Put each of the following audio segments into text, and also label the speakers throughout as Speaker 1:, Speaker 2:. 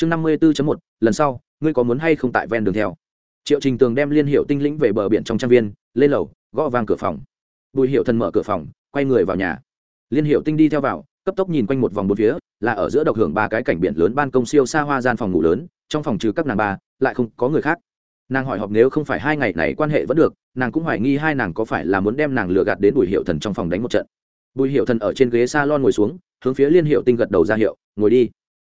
Speaker 1: chương năm mươi bốn một, lần sau, ngươi có muốn hay không tại ven đường theo? Triệu trình tường đem liên hiệu tinh lĩnh về bờ biển trong trang viên, lên lầu, gõ vang cửa phòng. Bùi hiệu thần mở cửa phòng, quay người vào nhà. Liên hiệu tinh đi theo vào, cấp tốc nhìn quanh một vòng bốn phía, là ở giữa độc hưởng ba cái cảnh biển lớn ban công siêu xa hoa gian phòng ngủ lớn, trong phòng trừ các nàng ba, lại không có người khác. Nàng hỏi họp nếu không phải hai ngày này quan hệ vẫn được, nàng cũng hoài nghi hai nàng có phải là muốn đem nàng lừa gạt đến bùi hiệu thần trong phòng đánh một trận. Bùi hiệu thần ở trên ghế s a lon ngồi xuống, hướng phía liên hiệu tinh gật đầu ra hiệu, ngồi đi.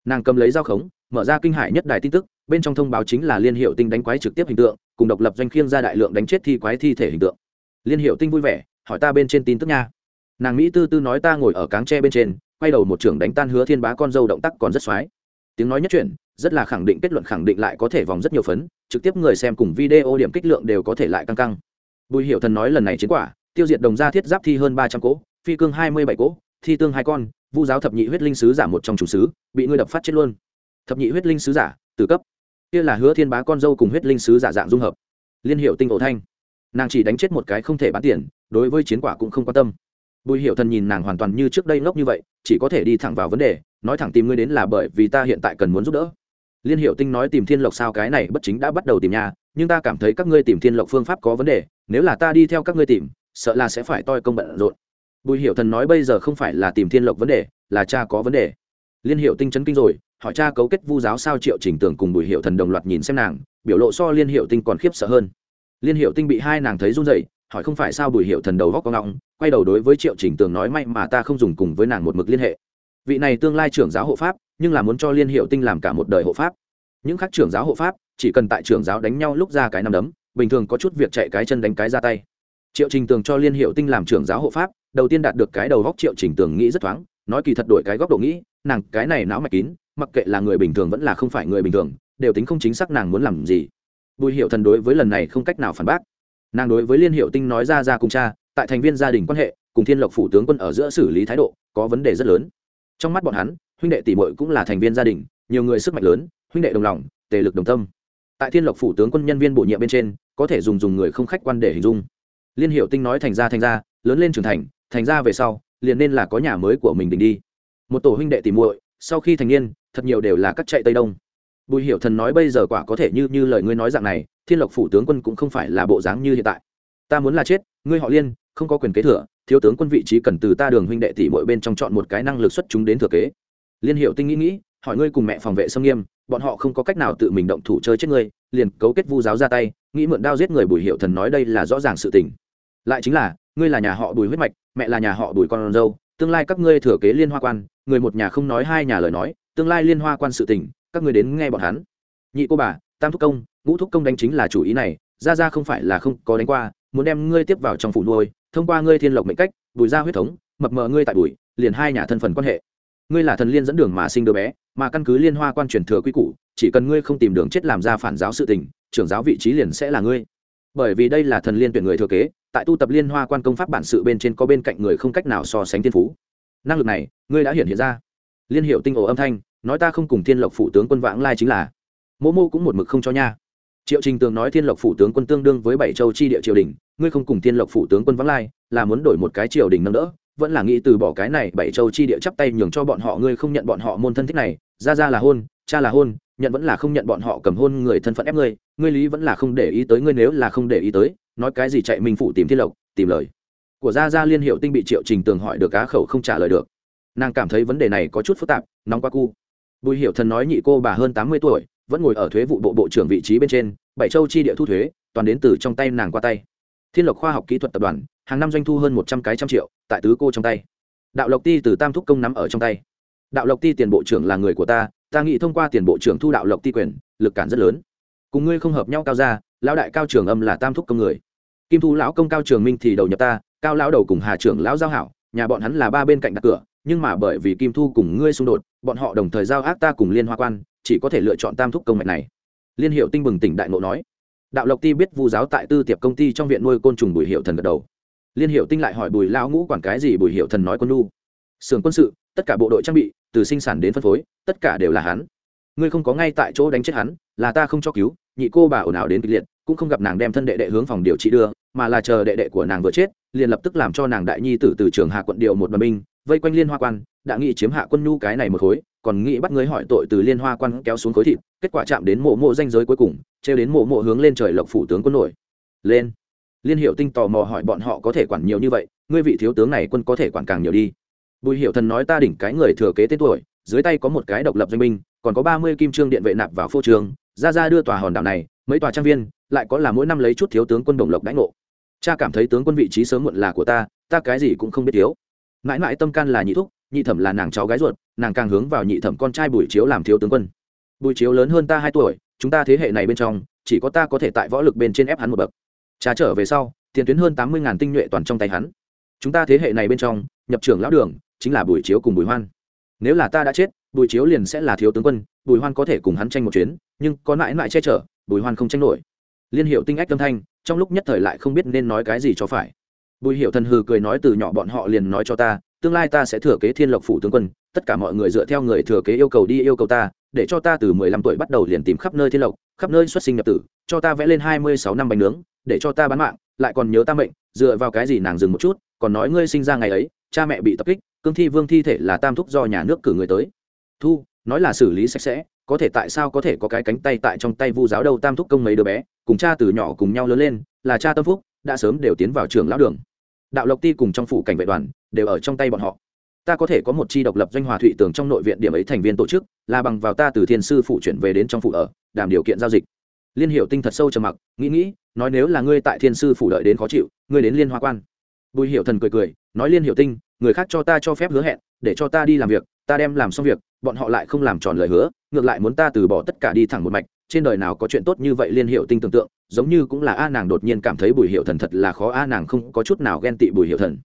Speaker 1: Nàng cầm lấy dao khống mở ra kinh hải nhất đài tin tức, bên trong thông báo chính là liên hiệu tinh đánh quái trực tiếp hình tượng, cùng độc lập doanh khiêng ra đại lượng đánh chết thi quái thi thể hình tượng. Liên hiệu tinh vui vẻ, hỏi ta bên trên tin tức nha. Nàng mỹ tư tư nói ta ngồi ở cáng tre bên trên, quay đầu một trưởng đánh tan hứa thiên bá con dâu động tác còn rất x tiếng nói nhất chuyển, rất là khẳng định kết luận khẳng định lại có thể vòng rất nhiều phấn, trực tiếp người xem cùng video điểm kích lượng đều có thể lại căng căng. Bùi hiệu thần nói lần này chiến quả, tiêu diệt đồng gia thiết giáp thi hơn ba trăm cỗ, phi cương hai mươi bảy cỗ, thi tương hai con, vu giáo thập nhị huyết linh sứ giảm một trong chủ sứ, bị ngươi đập phát chết luôn thập nhị huyết linh sứ giả từ cấp. Kia là hứa thiên bá con dâu cùng huyết linh sứ giả dạng dung hợp. Liên hiệu tinh ổ thanh. Nàng chỉ đánh chết một cái không thể bán tiền, đối với chiến quả cũng không quan tâm. Bùi hiệu thần nhìn nàng hoàn toàn như trước đây ngốc như vậy, chỉ có thể đi thẳng vào vấn đề, nói thẳng tìm ngươi đến là bởi vì ta hiện tại cần muốn giúp đỡ. Liên hiệu tinh nói tìm thiên lộc sao cái này bất chính đã bắt đầu tìm nhà nhưng ta cảm thấy các ngươi tìm thiên lộc phương pháp có vấn đề, nếu là ta đi theo các ngươi tìm, sợ là sẽ phải toi công bận rộn. Bùi hiệu thần nói bây giờ không phải là tìm thiên lộc vấn đề, là cha có vấn đề. Liên hiệu tinh chấn kinh rồi hỏi cha cấu kết vu giáo sao triệu trình tường cùng bùi hiệu thần đồng loạt nhìn xem nàng, biểu lộ so liên hiệu tinh còn khiếp sợ hơn. Liên hiệu tinh bị hai nàng thấy run dậy hỏi không phải sao bùi hiệu thần đầu góc có ngọng, quay đầu đối với triệu trình tường nói may mà ta không dùng cùng với nàng một mực liên hệ. Vị này tương lai trưởng giáo hộ pháp, nhưng là muốn cho liên hiệu tinh làm cả một đời hộ pháp. Những khác trưởng giáo hộ pháp, chỉ cần tại trưởng giáo đánh nhau lúc ra cái nằm đấm, bình thường có chút việc chạy cái chân đánh cái ra tay. Triệu trình tường cho liên hiệu tinh làm trưởng giáo hộ pháp, đầu tiên đạt được cái đầu góc triệu trình tường nghĩ rất thoáng, nói kỳ thật đổi cái góc độ nghĩ, nàng cái này não mạch kín mặc kệ là người bình thường vẫn là không phải người bình thường, đều tính không chính xác nàng muốn làm gì. Bùi hiệu thần đối với lần này không cách nào phản bác. Nàng đối với liên hiệu tinh nói ra ra cùng cha, tại thành viên gia đình quan hệ, cùng thiên lộc phủ tướng quân ở giữa xử lý thái độ, có vấn đề rất lớn. Trong mắt bọn hắn, huynh đệ tỷ muội cũng là thành viên gia đình, nhiều người sức mạnh lớn, huynh đệ đồng lòng, tề lực đồng tâm. Tại thiên lộc phủ tướng quân nhân viên bổ nhiệm bên trên, có thể dùng dùng người không khách quan để hình dung. Liên hiệu tinh nói thành ra thành ra, lớn lên trưởng thành thành ra về sau, liền nên là có nhà mới của mình định đi. Một tổ huynh đệ tỷ muội sau khi thành niên, thật nhiều đều là các chạy tây đông. Bùi hiểu thần nói bây giờ quả có thể như như lời ngươi nói dạng này, thiên lộc phủ tướng quân cũng không phải là bộ dáng như hiện tại. Ta muốn là chết, ngươi họ liên, không có quyền kế thừa, thiếu tướng quân vị trí cần từ ta đường huynh đệ tỷ mỗi bên trong chọn một cái năng lực xuất chúng đến thừa kế. Liên hiệu tinh nghĩ nghĩ, hỏi ngươi cùng mẹ phòng vệ xâm nghiêm, bọn họ không có cách nào tự mình động thủ chơi chết ngươi, liền cấu kết vu giáo ra tay, nghĩ mượn đao giết người bùi hiệu thần nói đây là rõ ràng sự tình. Lại chính là, ngươi là nhà họ bùi huyết mạch, mẹ là nhà họ bùi con dâu, tương lai các ngươi thừa kế liên hoa quan người một nhà không nói hai nhà lời nói, tương lai liên hoa quan sự tình, các ngươi đến nghe bọn hắn. Nhị cô bà, tam thúc công, ngũ thúc công đánh chính là chủ ý này ra ra không phải là không có đánh qua, muốn đem ngươi tiếp vào trong phủ nuôi, thông qua ngươi thiên lộc mệnh cách, bùi ra huyết thống, mập mờ ngươi tại bùi, liền hai nhà thân phần quan hệ. Ngươi là thần liên dẫn đường mà sinh đứa bé, mà căn cứ liên hoa quan truyền thừa quy củ, chỉ cần ngươi không tìm đường chết làm ra phản giáo sự tình, trưởng giáo vị trí liền sẽ là ngươi. Bởi vì đây là thần liên tuyển người thừa kế, tại tu tập liên hoa quan công pháp bản sự bên trên có bên cạnh người không cách nào so sánh thiên phú năng lực này, ngươi đã hiện hiện ra. Liên hiệu tinh ổ âm thanh, nói ta không cùng thiên lộc phủ tướng quân vãng lai chính là. Mô mô cũng một mực không cho nha. Triệu trình tường nói thiên lộc phủ tướng quân tương đương với bảy châu chi địa triều đình, ngươi không cùng thiên lộc phủ tướng quân vãng lai, là muốn đổi một cái triều đình nâng đỡ, vẫn là nghĩ từ bỏ cái này bảy châu chi địa chắp tay nhường cho bọn họ, ngươi không nhận bọn họ môn thân thích này, ra ra là hôn, cha là hôn, nhận vẫn là không nhận bọn họ cầm hôn người thân phận ép ngươi ngươi lý vẫn là không để ý tới, ngươi nếu là không để ý tới, nói cái gì chạy minh phủ tìm thiên lộc, tìm lời của gia gia liên hiệu tinh bị triệu trình tường hỏi được cá khẩu không trả lời được. Nàng cảm thấy vấn đề này có chút phức tạp, nóng qua cu. Bùi hiệu thần nói nhị cô bà hơn tám mươi tuổi, vẫn ngồi ở thuế vụ bộ bộ trưởng vị trí bên trên, bảy châu chi địa thu thuế, toàn đến từ trong tay nàng qua tay. Thiên lộc khoa học kỹ thuật tập đoàn, hàng năm doanh thu hơn một trăm cái trăm triệu, tại tứ cô trong tay. Đạo lộc ti từ tam thúc công nắm ở trong tay. Đạo lộc ti tiền bộ trưởng là người của ta ta nghĩ thông qua tiền bộ trưởng thu đạo lộc ti quyền, lực cản rất lớn. Cùng ngươi không hợp nhau cao ra lão đại cao trường âm là tam thúc công người. Kim thu lão công cao trường minh thì đầu nhập ta cao lão đầu cùng hà trưởng lão giao hảo, nhà bọn hắn là ba bên cạnh đặt cửa, nhưng mà bởi vì kim thu cùng ngươi xung đột, bọn họ đồng thời giao ác ta cùng liên hoa quan, chỉ có thể lựa chọn tam thúc công mạch này. Liên hiệu tinh bừng tỉnh đại ngộ nói. Đạo lộc ti biết vu giáo tại tư tiệp công ty trong viện nuôi côn trùng bùi hiệu thần gật đầu. Liên hiệu tinh lại hỏi bùi lão ngũ quản cái gì, bùi hiệu thần nói quân nu sưởng quân sự, tất cả bộ đội trang bị, từ sinh sản đến phân phối, tất cả đều là hắn. Ngươi không có ngay tại chỗ đánh chết hắn, là ta không cho cứu, nhị cô bà ồn ào đến kịch liệt, cũng không gặp nàng đem thân đệ đệ hướng phòng điều trị đưa mà là chờ đệ đệ của nàng vừa chết, liền lập tức làm cho nàng đại nhi tử từ trường hạ quận điều một đoàn binh, vây quanh liên hoa quan, đã nghĩ chiếm hạ quân nhu cái này một khối, còn nghĩ bắt ngươi hỏi tội từ liên hoa quan kéo xuống khối thịt, kết quả chạm đến mộ mộ danh giới cuối cùng, trêu đến mộ mộ hướng lên trời lộc phủ tướng quân nổi. Lên. Liên hiệu tinh tò mò hỏi bọn họ có thể quản nhiều như vậy, ngươi vị thiếu tướng này quân có thể quản càng nhiều đi. Bùi hiệu thần nói ta đỉnh cái người thừa kế tên tuổi, dưới tay có một cái độc lập doanh binh, còn có ba mươi kim trương điện vệ nạp vào phô trường ra ra đưa tòa hòn đảo này, mấy tòa trang viên, lại có là mỗi năm lấy chút thiếu tướng quân đồng lộc đãi ngộ cha cảm thấy tướng quân vị trí sớm muộn là của ta ta cái gì cũng không biết thiếu. Mãi mãi tâm can là nhị thúc, nhị thẩm là nàng cháu gái ruột, nàng càng hướng vào nhị thẩm con trai bùi chiếu làm thiếu tướng quân. Bùi chiếu lớn hơn ta hai tuổi, chúng ta thế hệ này bên trong, chỉ có ta có thể tại võ lực bên trên ép hắn một bậc. Cha trở về sau, tiền tuyến hơn tám mươi ngàn tinh nhuệ toàn trong tay hắn. Chúng ta thế hệ này bên trong, nhập trưởng lão đường, chính là bùi chiếu cùng bùi hoan. Nếu là ta đã chết, bùi chiếu liền sẽ là thiếu tướng quân, bùi hoan có thể cùng hắn tranh một chuyến, nhưng có mãi mãi che chở, bùi hoan không tranh nổi. Liên hiệu tinh ách tâm thanh trong lúc nhất thời lại không biết nên nói cái gì cho phải. Bùi hiệu thần hừ cười nói từ nhỏ bọn họ liền nói cho ta, tương lai ta sẽ thừa kế thiên lộc phủ tướng quân, tất cả mọi người dựa theo người thừa kế yêu cầu đi yêu cầu ta, để cho ta từ mười lăm tuổi bắt đầu liền tìm khắp nơi thiên lộc, khắp nơi xuất sinh nhập tử, cho ta vẽ lên hai mươi sáu năm bánh nướng, để cho ta bán mạng, lại còn nhớ ta mệnh, dựa vào cái gì nàng dừng một chút, còn nói ngươi sinh ra ngày ấy, cha mẹ bị tập kích, cương thi vương thi thể là tam thúc do nhà nước cử người tới. Thu, nói là xử lý sạch sẽ có thể tại sao có thể có cái cánh tay tại trong tay vu giáo đâu tam thúc công mấy đứa bé, cùng cha từ nhỏ cùng nhau lớn lên, là cha tâm phúc, đã sớm đều tiến vào trường lão đường. Đạo lộc ti cùng trong phủ cảnh vệ đoàn, đều ở trong tay bọn họ. Ta có thể có một chi độc lập doanh hòa thụy tường trong nội viện điểm ấy thành viên tổ chức, là bằng vào ta từ thiên sư phủ chuyển về đến trong phủ ở, đảm điều kiện giao dịch. Liên hiệu tinh thật sâu trầm mặc, nghĩ nghĩ, nói nếu là ngươi tại thiên sư phủ đợi đến khó chịu, ngươi đến liên hoa quan. Bùi hiệu thần cười cười, nói liên hiệu tinh, người khác cho ta cho phép hứa hẹn, để cho ta đi làm việc, ta đem làm xong việc, bọn họ lại không làm tròn lời hứa ngược lại muốn ta từ bỏ tất cả đi thẳng một mạch, trên đời nào có chuyện tốt như vậy liên hiệu tinh tưởng tượng, giống như cũng là a nàng đột nhiên cảm thấy bùi hiệu thần thật là khó, a nàng không có chút nào ghen tị bùi hiệu thần.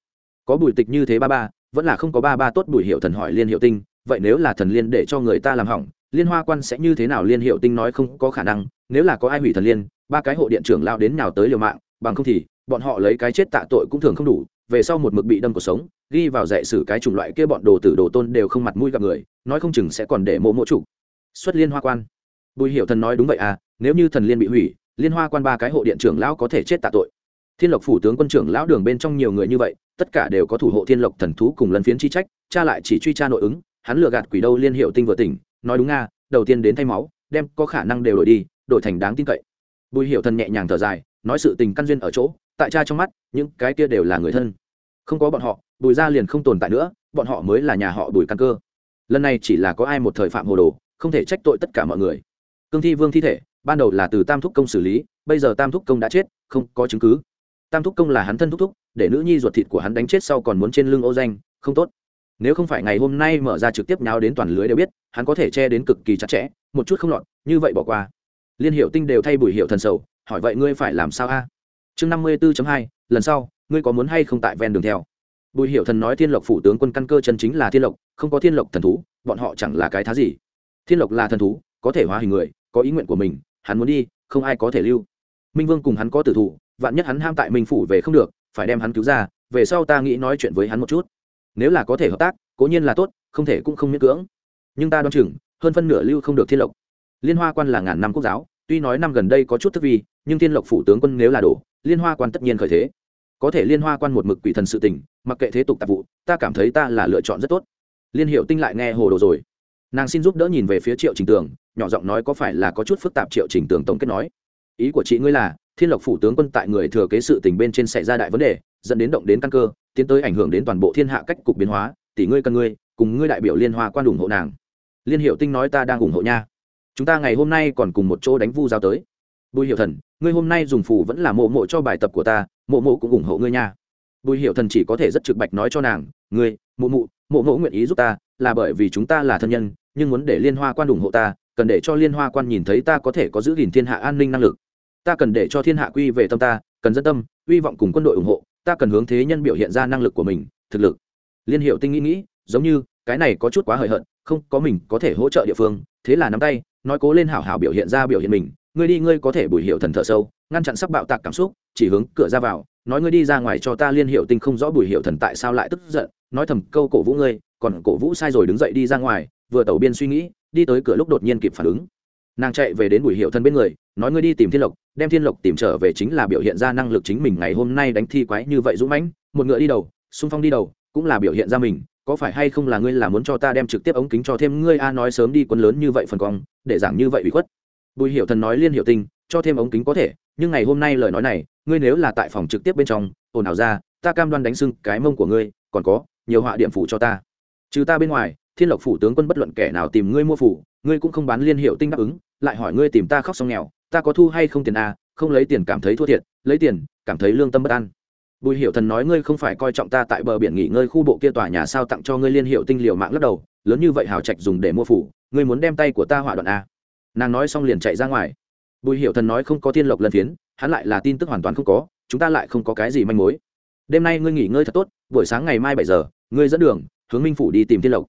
Speaker 1: Có bùi tịch như thế ba ba, vẫn là không có ba ba tốt bùi hiệu thần hỏi liên hiệu tinh, vậy nếu là thần liên để cho người ta làm hỏng, liên hoa quan sẽ như thế nào liên hiệu tinh nói không có khả năng, nếu là có ai hủy thần liên, ba cái hộ điện trưởng lao đến nào tới liều mạng, bằng không thì bọn họ lấy cái chết tạ tội cũng thường không đủ, về sau một mực bị đâm cuộc sống, ghi vào dạy sử cái chủng loại kia bọn đồ tử đồ tôn đều không mặt mũi gặp người, nói không chừng sẽ còn để mộ mộ chủ xuất liên hoa quan. Bùi hiệu thần nói đúng vậy à nếu như thần liên bị hủy, liên hoa quan ba cái hộ điện trưởng lão có thể chết tạ tội. Thiên lộc phủ tướng quân trưởng lão đường bên trong nhiều người như vậy, tất cả đều có thủ hộ thiên lộc thần thú cùng lân phiến chi trách, cha lại chỉ truy tra nội ứng, hắn lừa gạt quỷ đâu liên hiệu tinh vừa tỉnh, nói đúng nga, đầu tiên đến thay máu, đem có khả năng đều đổi đi, đổi thành đáng tin cậy. Bùi hiệu thần nhẹ nhàng thở dài, nói sự tình căn duyên ở chỗ, tại cha trong mắt, những cái kia đều là người thân. Không có bọn họ, bùi gia liền không tồn tại nữa, bọn họ mới là nhà họ bùi căn cơ. Lần này chỉ là có ai một thời phạm hồ đồ không thể trách tội tất cả mọi người. Cương thi vương thi thể, ban đầu là từ tam thúc công xử lý, bây giờ tam thúc công đã chết, không có chứng cứ. Tam thúc công là hắn thân thúc thúc, để nữ nhi ruột thịt của hắn đánh chết sau còn muốn trên lưng ô danh, không tốt. Nếu không phải ngày hôm nay mở ra trực tiếp nháo đến toàn lưới đều biết, hắn có thể che đến cực kỳ chặt chẽ, một chút không lọt, như vậy bỏ qua. Liên hiệu tinh đều thay bùi hiệu thần sầu, hỏi vậy ngươi phải làm sao a? Chương năm mươi bốn hai, lần sau, ngươi có muốn hay không tại ven đường theo? Bùi hiệu thần nói thiên lộc phủ tướng quân căn cơ chân chính là thiên lộc, không có thiên lộc thần thú, bọn họ chẳng là cái thá gì thiên lộc là thần thú, có thể hóa hình người, có ý nguyện của mình, hắn muốn đi, không ai có thể lưu. Minh vương cùng hắn có tử thủ, vạn nhất hắn ham tại minh phủ về không được, phải đem hắn cứu ra, về sau ta nghĩ nói chuyện với hắn một chút. Nếu là có thể hợp tác, cố nhiên là tốt, không thể cũng không miễn cưỡng. Nhưng ta đoán chừng, hơn phân nửa lưu không được thiên lộc. Liên hoa quan là ngàn năm quốc giáo, tuy nói năm gần đây có chút thức vi, nhưng thiên lộc phủ tướng quân nếu là đổ, liên hoa quan tất nhiên khởi thế. Có thể liên hoa quan một mực quỷ thần sự tình, mặc kệ thế tục tạp vụ, ta cảm thấy ta là lựa chọn rất tốt. Liên hiệu tinh lại nghe hồ đồ rồi nàng xin giúp đỡ nhìn về phía triệu trình tường, nhỏ giọng nói có phải là có chút phức tạp triệu trình tường tổng kết nói. Ý của chị ngươi là, thiên lộc phủ tướng quân tại người thừa kế sự tình bên trên xảy ra đại vấn đề, dẫn đến động đến căn cơ, tiến tới ảnh hưởng đến toàn bộ thiên hạ cách cục biến hóa, tỷ ngươi cần ngươi, cùng ngươi đại biểu liên hoa quan ủng hộ nàng. Liên hiệu tinh nói ta đang ủng hộ nha. Chúng ta ngày hôm nay còn cùng một chỗ đánh vu giao tới. Bùi hiệu thần, ngươi hôm nay dùng phù vẫn là mộ mộ cho bài tập của ta, mộ mộ cũng ủng hộ ngươi nha. Bùi hiệu thần chỉ có thể rất trực bạch nói cho nàng, ngươi mộ mộ mộ mộ nguyện ý giúp ta, là bởi vì chúng ta là thân nhân nhưng muốn để liên hoa quan ủng hộ ta, cần để cho liên hoa quan nhìn thấy ta có thể có giữ gìn thiên hạ an ninh năng lực. Ta cần để cho thiên hạ quy về tâm ta, cần dân tâm, hy vọng cùng quân đội ủng hộ, ta cần hướng thế nhân biểu hiện ra năng lực của mình, thực lực. Liên hiệu tinh nghĩ nghĩ, giống như, cái này có chút quá hời hợt, không có mình có thể hỗ trợ địa phương, thế là nắm tay, nói cố lên hảo hảo biểu hiện ra biểu hiện mình, ngươi đi, ngươi có thể bùi hiệu thần thợ sâu, ngăn chặn sắc bạo tạc cảm xúc, chỉ hướng cửa ra vào, nói ngươi đi ra ngoài cho ta liên hiệu tinh không rõ bùi hiệu thần tại sao lại tức giận, nói thầm câu cổ vũ ngươi, còn cổ vũ sai rồi đứng dậy đi ra ngoài vừa tẩu biên suy nghĩ, đi tới cửa lúc đột nhiên kịp phản ứng. Nàng chạy về đến bùi hiệu thân bên người, nói ngươi đi tìm thiên lộc, đem thiên lộc tìm trở về chính là biểu hiện ra năng lực chính mình ngày hôm nay đánh thi quái như vậy dũng mãnh, một ngựa đi đầu, xung phong đi đầu, cũng là biểu hiện ra mình, có phải hay không là ngươi là muốn cho ta đem trực tiếp ống kính cho thêm ngươi a, nói sớm đi quân lớn như vậy phần cong, để giảng như vậy bị khuất. Bùi hiệu thần nói liên hiệu tinh cho thêm ống kính có thể, nhưng ngày hôm nay lời nói này, ngươi nếu là tại phòng trực tiếp bên trong, ồn ào ra, ta cam đoan đánh sưng cái mông của ngươi, còn có, nhiều họa điểm phủ cho ta. Trừ ta bên ngoài thiên lộc phủ tướng quân bất luận kẻ nào tìm ngươi mua phủ, ngươi cũng không bán liên hiệu tinh đáp ứng, lại hỏi ngươi tìm ta khóc xong nghèo, ta có thu hay không tiền a không lấy tiền cảm thấy thua thiệt, lấy tiền, cảm thấy lương tâm bất an. Bùi hiệu thần nói ngươi không phải coi trọng ta tại bờ biển nghỉ ngơi khu bộ kia tòa nhà sao tặng cho ngươi liên hiệu tinh liệu mạng lắc đầu, lớn như vậy hào trạch dùng để mua phủ, ngươi muốn đem tay của ta hỏa đoạn a nàng nói xong liền chạy ra ngoài. Bùi hiệu thần nói không có thiên lộc lần phiến, hắn lại là tin tức hoàn toàn không có, chúng ta lại không có cái gì manh mối. Đêm nay ngươi nghỉ ngơi thật tốt, buổi sáng ngày mai bảy giờ, ngươi dẫn đường, hướng minh phủ đi tìm thiên lộc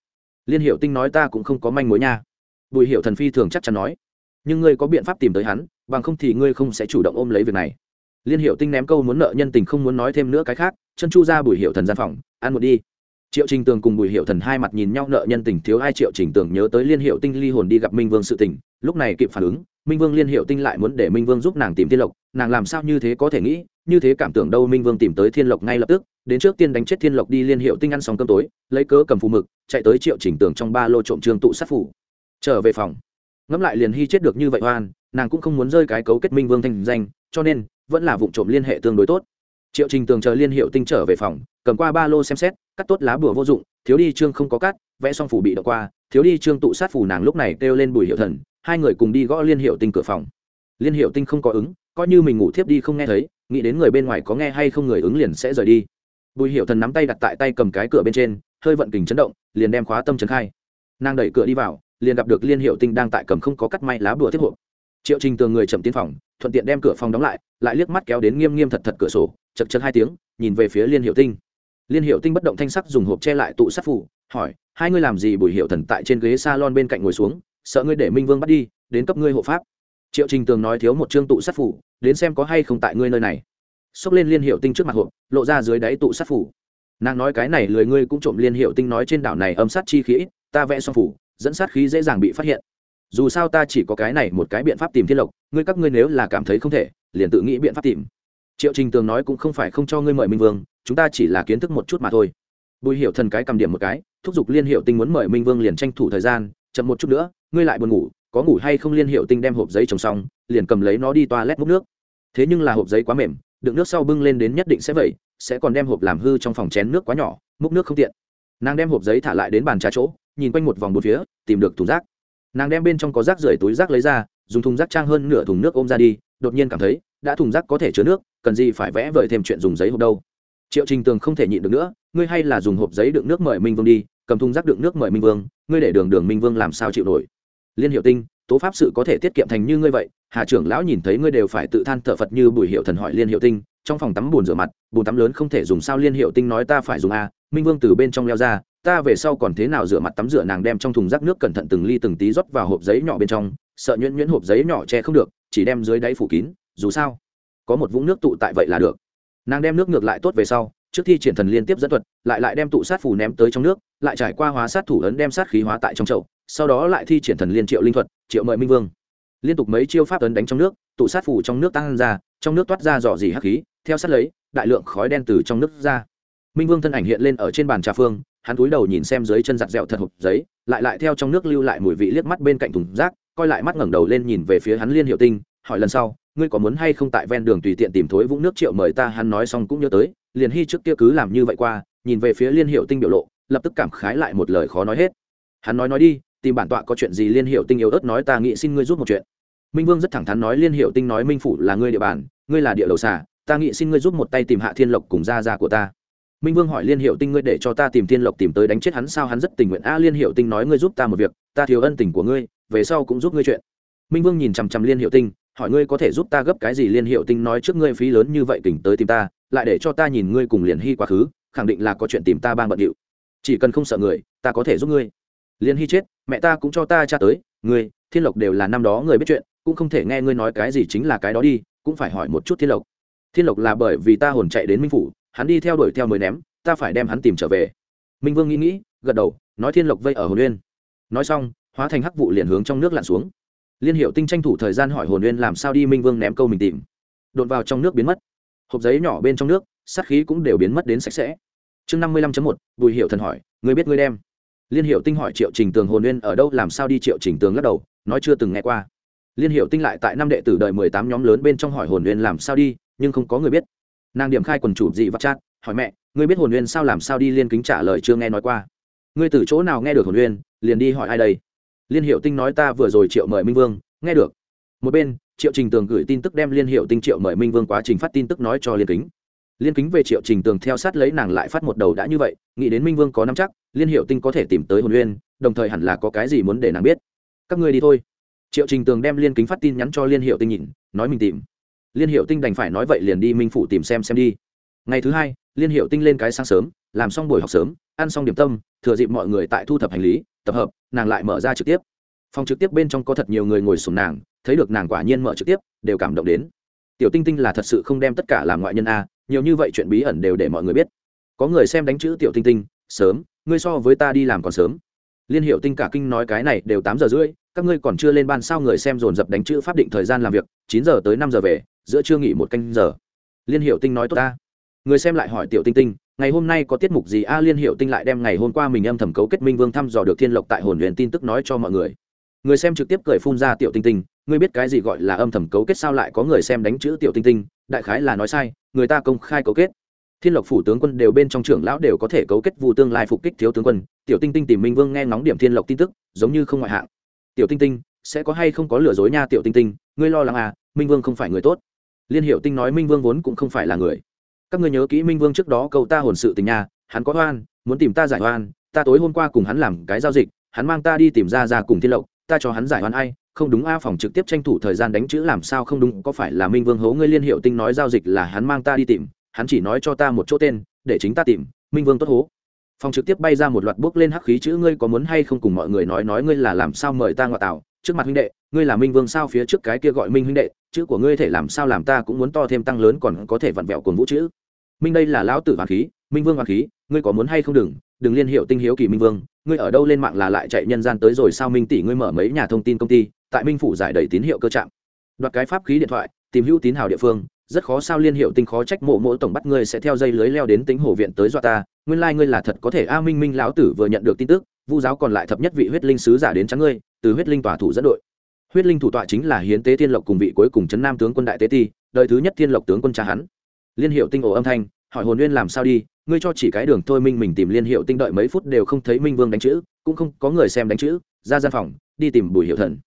Speaker 1: liên hiệu tinh nói ta cũng không có manh mối nha. Bùi hiệu thần phi thường chắc chắn nói. Nhưng ngươi có biện pháp tìm tới hắn, bằng không thì ngươi không sẽ chủ động ôm lấy việc này. Liên hiệu tinh ném câu muốn nợ nhân tình không muốn nói thêm nữa cái khác, chân chu ra bùi hiệu thần gian phòng, ăn một đi. Triệu trình tường cùng bùi hiệu thần hai mặt nhìn nhau nợ nhân tình, thiếu ai triệu trình tường nhớ tới liên hiệu tinh ly hồn đi gặp minh vương sự tình, lúc này kịp phản ứng minh vương liên hiệu tinh lại muốn để minh vương giúp nàng tìm thiên lộc, nàng làm sao như thế có thể nghĩ, như thế cảm tưởng đâu minh vương tìm tới thiên lộc ngay lập tức, đến trước tiên đánh chết thiên lộc đi liên hiệu tinh ăn xong cơm tối, lấy cớ cầm phù mực, chạy tới triệu chỉnh tường trong ba lô trộm trương tụ sát phủ. Trở về phòng. Ngẫm lại liền hy chết được như vậy hoan nàng cũng không muốn rơi cái cấu kết minh vương thanh danh, cho nên, vẫn là vụ trộm liên hệ tương đối tốt. Triệu trình tường chờ liên hiệu tinh trở về phòng, cầm qua ba lô xem xét, cắt tốt lá bùa vô dụng, thiếu đi trương không có cắt, vẽ xong phủ bị đọc qua, thiếu đi trương tụ sát phủ nàng lúc này kêu lên bùi hiệu thần hai người cùng đi gõ liên hiệu tinh cửa phòng. Liên hiệu tinh không có ứng, coi như mình ngủ thiếp đi không nghe thấy, nghĩ đến người bên ngoài có nghe hay không người ứng liền sẽ rời đi. Bùi hiệu thần nắm tay đặt tại tay cầm cái cửa bên trên, hơi vận kình chấn động, liền đem khóa tâm trấn khai. Nàng đẩy cửa đi vào, liền gặp được liên hiệu tinh đang tại cầm không có cắt may lá bùa tiếp hộp triệu trình tường người chậm tiến phòng, thuận tiện đem cửa phòng đóng lại lại liếc mắt kéo đến nghiêm nghiêm thật thật cửa sổ, chật chật hai tiếng, nhìn về phía liên hiệu tinh. Liên hiệu tinh bất động thanh sắc dùng hộp che lại tụ sát phủ hỏi, hai ngươi làm gì? Bùi hiệu thần tại trên ghế s a lon bên cạnh ngồi xuống sợ ngươi để minh vương bắt đi, đến cấp ngươi hộ pháp. Triệu trình tường nói thiếu một chương tụ sát phủ, đến xem có hay không tại ngươi nơi này. Xốc lên liên hiệu tinh trước mặt hộp, lộ ra dưới đáy tụ sát phủ. Nàng nói cái này lười ngươi cũng trộm liên hiệu tinh nói trên đảo này âm sát chi khí ít ta vẽ xong phủ, dẫn sát khí dễ dàng bị phát hiện. Dù sao ta chỉ có cái này một cái biện pháp tìm thiên lộc, ngươi các ngươi nếu là cảm thấy không thể, liền tự nghĩ biện pháp tìm. Triệu trình tường nói cũng không phải không cho ngươi mời minh vương, chúng ta chỉ là kiến thức một chút mà thôi. Bùi hiểu thần cái cầm điểm một cái, thúc giục liên hiệu tinh muốn mời minh vương liền tranh thủ thời gian chậm một chút nữa, ngươi lại buồn ngủ, có ngủ hay không liên hiệu tinh đem hộp giấy trồng xong, liền cầm lấy nó đi toa lét múc nước. Thế nhưng là hộp giấy quá mềm, đựng nước sau bưng lên đến nhất định sẽ vậy sẽ còn đem hộp làm hư trong phòng chén nước quá nhỏ, múc nước không tiện. Nàng đem hộp giấy thả lại đến bàn trà chỗ, nhìn quanh một vòng một phía, tìm được thùng rác. Nàng đem bên trong có rác rưởi túi rác lấy ra, dùng thùng rác trang hơn nửa thùng nước ôm ra đi, đột nhiên cảm thấy, đã thùng rác có thể chứa nước, cần gì phải vẽ vời thêm chuyện dùng giấy hộp đâu. Triệu trình tường không thể nhịn được nữa, ngươi hay là dùng hộp giấy đựng nước mời minh vương đi, cầm thùng rác đựng nước mời minh vương ngươi để đường đường minh vương làm sao chịu nổi? Liên hiệu tinh, tố pháp sự có thể tiết kiệm thành như ngươi vậy. Hà trưởng lão nhìn thấy ngươi đều phải tự than thở phật như bùi hiệu thần hỏi liên hiệu tinh, trong phòng tắm bùn rửa mặt bùn tắm lớn không thể dùng sao liên hiệu tinh nói ta phải dùng a, minh vương từ bên trong leo ra, ta về sau còn thế nào rửa mặt tắm rửa nàng đem trong thùng rác nước cẩn thận từng ly từng tí rót vào hộp giấy nhỏ bên trong, sợ nhuyễn nhuyễn hộp giấy nhỏ che không được, chỉ đem dưới đáy phủ kín, dù sao, có một vũng nước tụ tại vậy là được. Nàng đem nước ngược lại tốt về sau trước thi triển thần liên tiếp dẫn thuật, lại lại đem tụ sát phù ném tới trong nước, lại trải qua hóa sát thủ ấn đem sát khí hóa tại trong chậu, sau đó lại thi triển thần liên triệu linh thuật, triệu mời minh vương. Liên tục mấy chiêu pháp ấn đánh trong nước, tụ sát phù trong nước tăng ra, trong nước toát ra dò dỉ hắc khí, theo sát lấy, đại lượng khói đen từ trong nước ra. Minh vương thân ảnh hiện lên ở trên bàn trà phương, hắn cúi đầu nhìn xem dưới chân giặt dẹo thật hộp giấy, lại lại theo trong nước lưu lại mùi vị liếc mắt bên cạnh thùng rác, coi lại mắt ngẩng đầu lên nhìn về phía hắn liên hiệu tinh, hỏi lần sau, ngươi có muốn hay không tại ven đường tùy tiện tìm thối vũng nước triệu mời ta? Hắn nói xong cũng nhớ tới liền hy trước kia cứ làm như vậy qua, nhìn về phía liên hiệu tinh biểu lộ, lập tức cảm khái lại một lời khó nói hết. Hắn nói nói đi, tìm bản tọa có chuyện gì liên hiệu tinh yếu ớt nói ta nghĩ xin ngươi giúp một chuyện. Minh vương rất thẳng thắn nói liên hiệu tinh nói minh phủ là ngươi địa bàn, ngươi là địa đầu xả ta nghĩ xin ngươi giúp một tay tìm hạ thiên lộc cùng gia gia của ta. Minh vương hỏi liên hiệu tinh ngươi để cho ta tìm thiên lộc tìm tới đánh chết hắn sao hắn rất tình nguyện. A, liên hiệu tinh nói ngươi giúp ta một việc, ta thiếu ân tình của ngươi, về sau cũng giúp ngươi chuyện. Minh vương nhìn chằm chằm liên hiệu tinh, hỏi ngươi có thể giúp ta gấp cái gì? Liên hiệu tinh nói trước ngươi phí lớn như vậy tỉnh tới tìm ta lại để cho ta nhìn ngươi cùng liền hy quá khứ, khẳng định là có chuyện tìm ta bang bận điệu. Chỉ cần không sợ người, ta có thể giúp ngươi. Liên hy chết, mẹ ta cũng cho ta tra tới, ngươi, thiên lộc đều là năm đó người biết chuyện, cũng không thể nghe ngươi nói cái gì chính là cái đó đi, cũng phải hỏi một chút thiên lộc. Thiên lộc là bởi vì ta hồn chạy đến minh phủ, hắn đi theo đuổi theo mới ném, ta phải đem hắn tìm trở về. Minh vương nghĩ nghĩ, gật đầu, nói thiên lộc vây ở hồn uyên. Nói xong, hóa thành hắc vụ liền hướng trong nước lặn xuống. Liên hiệu tinh tranh thủ thời gian hỏi hồn uyên làm sao đi minh vương ném câu mình tìm. Đột vào trong nước biến mất hộp giấy nhỏ bên trong nước, sát khí cũng đều biến mất đến sạch sẽ. Chương năm mươi lăm một, bùi hiệu thần hỏi người biết ngươi đem? Liên hiệu tinh hỏi, triệu trình tường hồn nguyên ở đâu, làm sao đi triệu trình tường lắc đầu, nói chưa từng nghe qua. Liên hiệu tinh lại tại năm đệ tử đợi mười tám nhóm lớn bên trong hỏi, hồn nguyên làm sao đi, nhưng không có người biết. Nàng điểm khai quần chủ dị vắt chát hỏi, mẹ, ngươi biết hồn nguyên sao, làm sao đi? Liên kính trả lời, chưa nghe nói qua. Ngươi từ chỗ nào nghe được hồn nguyên? Liền đi hỏi ai đây? Liên hiệu tinh nói, ta vừa rồi triệu mời minh vương, nghe được. Một bên triệu trình tường gửi tin tức đem liên hiệu tinh triệu mời minh vương quá trình phát tin tức nói cho liên kính. Liên kính về triệu trình tường theo sát lấy nàng lại phát một đầu đã như vậy nghĩ đến minh vương có năm chắc liên hiệu tinh có thể tìm tới hồn Uyên, đồng thời hẳn là có cái gì muốn để nàng biết. Các ngươi đi thôi. Triệu trình tường đem liên kính phát tin nhắn cho liên hiệu tinh nhìn nói mình tìm. Liên hiệu tinh đành phải nói vậy liền đi minh phủ tìm xem xem đi. Ngày thứ hai liên hiệu tinh lên cái sáng sớm làm xong buổi học sớm ăn xong điểm tâm thừa dịp mọi người tại thu thập hành lý tập hợp nàng lại mở ra trực tiếp phòng trực tiếp bên trong có thật nhiều người ngồi sùng nàng, thấy được nàng quả nhiên mở trực tiếp, đều cảm động đến. Tiểu tinh tinh là thật sự không đem tất cả làm ngoại nhân a, nhiều như vậy chuyện bí ẩn đều để mọi người biết. Có người xem đánh chữ tiểu tinh tinh, sớm, ngươi so với ta đi làm còn sớm. Liên hiệu tinh cả kinh nói cái này đều tám giờ rưỡi, các ngươi còn chưa lên ban sao người xem dồn dập đánh chữ pháp định thời gian làm việc, chín giờ tới năm giờ về, giữa chưa nghỉ một canh giờ. Liên hiệu tinh nói tốt ta. Người xem lại hỏi tiểu tinh tinh, ngày hôm nay có tiết mục gì? A, liên hiệu tinh lại đem ngày hôm qua mình âm thầm cấu kết minh vương thăm dò được thiên lộc tại hồn luyện tin tức nói cho mọi người người xem trực tiếp cười phun ra tiểu tinh tinh ngươi biết cái gì gọi là âm thầm cấu kết sao lại có người xem đánh chữ tiểu tinh tinh đại khái là nói sai người ta công khai cấu kết. Thiên lộc phủ tướng quân đều bên trong trưởng lão đều có thể cấu kết vụ tương lai phục kích thiếu tướng quân tiểu tinh tinh tìm minh vương nghe ngóng điểm thiên lộc tin tức giống như không ngoại hạng. Tiểu tinh tinh sẽ có hay không có lừa dối nha tiểu tinh tinh ngươi lo lắng à minh vương không phải người tốt. Liên hiệu tinh nói minh vương vốn cũng không phải là người. Các ngươi nhớ kỹ minh vương trước đó cầu ta hồn sự tình nha hắn có hoan, muốn tìm ta giải hoan, ta tối hôm qua cùng hắn làm cái giao dịch hắn mang ta đi tìm ra ra cùng thiên lộc ta cho hắn giải oan ai, không đúng a phòng trực tiếp tranh thủ thời gian đánh chữ làm sao không đúng, có phải là minh vương hố ngươi liên hiệu tinh nói giao dịch là hắn mang ta đi tìm, hắn chỉ nói cho ta một chỗ tên, để chính ta tìm, minh vương tốt hố. Phòng trực tiếp bay ra một loạt bước lên hắc khí chữ ngươi có muốn hay không cùng mọi người nói nói ngươi là làm sao mời ta ngoại tạo, trước mặt huynh đệ, ngươi là minh vương sao phía trước cái kia gọi minh huynh đệ, chữ của ngươi thể làm sao làm ta cũng muốn to thêm tăng lớn còn có thể vặn vẹo cồn vũ chữ. Minh đây là lão tử hoàng khí, minh vương hoàng khí, ngươi có muốn hay không đừng đừng liên hiệu tinh hiếu kỳ minh vương ngươi ở đâu lên mạng là lại chạy nhân gian tới rồi sao minh tỷ ngươi mở mấy nhà thông tin công ty, tại minh phủ giải đầy tín hiệu cơ trạng. Đoạt cái pháp khí điện thoại, tìm hữu tín hào địa phương, rất khó sao liên hiệu tinh khó trách mộ mộ tổng bắt ngươi sẽ theo dây lưới leo đến tính hồ viện tới dọa ta, nguyên lai ngươi là thật có thể a minh minh lão tử vừa nhận được tin tức, vu giáo còn lại thập nhất vị huyết linh sứ giả đến trắng ngươi, từ huyết linh tòa thủ dẫn đội. Huyết linh thủ tọa chính là hiến tế thiên lộc cùng vị cuối cùng trấn nam tướng quân đại tế ti, đời thứ nhất thiên lộc tướng quân cha hắn. Liên hiệu tinh ổ âm thanh, hỏi hồn nguyên làm sao đi ngươi cho chỉ cái đường thôi minh mình tìm liên hiệu tinh đợi mấy phút đều không thấy minh vương đánh chữ, cũng không có người xem đánh chữ, ra gian phòng, đi tìm bùi hiệu thần.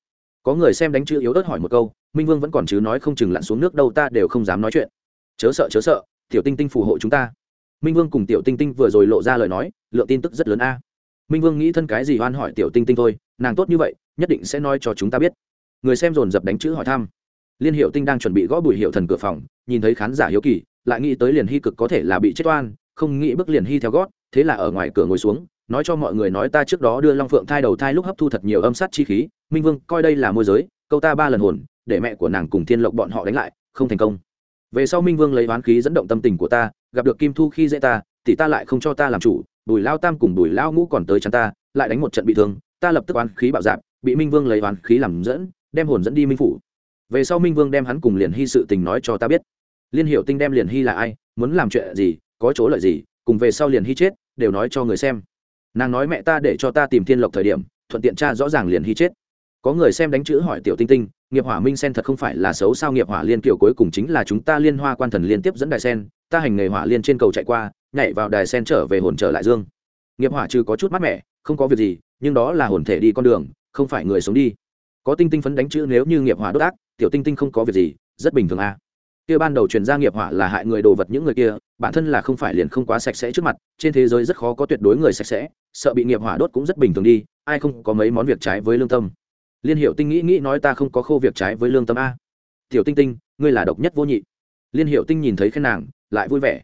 Speaker 1: Có người xem đánh chữ yếu ớt hỏi một câu, minh vương vẫn còn chứ nói không chừng lặn xuống nước đâu ta đều không dám nói chuyện. Chớ sợ chớ sợ, tiểu tinh tinh phù hộ chúng ta. Minh vương cùng tiểu tinh tinh vừa rồi lộ ra lời nói, lượng tin tức rất lớn a. Minh vương nghĩ thân cái gì oan hỏi tiểu tinh tinh thôi, nàng tốt như vậy, nhất định sẽ nói cho chúng ta biết. Người xem dồn dập đánh chữ hỏi thăm. Liên hiệu tinh đang chuẩn bị gõ bùi hiệu thần cửa phòng, nhìn thấy khán giả hiếu kỳ, lại nghĩ tới liền hy cực có thể là bị chết oan không nghĩ bước liền hy theo gót, thế là ở ngoài cửa ngồi xuống, nói cho mọi người nói ta trước đó đưa long phượng thai đầu thai lúc hấp thu thật nhiều âm sát chi khí, minh vương, coi đây là môi giới, câu ta ba lần hồn, để mẹ của nàng cùng thiên lộc bọn họ đánh lại, không thành công. Về sau minh vương lấy oán khí dẫn động tâm tình của ta, gặp được kim thu khi dễ ta, thì ta lại không cho ta làm chủ, bùi lao tam cùng bùi lao ngũ còn tới chắn ta, lại đánh một trận bị thương, ta lập tức oán khí bạo dạp bị minh vương lấy oán khí làm dẫn, đem hồn dẫn đi minh phủ. Về sau minh vương đem hắn cùng liền hy sự tình nói cho ta biết. Liên hiệu tinh đem liền hy là ai, muốn làm chuyện gì có chỗ lợi gì, cùng về sau liền hy chết, đều nói cho người xem. Nàng nói mẹ ta để cho ta tìm thiên lộc thời điểm, thuận tiện cha rõ ràng liền hy chết. Có người xem đánh chữ hỏi tiểu tinh tinh, nghiệp hỏa minh sen thật không phải là xấu sao? Nghiệp hỏa liên kiểu cuối cùng chính là chúng ta liên hoa quan thần liên tiếp dẫn đài sen, ta hành nghề hỏa liên trên cầu chạy qua, nhảy vào đài sen trở về hồn trở lại dương. Nghiệp hỏa trừ có chút mát mẻ, không có việc gì, nhưng đó là hồn thể đi con đường, không phải người sống đi. Có tinh tinh phấn đánh chữ, nếu như nghiệp hỏa đốt ác, tiểu tinh tinh không có việc gì, rất bình thường à kia ban đầu truyền gia nghiệp hỏa là hại người đồ vật những người kia, bản thân là không phải liền không quá sạch sẽ trước mặt, trên thế giới rất khó có tuyệt đối người sạch sẽ, sợ bị nghiệp hỏa đốt cũng rất bình thường đi, ai không có mấy món việc trái với lương tâm. Liên hiệu tinh nghĩ nghĩ nói ta không có khô việc trái với lương tâm a. Tiểu tinh tinh, ngươi là độc nhất vô nhị. Liên hiệu tinh nhìn thấy khen nàng, lại vui vẻ.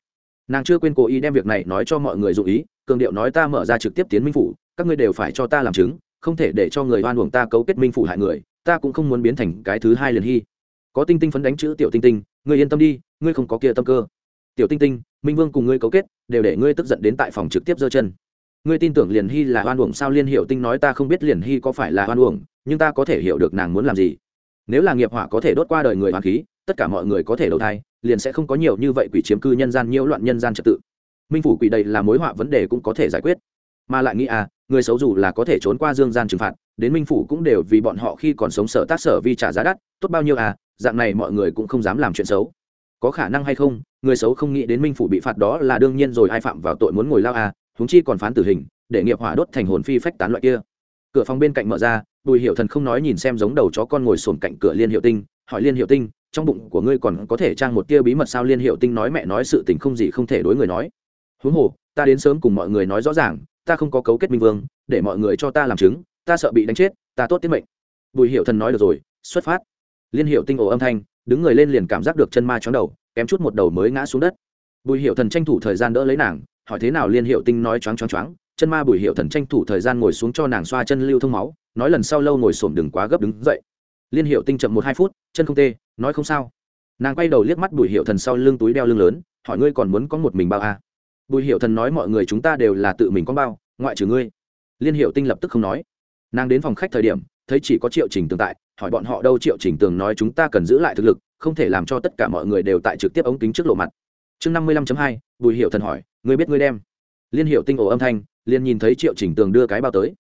Speaker 1: Nàng chưa quên cố ý đem việc này nói cho mọi người dụ ý, cường điệu nói ta mở ra trực tiếp tiến minh phủ, các ngươi đều phải cho ta làm chứng, không thể để cho người oan uổng ta cấu kết minh phủ hại người, ta cũng không muốn biến thành cái thứ hai liền hy có tinh tinh phấn đánh chữ tiểu tinh tinh, ngươi yên tâm đi, ngươi không có kia tâm cơ. Tiểu tinh tinh, minh vương cùng ngươi cấu kết, đều để ngươi tức giận đến tại phòng trực tiếp giơ chân. Ngươi tin tưởng liền hy là hoan uổng sao liên hiệu tinh nói ta không biết liền hy có phải là hoan uổng, nhưng ta có thể hiểu được nàng muốn làm gì. Nếu là nghiệp hỏa có thể đốt qua đời người hoàng khí, tất cả mọi người có thể đầu thai, liền sẽ không có nhiều như vậy quỷ chiếm cư nhân gian nhiễu loạn nhân gian trật tự. Minh phủ quỷ đầy là mối họa vấn đề cũng có thể giải quyết. Mà lại nghĩ à người xấu dù là có thể trốn qua dương gian trừng phạt, đến minh phủ cũng đều vì bọn họ khi còn sống sở tác sở vi trả giá đắt, tốt bao nhiêu à dạng này mọi người cũng không dám làm chuyện xấu. Có khả năng hay không, người xấu không nghĩ đến minh phủ bị phạt đó là đương nhiên rồi, ai phạm vào tội muốn ngồi lao à huống chi còn phán tử hình, để nghiệp hỏa đốt thành hồn phi phách tán loại kia. Cửa phòng bên cạnh mở ra, bùi hiệu thần không nói nhìn xem giống đầu chó con ngồi sồn cạnh cửa liên hiệu tinh, hỏi liên hiệu tinh, trong bụng của ngươi còn có thể trang một tia bí mật sao? Liên hiệu tinh nói mẹ nói sự tình không gì không thể đối người nói. Huống hồ, ta đến sớm cùng mọi người nói rõ ràng, ta không có cấu kết minh vương, để mọi người cho ta làm chứng, ta sợ bị đánh chết, ta tốt tiết mệnh. Bùi hiệu thần nói được rồi, xuất phát liên hiệu tinh ổ âm thanh, đứng người lên liền cảm giác được chân ma chóng đầu, kém chút một đầu mới ngã xuống đất. Bùi hiệu thần tranh thủ thời gian đỡ lấy nàng, hỏi thế nào liên hiệu tinh nói choáng choáng choáng, chân ma bùi hiệu thần tranh thủ thời gian ngồi xuống cho nàng xoa chân lưu thông máu, nói lần sau lâu ngồi xổm đừng quá gấp đứng dậy. Liên hiệu tinh chậm một hai phút, chân không tê, nói không sao. Nàng quay đầu liếc mắt bùi hiệu thần sau lưng túi đeo lưng lớn, hỏi ngươi còn muốn có một mình bao à? bùi hiệu thần nói mọi người chúng ta đều là tự mình có bao, ngoại trừ ngươi. Liên hiệu tinh lập tức không nói. Nàng đến phòng khách thời điểm, thấy chỉ có triệu trình tồn tại hỏi bọn họ đâu triệu chỉnh tường nói chúng ta cần giữ lại thực lực, không thể làm cho tất cả mọi người đều tại trực tiếp ống kính trước lộ mặt. Chương năm mươi lăm hai, bùi hiệu thần hỏi, ngươi biết ngươi đem? Liên hiệu tinh ổ âm thanh, liền nhìn thấy triệu chỉnh tường đưa cái bao tới.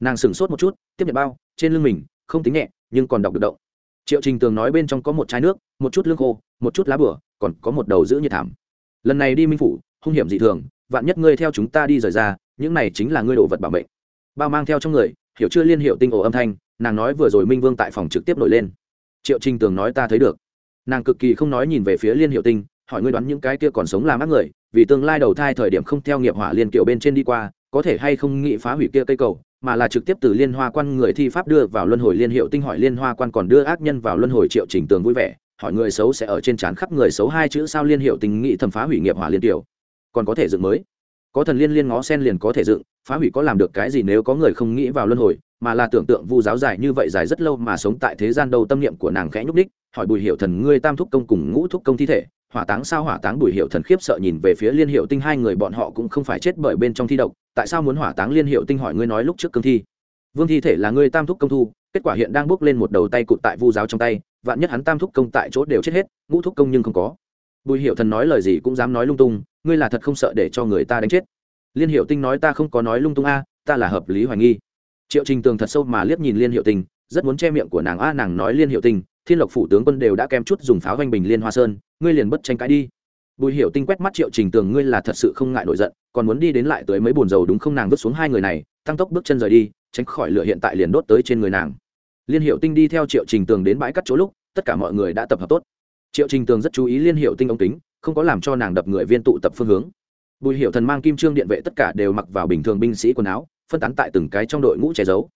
Speaker 1: Nàng sửng sốt một chút, tiếp nhận bao, trên lưng mình, không tính nhẹ, nhưng còn đọc được động. Triệu trình tường nói bên trong có một chai nước, một chút lương khô, một chút lá bửa, còn có một đầu giữ nhiệt thảm. Lần này đi minh phủ, hung hiểm dị thường, vạn nhất ngươi theo chúng ta đi rời ra, những này chính là ngươi đồ vật bảo mệnh. Bao mang theo trong người hiểu chưa liên hiệu tinh ổ âm thanh, nàng nói vừa rồi minh vương tại phòng trực tiếp nổi lên. Triệu trình tường nói ta thấy được. Nàng cực kỳ không nói nhìn về phía liên hiệu tinh, hỏi ngươi đoán những cái kia còn sống làm ác người, vì tương lai đầu thai thời điểm không theo nghiệp hỏa liên kiểu bên trên đi qua, có thể hay không nghĩ phá hủy kia cây cầu, mà là trực tiếp từ liên hoa quan người thi pháp đưa vào luân hồi liên hiệu tinh hỏi liên hoa quan còn đưa ác nhân vào luân hồi triệu trình tường vui vẻ, hỏi người xấu sẽ ở trên trán khắp người xấu hai chữ sao liên hiệu tinh nghĩ thầm phá hủy nghiệp hỏa liên tiểu còn có thể dựng mới có thần liên liên ngó sen liền có thể dựng, phá hủy có làm được cái gì nếu có người không nghĩ vào luân hồi, mà là tưởng tượng vu giáo dài như vậy dài rất lâu mà sống tại thế gian đầu tâm niệm của nàng khẽ nhúc ních hỏi bùi hiệu thần, ngươi tam thúc công cùng ngũ thúc công thi thể, hỏa táng sao hỏa táng? Bùi hiệu thần khiếp sợ nhìn về phía liên hiệu tinh, hai người bọn họ cũng không phải chết bởi bên trong thi độc, tại sao muốn hỏa táng liên hiệu tinh hỏi ngươi nói lúc trước cương thi? Vương thi thể là ngươi tam thúc công thu, kết quả hiện đang bước lên một đầu tay cụt tại vu giáo trong tay, vạn nhất hắn tam thúc công tại chỗ đều chết hết, ngũ thúc công nhưng không có bùi hiệu thần nói lời gì cũng dám nói lung tung, ngươi là thật không sợ để cho người ta đánh chết. Liên hiệu tinh nói ta không có nói lung tung a, ta là hợp lý hoài nghi. Triệu trình tường thật sâu mà liếc nhìn liên hiệu tinh, rất muốn che miệng của nàng a, nàng nói liên hiệu tinh, thiên lộc phủ tướng quân đều đã kém chút dùng pháo hoành bình liên hoa sơn, ngươi liền bất tranh cãi đi. Bùi hiệu tinh quét mắt triệu trình tường, ngươi là thật sự không ngại nổi giận, còn muốn đi đến lại tới mấy bồn dầu đúng không nàng vứt xuống hai người này, tăng tốc bước chân rời đi, tránh khỏi lửa hiện tại liền đốt tới trên người nàng. Liên hiệu tinh đi theo triệu trình tường đến bãi cắt chỗ lúc, tất cả mọi người đã tập hợp tốt triệu trình tường rất chú ý liên hiệu tinh ống kính, không có làm cho nàng đập người viên tụ tập phương hướng. Bùi hiệu thần mang kim trương điện vệ tất cả đều mặc vào bình thường binh sĩ quần áo, phân tán tại từng cái trong đội ngũ che giấu.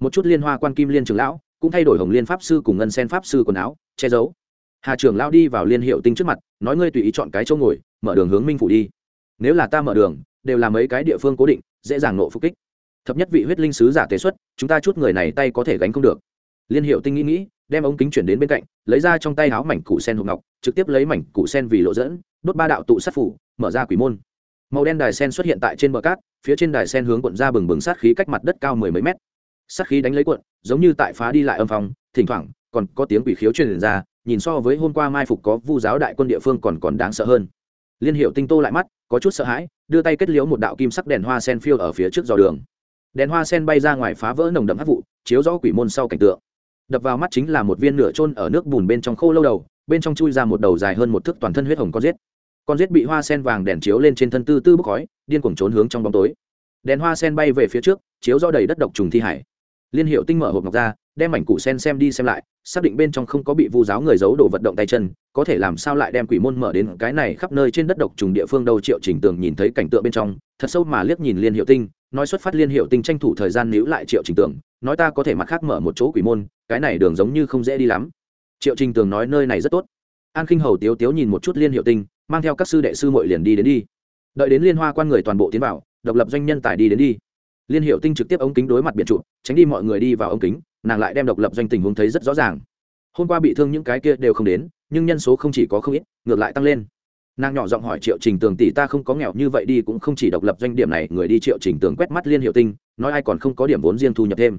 Speaker 1: Một chút liên hoa quan kim liên trường lão, cũng thay đổi hồng liên pháp sư cùng ngân sen pháp sư quần áo, che giấu. Hà trưởng lão đi vào liên hiệu tinh trước mặt, nói ngươi tùy ý chọn cái chỗ ngồi, mở đường hướng minh phủ đi. Nếu là ta mở đường, đều là mấy cái địa phương cố định, dễ dàng nộ phục kích. Thập nhất vị huyết linh sứ giả tế xuất, chúng ta chút người này tay có thể gánh không được liên hiệu tinh nghĩ nghĩ, đem ống kính chuyển đến bên cạnh, lấy ra trong tay áo mảnh củ sen hộp ngọc, trực tiếp lấy mảnh củ sen vì lộ dẫn, đốt ba đạo tụ sát phủ, mở ra quỷ môn. Màu đen đài sen xuất hiện tại trên bờ cát, phía trên đài sen hướng cuộn ra bừng bừng sát khí cách mặt đất cao mười mấy mét. Sát khí đánh lấy cuộn, giống như tại phá đi lại âm phòng thỉnh thoảng, còn có tiếng quỷ khiếu truyền ra, nhìn so với hôm qua mai phục có vu giáo đại quân địa phương còn còn đáng sợ hơn. Liên hiệu tinh tô lại mắt, có chút sợ hãi, đưa tay kết liễu một đạo kim sắc đèn hoa sen phiêu ở phía trước dò đường. Đèn hoa sen bay ra ngoài phá vỡ nồng đậm hắc vụ, chiếu rõ quỷ môn sau cảnh tượng đập vào mắt chính là một viên nửa trôn ở nước bùn bên trong khô lâu đầu, bên trong chui ra một đầu dài hơn một thước toàn thân huyết hồng con rết. Con rết bị hoa sen vàng đèn chiếu lên trên thân tư tư bốc khói, điên cuồng trốn hướng trong bóng tối. Đèn hoa sen bay về phía trước, chiếu do đầy đất độc trùng thi hải. Liên hiệu tinh mở hộp ngọc ra, đem mảnh củ sen xem đi xem lại, xác định bên trong không có bị vu giáo người giấu đồ vật động tay chân, có thể làm sao lại đem quỷ môn mở đến cái này khắp nơi trên đất độc trùng địa phương đâu, triệu trình tường nhìn thấy cảnh tượng bên trong, thật sâu mà liếc nhìn liên hiệu tinh nói xuất phát liên hiệu tinh tranh thủ thời gian níu lại triệu trình tường, nói ta có thể mặt khác mở một chỗ quỷ môn, cái này đường giống như không dễ đi lắm. Triệu trình tường nói nơi này rất tốt. An khinh hầu tiếu tiếu nhìn một chút liên hiệu tinh, mang theo các sư đệ sư mội liền đi đến đi. Đợi đến liên hoa quan người toàn bộ tiến vào, độc lập doanh nhân tài đi đến đi. Liên hiệu tinh trực tiếp ống kính đối mặt biển trụ, tránh đi mọi người đi vào ống kính, nàng lại đem độc lập doanh tình huống thấy rất rõ ràng. Hôm qua bị thương những cái kia đều không đến, nhưng nhân số không chỉ có không ít, ngược lại tăng lên nàng nhỏ giọng hỏi triệu trình tường tỷ, ta không có nghèo như vậy đi, cũng không chỉ độc lập doanh điểm này. Người đi triệu trình tường quét mắt liên hiệu tinh, nói ai còn không có điểm vốn riêng thu nhập thêm.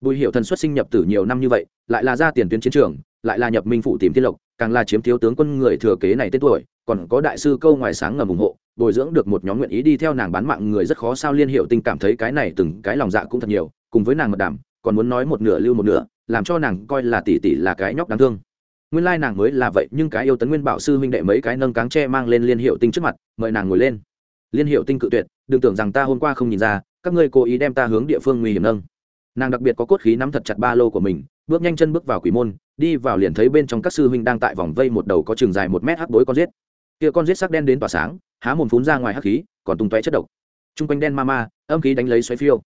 Speaker 1: Bùi hiệu thần xuất sinh nhập từ nhiều năm như vậy, lại là ra tiền tuyến chiến trường, lại là nhập minh phụ tìm thiên lộc, càng là chiếm thiếu tướng quân người thừa kế này tên tuổi, còn có đại sư câu ngoài sáng ngầm ủng hộ, bồi dưỡng được một nhóm nguyện ý đi theo nàng bán mạng người rất khó sao. Liên hiệu tinh cảm thấy cái này từng cái lòng dạ cũng thật nhiều, cùng với nàng mật đảm còn muốn nói một nửa lưu một nửa, làm cho nàng coi là tỷ tỷ là cái nhóc đáng thương nguyên lai nàng mới là vậy, nhưng cái yêu tấn nguyên bảo sư huynh đệ mấy cái nâng cáng tre mang lên liên hiệu tinh trước mặt, mời nàng ngồi lên. Liên hiệu tinh cự tuyệt, đừng tưởng rằng ta hôm qua không nhìn ra, các ngươi cố ý đem ta hướng địa phương nguy hiểm nâng. Nàng đặc biệt có cốt khí nắm thật chặt ba lô của mình, bước nhanh chân bước vào quỷ môn, đi vào liền thấy bên trong các sư huynh đang tại vòng vây một đầu có trường dài một mét hắc bối con giết. Kia con giết sắc đen đến tỏa sáng, há mồm phun ra ngoài hắc khí, còn tung tóe chất độc. Chung quanh đen ma ma, âm khí đánh lấy xoáy phiêu.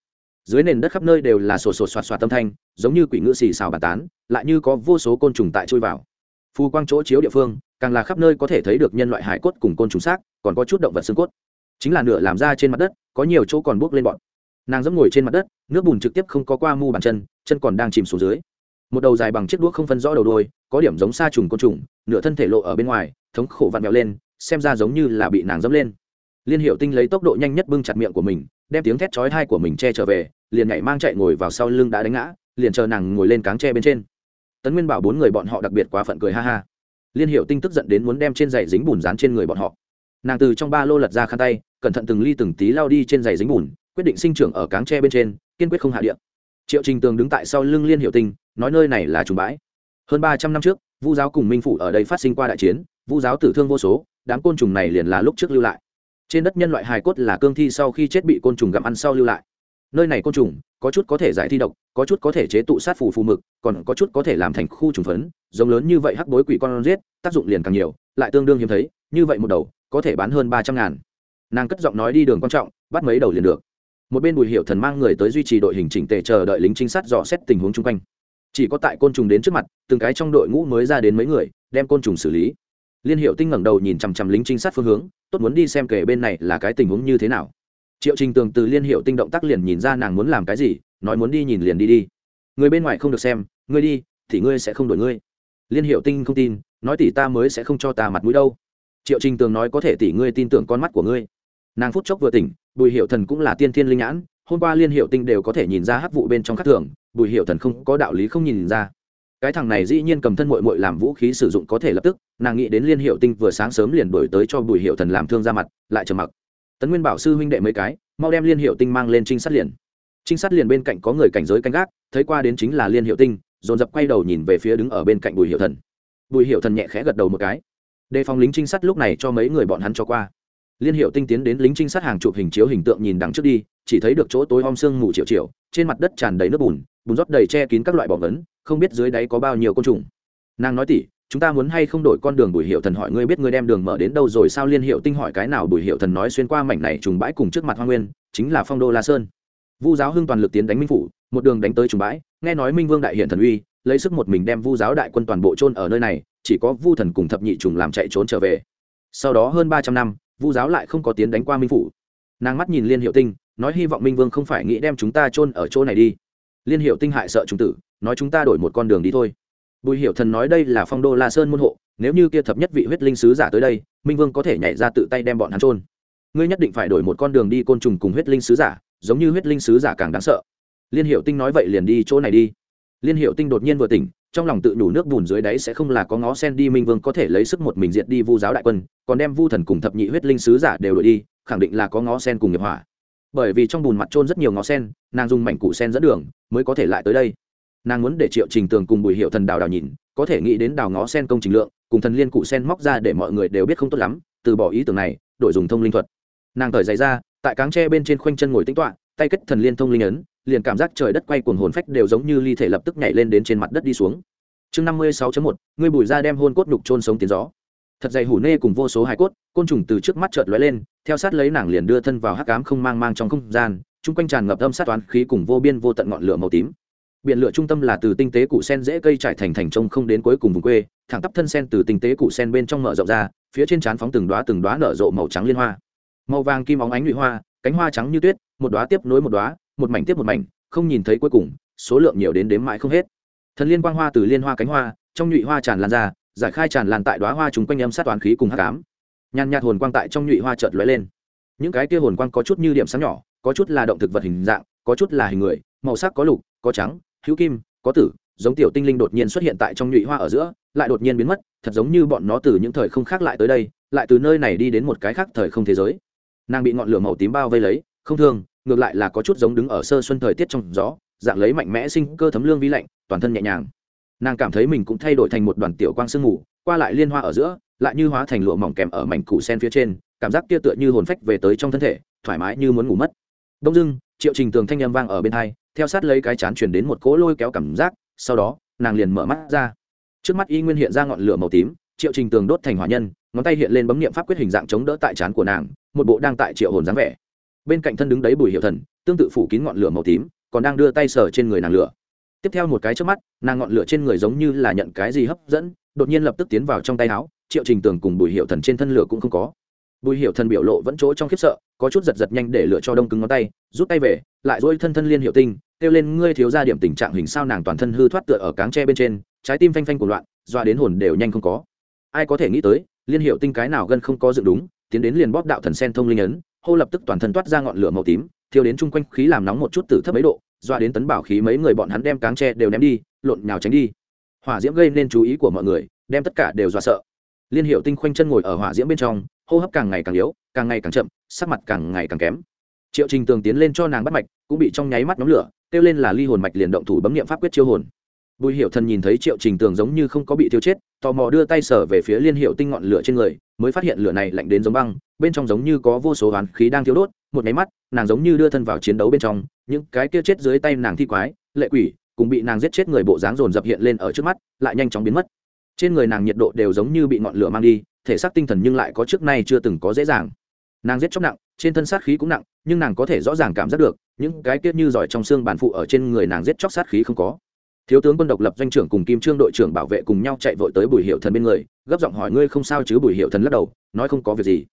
Speaker 1: Dưới nền đất khắp nơi đều là sổ sổ soạt soạt tâm thanh, giống như quỷ ngựa xì xào bàn tán, lại như có vô số côn trùng tại trôi vào phù quang chỗ chiếu địa phương, càng là khắp nơi có thể thấy được nhân loại hải cốt cùng côn trùng xác, còn có chút động vật xương cốt. Chính là nửa làm ra trên mặt đất, có nhiều chỗ còn buốc lên bọn. Nàng dẫm ngồi trên mặt đất, nước bùn trực tiếp không có qua mu bàn chân chân còn đang chìm xuống dưới. Một đầu dài bằng chiếc đuốc không phân rõ đầu đôi, có điểm giống sa trùng côn trùng, nửa thân thể lộ ở bên ngoài, thống khổ vặn vẹo lên, xem ra giống như là bị nàng dẫm lên. Liên hiệu tinh lấy tốc độ nhanh nhất bưng chặt miệng của mình, đem tiếng thét chói thai của mình che trở về, liền nhảy mang chạy ngồi vào sau lưng đã đánh ngã, liền chờ nàng ngồi lên cáng tre bên trên tấn nguyên bảo bốn người bọn họ đặc biệt quá phận cười ha ha. liên hiệu tinh tức giận đến muốn đem trên giày dính bùn dán trên người bọn họ. nàng từ trong ba lô lật ra khăn tay, cẩn thận từng ly từng tí lao đi trên giày dính bùn, quyết định sinh trưởng ở cáng tre bên trên, kiên quyết không hạ điện. triệu trình tường đứng tại sau lưng liên hiệu tinh, nói nơi này là trùng bãi. hơn ba trăm năm trước, vu giáo cùng minh phủ ở đây phát sinh qua đại chiến, vu giáo tử thương vô số, đám côn trùng này liền là lúc trước lưu lại. trên đất nhân loại hài cốt là cương thi sau khi chết bị côn trùng gặm ăn sau lưu lại nơi này côn trùng, có chút có thể giải thi độc, có chút có thể chế tụ sát phù phù mực, còn có chút có thể làm thành khu trùng phấn, giống lớn như vậy hắc bối quỷ con giết, tác dụng liền càng nhiều, lại tương đương hiếm thấy, như vậy một đầu, có thể bán hơn ba trăm ngàn. Nàng cất giọng nói đi đường quan trọng, bắt mấy đầu liền được. Một bên bùi hiệu thần mang người tới duy trì đội hình chỉnh tề chờ đợi lính trinh sát dò xét tình huống chung quanh. Chỉ có tại côn trùng đến trước mặt, từng cái trong đội ngũ mới ra đến mấy người, đem côn trùng xử lý. Liên hiệu tinh ngẩng đầu nhìn chằm chằm lính trinh sát phương hướng, tốt muốn đi xem kể bên này là cái tình huống như thế nào triệu trình tường từ liên hiệu tinh động tác liền nhìn ra nàng muốn làm cái gì, nói muốn đi nhìn liền đi đi. Người bên ngoài không được xem, ngươi đi, thì ngươi sẽ không đổi ngươi. Liên hiệu tinh không tin, nói tỷ ta mới sẽ không cho ta mặt mũi đâu. Triệu trình tường nói có thể tỷ ngươi tin tưởng con mắt của ngươi. Nàng phút chốc vừa tỉnh, bùi hiệu thần cũng là tiên thiên linh nhãn, hôm qua liên hiệu tinh đều có thể nhìn ra hắc vụ bên trong khắc thường, bùi hiệu thần không có đạo lý không nhìn ra. Cái thằng này dĩ nhiên cầm thân mội mội làm vũ khí sử dụng có thể lập tức, nàng nghĩ đến liên hiệu tinh vừa sáng sớm liền đổi tới cho bùi hiệu thần làm thương ra mặt, lại trầm mặc tấn nguyên bảo sư huynh đệ mấy cái, mau đem liên hiệu tinh mang lên trinh sát liền. Trinh sát liền bên cạnh có người cảnh giới canh gác, thấy qua đến chính là liên hiệu tinh, dồn dập quay đầu nhìn về phía đứng ở bên cạnh bùi hiệu thần. Bùi hiệu thần nhẹ khẽ gật đầu một cái. Đề phòng lính trinh sát lúc này cho mấy người bọn hắn cho qua. Liên hiệu tinh tiến đến lính trinh sát hàng chụp hình chiếu hình tượng nhìn đằng trước đi, chỉ thấy được chỗ tối om sương mù triệu triệu, trên mặt đất tràn đầy nước bùn bùn rót đầy che kín các loại bỏng ấn không biết dưới đáy có bao nhiêu côn trùng. Nàng nói tỉ chúng ta muốn hay không đổi con đường bùi hiệu thần hỏi ngươi biết ngươi đem đường mở đến đâu rồi, sao liên hiệu tinh hỏi cái nào bùi hiệu thần nói xuyên qua mảnh này trùng bãi cùng trước mặt hoa nguyên, chính là phong đô la sơn. Vu giáo hưng toàn lực tiến đánh minh phủ, một đường đánh tới trùng bãi, nghe nói minh vương đại hiện thần uy, lấy sức một mình đem vu giáo đại quân toàn bộ trôn ở nơi này, chỉ có vu thần cùng thập nhị trùng làm chạy trốn trở về. Sau đó hơn ba trăm năm, vu giáo lại không có tiến đánh qua minh phủ. Nàng mắt nhìn liên hiệu tinh, nói hy vọng minh vương không phải nghĩ đem chúng ta chôn ở chỗ này đi. Liên hiệu tinh hại sợ chúng tử, nói chúng ta đổi một con đường đi thôi bùi hiệu thần nói đây là phong đô la sơn môn hộ, nếu như kia thập nhất vị huyết linh sứ giả tới đây, minh vương có thể nhảy ra tự tay đem bọn hắn trôn ngươi nhất định phải đổi một con đường đi côn trùng cùng huyết linh sứ giả, giống như huyết linh sứ giả càng đáng sợ. Liên hiệu tinh nói vậy liền đi chỗ này đi. Liên hiệu tinh đột nhiên vừa tỉnh, trong lòng tự đủ nước bùn dưới đáy sẽ không là có ngó sen đi, minh vương có thể lấy sức một mình diệt đi vu giáo đại quân, còn đem vu thần cùng thập nhị huyết linh sứ giả đều đổi đi, khẳng định là có ngó sen cùng nghiệp hỏa. Bởi vì trong bùn mặt trôn rất nhiều ngó sen, nàng dùng mảnh củ sen dẫn đường mới có thể lại tới đây nàng muốn để triệu trình tường cùng bùi hiệu thần đào đào nhìn, có thể nghĩ đến đào ngó sen công trình lượng, cùng thần liên cụ sen móc ra để mọi người đều biết không tốt lắm, từ bỏ ý tưởng này, đổi dùng thông linh thuật. Nàng cởi giày ra, tại cáng tre bên trên khoanh chân ngồi tính toạ tay kết thần liên thông linh ấn, liền cảm giác trời đất quay cuồng hồn phách đều giống như ly thể lập tức nhảy lên đến trên mặt đất đi xuống. Chương năm mươi sáu một, ngươi bùi ra đem hôn cốt nhục trôn sống tiến gió. Thật dày hủ nê cùng vô số hài cốt, côn trùng từ trước mắt chợt lóe lên, theo sát lấy nàng liền đưa thân vào hắc ám không mang mang trong không gian, chung quanh tràn ngập âm sát toán khí cùng vô biên vô tận ngọn lửa màu tím biển lửa trung tâm là từ tinh tế củ sen dễ cây trải thành thành trông không đến cuối cùng vùng quê, thẳng tắp thân sen từ tinh tế củ sen bên trong mở rộng ra, phía trên trán phóng từng đoá từng đoá nở rộ màu trắng liên hoa. Màu vàng kim óng ánh nhụy hoa, cánh hoa trắng như tuyết, một đoá tiếp nối một đoá một mảnh tiếp một mảnh, không nhìn thấy cuối cùng, số lượng nhiều đến đếm mãi không hết. Thần liên quang hoa từ liên hoa cánh hoa, trong nhụy hoa tràn lan ra, giải khai tràn lan tại đoá hoa chúng quanh âm sát toán khí cùng hát cám nhàn nhạt hồn quang tại trong nhụy hoa chợt lóe lên. Những cái kia hồn quang có chút như điểm sáng nhỏ, có chút là động thực vật hình dạng, có chút là hình người, màu sắc có lục có trắng, hữu kim, có tử, giống tiểu tinh linh đột nhiên xuất hiện tại trong nhụy hoa ở giữa, lại đột nhiên biến mất, thật giống như bọn nó từ những thời không khác lại tới đây, lại từ nơi này đi đến một cái khác thời không thế giới. Nàng bị ngọn lửa màu tím bao vây lấy, không thương, ngược lại là có chút giống đứng ở sơ xuân thời tiết trong gió, dạng lấy mạnh mẽ sinh cơ thấm lương vi lạnh, toàn thân nhẹ nhàng. Nàng cảm thấy mình cũng thay đổi thành một đoàn tiểu quang sương mù, qua lại liên hoa ở giữa, lại như hóa thành lụa mỏng kèm ở mảnh củ sen phía trên, cảm giác kia tựa như hồn phách về tới trong thân thể, thoải mái như muốn ngủ mất. Đông dưng triệu trình tường thanh â m vang ở bên hai theo sát lấy cái chán chuyển đến một cỗ lôi kéo cảm giác, sau đó, nàng liền mở mắt ra. Trước mắt y nguyên hiện ra ngọn lửa màu tím, triệu trình tường đốt thành hỏa nhân, ngón tay hiện lên bấm nghiệm pháp quyết hình dạng chống đỡ tại chán của nàng, một bộ đang tại triệu hồn dáng vẻ. Bên cạnh thân đứng đấy bùi hiệu thần, tương tự phủ kín ngọn lửa màu tím, còn đang đưa tay sờ trên người nàng lửa. Tiếp theo một cái trước mắt, nàng ngọn lửa trên người giống như là nhận cái gì hấp dẫn, đột nhiên lập tức tiến vào trong tay áo, triệu trình tường cùng bùi hiệu thần trên thân lửa cũng không có. Bùi hiệu thần biểu lộ vẫn chỗ trong khiếp sợ, có chút giật giật nhanh để lửa cho đông cứng ngón tay, rút tay về, lại dỗi thân thân liên hiệu tinh kêu lên, ngươi thiếu ra điểm tình trạng hình sao nàng toàn thân hư thoát tựa ở cáng tre bên trên, trái tim phanh phanh của loạn doa đến hồn đều nhanh không có. Ai có thể nghĩ tới, liên hiệu tinh cái nào gân không có dựng đúng, tiến đến liền bóp đạo thần sen thông linh ấn, hô lập tức toàn thân toát ra ngọn lửa màu tím, thiêu đến chung quanh khí làm nóng một chút từ thấp mấy độ doa đến tấn bảo khí mấy người bọn hắn đem cáng tre đều ném đi, lộn nhào tránh đi. Hỏa diễm gây nên chú ý của mọi người, đem tất cả đều dọa sợ. Liên hiệu tinh khoanh chân ngồi ở hỏa diễm bên trong, hô hấp càng ngày càng yếu, càng ngày càng chậm, sắc mặt càng ngày càng kém triệu trình tường tiến lên cho nàng bắt mạch, cũng bị trong nháy mắt nóng lửa, kêu lên là ly hồn mạch liền động thủ bấm nghiệm pháp quyết chiêu hồn. Bùi hiệu thần nhìn thấy triệu trình tường giống như không có bị tiêu chết, tò mò đưa tay sở về phía liên hiệu tinh ngọn lửa trên người, mới phát hiện lửa này lạnh đến giống băng, bên trong giống như có vô số hoán khí đang thiếu đốt, một nháy mắt, nàng giống như đưa thân vào chiến đấu bên trong, những cái kia chết dưới tay nàng thi quái, lệ quỷ, cùng bị nàng giết chết người bộ dáng dồn dập hiện lên ở trước mắt, lại nhanh chóng biến mất. Trên người nàng nhiệt độ đều giống như bị ngọn lửa mang đi, thể xác tinh thần nhưng lại có trước nay chưa từng có dễ dàng. Nàng giết chóc nặng trên thân sát khí cũng nặng, nhưng nàng có thể rõ ràng cảm giác được, những cái tiết như giỏi trong xương bản phụ ở trên người nàng giết chóc sát khí không có. Thiếu tướng quân độc lập doanh trưởng cùng kim trương đội trưởng bảo vệ cùng nhau chạy vội tới bùi hiệu thần bên người, gấp giọng hỏi, ngươi không sao chứ? Bùi hiệu thần lắc đầu, nói, không có việc gì.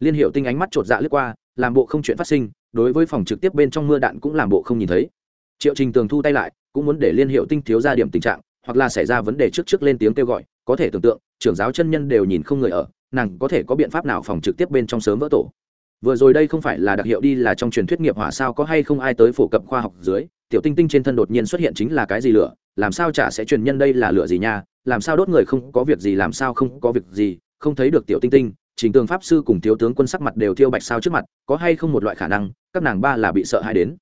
Speaker 1: Liên hiệu tinh ánh mắt chột dạ lướt qua, làm bộ không chuyện phát sinh, đối với phòng trực tiếp bên trong mưa đạn cũng làm bộ không nhìn thấy. Triệu trình tường thu tay lại, cũng muốn để liên hiệu tinh thiếu ra điểm tình trạng, hoặc là xảy ra vấn đề trước trước lên tiếng kêu gọi, có thể tưởng tượng, trưởng giáo chân nhân đều nhìn không người ở, nàng có thể có biện pháp nào phòng trực tiếp bên trong sớm vỡ tổ vừa rồi đây không phải là đặc hiệu đi là trong truyền thuyết nghiệp hỏa sao có hay không ai tới phổ cập khoa học dưới, tiểu tinh tinh trên thân đột nhiên xuất hiện chính là cái gì lửa, làm sao chả sẽ truyền nhân đây là lửa gì nha, làm sao đốt người không có việc gì, làm sao không có việc gì, không thấy được tiểu tinh tinh, trình tường pháp sư cùng thiếu tướng quân sắc mặt đều thiêu bạch sao trước mặt, có hay không một loại khả năng, các nàng ba là bị sợ hãi đến.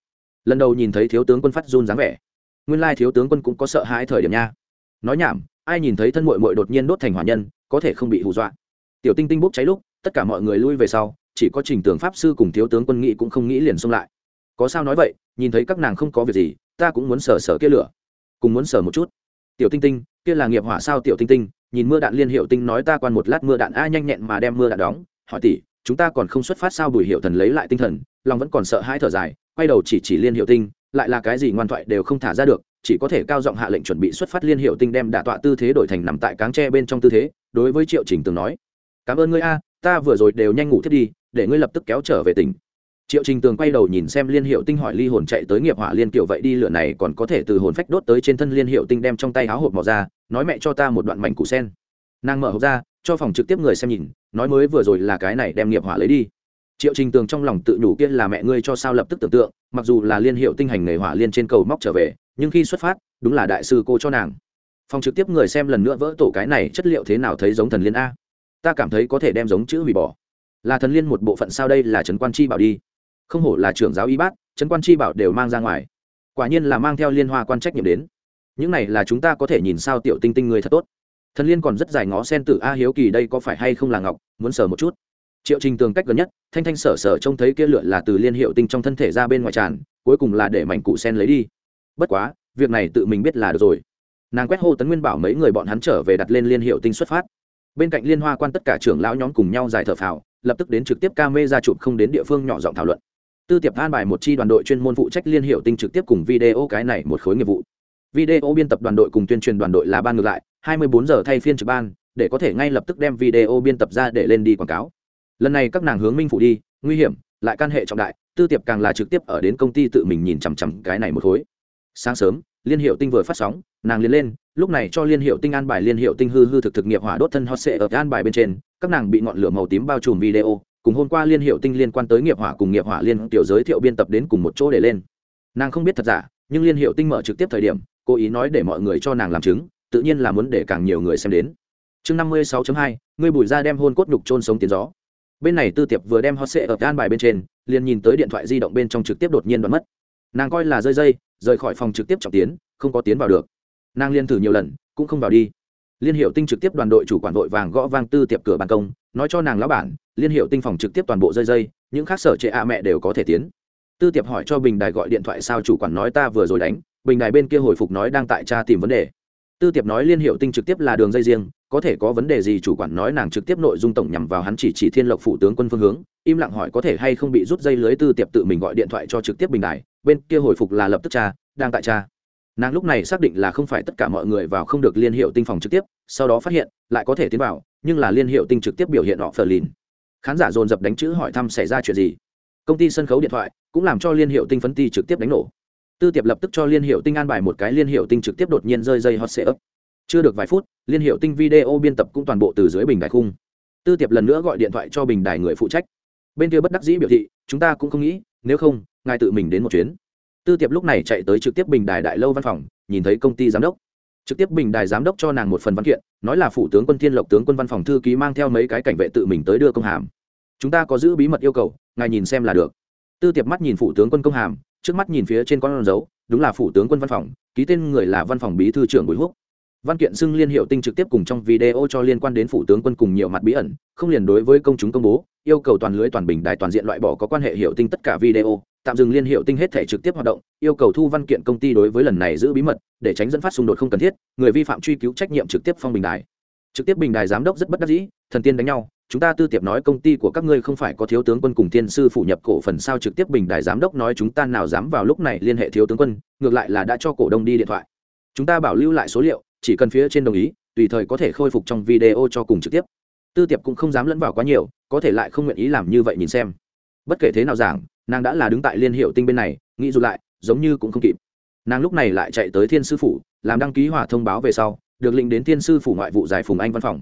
Speaker 1: Lần đầu nhìn thấy thiếu tướng quân phát run dáng vẻ. Nguyên lai thiếu tướng quân cũng có sợ hãi thời điểm nha. Nói nhảm, ai nhìn thấy thân mội mội đột nhiên đốt thành hỏa nhân, có thể không bị hù dọa. Tiểu tinh tinh bốc cháy lúc, tất cả mọi người lui về sau chỉ có trình tưởng pháp sư cùng thiếu tướng quân nghị cũng không nghĩ liền xông lại. Có sao nói vậy, nhìn thấy các nàng không có việc gì, ta cũng muốn sở sở kia lửa. Cùng muốn sở một chút. Tiểu tinh tinh, kia là nghiệp hỏa sao tiểu tinh tinh? Nhìn mưa đạn liên hiệu tinh nói ta quan một lát mưa đạn, a, nhanh nhẹn mà đem mưa đạn đóng. Hỏi tỷ, chúng ta còn không xuất phát sao bùi hiệu thần lấy lại tinh thần, lòng vẫn còn sợ hãi thở dài, quay đầu chỉ chỉ liên hiệu tinh, lại là cái gì ngoan thoại đều không thả ra được, chỉ có thể cao giọng hạ lệnh chuẩn bị xuất phát liên hiệu tinh đem đả tọa tư thế đổi thành nằm tại cáng tre bên trong tư thế, đối với triệu trình tường nói, cảm ơn ngươi a, ta vừa rồi đều nhanh ngủ thiết đi để ngươi lập tức kéo trở về tỉnh. Triệu trình tường quay đầu nhìn xem liên hiệu tinh hỏi ly hồn chạy tới nghiệp hỏa liên kiểu vậy đi lửa này còn có thể từ hồn phách đốt tới trên thân liên hiệu tinh đem trong tay áo hộp mỏ ra, nói mẹ cho ta một đoạn mảnh củ sen. Nàng mở hộp ra, cho phòng trực tiếp người xem nhìn, nói mới vừa rồi là cái này đem nghiệp hỏa lấy đi. Triệu trình tường trong lòng tự nhủ kia là mẹ ngươi cho sao lập tức tưởng tượng, mặc dù là liên hiệu tinh hành nghề hỏa liên trên cầu móc trở về, nhưng khi xuất phát, đúng là đại sư cô cho nàng. Phòng trực tiếp người xem lần nữa vỡ tổ cái này chất liệu thế nào thấy giống thần liên a. Ta cảm thấy có thể đem giống chữ hủy bỏ là thần liên một bộ phận sao đây là trấn quan chi bảo đi? Không hổ là trưởng giáo y bát, trấn quan chi bảo đều mang ra ngoài. Quả nhiên là mang theo liên hoa quan trách nhiệm đến. Những này là chúng ta có thể nhìn sao tiểu tinh tinh người thật tốt. Thần liên còn rất dài ngó sen tử a hiếu kỳ đây có phải hay không là ngọc, muốn sờ một chút. Triệu trình tường cách gần nhất, thanh thanh sở sở trông thấy kia lượn là từ liên hiệu tinh trong thân thể ra bên ngoài tràn, cuối cùng là để mảnh cụ sen lấy đi. Bất quá, việc này tự mình biết là được rồi. Nàng quét hô tấn nguyên bảo mấy người bọn hắn trở về đặt lên liên hiệu tinh xuất phát. Bên cạnh liên hoa quan tất cả trưởng lão nhóm cùng nhau giải thở phào lập tức đến trực tiếp ca mê ra chụp không đến địa phương nhỏ giọng thảo luận. Tư tiệp an bài một chi đoàn đội chuyên môn phụ trách liên hiệu tinh trực tiếp cùng video cái này một khối nghiệp vụ. Video biên tập đoàn đội cùng tuyên truyền đoàn đội là ban ngược lại 24 giờ thay phiên trực ban, để có thể ngay lập tức đem video biên tập ra để lên đi quảng cáo. Lần này các nàng hướng minh phụ đi, nguy hiểm, lại can hệ trọng đại, tư tiệp càng là trực tiếp ở đến công ty tự mình nhìn chằm chằm cái này một khối. Sáng sớm, liên hiệu tinh vừa phát sóng, nàng liền lên, lúc này cho liên hiệu tinh an bài liên hiệu tinh hư hư thực thực nghiệp hỏa đốt thân hot sệ ở an bài bên trên các nàng bị ngọn lửa màu tím bao trùm video, cùng hôm qua liên hiệu tinh liên quan tới nghiệp hỏa cùng nghiệp hỏa liên tiểu giới thiệu biên tập đến cùng một chỗ để lên. Nàng không biết thật giả, nhưng liên hiệu tinh mở trực tiếp thời điểm, cố ý nói để mọi người cho nàng làm chứng, tự nhiên là muốn để càng nhiều người xem đến. Chương năm mươi sáu hai, ngươi bùi ra đem hôn cốt nhục trôn sống tiến gió. Bên này tư tiệp vừa đem hot sệ ở an bài bên trên, liền nhìn tới điện thoại di động bên trong trực tiếp đột nhiên đoán mất. Nàng coi là rơi dây, rời khỏi phòng trực tiếp trọng tiến, không có tiến vào được. Nàng liên thử nhiều lần, cũng không vào đi liên hiệu tinh trực tiếp đoàn đội chủ quản vội vàng gõ vang tư tiệp cửa ban công, nói cho nàng lão bản, liên hiệu tinh phòng trực tiếp toàn bộ dây dây, những khác sở trệ ạ mẹ đều có thể tiến. Tư tiệp hỏi cho bình đài gọi điện thoại sao chủ quản nói ta vừa rồi đánh, bình đài bên kia hồi phục nói đang tại cha tìm vấn đề. Tư tiệp nói liên hiệu tinh trực tiếp là đường dây riêng, có thể có vấn đề gì chủ quản nói nàng trực tiếp nội dung tổng nhằm vào hắn chỉ chỉ thiên lộc phủ tướng quân phương hướng, im lặng hỏi có thể hay không bị rút dây lưới tư tiệp tự mình gọi điện thoại cho trực tiếp bình đài, bên kia hồi phục là lập tức cha đang tại cha nàng lúc này xác định là không phải tất cả mọi người vào không được liên hiệu tinh phòng trực tiếp, sau đó phát hiện, lại có thể tiến vào, nhưng là liên hiệu tinh trực tiếp biểu hiện họ phờ lìn. Khán giả dồn dập đánh chữ hỏi thăm xảy ra chuyện gì. Công ty sân khấu điện thoại cũng làm cho liên hiệu tinh phấn ti trực tiếp đánh nổ. Tư tiệp lập tức cho liên hiệu tinh an bài một cái liên hiệu tinh trực tiếp đột nhiên rơi dây hot sệ ấp chưa được vài phút, liên hiệu tinh video biên tập cũng toàn bộ từ dưới bình đài khung. Tư tiệp lần nữa gọi điện thoại cho bình đài người phụ trách. Bên kia bất đắc dĩ biểu thị, chúng ta cũng không nghĩ, nếu không, ngài tự mình đến một chuyến tư tiệp lúc này chạy tới trực tiếp bình đài đại lâu văn phòng, nhìn thấy công ty giám đốc. Trực tiếp bình đài giám đốc cho nàng một phần văn kiện, nói là phủ tướng quân thiên lộc tướng quân văn phòng thư ký mang theo mấy cái cảnh vệ tự mình tới đưa công hàm. Chúng ta có giữ bí mật yêu cầu, ngài nhìn xem là được. Tư tiệp mắt nhìn phủ tướng quân công hàm, trước mắt nhìn phía trên con dấu, đúng là phủ tướng quân văn phòng, ký tên người là văn phòng bí thư trưởng bùi húc. Văn kiện xưng liên hiệu tinh trực tiếp cùng trong video cho liên quan đến phủ tướng quân cùng nhiều mặt bí ẩn, không liền đối với công chúng công bố, yêu cầu toàn lưới toàn bình đài toàn diện loại bỏ có quan hệ hiệu tinh tất cả video tạm dừng liên hiệu tinh hết thể trực tiếp hoạt động, yêu cầu thu văn kiện công ty đối với lần này giữ bí mật, để tránh dẫn phát xung đột không cần thiết, người vi phạm truy cứu trách nhiệm trực tiếp phong bình đài. Trực tiếp bình đài giám đốc rất bất đắc dĩ, thần tiên đánh nhau, chúng ta tư tiệp nói công ty của các ngươi không phải có thiếu tướng quân cùng tiên sư phủ nhập cổ phần sao trực tiếp bình đài giám đốc nói chúng ta nào dám vào lúc này liên hệ thiếu tướng quân, ngược lại là đã cho cổ đông đi điện thoại. Chúng ta bảo lưu lại số liệu, chỉ cần phía trên đồng ý, tùy thời có thể khôi phục trong video cho cùng trực tiếp. Tư tiệp cũng không dám lẫn vào quá nhiều, có thể lại không nguyện ý làm như vậy nhìn xem. Bất kể thế nào giảng nàng đã là đứng tại liên hiệu tinh bên này, nghĩ dù lại, giống như cũng không kịp. Nàng lúc này lại chạy tới thiên sư phủ, làm đăng ký hòa thông báo về sau, được lệnh đến thiên sư phủ ngoại vụ giải phùng anh văn phòng.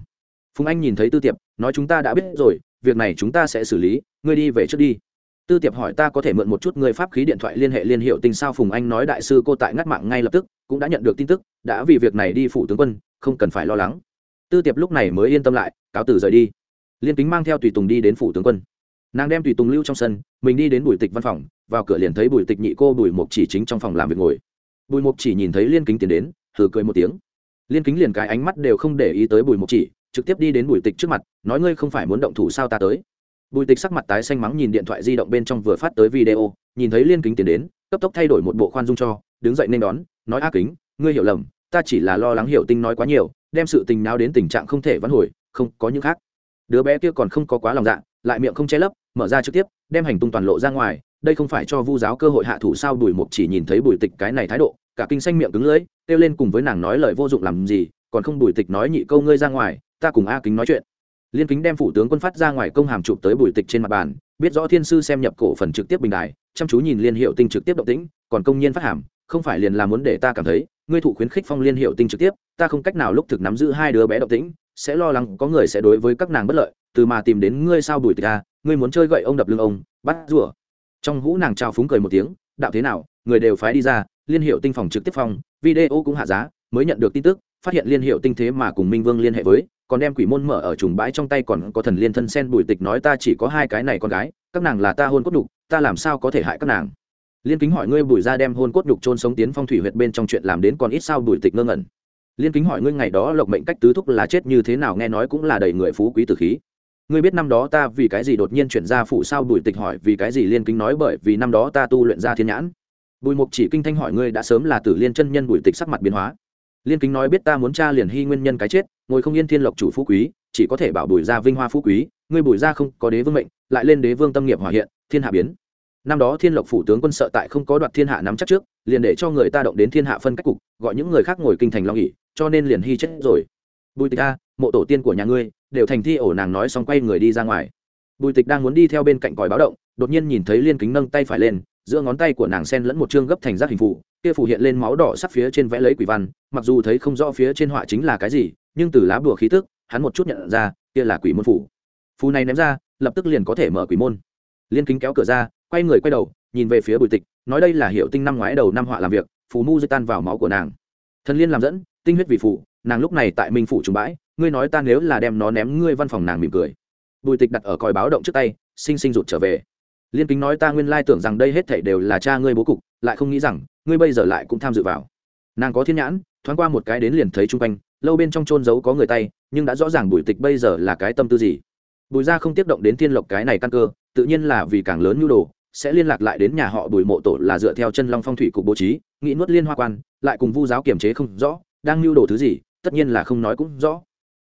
Speaker 1: Phùng anh nhìn thấy tư tiệp, nói chúng ta đã biết rồi, việc này chúng ta sẽ xử lý, ngươi đi về trước đi. Tư tiệp hỏi ta có thể mượn một chút người pháp khí điện thoại liên hệ liên hiệu tinh sao phùng anh nói đại sư cô tại ngắt mạng ngay lập tức, cũng đã nhận được tin tức, đã vì việc này đi phủ tướng quân, không cần phải lo lắng. Tư tiệp lúc này mới yên tâm lại, cáo từ rời đi. Liên kính mang theo tùy tùng đi đến phủ tướng quân nàng đem tùy tùng lưu trong sân, mình đi đến bùi tịch văn phòng, vào cửa liền thấy bùi tịch nhị cô bùi mục chỉ chính trong phòng làm việc ngồi. Bùi mục chỉ nhìn thấy liên kính tiến đến thử cười một tiếng. Liên kính liền cái ánh mắt đều không để ý tới bùi mục chỉ, trực tiếp đi đến bùi tịch trước mặt, nói ngươi không phải muốn động thủ sao ta tới. Bùi tịch sắc mặt tái xanh mắng nhìn điện thoại di động bên trong vừa phát tới video, nhìn thấy liên kính tiến đến, cấp tốc thay đổi một bộ khoan dung cho, đứng dậy nên đón, nói a kính, ngươi hiểu lầm, ta chỉ là lo lắng hiểu tinh nói quá nhiều, đem sự tình nào đến tình trạng không thể vãn hồi, không có những khác đứa bé kia còn không có quá lòng dạ lại miệng không che lấp, mở ra trực tiếp, đem hành tung toàn lộ ra ngoài, đây không phải cho vu giáo cơ hội hạ thủ sao bùi mục chỉ nhìn thấy bùi tịch cái này thái độ, cả kinh xanh miệng cứng lưỡi, kêu lên cùng với nàng nói lời vô dụng làm gì, còn không bùi tịch nói nhị câu ngươi ra ngoài, ta cùng a kính nói chuyện. Liên kính đem phủ tướng quân phát ra ngoài công hàm chụp tới bùi tịch trên mặt bàn, biết rõ thiên sư xem nhập cổ phần trực tiếp bình đài, chăm chú nhìn liên hiệu tinh trực tiếp động tĩnh, còn công nhiên phát hàm, không phải liền là muốn để ta cảm thấy, ngươi thụ khuyến khích phong liên hiệu tinh trực tiếp, ta không cách nào lúc thực nắm giữ hai đứa bé động tĩnh sẽ lo lắng có người sẽ đối với các nàng bất lợi từ mà tìm đến ngươi sao bùi tịch a ngươi muốn chơi gậy ông đập lưng ông bắt rủa trong hũ nàng trao phúng cười một tiếng đạo thế nào người đều phái đi ra liên hiệu tinh phòng trực tiếp phòng, video cũng hạ giá mới nhận được tin tức phát hiện liên hiệu tinh thế mà cùng minh vương liên hệ với còn đem quỷ môn mở ở trùng bãi trong tay còn có thần liên thân sen bùi tịch nói ta chỉ có hai cái này con gái các nàng là ta hôn cốt đục ta làm sao có thể hại các nàng? Liên kính hỏi ngươi bùi ra đem hôn cốt đục trôn sống tiến phong thủy huyệt bên trong chuyện làm đến còn ít sao bùi tịch ngơ ngẩn liên kính hỏi ngươi ngày đó lộc mệnh cách tứ thúc là chết như thế nào, nghe nói cũng là đầy người phú quý tử khí. Ngươi biết năm đó ta vì cái gì đột nhiên chuyển ra phụ sao bùi tịch hỏi vì cái gì liên kính nói bởi vì năm đó ta tu luyện ra thiên nhãn. Bùi mục chỉ kinh thanh hỏi ngươi đã sớm là tử liên chân nhân bùi tịch sắc mặt biến hóa. Liên kính nói biết ta muốn tra liền hy nguyên nhân cái chết, ngồi không yên thiên lộc chủ phú quý, chỉ có thể bảo bùi ra vinh hoa phú quý, ngươi bùi ra không có đế vương mệnh, lại lên đế vương tâm nghiệp hòa hiện, thiên hạ biến. Năm đó thiên lộc phủ tướng quân sợ tại không có đoạt thiên hạ nắm chắc trước, liền để cho người ta động đến thiên hạ phân cách cục, gọi những người khác ngồi kinh thành long nghỉ cho nên liền hy chết rồi. Bùi tịch a, mộ tổ tiên của nhà ngươi, đều thành thi ổ nàng nói xong quay người đi ra ngoài. Bùi tịch đang muốn đi theo bên cạnh còi báo động, đột nhiên nhìn thấy liên kính nâng tay phải lên, giữa ngón tay của nàng sen lẫn một chương gấp thành giác hình phụ kia phủ hiện lên máu đỏ sắp phía trên vẽ lấy quỷ văn, mặc dù thấy không rõ phía trên họa chính là cái gì, nhưng từ lá bùa khí tức, hắn một chút nhận ra, kia là quỷ môn phủ phù này ném ra, lập tức liền có thể mở quỷ môn. Liên kính kéo cửa ra, quay người quay đầu, nhìn về phía bùi tịch, nói đây là hiệu tinh năm ngoái đầu năm họa làm việc, phù mu dây tan vào máu của nàng. Thần liên làm dẫn tinh huyết vì phụ, nàng lúc này tại minh phủ trùng bãi, ngươi nói ta nếu là đem nó ném ngươi văn phòng nàng mỉm cười. Bùi tịch đặt ở còi báo động trước tay sinh sinh rụt trở về. Liên kính nói ta nguyên lai tưởng rằng đây hết thảy đều là cha ngươi bố cục, lại không nghĩ rằng, ngươi bây giờ lại cũng tham dự vào. Nàng có thiên nhãn, thoáng qua một cái đến liền thấy chung quanh, lâu bên trong trôn giấu có người tay, nhưng đã rõ ràng bùi tịch bây giờ là cái tâm tư gì. Bùi gia không tiếp động đến thiên lộc cái này căn cơ, tự nhiên là vì càng lớn nhu đồ, sẽ liên lạc lại đến nhà họ bùi mộ tổ là dựa theo chân long phong thủy cục bố trí, nghĩ nuốt liên hoa quan, lại cùng vu giáo kiềm chế không rõ đang lưu đồ thứ gì, tất nhiên là không nói cũng rõ.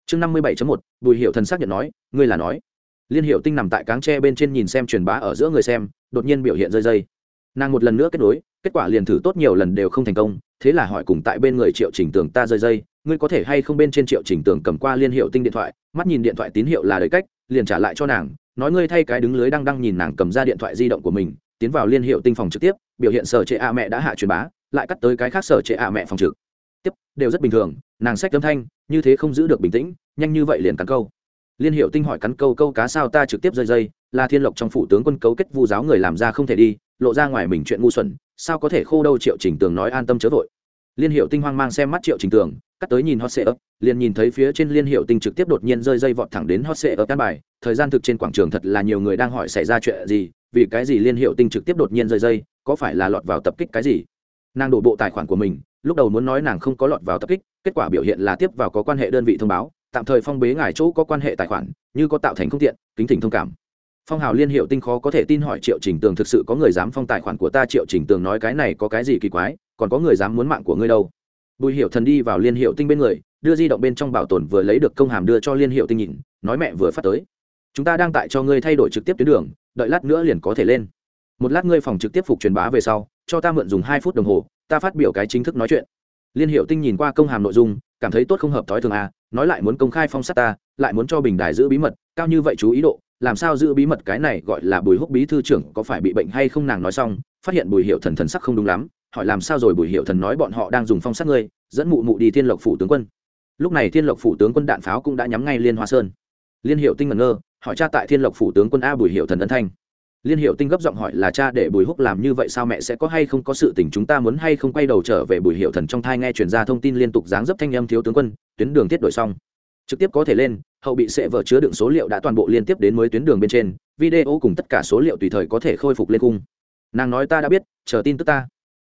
Speaker 1: Chương năm mươi bảy một, bùi hiệu thần xác nhận nói, ngươi là nói. Liên hiệu tinh nằm tại cáng tre bên trên nhìn xem truyền bá ở giữa người xem, đột nhiên biểu hiện rơi dây nàng một lần nữa kết nối, kết quả liền thử tốt nhiều lần đều không thành công, thế là hỏi cùng tại bên người triệu trình tường ta rơi dây ngươi có thể hay không bên trên triệu trình tường cầm qua liên hiệu tinh điện thoại, mắt nhìn điện thoại tín hiệu là đời cách, liền trả lại cho nàng, nói ngươi thay cái đứng lưới đang đang nhìn nàng cầm ra điện thoại di động của mình, tiến vào liên hiệu tinh phòng trực tiếp, biểu hiện sở trệ a mẹ đã hạ truyền bá, lại cắt tới cái khác sở trệ a mẹ phòng trực tiếp, đều rất bình thường, nàng sách âm thanh, như thế không giữ được bình tĩnh, nhanh như vậy liền cắn câu. Liên hiệu tinh hỏi cắn câu câu cá sao ta trực tiếp rơi dây, là thiên lộc trong phủ tướng quân cấu kết vu giáo người làm ra không thể đi, lộ ra ngoài mình chuyện ngu xuẩn, sao có thể khô đâu triệu trình tường nói an tâm chớ vội. Liên hiệu tinh hoang mang xem mắt triệu trình tường, cắt tới nhìn hot sệ ấp liền nhìn thấy phía trên liên hiệu tinh trực tiếp đột nhiên rơi dây vọt thẳng đến hot sệ ấp căn bài. Thời gian thực trên quảng trường thật là nhiều người đang hỏi xảy ra chuyện gì, vì cái gì liên hiệu tinh trực tiếp đột nhiên rơi dây, có phải là lọt vào tập kích cái gì? Nàng đổ bộ tài khoản của mình lúc đầu muốn nói nàng không có lọt vào tập kích, kết quả biểu hiện là tiếp vào có quan hệ đơn vị thông báo, tạm thời phong bế ngài chỗ có quan hệ tài khoản, như có tạo thành không tiện, kính thỉnh thông cảm. Phong hào liên hiệu tinh khó có thể tin hỏi triệu trình tường thực sự có người dám phong tài khoản của ta? Triệu trình tường nói cái này có cái gì kỳ quái, còn có người dám muốn mạng của ngươi đâu? Bùi hiệu thần đi vào liên hiệu tinh bên người, đưa di động bên trong bảo tồn vừa lấy được công hàm đưa cho liên hiệu tinh nhìn, nói mẹ vừa phát tới. Chúng ta đang tại cho ngươi thay đổi trực tiếp tuyến đường, đợi lát nữa liền có thể lên. Một lát ngươi phòng trực tiếp phục truyền bá về sau, cho ta mượn dùng hai phút đồng hồ ta phát biểu cái chính thức nói chuyện. Liên hiệu tinh nhìn qua công hàm nội dung, cảm thấy tốt không hợp thói thường à nói lại muốn công khai phong sát ta, lại muốn cho bình đài giữ bí mật, cao như vậy chú ý độ, làm sao giữ bí mật cái này gọi là bùi húc bí thư trưởng có phải bị bệnh hay không nàng nói xong, phát hiện bùi hiệu thần thần sắc không đúng lắm, hỏi làm sao rồi bùi hiệu thần nói bọn họ đang dùng phong sát ngươi, dẫn mụ mụ đi thiên lộc phủ tướng quân. Lúc này thiên lộc phủ tướng quân đạn pháo cũng đã nhắm ngay liên hoa sơn. Liên hiệu tinh ngẩn ngơ, hỏi cha tại thiên lộc phủ tướng quân a bùi hiệu thần ân thanh liên hiệu tinh gấp giọng hỏi là cha để bùi húc làm như vậy sao mẹ sẽ có hay không có sự tình chúng ta muốn hay không quay đầu trở về bùi hiệu thần trong thai nghe chuyển ra thông tin liên tục dáng dấp thanh âm thiếu tướng quân, tuyến đường tiết đổi xong. Trực tiếp có thể lên, hậu bị sệ vợ chứa đựng số liệu đã toàn bộ liên tiếp đến mới tuyến đường bên trên, video cùng tất cả số liệu tùy thời có thể khôi phục lên cung. Nàng nói ta đã biết, chờ tin tức ta.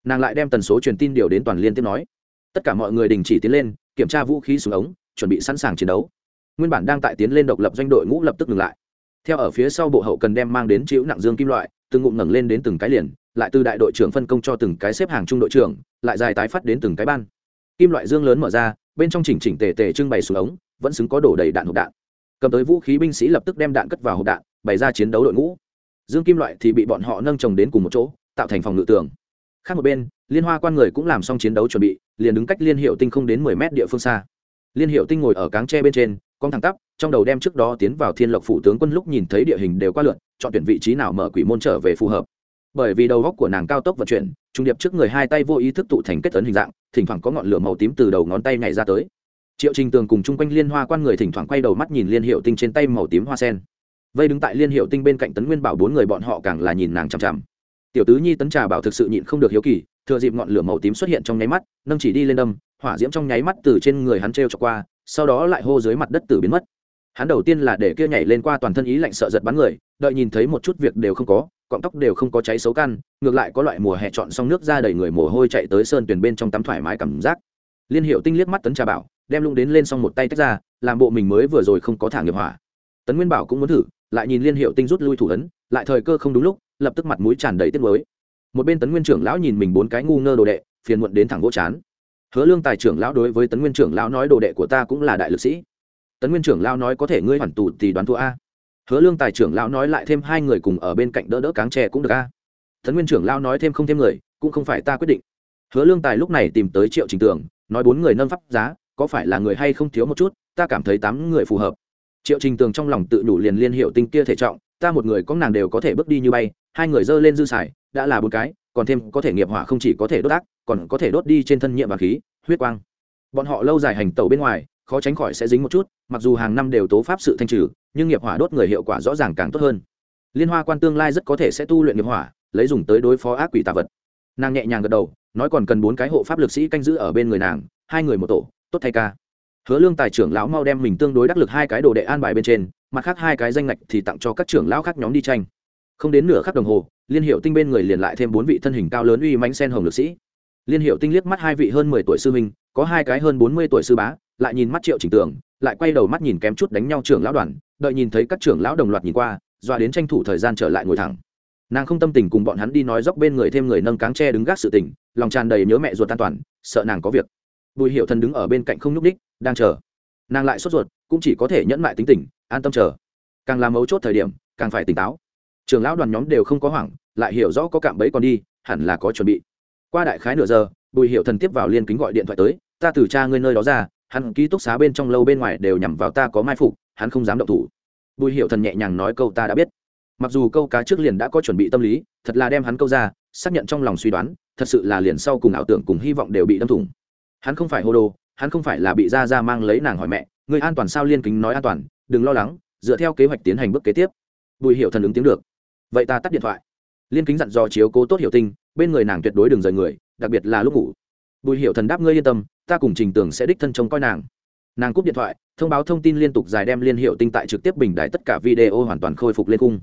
Speaker 1: Nàng lại đem tần số truyền tin điều đến toàn liên tiếp nói. Tất cả mọi người đình chỉ tiến lên, kiểm tra vũ khí xuống ống, chuẩn bị sẵn sàng chiến đấu. Nguyên bản đang tại tiến lên độc lập doanh đội ngũ lập tức ngừng lại theo ở phía sau bộ hậu cần đem mang đến chịu nặng dương kim loại, từng ngụm ngẩng lên đến từng cái liền, lại từ đại đội trưởng phân công cho từng cái xếp hàng trung đội trưởng, lại dài tái phát đến từng cái ban. Kim loại dương lớn mở ra, bên trong chỉnh chỉnh tề tề trưng bày xuống ống, vẫn xứng có đổ đầy đạn hộp đạn. Cầm tới vũ khí binh sĩ lập tức đem đạn cất vào hộp đạn, bày ra chiến đấu đội ngũ. Dương kim loại thì bị bọn họ nâng trồng đến cùng một chỗ, tạo thành phòng ngự tường. Khác một bên, liên hoa quan người cũng làm xong chiến đấu chuẩn bị, liền đứng cách liên hiệu tinh không đến mười mét địa phương xa liên hiệu tinh ngồi ở cáng tre bên trên, con thẳng tắp, trong đầu đem trước đó tiến vào thiên lộc phủ tướng quân lúc nhìn thấy địa hình đều qua lượn, chọn tuyển vị trí nào mở quỷ môn trở về phù hợp. Bởi vì đầu góc của nàng cao tốc vận chuyển, trung điệp trước người hai tay vô ý thức tụ thành kết tấn hình dạng, thỉnh thoảng có ngọn lửa màu tím từ đầu ngón tay nhảy ra tới. Triệu trình tường cùng chung quanh liên hoa quan người thỉnh thoảng quay đầu mắt nhìn liên hiệu tinh trên tay màu tím hoa sen. Vây đứng tại liên hiệu tinh bên cạnh tấn nguyên bảo bốn người bọn họ càng là nhìn nàng chằm chằm. Tiểu tứ nhi tấn trà bảo thực sự nhịn không được hiếu kỳ thừa dịp ngọn lửa màu tím xuất hiện trong nháy mắt, nâng chỉ đi lên đâm, hỏa diễm trong nháy mắt từ trên người hắn t r e o cho qua, sau đó lại hô dưới mặt đất tử biến mất. Hắn đầu tiên là để kia nhảy lên qua toàn thân ý lạnh sợ giật bắn người, đợi nhìn thấy một chút việc đều không có, cọng tóc đều không có cháy xấu căn, ngược lại có loại mùa hè chọn xong nước ra đầy người mồ hôi chạy tới sơn tuyển bên trong tắm thoải mái cảm giác. Liên hiệu tinh liếc mắt tấn trà bảo, đem lung đến lên xong một tay tách ra, làm bộ mình mới vừa rồi không có thả nghiệp hỏa. Tấn nguyên bảo cũng muốn thử, lại nhìn liên hiệu tinh rút lui thủ ấn, lại thời cơ không đúng lúc, lập tức mặt mũi tràn đầy tiếc mới một bên tấn nguyên trưởng lão nhìn mình bốn cái ngu ngơ đồ đệ, phiền muộn đến thẳng vỗ chán. Hứa lương tài trưởng lão đối với tấn nguyên trưởng lão nói đồ đệ của ta cũng là đại lực sĩ. Tấn nguyên trưởng lão nói có thể ngươi hoàn tù thì đoán thua a. Hứa lương tài trưởng lão nói lại thêm hai người cùng ở bên cạnh đỡ đỡ cáng tre cũng được a. Tấn nguyên trưởng lão nói thêm không thêm người, cũng không phải ta quyết định. Hứa lương tài lúc này tìm tới triệu trình tưởng nói bốn người nâng pháp giá, có phải là người hay không thiếu một chút, ta cảm thấy tám người phù hợp. Triệu trình tường trong lòng tự đủ liền liên hiệu tinh kia thể trọng, ta một người có nàng đều có thể bước đi như bay hai người dơ lên dư xài, đã là bốn cái, còn thêm có thể nghiệp hỏa không chỉ có thể đốt ác, còn có thể đốt đi trên thân nhiệm và khí, huyết quang. Bọn họ lâu dài hành tẩu bên ngoài, khó tránh khỏi sẽ dính một chút, mặc dù hàng năm đều tố pháp sự thanh trừ, nhưng nghiệp hỏa đốt người hiệu quả rõ ràng càng tốt hơn. Liên hoa quan tương lai rất có thể sẽ tu luyện nghiệp hỏa, lấy dùng tới đối phó ác quỷ tạ vật. Nàng nhẹ nhàng gật đầu, nói còn cần bốn cái hộ pháp lực sĩ canh giữ ở bên người nàng, hai người một tổ, tốt thay ca. Hứa lương tài trưởng lão mau đem mình tương đối đắc lực hai cái đồ đệ an bài bên trên, mặt khác hai cái danh ngạch thì tặng cho các trưởng lão khác nhóm đi tranh không đến nửa khắc đồng hồ, liên hiệu tinh bên người liền lại thêm bốn vị thân hình cao lớn uy mánh sen hồng lực sĩ. Liên hiệu tinh liếc mắt hai vị hơn mười tuổi sư minh có hai cái hơn bốn mươi tuổi sư bá, lại nhìn mắt triệu trình tưởng lại quay đầu mắt nhìn kém chút đánh nhau trưởng lão đoàn, đợi nhìn thấy các trưởng lão đồng loạt nhìn qua doa đến tranh thủ thời gian trở lại ngồi thẳng. Nàng không tâm tình cùng bọn hắn đi nói dốc bên người thêm người nâng cáng tre đứng gác sự tình, lòng tràn đầy nhớ mẹ ruột an toàn, sợ nàng có việc. Bùi hiệu thần đứng ở bên cạnh không nhúc ních đang chờ. Nàng lại sốt ruột, cũng chỉ có thể nhẫn mại tính tình, an tâm chờ. Càng làm mấu chốt thời điểm, càng phải tỉnh táo trường lão đoàn nhóm đều không có hoảng, lại hiểu rõ có cạm bẫy còn đi, hẳn là có chuẩn bị. Qua đại khái nửa giờ, bùi hiệu thần tiếp vào liên kính gọi điện thoại tới, ta từ cha ngươi nơi đó ra, hắn ký túc xá bên trong lâu bên ngoài đều nhằm vào ta có mai phục, hắn không dám động thủ. Bùi hiệu thần nhẹ nhàng nói câu ta đã biết. Mặc dù câu cá trước liền đã có chuẩn bị tâm lý, thật là đem hắn câu ra, xác nhận trong lòng suy đoán, thật sự là liền sau cùng ảo tưởng cùng hy vọng đều bị đâm thủng. Hắn không phải hô đồ, hắn không phải là bị ra ra mang lấy nàng hỏi mẹ người an toàn sao liên kính nói an toàn, đừng lo lắng, dựa theo kế hoạch tiến hành bước kế tiếp. Bùi hiệu thần ứng tiếng được vậy ta tắt điện thoại. Liên kính dặn dò chiếu cố tốt hiểu tinh, bên người nàng tuyệt đối đừng rời người, đặc biệt là lúc ngủ. Bùi hiệu thần đáp ngươi yên tâm, ta cùng trình tưởng sẽ đích thân trông coi nàng. Nàng cúp điện thoại, thông báo thông tin liên tục dài đem liên hiệu tinh tại trực tiếp bình đại tất cả video hoàn toàn khôi phục lên cung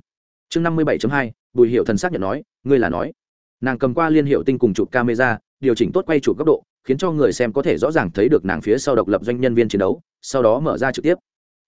Speaker 1: chương năm mươi bảy hai, bùi hiệu thần xác nhận nói, ngươi là nói. Nàng cầm qua liên hiệu tinh cùng chụp camera, điều chỉnh tốt quay chụp góc độ, khiến cho người xem có thể rõ ràng thấy được nàng phía sau độc lập doanh nhân viên chiến đấu, sau đó mở ra trực tiếp.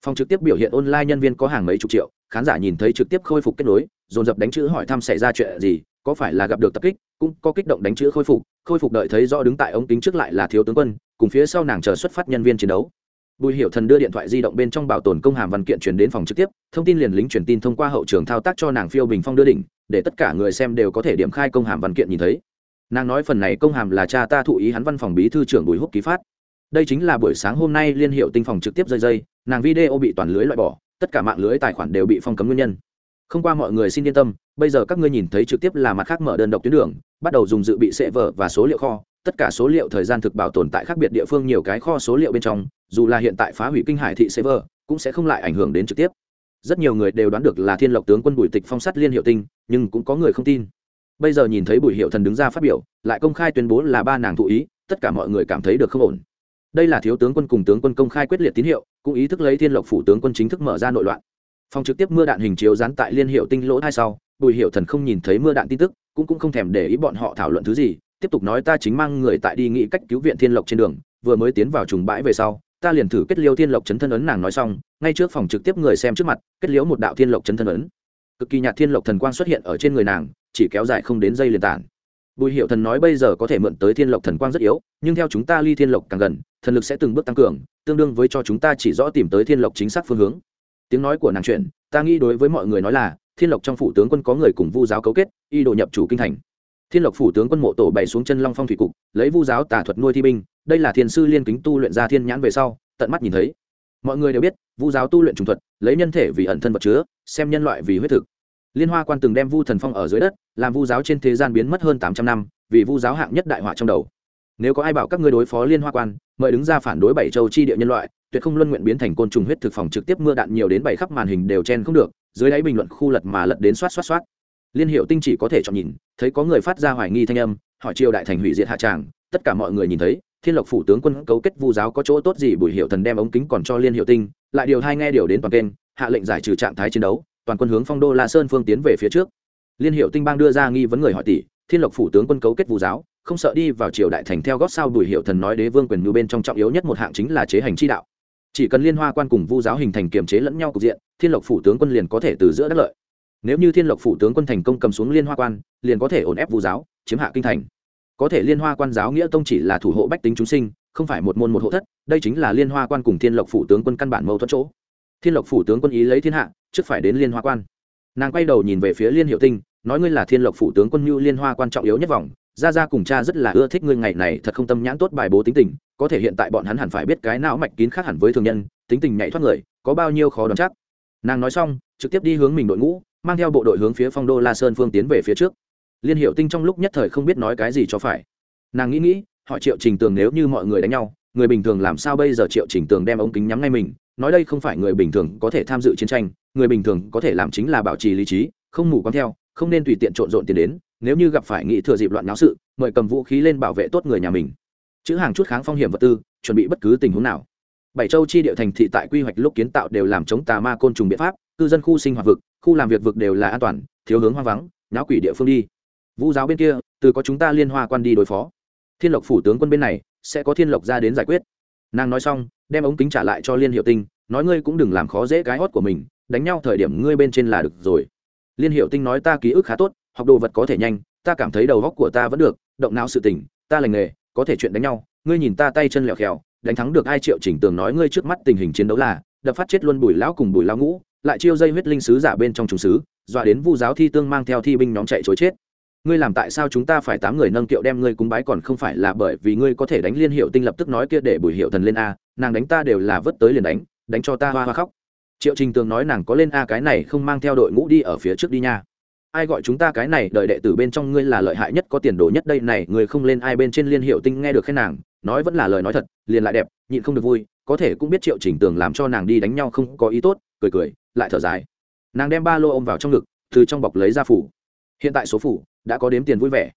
Speaker 1: Phòng trực tiếp biểu hiện online nhân viên có hàng mấy chục triệu khán giả nhìn thấy trực tiếp khôi phục kết nối, dồn dập đánh chữ hỏi thăm xảy ra chuyện gì, có phải là gặp được tập kích, cũng có kích động đánh chữ khôi phục khôi phục đợi thấy rõ đứng tại ống kính trước lại là thiếu tướng quân, cùng phía sau nàng chờ xuất phát nhân viên chiến đấu. Bùi hiệu thần đưa điện thoại di động bên trong bảo tồn công hàm văn kiện chuyển đến phòng trực tiếp, thông tin liền lính truyền tin thông qua hậu trường thao tác cho nàng phiêu bình phong đưa đỉnh, để tất cả người xem đều có thể điểm khai công hàm văn kiện nhìn thấy. Nàng nói phần này công hàm là cha ta thụ ý hắn văn phòng bí thư trưởng bùi húc ký phát. Đây chính là buổi sáng hôm nay liên hiệu tinh phòng trực tiếp rơi dây nàng video bị toàn lưới loại bỏ tất cả mạng lưới tài khoản đều bị phong cấm nguyên nhân. Không qua mọi người xin yên tâm, bây giờ các ngươi nhìn thấy trực tiếp là mặt khác mở đơn độc tuyến đường, bắt đầu dùng dự bị sệ vở và số liệu kho, tất cả số liệu thời gian thực bảo tồn tại khác biệt địa phương nhiều cái kho số liệu bên trong, dù là hiện tại phá hủy kinh hải thị server cũng sẽ không lại ảnh hưởng đến trực tiếp. Rất nhiều người đều đoán được là thiên lộc tướng quân bùi tịch phong sát liên hiệu tinh, nhưng cũng có người không tin. Bây giờ nhìn thấy bùi hiệu thần đứng ra phát biểu, lại công khai tuyên bố là ba nàng thụ ý, tất cả mọi người cảm thấy được không ổn. Đây là thiếu tướng quân cùng tướng quân công khai quyết liệt tín hiệu cũng ý thức lấy thiên lộc phủ tướng quân chính thức mở ra nội loạn. Phòng trực tiếp mưa đạn hình chiếu dán tại liên hiệu tinh lỗ hai sau, bùi hiệu thần không nhìn thấy mưa đạn tin tức, cũng cũng không thèm để ý bọn họ thảo luận thứ gì, tiếp tục nói ta chính mang người tại đi nghĩ cách cứu viện thiên lộc trên đường, vừa mới tiến vào trùng bãi về sau, ta liền thử kết liêu thiên lộc chấn thân ấn nàng nói xong, ngay trước phòng trực tiếp người xem trước mặt, kết liễu một đạo thiên lộc chấn thân ấn. Cực kỳ nhạt thiên lộc thần quang xuất hiện ở trên người nàng, chỉ kéo dài không đến dây liền tản bùi hiệu thần nói bây giờ có thể mượn tới thiên lộc thần quang rất yếu, nhưng theo chúng ta ly thiên lộc càng gần, thần lực sẽ từng bước tăng cường, tương đương với cho chúng ta chỉ rõ tìm tới thiên lộc chính xác phương hướng. Tiếng nói của nàng chuyện ta nghĩ đối với mọi người nói là, thiên lộc trong phủ tướng quân có người cùng vu giáo cấu kết, y đồ nhập chủ kinh thành. Thiên lộc phủ tướng quân mộ tổ bày xuống chân long phong thủy cục, lấy vu giáo tà thuật nuôi thi binh, đây là thiên sư liên kính tu luyện ra thiên nhãn về sau, tận mắt nhìn thấy. Mọi người đều biết, vu giáo tu luyện trùng thuật, lấy nhân thể vì ẩn thân vật chứa, xem nhân loại vì huyết thực liên hoa quan từng đem vu thần phong ở dưới đất, làm vu giáo trên thế gian biến mất hơn tám trăm năm, vì vu giáo hạng nhất đại họa trong đầu. Nếu có ai bảo các ngươi đối phó liên hoa quan, mời đứng ra phản đối bảy châu chi địa nhân loại, tuyệt không luân nguyện biến thành côn trùng huyết thực phòng trực tiếp mưa đạn nhiều đến bảy khắp màn hình đều chen không được, dưới đáy bình luận khu lật mà lật đến xoát xoát xoát. Liên hiệu tinh chỉ có thể chọn nhìn, thấy có người phát ra hoài nghi thanh âm, hỏi triều đại thành hủy diệt hạ tràng, tất cả mọi người nhìn thấy, thiên lộc phủ tướng quân cấu kết vu giáo có chỗ tốt gì bùi hiệu thần đem ống kính còn cho liên hiệu tinh, lại điều hai nghe điều đến toàn kênh, hạ lệnh giải trừ trạng thái chiến đấu toàn quân hướng phong đô la sơn phương tiến về phía trước liên hiệu tinh bang đưa ra nghi vấn người hỏi tỷ thiên lộc phủ tướng quân cấu kết vu giáo không sợ đi vào triều đại thành theo gót sao bùi hiệu thần nói đế vương quyền mưu bên trong trọng yếu nhất một hạng chính là chế hành chi đạo chỉ cần liên hoa quan cùng vu giáo hình thành kiềm chế lẫn nhau cục diện thiên lộc phủ tướng quân liền có thể từ giữa đất lợi nếu như thiên lộc phủ tướng quân thành công cầm xuống liên hoa quan liền có thể ổn ép vu giáo chiếm hạ kinh thành có thể liên hoa quan giáo nghĩa tông chỉ là thủ hộ bách tính chúng sinh không phải một môn một hộ thất đây chính là liên hoa quan cùng thiên lộc phủ tướng quân căn bản mâu thuẫn chỗ thiên lộc phủ tướng quân ý lấy thiên hạ trước phải đến liên hoa quan. Nàng quay đầu nhìn về phía liên hiệu tinh, nói ngươi là thiên lộc phủ tướng quân mưu liên hoa quan trọng yếu nhất vòng. Ra ra cùng cha rất là ưa thích ngươi ngày này, thật không tâm nhãn tốt bài bố tính tình, có thể hiện tại bọn hắn hẳn phải biết cái não mạch kín khác hẳn với thường nhân, tính tình nhảy thoát người, có bao nhiêu khó đoán chắc. Nàng nói xong, trực tiếp đi hướng mình đội ngũ, mang theo bộ đội hướng phía phong đô la sơn phương tiến về phía trước. Liên hiệu tinh trong lúc nhất thời không biết nói cái gì cho phải. Nàng nghĩ nghĩ họ triệu trình tường nếu như mọi người đánh nhau người bình thường làm sao bây giờ triệu chỉnh tường đem ống kính nhắm ngay mình? Nói đây không phải người bình thường có thể tham dự chiến tranh, người bình thường có thể làm chính là bảo trì lý trí, không mù quáng theo, không nên tùy tiện trộn rộn tiền đến, nếu như gặp phải nghị thừa dịp loạn náo sự, mời cầm vũ khí lên bảo vệ tốt người nhà mình. Chữ hàng chút kháng phong hiểm vật tư, chuẩn bị bất cứ tình huống nào. Bảy châu chi địa thành thị tại quy hoạch lúc kiến tạo đều làm chống tà ma côn trùng biện pháp, cư dân khu sinh hoạt vực, khu làm việc vực đều là an toàn, thiếu hướng hoang vắng nháo quỷ địa phương đi. Vũ giáo bên kia, từ có chúng ta liên hoa quan đi đối phó. Thiên lộc phủ tướng quân bên này sẽ có thiên lộc ra đến giải quyết. Nàng nói xong, đem ống kính trả lại cho liên hiệu tinh, nói ngươi cũng đừng làm khó dễ cái hót của mình, đánh nhau thời điểm ngươi bên trên là được rồi. Liên hiệu tinh nói ta ký ức khá tốt, học đồ vật có thể nhanh, ta cảm thấy đầu góc của ta vẫn được, động não sự tình ta lành nghề, có thể chuyện đánh nhau, ngươi nhìn ta tay chân lẹo khèo đánh thắng được hai triệu chỉnh tường nói ngươi trước mắt tình hình chiến đấu là, đập phát chết luôn bùi lão cùng bùi lão ngũ, lại chiêu dây huyết linh sứ giả bên trong trùng sứ, dọa đến vu giáo thi tương mang theo thi binh nhóm chạy chối chết ngươi làm tại sao chúng ta phải tám người nâng kiệu đem ngươi cúng bái còn không phải là bởi vì ngươi có thể đánh liên hiệu tinh lập tức nói kia để bùi hiệu thần lên a, nàng đánh ta đều là vớt tới liền đánh đánh cho ta hoa hoa khóc. Triệu trình tường nói nàng có lên a cái này không mang theo đội ngũ đi ở phía trước đi nha. Ai gọi chúng ta cái này, đợi đệ tử bên trong ngươi là lợi hại nhất, có tiền đồ nhất đây này, người không lên ai bên trên liên hiệu tinh nghe được khen nàng, nói vẫn là lời nói thật, liền lại đẹp, nhịn không được vui, có thể cũng biết triệu trình tường làm cho nàng đi đánh nhau không có ý tốt, cười cười, lại thở dài. Nàng đem ba lô ôm vào trong ngực, từ trong bọc lấy ra phủ. Hiện tại số phủ đã có đếm tiền vui vẻ.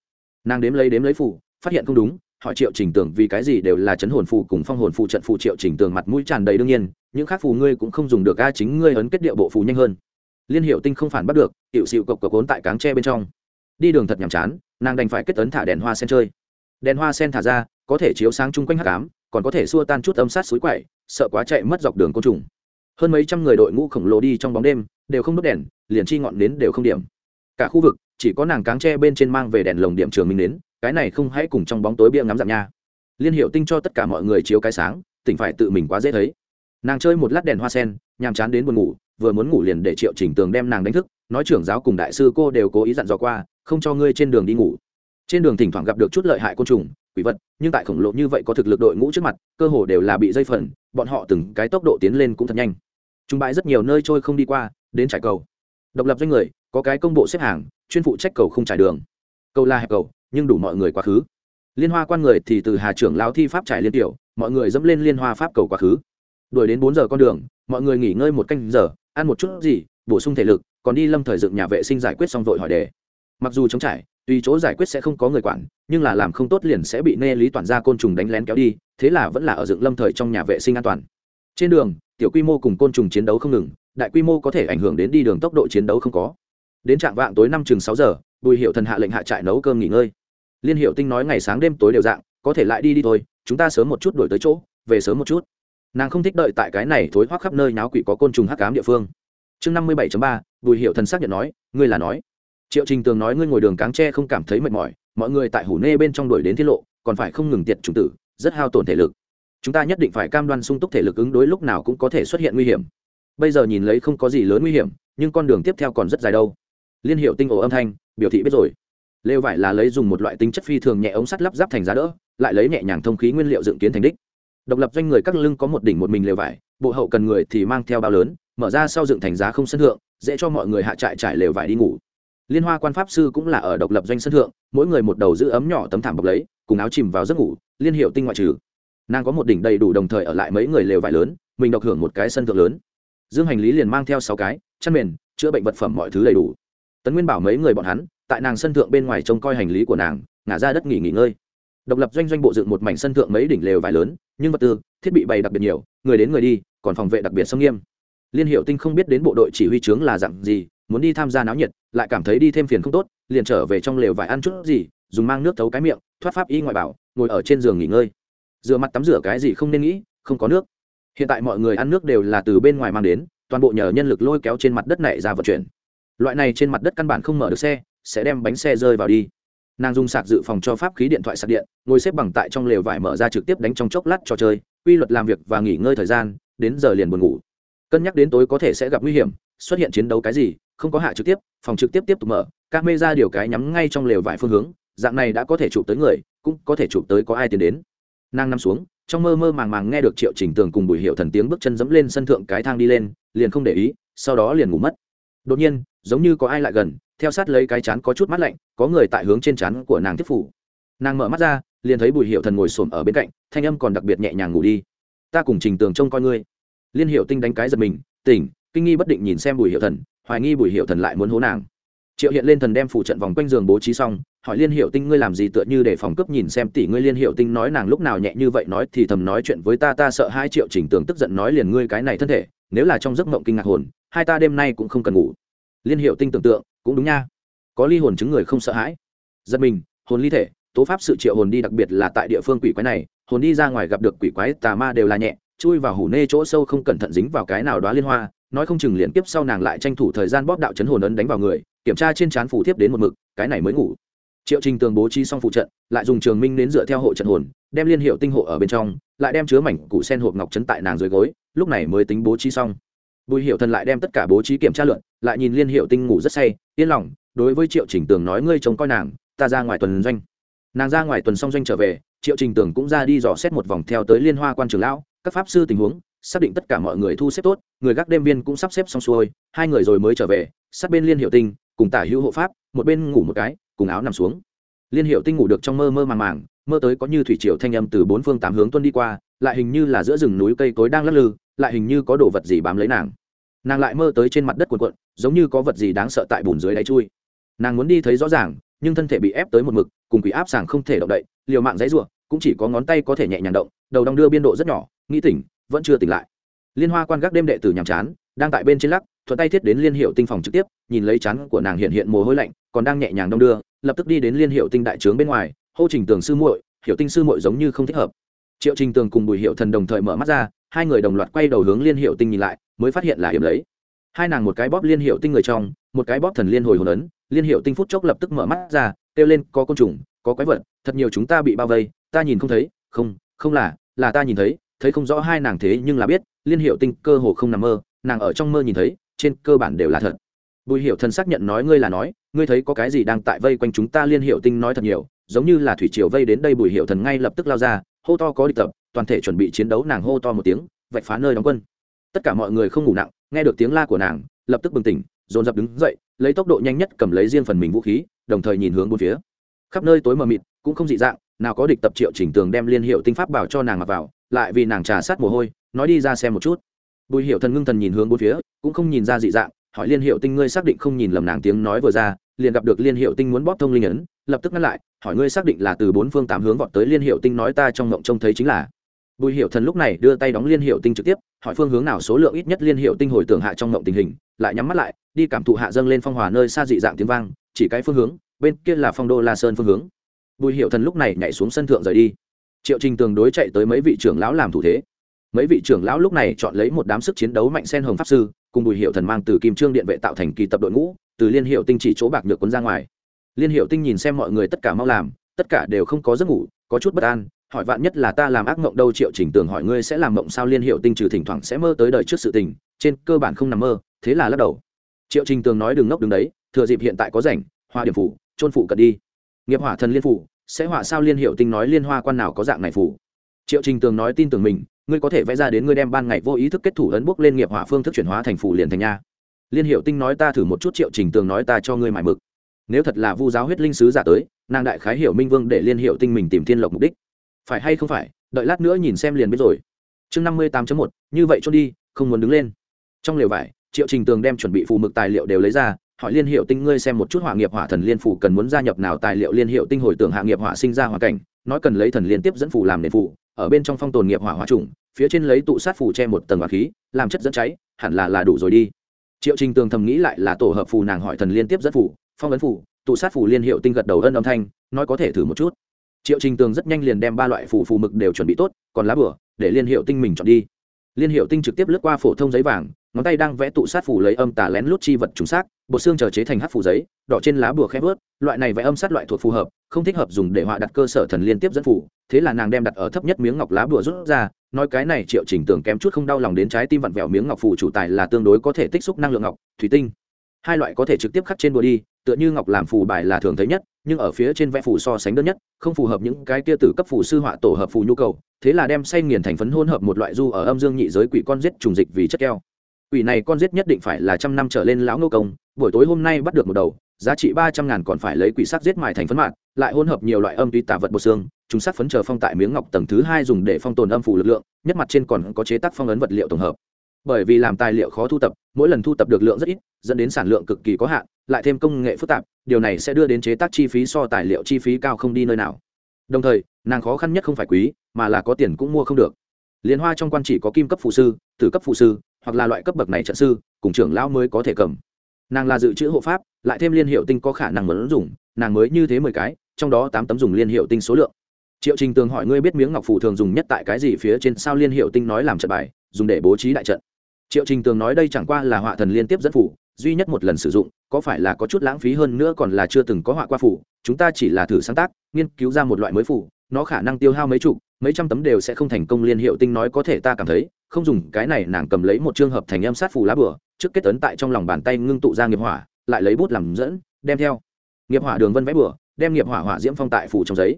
Speaker 1: Nàng đếm lấy đếm lấy phủ, phát hiện không đúng, hỏi triệu trình tường vì cái gì đều là chấn hồn phù cùng phong hồn phù trận phù triệu trình tường mặt mũi tràn đầy đương nhiên, những khác phù ngươi cũng không dùng được, a, chính ngươi ấn kết điệu bộ phù nhanh hơn. Liên hiệu tinh không phản bắt được hiệu xịu cộc cộc ốn tại cáng tre bên trong. Đi đường thật nhàm chán, nàng đành phải kết ấn thả đèn hoa sen chơi. Đèn hoa sen thả ra, có thể chiếu sáng chung quanh hát cám còn có thể xua tan chút âm sát suối quậy, sợ quá chạy mất dọc đường côn trùng. Hơn mấy trăm người đội ngũ khổng lồ đi trong bóng đêm, đều không đốt đèn, liền chi ngọn nến đều không điểm. Cả khu vực chỉ có nàng cáng tre bên trên mang về đèn lồng điểm trường minh đến, cái này không hãy cùng trong bóng tối bia ngắm dạng nha. Liên hiệu tinh cho tất cả mọi người chiếu cái sáng, tỉnh phải tự mình quá dễ thấy. Nàng chơi một lát đèn hoa sen, nhàm chán đến buồn ngủ, vừa muốn ngủ liền để triệu chỉnh tường đem nàng đánh thức, nói trưởng giáo cùng đại sư cô đều cố ý dặn dò qua, không cho ngươi trên đường đi ngủ. Trên đường thỉnh thoảng gặp được chút lợi hại côn trùng, quỷ vật, nhưng tại khổng lồ như vậy có thực lực đội ngũ trước mặt, cơ hồ đều là bị dây phần, bọn họ từng cái tốc độ tiến lên cũng thật nhanh. Chúng bãi rất nhiều nơi trôi không đi qua, đến trải cầu. Độc lập doanh người, có cái công bộ xếp hàng chuyên phụ trách cầu không trải đường. Cầu là hẹp cầu, nhưng đủ mọi người quá khứ. Liên hoa quan người thì từ hà trưởng lao thi pháp trải liên tiểu, mọi người dẫm lên liên hoa pháp cầu quá khứ. Đuổi đến bốn giờ con đường, mọi người nghỉ ngơi một canh giờ, ăn một chút gì, bổ sung thể lực, còn đi lâm thời dựng nhà vệ sinh giải quyết xong vội hỏi đề. Mặc dù chống trải, tùy chỗ giải quyết sẽ không có người quản, nhưng là làm không tốt liền sẽ bị nê lý toàn ra côn trùng đánh lén kéo đi, thế là vẫn là ở dựng lâm thời trong nhà vệ sinh an toàn. Trên đường, tiểu quy mô cùng côn trùng chiến đấu không ngừng, đại quy mô có thể ảnh hưởng đến đi đường tốc độ chiến đấu không có đến trạng vạng tối năm chừng sáu giờ, bùi hiệu thần hạ lệnh hạ trại nấu cơm nghỉ ngơi. Liên hiệu tinh nói ngày sáng đêm tối đều dạng, có thể lại đi đi thôi, chúng ta sớm một chút đổi tới chỗ, về sớm một chút. Nàng không thích đợi tại cái này thối hoác khắp nơi náo quỷ có côn trùng hắc cám địa phương. Chương năm mươi bảy ba, bùi hiệu thần xác nhận nói, ngươi là nói. Triệu trình tường nói ngươi ngồi đường cáng tre không cảm thấy mệt mỏi, mọi người tại hủ nê bên trong đuổi đến tiết lộ, còn phải không ngừng tiệt chủng tử, rất hao tổn thể lực. Chúng ta nhất định phải cam đoan sung túc thể lực ứng đối lúc nào cũng có thể xuất hiện nguy hiểm. Bây giờ nhìn lấy không có gì lớn nguy hiểm, nhưng con đường tiếp theo còn rất dài đâu liên hiệu tinh ổ âm thanh, biểu thị biết rồi. Lều vải là lấy dùng một loại tính chất phi thường nhẹ ống sắt lắp ráp thành giá đỡ, lại lấy nhẹ nhàng thông khí nguyên liệu dựng kiến thành đích. Độc lập doanh người các lưng có một đỉnh một mình lều vải, bộ hậu cần người thì mang theo bao lớn, mở ra sau dựng thành giá không sân thượng, dễ cho mọi người hạ trại trải lều vải đi ngủ. Liên hoa quan pháp sư cũng là ở độc lập doanh sân thượng, mỗi người một đầu giữ ấm nhỏ tấm thảm bọc lấy, cùng áo chìm vào giấc ngủ, liên hiệu tinh ngoại trừ. Nàng có một đỉnh đầy đủ đồng thời ở lại mấy người lều vải lớn, mình độc hưởng một cái sân thượng lớn. Dương hành lý liền mang theo sáu cái, chăn mền, chữa bệnh vật phẩm mọi thứ đầy đủ tấn nguyên bảo mấy người bọn hắn, tại nàng sân thượng bên ngoài trông coi hành lý của nàng, ngả ra đất nghỉ nghỉ ngơi. Độc lập doanh doanh bộ dựng một mảnh sân thượng mấy đỉnh lều vải lớn, nhưng vật tư, thiết bị bày đặc biệt nhiều, người đến người đi, còn phòng vệ đặc biệt sông nghiêm. Liên hiệu tinh không biết đến bộ đội chỉ huy trướng là dặn gì, muốn đi tham gia náo nhiệt, lại cảm thấy đi thêm phiền không tốt, liền trở về trong lều vải ăn chút gì, dùng mang nước thấu cái miệng, thoát pháp y ngoại bảo, ngồi ở trên giường nghỉ ngơi. Rửa mặt tắm rửa cái gì không nên nghĩ, không có nước. Hiện tại mọi người ăn nước đều là từ bên ngoài mang đến, toàn bộ nhờ nhân lực lôi kéo trên mặt đất này ra vận chuyển loại này trên mặt đất căn bản không mở được xe, sẽ đem bánh xe rơi vào đi. Nàng dùng sạc dự phòng cho pháp khí điện thoại sạc điện, ngồi xếp bằng tại trong lều vải mở ra trực tiếp đánh trong chốc lát trò chơi, quy luật làm việc và nghỉ ngơi thời gian, đến giờ liền buồn ngủ. Cân nhắc đến tối có thể sẽ gặp nguy hiểm, xuất hiện chiến đấu cái gì, không có hạ trực tiếp, phòng trực tiếp tiếp tục mở các mê ra điều cái nhắm ngay trong lều vải phương hướng, dạng này đã có thể chụp tới người, cũng có thể chụp tới có ai tiến đến. Nàng nằm xuống, trong mơ mơ màng màng nghe được triệu trình tường cùng bùi hiệu thần tiếng bước chân dẫm lên sân thượng cái thang đi lên, liền không để ý, sau đó liền ngủ mất đột nhiên, giống như có ai lại gần, theo sát lấy cái chán có chút mắt lạnh, có người tại hướng trên chán của nàng tiếp phủ. Nàng mở mắt ra, liền thấy bùi hiệu thần ngồi xổm ở bên cạnh, thanh âm còn đặc biệt nhẹ nhàng ngủ đi. Ta cùng trình tường trông coi ngươi. Liên hiệu tinh đánh cái giật mình, tỉnh, kinh nghi bất định nhìn xem bùi hiệu thần, hoài nghi bùi hiệu thần lại muốn hố nàng. Triệu hiện lên thần đem phủ trận vòng quanh giường bố trí xong, hỏi liên hiệu tinh, ngươi làm gì tựa như để phòng cướp nhìn xem tỷ ngươi? Liên hiệu tinh nói, nàng lúc nào nhẹ như vậy nói thì thầm nói chuyện với ta ta sợ hai triệu trình tường tức giận nói liền ngươi cái này thân thể, nếu là trong giấc mộng kinh ngạc hồn hai ta đêm nay cũng không cần ngủ. Liên hiệu tinh tưởng tượng, cũng đúng nha. Có ly hồn chứng người không sợ hãi. Giật mình, hồn ly thể, tố pháp sự triệu hồn đi đặc biệt là tại địa phương quỷ quái này, hồn đi ra ngoài gặp được quỷ quái tà ma đều là nhẹ, chui vào hủ nê chỗ sâu không cẩn thận dính vào cái nào đó liên hoa, nói không chừng liền tiếp sau nàng lại tranh thủ thời gian bóp đạo chấn hồn ấn đánh vào người, kiểm tra trên trán phủ thiếp đến một mực, cái này mới ngủ. Triệu trình tường bố trí xong phụ trận, lại dùng trường minh đến dựa theo hộ trận hồn, đem liên hiệu tinh hộ ở bên trong, lại đem chứa mảnh cụ sen hộp ngọc chấn tại nàng dưới gối, lúc này mới tính bố trí xong bùi hiệu thần lại đem tất cả bố trí kiểm tra lượn lại nhìn liên hiệu tinh ngủ rất say, yên lòng, đối với triệu trình tường nói, ngươi trông coi nàng, ta ra ngoài tuần doanh. Nàng ra ngoài tuần xong doanh trở về, triệu trình tường cũng ra đi dò xét một vòng theo tới liên hoa quan trường lão, các pháp sư tình huống, xác định tất cả mọi người thu xếp tốt, người gác đêm viên cũng sắp xếp xong xuôi, hai người rồi mới trở về, sát bên liên hiệu tinh, cùng tả hữu hộ pháp, một bên ngủ một cái, cùng áo nằm xuống. Liên hiệu tinh ngủ được trong mơ mơ màng màng mơ tới có như thủy triều thanh âm từ bốn phương tám hướng tuân đi qua, lại hình như là giữa rừng núi cây cối đang lắc lư, lại hình như có đồ vật gì bám lấy nàng. Nàng lại mơ tới trên mặt đất cuộn cuộn, giống như có vật gì đáng sợ tại bùn dưới đáy chui. Nàng muốn đi thấy rõ ràng, nhưng thân thể bị ép tới một mực, cùng quỷ áp sàng không thể động đậy, liều mạng dãy ruộng cũng chỉ có ngón tay có thể nhẹ nhàng động, đầu đong đưa biên độ rất nhỏ, nghĩ tỉnh, vẫn chưa tỉnh lại. Liên hoa quan gác đêm đệ tử nhàm chán, đang tại bên trên lắc, thuận tay thiết đến liên hiệu tinh phòng trực tiếp, nhìn lấy chán của nàng hiện hiện mồ hôi lạnh, còn đang nhẹ nhàng đong đưa, lập tức đi đến liên hiệu tinh đại trướng bên ngoài hô trình tường sư muội hiệu tinh sư muội giống như không thích hợp. Triệu trình tường cùng bùi hiệu thần đồng thời mở mắt ra, hai người đồng loạt quay đầu hướng liên hiệu tinh nhìn lại, mới phát hiện là hiểm lấy. Hai nàng một cái bóp liên hiệu tinh người trong, một cái bóp thần liên hồi hồn ấn, liên hiệu tinh phút chốc lập tức mở mắt ra, kêu lên, có côn trùng, có quái vật, thật nhiều chúng ta bị bao vây, ta nhìn không thấy, không không là là ta nhìn thấy thấy không rõ hai nàng thế nhưng là biết, liên hiệu tinh cơ hồ không nằm mơ, nàng ở trong mơ nhìn thấy, trên cơ bản đều là thật. Bùi hiệu thần xác nhận nói, ngươi là nói, ngươi thấy có cái gì đang tại vây quanh chúng ta? Liên hiệu tinh nói thật nhiều giống như là thủy triều vây đến đây bùi hiệu thần ngay lập tức lao ra, hô to có địch tập, toàn thể chuẩn bị chiến đấu, nàng hô to một tiếng, vạch phá nơi đóng quân. Tất cả mọi người không ngủ nặng, nghe được tiếng la của nàng, lập tức bừng tỉnh, dồn dập đứng dậy, lấy tốc độ nhanh nhất cầm lấy riêng phần mình vũ khí, đồng thời nhìn hướng bốn phía. Khắp nơi tối mờ mịt, cũng không dị dạng, nào có địch tập triệu chỉnh tường đem liên hiệu tinh pháp bảo cho nàng mặc vào, lại vì nàng trà sát mồ hôi, nói đi ra xem một chút. Bùi hiệu thần ngưng thần nhìn hướng bốn phía, cũng không nhìn ra dị dạng, hỏi liên hiệu tinh ngươi xác định không nhìn lầm nàng tiếng nói vừa ra, liền gặp được liên hiệu tinh muốn bóp thông linh ấn, lập tức ngăn lại hỏi ngươi xác định là từ bốn phương tám hướng vọt tới liên hiệu tinh nói ta trong ngộng trông thấy chính là. Bùi hiệu thần lúc này đưa tay đóng liên hiệu tinh trực tiếp, hỏi phương hướng nào số lượng ít nhất liên hiệu tinh hồi tưởng hạ trong ngộng tình hình, lại nhắm mắt lại, đi cảm thụ hạ dâng lên phong hòa nơi xa dị dạng tiếng vang, chỉ cái phương hướng, bên kia là phong đô la sơn phương hướng. Bùi hiệu thần lúc này nhảy xuống sân thượng rời đi. Triệu trình tường đối chạy tới mấy vị trưởng lão làm thủ thế. Mấy vị trưởng lão lúc này chọn lấy một đám sức chiến đấu mạnh sen hồng pháp sư, cùng bùi hiệu thần mang từ kim trương điện vệ tạo thành kỳ tập đội ngũ, từ liên hiệu tinh chỉ chỗ bạc được quấn ra ngoài liên hiệu tinh nhìn xem mọi người tất cả mau làm, tất cả đều không có giấc ngủ, có chút bất an, hỏi vạn nhất là ta làm ác mộng đâu, triệu trình tường hỏi ngươi sẽ làm mộng sao, liên hiệu tinh trừ thỉnh thoảng sẽ mơ tới đời trước sự tình, trên cơ bản không nằm mơ, thế là lắc đầu. Triệu trình tường nói đừng ngốc đứng đấy, thừa dịp hiện tại có rảnh, hoa điểm phủ trôn phủ cận đi. Nghiệp hỏa thần liên phủ, sẽ hỏa sao, liên hiệu tinh nói liên hoa quan nào có dạng này phủ. Triệu trình tường nói tin tưởng mình, ngươi có thể vẽ ra đến ngươi đem ban ngày vô ý thức kết thủ ấn bốc lên nghiệp hỏa phương thức chuyển hóa thành phủ liền thành nha. Liên hiệu tinh nói ta thử một chút, triệu trình tường nói ta cho ngươi mải mực nếu thật là vu giáo huyết linh sứ giả tới, nàng đại khái hiểu minh vương để liên hiệu tinh mình tìm thiên lộc mục đích. Phải hay không phải, đợi lát nữa nhìn xem liền biết rồi. Chương năm mươi tám một, như vậy cho đi, không muốn đứng lên. Trong lều vải, triệu trình tường đem chuẩn bị phù mực tài liệu đều lấy ra, hỏi liên hiệu tinh ngươi xem một chút hỏa nghiệp hỏa thần liên phủ cần muốn gia nhập nào tài liệu liên hiệu tinh hồi tưởng hạ nghiệp hỏa sinh ra hoàn cảnh, nói cần lấy thần liên tiếp dẫn phủ làm nền phủ ở bên trong phong tồn nghiệp hỏa hỏa trùng, phía trên lấy tụ sát phủ che một tầng hỏa khí, làm chất dẫn cháy, hẳn là là đủ rồi đi. Triệu trình tường thầm nghĩ lại là tổ hợp phù nàng hỏi thần liên tiếp dẫn phủ phong ấn phủ, tụ sát phủ liên hiệu tinh gật đầu ân âm thanh, nói có thể thử một chút. Triệu trình tường rất nhanh liền đem ba loại phủ phù mực đều chuẩn bị tốt, còn lá bửa, để liên hiệu tinh mình chọn đi. Liên hiệu tinh trực tiếp lướt qua phổ thông giấy vàng, ngón tay đang vẽ tụ sát phủ lấy âm tả lén lút chi vật trùng xác, bột xương chờ chế thành hát phủ giấy, đỏ trên lá bùa khép ướt loại này vẽ âm sát loại thuộc phù hợp, không thích hợp dùng để họa đặt cơ sở thần liên tiếp dẫn phủ, thế là nàng đem đặt ở thấp nhất miếng ngọc lá bùa rút ra, nói cái này triệu trình tường kém chút không đau lòng đến trái tim vặn vẹo miếng ngọc phủ chủ tài là tương đối có thể tích xúc năng lượng ngọc, thủy tinh. Hai loại có thể trực tiếp khắc trên bùa đi tựa như ngọc làm phù bài là thường thấy nhất, nhưng ở phía trên vẽ phù so sánh đơn nhất, không phù hợp những cái kia từ cấp phù sư họa tổ hợp phù nhu cầu, thế là đem say nghiền thành phấn hôn hợp một loại du ở âm dương nhị giới quỷ con giết trùng dịch vì chất keo. Quỷ này con giết nhất định phải là trăm năm trở lên lão nô công, buổi tối hôm nay bắt được một đầu, giá trị ba trăm ngàn còn phải lấy quỷ sắc giết mài thành phấn mạng lại hỗn hợp nhiều loại âm tuy tả vật bột xương, chúng sắc phấn chờ phong tại miếng ngọc tầng thứ hai dùng để phong tồn âm phủ lực lượng, nhất mặt trên còn có chế tác phong ấn vật liệu tổng hợp bởi vì làm tài liệu khó thu tập, mỗi lần thu tập được lượng rất ít, dẫn đến sản lượng cực kỳ có hạn, lại thêm công nghệ phức tạp, điều này sẽ đưa đến chế tác chi phí so tài liệu chi phí cao không đi nơi nào. Đồng thời, nàng khó khăn nhất không phải quý, mà là có tiền cũng mua không được. Liên hoa trong quan chỉ có kim cấp phụ sư, tử cấp phụ sư, hoặc là loại cấp bậc này trận sư, cùng trưởng lão mới có thể cầm. Nàng là dự trữ hộ pháp, lại thêm liên hiệu tinh có khả năng muốn dùng, nàng mới như thế mười cái, trong đó tám tấm dùng liên hiệu tinh số lượng. Triệu trình tường hỏi ngươi biết miếng ngọc phủ thường dùng nhất tại cái gì phía trên sao liên hiệu tinh nói làm trận bài, dùng để bố trí đại trận triệu trình tường nói đây chẳng qua là họa thần liên tiếp dẫn phủ, duy nhất một lần sử dụng, có phải là có chút lãng phí hơn nữa còn là chưa từng có họa qua phủ, chúng ta chỉ là thử sáng tác, nghiên cứu ra một loại mới phủ, nó khả năng tiêu hao mấy chục, mấy trăm tấm đều sẽ không thành công liên hiệu tinh nói có thể ta cảm thấy, không dùng, cái này nàng cầm lấy một trường hợp thành âm sát phủ lá bửa, trước kết tấn tại trong lòng bàn tay ngưng tụ ra nghiệp hỏa, lại lấy bút làm dẫn, đem theo. Nghiệp hỏa đường vân vẽ bửa, đem nghiệp hỏa hỏa diễm phong tại phủ trong giấy.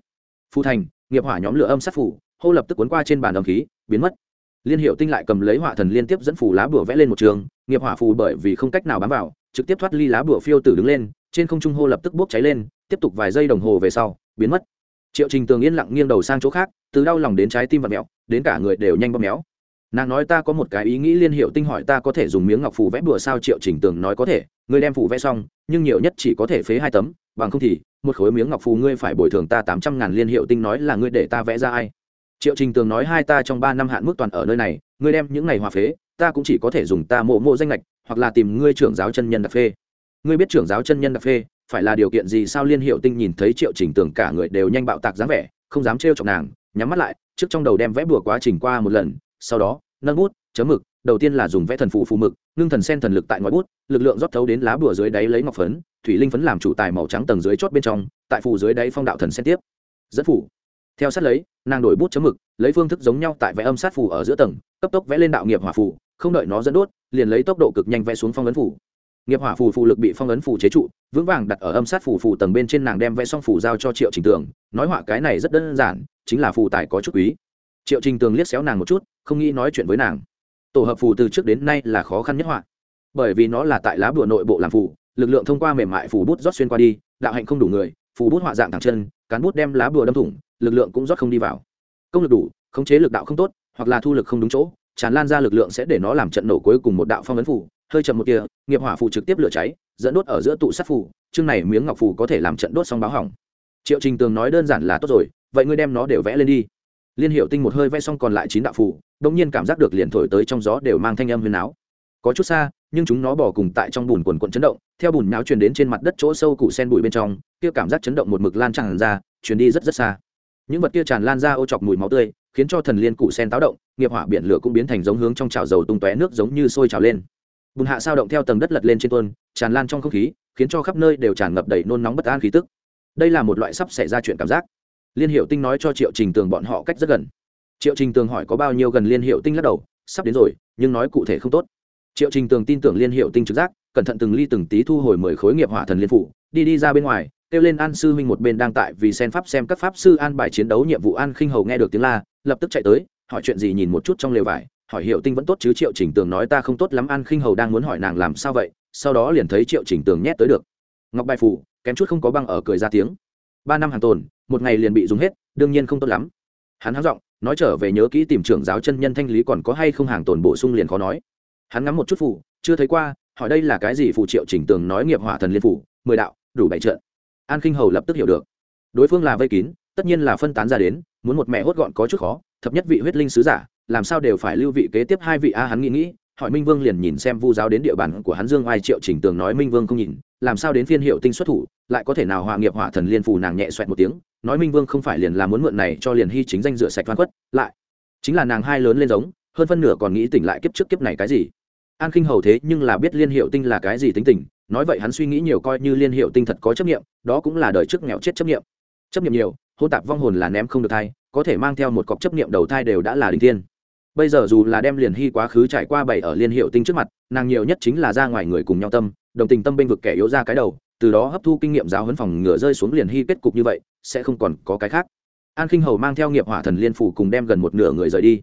Speaker 1: Phù thành, nghiệp hỏa nhóm lửa âm sát phủ hô lập tức cuốn qua trên bàn âm khí, biến mất liên hiệu tinh lại cầm lấy hỏa thần liên tiếp dẫn phủ lá bửa vẽ lên một trường, nghiệp hỏa phù bởi vì không cách nào bám vào, trực tiếp thoát ly lá bửa phiêu tử đứng lên, trên không trung hô lập tức bốc cháy lên, tiếp tục vài giây đồng hồ về sau, biến mất. Triệu trình tường yên lặng nghiêng đầu sang chỗ khác, từ đau lòng đến trái tim và mẹo đến cả người đều nhanh bóp méo. Nàng nói ta có một cái ý nghĩ, liên hiệu tinh hỏi ta có thể dùng miếng ngọc phù vẽ bùa sao, triệu trình tường nói có thể ngươi đem phù vẽ xong, nhưng nhiều nhất chỉ có thể phế hai tấm, bằng không thì, một khối miếng ngọc phù ngươi phải bồi thường ta tám trăm ngàn, liên hiệu tinh nói là ngươi để ta vẽ ra ai? Triệu trình tường nói hai ta trong ba năm hạn mức toàn ở nơi này, ngươi đem những ngày hòa phế, ta cũng chỉ có thể dùng ta mộ mộ danh lệch hoặc là tìm ngươi trưởng giáo chân nhân đặc phê. Ngươi biết trưởng giáo chân nhân đặc phê, phải là điều kiện gì sao liên hiệu tinh nhìn thấy triệu trình tường cả người đều nhanh bạo tạc dáng vẻ, không dám trêu chọc nàng, nhắm mắt lại, trước trong đầu đem vẽ bùa quá trình qua một lần, sau đó, nâng bút, chấm mực, đầu tiên là dùng vẽ thần phụ phù mực, ngưng thần sen thần lực tại ngòi bút, lực lượng rót thấu đến lá bùa dưới đáy lấy ngọc phấn, thủy linh phấn làm chủ tài màu trắng tầng dưới chót bên trong, tại phù dưới đáy phong đạo thần sen tiếp. Dẫn phủ theo sát lấy nàng đổi bút chấm mực, lấy phương thức giống nhau tại vẽ âm sát phù ở giữa tầng, cấp tốc vẽ lên đạo nghiệp hỏa phù, không đợi nó dẫn đốt, liền lấy tốc độ cực nhanh vẽ xuống phong ấn phù. nghiệp hỏa phù phù lực bị phong ấn phù chế trụ, vững vàng đặt ở âm sát phù phù tầng bên trên nàng đem vẽ xong phù giao cho triệu trình tường, nói họa cái này rất đơn giản, chính là phù tài có chút quý. Triệu trình tường liếc xéo nàng một chút, không nghĩ nói chuyện với nàng. Tổ hợp phù từ trước đến nay là khó khăn nhất họa. Bởi vì nó là tại lá bùa nội bộ làm phù, lực lượng thông qua mềm mại phù bút rót xuyên qua đi, đạo hạnh không đủ người, phù bút họa dạng thẳng chân cán bút đem lá bùa đâm thủng, lực lượng cũng rót không đi vào. Công lực đủ, khống chế lực đạo không tốt, hoặc là thu lực không đúng chỗ, tràn lan ra lực lượng sẽ để nó làm trận nổ cuối cùng một đạo phong ấn phủ, hơi chậm một kia nghiệp hỏa phù trực tiếp lửa cháy, dẫn đốt ở giữa tụ sắt phù chương này miếng ngọc phù có thể làm trận đốt xong báo hỏng. Triệu trình tường nói đơn giản là tốt rồi, vậy ngươi đem nó đều vẽ lên đi. Liên hiệu tinh một hơi vẽ xong còn lại chín đạo phù đông nhiên cảm giác được liền thổi tới trong gió đều mang thanh âm huyền áo. Có chút xa nhưng chúng nó bỏ cùng tại trong bùn quần quần chấn động, theo bùn náo truyền đến trên mặt đất chỗ sâu củ sen bụi bên trong, kia cảm giác chấn động một mực lan tràn ra, truyền đi rất rất xa. Những vật kia tràn lan ra ô chọc mùi máu tươi, khiến cho thần liên củ sen táo động, nghiệp hỏa biển lửa cũng biến thành giống hướng trong chảo dầu tung tóe nước giống như sôi trào lên. Bùn hạ sao động theo tầng đất lật lên trên tuôn, tràn lan trong không khí, khiến cho khắp nơi đều tràn ngập đầy nôn nóng bất an khí tức. Đây là một loại sắp xảy ra chuyện cảm giác. Liên hiệu tinh nói cho triệu trình tường bọn họ cách rất gần. Triệu trình tường hỏi có bao nhiêu gần liên hiệu tinh lắc đầu, sắp đến rồi, nhưng nói cụ thể không tốt triệu trình tường tin tưởng liên hiệu tinh trực giác, cẩn thận từng ly từng tí thu hồi mười khối nghiệp hỏa thần liên phủ, đi đi ra bên ngoài, kêu lên an sư huynh một bên đang tại vì sen pháp xem các pháp sư an bài chiến đấu nhiệm vụ an khinh hầu nghe được tiếng la, lập tức chạy tới, hỏi chuyện gì nhìn một chút trong lều vải, hỏi hiệu tinh vẫn tốt chứ triệu trình tường nói ta không tốt lắm, an khinh hầu đang muốn hỏi nàng làm sao vậy, sau đó liền thấy triệu trình tường nhét tới được. Ngọc bài phủ, kém chút không có băng ở cười ra tiếng. Ba năm hàng tồn, một ngày liền bị dùng hết, đương nhiên không tốt lắm. Hắn háo giọng, nói trở về nhớ kỹ tìm trưởng giáo chân nhân thanh lý còn có hay không hàng tồn bổ sung liền khó nói hắn ngắm một chút phủ, chưa thấy qua, hỏi đây là cái gì phù triệu trình tường nói nghiệp hỏa thần liên phủ, mười đạo, đủ bảy trận. An khinh hầu lập tức hiểu được. Đối phương là vây kín, tất nhiên là phân tán ra đến, muốn một mẹ hốt gọn có chút khó, thập nhất vị huyết linh sứ giả, làm sao đều phải lưu vị kế tiếp hai vị a hắn nghĩ nghĩ, hỏi minh vương liền nhìn xem vu giáo đến địa bàn của hắn dương oai triệu chỉnh tường nói minh vương không nhìn, làm sao đến phiên hiệu tinh xuất thủ, lại có thể nào hòa nghiệp hỏa thần liên phù nàng nhẹ xoẹt một tiếng, nói minh vương không phải liền là muốn mượn này cho liền hy chính danh rửa sạch văn quất lại chính là nàng hai lớn lên giống hơn phân nửa còn nghĩ tỉnh lại kiếp trước kiếp này cái gì. An khinh hầu thế nhưng là biết liên hiệu tinh là cái gì tính tình, nói vậy hắn suy nghĩ nhiều coi như liên hiệu tinh thật có chấp nghiệm đó cũng là đời trước nghèo chết chấp nghiệm chấp nghiệm nhiều, hôn tạp vong hồn là ném không được thai, có thể mang theo một cọc chấp nghiệm đầu thai đều đã là đình thiên. Bây giờ dù là đem liền hy quá khứ trải qua bảy ở liên hiệu tinh trước mặt, nàng nhiều nhất chính là ra ngoài người cùng nhau tâm, đồng tình tâm bênh vực kẻ yếu ra cái đầu, từ đó hấp thu kinh nghiệm giáo huấn phòng ngựa rơi xuống liền hy kết cục như vậy, sẽ không còn có cái khác. An khinh hầu mang theo nghiệp hỏa thần liên phủ cùng đem gần một nửa người rời đi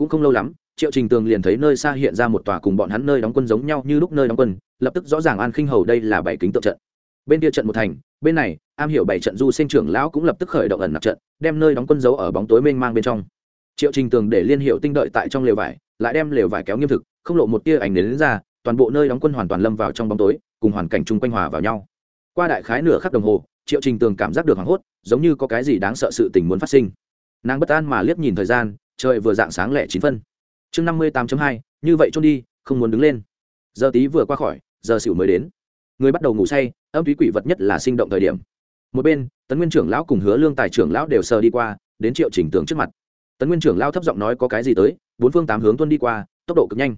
Speaker 1: cũng không lâu lắm triệu trình tường liền thấy nơi xa hiện ra một tòa cùng bọn hắn nơi đóng quân giống nhau như lúc nơi đóng quân lập tức rõ ràng an khinh hầu đây là bảy kính tượng trận. Bên kia trận một thành bên này am hiểu bảy trận du sinh trưởng lão cũng lập tức khởi động ẩn nạp trận đem nơi đóng quân giấu ở bóng tối mênh mang bên trong. Triệu trình tường để liên hiệu tinh đợi tại trong lều vải lại đem lều vải kéo nghiêm thực không lộ một tia ảnh đến, đến ra toàn bộ nơi đóng quân hoàn toàn lâm vào trong bóng tối cùng hoàn cảnh chung quanh hòa vào nhau. Qua đại khái nửa khắc đồng hồ triệu trình tường cảm giác được hoảng hốt giống như có cái gì đáng sợ sự tình muốn phát sinh. Nàng bất an mà liếc nhìn thời gian trời vừa dạng sáng lẻ chín phân. Chương năm mươi tám hai, như vậy trôn đi, không muốn đứng lên. Giờ tí vừa qua khỏi, giờ xỉu mới đến. Người bắt đầu ngủ say, âm túy quỷ vật nhất là sinh động thời điểm. Một bên, tấn nguyên trưởng lão cùng hứa lương tài trưởng lão đều sờ đi qua, đến triệu chỉnh tường trước mặt. Tấn nguyên trưởng lão thấp giọng nói có cái gì tới, bốn phương tám hướng tuân đi qua, tốc độ cực nhanh.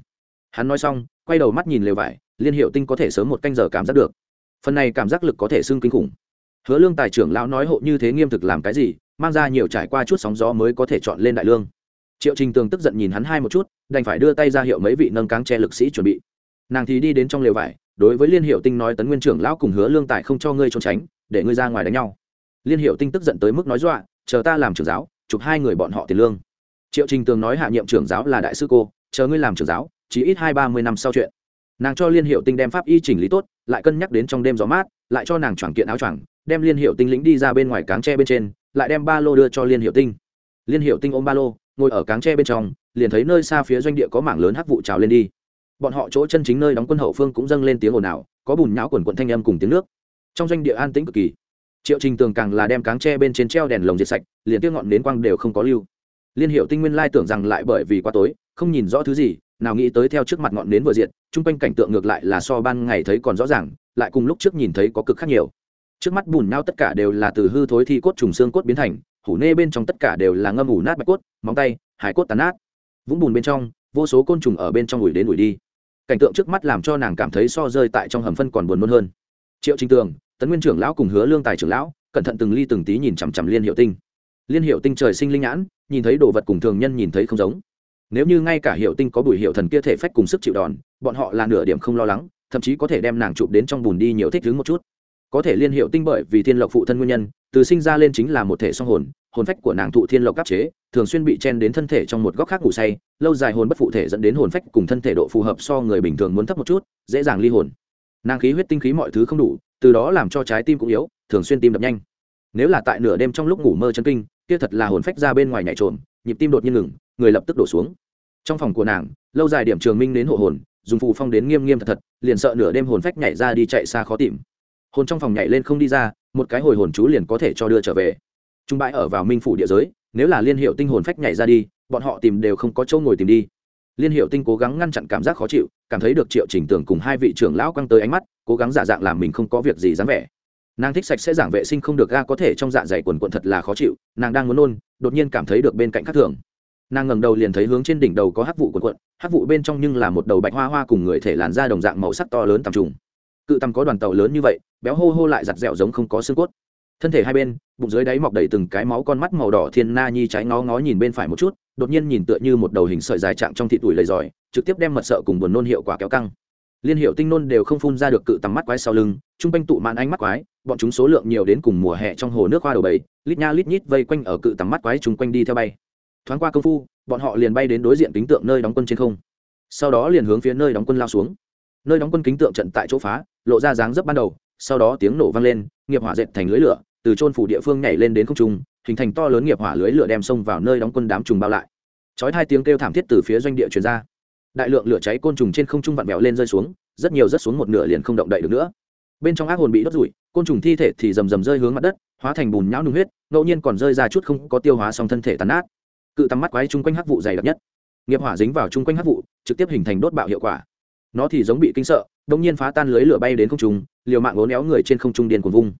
Speaker 1: Hắn nói xong, quay đầu mắt nhìn lều vải, liên hiệu tinh có thể sớm một canh giờ cảm giác được. Phần này cảm giác lực có thể xưng kinh khủng. Hứa lương tài trưởng lão nói hộ như thế nghiêm thực làm cái gì, mang ra nhiều trải qua chút sóng gió mới có thể chọn lên đại lương triệu trình tường tức giận nhìn hắn hai một chút, đành phải đưa tay ra hiệu mấy vị nâng cáng che lực sĩ chuẩn bị. Nàng thì đi đến trong lều vải, đối với liên hiệu tinh nói tấn nguyên trưởng lão cùng hứa lương tài không cho ngươi trốn tránh, để ngươi ra ngoài đánh nhau. Liên hiệu tinh tức giận tới mức nói dọa, chờ ta làm trưởng giáo, chụp hai người bọn họ tiền lương. Triệu trình tường nói hạ nhiệm trưởng giáo là đại sư cô, chờ ngươi làm trưởng giáo, chỉ ít hai ba mươi năm sau chuyện. Nàng cho liên hiệu tinh đem pháp y chỉnh lý tốt, lại cân nhắc đến trong đêm gió mát, lại cho nàng choàng kiện áo choàng, đem liên hiệu tinh lĩnh đi ra bên ngoài cáng tre bên trên, lại đem ba lô đưa cho liên hiệu tinh. Liên hiệu tinh ôm ba lô ngồi ở cáng tre bên trong, liền thấy nơi xa phía doanh địa có mảng lớn hắc vụ trào lên đi. Bọn họ chỗ chân chính nơi đóng quân hậu phương cũng dâng lên tiếng ồn ào, có bùn nhão quần quận thanh âm cùng tiếng nước. Trong doanh địa an tĩnh cực kỳ. Triệu trình tường càng là đem cáng tre bên trên treo đèn lồng diệt sạch, liền tiếng ngọn nến quang đều không có lưu. Liên hiệu tinh nguyên lai tưởng rằng lại bởi vì quá tối, không nhìn rõ thứ gì, nào nghĩ tới theo trước mặt ngọn nến vừa diệt, chung quanh cảnh tượng ngược lại là so ban ngày thấy còn rõ ràng, lại cùng lúc trước nhìn thấy có cực khác nhiều. Trước mắt bùn nhau tất cả đều là từ hư thối thi cốt trùng xương cốt biến thành hủ nê bên trong tất cả đều là ngâm ủ nát bạch cốt, móng tay, hải cốt tàn nát. Vũng bùn bên trong, vô số côn trùng ở bên trong ủi đến ủi đi. Cảnh tượng trước mắt làm cho nàng cảm thấy so rơi tại trong hầm phân còn buồn nôn hơn. Triệu trinh tường, tấn nguyên trưởng lão cùng hứa lương tài trưởng lão, cẩn thận từng ly từng tí nhìn chằm chằm liên hiệu tinh. Liên hiệu tinh trời sinh linh nhãn, nhìn thấy đồ vật cùng thường nhân nhìn thấy không giống. Nếu như ngay cả hiệu tinh có bùi hiệu thần kia thể phách cùng sức chịu đòn, bọn họ là nửa điểm không lo lắng, thậm chí có thể đem nàng chụp đến trong bùn đi nhiều thích đứng một chút có thể liên hiệu tinh bởi vì thiên lộc phụ thân nguyên nhân, từ sinh ra lên chính là một thể song hồn hồn phách của nàng thụ thiên lộc áp chế, thường xuyên bị chen đến thân thể trong một góc khác ngủ say, lâu dài hồn bất phụ thể dẫn đến hồn phách cùng thân thể độ phù hợp so người bình thường muốn thấp một chút, dễ dàng ly hồn. Nàng khí huyết tinh khí mọi thứ không đủ, từ đó làm cho trái tim cũng yếu, thường xuyên tim đập nhanh. Nếu là tại nửa đêm trong lúc ngủ mơ chân kinh, kia thật là hồn phách ra bên ngoài nhảy trộm nhịp tim đột nhiên ngừng, người lập tức đổ xuống. Trong phòng của nàng, lâu dài điểm trường minh đến hộ hồn, dùng phù phong đến nghiêm nghiêm thật thật, liền sợ nửa đêm hồn phách nhảy ra đi chạy xa khó tìm hồn trong phòng nhảy lên không đi ra, một cái hồi hồn chú liền có thể cho đưa trở về. Trung bãi ở vào minh phủ địa giới, nếu là liên hiệu tinh hồn phách nhảy ra đi, bọn họ tìm đều không có chỗ ngồi tìm đi. Liên hiệu tinh cố gắng ngăn chặn cảm giác khó chịu, cảm thấy được triệu trình tưởng cùng hai vị trưởng lão căng tới ánh mắt, cố gắng giả dạng làm mình không có việc gì dám vẻ. Nàng thích sạch sẽ giảng vệ sinh không được ga có thể trong dạ dày quần quận thật là khó chịu, nàng đang muốn nôn, đột nhiên cảm thấy được bên cạnh khác thường. Nàng ngẩng đầu liền thấy hướng trên đỉnh đầu có hắc vụ quần quận, hắc vụ bên trong nhưng là một đầu bạch hoa hoa cùng người thể làn da đồng dạng màu sắc to lớn tầm trùng cự tầm có đoàn tàu lớn như vậy, béo hô hô lại giặt dẻo giống không có xương cốt. Thân thể hai bên, bụng dưới đáy mọc đầy từng cái máu con mắt màu đỏ thiên na nhi trái ngó ngó nhìn bên phải một chút, đột nhiên nhìn tựa như một đầu hình sợi dài trạng trong thịt tuổi lầy giỏi, trực tiếp đem mật sợ cùng buồn nôn hiệu quả kéo căng. Liên hiệu tinh nôn đều không phun ra được cự tầm mắt quái sau lưng chung quanh tụ mạn ánh mắt quái, bọn chúng số lượng nhiều đến cùng mùa hè trong hồ nước hoa đầu bầy, lít nha lít nhít vây quanh ở cự tầm mắt quái chung quanh đi theo bay. Thoáng qua công phu, bọn họ liền bay đến đối diện kính tượng nơi đóng quân trên không. Sau đó liền hướng phía nơi đóng quân lao xuống nơi đóng quân kính tượng trận tại chỗ phá, lộ ra dáng dấp ban đầu, sau đó tiếng nổ vang lên, nghiệp hỏa dệt thành lưới lửa, từ trôn phủ địa phương nhảy lên đến không trung, hình thành to lớn nghiệp hỏa lưới lửa đem xông vào nơi đóng quân đám trùng bao lại. Chói hai tiếng kêu thảm thiết từ phía doanh địa truyền ra. Đại lượng lửa cháy côn trùng trên không trung vặn vẹo lên rơi xuống, rất nhiều rất xuống một nửa liền không động đậy được nữa. Bên trong ác hồn bị đốt rủi côn trùng thi thể thì rầm rầm rơi hướng mặt đất, hóa thành bùn nhão nung huyết, ngẫu nhiên còn rơi ra chút không có tiêu hóa xong thân thể tàn nát. Cự tắm mắt quái chung quanh hắc vụ dày đặc nhất. Nghiệp hỏa dính vào chung quanh hắc vụ, trực tiếp hình thành đốt bạo hiệu quả nó thì giống bị kinh sợ đông nhiên phá tan lưới lửa bay đến không trung, liều mạng ố néo người trên không trung điên cuồng vung.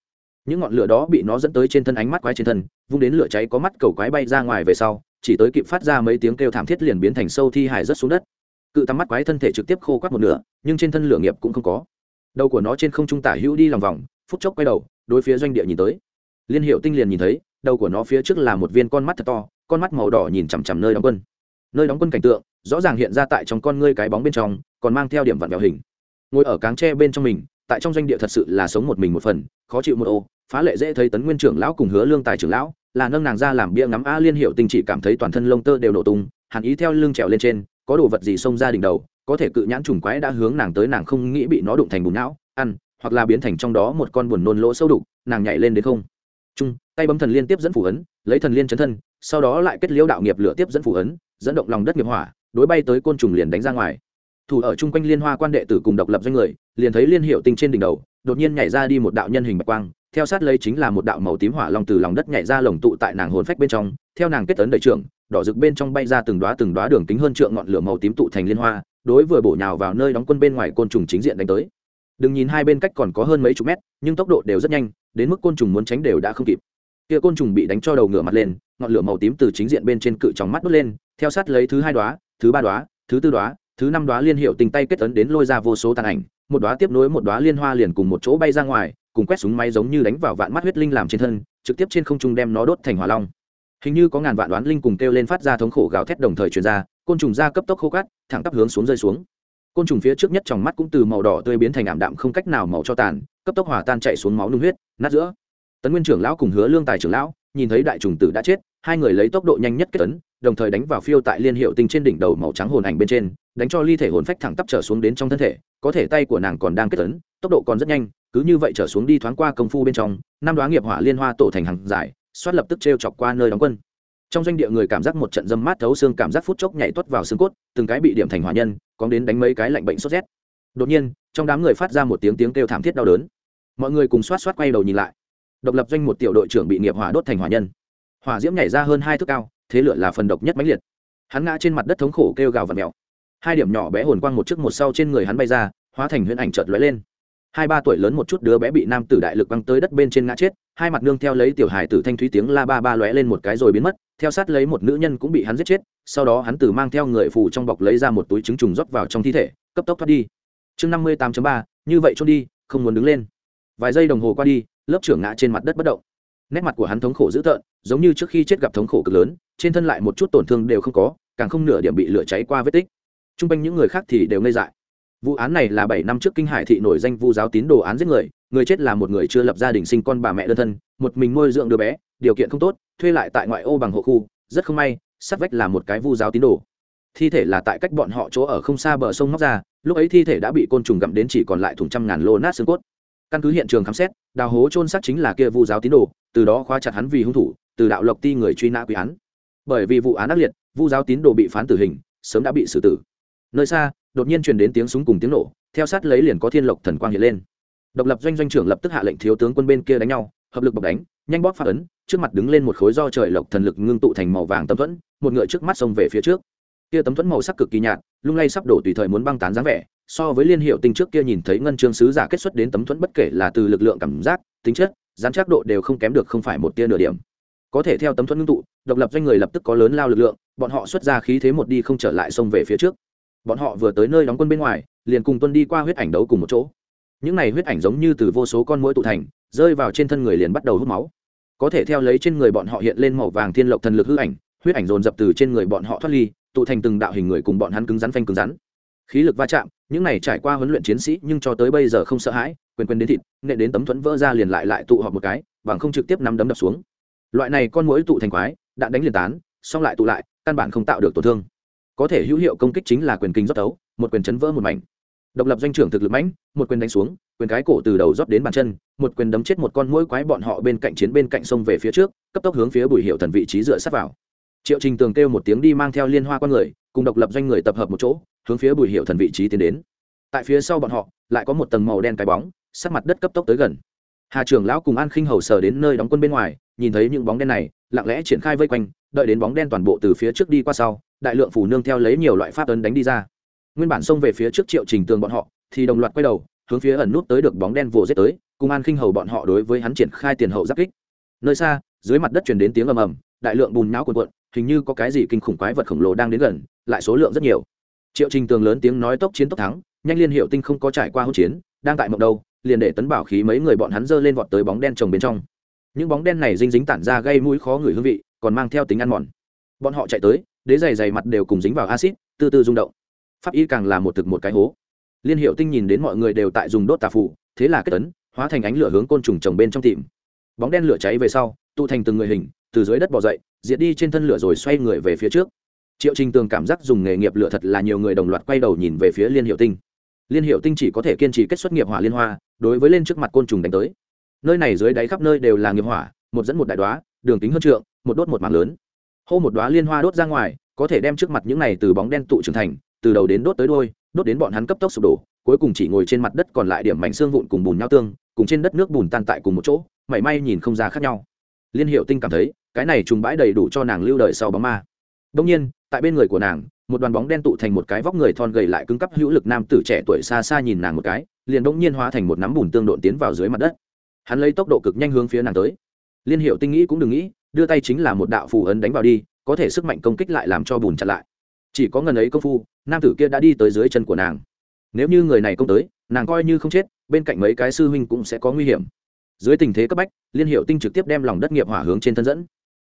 Speaker 1: Những ngọn lửa đó bị nó dẫn tới trên thân ánh mắt quái trên thân, vung đến lửa cháy có mắt cầu quái bay ra ngoài về sau, chỉ tới kịp phát ra mấy tiếng kêu thảm thiết liền biến thành sâu thi hải rất xuống đất. Cự tắm mắt quái thân thể trực tiếp khô quát một nửa, nhưng trên thân lửa nghiệp cũng không có. Đầu của nó trên không trung tả hữu đi lòng vòng, phút chốc quay đầu, đối phía doanh địa nhìn tới. Liên hiệu tinh liền nhìn thấy, đầu của nó phía trước là một viên con mắt thật to, con mắt màu đỏ nhìn chằm chằm nơi đóng quân. Nơi đóng quân cảnh tượng, rõ ràng hiện ra tại trong con ngươi cái bóng bên trong còn mang theo điểm vặn vẹo hình. Ngồi ở cáng tre bên trong mình, tại trong doanh địa thật sự là sống một mình một phần, khó chịu một ô, phá lệ dễ thấy tấn nguyên trưởng lão cùng hứa lương tài trưởng lão, là nâng nàng ra làm bia ngắm a liên hiệu tinh chỉ cảm thấy toàn thân lông tơ đều nổ tung, hàn ý theo lưng trèo lên trên, có đồ vật gì xông ra đỉnh đầu, có thể cự nhãn trùng quái đã hướng nàng tới nàng không nghĩ bị nó đụng thành bùn não, ăn, hoặc là biến thành trong đó một con buồn nôn lỗ sâu đục, nàng nhảy lên đến không. Trung tay bấm thần liên tiếp dẫn phủ ấn, lấy thần liên chấn thân, sau đó lại kết liễu đạo nghiệp lửa tiếp dẫn phủ ấn, dẫn động lòng đất nghiệp hỏa, đối bay tới côn trùng liền đánh ra ngoài thủ ở chung quanh liên hoa quan đệ tử cùng độc lập doanh người, liền thấy liên hiệu tinh trên đỉnh đầu, đột nhiên nhảy ra đi một đạo nhân hình bạch quang, theo sát lấy chính là một đạo màu tím hỏa long từ lòng đất nhảy ra lồng tụ tại nàng hồn phách bên trong, theo nàng kết tấn đầy trưởng, đỏ rực bên trong bay ra từng đoá từng đoá đường kính hơn trượng ngọn lửa màu tím tụ thành liên hoa, đối vừa bổ nhào vào nơi đóng quân bên ngoài côn trùng chính diện đánh tới. Đừng nhìn hai bên cách còn có hơn mấy chục mét, nhưng tốc độ đều rất nhanh, đến mức côn trùng muốn tránh đều đã không kịp. Kia côn trùng bị đánh cho đầu ngửa mặt lên, ngọn lửa màu tím từ chính diện bên trên cự trong mắt đốt lên, theo sát lấy thứ hai đoá thứ ba đoá thứ tư đoá thứ năm đoá liên hiệu tình tay kết ấn đến lôi ra vô số tàn ảnh, một đoá tiếp nối một đoá liên hoa liền cùng một chỗ bay ra ngoài, cùng quét súng máy giống như đánh vào vạn mắt huyết linh làm trên thân, trực tiếp trên không trung đem nó đốt thành hỏa long. Hình như có ngàn vạn đoán linh cùng kêu lên phát ra thống khổ gào thét đồng thời truyền ra, côn trùng ra cấp tốc khô cát, thẳng tắp hướng xuống rơi xuống. Côn trùng phía trước nhất trong mắt cũng từ màu đỏ tươi biến thành ảm đạm không cách nào màu cho tàn, cấp tốc hỏa tan chạy xuống máu nung huyết, nát giữa. Tấn nguyên trưởng lão cùng hứa lương tài trưởng lão, nhìn thấy đại trùng tử đã chết, hai người lấy tốc độ nhanh nhất kết tấn đồng thời đánh vào phiêu tại liên hiệu tinh trên đỉnh đầu màu trắng hồn ảnh bên trên, đánh cho ly thể hồn phách thẳng tắp trở xuống đến trong thân thể, có thể tay của nàng còn đang kết tấn tốc độ còn rất nhanh, cứ như vậy trở xuống đi thoáng qua công phu bên trong, năm đoá nghiệp hỏa liên hoa tổ thành hàng dài xoát lập tức t r e o chọc qua nơi đóng quân. Trong doanh địa người cảm giác một trận dâm mát thấu xương cảm giác phút chốc nhảy tuất vào xương cốt, từng cái bị điểm thành hỏa nhân có đến đánh mấy cái lạnh bệnh sốt rét. Đột nhiên, trong đám người phát ra một tiếng tiếng kêu thảm thiết đau đớn. Mọi người cùng xoát xoát quay đầu nhìn lại. Độc lập doanh một tiểu đội trưởng bị nghiệp hỏa đốt thành hỏa nhân. Hỏa diễm nhảy ra hơn hai thước cao thế lửa là phần độc nhất mãnh liệt. Hắn ngã trên mặt đất thống khổ kêu gào và mèo hai điểm nhỏ bé hồn quang một trước một sau trên người hắn bay ra, hóa thành huyễn ảnh chợt lóe lên. Hai ba tuổi lớn một chút đứa bé bị nam tử đại lực băng tới đất bên trên ngã chết, hai mặt nương theo lấy tiểu hài tử thanh thúy tiếng la ba ba lóe lên một cái rồi biến mất, theo sát lấy một nữ nhân cũng bị hắn giết chết, sau đó hắn tử mang theo người phù trong bọc lấy ra một túi trứng trùng rót vào trong thi thể, cấp tốc thoát đi. Chương năm mươi tám ba, như vậy trôn đi, không muốn đứng lên. Vài giây đồng hồ qua đi, lớp trưởng ngã trên mặt đất bất động. Nét mặt của hắn thống khổ dữ tợn, giống như trước khi chết gặp thống khổ cực lớn trên thân lại một chút tổn thương đều không có, càng không nửa điểm bị lửa cháy qua vết tích. T r u n g quanh những người khác thì đều ngây dại. Vụ án này là bảy năm trước kinh hải thị nổi danh vu giáo tín đồ án giết người người chết là một người chưa lập gia đình sinh con bà mẹ đơn thân, một mình nuôi dưỡng đứa bé, điều kiện không tốt, thuê lại tại ngoại ô bằng hộ khu, rất không may, sát vách là một cái vu giáo tín đồ. Thi thể là tại cách bọn họ chỗ ở không xa bờ sông móc ra lúc ấy thi thể đã bị côn trùng gặm đến chỉ còn lại thùng trăm ngàn lô nát xương cốt. Căn cứ hiện trường khám xét, đào hố trôn xác chính là kia vu giáo tín đồ, từ đó khóa chặt hắn vì hung thủ, từ đạo lộc ti người truy nã quý án bởi vì vụ án ác liệt, vu giáo tín đồ bị phán tử hình, sớm đã bị xử tử. Nơi xa, đột nhiên truyền đến tiếng súng cùng tiếng nổ, theo sát lấy liền có thiên lộc thần quang hiện lên. Độc lập doanh doanh trưởng lập tức hạ lệnh thiếu tướng quân bên kia đánh nhau, hợp lực bọc đánh, nhanh bóp phát ấn, trước mặt đứng lên một khối do trời lộc thần lực ngưng tụ thành màu vàng tấm thuẫn, một ngựa trước mắt xông về phía trước. Kia tấm thuẫn màu sắc cực kỳ nhạt, lung lay sắp đổ tùy thời muốn băng tán dáng vẻ, so với liên hiệu tinh trước kia nhìn thấy ngân chương sứ giả kết xuất đến tấm thuẫn bất kể là từ lực lượng cảm giác, tính chất, dán chắc độ đều không kém được không phải một tia nửa điểm có thể theo tấm thuẫn ngưng tụ, độc lập doanh người lập tức có lớn lao lực lượng, bọn họ xuất ra khí thế một đi không trở lại xông về phía trước. Bọn họ vừa tới nơi đóng quân bên ngoài, liền cùng tuân đi qua huyết ảnh đấu cùng một chỗ. Những này huyết ảnh giống như từ vô số con mũi tụ thành, rơi vào trên thân người liền bắt đầu hút máu. Có thể theo lấy trên người bọn họ hiện lên màu vàng thiên lộc thần lực hư ảnh, huyết ảnh dồn dập từ trên người bọn họ thoát ly, tụ thành từng đạo hình người cùng bọn hắn cứng rắn phanh cứng rắn. Khí lực va chạm, những này trải qua huấn luyện chiến sĩ nhưng cho tới bây giờ không sợ hãi, quyền quyền đến thịt nệ đến tấm thuẫn vỡ ra liền lại lại tụ họp một cái, bằng không trực tiếp nắm đấm đập xuống loại này con mũi tụ thành quái, đạn đánh liền tán xong lại tụ lại, căn bản không tạo được tổn thương. Có thể hữu hiệu công kích chính là quyền kinh rót tấu một quyền chấn vỡ một mảnh. Độc lập doanh trưởng thực lực mãnh một quyền đánh xuống, quyền cái cổ từ đầu rót đến bàn chân, một quyền đấm chết một con mũi quái bọn họ bên cạnh chiến bên cạnh sông về phía trước, cấp tốc hướng phía bùi hiệu thần vị trí dựa sát vào. Triệu trình tường kêu một tiếng đi mang theo liên hoa con người, cùng độc lập doanh người tập hợp một chỗ, hướng phía bùi hiệu thần vị trí tiến đến. Tại phía sau bọn họ, lại có một tầng màu đen cái bóng sát mặt đất cấp tốc tới gần hà trưởng lão cùng an khinh hầu sờ đến nơi đóng quân bên ngoài, nhìn thấy những bóng đen này, lặng lẽ triển khai vây quanh, đợi đến bóng đen toàn bộ từ phía trước đi qua sau, đại lượng phủ nương theo lấy nhiều loại pháp ấn đánh đi ra. Nguyên bản xông về phía trước triệu trình tường bọn họ, thì đồng loạt quay đầu, hướng phía ẩn nút tới được bóng đen vồ giết tới, cùng an khinh hầu bọn họ đối với hắn triển khai tiền hậu giáp kích. Nơi xa, dưới mặt đất truyền đến tiếng ầm ầm, đại lượng bùn nhão cuộn cuộn, hình như có cái gì kinh khủng quái vật khổng lồ đang đến gần, lại số lượng rất nhiều. Triệu trình tường lớn tiếng nói tốc chiến tốc thắng, nhanh liên hiệu tinh không có trải qua hỗn chiến, đang tại mộng đâu liền để tấn bảo khí mấy người bọn hắn dơ lên vọt tới bóng đen trồng bên trong. Những bóng đen này dinh dính tản ra gây mũi khó ngửi hương vị, còn mang theo tính ăn mòn. Bọn họ chạy tới, đế dày dày mặt đều cùng dính vào acid từ từ rung động. Pháp y càng là một thực một cái hố. Liên hiệu tinh nhìn đến mọi người đều tại dùng đốt tà phủ thế là kết tấn hóa thành ánh lửa hướng côn trùng trồng bên trong tìm. Bóng đen lửa cháy về sau, tụ thành từng người hình, từ dưới đất bỏ dậy, diệt đi trên thân lửa rồi xoay người về phía trước. Triệu trình tường cảm giác dùng nghề nghiệp lửa thật là nhiều người đồng loạt quay đầu nhìn về phía liên hiệu tinh liên hiệu tinh chỉ có thể kiên trì kết xuất nghiệp hỏa liên hoa, đối với lên trước mặt côn trùng đánh tới. Nơi này dưới đáy khắp nơi đều là nghiệp hỏa, một dẫn một đại đoá đường kính hơn trượng, một đốt một mảng lớn. Hô một đoá liên hoa đốt ra ngoài, có thể đem trước mặt những này từ bóng đen tụ trưởng thành, từ đầu đến đốt tới đôi đốt đến bọn hắn cấp tốc sụp đổ, cuối cùng chỉ ngồi trên mặt đất còn lại điểm mảnh xương vụn cùng bùn nhau tương, cùng trên đất nước bùn tan tại cùng một chỗ, mảy may nhìn không ra khác nhau. Liên hiệu tinh cảm thấy, cái này trùng bãi đầy đủ cho nàng lưu đời sau bóng ma. Đông nhiên, tại bên người của nàng một đoàn bóng đen tụ thành một cái vóc người thon gầy lại cứng cắp hữu lực nam tử trẻ tuổi xa xa nhìn nàng một cái, liền đông nhiên hóa thành một nắm bùn tương độn tiến vào dưới mặt đất. Hắn lấy tốc độ cực nhanh hướng phía nàng tới. Liên hiệu tinh nghĩ cũng đừng nghĩ, đưa tay chính là một đạo phù ấn đánh vào đi, có thể sức mạnh công kích lại làm cho bùn chặn lại. Chỉ có ngần ấy công phu, nam tử kia đã đi tới dưới chân của nàng. Nếu như người này công tới, nàng coi như không chết, bên cạnh mấy cái sư huynh cũng sẽ có nguy hiểm. Dưới tình thế cấp bách, liên hiệu tinh trực tiếp đem lòng đất nghiệp hỏa hướng trên thân dẫn.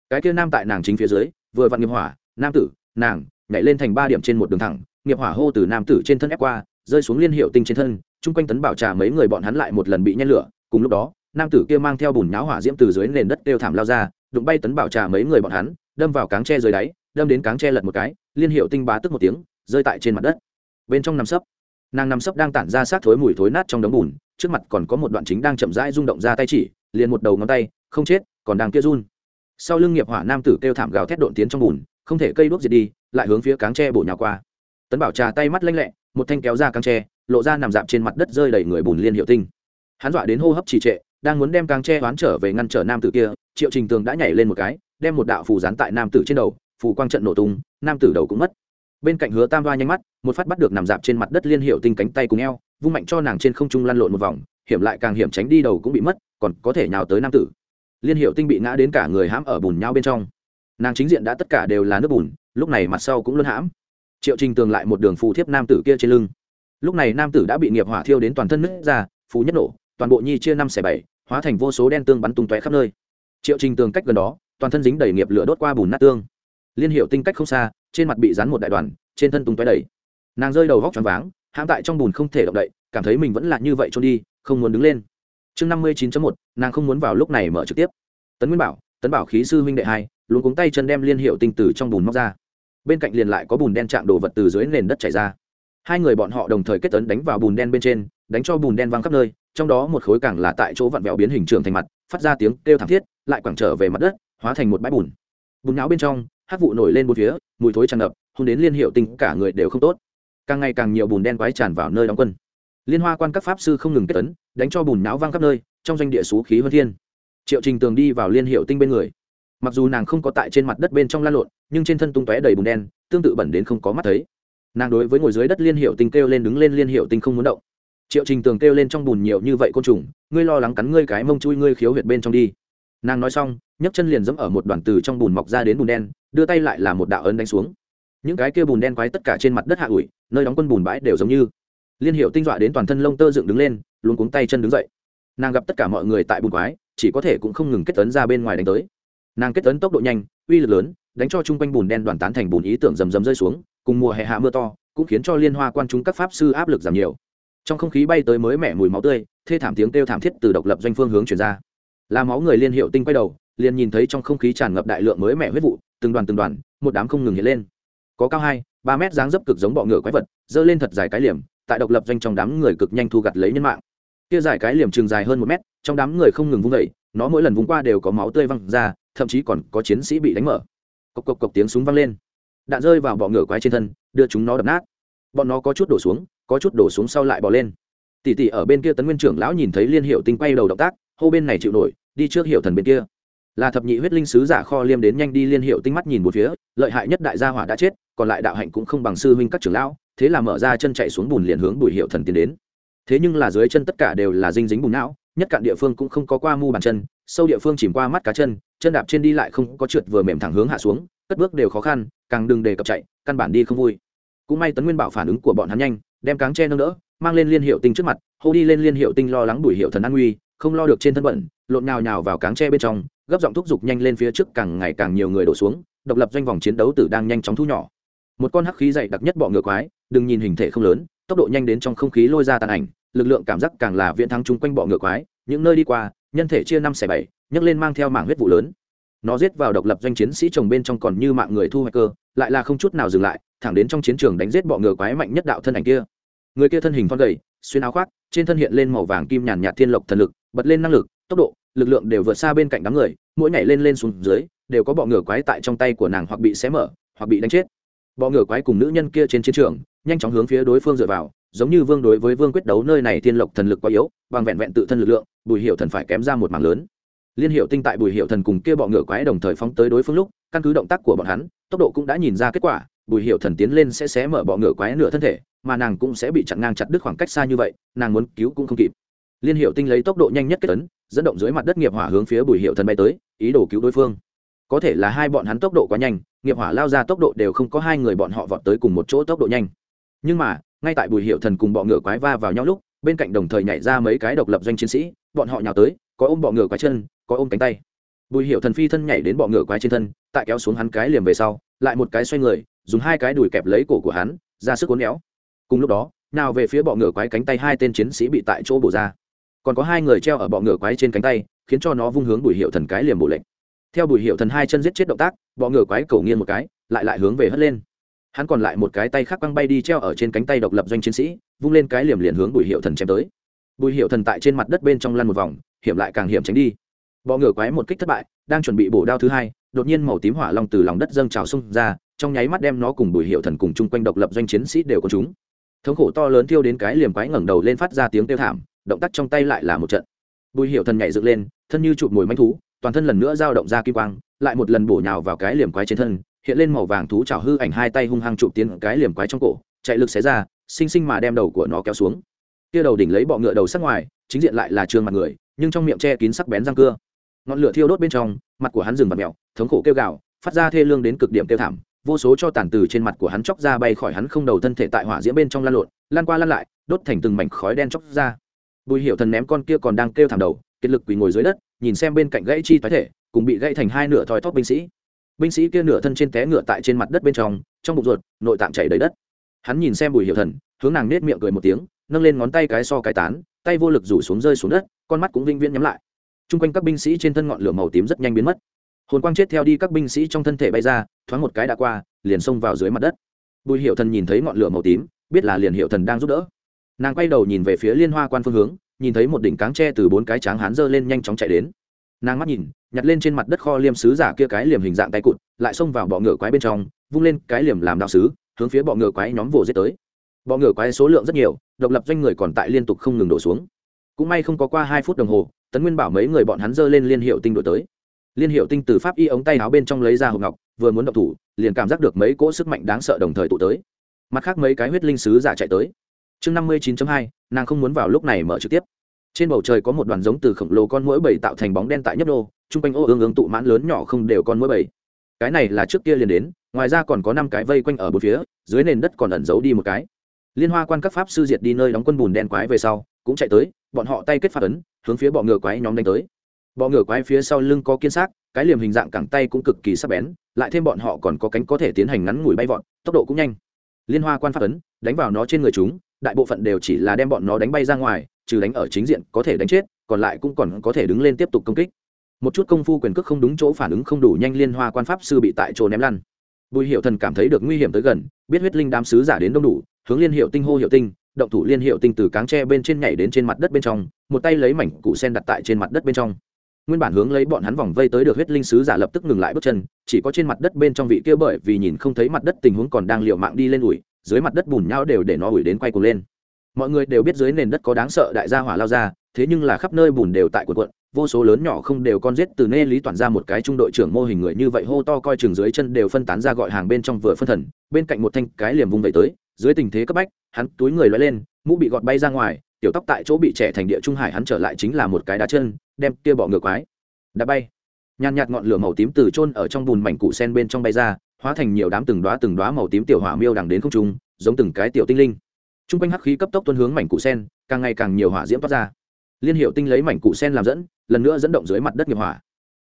Speaker 1: Cái kia nam tại nàng chính phía dưới, vừa vặn nghiệp hỏa, nam tử, nàng nhảy lên thành ba điểm trên một đường thẳng, nghiệp hỏa hô từ nam tử trên thân ép qua, rơi xuống liên hiệu tinh trên thân, chung quanh tấn bảo trà mấy người bọn hắn lại một lần bị nhen lửa, cùng lúc đó, nam tử kia mang theo bùn nháo hỏa diễm từ dưới nền đất đều thảm lao ra, đụng bay tấn bảo trà mấy người bọn hắn, đâm vào cáng tre dưới đáy, đâm đến cáng tre lật một cái, liên hiệu tinh bá tức một tiếng, rơi tại trên mặt đất. Bên trong nằm sấp, nàng nằm sấp đang tản ra sát thối mùi thối nát trong đống bùn, trước mặt còn có một đoạn chính đang chậm rãi rung động ra tay chỉ, liền một đầu ngón tay, không chết, còn đang kia run. Sau lưng nghiệp hỏa nam tử kêu thảm gào thét độn tiến trong bùn, không thể cây đuốc diệt đi lại hướng phía cáng tre bổ nhào qua. Tấn bảo trà tay mắt lanh lẹ, một thanh kéo ra cáng tre, lộ ra nằm dạp trên mặt đất rơi đầy người bùn liên hiệu tinh. Hắn dọa đến hô hấp trì trệ, đang muốn đem cáng tre oán trở về ngăn trở nam tử kia, triệu trình tường đã nhảy lên một cái, đem một đạo phù dán tại nam tử trên đầu, phù quang trận nổ tung, nam tử đầu cũng mất. Bên cạnh hứa tam đoa nhanh mắt, một phát bắt được nằm dạp trên mặt đất liên hiệu tinh cánh tay cùng eo, vung mạnh cho nàng trên không trung lăn lộn một vòng, hiểm lại càng hiểm tránh đi đầu cũng bị mất, còn có thể nhào tới nam tử. Liên hiệu tinh bị ngã đến cả người hãm ở bùn nhau bên trong nàng chính diện đã tất cả đều là nước bùn, lúc này mặt sau cũng luôn hãm. Triệu trình tường lại một đường phù thiếp nam tử kia trên lưng. Lúc này nam tử đã bị nghiệp hỏa thiêu đến toàn thân nứt ra phú nhất nổ, toàn bộ nhi chia năm xẻ bảy, hóa thành vô số đen tương bắn tung tóe khắp nơi. Triệu trình tường cách gần đó, toàn thân dính đầy nghiệp lửa đốt qua bùn nát tương. Liên hiệu tinh cách không xa, trên mặt bị dán một đại đoàn, trên thân tung tóe đầy. Nàng rơi đầu vóc tròn váng, hãm tại trong bùn không thể động đậy, cảm thấy mình vẫn là như vậy trốn đi, không muốn đứng lên. Chương năm mươi chín một, nàng không muốn vào lúc này mở trực tiếp. Tấn nguyên bảo, tấn bảo khí sư huynh đệ hai luôn cuống tay chân đem liên hiệu tinh từ trong bùn móc ra. Bên cạnh liền lại có bùn đen chạm đồ vật từ dưới nền đất chảy ra. Hai người bọn họ đồng thời kết tấn đánh vào bùn đen bên trên, đánh cho bùn đen văng khắp nơi, trong đó một khối càng là tại chỗ vặn vẹo biến hình trường thành mặt, phát ra tiếng kêu thảm thiết, lại quẳng trở về mặt đất, hóa thành một bãi bùn. Bùn não bên trong hát vụ nổi lên bốn phía, mùi thối tràn ngập, hôn đến liên hiệu tinh cả người đều không tốt. Càng ngày càng nhiều bùn đen quái tràn vào nơi đóng quân. Liên hoa quan các pháp sư không ngừng kết tấn, đánh cho bùn não văng khắp nơi, trong doanh địa xú khí huân thiên. Triệu trình tường đi vào liên hiệu tinh bên người mặc dù nàng không có tại trên mặt đất bên trong lan lộn, nhưng trên thân tung tóe đầy bùn đen, tương tự bẩn đến không có mắt thấy. Nàng đối với ngồi dưới đất liên hiệu tinh kêu lên đứng lên, liên hiệu tinh không muốn động. Triệu trình tường kêu lên trong bùn nhiều như vậy côn trùng, ngươi lo lắng cắn ngươi cái mông chui ngươi khiếu huyệt bên trong đi. Nàng nói xong, nhấc chân liền dẫm ở một đoàn từ trong bùn mọc ra đến bùn đen, đưa tay lại là một đạo ấn đánh xuống. Những cái kia bùn đen quái tất cả trên mặt đất hạ ủi, nơi đóng quân bùn bãi đều giống như. Liên hiệu tinh dọa đến toàn thân lông tơ dựng đứng lên luôn cuống tay chân đứng dậy. Nàng gặp tất cả mọi người tại bùn quái, chỉ có thể cũng không ngừng kết tấn ra bên ngoài đánh tới nàng kết tấn tốc độ nhanh, uy lực lớn, đánh cho chung quanh bùn đen đoàn tán thành bùn ý tưởng rầm rầm rơi xuống, cùng mùa hè hạ mưa to, cũng khiến cho liên hoa quan chúng các pháp sư áp lực giảm nhiều. Trong không khí bay tới mới mẻ mùi máu tươi, thê thảm tiếng kêu thảm thiết từ độc lập doanh phương hướng chuyển ra. Là máu người liên hiệu tinh quay đầu, liền nhìn thấy trong không khí tràn ngập đại lượng mới mẻ huyết vụ, từng đoàn từng đoàn, một đám không ngừng hiện lên. Có cao hai, ba mét dáng dấp cực giống bọ ngựa quái vật dơ lên thật dài cái liềm, tại độc lập doanh trong đám người cực nhanh thu gặt lấy nhân mạng. Kia dài cái liềm trường dài hơn một mét, trong đám người không ngừng vung vẩy nó mỗi lần vung qua đều có máu tươi văng ra thậm chí còn có chiến sĩ bị đánh mở. Cộc cộc cộc tiếng súng vang lên. Đạn rơi vào bọ ngựa quái trên thân, đưa chúng nó đập nát. Bọn nó có chút đổ xuống, có chút đổ xuống sau lại bỏ lên. Tỉ tỉ ở bên kia tấn nguyên trưởng lão nhìn thấy liên hiệu tinh quay đầu động tác, hô bên này chịu nổi, đi trước hiệu thần bên kia. Là thập nhị huyết linh sứ giả kho liêm đến nhanh đi liên hiệu tinh mắt nhìn một phía, lợi hại nhất đại gia hỏa đã chết, còn lại đạo hạnh cũng không bằng sư huynh các trưởng lão, thế là mở ra chân chạy xuống bùn liền hướng bùi hiệu thần tiến đến. Thế nhưng là dưới chân tất cả đều là dinh dính bùn não, nhất cạn địa phương cũng không có qua mu bàn chân, sâu địa phương chìm qua mắt cá chân chân đạp trên đi lại không có trượt vừa mềm thẳng hướng hạ xuống, cất bước đều khó khăn, càng đừng đề cập chạy, căn bản đi không vui. Cũng may tấn nguyên bảo phản ứng của bọn hắn nhanh, đem cáng tre nâng đỡ, mang lên liên hiệu tinh trước mặt, hô đi lên liên hiệu tinh lo lắng bùi hiệu thần an nguy, không lo được trên thân bẩn, lộn nhào nhào vào cáng tre bên trong, gấp giọng thúc giục nhanh lên phía trước càng ngày càng nhiều người đổ xuống, độc lập doanh vòng chiến đấu tử đang nhanh chóng thu nhỏ. Một con hắc khí dày đặc nhất bọ ngựa quái, đừng nhìn hình thể không lớn, tốc độ nhanh đến trong không khí lôi ra tàn ảnh, lực lượng cảm giác càng là viễn thắng chung quanh bọ ngựa quái, những nơi đi qua nhân thể chia năm xẻ bảy, nhấc lên mang theo mảng huyết vụ lớn. Nó giết vào độc lập doanh chiến sĩ chồng bên trong còn như mạng người thu hoạch cơ, lại là không chút nào dừng lại, thẳng đến trong chiến trường đánh giết bọ ngựa quái mạnh nhất đạo thân ảnh kia. Người kia thân hình thon gầy, xuyên áo khoác, trên thân hiện lên màu vàng kim nhàn nhạt thiên lộc thần lực, bật lên năng lực, tốc độ, lực lượng đều vượt xa bên cạnh đám người, mỗi nhảy lên lên xuống dưới, đều có bọ ngựa quái tại trong tay của nàng hoặc bị xé mở, hoặc bị đánh chết. Bọ ngựa quái cùng nữ nhân kia trên chiến trường, nhanh chóng hướng phía đối phương dựa vào giống như vương đối với vương quyết đấu nơi này thiên lộc thần lực quá yếu, bằng vẹn vẹn tự thân lực lượng, bùi hiệu thần phải kém ra một mảng lớn. Liên hiệu tinh tại bùi hiệu thần cùng kia bọ ngựa quái đồng thời phóng tới đối phương lúc, căn cứ động tác của bọn hắn, tốc độ cũng đã nhìn ra kết quả, bùi hiệu thần tiến lên sẽ xé mở bọ ngựa quái nửa thân thể, mà nàng cũng sẽ bị chặn ngang chặt đứt khoảng cách xa như vậy, nàng muốn cứu cũng không kịp. Liên hiệu tinh lấy tốc độ nhanh nhất kết tấn dẫn động dưới mặt đất nghiệp hỏa hướng phía bùi hiệu thần bay tới, ý đồ cứu đối phương. Có thể là hai bọn hắn tốc độ quá nhanh, nghiệp hỏa lao ra tốc độ đều không có hai người bọn họ vọt tới cùng một chỗ tốc độ nhanh. Nhưng mà ngay tại bùi hiệu thần cùng bọ ngựa quái va vào nhau lúc, bên cạnh đồng thời nhảy ra mấy cái độc lập doanh chiến sĩ, bọn họ nhào tới, có ôm bọ ngựa quái chân, có ôm cánh tay. Bùi hiệu thần phi thân nhảy đến bọ ngựa quái trên thân, tại kéo xuống hắn cái liềm về sau, lại một cái xoay người, dùng hai cái đùi kẹp lấy cổ của hắn, ra sức cuốn éo. Cùng lúc đó, nào về phía bọ ngựa quái cánh tay hai tên chiến sĩ bị tại chỗ bổ ra. Còn có hai người treo ở bọ ngựa quái trên cánh tay, khiến cho nó vung hướng bùi hiệu thần cái liềm bổ lệnh. Theo bùi hiệu thần hai chân giết chết động tác, bọ ngựa quái cầu nghiêng một cái, lại lại hướng về hất lên hắn còn lại một cái tay khác băng bay đi treo ở trên cánh tay độc lập doanh chiến sĩ, vung lên cái liềm liền hướng bùi hiệu thần chém tới. Bùi hiệu thần tại trên mặt đất bên trong lăn một vòng, hiểm lại càng hiểm tránh đi. Bọ ngựa quái một kích thất bại, đang chuẩn bị bổ đao thứ hai, đột nhiên màu tím hỏa long từ lòng đất dâng trào xông ra, trong nháy mắt đem nó cùng bùi hiệu thần cùng chung quanh độc lập doanh chiến sĩ đều có chúng. Thống khổ to lớn thiêu đến cái liềm quái ngẩng đầu lên phát ra tiếng kêu thảm, động tác trong tay lại là một trận. Bùi hiệu thần nhảy dựng lên, thân như chụp mồi manh thú, toàn thân lần nữa dao động ra kim quang, lại một lần bổ nhào vào cái liềm quái trên thân hiện lên màu vàng thú chảo hư ảnh hai tay hung hăng chụp tiến cái liềm quái trong cổ, chạy lực xé ra xinh xinh mà đem đầu của nó kéo xuống. Kia đầu đỉnh lấy bọ ngựa đầu sắc ngoài, chính diện lại là trường mặt người, nhưng trong miệng che kín sắc bén răng cưa. Ngọn lửa thiêu đốt bên trong, mặt của hắn rừng bật mèo, thống khổ kêu gào, phát ra thê lương đến cực điểm kêu thảm, vô số cho tàn từ trên mặt của hắn chóc ra bay khỏi hắn không đầu thân thể tại hỏa diễm bên trong lan lộn, lan qua lan lại, đốt thành từng mảnh khói đen chóc ra. Bùi hiệu thần ném con kia còn đang kêu thảm đầu, kiệt lực quỳ ngồi dưới đất, nhìn xem bên cạnh gãy chi toái thể, cùng bị gãy thành hai nửa thòi thóp binh sĩ binh sĩ kia nửa thân trên té ngựa tại trên mặt đất bên trong trong bụng ruột, nội tạng chảy đầy đất. Hắn nhìn xem bùi hiệu thần, hướng nàng nết miệng cười một tiếng, nâng lên ngón tay cái so cái tán, tay vô lực rủ xuống rơi xuống đất, con mắt cũng vĩnh viễn nhắm lại. T r u n g quanh các binh sĩ trên thân ngọn lửa màu tím rất nhanh biến mất. Hồn quang chết theo đi các binh sĩ trong thân thể bay ra, thoáng một cái đã qua, liền xông vào dưới mặt đất. Bùi hiệu thần nhìn thấy ngọn lửa màu tím, biết là liền hiệu thần đang giúp đỡ. Nàng quay đầu nhìn về phía liên hoa quan phương hướng, nhìn thấy một đỉnh cáng tre từ bốn cái tráng hán dơ lên nhanh chóng chạy đến nàng mắt nhìn, nhặt lên trên mặt đất kho liêm sứ giả kia cái liềm hình dạng tay cụt, lại xông vào bọ ngựa quái bên trong, vung lên cái liềm làm đạo sứ, hướng phía bọ ngựa quái nhóm vồ giết tới. Bọ ngựa quái số lượng rất nhiều, độc lập doanh người còn tại liên tục không ngừng đổ xuống. Cũng may không có qua hai phút đồng hồ, tấn nguyên bảo mấy người bọn hắn dơ lên liên hiệu tinh đổi tới. Liên hiệu tinh từ pháp y ống tay áo bên trong lấy ra hộp ngọc, vừa muốn động thủ, liền cảm giác được mấy cỗ sức mạnh đáng sợ đồng thời tụ tới. Mặt khác mấy cái huyết linh sứ giả chạy tới. Chương năm mươi chín hai, nàng không muốn vào lúc này mở trực tiếp trên bầu trời có một đoàn giống từ khổng lồ con mũi bảy tạo thành bóng đen tại nhấp đô chung quanh ô ương ương tụ mãn lớn nhỏ không đều con mũi bảy. Cái này là trước kia liền đến, ngoài ra còn có năm cái vây quanh ở bốn phía, dưới nền đất còn ẩn giấu đi một cái. Liên hoa quan các pháp sư diệt đi nơi đóng quân bùn đen quái về sau, cũng chạy tới, bọn họ tay kết phát ấn, hướng phía bọ ngựa quái nhóm đánh tới. Bọ ngựa quái phía sau lưng có kiên xác cái liềm hình dạng cẳng tay cũng cực kỳ sắc bén, lại thêm bọn họ còn có cánh có thể tiến hành ngắn ngủi bay vọt, tốc độ cũng nhanh. Liên hoa quan phát ấn, đánh vào nó trên người chúng, đại bộ phận đều chỉ là đem bọn nó đánh bay ra ngoài trừ đánh ở chính diện có thể đánh chết, còn lại cũng còn có thể đứng lên tiếp tục công kích. Một chút công phu quyền cước không đúng chỗ phản ứng không đủ nhanh liên hoa quan pháp sư bị tại chỗ ném lăn. Bùi hiệu thần cảm thấy được nguy hiểm tới gần, biết huyết linh đám sứ giả đến đông đủ, hướng liên hiệu tinh hô hiệu tinh, động thủ liên hiệu tinh từ cáng tre bên trên nhảy đến trên mặt đất bên trong, một tay lấy mảnh cụ sen đặt tại trên mặt đất bên trong. Nguyên bản hướng lấy bọn hắn vòng vây tới được huyết linh sứ giả lập tức ngừng lại bước chân, chỉ có trên mặt đất bên trong vị kia bởi vì nhìn không thấy mặt đất tình huống còn đang liệu mạng đi lên ủi, dưới mặt đất bùn nhau đều để nó ủi đến quay cuồng lên mọi người đều biết dưới nền đất có đáng sợ đại gia hỏa lao ra, thế nhưng là khắp nơi bùn đều tại quần quận vô số lớn nhỏ không đều con giết từ nê lý toàn ra một cái trung đội trưởng mô hình người như vậy hô to coi chừng dưới chân đều phân tán ra gọi hàng bên trong vừa phân thần, bên cạnh một thanh cái liềm vung vẩy tới, dưới tình thế cấp bách, hắn túi người lói lên, mũ bị gọt bay ra ngoài, tiểu tóc tại chỗ bị trẻ thành địa trung hải hắn trở lại chính là một cái đá chân, đem kia bỏ ngược quái. Đã bay. Nhàn nhạt ngọn lửa màu tím từ chôn ở trong bùn mảnh cụ sen bên trong bay ra, hóa thành nhiều đám từng đóa từng đóa màu tím tiểu hỏa miêu đằng đến không trung, giống từng cái tiểu tinh linh t r u n g quanh hắc khí cấp tốc tuân hướng mảnh cụ sen, càng ngày càng nhiều hỏa diễm toát ra. Liên hiệu tinh lấy mảnh cụ sen làm dẫn, lần nữa dẫn động dưới mặt đất nghiệp hỏa.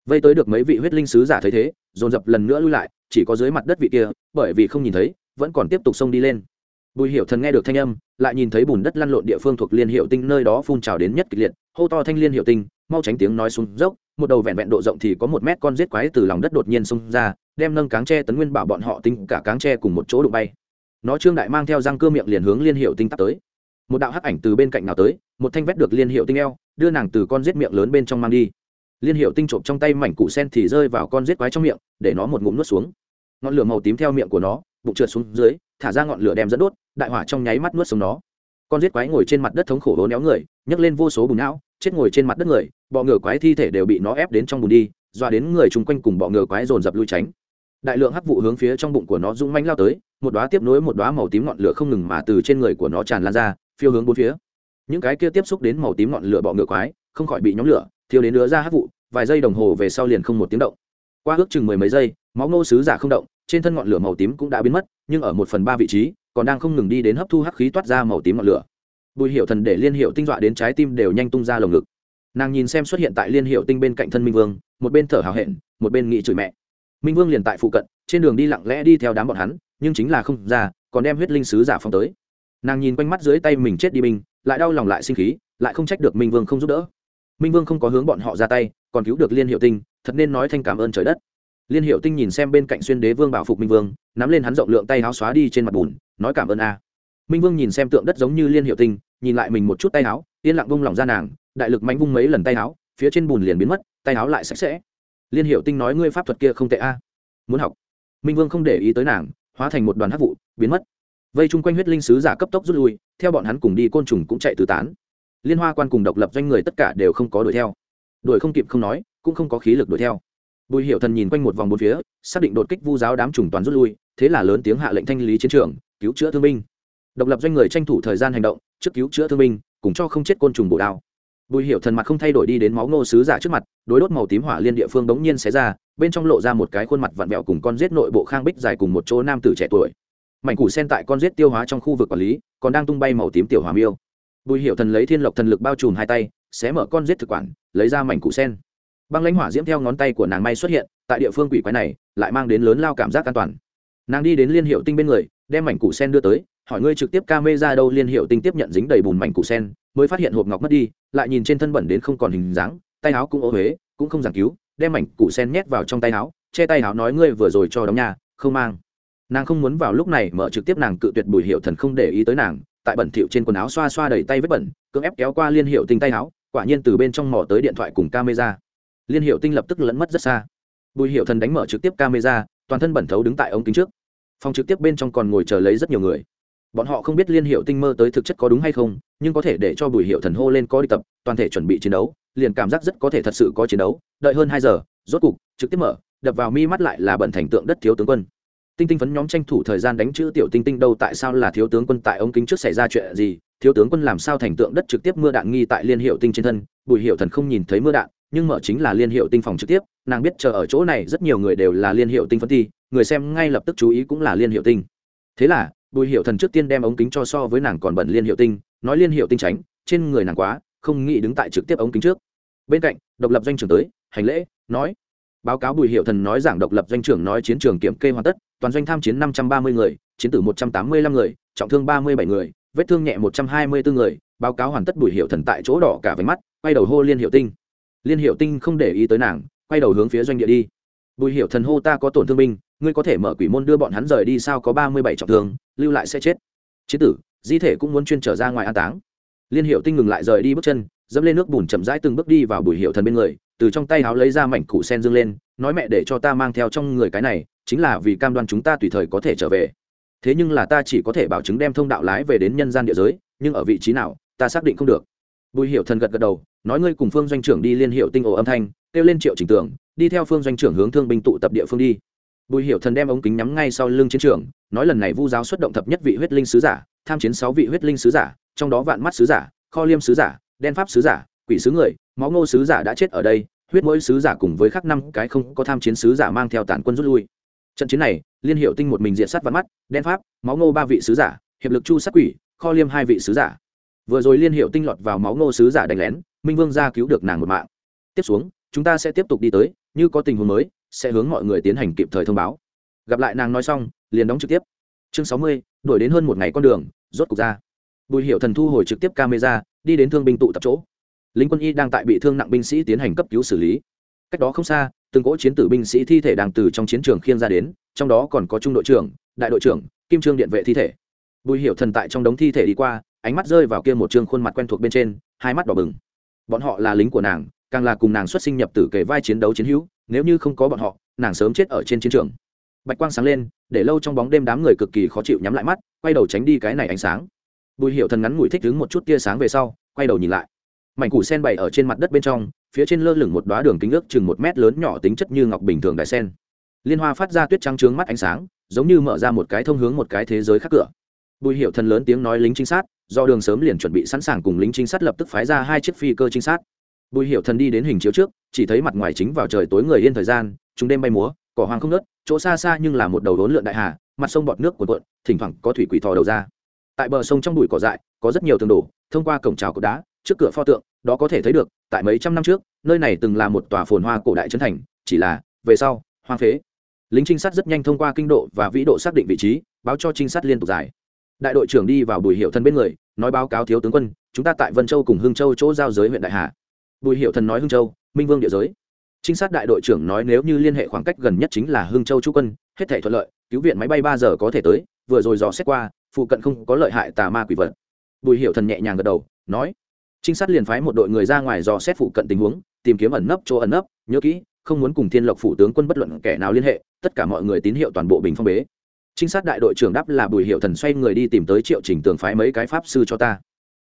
Speaker 1: Vây tới được mấy vị huyết linh sứ giả thấy thế, dồn dập lần nữa lui lại, chỉ có dưới mặt đất vị kia, bởi vì không nhìn thấy, vẫn còn tiếp tục xông đi lên. Bùi Hiểu thần nghe được thanh âm, lại nhìn thấy bùn đất lăn lộn địa phương thuộc liên hiệu tinh nơi đó phun trào đến nhất kịch liệt, hô to thanh liên hiệu tinh, mau tránh tiếng nói xuống dốc, một đầu vẹn vẹn độ rộng thì có một mét con giết quái từ lòng đất đột nhiên xông ra, đem nâng cáng tre tấn nguyên bảo bọn họ tinh cả cáng tre cùng một chỗ đụng bay nó trương đại mang theo răng cưa miệng liền hướng liên hiệu tinh tắt tới. Một đạo hắc ảnh từ bên cạnh nào tới, một thanh vét được liên hiệu tinh eo, đưa nàng từ con giết miệng lớn bên trong mang đi. Liên hiệu tinh trộm trong tay mảnh cụ sen thì rơi vào con giết quái trong miệng, để nó một ngụm nuốt xuống. Ngọn lửa màu tím theo miệng của nó, bụng trượt xuống dưới, thả ra ngọn lửa đem dẫn đốt, đại hỏa trong nháy mắt nuốt sống nó. Con giết quái ngồi trên mặt đất thống khổ hố néo người, nhấc lên vô số bùn não, chết ngồi trên mặt đất người, bọ ngựa quái thi thể đều bị nó ép đến trong bùn đi, dọa đến người chung quanh cùng bọ ngựa quái dồn dập lui tránh đại lượng hắc vụ hướng phía trong bụng của nó rung manh lao tới, một đoá tiếp nối một đoá màu tím ngọn lửa không ngừng mà từ trên người của nó tràn lan ra, phiêu hướng bốn phía. Những cái kia tiếp xúc đến màu tím ngọn lửa bọ ngựa quái, không khỏi bị nhóm lửa, thiêu đến nữa ra hắc vụ, vài giây đồng hồ về sau liền không một tiếng động. Qua ước chừng mười mấy giây, máu ngô sứ giả không động, trên thân ngọn lửa màu tím cũng đã biến mất, nhưng ở một phần ba vị trí, còn đang không ngừng đi đến hấp thu hắc khí toát ra màu tím ngọn lửa. Bùi hiệu thần để liên hiệu tinh dọa đến trái tim đều nhanh tung ra lồng ngực. Nàng nhìn xem xuất hiện tại liên hiệu tinh bên cạnh thân minh vương, một bên thở hào hẹn, một bên nghị chửi mẹ minh vương liền tại phụ cận, trên đường đi lặng lẽ đi theo đám bọn hắn, nhưng chính là không ra, còn đem huyết linh sứ giả phong tới. Nàng nhìn quanh mắt dưới tay mình chết đi binh, lại đau lòng lại sinh khí, lại không trách được minh vương không giúp đỡ. Minh vương không có hướng bọn họ ra tay, còn cứu được liên hiệu tinh, thật nên nói thanh cảm ơn trời đất. Liên hiệu tinh nhìn xem bên cạnh xuyên đế vương bảo phục minh vương, nắm lên hắn rộng lượng tay áo xóa đi trên mặt bùn, nói cảm ơn a. Minh vương nhìn xem tượng đất giống như liên hiệu tinh, nhìn lại mình một chút tay áo, yên lặng vung lòng ra nàng, đại lực mạnh vung mấy lần tay áo, phía trên bùn liền biến mất, tay áo lại sạch sẽ liên hiệu tinh nói ngươi pháp thuật kia không tệ a. Muốn học. Minh vương không để ý tới nàng, hóa thành một đoàn hát vụ, biến mất. Vây chung quanh huyết linh sứ giả cấp tốc rút lui, theo bọn hắn cùng đi côn trùng cũng chạy tứ tán. Liên hoa quan cùng độc lập doanh người tất cả đều không có đuổi theo. Đuổi không kịp không nói, cũng không có khí lực đuổi theo. Bùi hiệu thần nhìn quanh một vòng bốn phía, xác định đột kích vu giáo đám trùng toàn rút lui, thế là lớn tiếng hạ lệnh thanh lý chiến trường, cứu chữa thương binh. Độc lập doanh người tranh thủ thời gian hành động, trước cứu chữa thương binh, cùng cho không chết côn trùng bổ đao bùi hiệu thần mặt không thay đổi đi đến máu ngô sứ giả trước mặt, đối đốt màu tím hỏa liên địa phương bỗng nhiên xé ra, bên trong lộ ra một cái khuôn mặt vặn vẹo cùng con rết nội bộ khang bích dài cùng một chỗ nam tử trẻ tuổi. Mảnh củ sen tại con rết tiêu hóa trong khu vực quản lý, còn đang tung bay màu tím tiểu hòa miêu. Bùi hiệu thần lấy thiên lộc thần lực bao trùm hai tay, xé mở con rết thực quản, lấy ra mảnh củ sen. Băng lãnh hỏa diễm theo ngón tay của nàng may xuất hiện, tại địa phương quỷ quái này, lại mang đến lớn lao cảm giác an toàn. Nàng đi đến liên hiệu tinh bên người, đem mảnh củ sen đưa tới, hỏi ngươi trực tiếp ca mê ra đâu liên hiệu tinh tiếp nhận dính đầy bùn mảnh củ sen mới phát hiện hộp ngọc mất đi, lại nhìn trên thân bẩn đến không còn hình dáng, tay áo cũng ô huế cũng không giảng cứu, đem mảnh củ sen nhét vào trong tay áo, che tay áo nói ngươi vừa rồi cho đóng nhà không mang. Nàng không muốn vào lúc này mở trực tiếp nàng cự tuyệt bùi hiệu thần không để ý tới nàng, tại bẩn thỉu trên quần áo xoa xoa đầy tay vết bẩn, cưỡng ép kéo qua liên hiệu tinh tay áo, quả nhiên từ bên trong mỏ tới điện thoại cùng camera. Liên hiệu tinh lập tức lẫn mất rất xa. Bùi hiệu thần đánh mở trực tiếp camera, toàn thân bẩn thấu đứng tại ống kính trước. Phòng trực tiếp bên trong còn ngồi chờ lấy rất nhiều người bọn họ không biết liên hiệu tinh mơ tới thực chất có đúng hay không, nhưng có thể để cho bùi hiệu thần hô lên có đi tập, toàn thể chuẩn bị chiến đấu, liền cảm giác rất có thể thật sự có chiến đấu. Đợi hơn hai giờ, rốt cục, trực tiếp mở, đập vào mi mắt lại là bẩn thành tượng đất thiếu tướng quân. Tinh tinh phấn nhóm tranh thủ thời gian đánh chữ tiểu tinh tinh đâu tại sao là thiếu tướng quân tại ống kính trước xảy ra chuyện gì, thiếu tướng quân làm sao thành tượng đất trực tiếp mưa đạn nghi tại liên hiệu tinh trên thân, bùi hiệu thần không nhìn thấy mưa đạn, nhưng mở chính là liên hiệu tinh phòng trực tiếp, nàng biết chờ ở chỗ này rất nhiều người đều là liên hiệu tinh phân thi người xem ngay lập tức chú ý cũng là liên hiệu tinh. Thế là bùi hiệu thần trước tiên đem ống kính cho so với nàng còn bẩn liên hiệu tinh, nói liên hiệu tinh tránh, trên người nàng quá, không nghĩ đứng tại trực tiếp ống kính trước. Bên cạnh, độc lập doanh trưởng tới, hành lễ, nói. Báo cáo bùi hiệu thần nói giảng độc lập doanh trưởng nói chiến trường kiểm kê hoàn tất, toàn doanh tham chiến năm trăm ba mươi người, chiến tử một trăm tám mươi lăm người, trọng thương ba mươi bảy người, vết thương nhẹ một trăm hai mươi bốn người, báo cáo hoàn tất bùi hiệu thần tại chỗ đỏ cả váy mắt, quay đầu hô liên hiệu tinh. Liên hiệu tinh không để ý tới nàng, quay đầu hướng phía doanh địa đi. Bùi hiệu thần hô ta có tổn thương binh ngươi có thể mở quỷ môn đưa bọn hắn rời đi sao có ba mươi bảy trọng thương, lưu lại sẽ chết. Chế tử, di thể cũng muốn chuyên trở ra ngoài an táng. Liên hiệu tinh ngừng lại rời đi bước chân, dẫm lên nước bùn chậm rãi từng bước đi vào bùi hiệu thần bên người, từ trong tay áo lấy ra mảnh củ sen dương lên, nói mẹ để cho ta mang theo trong người cái này, chính là vì cam đoan chúng ta tùy thời có thể trở về. Thế nhưng là ta chỉ có thể bảo chứng đem thông đạo lái về đến nhân gian địa giới, nhưng ở vị trí nào, ta xác định không được. Bùi hiệu thần gật gật đầu, nói ngươi cùng phương doanh trưởng đi liên hiệu tinh ổ âm thanh, kêu lên triệu trình tưởng đi theo phương doanh trưởng hướng thương binh tụ tập địa phương đi bùi hiệu thần đem ống kính nhắm ngay sau lưng chiến trường, nói lần này vu giáo xuất động thập nhất vị huyết linh sứ giả, tham chiến sáu vị huyết linh sứ giả, trong đó vạn mắt sứ giả, kho liêm sứ giả, đen pháp sứ giả, quỷ sứ người, máu ngô sứ giả đã chết ở đây, huyết mỗi sứ giả cùng với khắc năm cái không có tham chiến sứ giả mang theo tàn quân rút lui. Trận chiến này, liên hiệu tinh một mình diện sát vạn mắt, đen pháp, máu ngô ba vị sứ giả, hiệp lực chu sát quỷ, kho liêm hai vị sứ giả. Vừa rồi liên hiệu tinh lọt vào máu ngô sứ giả đánh lén, minh vương gia cứu được nàng một mạng. Tiếp xuống, chúng ta sẽ tiếp tục đi tới, như có tình huống mới sẽ hướng mọi người tiến hành kịp thời thông báo. Gặp lại nàng nói xong, liền đóng trực tiếp. Chương sáu mươi đổi đến hơn một ngày con đường, rốt cục ra. Bùi hiệu thần thu hồi trực tiếp camera, đi đến thương binh tụ tập chỗ. Lính quân y đang tại bị thương nặng binh sĩ tiến hành cấp cứu xử lý. Cách đó không xa, từng cỗ chiến tử binh sĩ thi thể đang từ trong chiến trường khiên ra đến, trong đó còn có trung đội trưởng, đại đội trưởng, kim trương điện vệ thi thể. Bùi hiệu thần tại trong đống thi thể đi qua, ánh mắt rơi vào kia một trương khuôn mặt quen thuộc bên trên, hai mắt đỏ bừng. Bọn họ là lính của nàng càng là cùng nàng xuất sinh nhập tử kề vai chiến đấu chiến hữu, nếu như không có bọn họ, nàng sớm chết ở trên chiến trường. Bạch quang sáng lên, để lâu trong bóng đêm đám người cực kỳ khó chịu nhắm lại mắt, quay đầu tránh đi cái này ánh sáng. Bùi hiệu thần ngắn ngủi thích đứng một chút tia sáng về sau, quay đầu nhìn lại. Mảnh củ sen bày ở trên mặt đất bên trong, phía trên lơ lửng một đoá đường kính ước chừng một mét lớn nhỏ tính chất như ngọc bình thường đại sen. Liên hoa phát ra tuyết trắng trướng mắt ánh sáng, giống như mở ra một cái thông hướng một cái thế giới khác cửa. Bùi hiệu thần lớn tiếng nói lính trinh sát, do đường sớm liền chuẩn bị sẵn sàng cùng lính trinh sát lập tức phái ra hai chiếc phi cơ trinh sát bùi hiệu thần đi đến hình chiếu trước, chỉ thấy mặt ngoài chính vào trời tối người yên thời gian, chúng đêm bay múa, cỏ hoang không nớt chỗ xa xa nhưng là một đầu đốn lượn đại hà, mặt sông bọt nước cuộn cuộn, thỉnh thoảng có thủy quỷ thò đầu ra. Tại bờ sông trong bụi cỏ dại, có rất nhiều tường đổ, thông qua cổng trào cột đá, trước cửa pho tượng, đó có thể thấy được, tại mấy trăm năm trước, nơi này từng là một tòa phồn hoa cổ đại trấn thành, chỉ là, về sau, hoang phế. Lính trinh sát rất nhanh thông qua kinh độ và vĩ độ xác định vị trí, báo cho trinh sát liên tục giải. Đại đội trưởng đi vào bùi hiệu thân bên người, nói báo cáo thiếu tướng quân, chúng ta tại vân châu cùng hương châu chỗ giao giới huyện đại hà bùi hiệu thần nói hương châu, minh vương địa giới. Trinh sát đại đội trưởng nói nếu như liên hệ khoảng cách gần nhất chính là hương châu chú quân, hết thể thuận lợi, cứu viện máy bay ba giờ có thể tới, vừa rồi dò xét qua, phụ cận không có lợi hại tà ma quỷ vật. Bùi hiệu thần nhẹ nhàng gật đầu, nói, trinh sát liền phái một đội người ra ngoài dò xét phụ cận tình huống, tìm kiếm ẩn nấp chỗ ẩn nấp, nhớ kỹ, không muốn cùng thiên lộc phủ tướng quân bất luận kẻ nào liên hệ, tất cả mọi người tín hiệu toàn bộ bình phong bế. Trinh sát đại đội trưởng đáp là bùi hiệu thần xoay người đi tìm tới triệu trình tường phái mấy cái pháp sư cho ta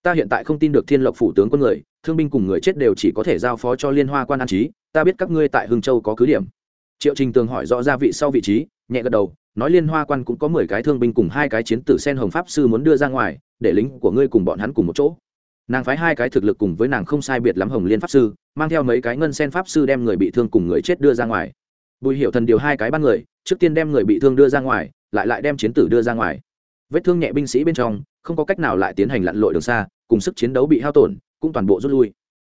Speaker 1: ta hiện tại không tin được thiên lộc phủ tướng quân người, thương binh cùng người chết đều chỉ có thể giao phó cho liên hoa quan an trí, ta biết các ngươi tại hưng châu có cứ điểm. Triệu trình tường hỏi rõ ra vị sau vị trí, nhẹ gật đầu, nói liên hoa quan cũng có mười cái thương binh cùng hai cái chiến tử sen hồng pháp sư muốn đưa ra ngoài, để lính của ngươi cùng bọn hắn cùng một chỗ. Nàng phái hai cái thực lực cùng với nàng không sai biệt lắm hồng liên pháp sư, mang theo mấy cái ngân sen pháp sư đem người bị thương cùng người chết đưa ra ngoài. Bùi hiệu thần điều hai cái ban người, trước tiên đem người bị thương đưa ra ngoài, lại lại đem chiến tử đưa ra ngoài. Vết thương nhẹ binh sĩ bên trong, không có cách nào lại tiến hành lặn lội đường xa cùng sức chiến đấu bị hao tổn, cũng toàn bộ rút lui.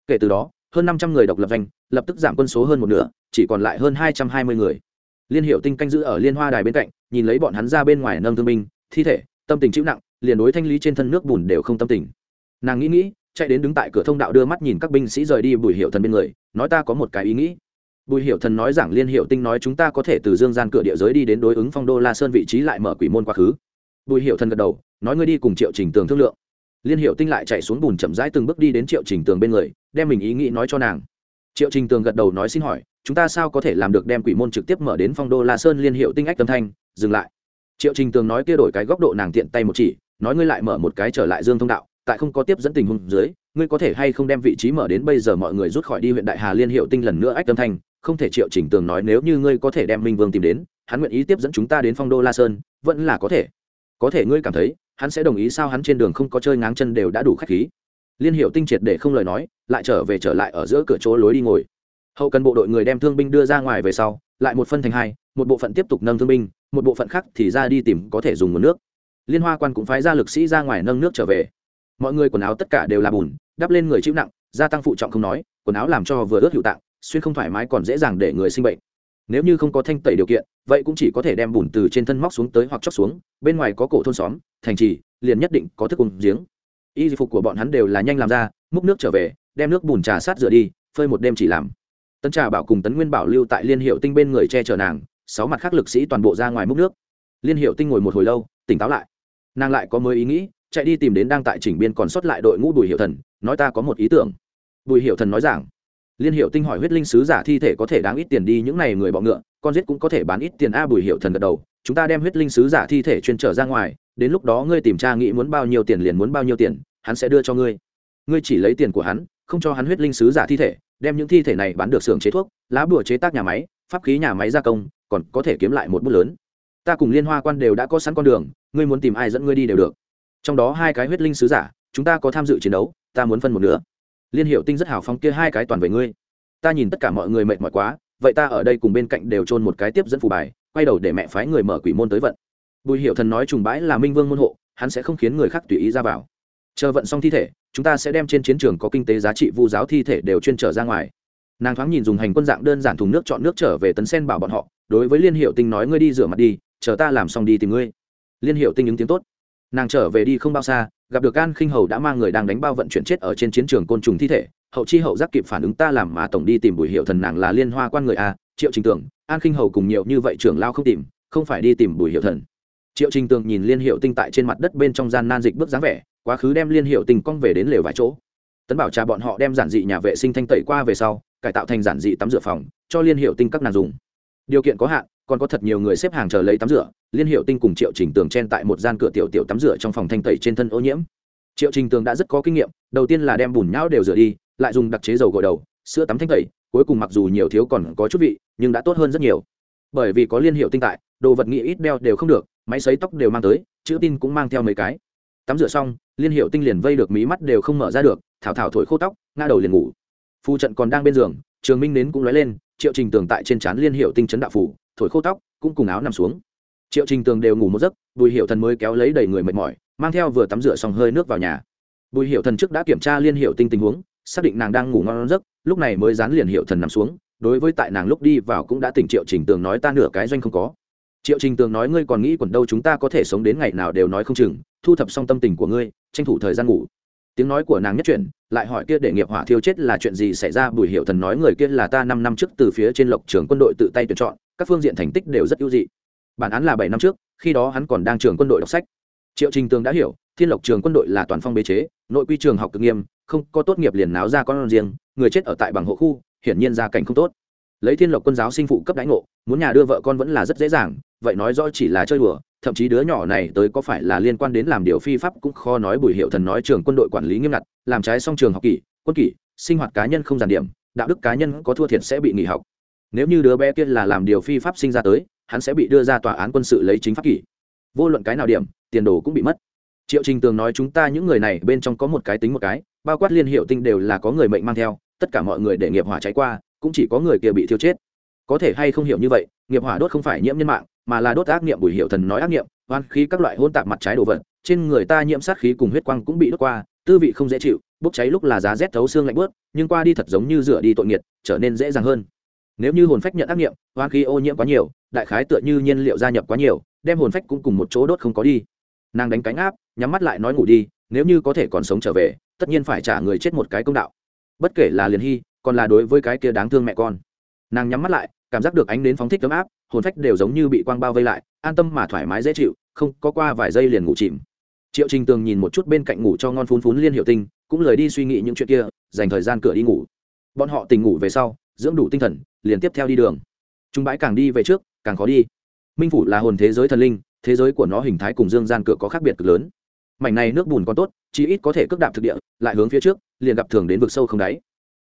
Speaker 1: Kể từ đó, hơn năm trăm người độc lập danh lập tức giảm quân số hơn một nửa, chỉ còn lại hơn hai trăm hai mươi người. Liên hiệu tinh canh giữ ở liên hoa đài bên cạnh, nhìn lấy bọn hắn ra bên ngoài nâng thương binh, thi thể, tâm tình chịu nặng, liền đối thanh lý trên thân nước bùn đều không tâm tình. Nàng nghĩ nghĩ, chạy đến đứng tại cửa thông đạo đưa mắt nhìn các binh sĩ rời đi bùi hiệu thần bên người, nói ta có một cái ý nghĩ. Bùi hiệu thần nói rằng liên hiệu tinh nói chúng ta có thể từ dương gian cửa địa giới đi đến đối ứng phong đô la sơn vị trí lại mở quỷ môn quá khứ. Bùi hiệu thần gật đầu, nói ngươi đi cùng triệu trình tường thương lượng liên hiệu tinh lại chạy xuống bùn chậm rãi từng bước đi đến triệu trình tường bên người, đem mình ý nghĩ nói cho nàng. Triệu trình tường gật đầu nói xin hỏi, chúng ta sao có thể làm được đem quỷ môn trực tiếp mở đến phong đô la sơn liên hiệu tinh ách tâm thanh, dừng lại. Triệu trình tường nói kia đổi cái góc độ nàng tiện tay một chỉ, nói ngươi lại mở một cái trở lại dương thông đạo, tại không có tiếp dẫn tình huống dưới, ngươi có thể hay không đem vị trí mở đến bây giờ mọi người rút khỏi đi huyện đại hà liên hiệu tinh lần nữa ách tâm thanh, không thể triệu trình tường nói nếu như ngươi có thể đem minh vương tìm đến, hắn nguyện ý tiếp dẫn chúng ta đến phong đô la sơn, vẫn là có thể. Có thể ngươi cảm thấy hắn sẽ đồng ý sao hắn trên đường không có chơi ngáng chân đều đã đủ khách khí. Liên hiệu tinh triệt để không lời nói, lại trở về trở lại ở giữa cửa chỗ lối đi ngồi. Hậu cần bộ đội người đem thương binh đưa ra ngoài về sau, lại một phân thành hai, một bộ phận tiếp tục nâng thương binh, một bộ phận khác thì ra đi tìm có thể dùng nguồn nước. Liên hoa quan cũng phái ra lực sĩ ra ngoài nâng nước trở về. Mọi người quần áo tất cả đều là bùn, đắp lên người chịu nặng, gia tăng phụ trọng không nói, quần áo làm cho vừa ướt hữu tạng, xuyên không thoải mái còn dễ dàng để người sinh bệnh. Nếu như không có thanh tẩy điều kiện, vậy cũng chỉ có thể đem bùn từ trên thân móc xuống tới hoặc chóc xuống, bên ngoài có cổ thôn xóm thành trì, liền nhất định có thức cùng giếng. Y phục của bọn hắn đều là nhanh làm ra, múc nước trở về, đem nước bùn trà sát rửa đi, phơi một đêm chỉ làm. Tấn trà bảo cùng tấn nguyên bảo lưu tại liên hiệu tinh bên người che chở nàng, sáu mặt khác lực sĩ toàn bộ ra ngoài múc nước. Liên hiệu tinh ngồi một hồi lâu, tỉnh táo lại. Nàng lại có mới ý nghĩ, chạy đi tìm đến đang tại chỉnh biên còn sót lại đội ngũ bùi hiệu thần, nói ta có một ý tưởng. Bùi hiệu thần nói rằng, liên hiệu tinh hỏi huyết linh sứ giả thi thể có thể đáng ít tiền đi những n à y người bọ ngựa, con giết cũng có thể bán ít tiền a, bùi hiệu thần gật đầu, chúng ta đem huyết linh sứ giả thi thể chuyên trở ra ngoài đến lúc đó ngươi tìm cha nghĩ muốn bao nhiêu tiền liền muốn bao nhiêu tiền, hắn sẽ đưa cho ngươi. Ngươi chỉ lấy tiền của hắn, không cho hắn huyết linh sứ giả thi thể, đem những thi thể này bán được xưởng chế thuốc, lá bùa chế tác nhà máy, pháp khí nhà máy gia công, còn có thể kiếm lại một bút lớn. Ta cùng liên hoa quan đều đã có sẵn con đường, ngươi muốn tìm ai dẫn ngươi đi đều được. Trong đó hai cái huyết linh sứ giả, chúng ta có tham dự chiến đấu, ta muốn phân một nửa. Liên hiệu tinh rất hào phóng kia hai cái toàn về ngươi. Ta nhìn tất cả mọi người mệt mỏi quá, vậy ta ở đây cùng bên cạnh đều trôn một cái tiếp dẫn phù bài, quay đầu để mẹ phái người mở quỷ môn tới vận bùi hiệu thần nói trùng bãi là minh vương môn hộ, hắn sẽ không khiến người khác tùy ý ra vào. Chờ vận xong thi thể, chúng ta sẽ đem trên chiến trường có kinh tế giá trị vu giáo thi thể đều chuyên trở ra ngoài. Nàng thoáng nhìn dùng hành quân dạng đơn giản thùng nước chọn nước trở về tấn sen bảo bọn họ, đối với liên hiệu tinh nói, ngươi đi rửa mặt đi, chờ ta làm xong đi tìm ngươi. Liên hiệu tinh ứng tiếng tốt. Nàng trở về đi không bao xa, gặp được an khinh hầu đã mang người đang đánh bao vận chuyển chết ở trên chiến trường côn trùng thi thể. Hậu chi hậu giác kịp phản ứng ta làm mà tổng đi tìm bùi hiệu thần, nàng là liên hoa quan người a, triệu trình tưởng, an khinh hầu cùng nhiều như vậy trưởng lao không tìm, không phải đi tìm bùi hiệu thần triệu trình tường nhìn liên hiệu tinh tại trên mặt đất bên trong gian nan dịch bước dáng vẻ, quá khứ đem liên hiệu tinh cong về đến lều vài chỗ. Tấn bảo trà bọn họ đem giản dị nhà vệ sinh thanh tẩy qua về sau, cải tạo thành giản dị tắm rửa phòng, cho liên hiệu tinh các nàng dùng. Điều kiện có hạn, còn có thật nhiều người xếp hàng chờ lấy tắm rửa, liên hiệu tinh cùng triệu trình tường chen tại một gian cửa tiểu tiểu tắm rửa trong phòng thanh tẩy trên thân ô nhiễm. Triệu trình tường đã rất có kinh nghiệm, đầu tiên là đem bùn nhão đều rửa đi, lại dùng đặc chế dầu gội đầu, sữa tắm thanh tẩy, cuối cùng mặc dù nhiều thiếu còn có chút vị, nhưng đã tốt hơn rất nhiều. Bởi vì có liên hiệu tinh tại, đồ vật nghĩ ít đeo đều không được máy xấy tóc đều mang tới, chữ tin cũng mang theo mấy cái. Tắm rửa xong, liên hiệu tinh liền vây được mí mắt đều không mở ra được, thảo thảo thổi khô tóc, ngã đầu liền ngủ. Phu trận còn đang bên giường, trường minh nến cũng lóe lên, triệu trình tường tại trên trán liên hiệu tinh chấn đạo phủ, thổi khô tóc, cũng cùng áo nằm xuống. Triệu trình tường đều ngủ một giấc, bùi hiệu thần mới kéo lấy đầy người mệt mỏi, mang theo vừa tắm rửa xong hơi nước vào nhà. Bùi hiệu thần trước đã kiểm tra liên hiệu tinh tình huống, xác định nàng đang ngủ ngon giấc, lúc này mới dán liền hiệu thần nằm xuống, đối với tại nàng lúc đi vào cũng đã tỉnh triệu trình tường nói ta nửa cái doanh không có triệu trình tường nói, ngươi còn nghĩ quẩn đâu chúng ta có thể sống đến ngày nào đều nói không chừng, thu thập xong tâm tình của ngươi, tranh thủ thời gian ngủ. Tiếng nói của nàng nhất chuyển, lại hỏi kia để nghiệp hỏa thiêu chết là chuyện gì xảy ra, bùi hiệu thần nói, người kia là ta năm năm trước từ phía trên lộc trường quân đội tự tay tuyển chọn, các phương diện thành tích đều rất ưu dị. Bản án là bảy năm trước, khi đó hắn còn đang trường quân đội đọc sách. Triệu trình tường đã hiểu, thiên lộc trường quân đội là toàn phong bế chế, nội quy trường học cực nghiêm, không có tốt nghiệp liền náo ra con riêng, người chết ở tại bằng hộ khu, hiển nhiên gia cảnh không tốt. Lấy thiên lộc quân giáo sinh phụ cấp đánh ngộ, muốn nhà đưa vợ con vẫn là rất dễ dàng vậy nói rõ chỉ là chơi đùa, thậm chí đứa nhỏ này tới có phải là liên quan đến làm điều phi pháp cũng khó nói bùi hiệu thần nói trường quân đội quản lý nghiêm ngặt, làm trái xong trường học kỷ, quân kỷ, sinh hoạt cá nhân không giàn điểm, đạo đức cá nhân có thua thiệt sẽ bị nghỉ học. Nếu như đứa bé kia là làm điều phi pháp sinh ra tới, hắn sẽ bị đưa ra tòa án quân sự lấy chính pháp kỷ. Vô luận cái nào điểm, tiền đồ cũng bị mất. Triệu trình tường nói chúng ta những người này bên trong có một cái tính một cái, bao quát liên hiệu tinh đều là có người mệnh mang theo, tất cả mọi người để nghiệp hỏa cháy qua, cũng chỉ có người kia bị thiêu chết có thể hay không hiểu như vậy, nghiệp hỏa đốt không phải nhiễm nhân mạng, mà là đốt ác niệm, bùi hiệu thần nói ác niệm, oan khí các loại hôn tạp mặt trái đồ vật, trên người ta nhiễm sát khí cùng huyết quang cũng bị đốt qua, tư vị không dễ chịu, bốc cháy lúc là giá rét thấu xương lạnh bớt nhưng qua đi thật giống như rửa đi tội nghiệt, trở nên dễ dàng hơn. Nếu như hồn phách nhận ác niệm, oan khí ô nhiễm quá nhiều, đại khái tựa như nhiên liệu gia nhập quá nhiều, đem hồn phách cũng cùng một chỗ đốt không có đi. Nàng đánh cánh áp, nhắm mắt lại nói ngủ đi, nếu như có thể còn sống trở về, tất nhiên phải trả người chết một cái công đạo. Bất kể là liền hy, còn là đối với cái kia đáng thương mẹ con nàng nhắm mắt lại, cảm giác được ánh đến phóng thích ấm áp, hồn phách đều giống như bị quang bao vây lại, an tâm mà thoải mái dễ chịu, không có qua vài giây liền ngủ chìm. Triệu trình tường nhìn một chút bên cạnh ngủ cho ngon phun phún liên hiệu tinh, cũng lời đi suy nghĩ những chuyện kia, dành thời gian cửa đi ngủ. Bọn họ tình ngủ về sau, dưỡng đủ tinh thần, liền tiếp theo đi đường. Chúng bãi càng đi về trước, càng khó đi. Minh phủ là hồn thế giới thần linh, thế giới của nó hình thái cùng dương gian cửa có khác biệt cực lớn. Mảnh này nước bùn còn tốt chỉ ít có thể cước đạp thực địa, lại hướng phía trước, liền gặp thường đến vực sâu không đáy.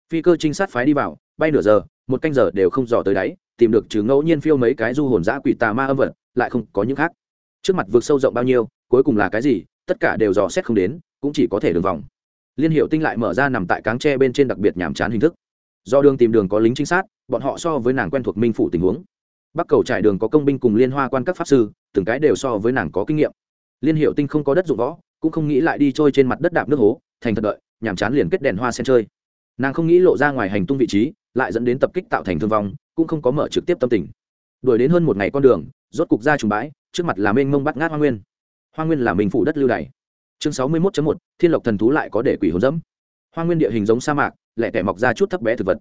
Speaker 1: Phi cơ trinh sát phái đi vào, bay nửa giờ một canh giờ đều không dò tới đáy, tìm được chứ ngẫu nhiên phiêu mấy cái du hồn giã quỷ tà ma âm vật, lại không có những khác. Trước mặt vực sâu rộng bao nhiêu, cuối cùng là cái gì, tất cả đều dò xét không đến, cũng chỉ có thể đường vòng. Liên hiệu tinh lại mở ra nằm tại cáng tre bên trên đặc biệt nhàm chán hình thức. Do đường tìm đường có lính trinh sát, bọn họ so với nàng quen thuộc minh phủ tình huống. Bắc cầu trải đường có công binh cùng liên hoa quan các pháp sư, từng cái đều so với nàng có kinh nghiệm. Liên hiệu tinh không có đất dụng võ, cũng không nghĩ lại đi trôi trên mặt đất đạp nước hố, thành thật đợi, nhàm chán liền kết đèn hoa sen chơi. Nàng không nghĩ lộ ra ngoài hành tung vị trí lại dẫn đến tập kích tạo thành thương vong, cũng không có mở trực tiếp tâm tình. Đuổi đến hơn một ngày con đường, rốt cục ra trùng bãi, trước mặt là mênh mông bắt ngát hoa nguyên. Hoa nguyên là mình phủ đất lưu đày. Chương sáu mươi 61 một, thiên lộc thần thú lại có để quỷ hồn dẫm. Hoa nguyên địa hình giống sa mạc, lẻ tẻ mọc ra chút thấp bé thực vật.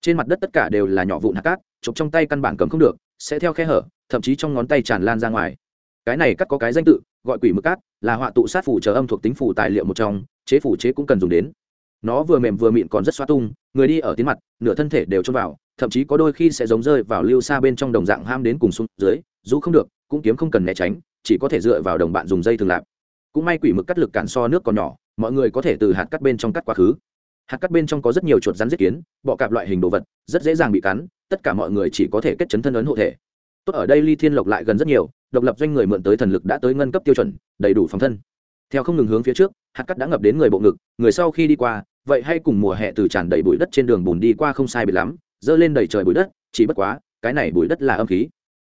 Speaker 1: Trên mặt đất tất cả đều là nhỏ vụn hạt cát, chụp trong tay căn bản cầm không được, sẽ theo khe hở, thậm chí trong ngón tay tràn lan ra ngoài. Cái này cắt có cái danh tự, gọi quỷ mực cát, là họa tụ sát phủ chờ âm thuộc tính phủ tài liệu một trong, chế phủ chế cũng cần dùng đến nó vừa mềm vừa mịn còn rất xoa tung, người đi ở tiến mặt, nửa thân thể đều trôn vào, thậm chí có đôi khi sẽ giống rơi vào lưu xa bên trong đồng dạng ham đến cùng xuống dưới, dù không được, cũng kiếm không cần né tránh, chỉ có thể dựa vào đồng bạn dùng dây thường lạp. Cũng may quỷ mực cắt lực cản so nước còn nhỏ, mọi người có thể từ hạt cắt bên trong cắt quá khứ. Hạt cắt bên trong có rất nhiều chuột rắn giết kiến, bọ cạp loại hình đồ vật, rất dễ dàng bị cắn, tất cả mọi người chỉ có thể kết chấn thân ấn hộ thể. Tốt ở đây ly thiên lộc lại gần rất nhiều, độc lập doanh người mượn tới thần lực đã tới ngân cấp tiêu chuẩn, đầy đủ phòng thân. Theo không ngừng hướng phía trước, hạt cắt đã ngập đến người bộ ngực, người sau khi đi qua vậy hay cùng mùa hè từ tràn đầy bụi đất trên đường bùn đi qua không sai bị lắm, dơ lên đầy trời bụi đất, chỉ bất quá, cái này bụi đất là âm khí.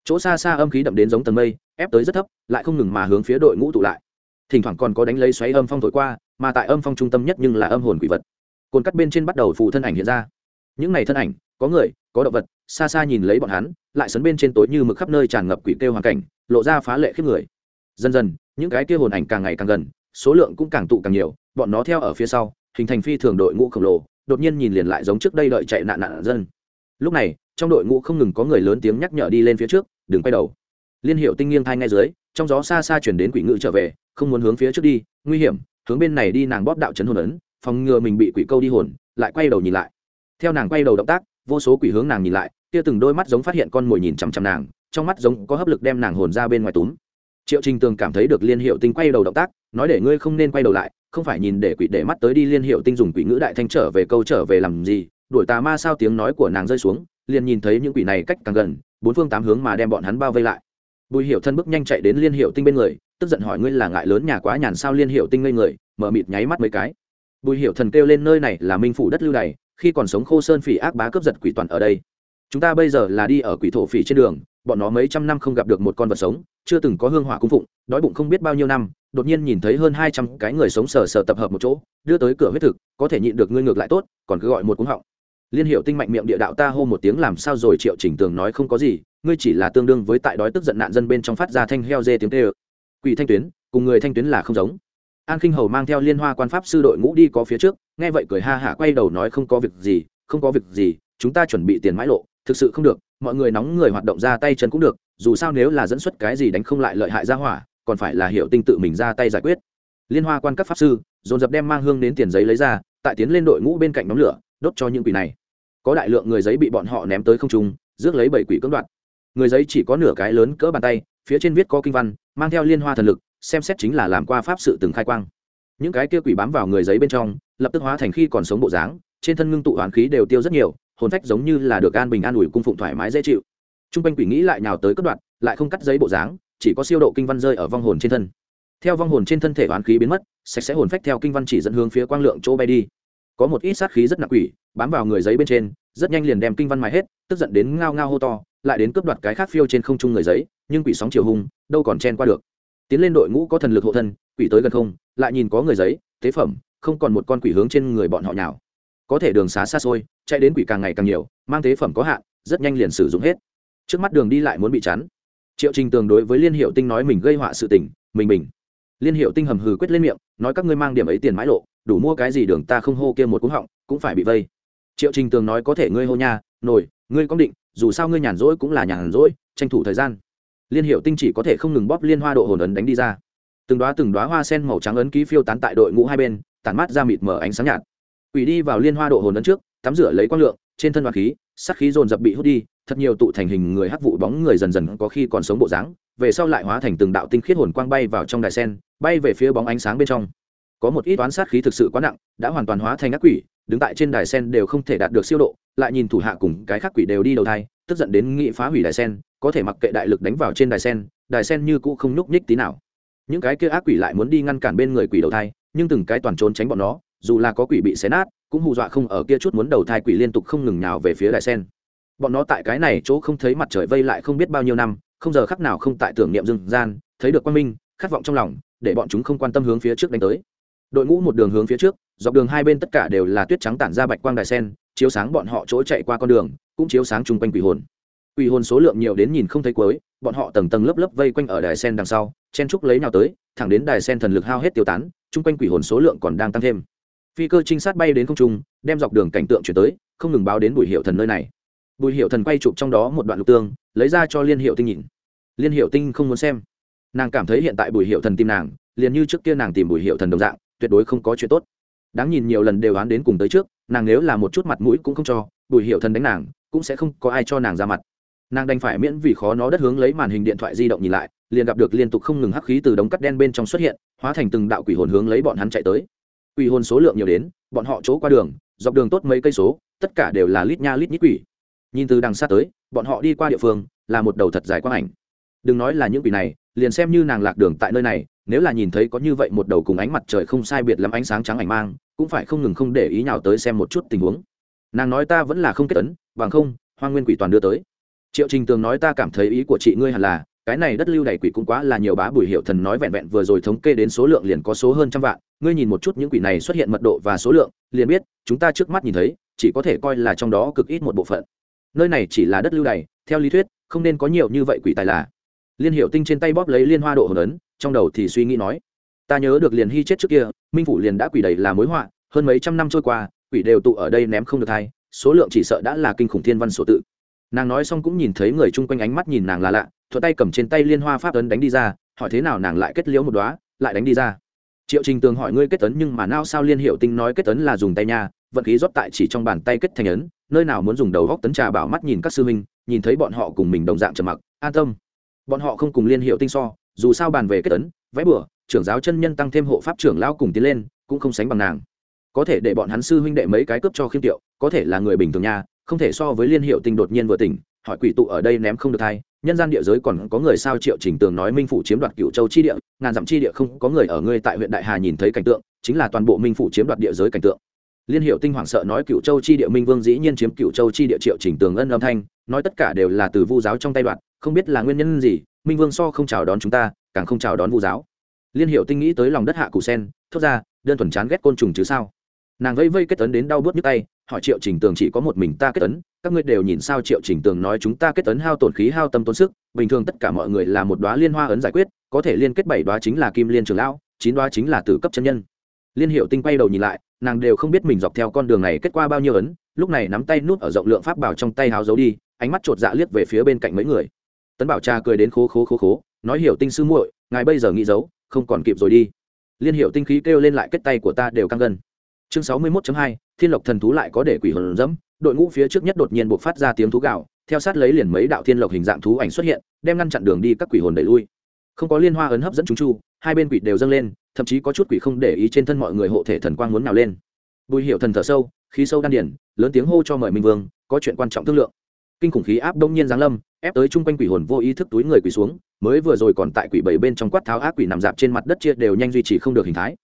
Speaker 1: Chỗ xa xa âm khí đậm đến giống tầng mây, ép tới rất thấp, lại không ngừng mà hướng phía đội ngũ tụ lại. Thỉnh thoảng còn có đánh lấy xoáy âm phong thổi qua, mà tại âm phong trung tâm nhất nhưng là âm hồn quỷ vật. Cồn cắt bên trên bắt đầu phụ thân ảnh hiện ra. Những này thân ảnh, có người, có động vật, xa xa nhìn lấy bọn hắn, lại sấn bên trên tối như mực khắp nơi tràn ngập quỷ kêu hoàn cảnh, lộ ra phá lệ khiếp người. Dần dần, những cái kia hồn ảnh càng ngày càng gần, số lượng cũng càng tụ càng nhiều, bọn nó theo ở phía sau hình thành phi thường đội ngũ khổng lồ, đột nhiên nhìn liền lại giống trước đây đợi chạy nạn nạn dân. Lúc này, trong đội ngũ không ngừng có người lớn tiếng nhắc nhở đi lên phía trước, đừng quay đầu. Liên hiệu tinh nghiêng thai ngay dưới, trong gió xa xa chuyển đến quỷ ngự trở về, không muốn hướng phía trước đi, nguy hiểm, hướng bên này đi nàng bóp đạo chấn hồn ấn, phòng ngừa mình bị quỷ câu đi hồn, lại quay đầu nhìn lại. Theo nàng quay đầu động tác, vô số quỷ hướng nàng nhìn lại, kia từng đôi mắt giống phát hiện con mồi nhìn chằm chằm nàng, trong mắt giống có hấp lực đem nàng hồn ra bên ngoài túm. Triệu trình tường cảm thấy được liên hiệu tinh quay đầu động tác, nói để ngươi không nên quay đầu lại không phải nhìn để quỷ để mắt tới đi liên hiệu tinh dùng quỷ ngữ đại thanh trở về câu trở về làm gì, đuổi tà ma sao tiếng nói của nàng rơi xuống, liền nhìn thấy những quỷ này cách càng gần, bốn phương tám hướng mà đem bọn hắn bao vây lại. Bùi hiệu thân bước nhanh chạy đến liên hiệu tinh bên người, tức giận hỏi ngươi là ngại lớn nhà quá nhàn sao liên hiệu tinh ngây người, mở mịt nháy mắt mấy cái. Bùi hiệu thần kêu lên nơi này là minh phủ đất lưu này khi còn sống khô sơn phỉ ác bá cướp giật quỷ toàn ở đây. Chúng ta bây giờ là đi ở quỷ thổ phỉ trên đường, bọn nó mấy trăm năm không gặp được một con vật sống, chưa từng có hương hỏa cung phụng, đói bụng không biết bao nhiêu năm đột nhiên nhìn thấy hơn hai trăm cái người sống sờ sờ tập hợp một chỗ, đưa tới cửa huyết thực, có thể nhịn được ngươi ngược lại tốt, còn cứ gọi một cúng họng. Liên hiệu tinh mạnh miệng địa đạo ta hô một tiếng làm sao rồi triệu chỉnh tường nói không có gì, ngươi chỉ là tương đương với tại đói tức giận nạn dân bên trong phát ra thanh heo dê tiếng tê ơ. Quỷ thanh tuyến, cùng người thanh tuyến là không giống. An khinh hầu mang theo liên hoa quan pháp sư đội ngũ đi có phía trước, nghe vậy cười ha hả quay đầu nói không có việc gì, không có việc gì, chúng ta chuẩn bị tiền mãi lộ, thực sự không được, mọi người nóng người hoạt động ra tay chân cũng được, dù sao nếu là dẫn xuất cái gì đánh không lại lợi hại ra hỏa còn phải là hiệu tinh tự mình ra tay giải quyết. Liên hoa quan các pháp sư, dồn dập đem mang hương đến tiền giấy lấy ra, tại tiến lên đội ngũ bên cạnh đóng lửa, đốt cho những quỷ này. Có đại lượng người giấy bị bọn họ ném tới không trung, rước lấy bảy quỷ cưỡng đoạt. Người giấy chỉ có nửa cái lớn cỡ bàn tay, phía trên viết có kinh văn, mang theo liên hoa thần lực, xem xét chính là làm qua pháp sự từng khai quang. Những cái kia quỷ bám vào người giấy bên trong, lập tức hóa thành khi còn sống bộ dáng, trên thân ngưng tụ hoàn khí đều tiêu rất nhiều, hồn phách giống như là được an bình an ủi cung phụng thoải mái dễ chịu. T r u n g quanh quỷ nghĩ lại nào tới cất đoạn lại không cắt giấy bộ dáng chỉ có siêu độ kinh văn rơi ở vong hồn trên thân. Theo vong hồn trên thân thể oán khí biến mất, sạch sẽ hồn phách theo kinh văn chỉ dẫn hướng phía quang lượng chỗ bay đi. Có một ít sát khí rất nặng quỷ, bám vào người giấy bên trên, rất nhanh liền đem kinh văn mài hết, tức giận đến ngao ngao hô to, lại đến cướp đoạt cái khác phiêu trên không trung người giấy, nhưng quỷ sóng chiều hung đâu còn chen qua được. Tiến lên đội ngũ có thần lực hộ thân, quỷ tới gần không, lại nhìn có người giấy, tế phẩm, không còn một con quỷ hướng trên người bọn họ nhào. Có thể đường xá xa xôi, chạy đến quỷ càng ngày càng nhiều, mang tế phẩm có hạn, rất nhanh liền sử dụng hết. Trước mắt đường đi lại muốn bị chắn triệu trình tường đối với liên hiệu tinh nói mình gây họa sự tình, mình mình. Liên hiệu tinh hầm hừ quyết lên miệng, nói các ngươi mang điểm ấy tiền mãi lộ, đủ mua cái gì đường ta không hô kia một cúng họng, cũng phải bị vây. Triệu trình tường nói có thể ngươi hô nha, nổi, ngươi có định, dù sao ngươi nhàn rỗi cũng là nhàn rỗi, tranh thủ thời gian. Liên hiệu tinh chỉ có thể không ngừng bóp liên hoa độ hồn ấn đánh đi ra. Từng đoá từng đoá hoa sen màu trắng ấn ký phiêu tán tại đội ngũ hai bên, tản mát ra mịt mở ánh sáng nhạt. Quỷ đi vào liên hoa độ hồn ấn trước, tắm rửa lấy quang lượng, trên thân hoa khí sắc khí dồn dập bị hút đi, thật nhiều tụ thành hình người hắc vụ bóng người dần dần có khi còn sống bộ dáng, về sau lại hóa thành từng đạo tinh khiết hồn quang bay vào trong đài sen, bay về phía bóng ánh sáng bên trong. Có một ít toán sát khí thực sự quá nặng, đã hoàn toàn hóa thành ác quỷ, đứng tại trên đài sen đều không thể đạt được siêu độ, lại nhìn thủ hạ cùng cái khác quỷ đều đi đầu thai, tức giận đến nghị phá hủy đài sen, có thể mặc kệ đại lực đánh vào trên đài sen đài sen như cũ không nhúc nhích tí nào. Những cái kia ác quỷ lại muốn đi ngăn cản bên người quỷ đầu thai, nhưng từng cái toàn trốn tránh bọn nó, dù là có quỷ bị xé nát cũng hù dọa không ở kia chút muốn đầu thai quỷ liên tục không ngừng nào về phía đại sen. Bọn nó tại cái này chỗ không thấy mặt trời vây lại không biết bao nhiêu năm, không giờ khắc nào không tại tưởng niệm rừng gian, thấy được quan minh, khát vọng trong lòng, để bọn chúng không quan tâm hướng phía trước đánh tới. Đội ngũ một đường hướng phía trước, dọc đường hai bên tất cả đều là tuyết trắng tản ra bạch quang đài sen, chiếu sáng bọn họ chỗ chạy qua con đường, cũng chiếu sáng chung quanh quỷ hồn. Quỷ hồn số lượng nhiều đến nhìn không thấy cuối, bọn họ tầng tầng lớp lớp vây quanh ở đài sen đằng sau, chen trúc lấy nào tới, thẳng đến đài sen thần lực hao hết tiêu tán, chung quanh quỷ hồn số lượng còn đang tăng thêm phi cơ trinh sát bay đến không trung, đem dọc đường cảnh tượng chuyển tới, không ngừng báo đến bùi hiệu thần nơi này. Bùi hiệu thần quay chụp trong đó một đoạn lục tương, lấy ra cho liên hiệu tinh nhìn. Liên hiệu tinh không muốn xem. Nàng cảm thấy hiện tại bùi hiệu thần tìm nàng, liền như trước kia nàng tìm bùi hiệu thần đồng dạng, tuyệt đối không có chuyện tốt. Đáng nhìn nhiều lần đều đoán đến cùng tới trước, nàng nếu là một chút mặt mũi cũng không cho, bùi hiệu thần đánh nàng, cũng sẽ không có ai cho nàng ra mặt. Nàng đành phải miễn vì khó nó đất hướng lấy màn hình điện thoại di động nhìn lại, liền gặp được liên tục không ngừng hắc khí từ đống cắt đen bên trong xuất hiện, hóa thành từng đạo quỷ hồn hướng lấy bọn hắn chạy tới quỷ hồn số lượng nhiều đến, bọn họ chỗ qua đường, dọc đường tốt mấy cây số, tất cả đều là lít nha lít nhít quỷ. Nhìn từ đằng xa tới, bọn họ đi qua địa phương, là một đầu thật dài quang ảnh. Đừng nói là những quỷ này, liền xem như nàng lạc đường tại nơi này, nếu là nhìn thấy có như vậy một đầu cùng ánh mặt trời không sai biệt lắm ánh sáng trắng ảnh mang, cũng phải không ngừng không để ý nào tới xem một chút tình huống. Nàng nói ta vẫn là không kết tấn bằng không hoa nguyên quỷ toàn đưa tới. Triệu trình tường nói ta cảm thấy ý của chị ngươi hẳn là cái này đất lưu đầy quỷ cũng quá là nhiều bá bùi hiệu thần nói vẹn vẹn vừa rồi thống kê đến số lượng liền có số hơn trăm vạn. Ngươi nhìn một chút những quỷ này xuất hiện mật độ và số lượng, liền biết, chúng ta trước mắt nhìn thấy, chỉ có thể coi là trong đó cực ít một bộ phận. Nơi này chỉ là đất lưu đầy theo lý thuyết, không nên có nhiều như vậy quỷ tài là. Liên hiệu tinh trên tay bóp lấy liên hoa độ hồn ấn, trong đầu thì suy nghĩ nói, ta nhớ được liền hy chết trước kia, minh phủ liền đã quỷ đầy là mối họa, hơn mấy trăm năm trôi qua, quỷ đều tụ ở đây ném không được thay số lượng chỉ sợ đã là kinh khủng thiên văn sổ tự. Nàng nói xong cũng nhìn thấy người chung quanh ánh mắt nhìn nàng là lạ thuận tay cầm trên tay liên hoa pháp ấn đánh đi ra, hỏi thế nào nàng lại kết liễu một đoá lại đánh đi ra. Triệu trình tường hỏi ngươi kết tấn nhưng mà nao sao liên hiệu tinh nói kết tấn là dùng tay nha, vận khí rót tại chỉ trong bàn tay kết thành ấn, nơi nào muốn dùng đầu góc tấn trà bảo mắt nhìn các sư huynh, nhìn thấy bọn họ cùng mình đồng dạng trầm mặc, an tâm. Bọn họ không cùng liên hiệu tinh so, dù sao bàn về kết tấn vẽ bừa, trưởng giáo chân nhân tăng thêm hộ pháp trưởng lao cùng tiến lên, cũng không sánh bằng nàng. Có thể để bọn hắn sư huynh đệ mấy cái cướp cho khiêm tiệu, có thể là người bình thường nha, không thể so với liên hiệu tinh đột nhiên vừa tỉnh hỏi quỷ tụ ở đây ném không được thay nhân gian địa giới còn có người sao triệu trình tường nói minh phủ chiếm đoạt cựu châu chi địa, ngàn dặm chi địa không có người ở ngươi tại huyện đại hà nhìn thấy cảnh tượng, chính là toàn bộ minh phủ chiếm đoạt địa giới cảnh tượng. Liên hiệu tinh hoảng sợ nói cựu châu chi địa minh vương dĩ nhiên chiếm cựu châu chi địa triệu trình tường ân âm thanh, nói tất cả đều là từ vu giáo trong tay đoạt, không biết là nguyên nhân gì, minh vương so không chào đón chúng ta, càng không chào đón vu giáo. Liên hiệu tinh nghĩ tới lòng đất hạ cụ sen, thốt ra, đơn thuần chán ghét côn trùng chứ sao? Nàng vây vây kết tấn đến đau bớt nhức tay hỏi triệu trình tường chỉ có một mình ta kết tấn các ngươi đều nhìn sao triệu trình tường nói chúng ta kết tấn hao tổn khí, hao tâm tốn sức, bình thường tất cả mọi người là một đoá liên hoa ấn giải quyết, có thể liên kết bảy đoá chính là kim liên trường lão, chín đoá chính là tử cấp chân nhân. Liên hiệu tinh quay đầu nhìn lại, nàng đều không biết mình dọc theo con đường này kết qua bao nhiêu ấn, lúc này nắm tay nút ở rộng lượng pháp bảo trong tay háo giấu đi, ánh mắt chột dạ liếc về phía bên cạnh mấy người. Tấn bảo cha cười đến khố khố khố khố, nói hiểu tinh sư muội, ngài bây giờ nghĩ giấu, không còn kịp rồi đi. Liên hiệu tinh khí kêu lên lại kết tay của ta đều căng gần chương sáu mươi 61 hai, thiên lộc thần thú lại có để quỷ hồn dẫm. Đội ngũ phía trước nhất đột nhiên buộc phát ra tiếng thú gạo theo sát lấy liền mấy đạo thiên lộc hình dạng thú ảnh xuất hiện, đem ngăn chặn đường đi các quỷ hồn đẩy lui. Không có liên hoa ấn hấp dẫn chúng chu, hai bên quỷ đều dâng lên, thậm chí có chút quỷ không để ý trên thân mọi người hộ thể thần quang muốn nào lên. Bùi hiệu thần thở sâu, khí sâu đan điển lớn tiếng hô cho mời minh vương, có chuyện quan trọng thương lượng. Kinh khủng khí áp đông nhiên giáng lâm, ép tới chung quanh quỷ hồn vô ý thức túi người quỷ xuống, mới vừa rồi còn tại quỷ bảy bên trong quát tháo ác quỷ nằm dạp trên mặt đất chia đều nhanh duy trì không được hình thái.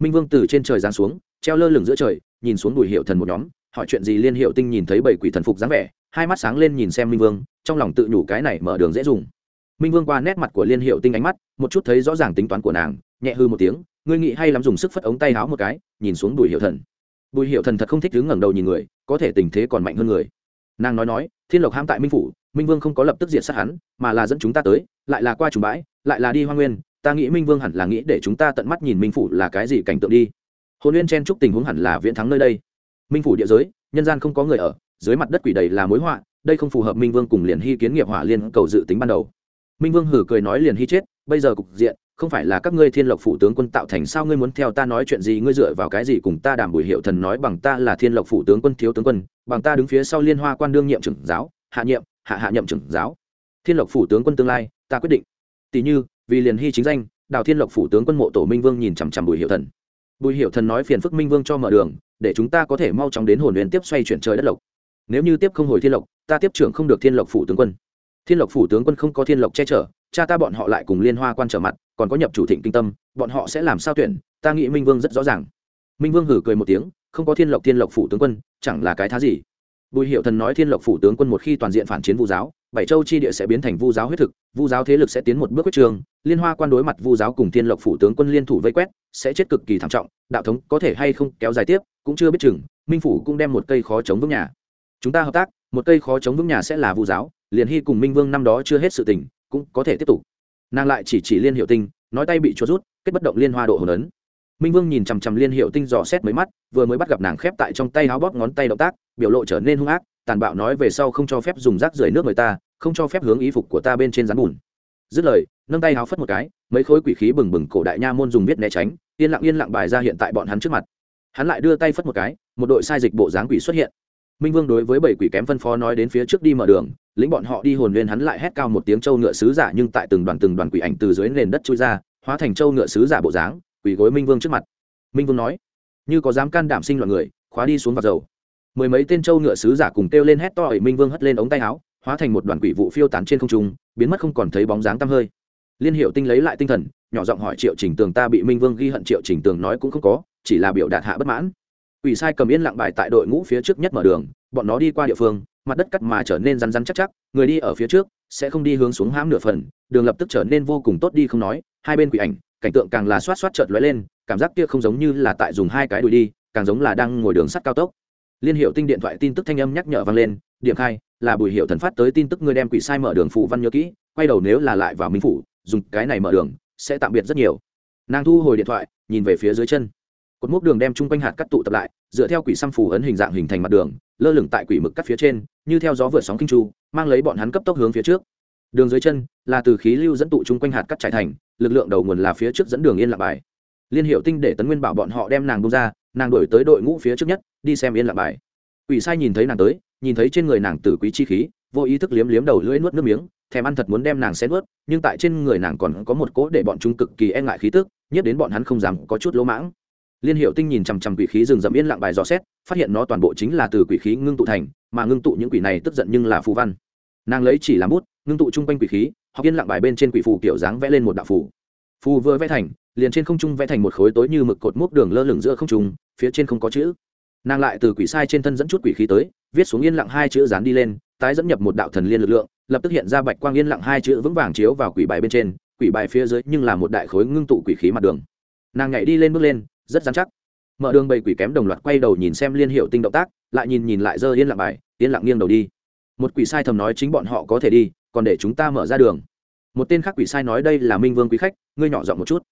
Speaker 1: Minh vương từ trên trời giáng xuống treo lơ lửng giữa trời, nhìn xuống bùi hiệu thần một nhóm, hỏi chuyện gì liên hiệu tinh nhìn thấy bảy quỷ thần phục dáng vẻ, hai mắt sáng lên nhìn xem minh vương, trong lòng tự nhủ cái này mở đường dễ dùng. Minh vương qua nét mặt của liên hiệu tinh ánh mắt, một chút thấy rõ ràng tính toán của nàng, nhẹ hư một tiếng, ngươi nghĩ hay lắm dùng sức phất ống tay háo một cái, nhìn xuống bùi hiệu thần. Bùi hiệu thần thật không thích đứng ngẩng đầu nhìn người, có thể tình thế còn mạnh hơn người. Nàng nói nói, thiên lộc ham tại minh phủ, minh vương không có lập tức diệt sát hắn, mà là dẫn chúng ta tới, lại là qua trùng bãi, lại là đi hoa nguyên, ta nghĩ minh vương hẳn là nghĩ để chúng ta tận mắt nhìn minh phủ là cái gì cảnh tượng đi hồn nguyên chen chúc tình huống hẳn là viễn thắng nơi đây. Minh phủ địa giới, nhân gian không có người ở, dưới mặt đất quỷ đầy là mối họa, đây không phù hợp minh vương cùng liền hy kiến nghiệp hỏa liên cầu dự tính ban đầu. Minh vương hử cười nói liền hy chết, bây giờ cục diện, không phải là các ngươi thiên lộc phủ tướng quân tạo thành sao ngươi muốn theo ta nói chuyện gì, ngươi dựa vào cái gì cùng ta đảm bùi hiệu thần nói bằng ta là thiên lộc phủ tướng quân thiếu tướng quân, bằng ta đứng phía sau liên hoa quan đương nhiệm trưởng giáo, hạ nhiệm, hạ hạ nhậm trưởng giáo. Thiên lộc phủ tướng quân tương lai, ta quyết định. Tỷ như, vì liền hy chính danh, đào thiên lộc phủ tướng quân mộ tổ minh vương nhìn chằm chằm bùi hiệu thần bùi Hiểu thần nói phiền phức minh vương cho mở đường, để chúng ta có thể mau chóng đến hồn huyền tiếp xoay chuyển trời đất lộc. Nếu như tiếp không hồi thiên lộc, ta tiếp trưởng không được thiên lộc phủ tướng quân. Thiên lộc phủ tướng quân không có thiên lộc che chở, cha ta bọn họ lại cùng liên hoa quan trở mặt, còn có nhập chủ thịnh kinh tâm, bọn họ sẽ làm sao tuyển, ta nghĩ minh vương rất rõ ràng. Minh vương hử cười một tiếng, không có thiên lộc thiên lộc phủ tướng quân, chẳng là cái thá gì. Bùi hiệu thần nói thiên lộc phủ tướng quân một khi toàn diện phản chiến vu giáo, bảy châu chi địa sẽ biến thành vu giáo huyết thực, vu giáo thế lực sẽ tiến một bước quyết trường liên hoa quan đối mặt vu giáo cùng thiên lộc phủ tướng quân liên thủ vây quét, sẽ chết cực kỳ thảm trọng, đạo thống có thể hay không kéo dài tiếp, cũng chưa biết chừng, minh phủ cũng đem một cây khó chống vững nhà. Chúng ta hợp tác, một cây khó chống vững nhà sẽ là vu giáo, liền hy cùng minh vương năm đó chưa hết sự tình, cũng có thể tiếp tục. Nàng lại chỉ chỉ liên hiệu tinh, nói tay bị chuột rút, kết bất động liên hoa độ hồn ấn. Minh vương nhìn chằm chằm liên hiệu tinh dò xét mấy mắt, vừa mới bắt gặp nàng khép tại trong tay áo bóp ngón tay động tác, biểu lộ trở nên hung ác, tàn bạo nói về sau không cho phép dùng rác rưởi nước người ta, không cho phép hướng ý phục của ta bên trên rán bùn. Dứt lời nâng tay háo phất một cái, mấy khối quỷ khí bừng bừng cổ đại nha môn dùng biết né tránh, yên lặng yên lặng bài ra hiện tại bọn hắn trước mặt. Hắn lại đưa tay phất một cái, một đội sai dịch bộ dáng quỷ xuất hiện. Minh vương đối với bảy quỷ kém phân phó nói đến phía trước đi mở đường, lĩnh bọn họ đi hồn lên hắn lại hét cao một tiếng châu ngựa sứ giả nhưng tại từng đoàn từng đoàn quỷ ảnh từ dưới nền đất trôi ra, hóa thành châu ngựa sứ giả bộ dáng quỷ gối minh vương trước mặt. Minh vương nói, như có dám can đảm sinh loạn người, khóa đi xuống vào dầu. Mười mấy tên châu ngựa sứ giả cùng kêu lên hét to ẩy minh vương hất lên ống tay áo, hóa thành một đoàn quỷ vụ phiêu tán trên không trung, biến mất không còn thấy bóng dáng tăm hơi liên hiệu tinh lấy lại tinh thần, nhỏ giọng hỏi triệu trình tường ta bị minh vương ghi hận, triệu trình tường nói cũng không có, chỉ là biểu đạt hạ bất mãn. Quỷ sai cầm yên lặng bài tại đội ngũ phía trước nhất mở đường, bọn nó đi qua địa phương, mặt đất cắt mà trở nên rắn rắn chắc chắc, người đi ở phía trước, sẽ không đi hướng xuống hãm nửa phần, đường lập tức trở nên vô cùng tốt đi không nói, hai bên quỷ ảnh, cảnh tượng càng là xoát xoát chợt lóe lên, cảm giác kia không giống như là tại dùng hai cái đùi đi, càng giống là đang ngồi đường sắt cao tốc. Liên hiệu tinh điện thoại tin tức thanh âm nhắc nhở vang lên, điểm khai, là bùi hiệu thần phát tới tin tức ngươi đem quỷ sai mở đường phụ văn nhớ kỹ, quay đầu nếu là lại vào minh phủ dùng cái này mở đường, sẽ tạm biệt rất nhiều. Nàng thu hồi điện thoại, nhìn về phía dưới chân. Cột mốc đường đem chung quanh hạt cắt tụ tập lại, dựa theo quỷ xăm phù ấn hình dạng hình thành mặt đường, lơ lửng tại quỷ mực cắt phía trên, như theo gió vượt sóng kinh chu, mang lấy bọn hắn cấp tốc hướng phía trước. Đường dưới chân là từ khí lưu dẫn tụ chung quanh hạt cắt trải thành, lực lượng đầu nguồn là phía trước dẫn đường yên lặng bài. Liên hiệu tinh để tấn nguyên bảo bọn họ đem nàng bông ra, nàng đổi tới đội ngũ phía trước nhất, đi xem yên lặng bài. Quỷ sai nhìn thấy nàng tới nhìn thấy trên người nàng tử quý chi khí, vô ý thức liếm liếm đầu lưỡi nuốt nước miếng, thèm ăn thật muốn đem nàng xé nuốt, nhưng tại trên người nàng còn có một cỗ để bọn chúng cực kỳ e ngại khí tức, nhất đến bọn hắn không dám có chút lỗ mãng. Liên hiệu tinh nhìn chằm chằm quỷ khí rừng rậm yên lặng bài dò xét, phát hiện nó toàn bộ chính là từ quỷ khí ngưng tụ thành, mà ngưng tụ những quỷ này tức giận nhưng là phù văn. Nàng lấy chỉ làm bút, ngưng tụ chung quanh quỷ khí hoặc yên lặng bài bên trên quỷ phù kiểu dáng vẽ lên một đạo phù. Phù vừa vẽ thành, liền trên không trung vẽ thành một khối tối như mực cột mốc đường lơ lửng giữa không trung, phía trên không có chữ nàng lại từ quỷ sai trên thân dẫn chút quỷ khí tới, viết xuống yên lặng hai chữ dán đi lên, tái dẫn nhập một đạo thần liên lực lượng, lập tức hiện ra bạch quang yên lặng hai chữ vững vàng chiếu vào quỷ bài bên trên, quỷ bài phía dưới nhưng là một đại khối ngưng tụ quỷ khí mặt đường. Nàng nhảy đi lên bước lên, rất dán chắc. Mở đường bầy quỷ kém đồng loạt quay đầu nhìn xem liên hiệu tinh động tác, lại nhìn nhìn lại dơ yên lặng bài, yên lặng nghiêng đầu đi. Một quỷ sai thầm nói chính bọn họ có thể đi, còn để chúng ta mở ra đường. Một tên khác quỷ sai nói đây là minh vương quý khách, ngươi nhỏ giọng một chút.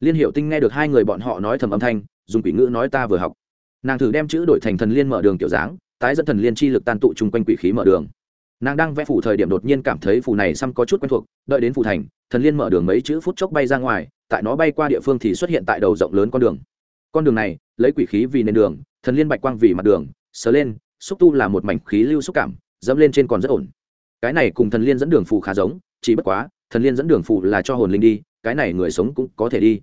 Speaker 1: Liên hiệu tinh nghe được hai người bọn họ nói thầm âm thanh, dùng quỷ ngữ nói ta vừa học nàng thử đem chữ đổi thành thần liên mở đường kiểu dáng, tái dẫn thần liên chi lực tan tụ chung quanh quỷ khí mở đường. Nàng đang vẽ phủ thời điểm đột nhiên cảm thấy phủ này xăm có chút quen thuộc, đợi đến phủ thành, thần liên mở đường mấy chữ phút chốc bay ra ngoài, tại nó bay qua địa phương thì xuất hiện tại đầu rộng lớn con đường. Con đường này, lấy quỷ khí vì nền đường, thần liên bạch quang vì mặt đường, sờ lên, xúc tu là một mảnh khí lưu xúc cảm, dẫm lên trên còn rất ổn. Cái này cùng thần liên dẫn đường phù khá giống, chỉ bất quá, thần liên dẫn đường phù là cho hồn linh đi, cái này người sống cũng có thể đi.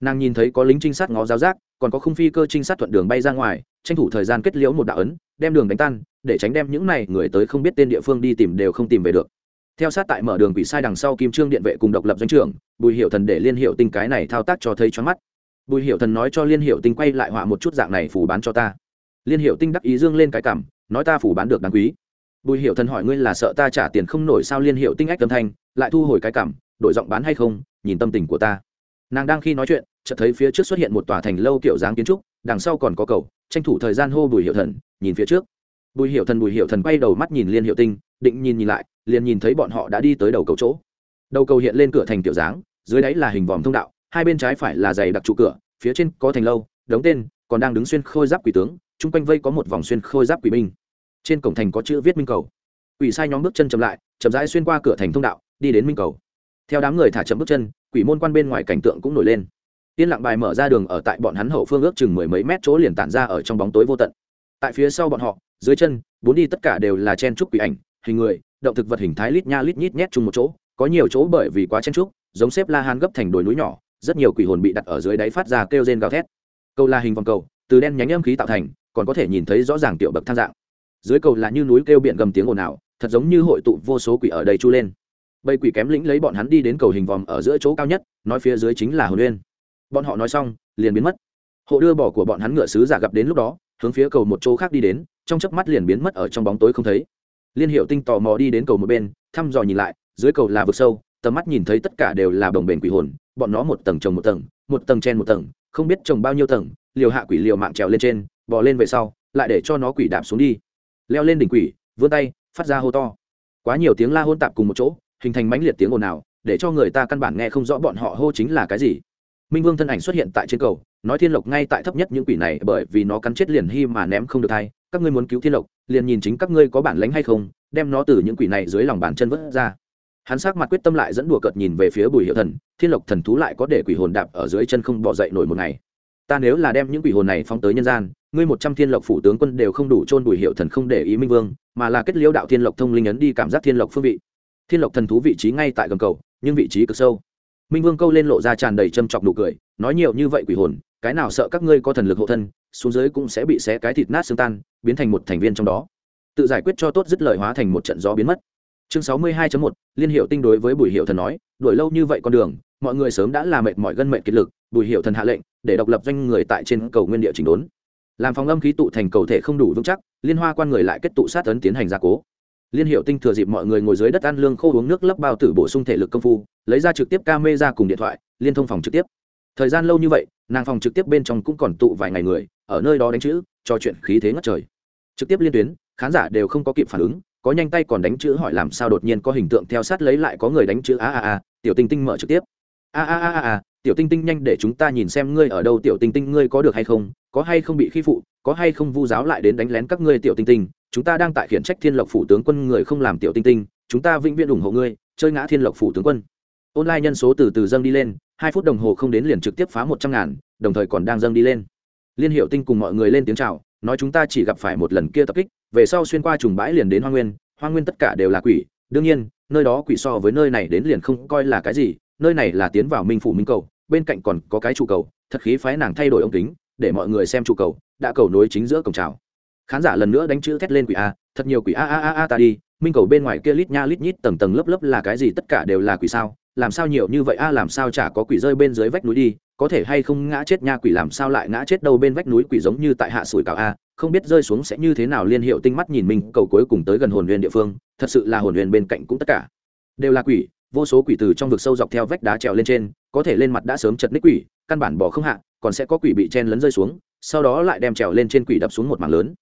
Speaker 1: Nàng nhìn thấy có lính trinh sát ngó giáo giác còn có khung phi cơ trinh sát thuận đường bay ra ngoài, tranh thủ thời gian kết liễu một đạo ấn, đem đường đánh tan, để tránh đem những này người tới không biết tên địa phương đi tìm đều không tìm về được. Theo sát tại mở đường quỷ sai đằng sau kim trương điện vệ cùng độc lập doanh trưởng, bùi hiệu thần để liên hiệu tinh cái này thao tác cho thấy choáng mắt. Bùi hiệu thần nói cho liên hiệu tinh quay lại họa một chút dạng này phủ bán cho ta. Liên hiệu tinh đắc ý dương lên cái cảm, nói ta phủ bán được đáng quý. Bùi hiệu thần hỏi ngươi là sợ ta trả tiền không nổi sao liên hiệu tinh ách tâm thanh, lại thu hồi cái cảm, đổi giọng bán hay không, nhìn tâm tình của ta nàng đang khi nói chuyện, chợt thấy phía trước xuất hiện một tòa thành lâu kiểu dáng kiến trúc, đằng sau còn có cầu, tranh thủ thời gian hô bùi hiệu thần, nhìn phía trước. Bùi hiệu thần, bùi hiệu thần quay đầu mắt nhìn liên hiệu tinh, định nhìn nhìn lại, liền nhìn thấy bọn họ đã đi tới đầu cầu chỗ. Đầu cầu hiện lên cửa thành kiểu dáng, dưới đáy là hình vòm thông đạo, hai bên trái phải là giày đặc trụ cửa, phía trên có thành lâu, đống tên, còn đang đứng xuyên khôi giáp quỷ tướng, chung quanh vây có một vòng xuyên khôi giáp quỷ binh. Trên cổng thành có chữ viết minh cầu. Quỷ sai nhóm bước chân chậm lại, chậm rãi xuyên qua cửa thành thông đạo, đi đến minh cầu theo đám người thả chậm bước chân, quỷ môn quan bên ngoài cảnh tượng cũng nổi lên. Yên lặng bài mở ra đường ở tại bọn hắn hậu phương ước chừng mười mấy mét chỗ liền tản ra ở trong bóng tối vô tận. Tại phía sau bọn họ, dưới chân, bốn đi tất cả đều là chen trúc quỷ ảnh, hình người, động thực vật hình thái lít nha lít nhít nhét chung một chỗ, có nhiều chỗ bởi vì quá chen trúc, giống xếp la hán gấp thành đồi núi nhỏ, rất nhiều quỷ hồn bị đặt ở dưới đáy phát ra kêu rên gào thét. Cầu là hình vòng cầu, từ đen nhánh âm khí tạo thành, còn có thể nhìn thấy rõ ràng tiểu bậc thang dạng. Dưới cầu là như núi kêu biển gầm tiếng ồn ào, thật giống như hội tụ vô số quỷ ở đây chu lên bầy quỷ kém lĩnh lấy bọn hắn đi đến cầu hình vòm ở giữa chỗ cao nhất, nói phía dưới chính là hồn uyên. Bọn họ nói xong, liền biến mất. Hộ đưa bỏ của bọn hắn ngựa sứ giả gặp đến lúc đó, hướng phía cầu một chỗ khác đi đến, trong chớp mắt liền biến mất ở trong bóng tối không thấy. Liên hiệu tinh tò mò đi đến cầu một bên, thăm dò nhìn lại, dưới cầu là vực sâu, tầm mắt nhìn thấy tất cả đều là đồng bền quỷ hồn, bọn nó một tầng trồng một tầng một tầng chen một tầng, không biết trồng bao nhiêu tầng, liều hạ quỷ liều mạng trèo lên trên, bò lên về sau, lại để cho nó quỷ đạp xuống đi. Leo lên đỉnh quỷ, vươn tay, phát ra hô to. Quá nhiều tiếng la hôn tạp cùng một chỗ hình thành mãnh liệt tiếng ồn ào, để cho người ta căn bản nghe không rõ bọn họ hô chính là cái gì. Minh vương thân ảnh xuất hiện tại trên cầu, nói thiên lộc ngay tại thấp nhất những quỷ này, bởi vì nó cắn chết liền hy mà ném không được thay các ngươi muốn cứu thiên lộc, liền nhìn chính các ngươi có bản lánh hay không, đem nó từ những quỷ này dưới lòng bàn chân vớt ra. Hắn sắc mặt quyết tâm lại dẫn đùa cợt nhìn về phía bùi hiệu thần, thiên lộc thần thú lại có để quỷ hồn đạp ở dưới chân không bỏ dậy nổi một ngày. Ta nếu là đem những quỷ hồn này phóng tới nhân gian, ngươi một trăm thiên lộc phủ tướng quân đều không đủ chôn bùi hiệu thần không để ý minh vương, mà là kết liễu đạo thiên lộc thông linh ấn đi cảm giác thiên lộc phương vị thiên lộc thần thú vị trí ngay tại gầm cầu, nhưng vị trí cực sâu. Minh vương câu lên lộ ra tràn đầy châm chọc nụ cười, nói nhiều như vậy quỷ hồn, cái nào sợ các ngươi có thần lực hộ thân, xuống dưới cũng sẽ bị xé cái thịt nát xương tan, biến thành một thành viên trong đó. Tự giải quyết cho tốt dứt lời hóa thành một trận gió biến mất. Chương sáu mươi 62 một, liên hiệu tinh đối với bùi hiệu thần nói, đuổi lâu như vậy con đường, mọi người sớm đã làm mệt mỏi gân mệt kiệt lực, bùi hiệu thần hạ lệnh, để độc lập doanh người tại trên cầu nguyên địa chỉnh đốn. Làm phòng âm khí tụ thành cầu thể không đủ vững chắc, liên hoa quan người lại kết tụ sát tấn tiến hành gia cố liên hiệu tinh thừa dịp mọi người ngồi dưới đất ăn lương khô uống nước lấp bao tử bổ sung thể lực công phu, lấy ra trực tiếp ca mê ra cùng điện thoại, liên thông phòng trực tiếp. Thời gian lâu như vậy, nàng phòng trực tiếp bên trong cũng còn tụ vài ngày người, ở nơi đó đánh chữ cho chuyện khí thế ngất trời. Trực tiếp liên tuyến, khán giả đều không có kịp phản ứng, có nhanh tay còn đánh chữ hỏi làm sao đột nhiên có hình tượng theo sát lấy lại có người đánh chữ, a a a, tiểu tinh tinh mở trực tiếp. A a a a, tiểu tinh tinh nhanh để chúng ta nhìn xem ngươi ở đâu, tiểu tinh tinh ngươi có được hay không, có hay không bị khi phụ, có hay không vu giáo lại đến đánh lén các ngươi, tiểu tinh tinh chúng ta đang tại khiển trách thiên lộc phủ tướng quân người không làm tiểu tinh tinh, chúng ta vĩnh viễn ủng hộ ngươi, chơi ngã thiên lộc phủ tướng quân. Online nhân số từ từ dâng đi lên, hai phút đồng hồ không đến liền trực tiếp phá một trăm ngàn, đồng thời còn đang dâng đi lên. Liên hiệu tinh cùng mọi người lên tiếng chào, nói chúng ta chỉ gặp phải một lần kia tập kích, về sau xuyên qua trùng bãi liền đến hoa nguyên hoa nguyên tất cả đều là quỷ, đương nhiên, nơi đó quỷ so với nơi này đến liền không coi là cái gì, nơi này là tiến vào minh phủ minh cầu, bên cạnh còn có cái trụ cầu, thật khí phái nàng thay đổi ống kính, để mọi người xem trụ cầu, đã cầu nối chính giữa cổng trào khán giả lần nữa đánh chữ thét lên quỷ a, thật nhiều quỷ a a a a ta đi, minh cầu bên ngoài kia lít nha lít nhít tầng tầng lớp lớp là cái gì tất cả đều là quỷ sao, làm sao nhiều như vậy a, làm sao chả có quỷ rơi bên dưới vách núi đi, có thể hay không ngã chết nha quỷ, làm sao lại ngã chết đâu bên vách núi quỷ giống như tại hạ sủi cảo a, không biết rơi xuống sẽ như thế nào liên hiệu tinh mắt nhìn minh cầu cuối cùng tới gần hồn huyền địa phương, thật sự là hồn huyền bên cạnh cũng tất cả, đều là quỷ, vô số quỷ từ trong vực sâu dọc theo vách đá trèo lên trên, có thể lên mặt đã sớm chật ních quỷ, căn bản bỏ không hạ, còn sẽ có quỷ bị chen lấn rơi xuống, sau đó lại đem trèo lên trên quỷ đập xuống một mảng lớn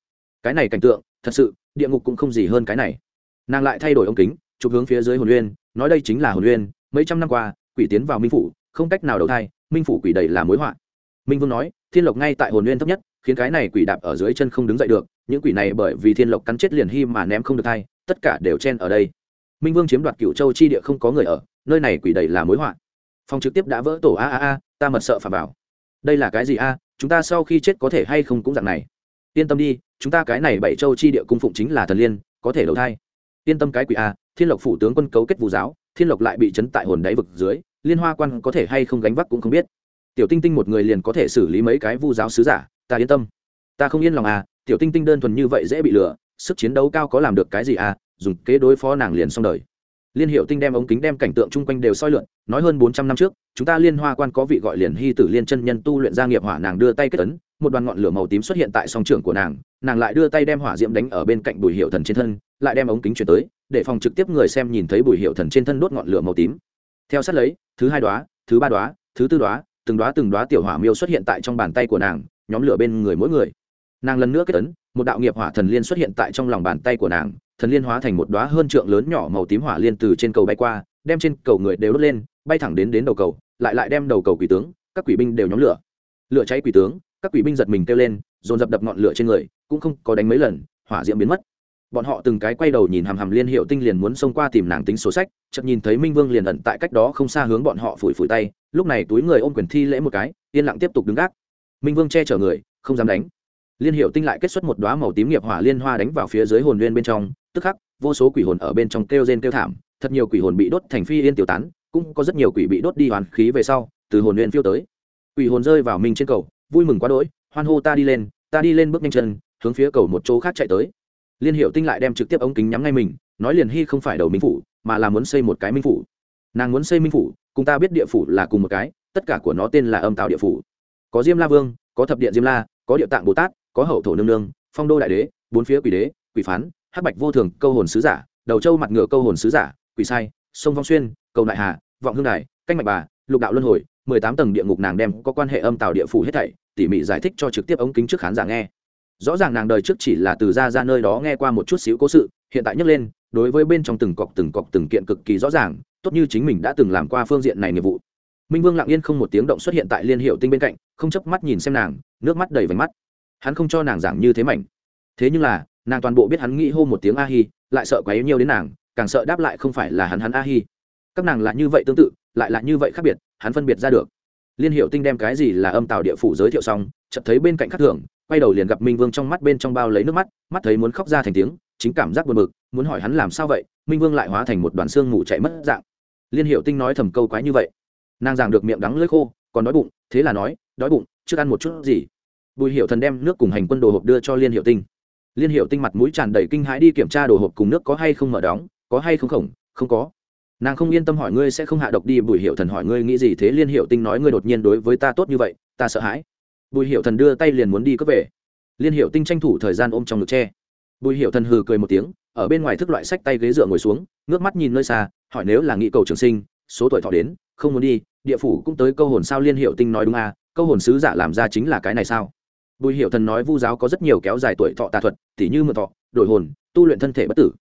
Speaker 1: cái này cảnh tượng, thật sự, địa ngục cũng không gì hơn cái này. Nàng lại thay đổi ống kính, chụp hướng phía dưới hồn uyên, nói đây chính là hồn uyên, mấy trăm năm qua, quỷ tiến vào minh phủ, không cách nào đầu thai, minh phủ quỷ đầy là mối họa. Minh vương nói, thiên lộc ngay tại hồn uyên thấp nhất, khiến cái này quỷ đạp ở dưới chân không đứng dậy được, những quỷ này bởi vì thiên lộc cắn chết liền hy mà ném không được thai, tất cả đều chen ở đây. Minh vương chiếm đoạt cựu châu chi địa không có người ở, nơi này quỷ đầy là mối họa. Phòng trực tiếp đã vỡ tổ, a a a, ta mật sợ phà bảo. Đây là cái gì a, chúng ta sau khi chết có thể hay không cũng dạng này. Yên tâm đi chúng ta cái này bảy châu chi địa cung phụng chính là thần liên, có thể đầu thai. Yên tâm cái quỷ a, thiên lộc phủ tướng quân cấu kết vụ giáo, thiên lộc lại bị chấn tại hồn đáy vực dưới, liên hoa quan có thể hay không gánh vác cũng không biết. Tiểu tinh tinh một người liền có thể xử lý mấy cái vu giáo sứ giả, ta yên tâm. Ta không yên lòng à tiểu tinh tinh đơn thuần như vậy dễ bị lừa, sức chiến đấu cao có làm được cái gì à dùng kế đối phó nàng liền xong đời. Liên hiệu tinh đem ống kính đem cảnh tượng chung quanh đều soi lượn, nói hơn bốn trăm năm trước, chúng ta liên hoa quan có vị gọi liền hy tử liên chân nhân tu luyện gia nghiệp hỏa nàng đưa tay kết ấn một đoàn ngọn lửa màu tím xuất hiện tại song trường của nàng nàng lại đưa tay đem hỏa diễm đánh ở bên cạnh bùi hiệu thần trên thân, lại đem ống kính chuyển tới, để phòng trực tiếp người xem nhìn thấy bùi hiệu thần trên thân đốt ngọn lửa màu tím. Theo sát lấy, thứ hai đoá thứ ba đoá thứ tư đoá từng đoá từng đoá tiểu hỏa miêu xuất hiện tại trong bàn tay của nàng, nhóm lửa bên người mỗi người. Nàng lần nữa kết ấn, một đạo nghiệp hỏa thần liên xuất hiện tại trong lòng bàn tay của nàng, thần liên hóa thành một đoá hơn trượng lớn nhỏ màu tím hỏa liên từ trên cầu bay qua, đem trên cầu người đều đốt lên, bay thẳng đến đến đầu cầu, lại lại đem đầu cầu quỷ tướng, các quỷ binh đều nhóm lửa. Lửa cháy quỷ tướng các quỷ binh giật mình kêu lên, dồn dập đập ngọn lửa trên người, cũng không có đánh mấy lần, hỏa diễm biến mất. Bọn họ từng cái quay đầu nhìn hàm hàm liên hiệu tinh liền muốn xông qua tìm nàng tính sổ sách, chợt nhìn thấy minh vương liền ẩn tại cách đó không xa hướng bọn họ phủi phủi tay, lúc này túi người ôm quyền thi lễ một cái, yên lặng tiếp tục đứng gác. Minh vương che chở người, không dám đánh. Liên hiệu tinh lại kết xuất một đoá màu tím nghiệp hỏa liên hoa đánh vào phía dưới hồn nguyên bên trong, tức khắc, vô số quỷ hồn ở bên trong kêu rên kêu thảm, thật nhiều quỷ hồn bị đốt thành phi yên tiêu tán, cũng có rất nhiều quỷ bị đốt đi hoàn khí về sau, từ hồn nguyên phiêu tới. Quỷ hồn rơi vào minh trên cầu vui mừng quá đỗi, hoan hô ta đi lên, ta đi lên bước nhanh chân, hướng phía cầu một chỗ khác chạy tới. Liên hiệu tinh lại đem trực tiếp ống kính nhắm ngay mình, nói liền hy không phải đầu minh phủ, mà là muốn xây một cái minh phủ. Nàng muốn xây minh phủ, cùng ta biết địa phủ là cùng một cái, tất cả của nó tên là âm tạo địa phủ. Có diêm la vương, có thập điện diêm la, có địa tạng bồ tát, có hậu thổ nương nương, phong đô đại đế, bốn phía quỷ đế, quỷ phán, hắc bạch vô thường, câu hồn sứ giả, đầu châu mặt ngựa câu hồn sứ giả, quỷ sai, sông vong xuyên, cầu đại hà, vọng hương đài, canh mạch bà, lục đạo luân hồi mười tám tầng địa ngục nàng đem có quan hệ âm tạo địa phủ hết thảy, tỉ mỉ giải thích cho trực tiếp ống kính trước khán giả nghe. Rõ ràng nàng đời trước chỉ là từ ra ra nơi đó nghe qua một chút xíu cố sự, hiện tại nhấc lên, đối với bên trong từng cọc từng cọc từng kiện cực kỳ rõ ràng, tốt như chính mình đã từng làm qua phương diện này nghiệp vụ. Minh vương lặng yên không một tiếng động xuất hiện tại liên hiệu tinh bên cạnh, không chấp mắt nhìn xem nàng, nước mắt đầy vành mắt. Hắn không cho nàng giảng như thế mảnh. Thế nhưng là, nàng toàn bộ biết hắn nghĩ hô một tiếng a hi, lại sợ quá yếu nhiều đến nàng, càng sợ đáp lại không phải là hắn hắn a hi. Các nàng là như vậy tương tự lại là như vậy khác biệt, hắn phân biệt ra được. Liên hiệu tinh đem cái gì là âm tào địa phủ giới thiệu xong, chợt thấy bên cạnh khắc thưởng quay đầu liền gặp minh vương trong mắt bên trong bao lấy nước mắt mắt thấy muốn khóc ra thành tiếng, chính cảm giác buồn bực, muốn hỏi hắn làm sao vậy, minh vương lại hóa thành một đoàn xương ngủ chạy mất dạng. Liên hiệu tinh nói thầm câu quái như vậy. Nàng giảng được miệng đắng lưỡi khô, còn đói bụng, thế là nói, đói bụng, trước ăn một chút gì? Bùi hiệu thần đem nước cùng hành quân đồ hộp đưa cho liên hiệu tinh. Liên hiệu tinh mặt mũi tràn đầy kinh hãi đi kiểm tra đồ hộp cùng nước có hay không mở đóng, có hay không khổng, không có nàng không yên tâm hỏi ngươi sẽ không hạ độc đi, bùi hiệu thần hỏi ngươi nghĩ gì thế, liên hiệu tinh nói ngươi đột nhiên đối với ta tốt như vậy, ta sợ hãi. Bùi hiệu thần đưa tay liền muốn đi cướp về. Liên hiệu tinh tranh thủ thời gian ôm trong ngực tre. Bùi hiệu thần hừ cười một tiếng, ở bên ngoài thức loại sách tay ghế dựa ngồi xuống, ngước mắt nhìn nơi xa, hỏi nếu là nghị cầu trường sinh, số tuổi thọ đến, không muốn đi, địa phủ cũng tới, câu hồn sao liên hiệu tinh nói đúng à câu hồn sứ giả làm ra chính là cái này sao? Bùi hiệu thần nói vu giáo có rất nhiều kéo dài tuổi thọ tà thuật, tỉ như mượn thọ, đổi hồn, tu luyện thân thể bất tử.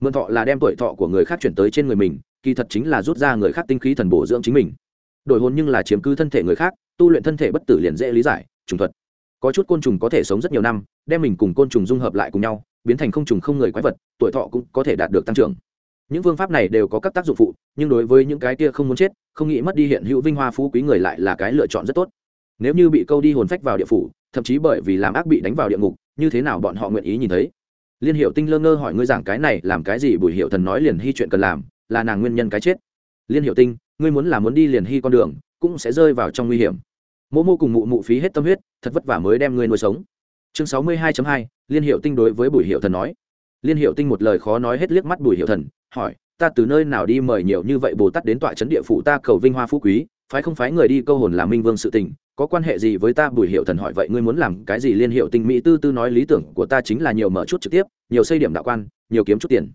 Speaker 1: Mượn thọ là đem tuổi thọ của người khác chuyển tới trên người mình kỳ thật chính là rút ra người khác tinh khí thần bổ dưỡng chính mình. Đổi hồn nhưng là chiếm cứ thân thể người khác, tu luyện thân thể bất tử liền dễ lý giải, trùng thuật. Có chút côn trùng có thể sống rất nhiều năm, đem mình cùng côn trùng dung hợp lại cùng nhau, biến thành không trùng không người quái vật, tuổi thọ cũng có thể đạt được tăng trưởng. Những phương pháp này đều có các tác dụng phụ, nhưng đối với những cái kia không muốn chết, không nghĩ mất đi hiện hữu vinh hoa phú quý người lại là cái lựa chọn rất tốt. Nếu như bị câu đi hồn phách vào địa phủ, thậm chí bởi vì làm ác bị đánh vào địa ngục, như thế nào bọn họ nguyện ý nhìn thấy? Liên hiệu tinh lơ ngơ hỏi ngươi giảng cái này, làm cái gì? Bùi hiệu thần nói liền hy chuyện cần làm là nàng nguyên nhân cái chết. Liên hiệu tinh, ngươi muốn là muốn đi liền hy con đường, cũng sẽ rơi vào trong nguy hiểm. Mô mô cùng mụ mụ phí hết tâm huyết, thật vất vả mới đem ngươi nuôi sống. Chương sáu mươi hai hai, liên hiệu tinh đối với bùi hiệu thần nói. Liên hiệu tinh một lời khó nói hết liếc mắt bùi hiệu thần, hỏi, ta từ nơi nào đi mời nhiều như vậy bồ tát đến tọa trấn địa phủ ta cầu vinh hoa phú quý? Phái không phái người đi câu hồn làm minh vương sự tình, có quan hệ gì với ta? Bùi hiệu thần hỏi, vậy ngươi muốn làm cái gì? Liên hiệu tinh mỹ tư tư nói, lý tưởng của ta chính là nhiều mở chút trực tiếp, nhiều xây điểm đạo quan, nhiều kiếm chút tiền.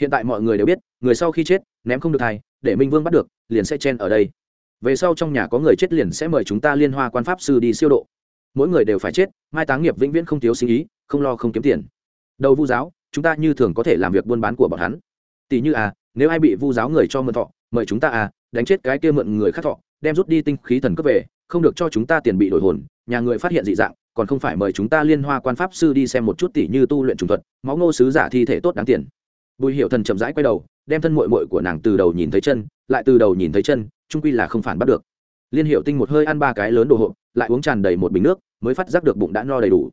Speaker 1: Hiện tại mọi người đều biết người sau khi chết, ném không được thai, để minh vương bắt được, liền sẽ chen ở đây. Về sau trong nhà có người chết liền sẽ mời chúng ta liên hoa quan pháp sư đi siêu độ. Mỗi người đều phải chết, mai táng nghiệp vĩnh viễn không thiếu sinh ý, không lo không kiếm tiền. Đầu vu giáo, chúng ta như thường có thể làm việc buôn bán của bọn hắn. Tỷ như à nếu ai bị vu giáo người cho mượn thọ, mời chúng ta à đánh chết cái kia mượn người khác thọ, đem rút đi tinh khí thần cấp về, không được cho chúng ta tiền bị đổi hồn, nhà người phát hiện dị dạng, còn không phải mời chúng ta liên hoa quan pháp sư đi xem một chút tỷ như tu luyện trùng thuật, máu ngô sứ giả thi thể tốt đáng tiền. Bùi hiệu thần chậm rãi quay đầu đem thân mội mội của nàng từ đầu nhìn thấy chân, lại từ đầu nhìn thấy chân trung quy là không phản bắt được. Liên hiệu tinh một hơi ăn ba cái lớn đồ hộp, lại uống tràn đầy một bình nước, mới phát giác được bụng đã no đầy đủ.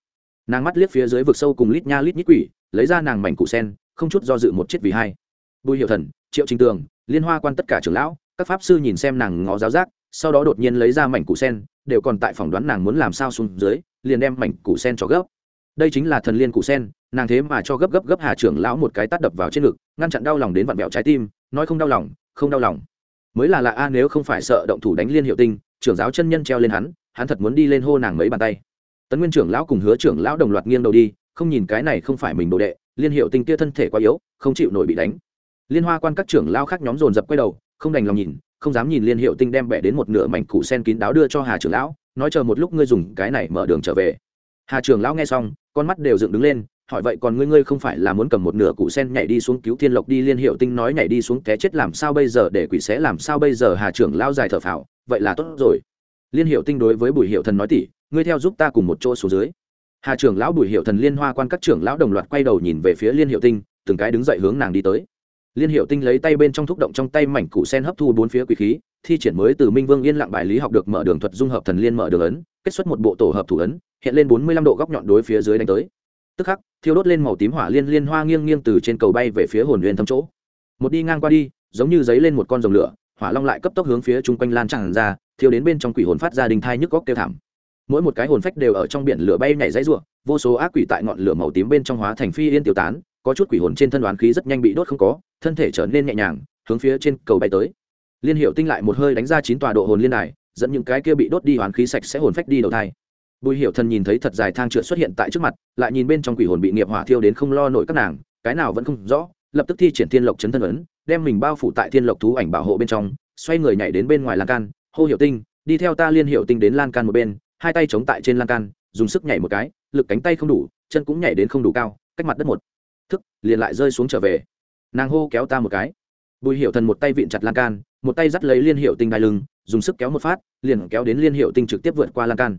Speaker 1: Nàng mắt liếc phía dưới vực sâu cùng lít nha lít nhít quỷ, lấy ra nàng mảnh cụ sen, không chút do dự một chiếc vì hai. Bùi hiệu thần, triệu trình tường, liên hoa quan tất cả trưởng lão, các pháp sư nhìn xem nàng ngó giáo giác, sau đó đột nhiên lấy ra mảnh củ sen, đều còn tại phỏng đoán nàng muốn làm sao xuống dưới, liền đem mảnh củ sen cho gấp. Đây chính là thần liên củ sen nàng thế mà cho gấp gấp gấp hà trưởng lão một cái tát đập vào trên ngực, ngăn chặn đau lòng đến vặn vẹo trái tim, nói không đau lòng, không đau lòng. Mới là lạ a, nếu không phải sợ động thủ đánh liên hiệu tinh, trưởng giáo chân nhân treo lên hắn hắn thật muốn đi lên hô nàng mấy bàn tay. Tấn nguyên trưởng lão cùng hứa trưởng lão đồng loạt nghiêng đầu đi, không nhìn cái này không phải mình đồ đệ, liên hiệu tinh kia thân thể quá yếu, không chịu nổi bị đánh. Liên hoa quan các trưởng lao khác nhóm dồn dập quay đầu, không đành lòng nhìn, không dám nhìn liên hiệu tinh đem bẻ đến một nửa mảnh củ sen kín đáo đưa cho hà trưởng lão, nói chờ một lúc ngươi dùng cái này mở đường trở về. Hà trưởng lão nghe xong, con mắt đều dựng đứng lên hỏi vậy còn ngươi ngươi không phải là muốn cầm một nửa củ sen nhảy đi xuống cứu thiên lộc đi liên hiệu tinh nói nhảy đi xuống té chết làm sao bây giờ, để quỷ sẽ làm sao bây giờ, hà trưởng lão dài thở phào, vậy là tốt rồi. Liên hiệu tinh đối với bùi hiệu thần nói tỉ, ngươi theo giúp ta cùng một chỗ xuống dưới. Hà trưởng lão bùi hiệu thần liên hoa quan các trưởng lão đồng loạt quay đầu nhìn về phía liên hiệu tinh, từng cái đứng dậy hướng nàng đi tới. Liên hiệu tinh lấy tay bên trong thúc động trong tay mảnh củ sen hấp thu bốn phía quỷ khí, thi triển mới từ minh vương yên lặng bài lý học được mở đường thuật dung hợp thần liên mở đường ấn, kết xuất một bộ tổ hợp thủ ấn, hiện lên bốn mươi lăm độ góc nhọn đối phía dưới đánh tới tức khắc, thiêu đốt lên màu tím hỏa liên liên hoa nghiêng nghiêng từ trên cầu bay về phía hồn huyền thâm chỗ. Một đi ngang qua đi, giống như giấy lên một con rồng lửa, hỏa long lại cấp tốc hướng phía chung quanh lan tràn ra, thiêu đến bên trong quỷ hồn phát ra đình thai nhức góc kêu thảm. Mỗi một cái hồn phách đều ở trong biển lửa bay nhảy dãy ruộng vô số ác quỷ tại ngọn lửa màu tím bên trong hóa thành phi yên tiêu tán, có chút quỷ hồn trên thân đoán khí rất nhanh bị đốt không có, thân thể trở nên nhẹ nhàng, hướng phía trên cầu bay tới. Liên hiệu tinh lại một hơi đánh ra chín tòa độ hồn liên đài, dẫn những cái kia bị đốt đi hoán khí sạch sẽ hồn phách đi đầu thai bùi hiểu thần nhìn thấy thật dài thang trượt xuất hiện tại trước mặt, lại nhìn bên trong quỷ hồn bị nghiệp hỏa thiêu đến không lo nổi các nàng, cái nào vẫn không rõ, lập tức thi triển thiên lộc chấn thân ấn, đem mình bao phủ tại thiên lộc thú ảnh bảo hộ bên trong, xoay người nhảy đến bên ngoài lan can, hô hiểu tinh, đi theo ta liên hiểu tinh đến lan can một bên, hai tay chống tại trên lan can, dùng sức nhảy một cái, lực cánh tay không đủ, chân cũng nhảy đến không đủ cao, cách mặt đất một thức liền lại rơi xuống trở về. Nàng hô kéo ta một cái. Bùi hiểu thần một tay vịn chặt lan can, một tay dắt lấy liên hiệu tinh đai lưng, dùng sức kéo một phát, liền kéo đến liên hiệu tinh trực tiếp vượt qua lan can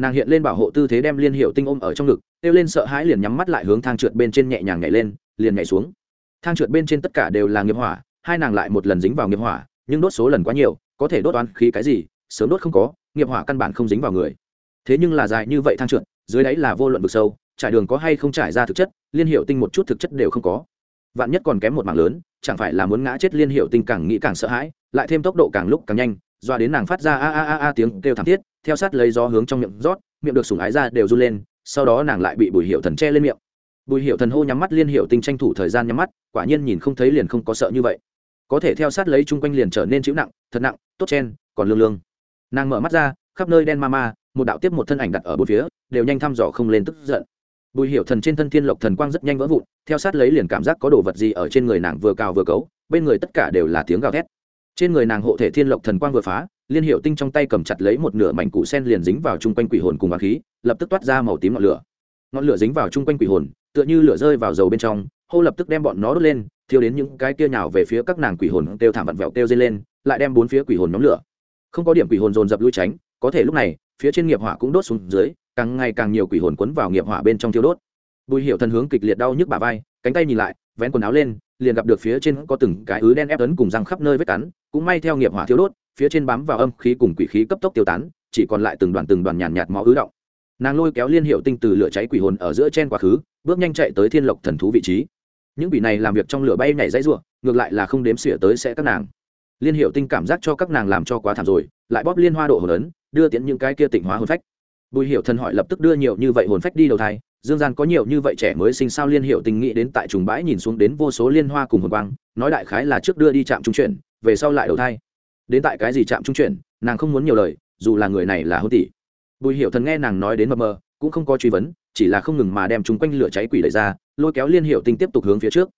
Speaker 1: nàng hiện lên bảo hộ tư thế đem liên hiệu tinh ôm ở trong ngực, kêu lên sợ hãi liền nhắm mắt lại hướng thang trượt bên trên nhẹ nhàng nhảy lên, liền nhảy xuống. Thang trượt bên trên tất cả đều là nghiệp hỏa, hai nàng lại một lần dính vào nghiệp hỏa, nhưng đốt số lần quá nhiều, có thể đốt oan khí cái gì, sớm đốt không có, nghiệp hỏa căn bản không dính vào người. Thế nhưng là dài như vậy thang trượt, dưới đáy là vô luận vực sâu, trải đường có hay không trải ra thực chất, liên hiệu tinh một chút thực chất đều không có. Vạn nhất còn kém một mảng lớn, chẳng phải là muốn ngã chết liên hiệu tinh càng nghĩ càng sợ hãi, lại thêm tốc độ càng lúc càng nhanh doa đến nàng phát ra a a a a tiếng kêu thảm thiết, theo sát lấy gió hướng trong miệng rót, miệng được sủng ái ra đều run lên, sau đó nàng lại bị bùi hiệu thần che lên miệng. Bùi hiệu thần hô nhắm mắt liên hiệu tinh tranh thủ thời gian nhắm mắt, quả nhiên nhìn không thấy liền không có sợ như vậy. Có thể theo sát lấy chung quanh liền trở nên chịu nặng, thật nặng, tốt chen, còn lương lương. Nàng mở mắt ra, khắp nơi đen ma ma, một đạo tiếp một thân ảnh đặt ở bốn phía, đều nhanh thăm dò không lên tức giận. Bùi hiểu thần trên thân thiên lộc thần quang rất nhanh vỡ vụn, theo sát lấy liền cảm giác có đồ vật gì ở trên người nàng vừa cào vừa cấu, bên người tất cả đều là tiếng gào thét trên người nàng hộ thể thiên lộc thần quang vừa phá, liên hiệu tinh trong tay cầm chặt lấy một nửa mảnh củ sen liền dính vào chung quanh quỷ hồn cùng á khí, lập tức toát ra màu tím ngọn lửa. Ngọn lửa dính vào chung quanh quỷ hồn, tựa như lửa rơi vào dầu bên trong, hô lập tức đem bọn nó đốt lên, thiêu đến những cái kia nhào về phía các nàng quỷ hồn kêu thảm vặn vẹo kêu dây lên, lại đem bốn phía quỷ hồn nhóm lửa. Không có điểm quỷ hồn dồn dập lui tránh, có thể lúc này, phía trên nghiệp hỏa cũng đốt xuống dưới, càng ngày càng nhiều quỷ hồn quấn vào nghiệp hỏa bên trong thiêu đốt. Bùi hiệu thần hướng kịch liệt đau nhức bả vai, cánh tay nhìn lại, vén quần áo lên, liền gặp được phía trên có từng cái ứ đen ép ấn cùng răng khắp nơi vết cắn cũng may theo nghiệp hỏa thiếu đốt phía trên bám vào âm khí cùng quỷ khí cấp tốc tiêu tán chỉ còn lại từng đoàn từng đoàn nhàn nhạt, nhạt máu ứ động. Nàng lôi kéo liên hiệu tinh từ lửa cháy quỷ hồn ở giữa trên quá khứ bước nhanh chạy tới thiên lộc thần thú vị trí. Những quỷ này làm việc trong lửa bay nhảy dãy ruộng ngược lại là không đếm xỉa tới sẽ các nàng. Liên hiệu tinh cảm giác cho các nàng làm cho quá thảm rồi lại bóp liên hoa độ hồn ấn đưa tiễn những cái kia tịnh hóa hồn phách. Bùi hiệu thần hỏi lập tức đưa nhiều như vậy hồn phách đi đầu thai dương gian có nhiều như vậy trẻ mới sinh sao liên hiệu tình nghĩ đến tại trùng bãi nhìn xuống đến vô số liên hoa cùng hồn quang nói đại khái là trước đưa đi trạm trung chuyển về sau lại đầu thai. Đến tại cái gì chạm trung chuyển, nàng không muốn nhiều lời, dù là người này là hôn tỷ. Bùi hiệu thần nghe nàng nói đến mờ mờ, cũng không có truy vấn, chỉ là không ngừng mà đem chúng quanh lửa cháy quỷ đẩy ra, lôi kéo liên hiệu tinh tiếp tục hướng phía trước.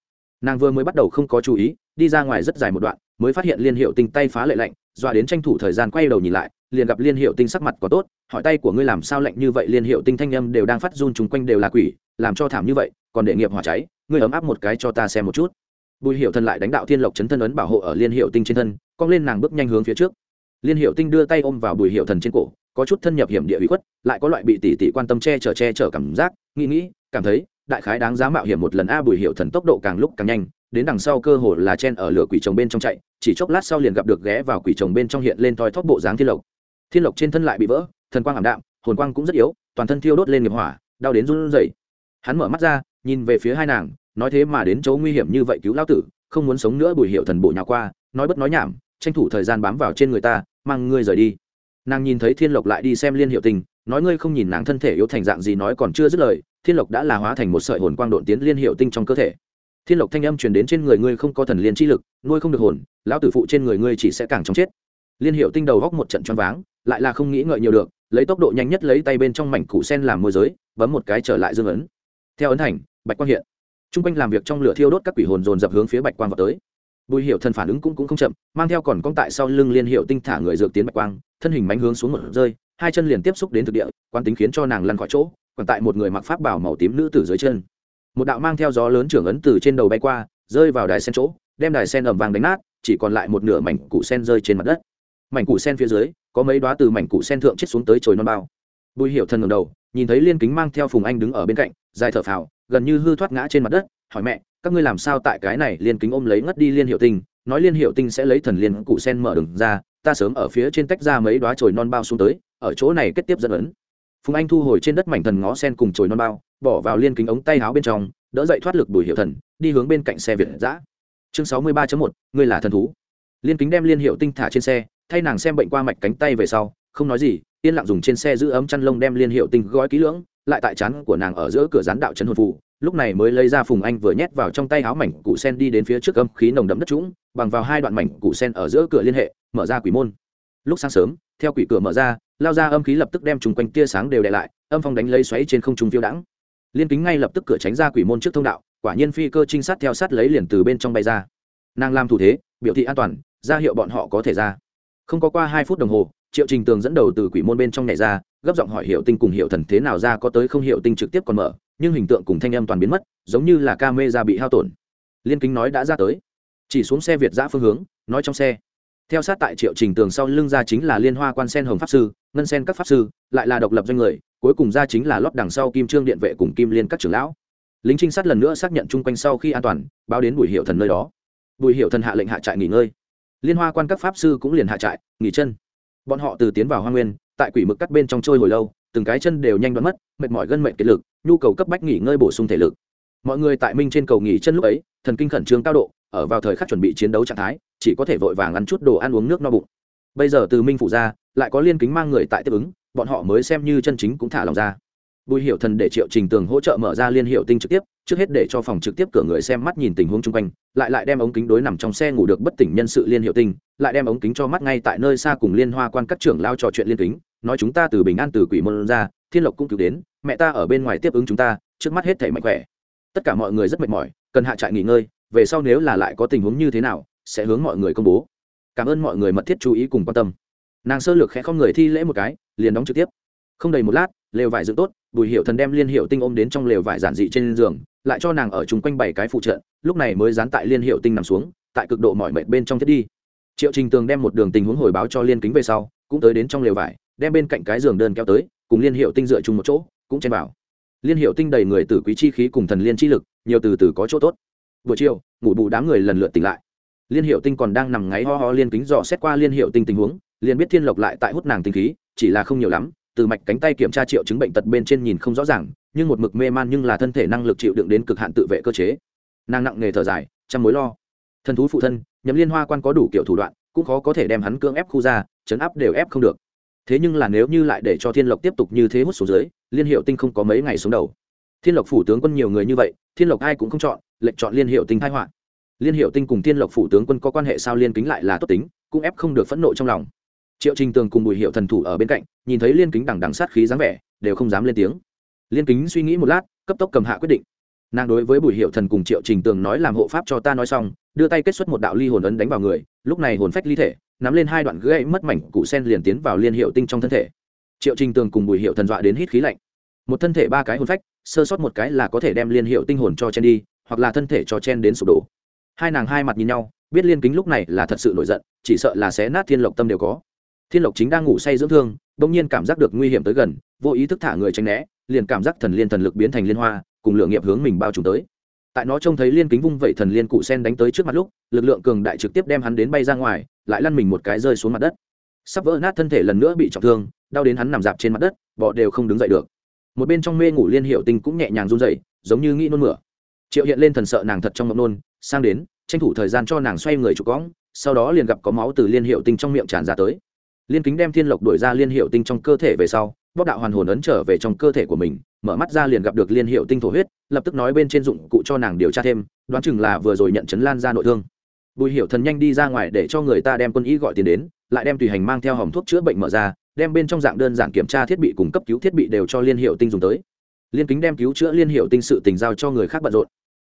Speaker 1: Nàng vừa mới bắt đầu không có chú ý, đi ra ngoài rất dài một đoạn, mới phát hiện liên hiệu tinh tay phá lệ lạnh, dọa đến tranh thủ thời gian quay đầu nhìn lại, liền gặp liên hiệu tinh sắc mặt có tốt, hỏi tay của ngươi làm sao lạnh như vậy? Liên hiệu tinh thanh âm đều đang phát run, chung quanh đều là quỷ, làm cho thảm như vậy, còn để nghiệp hỏa cháy, ngươi ấm áp một cái cho ta xem một chút bùi hiệu Thần lại đánh đạo thiên lộc chấn thân ấn bảo hộ ở liên hiệu tinh trên thân, cong lên nàng bước nhanh hướng phía trước. Liên hiệu tinh đưa tay ôm vào bùi hiệu thần trên cổ, có chút thân nhập hiểm địa bị khuất, lại có loại bị tỷ tỷ quan tâm che chở che chở cảm giác, nghĩ nghĩ, cảm thấy, đại khái đáng giá mạo hiểm một lần a bùi hiệu thần tốc độ càng lúc càng nhanh, đến đằng sau cơ hồ là chen ở lửa quỷ chồng bên trong chạy, chỉ chốc lát sau liền gặp được ghé vào quỷ chồng bên trong hiện lên thoi thóp bộ dáng thiên lộc. Thiên lộc trên thân lại bị vỡ, thần quang ảm đạm, hồn quang cũng rất yếu, toàn thân thiêu đốt lên nghiệp hỏa, đau đến run rẩy. Hắn mở mắt ra, nhìn về phía hai nàng nói thế mà đến chỗ nguy hiểm như vậy cứu lao tử, không muốn sống nữa bùi hiệu thần bộ nhào qua, nói bất nói nhảm, tranh thủ thời gian bám vào trên người ta, mang ngươi rời đi. Nàng nhìn thấy thiên lộc lại đi xem liên hiệu tình, nói ngươi không nhìn nàng thân thể yếu thành dạng gì nói còn chưa dứt lời, thiên lộc đã là hóa thành một sợi hồn quang độn tiến liên hiệu tinh trong cơ thể. Thiên lộc thanh âm truyền đến trên người ngươi không có thần liên chi lực, nuôi không được hồn, lão tử phụ trên người ngươi chỉ sẽ càng chóng chết. Liên hiệu tinh đầu góc một trận choáng váng, lại là không nghĩ ngợi nhiều được, lấy tốc độ nhanh nhất lấy tay bên trong mảnh củ sen làm môi giới, bấm một cái trở lại dương ấn. Theo ấn thành, bạch quang hiện t r u n g quanh làm việc trong lửa thiêu đốt các quỷ hồn dồn dập hướng phía bạch quang vào tới. Bùi hiệu thần phản ứng cũng, cũng không chậm mang theo còn cong tại sau lưng liên hiệu tinh thả người dược tiến bạch quang thân hình mánh hướng xuống một rơi hai chân liền tiếp xúc đến thực địa quán tính khiến cho nàng lăn khỏi chỗ còn tại một người mặc pháp bảo màu tím nữ tử dưới chân. Một đạo mang theo gió lớn trưởng ấn từ trên đầu bay qua rơi vào đài sen chỗ đem đài sen ẩm vàng đánh nát chỉ còn lại một nửa mảnh củ sen rơi trên mặt đất. Mảnh củ sen phía dưới có mấy đoá từ mảnh củ sen thượng chết xuống tới chồi non bao. Bùi hiểu thân ngầm đầu nhìn thấy liên kính mang theo phùng anh đứng ở bên cạnh dài thở phào gần như hư thoát ngã trên mặt đất, hỏi mẹ, các ngươi làm sao tại cái này liên kính ôm lấy ngất đi liên hiệu tinh? Nói liên hiệu tinh sẽ lấy thần liên cụ sen mở đường ra, ta sớm ở phía trên tách ra mấy đoá chồi non bao xuống tới, ở chỗ này kết tiếp dẫn ấn. Phùng anh thu hồi trên đất mảnh thần ngó sen cùng chồi non bao, bỏ vào liên kính ống tay áo bên trong, đỡ dậy thoát lực bùi hiệu thần, đi hướng bên cạnh xe việt giã chương sáu mươi ba một, ngươi là thần thú. Liên kính đem liên hiệu tinh thả trên xe, thay nàng xem bệnh qua mạch cánh tay về sau, không nói gì, yên lặng dùng trên xe giữ ấm chăn lông đem liên hiệu tinh gói kỹ lưỡng lại tại chán của nàng ở giữa cửa rán đạo trấn hồn phụ lúc này mới lấy ra phùng anh vừa nhét vào trong tay áo mảnh cụ sen đi đến phía trước âm khí nồng đậm đất trũng, bằng vào hai đoạn mảnh cụ sen ở giữa cửa liên hệ, mở ra quỷ môn. Lúc sáng sớm, theo quỷ cửa mở ra, lao ra âm khí lập tức đem chung quanh tia sáng đều đè lại, âm phong đánh lấy xoáy trên không trung phiêu đãng. Liên kính ngay lập tức cửa tránh ra quỷ môn trước thông đạo, quả nhiên phi cơ trinh sát theo sát lấy liền từ bên trong bay ra. Nàng làm thủ thế, biểu thị an toàn, ra hiệu bọn họ có thể ra. Không có qua hai phút đồng hồ, triệu trình tường dẫn đầu từ quỷ môn bên trong nhảy ra gấp giọng hỏi hiệu tinh cùng hiệu thần thế nào ra có tới không hiệu tinh trực tiếp còn mở, nhưng hình tượng cùng thanh âm toàn biến mất, giống như là ca mê ra bị hao tổn. Liên kính nói đã ra tới. Chỉ xuống xe việt giã phương hướng, nói trong xe. Theo sát tại triệu trình tường sau lưng ra chính là liên hoa quan sen hồng pháp sư, ngân sen các pháp sư, lại là độc lập doanh người, cuối cùng ra chính là lót đằng sau kim trương điện vệ cùng kim liên các trưởng lão. Lính trinh sát lần nữa xác nhận chung quanh sau khi an toàn, báo đến bùi hiệu thần nơi đó. Bùi hiệu thần hạ lệnh hạ trại nghỉ ngơi. Liên hoa quan các pháp sư cũng liền hạ trại, nghỉ chân. Bọn họ từ tiến vào hoa nguyên tại quỷ mực cắt bên trong trôi hồi lâu, từng cái chân đều nhanh đoán mất, mệt mỏi gân mệnh kiệt lực, nhu cầu cấp bách nghỉ ngơi bổ sung thể lực. Mọi người tại minh trên cầu nghỉ chân lúc ấy, thần kinh khẩn trương cao độ, ở vào thời khắc chuẩn bị chiến đấu trạng thái, chỉ có thể vội vàng ăn chút đồ ăn uống nước no bụng. Bây giờ từ minh phủ ra, lại có liên kính mang người tại tiếp ứng, bọn họ mới xem như chân chính cũng thả lòng ra. Bùi hiệu thần để triệu trình tường hỗ trợ mở ra liên hiệu tinh trực tiếp, trước hết để cho phòng trực tiếp cửa người xem mắt nhìn tình huống chung quanh, lại lại đem ống kính đối nằm trong xe ngủ được bất tỉnh nhân sự liên hiệu tinh, lại đem ống kính cho mắt ngay tại nơi xa cùng liên hoa quan các trưởng lao trò chuyện liên kính nói chúng ta từ bình an từ quỷ môn ra, thiên lộc cũng cứu đến, mẹ ta ở bên ngoài tiếp ứng chúng ta, trước mắt hết thể mạnh khỏe. Tất cả mọi người rất mệt mỏi, cần hạ trại nghỉ ngơi, về sau nếu là lại có tình huống như thế nào, sẽ hướng mọi người công bố. Cảm ơn mọi người mật thiết chú ý cùng quan tâm. Nàng sơ lược khẽ không người thi lễ một cái, liền đóng trực tiếp. Không đầy một lát, lều vải dựng tốt, bùi hiệu thần đem liên hiệu tinh ôm đến trong lều vải giản dị trên giường, lại cho nàng ở chung quanh bảy cái phụ trợ, lúc này mới dán tại liên hiệu tinh nằm xuống, tại cực độ mỏi mệt bên trong thiết đi. Triệu trình tường đem một đường tình huống hồi báo cho liên kính về sau, cũng tới đến trong lều vải đem bên cạnh cái giường đơn kéo tới, cùng liên hiệu tinh dựa chung một chỗ, cũng chen vào. Liên hiệu tinh đầy người từ quý chi khí cùng thần liên chi lực, nhiều từ từ có chỗ tốt. Buổi chiều, ngủ bù đám người lần lượt tỉnh lại. Liên hiệu tinh còn đang nằm ngáy ho ho liên kính dò xét qua liên hiệu tinh tình huống, liền biết thiên lộc lại tại hút nàng tinh khí, chỉ là không nhiều lắm, từ mạch cánh tay kiểm tra triệu chứng bệnh tật bên trên nhìn không rõ ràng, nhưng một mực mê man nhưng là thân thể năng lực chịu đựng đến cực hạn tự vệ cơ chế. Nàng nặng nghề thở dài chăm mối lo. Thần thú phụ thân, nhậm liên hoa quan có đủ kiểu thủ đoạn, cũng khó có thể đem hắn cưỡng ép khu ra, chấn áp đều ép không được thế nhưng là nếu như lại để cho thiên lộc tiếp tục như thế hút xuống dưới, liên hiệu tinh không có mấy ngày xuống đầu. Thiên lộc phủ tướng quân nhiều người như vậy, thiên lộc ai cũng không chọn, lệnh chọn liên hiệu tinh thái họa. Liên hiệu tinh cùng thiên lộc phủ tướng quân có quan hệ sao liên kính lại là tốt tính, cũng ép không được phẫn nộ trong lòng. Triệu trình tường cùng bùi hiệu thần thủ ở bên cạnh, nhìn thấy liên kính đằng đằng sát khí dáng vẻ, đều không dám lên tiếng. Liên kính suy nghĩ một lát, cấp tốc cầm hạ quyết định. Nàng đối với bùi hiệu thần cùng triệu trình tường nói làm hộ pháp cho ta nói xong, đưa tay kết xuất một đạo ly hồn ấn đánh vào người, lúc này hồn phách ly thể nắm lên hai đoạn gãy mất mảnh cụ sen liền tiến vào liên hiệu tinh trong thân thể. Triệu trình tường cùng bùi hiệu thần dọa đến hít khí lạnh. Một thân thể ba cái hồn phách, sơ sót một cái là có thể đem liên hiệu tinh hồn cho chen đi, hoặc là thân thể cho chen đến sụp đổ. Hai nàng hai mặt nhìn nhau, biết liên kính lúc này là thật sự nổi giận, chỉ sợ là xé nát thiên lộc tâm đều có. Thiên lộc chính đang ngủ say dưỡng thương, bỗng nhiên cảm giác được nguy hiểm tới gần, vô ý thức thả người tránh né, liền cảm giác thần liên thần lực biến thành liên hoa, cùng lượng nghiệp hướng mình bao trùm tới tại nó trông thấy liên kính vung vẩy thần liên cụ sen đánh tới trước mặt lúc, lực lượng cường đại trực tiếp đem hắn đến bay ra ngoài, lại lăn mình một cái rơi xuống mặt đất. Sắp vỡ nát thân thể lần nữa bị trọng thương, đau đến hắn nằm dạp trên mặt đất, bọ đều không đứng dậy được. Một bên trong mê ngủ liên hiệu tinh cũng nhẹ nhàng run dậy giống như nghĩ nôn mửa. Triệu hiện lên thần sợ nàng thật trong mộng nôn, sang đến, tranh thủ thời gian cho nàng xoay người trục cõng, sau đó liền gặp có máu từ liên hiệu tinh trong miệng tràn ra tới. Liên kính đem thiên lộc đuổi ra liên hiệu tinh trong cơ thể về sau bóc đạo hoàn hồn ấn trở về trong cơ thể của mình mở mắt ra liền gặp được liên hiệu tinh thổ huyết, lập tức nói bên trên dụng cụ cho nàng điều tra thêm, đoán chừng là vừa rồi nhận chấn lan ra nội thương. Bùi hiểu thần nhanh đi ra ngoài để cho người ta đem quân y gọi tiền đến, lại đem tùy hành mang theo hòm thuốc chữa bệnh mở ra, đem bên trong dạng đơn giản kiểm tra thiết bị cung cấp cứu thiết bị đều cho liên hiệu tinh dùng tới. Liên kính đem cứu chữa liên hiệu tinh sự tình giao cho người khác bận rộn.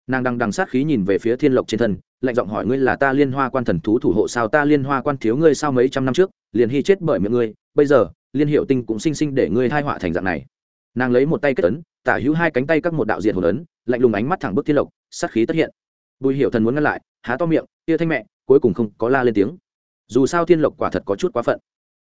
Speaker 1: Nàng đang đằng sát khí nhìn về phía thiên lộc trên thân, lạnh giọng hỏi ngươi là ta liên hoa quan thần thú thủ hộ sao ta liên hoa quan thiếu ngươi sao mấy trăm năm trước, liền hy chết bởi miệng ngươi, bây giờ, liên hiệu tinh cũng sinh sinh để ngươi thai họa thành dạng này nàng lấy một tay kết ấn, tả hữu hai cánh tay các một đạo diệt hồn ấn, lạnh lùng ánh mắt thẳng bức thiên lộc, sát khí tất hiện. Bùi hiểu thần muốn ngăn lại, há to miệng, tia thanh mẹ, cuối cùng không có la lên tiếng. Dù sao thiên lộc quả thật có chút quá phận.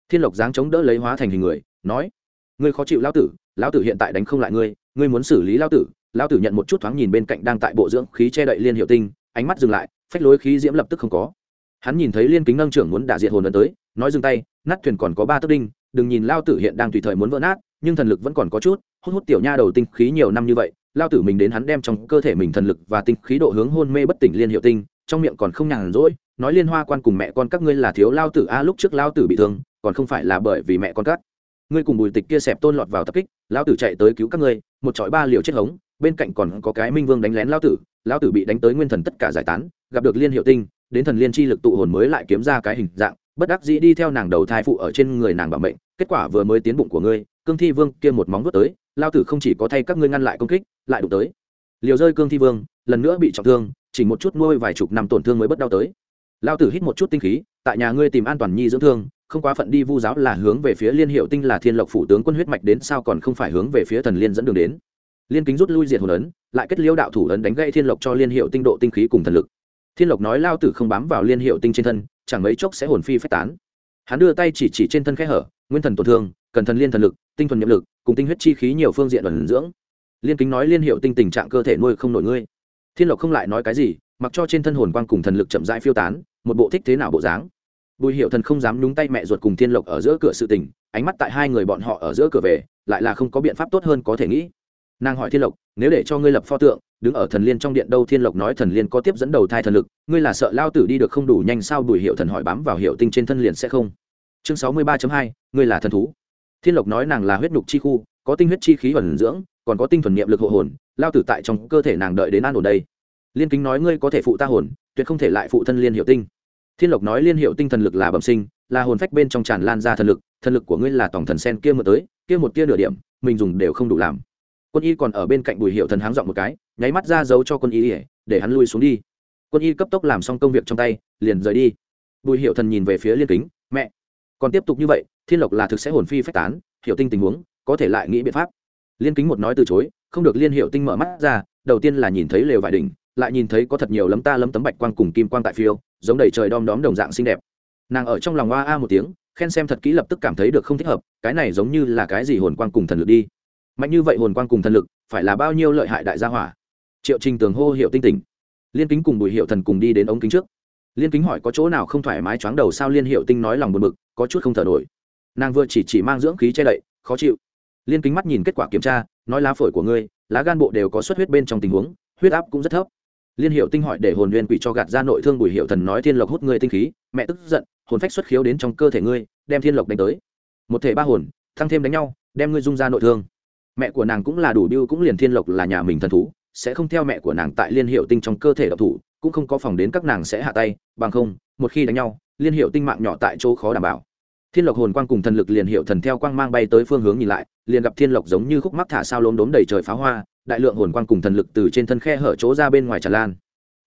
Speaker 1: Thiên lộc dáng chống đỡ lấy hóa thành hình người, nói, ngươi khó chịu lão tử lão tử hiện tại đánh không lại ngươi ngươi muốn xử lý lão tử. Lão tử nhận một chút thoáng nhìn bên cạnh đang tại bộ dưỡng khí che đậy liên hiệu tinh, ánh mắt dừng lại, phách lối khí diễm lập tức không có. Hắn nhìn thấy liên kính nâng trưởng muốn đả diệt hồn ấn tới, nói dừng tay, nát thuyền còn có ba tấc đinh, đừng nhìn lao tử hiện đang tùy thời muốn vỡ nát nhưng thần lực vẫn còn có chút, hút hút tiểu nha đầu tinh khí nhiều năm như vậy, lao tử mình đến hắn đem trong cơ thể mình thần lực và tinh khí độ hướng hôn mê bất tỉnh liên hiệu tinh, trong miệng còn không nhàn rỗi, nói liên hoa quan cùng mẹ con các ngươi là thiếu lao tử, a, lúc trước lao tử bị thương, còn không phải là bởi vì mẹ con cắt ngươi cùng bùi tịch kia xẹp tôn lọt vào tập kích, lao tử chạy tới cứu các ngươi, một trọi ba liều chết hống, bên cạnh còn có cái minh vương đánh lén lao tử lao tử bị đánh tới nguyên thần tất cả giải tán, gặp được liên hiệu tinh, đến thần liên chi lực tụ hồn mới lại kiếm ra cái hình dạng, bất đắc dĩ đi theo nàng đầu thai phụ ở trên người nàng bảo mệnh, kết quả vừa mới tiến bụng của ngươi cương thi vương kia một móng vuốt tới, lao tử không chỉ có thay các ngươi ngăn lại công kích, lại đụng tới. Liều rơi cương thi vương, lần nữa bị trọng thương, chỉ một chút nuôi vài chục năm tổn thương mới bất đau tới. Lao tử hít một chút tinh khí, tại nhà ngươi tìm an toàn nhi dưỡng thương, không quá phận đi vu giáo là hướng về phía liên hiệu tinh là thiên lộc phủ tướng quân huyết mạch đến sao còn không phải hướng về phía thần liên dẫn đường đến. Liên kính rút lui diệt hồn ấn, lại kết liêu đạo thủ ấn đánh gây thiên lộc cho liên hiệu tinh độ tinh khí cùng thần lực. Thiên lộc nói lao tử không bám vào liên hiệu tinh trên thân, chẳng mấy chốc sẽ hồn phi phách tán. Hắn đưa tay chỉ chỉ trên thân khẽ hở nguyên thần tổn thương, cần thần liên thần lực, tinh thuần nhiệm lực, cùng tinh huyết chi khí nhiều phương diện ẩn dưỡng. Liên kính nói liên hiệu tinh tình trạng cơ thể nuôi không nổi ngươi. Thiên lộc không lại nói cái gì, mặc cho trên thân hồn quang cùng thần lực chậm rãi phiêu tán, một bộ thích thế nào bộ dáng. Bùi hiệu thần không dám nhúng tay mẹ ruột cùng thiên lộc ở giữa cửa sự tình, ánh mắt tại hai người bọn họ ở giữa cửa về, lại là không có biện pháp tốt hơn có thể nghĩ. Nàng hỏi thiên lộc, nếu để cho ngươi lập pho tượng, đứng ở thần liên trong điện đâu? Thiên lộc nói, thần liên có tiếp dẫn đầu thai thần lực, ngươi là sợ lao tử đi được không đủ nhanh sao? Bùi hiệu thần hỏi bám vào hiệu tinh trên thân liền sẽ không chương sáu mươi ba hai, ngươi là thần thú. Thiên lộc nói nàng là huyết nhục chi khu, có tinh huyết chi khí ẩn dưỡng, còn có tinh thuần niệm lực hộ hồn, lao tử tại trong cơ thể nàng đợi đến an ổn đây. Liên kính nói ngươi có thể phụ ta hồn, tuyệt không thể lại phụ thân liên hiệu tinh. Thiên lộc nói liên hiệu tinh thần lực là bẩm sinh, là hồn phách bên trong tràn lan ra thần lực thần lực của ngươi là tổng thần sen kia mượn tới, kia một tia nửa điểm, mình dùng đều không đủ làm. Quân y còn ở bên cạnh bùi hiệu thần háng dọn một cái, nháy mắt ra giấu cho quân y để hắn lui xuống đi. Quân y cấp tốc làm xong công việc trong tay, liền rời đi. Bùi hiệu thần nhìn về phía liên kính, mẹ còn tiếp tục như vậy, thiên lộc là thực sẽ hồn phi phách tán hiệu tinh tình huống, có thể lại nghĩ biện pháp. Liên kính một nói từ chối, không được liên hiệu tinh mở mắt ra, đầu tiên là nhìn thấy lều vải đỉnh, lại nhìn thấy có thật nhiều lấm ta lấm tấm bạch quang cùng kim quang tại phiêu, giống đầy trời đom đóm đồng dạng xinh đẹp. Nàng ở trong lòng oa a một tiếng, khen xem thật kỹ lập tức cảm thấy được không thích hợp, cái này giống như là cái gì hồn quang cùng thần lực đi. Mạnh như vậy hồn quang cùng thần lực, phải là bao nhiêu lợi hại đại gia hỏa. Triệu trình tường hô hiệu tinh tỉnh. Liên kính cùng bùi hiệu thần cùng đi đến ống kính trước liên kính hỏi có chỗ nào không thoải mái choáng đầu sao liên hiệu tinh nói lòng buồn bực, có chút không thở nổi. Nàng vừa chỉ chỉ mang dưỡng khí che đậy, khó chịu. Liên kính mắt nhìn kết quả kiểm tra, nói lá phổi của ngươi, lá gan bộ đều có xuất huyết bên trong tình huống, huyết áp cũng rất thấp. Liên hiệu tinh hỏi để hồn nguyên quỷ cho gạt ra nội thương bùi hiệu thần nói thiên lộc hút ngươi tinh khí, mẹ tức giận, hồn phách xuất khiếu đến trong cơ thể ngươi, đem thiên lộc đánh tới. Một thể ba hồn, thăng thêm đánh nhau, đem ngươi dung ra nội thương. Mẹ của nàng cũng là đủ biêu cũng liền thiên lộc là nhà mình thần thú, sẽ không theo mẹ của nàng tại liên hiệu tinh trong cơ thể độc thủ cũng không có phòng đến các nàng sẽ hạ tay, bằng không, một khi đánh nhau, liên hiệu tinh mạng nhỏ tại chỗ khó đảm bảo. Thiên lộc hồn quang cùng thần lực liền hiệu thần theo quang mang bay tới phương hướng nhìn lại, liền gặp thiên lộc giống như khúc mắc thả sao lốm đốm đầy trời pháo hoa, đại lượng hồn quang cùng thần lực từ trên thân khe hở chỗ ra bên ngoài tràn lan.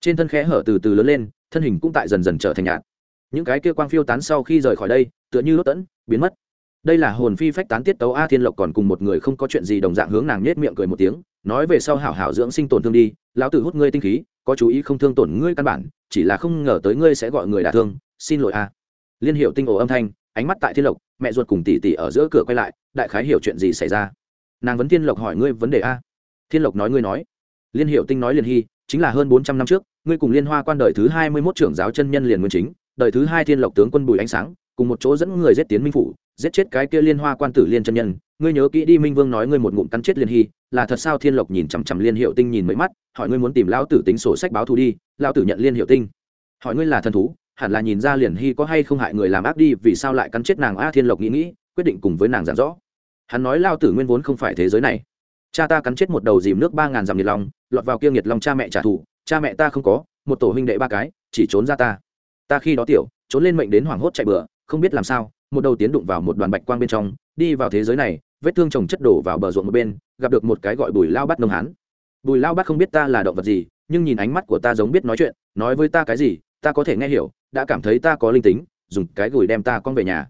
Speaker 1: Trên thân khe hở từ từ lớn lên, thân hình cũng tại dần dần trở thành nhạt. Những cái kia quang phiêu tán sau khi rời khỏi đây, tựa như lốt tẫn, biến mất. Đây là hồn phi phách tán tiết tấu a thiên lộc còn cùng một người không có chuyện gì đồng dạng hướng nàng nhết miệng cười một tiếng nói về sau hảo hảo dưỡng sinh tổn thương đi, lão tử hút ngươi tinh khí, có chú ý không thương tổn ngươi căn bản, chỉ là không ngờ tới ngươi sẽ gọi người đả thương, xin lỗi a. Liên hiệu tinh ổ âm thanh, ánh mắt tại thiên lộc, mẹ ruột cùng tỷ tỷ ở giữa cửa quay lại, đại khái hiểu chuyện gì xảy ra? Nàng vấn thiên lộc hỏi ngươi vấn đề a. Thiên lộc nói ngươi nói. Liên hiệu tinh nói liên hy chính là hơn bốn trăm năm trước, ngươi cùng liên hoa quan đời thứ hai mươi mốt trưởng giáo chân nhân liền nguyên chính, đời thứ hai thiên lộc tướng quân bùi ánh sáng, cùng một chỗ dẫn người giết tiến minh phủ, giết chết cái kia liên hoa quan tử liên chân nhân. Ngươi nhớ kỹ đi, minh vương nói ngươi một ngụm cắn chết liên hy là thật sao? Thiên lộc nhìn chằm chằm liên hiệu tinh nhìn mấy mắt hỏi ngươi muốn tìm lão tử tính sổ sách báo thù đi lão tử nhận liên hiệu tinh. Hỏi ngươi là thần thú hẳn là nhìn ra liền hy có hay không hại người làm ác đi vì sao lại cắn chết nàng a thiên lộc nghĩ nghĩ quyết định cùng với nàng giảng rõ. Hắn nói lao tử nguyên vốn không phải thế giới này. Cha ta cắn chết một đầu dìm nước ba ngàn dặm nhiệt lòng, lọt vào kia nhiệt lòng cha mẹ trả thù cha mẹ ta không có một tổ huynh đệ ba cái chỉ trốn ra ta. Ta khi đó tiểu trốn lên mệnh đến hoảng hốt chạy bừa không biết làm sao một đầu tiến đụng vào một đoàn bạch quang bên trong đi vào thế giới này vết thương chồng chất đổ vào bờ ruộng một bên gặp được một cái gọi bùi lao bắt nông hán. Bùi lao bắt không biết ta là động vật gì, nhưng nhìn ánh mắt của ta giống biết nói chuyện, nói với ta cái gì, ta có thể nghe hiểu, đã cảm thấy ta có linh tính, dùng cái gùi đem ta con về nhà.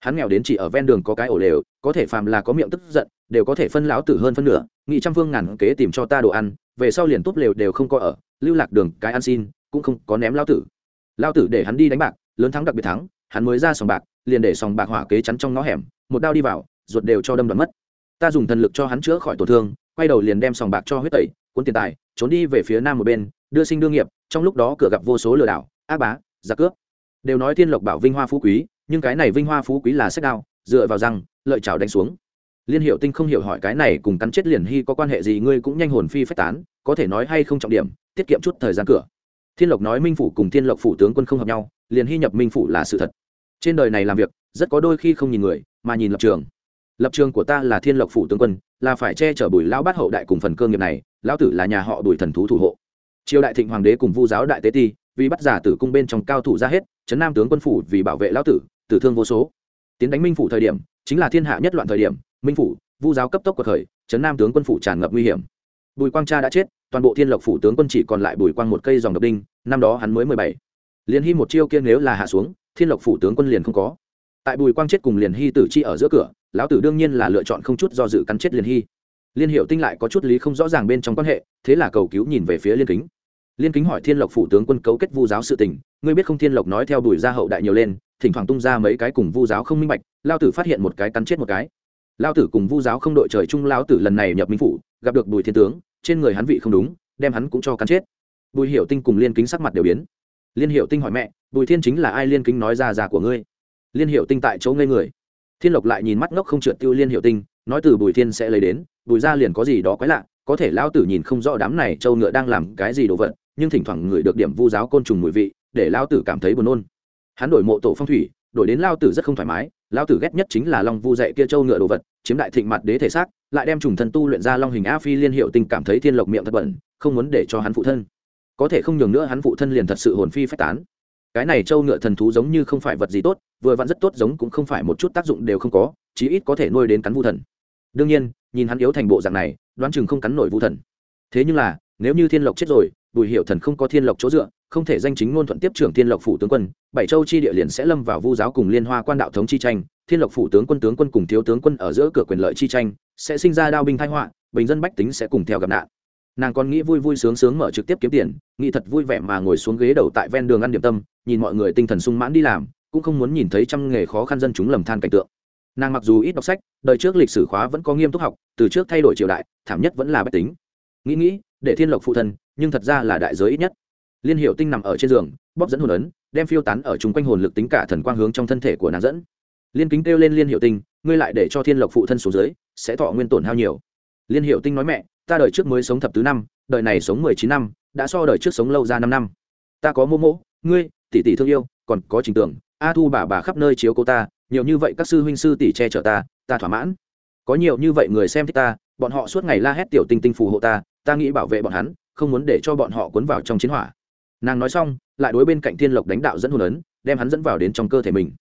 Speaker 1: Hắn nghèo đến chỉ ở ven đường có cái ổ lều, có thể phàm là có miệng tức giận, đều có thể phân lão tử hơn phân nửa nghị trăm phương ngàn kế tìm cho ta đồ ăn, về sau liền túp lều đều không có ở, lưu lạc đường, cái ăn xin, cũng không có ném lao tử. Lao tử để hắn đi đánh bạc, lớn thắng đặc biệt thắng, hắn mới ra sòng bạc, liền để sòng bạc hỏa kế chắn trong ngõ hẻm, một đao đi vào, ruột đều cho đâm đoán mất ta dùng thần lực cho hắn chữa khỏi tổn thương, quay đầu liền đem sòng bạc cho huyết tẩy, cuốn tiền tài, trốn đi về phía nam một bên, đưa sinh đương nghiệp, trong lúc đó cửa gặp vô số lừa đảo, ác bá, giặc cướp. Đều nói thiên lộc bảo vinh hoa phú quý, nhưng cái này vinh hoa phú quý là sách đao, dựa vào răng, lợi chảo đánh xuống. Liên hiệu tinh không hiểu hỏi cái này cùng cắn chết liền hy có quan hệ gì, ngươi cũng nhanh hồn phi phách tán, có thể nói hay không trọng điểm, tiết kiệm chút thời gian cửa. Thiên lộc nói minh phủ cùng thiên lộc phủ tướng quân không hợp nhau, liền hy nhập minh phủ là sự thật. Trên đời này làm việc, rất có đôi khi không nhìn người, mà nhìn lập trường lập trường của ta là thiên lộc phủ tướng quân, là phải che chở bùi lão bát hậu đại cùng phần cơ nghiệp này, lão tử là nhà họ bùi thần thú thủ hộ. Triều đại thịnh hoàng đế cùng vu giáo đại tế ti, vì bắt giả tử cung bên trong cao thủ ra hết trấn nam tướng quân phủ vì bảo vệ lão tử tử thương vô số. Tiến đánh minh phủ thời điểm, chính là thiên hạ nhất loạn thời điểm, minh phủ, vu giáo cấp tốc của thời trấn nam tướng quân phủ tràn ngập nguy hiểm. Bùi quang cha đã chết, toàn bộ thiên lộc phủ tướng quân chỉ còn lại bùi quang một cây dòng độc đinh, năm đó hắn mới mười bảy. Liền hy một chiêu kia nếu là hạ xuống, thiên lộc phủ tướng quân liền không có tại bùi quang chết cùng liền hy tử chi ở giữa cửa, lão tử đương nhiên là lựa chọn không chút do dự cắn chết liền hy. Liên hiệu tinh lại có chút lý không rõ ràng bên trong quan hệ, thế là cầu cứu nhìn về phía liên kính. Liên kính hỏi thiên lộc phủ tướng quân cấu kết vu giáo sự tình, ngươi biết không thiên lộc nói theo đuổi gia hậu đại nhiều lên, thỉnh thoảng tung ra mấy cái cùng vu giáo không minh bạch lao tử phát hiện một cái cắn chết một cái. Lao tử cùng vu giáo không đội trời chung lao tử lần này nhập minh phủ, gặp được bùi thiên tướng, trên người hắn vị không đúng, đem hắn cũng cho cắn chết. Bùi hiệu tinh cùng liên kính sắc mặt đều biến. Liên hiệu tinh hỏi mẹ, bùi thiên chính là ai liên kính nói ra già của ngươi? Liên hiệu tinh tại chỗ ngây người. Thiên lộc lại nhìn mắt ngốc không trượt tiêu liên hiệu tinh, nói từ bùi thiên sẽ lấy đến, bùi ra liền có gì đó quái lạ, có thể lão tử nhìn không rõ đám này châu ngựa đang làm cái gì đồ vật, nhưng thỉnh thoảng ngửi được điểm vu giáo côn trùng mùi vị, để Lão tử cảm thấy buồn nôn. Hắn đổi mộ tổ phong thủy, đổi đến lao tử rất không thoải mái lao tử ghét nhất chính là long vu dạy kia châu ngựa đồ vật, chiếm đại thịnh mặt đế thể xác, lại đem trùng thân tu luyện ra long hình a phi liên hiệu tình cảm thấy thiên lộc miệng thật bẩn, không muốn để cho hắn phụ thân. Có thể không nhường nữa hắn phụ thân liền thật sự hồn phi phách tán cái này châu ngựa thần thú giống như không phải vật gì tốt, vừa vặn rất tốt giống cũng không phải một chút tác dụng đều không có, chí ít có thể nuôi đến cắn vu thần. Đương nhiên, nhìn hắn yếu thành bộ dạng này, đoán chừng không cắn nổi vu thần. Thế nhưng là, nếu như thiên lộc chết rồi, bùi hiệu thần không có thiên lộc chỗ dựa, không thể danh chính ngôn thuận tiếp trưởng thiên lộc phủ tướng quân, bảy châu chi địa liền sẽ lâm vào vu giáo cùng liên hoa quan đạo thống chi tranh, thiên lộc phủ tướng quân tướng quân cùng thiếu tướng quân ở giữa cửa quyền lợi chi tranh, sẽ sinh ra đao binh thái họa, bình dân bách tính sẽ cùng theo gặp nạn. Nàng còn nghĩ vui vui sướng sướng mở trực tiếp kiếm tiền, nghĩ thật vui vẻ mà ngồi xuống ghế đầu tại ven đường ăn điểm tâm nhìn mọi người tinh thần sung mãn đi làm, cũng không muốn nhìn thấy trăm nghề khó khăn dân chúng lầm than cảnh tượng. Nàng mặc dù ít đọc sách, đời trước lịch sử khóa vẫn có nghiêm túc học, từ trước thay đổi triều đại, thảm nhất vẫn là bách tính. Nghĩ nghĩ, để thiên lộc phụ thân, nhưng thật ra là đại giới ít nhất. Liên hiệu tinh nằm ở trên giường, bóp dẫn hồn ấn, đem phiêu tán ở chung quanh hồn lực tính cả thần quang hướng trong thân thể của nàng dẫn. Liên kính kêu lên liên hiệu tinh, ngươi lại để cho thiên lộc phụ thân xuống dưới, sẽ thọ nguyên tổn hao nhiều. Liên hiệu tinh nói mẹ, ta đời trước mới sống thập tứ năm, đời này sống mười chín năm, đã so đời trước sống lâu ra năm năm. Ta có mô mỗ ngươi tỷ tỷ thương yêu, còn có trình tưởng, a thu bà bà khắp nơi chiếu cô ta, nhiều như vậy các sư huynh sư tỷ che chở ta ta thỏa mãn. Có nhiều như vậy người xem thích ta, bọn họ suốt ngày la hét tiểu tinh tinh phù hộ ta ta nghĩ bảo vệ bọn hắn, không muốn để cho bọn họ cuốn vào trong chiến hỏa. Nàng nói xong, lại đối bên cạnh thiên lộc đánh đạo dẫn hồn ấn, đem hắn dẫn vào đến trong cơ thể mình.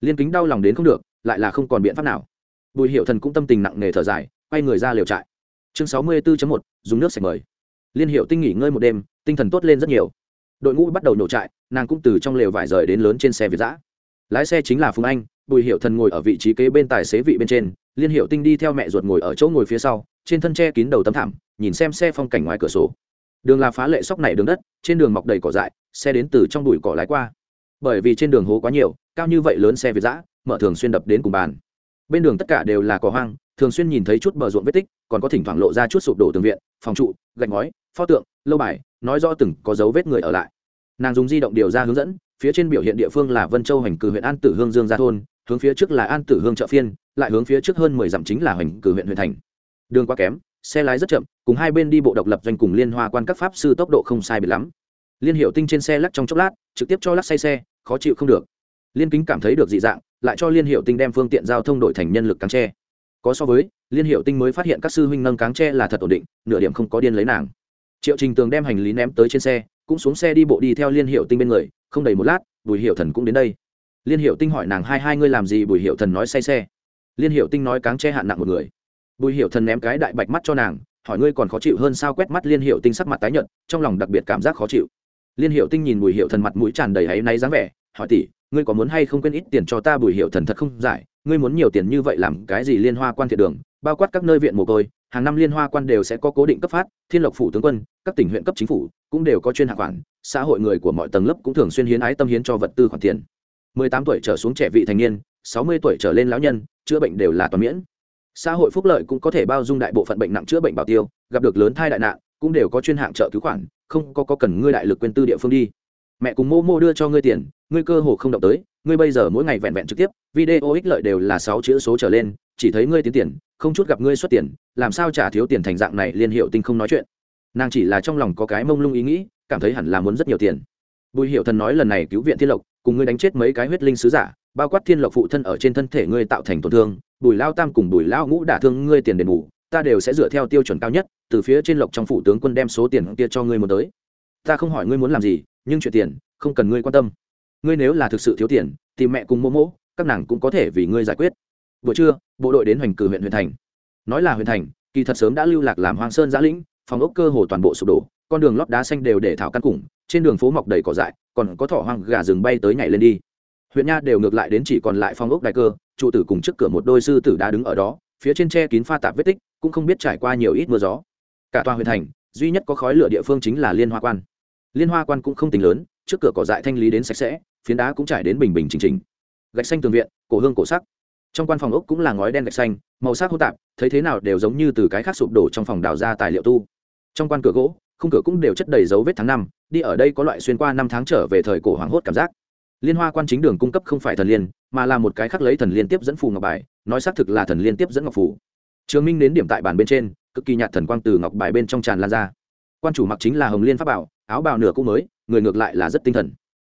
Speaker 1: Liên kính đau lòng đến không được, lại là không còn biện pháp nào. Bùi hiệu thần cũng tâm tình nặng nề thở dài, quay người ra liều trại. Chương sáu mươi 64 một, dùng nước sạch mời. Liên hiệu tinh nghỉ ngơi một đêm, tinh thần tốt lên rất nhiều đội ngũ bắt đầu nổ trại, nàng cũng từ trong lều vải rời đến lớn trên xe việt giã. Lái xe chính là phùng anh, bùi hiệu thần ngồi ở vị trí kế bên tài xế vị bên trên, liên hiệu tinh đi theo mẹ ruột ngồi ở chỗ ngồi phía sau, trên thân tre kín đầu tấm thảm, nhìn xem xe phong cảnh ngoài cửa sổ. Đường là phá lệ sóc này đường đất, trên đường mọc đầy cỏ dại, xe đến từ trong bụi cỏ lái qua. Bởi vì trên đường hố quá nhiều, cao như vậy lớn xe việt giã, mở thường xuyên đập đến cùng bàn. Bên đường tất cả đều là cỏ hoang, thường xuyên nhìn thấy chút bờ ruộng vết tích, còn có thỉnh thoảng lộ ra chút sụp đổ tường viện, phòng trụ, gạch ngói pho tượng, lâu bài, nói rõ từng có dấu vết người ở lại. Nàng dùng di động điều ra hướng dẫn, phía trên biểu hiện địa phương là vân châu hành cử huyện an tử hương dương gia thôn, hướng phía trước là an tử hương chợ phiên, lại hướng phía trước hơn mười dặm chính là hành cử huyện huyện thành. Đường quá kém, xe lái rất chậm, cùng hai bên đi bộ độc lập doanh cùng liên hoa quan các pháp sư tốc độ không sai biệt lắm. Liên hiệu tinh trên xe lắc trong chốc lát, trực tiếp cho lắc say xe, khó chịu không được. Liên kính cảm thấy được dị dạng, lại cho liên hiệu tinh đem phương tiện giao thông đổi thành nhân lực cáng tre có so với, liên hiệu tinh mới phát hiện các sư huynh nâng cáng tre là thật ổn định, nửa điểm không có điên lấy nàng triệu trình tường đem hành lý ném tới trên xe, cũng xuống xe đi bộ đi theo liên hiệu tinh bên người, không đầy một lát, bùi hiệu thần cũng đến đây. Liên hiệu tinh hỏi nàng, hai hai, ngươi làm gì? Bùi hiệu thần nói, say xe. Liên hiệu tinh nói, cáng che hạn nặng một người. Bùi hiệu thần ném cái đại bạch mắt cho nàng, hỏi, ngươi còn khó chịu hơn sao? Quét mắt liên hiệu tinh sắc mặt tái nhợt, trong lòng đặc biệt cảm giác khó chịu. Liên hiệu tinh nhìn bùi hiệu thần mặt mũi tràn đầy áy náy dáng vẻ, hỏi, tỷ, ngươi có muốn hay không quên ít tiền cho ta? Bùi hiệu thần thật không giải, ngươi muốn nhiều tiền như vậy làm cái gì liên hoa quan thiện đường, bao quát các nơi viện mồ côi hàng năm liên hoa quan đều sẽ có cố định cấp phát thiên lộc phủ tướng quân các tỉnh huyện cấp chính phủ cũng đều có chuyên hạng khoản xã hội người của mọi tầng lớp cũng thường xuyên hiến ái tâm hiến cho vật tư khoản tiền. Mười tám tuổi trở xuống trẻ vị thành niên sáu mươi tuổi trở lên lão nhân chữa bệnh đều là toàn miễn. Xã hội phúc lợi cũng có thể bao dung đại bộ phận bệnh nặng chữa bệnh bảo tiêu gặp được lớn thai đại nạn cũng đều có chuyên hạng trợ cứu khoản không có, có cần ngươi đại lực quên tư địa phương đi mẹ cùng mô mô đưa cho ngươi tiền, ngươi cơ hồ không động tới, ngươi bây giờ mỗi ngày vẹn vẹn trực tiếp, video ích lợi đều là sáu chữ số trở lên, chỉ thấy ngươi tiến tiền, không chút gặp ngươi xuất tiền, làm sao trả thiếu tiền thành dạng này liên hiệu tinh không nói chuyện. Nàng chỉ là trong lòng có cái mông lung ý nghĩ, cảm thấy hẳn là muốn rất nhiều tiền. Bùi hiệu thần nói lần này cứu viện thiên lộc, cùng ngươi đánh chết mấy cái huyết linh sứ giả, bao quát thiên lộc phụ thân ở trên thân thể ngươi tạo thành tổn thương, bùi lao tam cùng bùi lao ngũ đả thương ngươi tiền đền bù, ta đều sẽ dựa theo tiêu chuẩn cao nhất, từ phía trên lộc trong phủ tướng quân đem số tiền kia cho ngươi muốn tới ta không hỏi ngươi muốn làm gì, nhưng chuyện tiền, không cần ngươi quan tâm. Ngươi nếu là thực sự thiếu tiền, thì mẹ cùng mô mỗ, các nàng cũng có thể vì ngươi giải quyết. Buổi trưa, bộ đội đến hoành cử huyện huyện thành. Nói là huyện thành, kỳ thật sớm đã lưu lạc làm hoang sơn giã lĩnh, phòng ốc cơ hồ toàn bộ sụp đổ, con đường lót đá xanh đều để thảo căn củng, trên đường phố mọc đầy cỏ dại, còn có thỏ hoang gà rừng bay tới nhảy lên đi. Huyện nha đều ngược lại đến chỉ còn lại phòng ốc đại cơ, trụ tử cùng trước cửa một đôi sư tử đá đứng ở đó, phía trên tre kín pha tạp vết tích, cũng không biết trải qua nhiều ít mưa gió. Cả tòa huyện thành, duy nhất có khói lửa địa phương chính là liên hoa quan liên hoa quan cũng không tính lớn, trước cửa cỏ dại thanh lý đến sạch sẽ, phiến đá cũng trải đến bình bình chỉnh chỉnh. Gạch xanh tường viện, cổ hương cổ sắc. Trong quan phòng ốc cũng là ngói đen gạch xanh, màu sắc hô tạp, thấy thế nào đều giống như từ cái khác sụp đổ trong phòng đào ra tài liệu tu. Trong quan cửa gỗ, khung cửa cũng đều chất đầy dấu vết tháng năm, đi ở đây có loại xuyên qua năm tháng trở về thời cổ hoàng hốt cảm giác. Liên hoa quan chính đường cung cấp không phải thần liên, mà là một cái khác lấy thần liên tiếp dẫn phù ngọc bài, nói xác thực là thần liên tiếp dẫn ngọc phù. Trường minh đến điểm tại bàn bên trên, cực kỳ nhạt thần quang từ ngọc bài bên trong tràn lan ra. Quan chủ mặc chính là hồng liên pháp bảo áo bào nửa cũng mới, người ngược lại là rất tinh thần.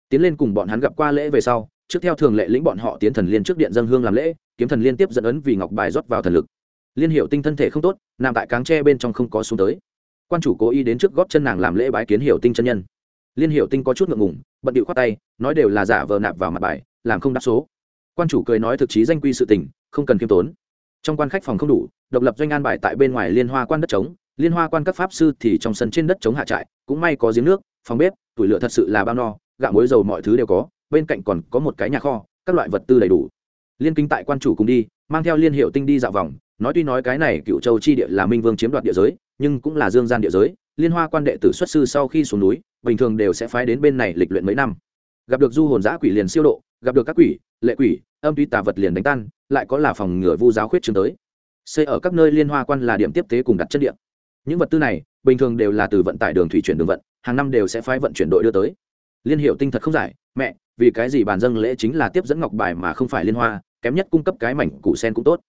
Speaker 1: Tiến lên cùng bọn hắn gặp qua lễ về sau, trước theo thường lệ lĩnh bọn họ tiến thần liên trước điện dân hương làm lễ, kiếm thần liên tiếp dẫn ấn vì ngọc bài rót vào thần lực. Liên hiệu tinh thân thể không tốt, nằm tại cáng tre bên trong không có xuống tới. Quan chủ cố ý đến trước góp chân nàng làm lễ bái kiến hiệu tinh chân nhân. Liên hiệu tinh có chút ngượng ngùng, bận điệu khoát tay, nói đều là giả vờ nạp vào mặt bài, làm không đáp số. Quan chủ cười nói thực chí danh quy sự tình, không cần khiêm tốn. Trong quan khách phòng không đủ, độc lập doanh an bài tại bên ngoài liên hoa quan đất trống liên hoa quan các pháp sư thì trong sân trên đất chống hạ trại, cũng may có giếng nước, phòng bếp, tủi lửa thật sự là bao no, gạo muối dầu mọi thứ đều có, bên cạnh còn có một cái nhà kho, các loại vật tư đầy đủ. Liên kinh tại quan chủ cùng đi, mang theo liên hiệu tinh đi dạo vòng. Nói tuy nói cái này cựu châu chi địa là minh vương chiếm đoạt địa giới, nhưng cũng là dương gian địa giới. Liên hoa quan đệ tử xuất sư sau khi xuống núi, bình thường đều sẽ phái đến bên này lịch luyện mấy năm. Gặp được du hồn giã quỷ liền siêu độ, gặp được các quỷ, lệ quỷ, âm tuy tà vật liền đánh tan, lại có là phòng ngừa vu giáo khuyết trường tới. Xây ở các nơi liên hoa quan là điểm tiếp tế cùng đặt chất địa những vật tư này, bình thường đều là từ vận tải đường thủy chuyển đường vận, hàng năm đều sẽ phái vận chuyển đội đưa tới. Liên hiệu tinh thật không giải, mẹ, vì cái gì bàn dâng lễ chính là tiếp dẫn ngọc bài mà không phải liên hoa, kém nhất cung cấp cái mảnh củ sen cũng tốt.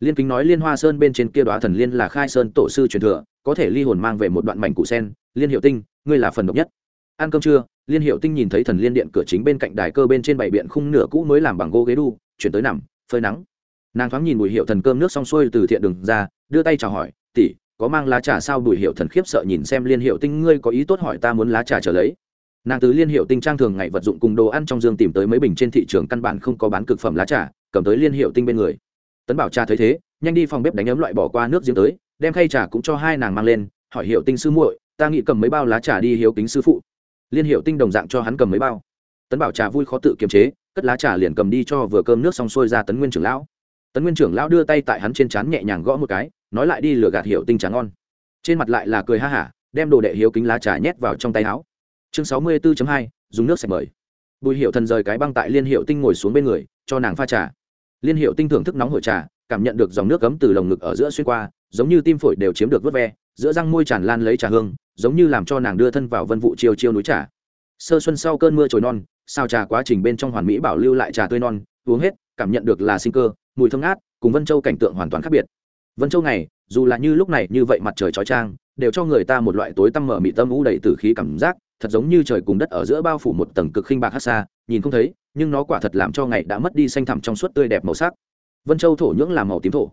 Speaker 1: Liên kính nói liên hoa sơn bên trên kia đoá thần liên là khai sơn tổ sư truyền thừa, có thể ly hồn mang về một đoạn mảnh củ sen. Liên hiệu tinh, ngươi là phần độc nhất. Ăn cơm trưa, liên hiệu tinh nhìn thấy thần liên điện cửa chính bên cạnh đài cơ bên trên bảy biện khung nửa cũ mới làm bằng gỗ ghế đu, chuyển tới nằm, phơi nắng. Nàng thoáng nhìn bùi hiệu thần cơm nước xong xuôi từ thiện đường ra, đưa tay chào hỏi, tỷ có mang lá trà sao bùi hiệu thần khiếp sợ nhìn xem liên hiệu tinh, ngươi có ý tốt hỏi ta muốn lá trà trở lấy. Nàng từ liên hiệu tinh trang thường ngày vật dụng cùng đồ ăn trong dương tìm tới mấy bình trên thị trường căn bản không có bán cực phẩm lá trà, cầm tới liên hiệu tinh bên người. Tấn bảo trà thấy thế, nhanh đi phòng bếp đánh ấm loại bỏ qua nước giếng tới, đem khay trà cũng cho hai nàng mang lên, hỏi hiệu tinh, sư muội, ta nghĩ cầm mấy bao lá trà đi hiếu kính sư phụ. Liên hiệu tinh đồng dạng cho hắn cầm mấy bao. Tấn bảo trà vui khó tự kiềm chế, cất lá trà liền cầm đi cho vừa cơm nước xong xuôi ra tấn nguyên trưởng lão tấn nguyên trưởng lão đưa tay tại hắn trên trán nhẹ nhàng gõ một cái, nói lại đi lừa gạt hiệu tinh trà ngon. Trên mặt lại là cười ha hả, đem đồ đệ hiếu kính lá trà nhét vào trong tay áo. Chương sáu mươi 64 hai, dùng nước sạch mời. Bùi hiệu thần rời cái băng tại liên hiệu tinh ngồi xuống bên người, cho nàng pha trà. Liên hiệu tinh thưởng thức nóng hổi trà, cảm nhận được dòng nước cấm từ lồng ngực ở giữa xuyên qua, giống như tim phổi đều chiếm được vớt ve, giữa răng môi tràn lan lấy trà hương, giống như làm cho nàng đưa thân vào vân vụ chiều chiêu núi trà. Sơ xuân sau cơn mưa trồi non, sao trà quá trình bên trong hoàn mỹ bảo lưu lại trà tươi non uống hết, cảm nhận được là sinh cơ, mùi thơm ngát, cùng vân châu cảnh tượng hoàn toàn khác biệt. Vân châu này, dù là như lúc này như vậy mặt trời chói trang đều cho người ta một loại tối tăm mở mị tâm u đầy tử khí cảm giác, thật giống như trời cùng đất ở giữa bao phủ một tầng cực khinh bạc hát xa, nhìn không thấy, nhưng nó quả thật làm cho ngày đã mất đi xanh thẳm trong suốt tươi đẹp màu sắc. Vân châu thổ nhưỡng là màu tím thổ.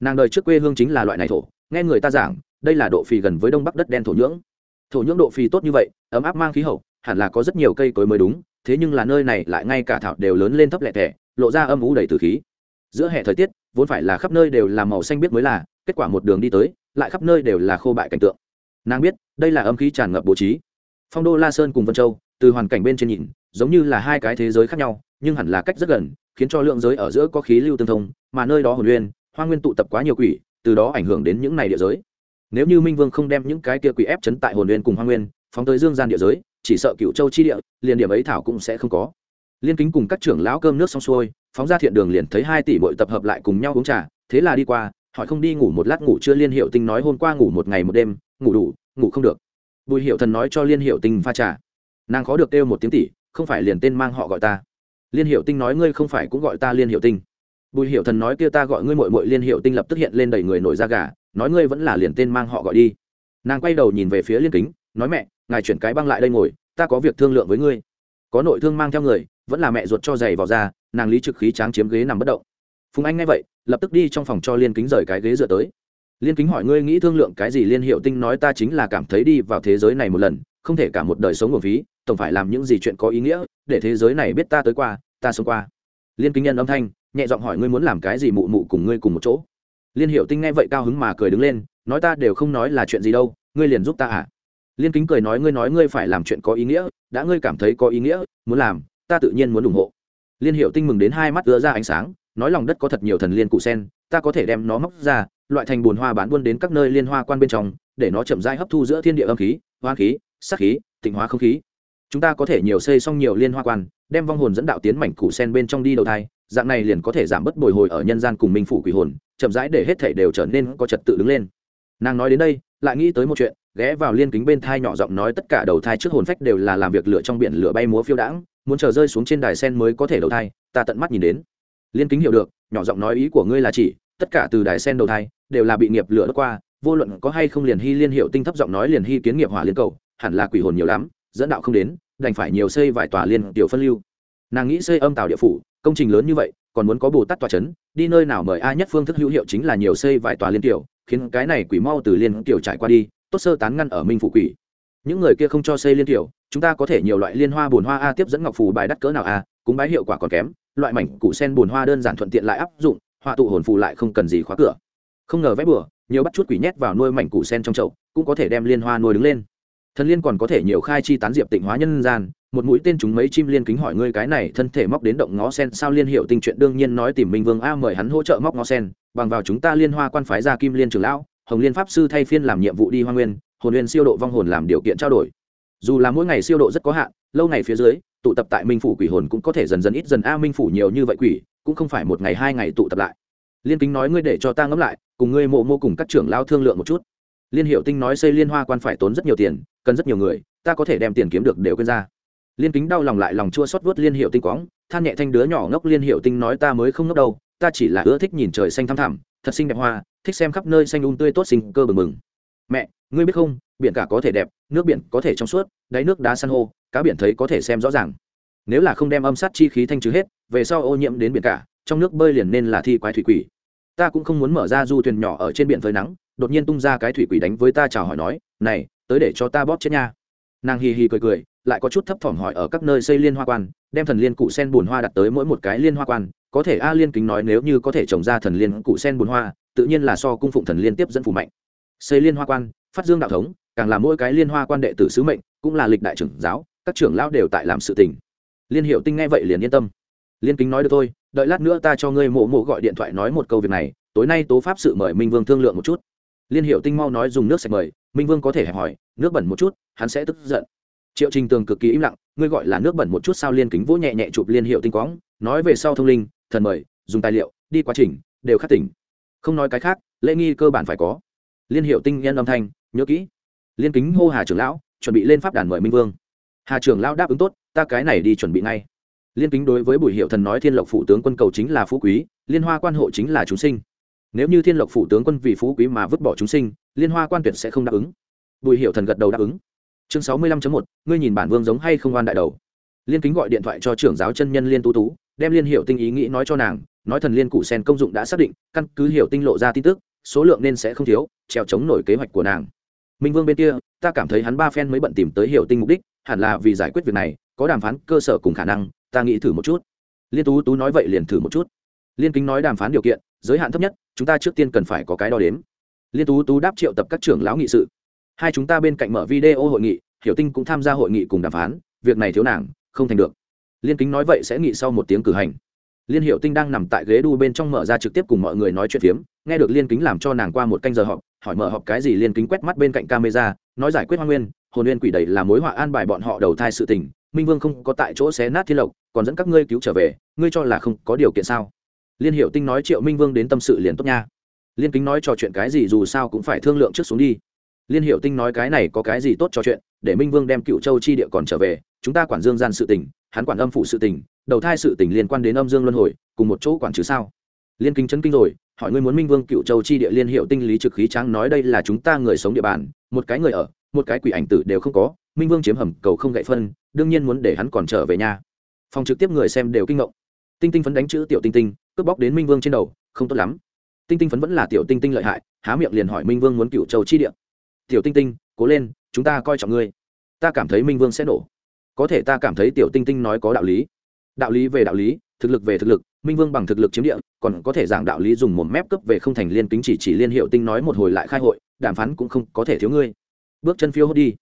Speaker 1: Nàng đời trước quê hương chính là loại này thổ, nghe người ta giảng, đây là độ phì gần với đông bắc đất đen thổ nhưỡng. Thổ nhưỡng độ phì tốt như vậy, ấm áp mang khí hậu, hẳn là có rất nhiều cây cối mới đúng, thế nhưng là nơi này lại ngay cả thảo đều lớn lên thấp lẹ tẻ lộ ra âm u đầy từ khí. Giữa hệ thời tiết, vốn phải là khắp nơi đều là màu xanh biết mới là, kết quả một đường đi tới, lại khắp nơi đều là khô bại cảnh tượng. Nàng biết, đây là âm khí tràn ngập bố trí. Phong đô la sơn cùng vân châu, từ hoàn cảnh bên trên nhìn, giống như là hai cái thế giới khác nhau, nhưng hẳn là cách rất gần, khiến cho lượng giới ở giữa có khí lưu tương thông, mà nơi đó hồn nguyên, hoa nguyên tụ tập quá nhiều quỷ, từ đó ảnh hưởng đến những này địa giới. Nếu như minh vương không đem những cái kia quỷ ép chấn tại hồn nguyên cùng hoa nguyên, phóng tới dương gian địa giới, chỉ sợ cựu châu chi địa, liền điểm ấy thảo cũng sẽ không có liên kính cùng các trưởng lão cơm nước xong xuôi, phóng ra thiện đường liền thấy hai tỷ bội tập hợp lại cùng nhau uống trà, thế là đi qua, hỏi không đi ngủ một lát ngủ chưa liên hiệu tinh nói hôm qua ngủ một ngày một đêm, ngủ đủ, ngủ không được. Bùi hiệu thần nói cho liên hiệu tinh pha trà. Nàng khó được kêu một tiếng tỷ, không phải liền tên mang họ gọi ta. Liên hiệu tinh nói ngươi không phải cũng gọi ta liên hiệu tinh. Bùi hiệu thần nói kia ta gọi ngươi mội mội liên hiệu tinh lập tức hiện lên đầy người nổi da gà, nói ngươi vẫn là liền tên mang họ gọi đi. Nàng quay đầu nhìn về phía liên kính, nói mẹ, ngài chuyển cái băng lại đây ngồi, ta có việc thương lượng với ngươi có nội thương mang theo người, vẫn là mẹ ruột cho giày vào ra, nàng lý trực khí tráng chiếm ghế nằm bất động. Phùng anh nghe vậy, lập tức đi trong phòng cho liên kính rời cái ghế dựa tới. Liên kính hỏi, ngươi nghĩ thương lượng cái gì? Liên hiệu tinh nói, ta chính là cảm thấy đi vào thế giới này một lần, không thể cả một đời sống của phí, tổng phải làm những gì chuyện có ý nghĩa, để thế giới này biết ta tới qua, ta sống qua. Liên kính nhân âm thanh, nhẹ giọng hỏi, ngươi muốn làm cái gì mụ mụ cùng ngươi cùng một chỗ? Liên hiệu tinh nghe vậy cao hứng mà cười đứng lên, nói ta đều không nói là chuyện gì đâu, ngươi liền giúp ta à? Liên kính cười nói ngươi nói ngươi phải làm chuyện có ý nghĩa, đã ngươi cảm thấy có ý nghĩa, muốn làm, ta tự nhiên muốn ủng hộ. Liên hiệu tinh mừng đến hai mắt ứa ra ánh sáng, nói lòng đất có thật nhiều thần liên cụ sen, ta có thể đem nó móc ra, loại thành bùn hoa bán buôn đến các nơi liên hoa quan bên trong, để nó chậm rãi hấp thu giữa thiên địa âm khí, hoa khí, sắc khí, tịnh hóa không khí. Chúng ta có thể nhiều xây xong nhiều liên hoa quan, đem vong hồn dẫn đạo tiến mảnh củ sen bên trong đi đầu thai, dạng này liền có thể giảm bớt bồi hồi ở nhân gian cùng minh phủ quỷ hồn, chậm rãi để hết thể đều trở nên có trật tự đứng lên. Nàng nói đến đây, lại nghĩ tới một chuyện ghé vào liên kính bên thai nhỏ giọng nói tất cả đầu thai trước hồn phách đều là làm việc lửa trong biển lửa bay múa phiêu đãng, muốn chờ rơi xuống trên đài sen mới có thể đầu thai, ta tận mắt nhìn đến. Liên kính hiểu được, nhỏ giọng nói ý của ngươi là chỉ, tất cả từ đài sen đầu thai, đều là bị nghiệp lửa đốt qua, vô luận có hay không liền hy liên hiệu tinh thấp giọng nói liền hy kiến nghiệp hỏa liên cầu, hẳn là quỷ hồn nhiều lắm, dẫn đạo không đến, đành phải nhiều xây vài tòa liên tiểu phân lưu. Nàng nghĩ xây âm tào địa phủ, công trình lớn như vậy, còn muốn có bồ tát tòa c h ấ n đi nơi nào mời ai nhất phương thức hữu hiệu chính là nhiều xây vài tòa liên tiểu, khiến cái này quỷ mau từ liên tiểu trải qua đi tốt sơ tán ngăn ở minh phủ quỷ. Những người kia không cho xây liên tiểu chúng ta có thể nhiều loại liên hoa bồn hoa a tiếp dẫn ngọc phù bài đắt cỡ nào a, cúng bái hiệu quả còn kém, loại mảnh củ sen bồn hoa đơn giản thuận tiện lại áp dụng, họa tụ hồn phù lại không cần gì khóa cửa. Không ngờ vẽ bừa, nhiều bắt chút quỷ nhét vào nuôi mảnh củ sen trong chậu, cũng có thể đem liên hoa nuôi đứng lên. Thần liên còn có thể nhiều khai chi tán diệp tịnh hóa nhân gian, một mũi tên chúng mấy chim liên kính hỏi ngươi cái này thân thể móc đến động ngó sen sao liên hiệu tinh chuyện đương nhiên nói tìm minh vương a mời hắn hỗ trợ móc ngó sen, bằng vào chúng ta liên hoa quan phái ra kim liên trường lão hồng liên pháp sư thay phiên làm nhiệm vụ đi hoa nguyên, hồn nguyên siêu độ vong hồn làm điều kiện trao đổi. Dù là mỗi ngày siêu độ rất có hạn, lâu ngày phía dưới, tụ tập tại minh phủ quỷ hồn cũng có thể dần dần ít dần, a, minh phủ nhiều như vậy quỷ, cũng không phải một ngày hai ngày tụ tập lại. Liên kính nói, ngươi để cho ta ngẫm lại, cùng ngươi mộ mô cùng các trưởng lao thương lượng một chút. Liên hiệu tinh nói, xây liên hoa quan phải tốn rất nhiều tiền, cần rất nhiều người, ta có thể đem tiền kiếm được đều quên ra. Liên kính đau lòng lại lòng chua xót vớt liên hiệu tinh quõng, than nhẹ thanh đứa nhỏ ngốc. Liên hiệu tinh nói, ta mới không ngốc đâu, ta chỉ là ưa thích nhìn trời xanh thăm thẳm thật xinh đẹp hoa, thích xem khắp nơi xanh un tươi tốt sinh cơ bừng bừng. Mẹ, ngươi biết không, biển cả có thể đẹp, nước biển có thể trong suốt, đáy nước đá san hô, cá biển thấy có thể xem rõ ràng. Nếu là không đem âm sát chi khí thanh trừ hết, về sau ô nhiễm đến biển cả, trong nước bơi liền nên là thi quái thủy quỷ. Ta cũng không muốn mở ra du thuyền nhỏ ở trên biển phơi nắng, đột nhiên tung ra cái thủy quỷ đánh với ta chào hỏi nói, này, tới để cho ta bóp chết nha. Nàng hì hì cười cười, lại có chút thấp thỏm hỏi ở các nơi xây liên hoa quan, đem thần liên cụ sen bùn hoa đặt tới mỗi một cái liên hoa quan có thể a liên kính nói nếu như có thể trồng ra thần liên cụ sen bùn hoa, tự nhiên là so cung phụng thần liên tiếp dẫn phù mạnh xây liên hoa quan, phát dương đạo thống, càng là mỗi cái liên hoa quan đệ tử sứ mệnh, cũng là lịch đại trưởng giáo, các trưởng lão đều tại làm sự tình. Liên hiệu tinh nghe vậy liền yên tâm. Liên kính nói được thôi, đợi lát nữa ta cho ngươi mộ mộ gọi điện thoại nói một câu việc này, tối nay tố pháp sự mời minh vương thương lượng một chút. Liên hiệu tinh mau nói dùng nước sạch mời, minh vương có thể hẹp hỏi, nước bẩn một chút, hắn sẽ tức giận. Triệu trình tường cực kỳ im lặng, ngươi gọi là nước bẩn một chút sao liên kính vỗ nhẹ nhẹ chụp liên hiệu tinh quõng nói về sau thông linh thần mời, dùng tài liệu, đi quá trình, đều khắc tỉnh. Không nói cái khác, lễ nghi cơ bản phải có. Liên hiệu tinh nhân âm thanh, nhớ kỹ. Liên kính hô hà trưởng lão, chuẩn bị lên pháp đàn mời minh vương. Hà trưởng lão đáp ứng tốt, ta cái này đi chuẩn bị ngay. Liên kính đối với bùi hiệu thần nói thiên lộc phủ tướng quân cầu chính là phú quý, liên hoa quan hộ chính là chúng sinh. Nếu như thiên lộc phủ tướng quân vì phú quý mà vứt bỏ chúng sinh, liên hoa quan tuyệt sẽ không đáp ứng. Bùi hiệu thần gật đầu đáp ứng. Chương sáu mươi lăm một, ngươi nhìn bản vương giống hay không oan đại đầu. Liên kính gọi điện thoại cho trưởng giáo chân nhân liên tú tú đem liên hiệu tinh ý nghĩ nói cho nàng, nói thần liên cụ sen công dụng đã xác định, căn cứ hiệu tinh lộ ra tin tức, số lượng nên sẽ không thiếu treo chống nổi kế hoạch của nàng. Minh vương bên kia, ta cảm thấy hắn ba phen mới bận tìm tới hiệu tinh mục đích, hẳn là vì giải quyết việc này, có đàm phán cơ sở cùng khả năng, ta nghĩ thử một chút. Liên tú tú nói vậy liền thử một chút. Liên kính nói đàm phán điều kiện, giới hạn thấp nhất, chúng ta trước tiên cần phải có cái đo đếm. Liên tú tú đáp triệu tập các trưởng lão nghị sự. Hai chúng ta bên cạnh mở video hội nghị, hiểu tinh cũng tham gia hội nghị cùng đàm phán, việc này thiếu nàng, không thành được liên kính nói vậy sẽ nghị sau một tiếng cử hành. Liên hiệu tinh đang nằm tại ghế đu bên trong mở ra trực tiếp cùng mọi người nói chuyện phiếm, nghe được liên kính làm cho nàng qua một canh giờ họp, hỏi mở họp cái gì liên kính quét mắt bên cạnh camera, nói giải quyết hoa nguyên, hồn nguyên quỷ đầy là mối họa an bài bọn họ đầu thai sự tình, minh vương không có tại chỗ xé nát thiên lộc, còn dẫn các ngươi cứu trở về, ngươi cho là không có điều kiện sao? Liên hiệu tinh nói triệu minh vương đến tâm sự liền tốt nha. Liên kính nói trò chuyện cái gì dù sao cũng phải thương lượng trước xuống đi. Liên hiệu tinh nói cái này có cái gì tốt trò chuyện, để minh vương đem cựu châu chi địa còn trở về, chúng ta quản dương gian sự tình hắn quản âm phụ sự tình, đầu thai sự tình liên quan đến âm dương luân hồi, cùng một chỗ quản chứ sao? Liên kinh chấn kinh rồi, hỏi ngươi muốn minh vương cựu châu chi địa liên hiệu tinh lý trực khí tráng nói đây là chúng ta người sống địa bàn, một cái người ở, một cái quỷ ảnh tử đều không có, minh vương chiếm hầm cầu không gậy phân, đương nhiên muốn để hắn còn trở về nhà. Phòng trực tiếp người xem đều kinh ngộng. Tinh tinh phấn đánh chữ tiểu tinh tinh, cướp bóc đến minh vương trên đầu, không tốt lắm. Tinh tinh phấn vẫn là tiểu tinh tinh lợi hại, há miệng liền hỏi minh vương muốn cựu châu chi địa. Tiểu tinh tinh, cố lên, chúng ta coi trọng ngươi. Ta cảm thấy minh vương sẽ nổ có thể ta cảm thấy tiểu tinh tinh nói có đạo lý. Đạo lý về đạo lý, thực lực về thực lực, minh vương bằng thực lực chiếm địa, còn có thể giảng đạo lý dùng một mép cấp về không thành liên kính chỉ chỉ liên hiệu tinh nói một hồi lại khai hội, đàm phán cũng không có thể thiếu ngươi. Bước chân phiêu hốt đi.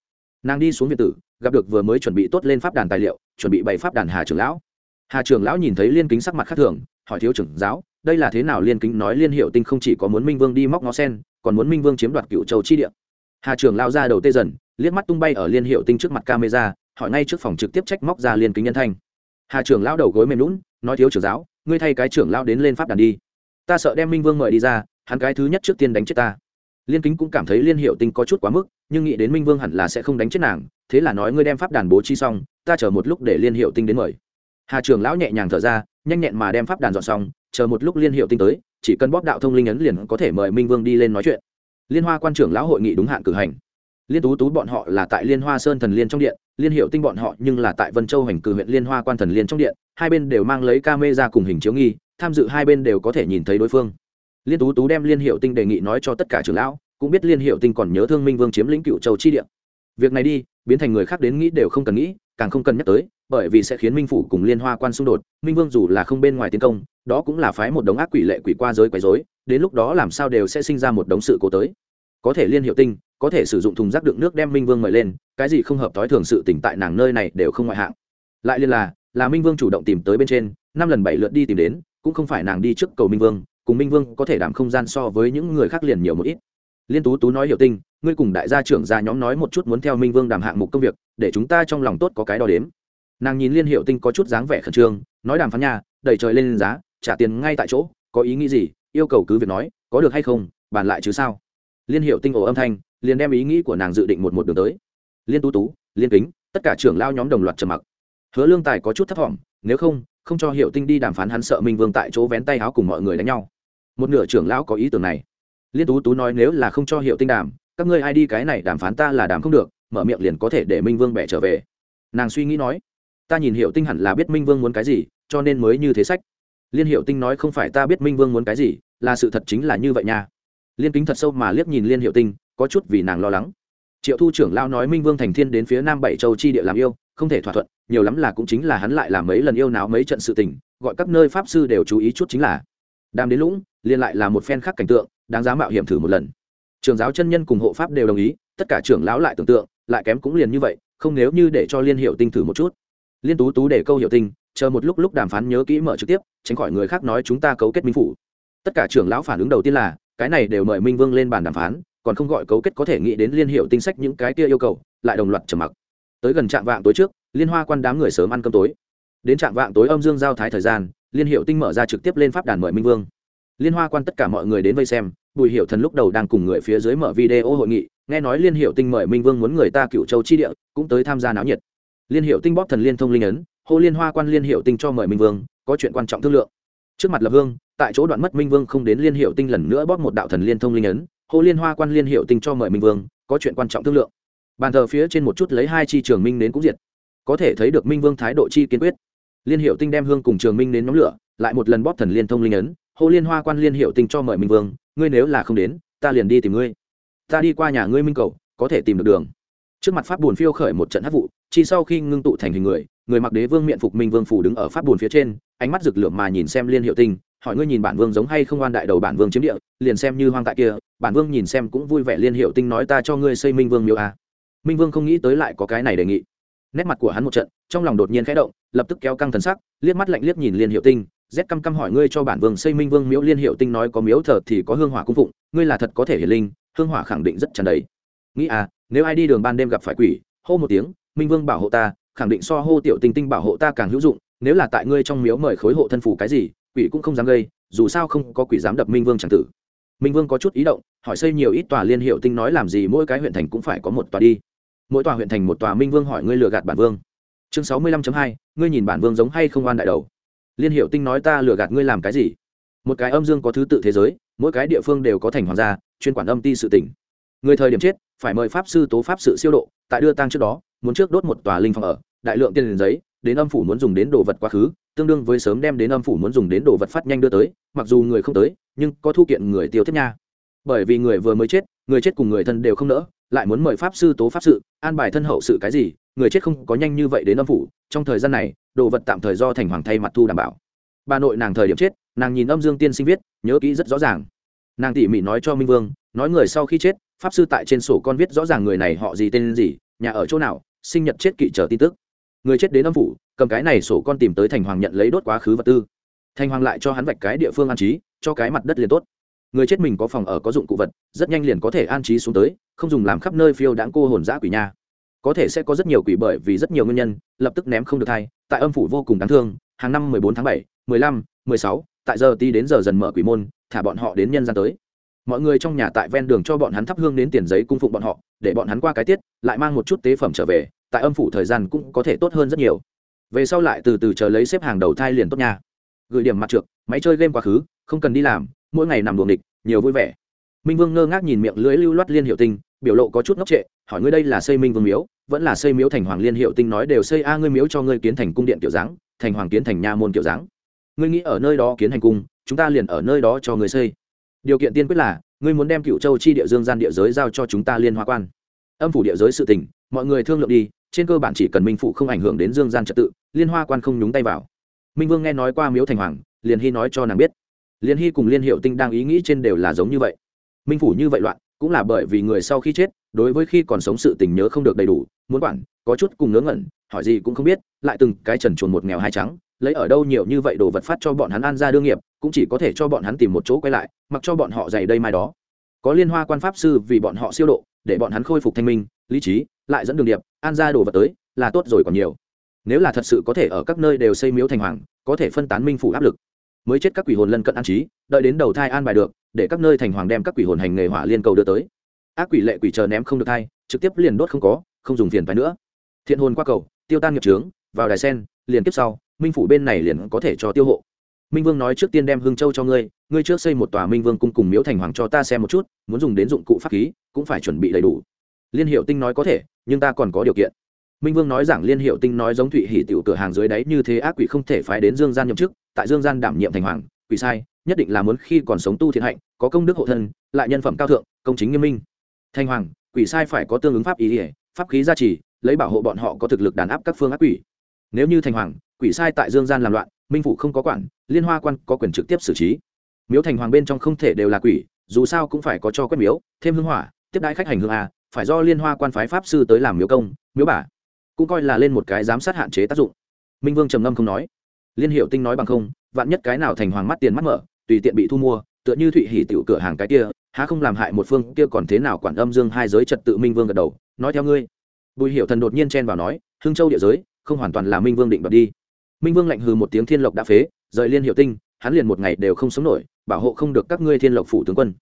Speaker 1: Nàng đi xuống việt tử, gặp được vừa mới chuẩn bị tốt lên pháp đàn tài liệu, chuẩn bị bày pháp đàn hà trưởng lão. Hà trưởng lão nhìn thấy liên kính sắc mặt khác thường, hỏi thiếu trưởng giáo, đây là thế nào liên kính nói liên hiệu tinh không chỉ có muốn minh vương đi móc ngó sen, còn muốn minh vương chiếm đoạt cựu châu chi địa. Hà trưởng lao ra đầu tê dần, liếc mắt tung bay ở liên hiệu tinh trước mặt camera hỏi ngay trước phòng trực tiếp trách móc ra liên kính nhân thanh. Hà trưởng lao đầu gối mềm lún nói thiếu trưởng giáo, ngươi thay cái trưởng lao đến lên pháp đàn đi. Ta sợ đem minh vương mời đi ra, hắn cái thứ nhất trước tiên đánh chết ta. Liên kính cũng cảm thấy liên hiệu tinh có chút quá mức, nhưng nghĩ đến minh vương hẳn là sẽ không đánh chết nàng, thế là nói ngươi đem pháp đàn bố trí xong, ta chờ một lúc để liên hiệu tinh đến mời. Hà trưởng lão nhẹ nhàng thở ra, nhanh nhẹn mà đem pháp đàn dọn xong, chờ một lúc liên hiệu tinh tới, chỉ cần bóp đạo thông linh ấn liền có thể mời minh vương đi lên nói chuyện. Liên hoa quan trưởng lão hội nghị đúng hạn cử hành liên tú tú bọn họ là tại liên hoa sơn thần liên trong điện, liên hiệu tinh bọn họ nhưng là tại vân châu hành cử huyện liên hoa quan thần liên trong điện, hai bên đều mang lấy ca mê ra cùng hình chiếu nghi, tham dự hai bên đều có thể nhìn thấy đối phương. Liên tú tú đem liên hiệu tinh đề nghị nói cho tất cả trưởng lão, cũng biết liên hiệu tinh còn nhớ thương minh vương chiếm lĩnh cựu châu chi điện việc này đi, biến thành người khác đến nghĩ đều không cần nghĩ, càng không cần nhắc tới, bởi vì sẽ khiến minh phủ cùng liên hoa quan xung đột, minh vương dù là không bên ngoài tiến công, đó cũng là phái một đống ác quỷ lệ quỷ qua giới quấy dối đến lúc đó làm sao đều sẽ sinh ra một đống sự cố tới. Có thể liên hiệu tinh có thể sử dụng thùng rác đựng nước đem minh vương mời lên, cái gì không hợp thói thường sự tỉnh tại nàng nơi này đều không ngoại hạng. Lại liên là là minh vương chủ động tìm tới bên trên, năm lần bảy lượt đi tìm đến, cũng không phải nàng đi trước cầu minh vương, cùng minh vương có thể đảm không gian so với những người khác liền nhiều một ít. Liên tú tú nói hiệu tinh ngươi cùng đại gia trưởng gia nhóm nói một chút muốn theo minh vương đàm hạng mục công việc, để chúng ta trong lòng tốt có cái đo đếm. Nàng nhìn liên hiệu tinh có chút dáng vẻ khẩn trương, nói đàm phán nhà đẩy trời lên giá, trả tiền ngay tại chỗ, có ý nghĩ gì, yêu cầu cứ việc nói, có được hay không, bàn lại chứ sao. Liên hiệu tinh ổ âm thanh liền đem ý nghĩ của nàng dự định một một đường tới. Liên tú tú, liên kính, tất cả trưởng lao nhóm đồng loạt trầm mặc. Hứa lương tài có chút thấp t nếu không không cho hiệu tinh đi đàm phán hắn sợ minh vương tại chỗ vén tay áo cùng mọi người đánh nhau. Một nửa trưởng lão có ý tưởng này. Liên tú tú nói nếu là không cho hiệu tinh đàm, các ngươi ai đi cái này đàm phán ta là đàm không được, mở miệng liền có thể để minh vương bẻ trở về. Nàng suy nghĩ nói, ta nhìn hiệu tinh hẳn là biết minh vương muốn cái gì, cho nên mới như thế sách. Liên hiệu tinh nói không phải ta biết minh vương muốn cái gì, là sự thật chính là như vậy nha. Liên kính thật sâu mà liếc nhìn liên hiệu tinh có chút vì nàng lo lắng. Triệu thu trưởng lao nói minh vương thành thiên đến phía nam bảy châu chi địa làm yêu, không thể thỏa thuận, nhiều lắm là cũng chính là hắn lại làm mấy lần yêu náo mấy trận sự tình, gọi các nơi pháp sư đều chú ý chút chính là. Đàm đến lũng, liên lại là một phen khác cảnh tượng, đáng giá mạo hiểm thử một lần. Trường giáo chân nhân cùng hộ pháp đều đồng ý, tất cả trưởng lão lại tưởng tượng, lại kém cũng liền như vậy, không nếu như để cho liên hiệu tinh thử một chút. Liên tú tú để câu hiệu tinh, chờ một lúc lúc đàm phán nhớ kỹ mở trực tiếp, tránh khỏi người khác nói chúng ta cấu kết minh phủ. Tất cả trưởng lão phản ứng đầu tiên là, cái này đều mời minh vương lên bàn đàm phán còn không gọi cấu kết có thể nghĩ đến liên hiệu tinh sách những cái kia yêu cầu, lại đồng loạt trầm mặc. Tới gần trạm vạng tối trước, liên hoa quan đám người sớm ăn cơm tối. Đến trạm vạng tối âm dương giao thái thời gian, liên hiệu tinh mở ra trực tiếp lên pháp đàn mời minh vương. Liên hoa quan tất cả mọi người đến vây xem, bùi hiệu thần lúc đầu đang cùng người phía dưới mở video hội nghị, nghe nói liên hiệu tinh mời minh vương muốn người ta cựu châu chi địa, cũng tới tham gia náo nhiệt. Liên hiệu tinh bóp thần liên thông linh ấn, hô liên hoa quan liên hiệu tinh cho mời minh vương, có chuyện quan trọng thương lượng. Trước mặt lập hương, tại chỗ đoạn mất minh vương không đến liên hiệu tinh lần nữa bóp một đạo thần liên thông linh ấn hô liên hoa quan liên hiệu tinh cho mời minh vương, có chuyện quan trọng thương lượng. Bàn thờ phía trên một chút lấy hai chi trường minh đến cũng diệt. Có thể thấy được minh vương thái độ chi kiên quyết. Liên hiệu tinh đem hương cùng trường minh đến nhóm lửa, lại một lần bóp thần liên thông linh ấn, hô liên hoa quan liên hiệu tinh cho mời minh vương, ngươi nếu là không đến, ta liền đi tìm ngươi. Ta đi qua nhà ngươi minh cầu, có thể tìm được đường. Trước mặt pháp bùn phiêu khởi một trận hát vụ, chi sau khi ngưng tụ thành hình người người mặc đế vương miệng phục minh vương phủ đứng ở pháp bùn phía trên, ánh mắt rực lửa mà nhìn xem liên hiệu tinh hỏi ngươi nhìn bản vương giống hay không oan đại đầu bản vương chiếm địa, liền xem như hoang tại kia, bản vương nhìn xem cũng vui vẻ liên hiệu tinh nói ta cho ngươi xây minh vương miêu a à. minh vương không nghĩ tới lại có cái này đề nghị. Nét mặt của hắn một trận, trong lòng đột nhiên khẽ động, lập tức kéo căng thần sắc, liếc mắt lạnh liếc nhìn liên hiệu tinh rét căm căm hỏi ngươi cho bản vương xây minh vương miếu, liên hiệu tinh nói có miếu thờ thì có hương hỏa cung phụng, ngươi là thật có thể hiển linh, hương hỏa khẳng định rất tràn đầy. Nghĩ à nếu ai đi đường ban đêm gặp phải quỷ, hô một tiếng, minh vương bảo hộ ta, khẳng định so hô tiểu tinh tinh bảo hộ ta càng hữu dụng, nếu là tại ngươi trong miếu mời khối hộ thân phủ cái gì quỷ cũng không dám gây, dù sao không có quỷ dám đập minh vương c tử. Minh vương có chút ý động, hỏi xây nhiều ít tòa liên hiệu tinh nói làm gì mỗi cái huyện thành cũng phải có một tòa đi. Mỗi tòa huyện thành một tòa minh vương hỏi ngươi lừa gạt bản vương. Chương sáu mươi lăm hai, ngươi nhìn bản vương giống hay không oan đại đầu. Liên hiệu tinh nói ta lừa gạt ngươi làm cái gì? Một cái âm dương có thứ tự thế giới, mỗi cái địa phương đều có thành hoàng gia, chuyên quản âm ti sự tỉnh người thời điểm chết, phải mời pháp sư tố pháp sự siêu độ, tại đưa tang trước đó, muốn trước đốt một tòa linh phòng ở, đại lượng tiền giấy đến âm phủ muốn dùng đến đồ vật quá khứ, tương đương với sớm đem đến âm phủ muốn dùng đến đồ vật phát nhanh đưa tới, mặc dù người không tới, nhưng có thu kiện người tiêu tiếp nha. Bởi vì người vừa mới chết, người chết cùng người thân đều không nỡ, lại muốn mời pháp sư tố pháp sự, an bài thân hậu sự cái gì, người chết không có nhanh như vậy đến âm phủ, trong thời gian này, đồ vật tạm thời do thành hoàng thay mặt thu đảm bảo. Bà nội nàng thời điểm chết, nàng nhìn âm dương tiên sinh viết, nhớ kỹ rất rõ ràng. Nàng tỉ mỉ nói cho minh vương, nói người sau khi chết, pháp sư tại trên sổ con viết rõ ràng người này họ gì tên gì, nhà ở chỗ nào, sinh nhật chết kỵ chờ tin tức người chết đến âm phủ, cầm cái này sổ con tìm tới thành hoàng nhận lấy đốt quá khứ vật tư. Thành hoàng lại cho hắn vạch cái địa phương an trí, cho cái mặt đất liền tốt. Người chết mình có phòng ở có dụng cụ vật, rất nhanh liền có thể an trí xuống tới, không dùng làm khắp nơi phiêu đãng cô hồn giã quỷ nha. Có thể sẽ có rất nhiều quỷ bởi vì rất nhiều nguyên nhân, lập tức ném không được thay tại âm phủ vô cùng đáng thương, hàng năm mười bốn tháng bảy, mười lăm, mười sáu, tại giờ ti đến giờ dần mở quỷ môn, thả bọn họ đến nhân gian tới. Mọi người trong nhà tại ven đường cho bọn hắn thắp hương đến tiền giấy cung phụng bọn họ, để bọn hắn qua cái tiết, lại mang một chút tế phẩm trở về tại âm phủ thời gian cũng có thể tốt hơn rất nhiều. Về sau lại từ từ chờ lấy xếp hàng đầu thai liền tốt nha. Gửi điểm mặt trượt máy chơi game quá khứ, không cần đi làm, mỗi ngày nằm đuồng địch nhiều vui vẻ. Minh vương ngơ ngác nhìn miệng lưỡi lưu loát liên hiệu tinh, biểu lộ có chút ngốc trệ, hỏi ngươi đây là xây minh vương miếu, vẫn là xây miếu thành hoàng liên hiệu tinh nói đều xây a ngươi miếu cho ngươi kiến thành cung điện kiểu dáng, thành hoàng kiến thành nha môn kiểu dáng. Ngươi nghĩ ở nơi đó kiến hành cung, chúng ta liền ở nơi đó cho ngươi xây. Điều kiện tiên quyết là, ngươi muốn đem cựu châu chi địa dương gian địa giới giao cho chúng ta liên hoa quan âm phủ địa giới sự tình, mọi người thương lượng đi, trên cơ bản chỉ cần minh phụ không ảnh hưởng đến dương gian trật tự, liên hoa quan không nhúng tay vào. Minh vương nghe nói qua miếu thành hoàng, liền hy nói cho nàng biết. Liên hy cùng liên hiệu tinh đang ý nghĩ trên đều là giống như vậy. Minh phủ như vậy loạn, cũng là bởi vì người sau khi chết, đối với khi còn sống sự tình nhớ không được đầy đủ, muốn quản, có chút cùng ngớ ngẩn, hỏi gì cũng không biết, lại từng cái trần chuồn một nghèo hai trắng, lấy ở đâu nhiều như vậy đồ vật phát cho bọn hắn ăn ra đương nghiệp, cũng chỉ có thể cho bọn hắn tìm một chỗ quay lại, mặc cho bọn họ dày đây mai đó. Có liên hoa quan pháp sư vì bọn họ siêu độ để bọn hắn khôi phục thanh minh, lý trí, lại dẫn đường điệp, an ra đồ vật tới, là tốt rồi còn nhiều. Nếu là thật sự có thể ở các nơi đều xây miếu thành hoàng, có thể phân tán minh phủ áp lực. Mới chết các quỷ hồn lân cận an trí, đợi đến đầu thai an bài được, để các nơi thành hoàng đem các quỷ hồn hành nghề hỏa liên cầu đưa tới. Ác quỷ lệ quỷ chờ ném không được thai, trực tiếp liền đốt không có, không dùng phiền phải nữa. Thiện hồn qua cầu, tiêu tan nghiệp trướng vào đài sen, liền tiếp sau, minh phủ bên này liền có thể cho tiêu hộ. Minh vương nói trước tiên đem hương châu cho ngươi ngươi trước xây một tòa minh vương cung cùng miếu thành hoàng cho ta xem một chút, muốn dùng đến dụng cụ pháp khí cũng phải chuẩn bị đầy đủ. Liên hiệu tinh nói có thể, nhưng ta còn có điều kiện. Minh vương nói rằng liên hiệu tinh nói giống thụy hỷ tiểu cửa hàng dưới đáy như thế ác quỷ không thể phái đến dương gian nhậm chức, tại dương gian đảm nhiệm thành hoàng, quỷ sai, nhất định là muốn khi còn sống tu thiện hạnh, có công đức hộ thân, lại nhân phẩm cao thượng, công chính nghiêm minh. Thanh hoàng, quỷ sai phải có tương ứng pháp ý ỉa pháp khí gia trì, lấy bảo hộ bọn họ có thực lực đàn áp các phương ác quỷ. Nếu như thành hoàng, quỷ sai tại dương gian làm loạn, minh phụ không có quản, liên hoa quan có quyền trực tiếp xử trí. Miếu thành hoàng bên trong không thể đều là quỷ, dù sao cũng phải có cho quét miếu, thêm hương hỏa tiếp đãi khách hành hương a, phải do liên hoa quan phái pháp sư tới làm miếu công, miếu bà, cũng coi là lên một cái giám sát hạn chế tác dụng. Minh vương trầm ngâm không nói. Liên hiệu tinh nói bằng không, vạn nhất cái nào thành hoàng mắt tiền mắt mở, tùy tiện bị thu mua, tựa như thụy hỉ tiểu cửa hàng cái kia, há không làm hại một phương kia còn thế nào quản âm dương hai giới trật tự minh vương gật đầu, nói theo ngươi. Bùi hiệu thần đột nhiên chen vào nói hương châu địa giới, không hoàn toàn là minh vương định đoạt đi. Minh vương lạnh hừ một tiếng thiên lộc đã phế, rời liên hiệu tinh, hắn liền một ngày đều không sống nổi, bảo hộ không được các ngươi thiên lộc phủ tướng quân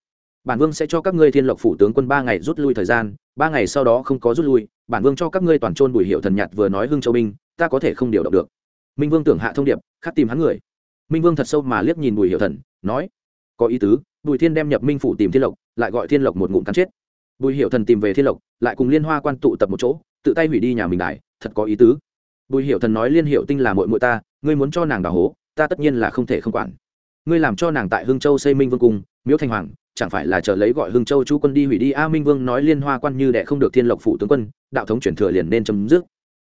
Speaker 1: bản vương sẽ cho các ngươi thiên lộc phủ tướng quân ba ngày rút lui thời gian, ba ngày sau đó không có rút lui, bản vương cho các ngươi toàn trôn bùi hiệu thần nhạt vừa nói hưng châu binh, ta có thể không điều động được. Minh vương tưởng hạ thông điệp khát tìm hắn người. Minh vương thật sâu mà liếc nhìn bùi hiệu thần, nói, có ý tứ, bùi thiên đem nhập minh phủ tìm thiên lộc, lại gọi thiên lộc một ngụm cắn chết. Bùi hiệu thần tìm về thiên lộc, lại cùng liên hoa quan tụ tập một chỗ, tự tay hủy đi nhà mình đại thật có ý tứ. Bùi hiệu thần nói liên hiệu tinh là mội mội ta, ngươi muốn cho nàng đào hố, ta tất nhiên là không thể không quản ngươi làm cho nàng tại hưng châu xây minh vương cung, miếu thanh hoàng, chẳng phải là chờ lấy gọi hưng châu chú quân đi hủy đi? A, minh vương nói liên hoa quan như đệ không được thiên lộc phụ tướng quân, đạo thống chuyển thừa liền nên chấm dứt.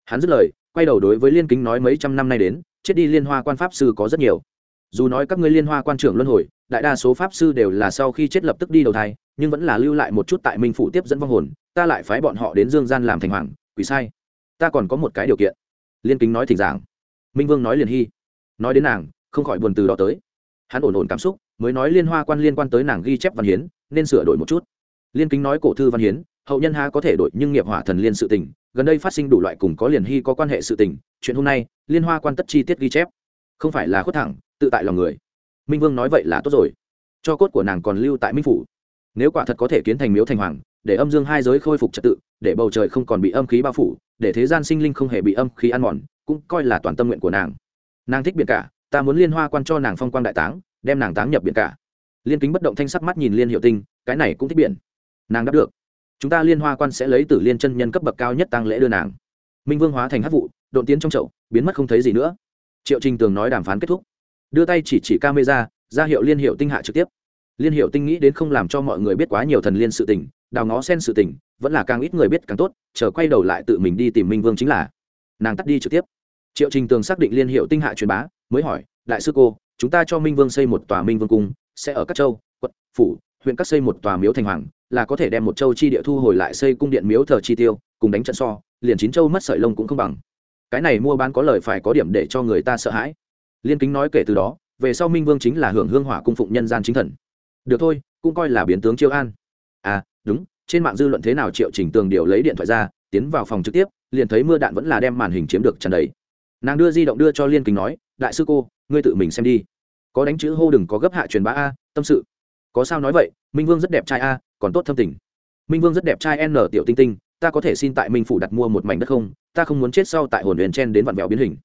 Speaker 1: Hắn dứt lời, quay đầu đối với liên kính nói mấy trăm năm nay đến, chết đi liên hoa quan pháp sư có rất nhiều. Dù nói các ngươi liên hoa quan trưởng luân hồi, đại đa số pháp sư đều là sau khi chết lập tức đi đầu thai, nhưng vẫn là lưu lại một chút tại minh phủ tiếp dẫn vong hồn, ta lại phái bọn họ đến dương gian làm thành hoàng, quỷ sai. Ta còn có một cái điều kiện. Liên kính nói thỉnh giảng. Minh vương nói liền hy nói đến nàng, không khỏi buồn từ đó tới hắn ổn ổn cảm xúc, mới nói liên hoa quan liên quan tới nàng ghi chép văn hiến, nên sửa đổi một chút. Liên kính nói cổ thư văn hiến, hậu nhân ha có thể đổi nhưng nghiệp hỏa thần liên sự tình, gần đây phát sinh đủ loại cùng có liền hy có quan hệ sự tình, chuyện hôm nay, liên hoa quan tất chi tiết ghi chép. Không phải là khuất thẳng, tự tại lòng người. Minh vương nói vậy là tốt rồi. Cho cốt của nàng còn lưu tại minh phủ. Nếu quả thật có thể kiến thành miếu thành hoàng, để âm dương hai giới khôi phục trật tự, để bầu trời không còn bị âm khí bao phủ, để thế gian sinh linh không hề bị âm khí ăn mòn, cũng coi là toàn tâm nguyện của nàng. Nàng thích biển cả ta muốn liên hoa quan cho nàng phong quang đại táng, đem nàng táng nhập biển cả. Liên kính bất động thanh sắc mắt nhìn liên hiệu tinh, cái này cũng thích biển. Nàng đáp được. Chúng ta liên hoa quan sẽ lấy tử liên chân nhân cấp bậc cao nhất tăng lễ đưa nàng. Minh vương hóa thành hát vụ, độn tiến trong chậu, biến mất không thấy gì nữa. Triệu trình tường nói đàm phán kết thúc. Đưa tay chỉ chỉ camera, ra hiệu liên hiệu tinh hạ trực tiếp. Liên hiệu tinh nghĩ đến không làm cho mọi người biết quá nhiều thần liên sự tình, đào ngó sen sự tình, vẫn là càng ít người biết càng tốt, chờ quay đầu lại tự mình đi tìm minh vương chính là. Nàng tắt đi trực tiếp. Triệu trình tường xác định liên hiệu tinh hạ truyền bá mới hỏi, đại sư cô, chúng ta cho minh vương xây một tòa minh vương cung, sẽ ở các châu, quận, phủ, huyện các xây một tòa miếu thành hoàng, là có thể đem một châu chi địa thu hồi lại xây cung điện miếu thờ chi tiêu, cùng đánh trận so, liền chín châu mất sợi lông cũng không bằng. Cái này mua bán có lời phải có điểm để cho người ta sợ hãi. Liên kính nói kể từ đó, về sau minh vương chính là hưởng hương hỏa cung phụng nhân gian chính thần. Được thôi, cũng coi là biến tướng chiêu an. À đúng, trên mạng dư luận thế nào triệu chỉnh tường điều lấy điện thoại ra, tiến vào phòng trực tiếp, liền thấy mưa đạn vẫn là đem màn hình chiếm được trần đấy nàng đưa di động đưa cho liên kính nói đại sư cô, ngươi tự mình xem đi. Có đánh chữ hô đừng có gấp hạ truyền bá a, tâm sự. Có sao nói vậy, minh vương rất đẹp trai a, còn tốt thâm tình. Minh vương rất đẹp trai n tiểu tinh tinh, ta có thể xin tại minh phủ đặt mua một mảnh đất không? Ta không muốn chết sau tại hồn huyền chen đến vặn vẹo biến hình.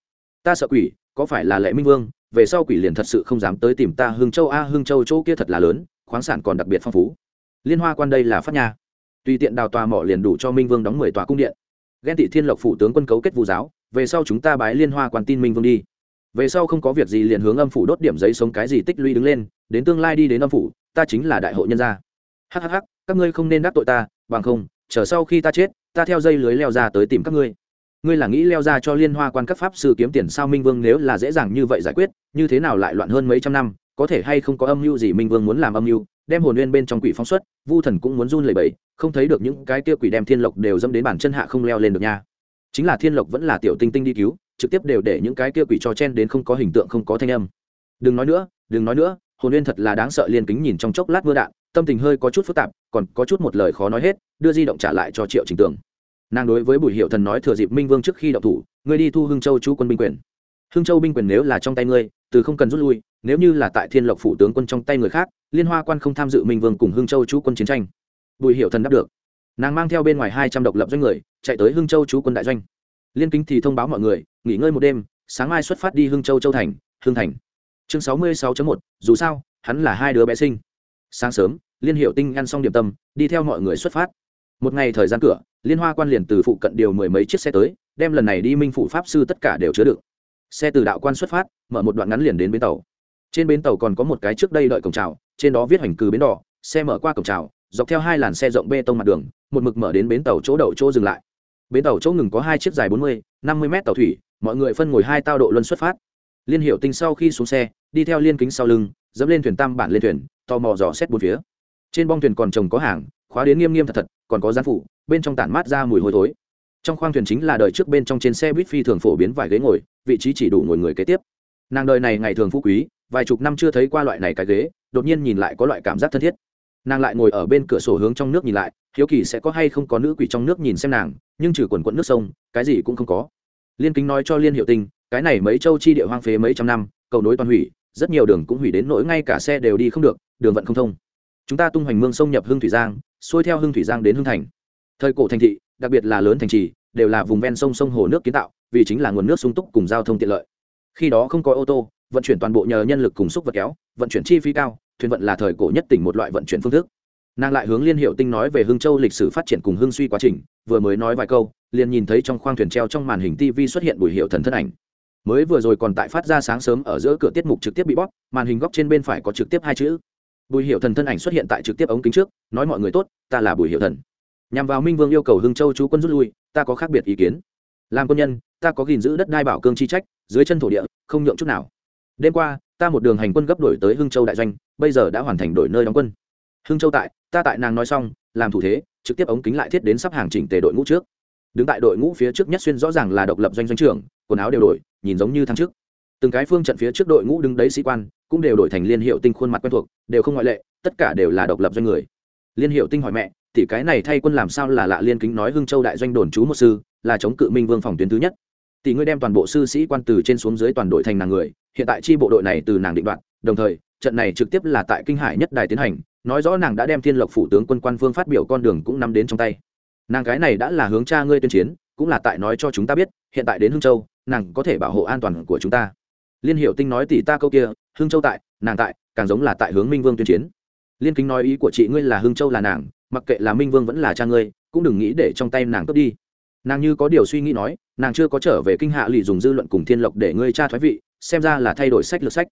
Speaker 1: Ta sợ quỷ, có phải là lệ minh vương? Về sau quỷ liền thật sự không dám tới tìm ta hương châu a hương châu chỗ kia thật là lớn, khoáng sản còn đặc biệt phong phú. Liên hoa quan đây là phát nha. Tùy tiện đào tòa mỏ liền đủ cho minh vương đóng mười tòa cung điện. Ghen tị thiên lộc phủ tướng quân cấu kết vu giáo, về sau chúng ta bái liên hoa quan tin minh vương đi về sau không có việc gì liền hướng âm phủ đốt điểm giấy sống cái gì tích lũy đứng lên, đến tương lai đi đến âm phủ, ta chính là đại hội nhân gia. Hhh các ngươi không nên đắc tội ta, bằng không, chờ sau khi ta chết, ta theo dây lưới leo ra tới tìm các ngươi. Ngươi là nghĩ leo ra cho liên hoa quan các pháp sư kiếm tiền sao minh vương nếu là dễ dàng như vậy giải quyết, như thế nào lại loạn hơn mấy trăm năm, có thể hay không có âm mưu gì minh vương muốn làm âm mưu, đem hồn nguyên bên trong quỷ phóng xuất, vu thần cũng muốn run lẩy bẩy, không thấy được những cái kia quỷ đem thiên lộc đều dâm đến bản chân hạ không leo lên được nha. Chính là thiên lộc vẫn là tiểu tinh tinh đi cứu trực tiếp đều để những cái kia quỷ cho chen đến không có hình tượng, không có thanh âm. Đừng nói nữa, đừng nói nữa, hồn nguyên thật là đáng sợ liên kính nhìn trong chốc lát mưa đạn, tâm tình hơi có chút phức tạp, còn có chút một lời khó nói hết, đưa di động trả lại cho triệu trình tường. Nàng đối với bùi hiệu thần nói thừa dịp minh vương trước khi đậu thủ, ngươi đi thu hưng châu chú quân binh quyền. Hưng châu binh quyền nếu là trong tay ngươi, từ không cần rút lui, nếu như là tại thiên lộc phủ tướng quân trong tay người khác, liên hoa quan không tham dự minh vương cùng hưng châu chú quân chiến tranh. Bùi hiệu thần đáp được. Nàng mang theo bên ngoài hai trăm độc lập doanh người, chạy tới hưng châu chú quân đại doanh. Liên kính thì thông báo mọi người nghỉ ngơi một đêm, sáng mai xuất phát đi hưng châu châu thành, hưng thành. Chương sáu mươi sáu một, dù sao, hắn là hai đứa bé sinh. Sáng sớm, liên hiệu tinh ăn xong điểm tâm, đi theo mọi người xuất phát. Một ngày thời gian cửa, liên hoa quan liền từ phụ cận điều mười mấy chiếc xe tới, đem lần này đi minh phủ pháp sư tất cả đều chứa đựng. Xe từ đạo quan xuất phát, mở một đoạn ngắn liền đến bến tàu. Trên bến tàu còn có một cái trước đây đợi cổng trào trên đó viết hoành cừ bến đỏ, xe mở qua cổng trào dọc theo hai làn xe rộng bê tông mặt đường, một mực mở đến bến tàu chỗ đậu chỗ dừng lại. Bến tàu chỗ ngừng có hai chiếc dài bốn mươi, năm mươi mét tàu thủy mọi người phân ngồi hai tao độ luân xuất phát. Liên hiệu tinh sau khi xuống xe, đi theo liên kính sau lưng, dẫm lên thuyền tam bản lên thuyền, tò mò dò xét bốn phía. Trên bong thuyền còn trồng có hàng, khóa đến nghiêm nghiêm thật thật, còn có gián phủ, bên trong tản mát ra mùi hôi thối. Trong khoang thuyền chính là đời trước bên trong trên xe buýt phi thường phổ biến vài ghế ngồi, vị trí chỉ đủ ngồi người kế tiếp. Nàng đời này ngày thường phú quý, vài chục năm chưa thấy qua loại này cái ghế, đột nhiên nhìn lại có loại cảm giác thân thiết. Nàng lại ngồi ở bên cửa sổ hướng trong nước nhìn lại, hiếu kỳ sẽ có hay không có nữ quỷ trong nước nhìn xem nàng, nhưng trừ quần quẫn nước sông, cái gì cũng không có liên kính nói cho liên hiệu tinh, cái này mấy châu chi địa hoang phế mấy trăm năm, cầu nối toàn hủy, rất nhiều đường cũng hủy đến nỗi ngay cả xe đều đi không được, đường vận không thông. Chúng ta tung hoành mương sông nhập hưng thủy giang, xuôi theo hưng thủy giang đến hưng thành. Thời cổ thành thị, đặc biệt là lớn thành trì, đều là vùng ven sông sông hồ nước kiến tạo, vì chính là nguồn nước sung túc cùng giao thông tiện lợi. Khi đó không có ô tô, vận chuyển toàn bộ nhờ nhân lực cùng xúc vật kéo, vận chuyển chi phí cao, thuyền vận là thời cổ nhất tỉnh một loại vận chuyển phương thức nàng lại hướng liên hiệu tinh nói về hưng châu lịch sử phát triển cùng hưng suy quá trình, vừa mới nói vài câu, liền nhìn thấy trong khoang thuyền treo trong màn hình tv xuất hiện bùi hiệu thần thân ảnh. Mới vừa rồi còn tại phát ra sáng sớm ở giữa cửa tiết mục trực tiếp bị bóp, màn hình góc trên bên phải có trực tiếp hai chữ. Bùi hiệu thần thân ảnh xuất hiện tại trực tiếp ống kính trước, nói mọi người tốt, ta là bùi hiệu thần. Nhằm vào minh vương yêu cầu hưng châu chú quân rút lui, ta có khác biệt ý kiến. Làm quân nhân, ta có gìn giữ đất đai bảo cương chi trách, dưới chân thổ địa, không nhượng chút nào. Đêm qua, ta một đường hành quân gấp đổi tới hưng châu đại doanh, bây giờ đã hoàn thành đổi nơi đóng quân hưng châu tại, ta tại nàng nói xong, làm thủ thế, trực tiếp ống kính lại thiết đến sắp hàng chỉnh tề đội ngũ trước. Đứng tại đội ngũ phía trước nhất xuyên rõ ràng là độc lập doanh doanh trưởng, quần áo đều đổi, nhìn giống như tháng trước từng cái phương trận phía trước đội ngũ đứng đấy sĩ quan, cũng đều đổi thành liên hiệu tinh khuôn mặt quen thuộc, đều không ngoại lệ, tất cả đều là độc lập doanh người. Liên hiệu tinh hỏi mẹ thì cái này thay quân làm sao là lạ liên kính nói hưng châu đại doanh đồn chú một sư, là chống cự minh vương phòng tuyến thứ nhất. Tỷ ngươi đem toàn bộ sư sĩ quan từ trên xuống dưới toàn đội thành nàng người, hiện tại chi bộ đội này từ nàng định đoạt, đồng thời, trận này trực tiếp là tại kinh hải nhất đài tiến hành nói rõ nàng đã đem thiên lộc phủ tướng quân quan phương phát biểu con đường cũng nắm đến trong tay. Nàng cái này đã là hướng cha ngươi tuyên chiến, cũng là tại nói cho chúng ta biết, hiện tại đến hương châu, nàng có thể bảo hộ an toàn của chúng ta. Liên hiệu tinh nói tỷ ta câu kia hương châu tại, nàng tại, càng giống là tại hướng minh vương tuyên chiến. Liên kính nói ý của chị ngươi là hương châu là nàng, mặc kệ là minh vương vẫn là cha ngươi, cũng đừng nghĩ để trong tay nàng cướp đi. Nàng như có điều suy nghĩ nói, nàng chưa có trở về kinh hạ lì dùng dư luận cùng thiên lộc để ngươi cha thoái vị, xem ra là thay đổi sách lược sách.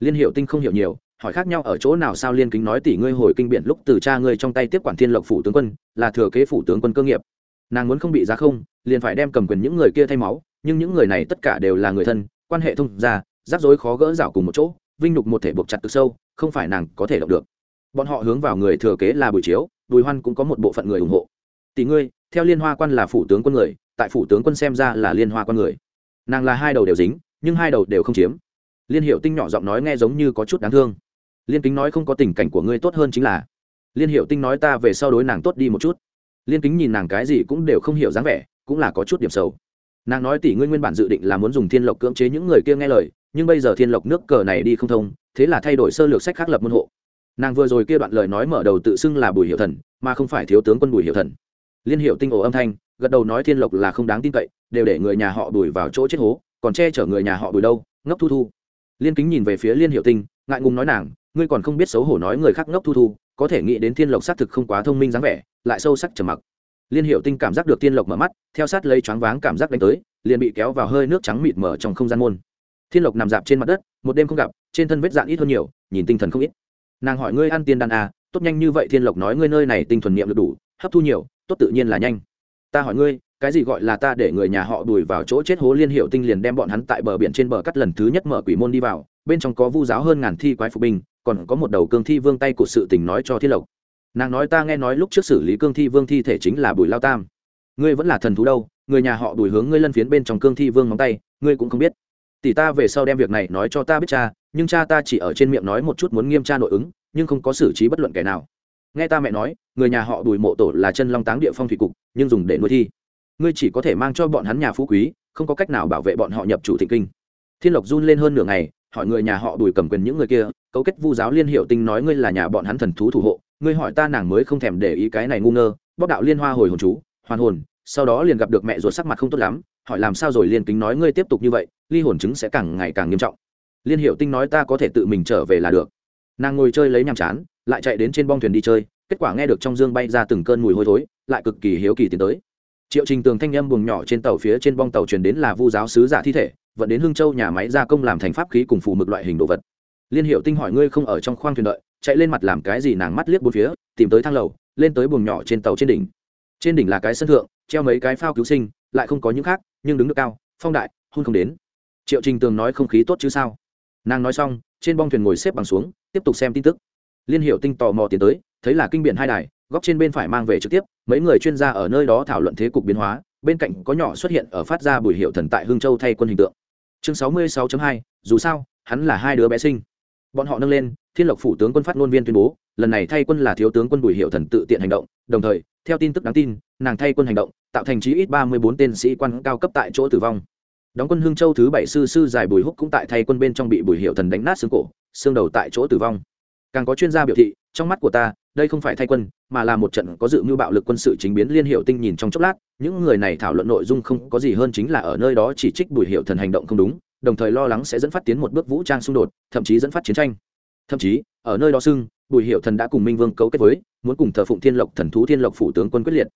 Speaker 1: Liên hiệu tinh không hiểu nhiều hỏi khác nhau ở chỗ nào sao liên kính nói tỷ ngươi hồi kinh biển lúc từ cha ngươi trong tay tiếp quản thiên lộc phủ tướng quân, là thừa kế phủ tướng quân cơ nghiệp. Nàng muốn không bị giá không, liền phải đem cầm quyền những người kia thay máu, nhưng những người này tất cả đều là người thân, quan hệ thông ra rắc rối khó gỡ rảo cùng một chỗ, vinh nhục một thể buộc chặt từ sâu, không phải nàng có thể động được. Bọn họ hướng vào người thừa kế là bùi chiếu, bùi hoan cũng có một bộ phận người ủng hộ. Tỷ ngươi, theo liên hoa quan là phủ tướng quân người, tại phủ tướng quân xem ra là liên hoa quan người. Nàng là hai đầu đều dính, nhưng hai đầu đều không chiếm. Liên hiệu tinh nhỏ giọng nói nghe giống như có chút đáng thương liên kính nói không có tình cảnh của ngươi tốt hơn chính là, liên hiệu tinh nói ta về sau đối nàng tốt đi một chút. Liên kính nhìn nàng cái gì cũng đều không hiểu dáng vẻ, cũng là có chút điểm xấu. Nàng nói tỷ ngươi nguyên bản dự định là muốn dùng thiên lộc cưỡng chế những người kia nghe lời, nhưng bây giờ thiên lộc nước cờ này đi không thông, thế là thay đổi sơ lược sách khác lập môn hộ. Nàng vừa rồi kia đoạn lời nói mở đầu tự xưng là bùi hiệu thần, mà không phải thiếu tướng quân bùi hiệu thần. Liên hiệu tinh ổ âm thanh, gật đầu nói thiên lộc là không đáng tin cậy, đều để người nhà họ bùi vào chỗ chết hố, còn che chở người nhà họ bùi đâu, ngốc thu thu. Liên kính nhìn về phía liên hiệu tinh, ngại ngùng nói nàng ngươi còn không biết xấu hổ nói người khác ngốc thu thu có thể nghĩ đến thiên lộc xác thực không quá thông minh dáng vẻ lại sâu sắc trầm mặc. Liên hiệu tinh cảm giác được thiên lộc mở mắt theo sát lấy choáng váng cảm giác đánh tới liền bị kéo vào hơi nước trắng mịt mở trong không gian môn. Thiên lộc nằm dạp trên mặt đất một đêm không gặp trên thân vết dạn ít hơn nhiều nhìn tinh thần không ít. Nàng hỏi ngươi ăn tiên đan à, tốt nhanh như vậy thiên lộc nói ngươi nơi này tinh thuần niệm được đủ hấp thu nhiều tốt tự nhiên là nhanh. Ta hỏi ngươi cái gì gọi là ta để người nhà họ đùi vào chỗ chết hố liên hiệu tinh liền đem bọn hắn tại bờ biển trên bờ cắt lần thứ nhất mở quỷ môn đi vào bên trong có vu giáo hơn ngàn thi quái phục binh, còn có một đầu cương thi vương tay của sự tình nói cho thiên lộc. Nàng nói ta nghe nói lúc trước xử lý cương thi vương thi thể chính là bùi lao tam. Ngươi vẫn là thần thú đâu, người nhà họ đùi hướng ngươi lân phiến bên trong cương thi vương móng tay, ngươi cũng không biết. Tỷ ta về sau đem việc này nói cho ta biết cha, nhưng cha ta chỉ ở trên miệng nói một chút muốn nghiêm tra nội ứng, nhưng không có xử trí bất luận kẻ nào. Nghe ta mẹ nói, người nhà họ đùi mộ tổ là chân long táng địa phong thủy cục, nhưng dùng để nuôi thi. Ngươi chỉ có thể mang cho bọn hắn nhà phú quý, không có cách nào bảo vệ bọn họ nhập chủ thị kinh. Thiên lộc run lên hơn nửa ngày hỏi người nhà họ đùi cầm quyền những người kia, cấu kết vu giáo liên hiệu tinh nói ngươi là nhà bọn hắn thần thú thủ hộ, ngươi hỏi ta nàng mới không thèm để ý cái này ngu ngơ bóc đạo liên hoa hồi hồn chú, hoàn hồn, sau đó liền gặp được mẹ ruột sắc mặt không tốt lắm, hỏi làm sao rồi liên kính nói ngươi tiếp tục như vậy, ly hồn chứng sẽ càng ngày càng nghiêm trọng. Liên hiệu tinh nói ta có thể tự mình trở về là được. Nàng ngồi chơi lấy nhàm chán, lại chạy đến trên bong thuyền đi chơi, kết quả nghe được trong dương bay ra từng cơn mùi hôi thối, lại cực kỳ hiếu kỳ tiến tới. Triệu trình tường thanh âm buồng nhỏ trên tàu phía trên bong tàu truyền đến là vu giáo sứ giả thi thể vận đến hương châu nhà máy gia công làm thành pháp khí cùng phù mực loại hình đồ vật. Liên hiệu tinh hỏi ngươi không ở trong khoang thuyền đợi, chạy lên mặt làm cái gì nàng mắt liếc bốn phía, tìm tới thang lầu, lên tới buồng nhỏ trên tàu trên đỉnh. Trên đỉnh là cái sân thượng, treo mấy cái phao cứu sinh, lại không có những khác, nhưng đứng được cao, phong đại, hôn không đến. Triệu trình tường nói không khí tốt chứ sao? Nàng nói xong, trên bong thuyền ngồi xếp bằng xuống, tiếp tục xem tin tức. Liên hiệu tinh tò mò tiến tới, thấy là kinh biển hai đài, góc trên bên phải mang về trực tiếp, mấy người chuyên gia ở nơi đó thảo luận thế cục biến hóa, bên cạnh có nhỏ xuất hiện ở phát ra bùi hiệu thần tại hương châu thay quân hình tượng chương sáu mươi 66 hai, dù sao, hắn là hai đứa bé sinh. Bọn họ nâng lên, thiên lộc phủ tướng quân phát ngôn viên tuyên bố, lần này thay quân là thiếu tướng quân bùi hiệu thần tự tiện hành động, đồng thời, theo tin tức đáng tin, nàng thay quân hành động, tạo thành chí ít ba mươi bốn tên sĩ quan cao cấp tại chỗ tử vong. Đóng quân hương châu thứ bảy sư sư dài bùi húc cũng tại thay quân bên trong bị bùi hiệu thần đánh nát xương cổ, xương đầu tại chỗ tử vong càng có chuyên gia biểu thị, trong mắt của ta, đây không phải thay quân, mà là một trận có dự mưu bạo lực quân sự chính biến liên hiệu tinh nhìn trong chốc lát, những người này thảo luận nội dung không có gì hơn chính là ở nơi đó chỉ trích bùi hiệu thần hành động không đúng, đồng thời lo lắng sẽ dẫn phát tiến một bước vũ trang xung đột, thậm chí dẫn phát chiến tranh. Thậm chí, ở nơi đó xưng, bùi hiệu thần đã cùng minh vương cấu kết với, muốn cùng thờ phụng thiên lộc thần thú thiên lộc phủ tướng quân quyết liệt.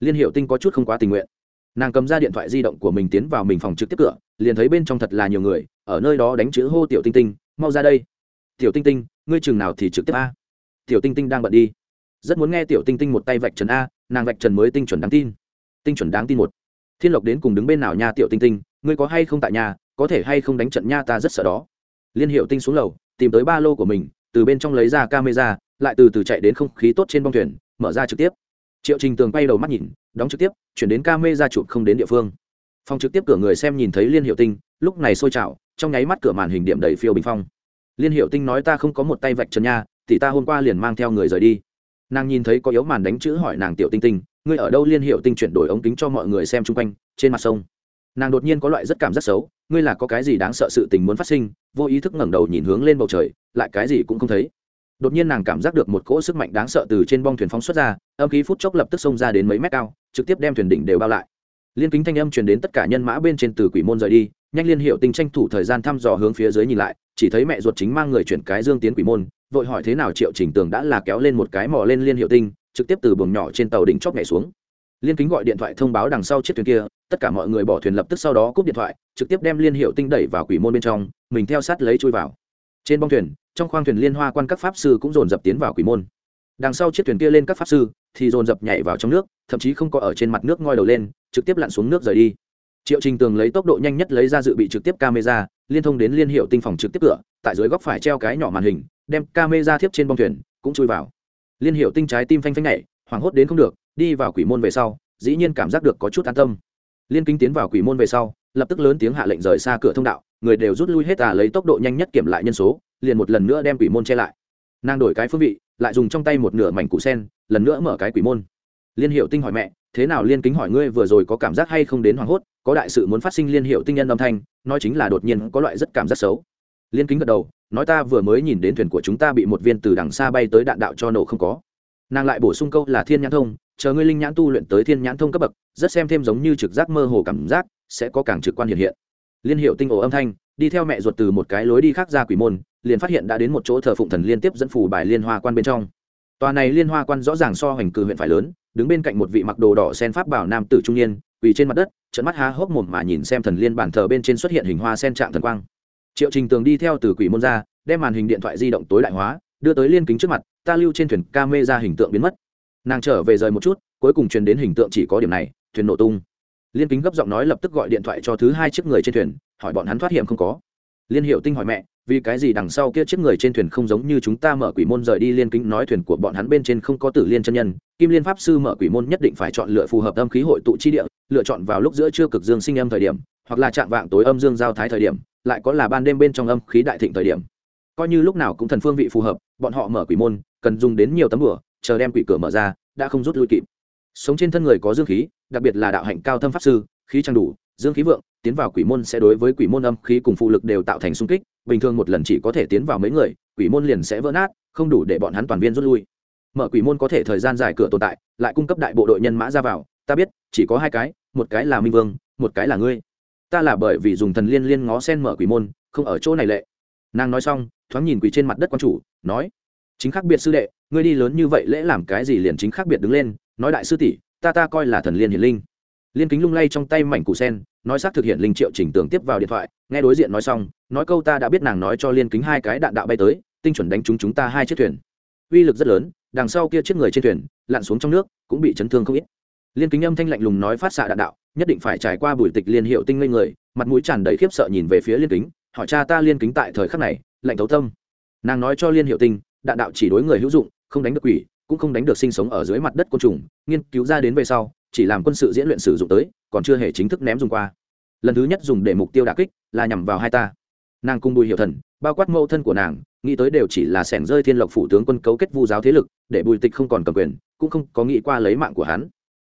Speaker 1: Liên hiệu tinh có chút không quá tình nguyện. Nàng cầm ra điện thoại di động của mình tiến vào mình phòng trực tiếp cửa, liền thấy bên trong thật là nhiều người, ở nơi đó đánh chữ hô tiểu tinh tinh, mau ra đây. Tiểu tinh tinh ngươi chừng nào thì trực tiếp a? Tiểu tinh tinh đang bận đi. Rất muốn nghe tiểu tinh tinh một tay vạch trần a, nàng vạch trần mới tinh chuẩn đáng tin. Tinh chuẩn đáng tin một. Thiên lộc đến cùng đứng bên nào nha, tiểu tinh tinh? Ngươi có hay không tại nhà? Có thể hay không đánh trận nha, ta rất sợ đó. Liên hiệu tinh xuống lầu, tìm tới ba lô của mình, từ bên trong lấy ra camera, lại từ từ chạy đến không khí tốt trên bong thuyền, mở ra trực tiếp. Triệu trình tường quay đầu mắt nhìn, đóng trực tiếp, chuyển đến camera chụp không đến địa phương. Phòng trực tiếp cửa người xem nhìn thấy liên hiệu tinh, lúc này sôi trào, trong nháy mắt cửa màn hình điểm đầy phiêu bình phong liên hiệu tinh nói ta không có một tay vạch trần nha, thì ta hôm qua liền mang theo người rời đi. Nàng nhìn thấy có yếu màn đánh chữ hỏi nàng tiểu tinh tinh, ngươi ở đâu? Liên hiệu tinh chuyển đổi ống kính cho mọi người xem chung quanh, trên mặt sông. Nàng đột nhiên có loại rất cảm rất xấu, ngươi là có cái gì đáng sợ sự tình muốn phát sinh, vô ý thức ngẩng đầu nhìn hướng lên bầu trời, lại cái gì cũng không thấy. Đột nhiên nàng cảm giác được một cỗ sức mạnh đáng sợ từ trên bong thuyền phóng xuất ra, âm khí phút chốc lập tức xông ra đến mấy mét cao, trực tiếp đem thuyền đỉnh đều bao lại liên kính thanh âm truyền đến tất cả nhân mã bên trên từ quỷ môn rời đi, nhanh liên hiệu tinh tranh thủ thời gian thăm dò hướng phía dưới nhìn lại, chỉ thấy mẹ ruột chính mang người chuyển cái dương tiến quỷ môn, vội hỏi thế nào triệu trình tường đã là kéo lên một cái mò lên liên hiệu tinh, trực tiếp từ buồng nhỏ trên tàu đỉnh chóp nhảy xuống. Liên kính gọi điện thoại thông báo đằng sau chiếc thuyền kia, tất cả mọi người bỏ thuyền lập tức sau đó cúp điện thoại, trực tiếp đem liên hiệu tinh đẩy vào quỷ môn bên trong, mình theo sát lấy chui vào. Trên bong thuyền, trong khoang thuyền liên hoa quan các pháp sư cũng dồn dập tiến vào quỷ môn đằng sau chiếc thuyền kia lên các pháp sư, thì dồn dập nhảy vào trong nước, thậm chí không có ở trên mặt nước ngoi đầu lên, trực tiếp lặn xuống nước rời đi. Triệu trình tường lấy tốc độ nhanh nhất lấy ra dự bị trực tiếp camera, liên thông đến liên hiệu tinh phòng trực tiếp cửa, tại dưới góc phải treo cái nhỏ màn hình, đem camera thiếp trên bong thuyền, cũng chui vào. Liên hiệu tinh trái tim phanh phanh nhảy, hoảng hốt đến không được, đi vào quỷ môn về sau, dĩ nhiên cảm giác được có chút an tâm. Liên kinh tiến vào quỷ môn về sau, lập tức lớn tiếng hạ lệnh rời xa cửa thông đạo, người đều rút lui hết à lấy tốc độ nhanh nhất kiểm lại nhân số, liền một lần nữa đem quỷ môn che lại nàng đổi cái phương vị, lại dùng trong tay một nửa mảnh củ sen, lần nữa mở cái quỷ môn. Liên hiệu tinh hỏi mẹ, thế nào liên kính hỏi ngươi vừa rồi có cảm giác hay không đến hoảng hốt? Có đại sự muốn phát sinh liên hiệu tinh nhân âm thanh, nói chính là đột nhiên có loại rất cảm giác xấu. Liên kính gật đầu, nói ta vừa mới nhìn đến thuyền của chúng ta bị một viên từ đằng xa bay tới đạn đạo cho nổ không có. Nàng lại bổ sung câu là thiên nhãn thông, chờ ngươi linh nhãn tu luyện tới thiên nhãn thông cấp bậc, rất xem thêm giống như trực giác mơ hồ cảm giác, sẽ có càng trực quan hiện hiện. Liên hiệu tinh ổ âm thanh, đi theo mẹ ruột từ một cái lối đi khác ra quỷ môn liền phát hiện đã đến một chỗ thờ phụng thần liên tiếp dẫn phủ bài liên hoa quan bên trong. Tòa này liên hoa quan rõ ràng so hoành cử huyện phải lớn, đứng bên cạnh một vị mặc đồ đỏ sen pháp bảo nam tử trung niên, quỳ trên mặt đất trận mắt há hốc mồm mà nhìn xem thần liên bản thờ bên trên xuất hiện hình hoa sen trạng thần quang. Triệu trình tường đi theo từ quỷ môn ra, đem màn hình điện thoại di động tối đại hóa, đưa tới liên kính trước mặt, ta lưu trên thuyền ca mê ra hình tượng biến mất. Nàng trở về rời một chút, cuối cùng truyền đến hình tượng chỉ có điểm này, thuyền nổ tung. Liên kính gấp giọng nói lập tức gọi điện thoại cho thứ hai chiếc người trên thuyền, hỏi bọn hắn thoát hiểm không có. Liên hiệu tinh hỏi mẹ vì cái gì đằng sau kia chiếc người trên thuyền không giống như chúng ta mở quỷ môn rời đi liên kính nói thuyền của bọn hắn bên trên không có tử liên chân nhân, kim liên pháp sư mở quỷ môn nhất định phải chọn lựa phù hợp âm khí hội tụ chi địa, lựa chọn vào lúc giữa trưa cực dương sinh âm thời điểm, hoặc là chạm vạng tối âm dương giao thái thời điểm, lại có là ban đêm bên trong âm khí đại thịnh thời điểm. Coi như lúc nào cũng thần phương vị phù hợp, bọn họ mở quỷ môn, cần dùng đến nhiều tấm bửa chờ đem quỷ cửa mở ra, đã không rút lui kịp. Sống trên thân người có dương khí, đặc biệt là đạo hạnh cao thâm pháp sư, khí trang đủ dương khí vượng, tiến vào quỷ môn sẽ đối với quỷ môn âm khí cùng phụ lực đều tạo thành xung kích, bình thường một lần chỉ có thể tiến vào mấy người, quỷ môn liền sẽ vỡ nát, không đủ để bọn hắn toàn viên rút lui. Mở quỷ môn có thể thời gian dài cửa tồn tại, lại cung cấp đại bộ đội nhân mã ra vào, ta biết, chỉ có hai cái, một cái là minh vương, một cái là ngươi. Ta là bởi vì dùng thần liên liên ngó sen mở quỷ môn, không ở chỗ này lệ. Nàng nói xong, thoáng nhìn quỷ trên mặt đất quan chủ, nói, chính khác biệt sư đệ, ngươi đi lớn như vậy lễ làm cái gì liền chính khác biệt đứng lên, nói đại sư tỷ, ta ta coi là thần liên hiển linh liên kính lung lay trong tay mảnh củ sen, nói xác thực hiện linh triệu chỉnh tường tiếp vào điện thoại, nghe đối diện nói xong, nói câu ta đã biết nàng nói cho liên kính hai cái đạn đạo bay tới, tinh chuẩn đánh trúng chúng ta hai chiếc thuyền. Uy lực rất lớn, đằng sau kia chiếc người trên thuyền, lặn xuống trong nước, cũng bị chấn thương không ít. Liên kính âm thanh lạnh lùng nói phát xạ đạn đạo, nhất định phải trải qua bùi tịch liên hiệu tinh ngây người, mặt mũi tràn đầy khiếp sợ nhìn về phía liên kính, hỏi cha ta liên kính tại thời khắc này, lạnh thấu tâm. Nàng nói cho liên hiệu tinh, đạn đạo chỉ đối người hữu dụng, không đánh được quỷ, cũng không đánh được sinh sống ở dưới mặt đất côn trùng, nghiên cứu ra đến về sau chỉ làm quân sự diễn luyện sử dụng tới, còn chưa hề chính thức ném dùng qua. Lần thứ nhất dùng để mục tiêu đà kích là nhằm vào hai ta. Nàng cung bùi hiệu thần, bao quát mẫu thân của nàng, nghĩ tới đều chỉ là sẻng rơi thiên lộc phủ tướng quân cấu kết vu giáo thế lực, để bùi tịch không còn cầm quyền, cũng không có nghĩ qua lấy mạng của hắn.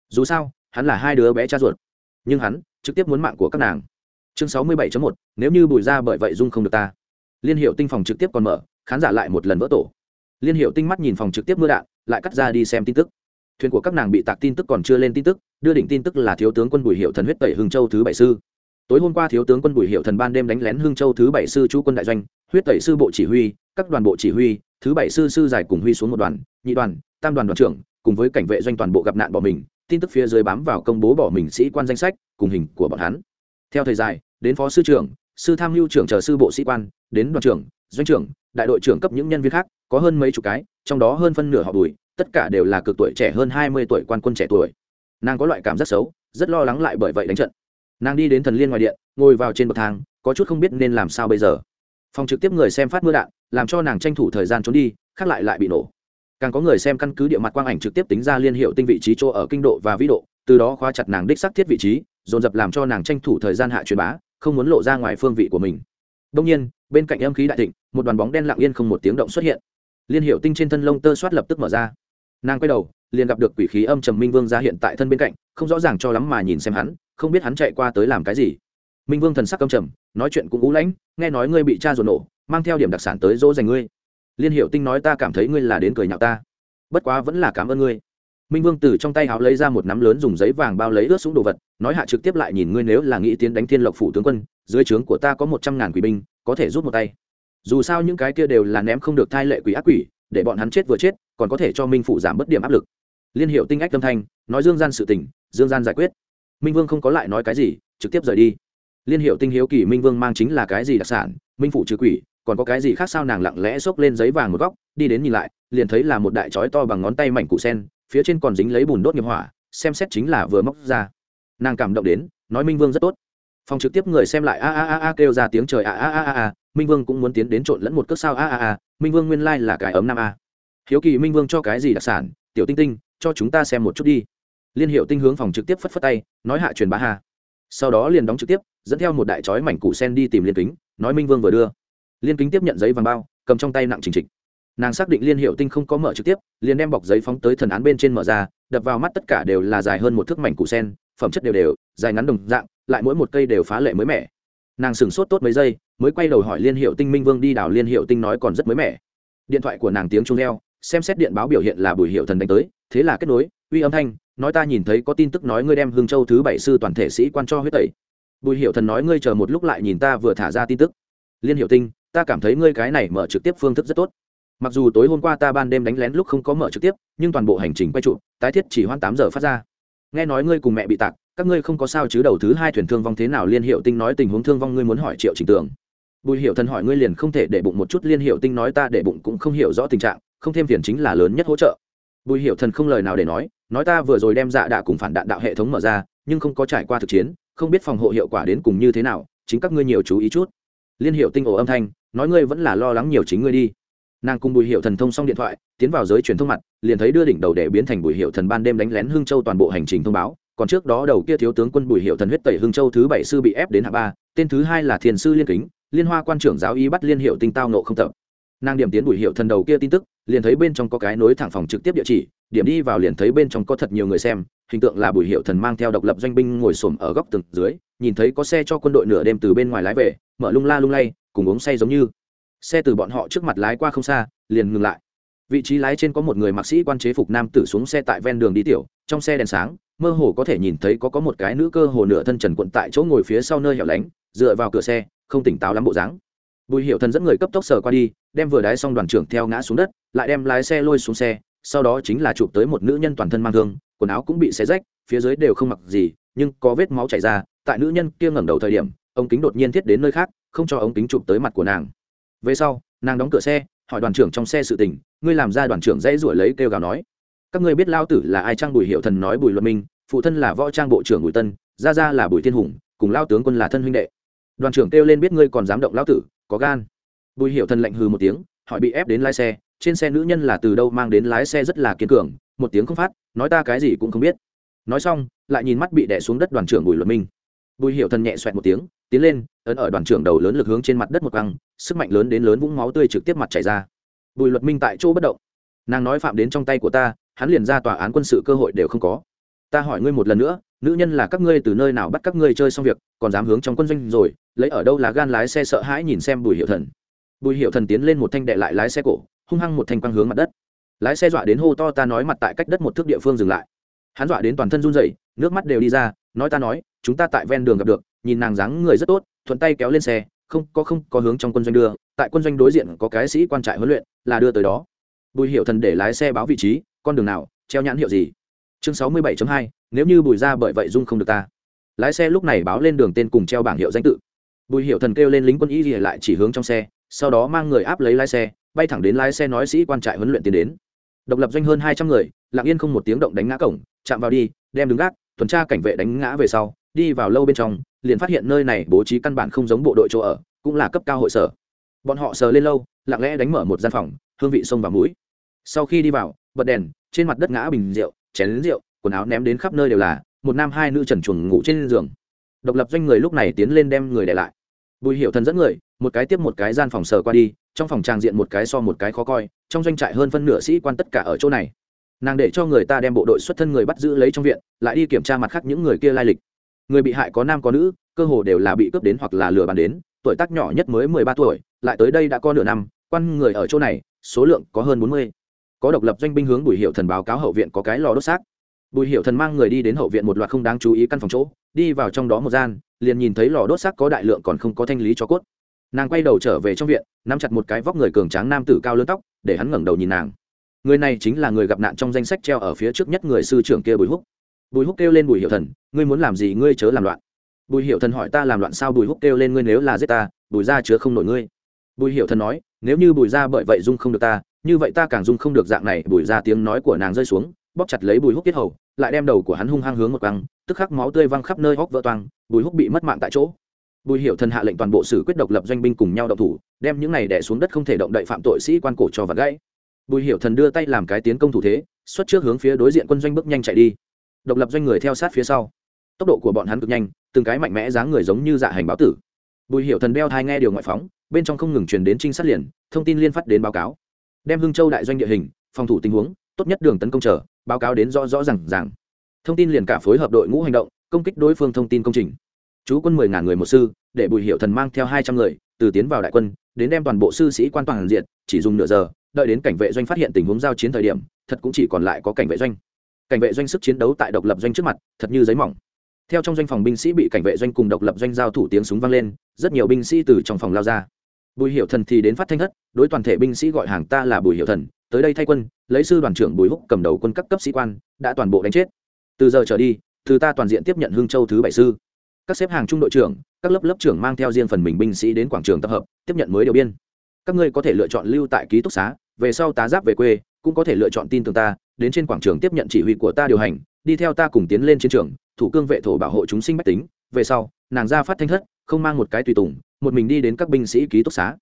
Speaker 1: Dù sao, hắn là hai đứa bé cha ruột. Nhưng hắn trực tiếp muốn mạng của các nàng. Chương sáu mươi 67 một, nếu như bùi ra bởi vậy dung không được ta. Liên hiệu tinh phòng trực tiếp còn mở, khán giả lại một lần vỡ tổ. Liên hiệu tinh mắt nhìn phòng trực tiếp mưa đạn, lại cắt ra đi xem tin tức thuyền của các nàng bị tạc tin tức còn chưa lên tin tức, đưa đỉnh tin tức là thiếu tướng quân bùi hiệu thần huyết tẩy hưng châu thứ bảy sư. Tối hôm qua thiếu tướng quân bùi hiệu thần ban đêm đánh lén hưng châu thứ bảy sư chú quân đại doanh, huyết tẩy sư bộ chỉ huy, các đoàn bộ chỉ huy, thứ bảy sư sư giải cùng huy xuống một đoàn, nhị đoàn, tam đoàn đoàn trưởng, cùng với cảnh vệ doanh toàn bộ gặp nạn bỏ mình, tin tức phía dưới bám vào công bố bỏ mình sĩ quan danh sách, cùng hình của bọn hắn. Theo thời dài, đến phó sư trưởng, sư tham mưu trưởng chờ sư bộ sĩ quan, đến đoàn trưởng, doanh trưởng, đại đội trưởng cấp những nhân viên khác, có hơn mấy chục cái, trong đó hơn phân nửa họ bùi tất cả đều là cực tuổi trẻ hơn hai mươi tuổi quan quân trẻ tuổi. Nàng có loại cảm giác xấu, rất lo lắng lại bởi vậy đánh trận. Nàng đi đến thần liên ngoài điện, ngồi vào trên bậc thang, có chút không biết nên làm sao bây giờ. Phòng trực tiếp người xem phát mưa đạn, làm cho nàng tranh thủ thời gian trốn đi, khác lại lại bị nổ. Càng có người xem căn cứ địa mặt quang ảnh trực tiếp tính ra liên hiệu tinh vị trí chỗ ở kinh độ và vĩ độ, từ đó khóa chặt nàng đích xác thiết vị trí, dồn dập làm cho nàng tranh thủ thời gian hạ truyền bá, không muốn lộ ra ngoài phương vị của mình. Đông nhiên, bên cạnh âm khí đại thịnh, một đoàn bóng đen lặng yên không một tiếng động xuất hiện liên hiệu tinh trên thân lông tơ soát lập tức mở ra. Nàng quay đầu, liền gặp được quỷ khí âm trầm minh vương ra hiện tại thân bên cạnh, không rõ ràng cho lắm mà nhìn xem hắn, không biết hắn chạy qua tới làm cái gì. Minh vương thần sắc âm trầm, nói chuyện cũng ú lãnh, nghe nói ngươi bị cha ruột nổ, mang theo điểm đặc sản tới dỗ dành ngươi. Liên hiệu tinh nói ta cảm thấy ngươi là đến cười nhạo ta. Bất quá vẫn là cảm ơn ngươi. Minh vương từ trong tay háo lấy ra một nắm lớn dùng giấy vàng bao lấy ướt xuống đồ vật, nói hạ trực tiếp lại nhìn ngươi nếu là nghĩ tiến đánh thiên lộc phủ tướng quân, dưới trướng của ta có một trăm ngàn quỷ binh, có thể rút một tay dù sao những cái kia đều là ném không được thai lệ quỷ ác quỷ, để bọn hắn chết vừa chết, còn có thể cho minh phụ giảm bớt điểm áp lực. Liên hiệu tinh ách tâm thanh, nói dương gian sự tình, dương gian giải quyết. Minh vương không có lại nói cái gì, trực tiếp rời đi. Liên hiệu tinh hiếu kỳ minh vương mang chính là cái gì đặc sản, minh phụ trừ quỷ, còn có cái gì khác sao nàng lặng lẽ xốc lên giấy vàng một góc, đi đến nhìn lại, liền thấy là một đại chói to bằng ngón tay mảnh cụ sen, phía trên còn dính lấy bùn đốt nghiệp hỏa, xem xét chính là vừa móc ra. Nàng cảm động đến, nói minh vương rất tốt. Phòng trực tiếp người xem lại, a a a a kêu ra tiếng trời, a a a a a minh vương cũng muốn tiến đến trộn lẫn một cước sao? A a a, minh vương nguyên lai là cái ấm nam a. Hiếu kỳ, minh vương cho cái gì đặc sản? Tiểu tinh tinh, cho chúng ta xem một chút đi. Liên hiệu tinh hướng phòng trực tiếp phất phất tay, nói hạ truyền bá hà sau đó liền đóng trực tiếp, dẫn theo một đại chói mảnh củ sen đi tìm liên kính, nói minh vương vừa đưa. Liên kính tiếp nhận giấy vàng bao, cầm trong tay nặng trình trịch. Nàng xác định liên hiệu tinh không có mở trực tiếp, liền đem bọc giấy phóng tới thần án bên trên mở ra, đập vào mắt tất cả đều là dài hơn một thước mảnh củ sen, phẩm chất đều đều, dài ngắn đồng dạng, lại mỗi một cây đều phá lệ mới mẻ nàng sửng sốt tốt mấy giây, mới quay đầu hỏi liên hiệu tinh minh vương đi đảo liên hiệu tinh nói còn rất mới mẻ. Điện thoại của nàng tiếng trung reo, xem xét điện báo biểu hiện là bùi hiệu thần đánh tới, thế là kết nối, uy âm thanh, nói ta nhìn thấy có tin tức nói ngươi đem hương châu thứ bảy sư toàn thể sĩ quan cho huyết tẩy. Bùi hiệu thần nói ngươi chờ một lúc lại nhìn ta vừa thả ra tin tức. Liên hiệu tinh, ta cảm thấy ngươi cái này mở trực tiếp phương thức rất tốt. Mặc dù tối hôm qua ta ban đêm đánh lén lúc không có mở trực tiếp, nhưng toàn bộ hành trình quay trụ, tái thiết chỉ hoãn tám giờ phát ra. Nghe nói ngươi cùng mẹ bị tạc các ngươi không có sao chứ đầu thứ hai thuyền thương vong thế nào? Liên hiệu tinh nói tình huống thương vong ngươi muốn hỏi triệu trình tường. Bùi hiệu thần hỏi ngươi liền không thể để bụng một chút, liên hiệu tinh nói ta để bụng cũng không hiểu rõ tình trạng, không thêm phiền chính là lớn nhất hỗ trợ. Bùi hiệu thần không lời nào để nói nói ta vừa rồi đem dạ đạ cùng phản đạn đạo hệ thống mở ra, nhưng không có trải qua thực chiến, không biết phòng hộ hiệu quả đến cùng như thế nào, chính các ngươi nhiều chú ý chút. Liên hiệu tinh ổ âm thanh, nói ngươi vẫn là lo lắng nhiều chính ngươi đi. Nàng cùng bùi hiệu thần thông xong điện thoại, tiến vào giới truyền thông mặt, liền thấy đưa đỉnh đầu để biến thành bùi hiệu thần ban đêm đánh lén hương châu toàn bộ hành trình thông báo còn trước đó đầu kia thiếu tướng quân bùi hiệu thần huyết tẩy hưng châu thứ bảy sư bị ép đến hạ ba, tên thứ hai là thiền sư liên kính, liên hoa quan trưởng giáo y bắt liên hiệu tinh tao nộ không tập. Nàng điểm tiến bùi hiệu thần đầu kia tin tức, liền thấy bên trong có cái nối thẳng phòng trực tiếp địa chỉ, điểm đi vào liền thấy bên trong có thật nhiều người xem, hình tượng là bùi hiệu thần mang theo độc lập doanh binh ngồi xổm ở góc tường dưới, nhìn thấy có xe cho quân đội nửa đêm từ bên ngoài lái về, mở lung la lung lay, cùng uống say giống như. Xe từ bọn họ trước mặt lái qua không xa, liền ngừng lại. Vị trí lái trên có một người mặc sĩ quan chế phục nam tử xuống xe tại ven đường đi tiểu, trong xe đèn sáng mơ hồ có thể nhìn thấy có có một cái nữ cơ hồ nửa thân trần quận tại chỗ ngồi phía sau nơi hẻo lánh, dựa vào cửa xe, không tỉnh táo lắm bộ dáng. Bùi hiệu thần dẫn người cấp tốc sờ qua đi, đem vừa đái xong đoàn trưởng theo ngã xuống đất, lại đem lái xe lôi xuống xe, sau đó chính là chụp tới một nữ nhân toàn thân mang thương, quần áo cũng bị xé rách, phía dưới đều không mặc gì, nhưng có vết máu chảy ra, tại nữ nhân kia ngẩng đầu thời điểm ống kính đột nhiên thiết đến nơi khác, không cho ống kính chụp tới mặt của nàng. Về sau, nàng đóng cửa xe, hỏi đoàn trưởng trong xe sự tình, ngươi làm ra đoàn trưởng dãy ruổi lấy kêu gào nói. Các ngươi biết lao tử là ai trang bùi hiệu thần nói bùi luận minh phụ thân là võ trang bộ trưởng bùi tân, gia gia là bùi thiên hùng, cùng lao tướng quân là thân huynh đệ. Đoàn trưởng kêu lên biết ngươi còn dám động lao tử, có gan. Bùi hiệu thần lạnh hừ một tiếng, hỏi bị ép đến lái xe, trên xe nữ nhân là từ đâu mang đến lái xe rất là kiên cường, một tiếng không phát, nói ta cái gì cũng không biết. Nói xong, lại nhìn mắt bị đẻ xuống đất đoàn trưởng bùi Luật minh. Bùi hiệu thần nhẹ xoẹt một tiếng, tiến lên, ấn ở đoàn trưởng đầu lớn lực hướng trên mặt đất một căng sức mạnh lớn đến lớn vũng máu tươi trực tiếp mặt chảy ra. Bùi luật minh tại chỗ bất động. Nàng nói phạm đến trong tay của ta, hắn liền ra tòa án quân sự cơ hội đều không có ta hỏi ngươi một lần nữa, nữ nhân là các ngươi từ nơi nào bắt các ngươi chơi xong việc, còn dám hướng trong quân doanh rồi, lấy ở đâu là gan lái xe sợ hãi nhìn xem bùi hiệu thần. Bùi hiệu thần tiến lên một thanh đệ lại lái xe cổ, hung hăng một thanh quang hướng mặt đất. Lái xe dọa đến hô to ta nói mặt tại cách đất một thước địa phương dừng lại. Hắn dọa đến toàn thân run rẩy, nước mắt đều đi ra, nói ta nói, chúng ta tại ven đường gặp được, nhìn nàng dáng người rất tốt, thuận tay kéo lên xe, không, có không, có hướng trong quân doanh đưa, tại quân doanh đối diện có cái sĩ quan trại huấn luyện, là đưa tới đó. Bùi hiệu thần để lái xe báo vị trí, con đường nào, treo nhãn hiệu gì? Chương sáu mươi 67 hai, nếu như bùi ra bởi vậy dung không được ta. Lái xe lúc này báo lên đường tên cùng treo bảng hiệu danh tự. Bùi hiệu thần kêu lên lính quân y rìa lại chỉ hướng trong xe, sau đó mang người áp lấy lái xe, bay thẳng đến lái xe nói sĩ quan trại huấn luyện tiến đến. Độc lập doanh hơn hai trăm người, lặng yên không một tiếng động đánh ngã cổng, chạm vào đi, đem đứng gác, tuần tra cảnh vệ đánh ngã về sau, đi vào lâu bên trong, liền phát hiện nơi này bố trí căn bản không giống bộ đội chỗ ở, cũng là cấp cao hội sở. Bọn họ sờ lên lâu, lặng lẽ đánh mở một gian phòng, hương vị sông vào mũi. Sau khi đi vào, bật đèn, trên mặt đất ngã bình rượu chén lính rượu, quần áo ném đến khắp nơi đều là, một nam hai nữ trần chuồng ngủ trên giường. Độc lập doanh người lúc này tiến lên đem người để lại. Bùi hiệu thần dẫn người, một cái tiếp một cái gian phòng sờ qua đi, trong phòng trang diện một cái so một cái khó coi, trong doanh trại hơn phân nửa sĩ quan tất cả ở chỗ này. Nàng để cho người ta đem bộ đội xuất thân người bắt giữ lấy trong viện, lại đi kiểm tra mặt khác những người kia lai lịch. Người bị hại có nam có nữ, cơ hồ đều là bị cướp đến hoặc là lừa bàn đến, tuổi tác nhỏ nhất mới mười ba tuổi, lại tới đây đã có nửa năm, quan người ở chỗ này, số lượng có hơn bốn mươi có độc lập doanh binh hướng bùi hiệu thần báo cáo hậu viện có cái lò đốt xác. Bùi hiệu thần mang người đi đến hậu viện một loạt không đáng chú ý căn phòng chỗ, đi vào trong đó một gian, liền nhìn thấy lò đốt xác có đại lượng còn không có thanh lý cho cốt. Nàng quay đầu trở về trong viện, nắm chặt một cái vóc người cường tráng nam tử cao lớn tóc, để hắn ngẩng đầu nhìn nàng. Người này chính là người gặp nạn trong danh sách treo ở phía trước nhất người sư trưởng kia bùi húc. Bùi húc kêu lên bùi hiệu thần, ngươi muốn làm gì? Ngươi chớ làm loạn. Bùi hiệu thần hỏi, ta làm loạn sao bùi húc kêu lên ngươi nếu là giết ta, bùi ra chứa không nổi ngươi. Bùi hiệu thần nói, nếu như bùi ra bởi vậy dung không được ta như vậy ta càng dung không được dạng này, bùi ra tiếng nói của nàng rơi xuống, bóp chặt lấy bùi húc tiết hầu, lại đem đầu của hắn hung hăng hướng một băng tức khắc máu tươi văng khắp nơi hóc vỡ toang, bùi húc bị mất mạng tại chỗ. Bùi hiệu thần hạ lệnh toàn bộ sử quyết độc lập doanh binh cùng nhau động thủ, đem những này đẻ xuống đất không thể động đậy phạm tội sĩ quan cổ cho vật gãy. Bùi hiệu thần đưa tay làm cái tiến công thủ thế, xuất trước hướng phía đối diện quân doanh bước nhanh chạy đi. Độc lập doanh người theo sát phía sau. Tốc độ của bọn hắn cực nhanh, từng cái mạnh mẽ dáng người giống như dạ hành báo tử. Bùi hiệu thần đeo thai nghe điều ngoại phóng, bên trong không ngừng truyền đến trinh sát liền, thông tin liên phát đến báo cáo đem hưng châu đại doanh địa hình, phòng thủ tình huống, tốt nhất đường tấn công trở báo cáo đến rõ rõ r à n g rằng thông tin liền cả phối hợp đội ngũ hành động, công kích đối phương thông tin công trình. Chú quân mười ngàn người một sư, để bùi hiệu thần mang theo hai trăm người, từ tiến vào đại quân, đến đem toàn bộ sư sĩ quan toàn diện, chỉ dùng nửa giờ, đợi đến cảnh vệ doanh phát hiện tình huống giao chiến thời điểm, thật cũng chỉ còn lại có cảnh vệ doanh. Cảnh vệ doanh sức chiến đấu tại độc lập doanh trước mặt, thật như giấy mỏng. Theo trong doanh phòng binh sĩ bị cảnh vệ doanh cùng độc lập doanh giao thủ tiếng súng vang lên, rất nhiều binh sĩ từ trong phòng lao ra bùi hiệu thần thì đến phát thanh thất, đối toàn thể binh sĩ gọi hàng ta là bùi hiệu thần, tới đây thay quân, lấy sư đoàn trưởng bùi húc cầm đầu quân cấp cấp sĩ quan, đã toàn bộ đánh chết. Từ giờ trở đi từ ta toàn diện tiếp nhận hương châu thứ bảy sư. Các xếp hàng trung đội trưởng, các lớp lớp trưởng mang theo riêng phần mình binh sĩ đến quảng trường tập hợp, tiếp nhận mới điều biên. Các ngươi có thể lựa chọn lưu tại ký túc xá, về sau tá giáp về quê, cũng có thể lựa chọn tin tưởng ta, đến trên quảng trường tiếp nhận chỉ huy của ta điều hành, đi theo ta cùng tiến lên chiến trường, thủ cương vệ thổ bảo hộ chúng sinh bách tính. Về sau, nàng ra phát thanh thất không mang một cái tùy tùng, một mình đi đến các binh sĩ ký túc xá.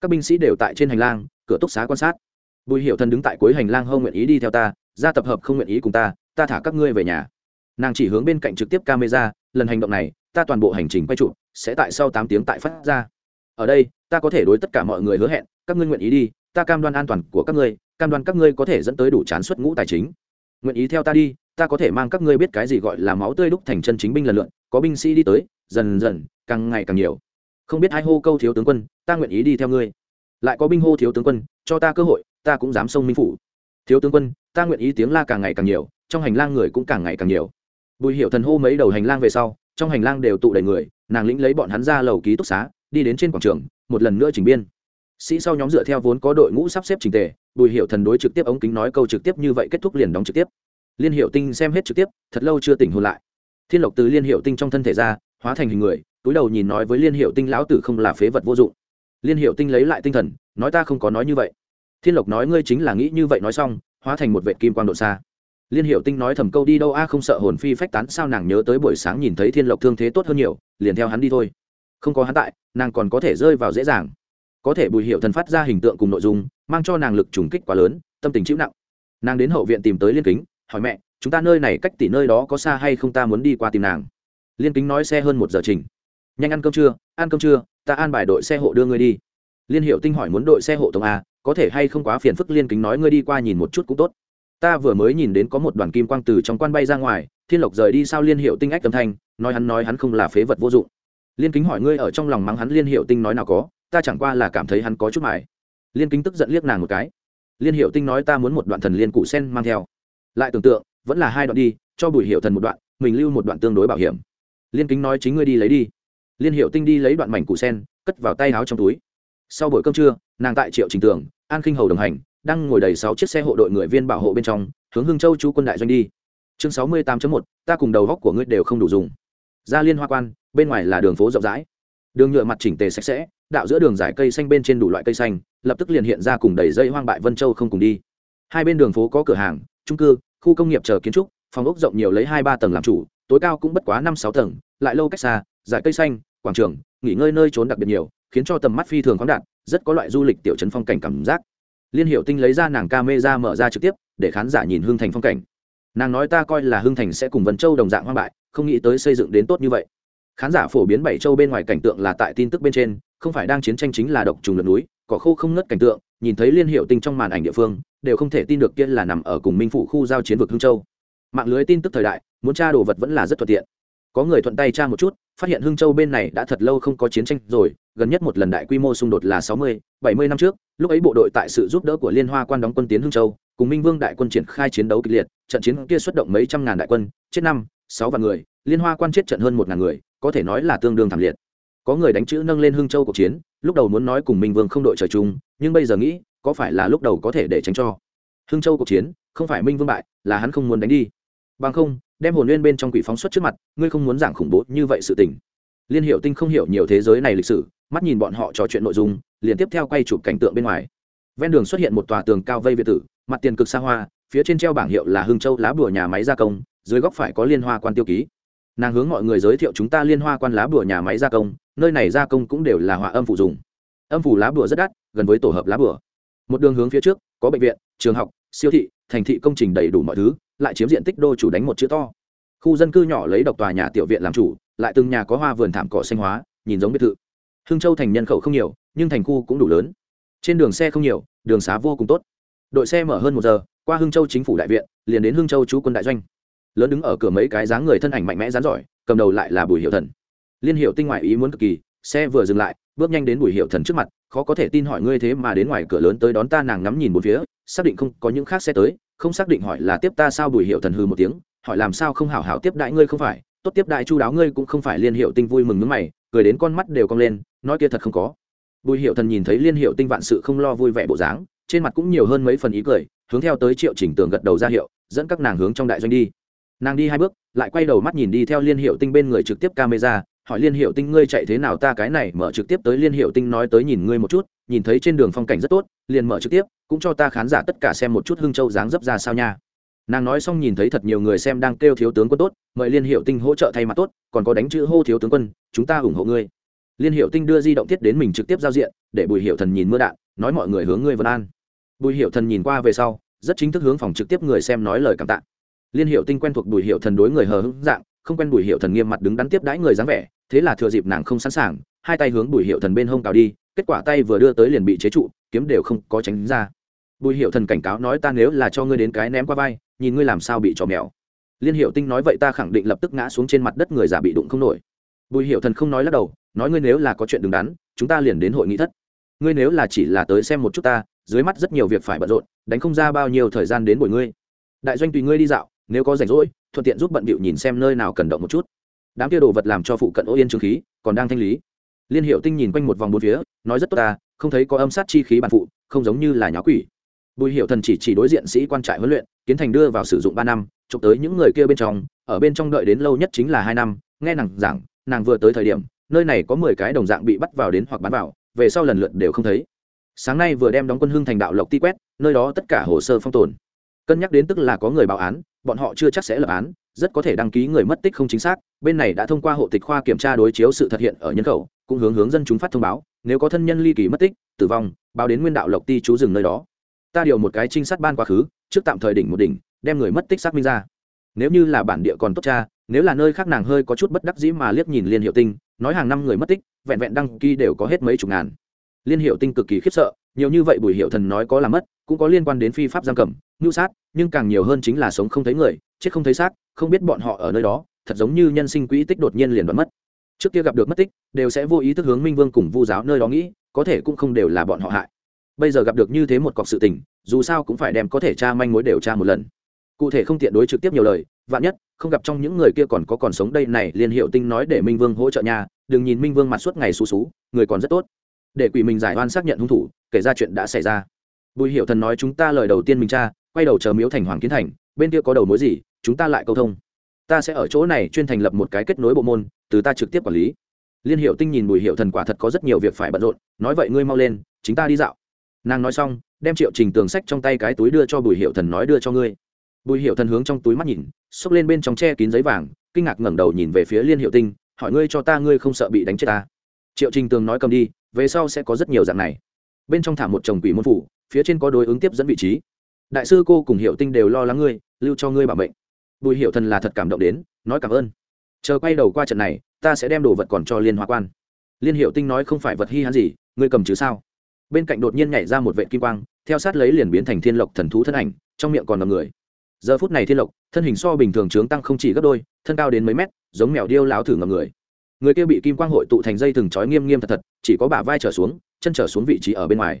Speaker 1: Các binh sĩ đều tại trên hành lang, cửa túc xá quan sát. Bùi hiệu thần đứng tại cuối hành lang hông nguyện ý đi theo ta, ra tập hợp không nguyện ý cùng ta ta thả các ngươi về nhà. Nàng chỉ hướng bên cạnh trực tiếp camera, lần hành động này, ta toàn bộ hành trình quay trụ, sẽ tại sau tám tiếng tại phát ra. Ở đây, ta có thể đối tất cả mọi người hứa hẹn, các ngươi nguyện ý đi, ta cam đoan an toàn của các ngươi, cam đoan các ngươi có thể dẫn tới đủ chán xuất ngũ tài chính. Nguyện ý theo ta đi, ta có thể mang các ngươi biết cái gì gọi là máu tươi đúc thành chân chính binh lần lượn có binh sĩ đi tới, dần dần càng ngày càng nhiều. Không biết hai hô câu thiếu tướng quân, ta nguyện ý đi theo ngươi. Lại có binh hô thiếu tướng quân, cho ta cơ hội, ta cũng dám xông minh phủ. Thiếu tướng quân, ta nguyện ý tiếng la càng ngày càng nhiều, trong hành lang người cũng càng ngày càng nhiều. Bùi hiệu thần hô mấy đầu hành lang về sau, trong hành lang đều tụ đầy người, nàng lĩnh lấy bọn hắn ra lầu ký túc xá, đi đến trên quảng trường, một lần nữa chỉnh biên. Sĩ sau nhóm dựa theo vốn có đội ngũ sắp xếp trình tề, bùi hiệu thần đối trực tiếp ống kính nói câu trực tiếp như vậy kết thúc liền đóng trực tiếp. Liên hiệu tinh xem hết trực tiếp, thật lâu chưa tỉnh hôn lại. Thiên lộc từ liên hiệu tinh trong thân thể ra, hóa thành hình người túi đầu nhìn nói với liên hiệu tinh lão tử không là phế vật vô dụng. Liên hiệu tinh lấy lại tinh thần, nói ta không có nói như vậy. Thiên lộc nói ngươi chính là nghĩ như vậy nói xong, hóa thành một vệ kim quang độ xa. Liên hiệu tinh nói thầm câu đi đâu a, không sợ hồn phi phách tán, sao nàng nhớ tới buổi sáng nhìn thấy thiên lộc thương thế tốt hơn nhiều, liền theo hắn đi thôi. Không có hắn tại, nàng còn có thể rơi vào dễ dàng. Có thể bùi hiệu thần phát ra hình tượng cùng nội dung, mang cho nàng lực trùng kích quá lớn, tâm tình chịu nặng. Nàng đến hậu viện tìm tới liên kính, hỏi mẹ, chúng ta nơi này cách tỷ nơi đó có xa hay không? Ta muốn đi qua tìm nàng. Liên kính nói xe hơn một giờ trình nhanh ăn cơm trưa, ăn cơm trưa, ta an bài đội xe hộ đưa ngươi đi. Liên hiệu tinh hỏi muốn đội xe hộ tổng a à, có thể hay không quá phiền phức liên kính nói ngươi đi qua nhìn một chút cũng tốt. Ta vừa mới nhìn đến có một đoàn kim quang từ trong quan bay ra ngoài, thiên lộc rời đi sao liên hiệu tinh ách tâm thanh, nói hắn nói hắn không là phế vật vô dụng. Liên kính hỏi ngươi ở trong lòng mắng hắn liên hiệu tinh nói nào có, ta chẳng qua là cảm thấy hắn có chút mải. Liên kính tức giận liếc nàng một cái. Liên hiệu tinh nói ta muốn một đoạn thần liên cụ sen mang theo. Lại tưởng tượng, vẫn là hai đoạn đi, cho bùi hiệu thần một đoạn, mình lưu một đoạn tương đối bảo hiểm. Liên kính nói chính ngươi đi lấy đi liên hiệu tinh đi lấy đoạn mảnh cụ sen, cất vào tay áo trong túi. Sau buổi cơm trưa, nàng tại triệu trình tường, an khinh hầu đồng hành, đang ngồi đầy sáu chiếc xe hộ đội người viên bảo hộ bên trong, hướng hưng châu chú quân đại doanh đi. Chương sáu mươi tám một, ta cùng đầu góc của ngươi đều không đủ dùng. Ra liên hoa quan, bên ngoài là đường phố rộng rãi. Đường nhựa mặt chỉnh tề sạch sẽ, đạo giữa đường dải cây xanh bên trên đủ loại cây xanh, lập tức liền hiện ra cùng đầy dây hoang bại vân châu không cùng đi. Hai bên đường phố có cửa hàng trung cư, khu công nghiệp chờ kiến trúc, phòng ốc rộng nhiều lấy hai ba tầng làm chủ, tối cao cũng bất quá năm sáu tầng, lại lâu cách xa dải cây xanh quảng trường, nghỉ ngơi nơi trốn đặc biệt nhiều, khiến cho tầm mắt phi thường khoáng đạt, rất có loại du lịch tiểu trấn phong cảnh cảm giác. Liên hiệu tinh lấy ra nàng ca mê ra mở ra trực tiếp, để khán giả nhìn hương thành phong cảnh. Nàng nói ta coi là hương thành sẽ cùng vân châu đồng dạng hoang bại, không nghĩ tới xây dựng đến tốt như vậy. Khán giả phổ biến bảy châu bên ngoài cảnh tượng là tại tin tức bên trên, không phải đang chiến tranh chính là độc trùng lượt núi, cỏ khô không ngất cảnh tượng, nhìn thấy liên hiệu tinh trong màn ảnh địa phương, đều không thể tin được kia là nằm ở cùng minh phụ khu giao chiến vực hương châu. Mạng lưới tin tức thời đại, muốn tra đồ vật vẫn là rất thuận tiện. Có người thuận tay tra một chút phát hiện hưng châu bên này đã thật lâu không có chiến tranh rồi, gần nhất một lần đại quy mô xung đột là sáu mươi, bảy mươi năm trước, lúc ấy bộ đội tại sự giúp đỡ của liên hoa quan đóng quân tiến hưng châu, cùng minh vương đại quân triển khai chiến đấu kịch liệt, trận chiến kia xuất động mấy trăm ngàn đại quân, chết năm, sáu vạn người, liên hoa quan chết trận hơn một ngàn người, có thể nói là tương đương thảm liệt. Có người đánh chữ nâng lên hưng châu cuộc chiến, lúc đầu muốn nói cùng minh vương không đội trời chung, nhưng bây giờ nghĩ, có phải là lúc đầu có thể để tránh cho? Hưng châu cuộc chiến, không phải minh vương bại, là hắn không muốn đánh đi. Bằng không đem hồn nguyên bên trong quỷ phóng xuất trước mặt, ngươi không muốn giảng khủng bố như vậy sự tình. Liên hiệu tinh không hiểu nhiều thế giới này lịch sử, mắt nhìn bọn họ trò chuyện nội dung, liền tiếp theo quay chụp cảnh tượng bên ngoài. Ven đường xuất hiện một tòa tường cao vây việt tử, mặt tiền cực xa hoa, phía trên treo bảng hiệu là hưng châu lá bùa nhà máy gia công, dưới góc phải có liên hoa quan tiêu ký. Nàng hướng mọi người giới thiệu chúng ta liên hoa quan lá bùa nhà máy gia công, nơi này gia công cũng đều là hòa âm phụ dùng. Âm phủ lá bùa rất đắt, gần với tổ hợp lá bùa. Một đường hướng phía trước, có bệnh viện, trường học siêu thị, thành thị công trình đầy đủ mọi thứ, lại chiếm diện tích đô chủ đánh một chữ to. Khu dân cư nhỏ lấy độc tòa nhà tiểu viện làm chủ, lại từng nhà có hoa vườn thảm cỏ xanh hóa, nhìn giống biệt thự. Hương châu thành nhân khẩu không nhiều, nhưng thành khu cũng đủ lớn. Trên đường xe không nhiều, đường xá vô cùng tốt. Đội xe mở hơn một giờ, qua hương châu chính phủ đại viện, liền đến hương châu chú quân đại doanh. Lớn đứng ở cửa mấy cái dáng người thân ảnh mạnh mẽ rán giỏi, cầm đầu lại là bùi hiệu thần. Liên hiệu tinh ngoại ý muốn cực kỳ, xe vừa dừng lại, bước nhanh đến bùi hiệu thần trước mặt khó có thể tin hỏi ngươi thế mà đến ngoài cửa lớn tới đón ta nàng ngắm nhìn một phía, xác định không có những khác xe tới, không xác định hỏi là tiếp ta sao bùi hiệu thần hư một tiếng, hỏi làm sao không hảo hảo tiếp đại ngươi không phải, tốt tiếp đại chu đáo ngươi cũng không phải liên hiệu tinh vui mừng nước mày, cười đến con mắt đều cong lên, nói kia thật không có. Bùi hiệu thần nhìn thấy liên hiệu tinh vạn sự không lo vui vẻ bộ dáng, trên mặt cũng nhiều hơn mấy phần ý cười, hướng theo tới triệu chỉnh tường gật đầu ra hiệu, dẫn các nàng hướng trong đại doanh đi. Nàng đi hai bước, lại quay đầu mắt nhìn đi theo liên hiệu tinh bên người trực tiếp camera hỏi liên hiệu tinh, ngươi chạy thế nào? Ta cái này mở trực tiếp tới liên hiệu tinh nói tới nhìn ngươi một chút, nhìn thấy trên đường phong cảnh rất tốt, liền mở trực tiếp, cũng cho ta khán giả tất cả xem một chút hưng châu dáng dấp ra sao nha. Nàng nói xong nhìn thấy thật nhiều người xem đang kêu thiếu tướng quân tốt, mời liên hiệu tinh hỗ trợ thay mặt tốt, còn có đánh chữ hô thiếu tướng quân, chúng ta ủng hộ ngươi. Liên hiệu tinh đưa di động thiết đến mình trực tiếp giao diện, để bùi hiệu thần nhìn mưa đạn, nói mọi người hướng ngươi vân an. Bùi hiệu thần nhìn qua về sau, rất chính thức hướng phòng trực tiếp người xem nói lời cảm tạ. Liên hiệu tinh quen thuộc bùi hiệu thần đối người hờ hững dạng không quen bùi hiệu thần nghiêm mặt đứng đắn tiếp đãi người dáng vẻ, thế là thừa dịp nàng không sẵn sàng, hai tay hướng bùi hiệu thần bên hông cào đi, kết quả tay vừa đưa tới liền bị chế trụ, kiếm đều không có tránh ra. Bùi hiệu thần cảnh cáo nói ta nếu là cho ngươi đến cái ném qua vai, nhìn ngươi làm sao bị trò mèo. Liên hiệu tinh nói vậy ta khẳng định lập tức ngã xuống trên mặt đất người già bị đụng không nổi. Bùi hiệu thần không nói lắc đầu, nói ngươi nếu là có chuyện đứng đắn, chúng ta liền đến hội nghị thất. Ngươi nếu là chỉ là tới xem một chút ta, dưới mắt rất nhiều việc phải bận rộn, đánh không ra bao nhiêu thời gian đến buổi ngươi. Đại doanh tùy ngươi đi dạo, nếu có rảnh rỗi thuận tiện giúp bận bịu nhìn xem nơi nào cần động một chút. Đám kia đồ vật làm cho phụ cận ô yên trường khí, còn đang thanh lý. Liên hiệu tinh nhìn quanh một vòng bốn phía, nói rất tốt ta, không thấy có âm sát chi khí bản phụ, không giống như là nháo quỷ. Bùi hiệu thần chỉ chỉ đối diện sĩ quan trại huấn luyện, kiến thành đưa vào sử dụng ba năm, chụp tới những người kia bên trong, ở bên trong đợi đến lâu nhất chính là hai năm, nghe nàng giảng, nàng vừa tới thời điểm, nơi này có mười cái đồng dạng bị bắt vào đến hoặc bán vào, về sau lần lượt đều không thấy. Sáng nay vừa đem đóng quân hưng thành đạo lộc ti quét, nơi đó tất cả hồ sơ phong tồn. Cân nhắc đến tức là có người báo án bọn họ chưa chắc sẽ lập án, rất có thể đăng ký người mất tích không chính xác, bên này đã thông qua hộ tịch khoa kiểm tra đối chiếu sự thật hiện ở nhân khẩu, cũng hướng hướng dân chúng phát thông báo, nếu có thân nhân ly kỳ mất tích, tử vong, báo đến nguyên đạo lộc ti chú rừng nơi đó. Ta điều một cái trinh sát ban quá khứ, trước tạm thời đỉnh một đỉnh, đem người mất tích xác minh ra. Nếu như là bản địa còn tốt cha, nếu là nơi khác nàng hơi có chút bất đắc dĩ mà liếc nhìn liên hiệu tinh, nói hàng năm người mất tích, vẹn vẹn đăng ký đều có hết mấy chục ngàn. Liên hiệu tinh cực kỳ khiếp sợ, nhiều như vậy bùi hiệu thần nói có là mất cũng có liên quan đến phi pháp giam cầm ngưu sát, nhưng càng nhiều hơn chính là sống không thấy người, chết không thấy xác, không biết bọn họ ở nơi đó, thật giống như nhân sinh quỹ tích đột nhiên liền đoán mất. Trước kia gặp được mất tích, đều sẽ vô ý thức hướng minh vương cùng vu giáo nơi đó nghĩ, có thể cũng không đều là bọn họ hại. Bây giờ gặp được như thế một cọc sự tình, dù sao cũng phải đem có thể tra manh mối đều tra một lần. Cụ thể không tiện đối trực tiếp nhiều lời, vạn nhất, không gặp trong những người kia còn có còn sống đây này liên hiệu tinh nói để minh vương hỗ trợ nhà, đừng nhìn minh vương mặt suốt ngày xú xú, người còn rất tốt. Để quỷ mình giải oan xác nhận hung thủ, kể ra chuyện đã xảy ra bùi hiệu thần nói chúng ta lời đầu tiên mình cha quay đầu chờ miếu thành hoàng kiến thành, bên kia có đầu mối gì, chúng ta lại câu thông. Ta sẽ ở chỗ này chuyên thành lập một cái kết nối bộ môn, từ ta trực tiếp quản lý. Liên hiệu tinh nhìn bùi hiệu thần quả thật có rất nhiều việc phải bận rộn, nói vậy ngươi mau lên, chính ta đi dạo. Nàng nói xong, đem triệu trình tường sách trong tay cái túi đưa cho bùi hiệu thần nói đưa cho ngươi. Bùi hiệu thần hướng trong túi mắt nhìn, xốc lên bên trong che kín giấy vàng, kinh ngạc ngẩng đầu nhìn về phía liên hiệu tinh, hỏi ngươi cho ta, ngươi không sợ bị đánh chết ta? Triệu trình tường nói cầm đi, về sau sẽ có rất nhiều dạng này. Bên trong thả một chồng quỷ môn phủ phía trên có đối ứng tiếp dẫn vị trí. Đại sư cô cùng hiệu tinh đều lo lắng ngươi, lưu cho ngươi bảo mệnh. Bùi hiệu thần là thật cảm động đến, nói cảm ơn. Chờ quay đầu qua trận này, ta sẽ đem đồ vật còn cho liên hoa quan. Liên hiệu tinh nói không phải vật hy hãn gì, ngươi cầm chứ sao? Bên cạnh đột nhiên nhảy ra một vệ kim quang, theo sát lấy liền biến thành thiên lộc thần thú thân ảnh, trong miệng còn ngầm người. Giờ phút này thiên lộc, thân hình so bình thường trướng tăng không chỉ gấp đôi, thân cao đến mấy mét, giống mèo điêu láo thử ngầm người. Người kia bị kim quang hội tụ thành dây thừng trói nghiêm nghiêm thật thật, chỉ có bả vai trở xuống, chân trở xuống vị trí ở bên ngoài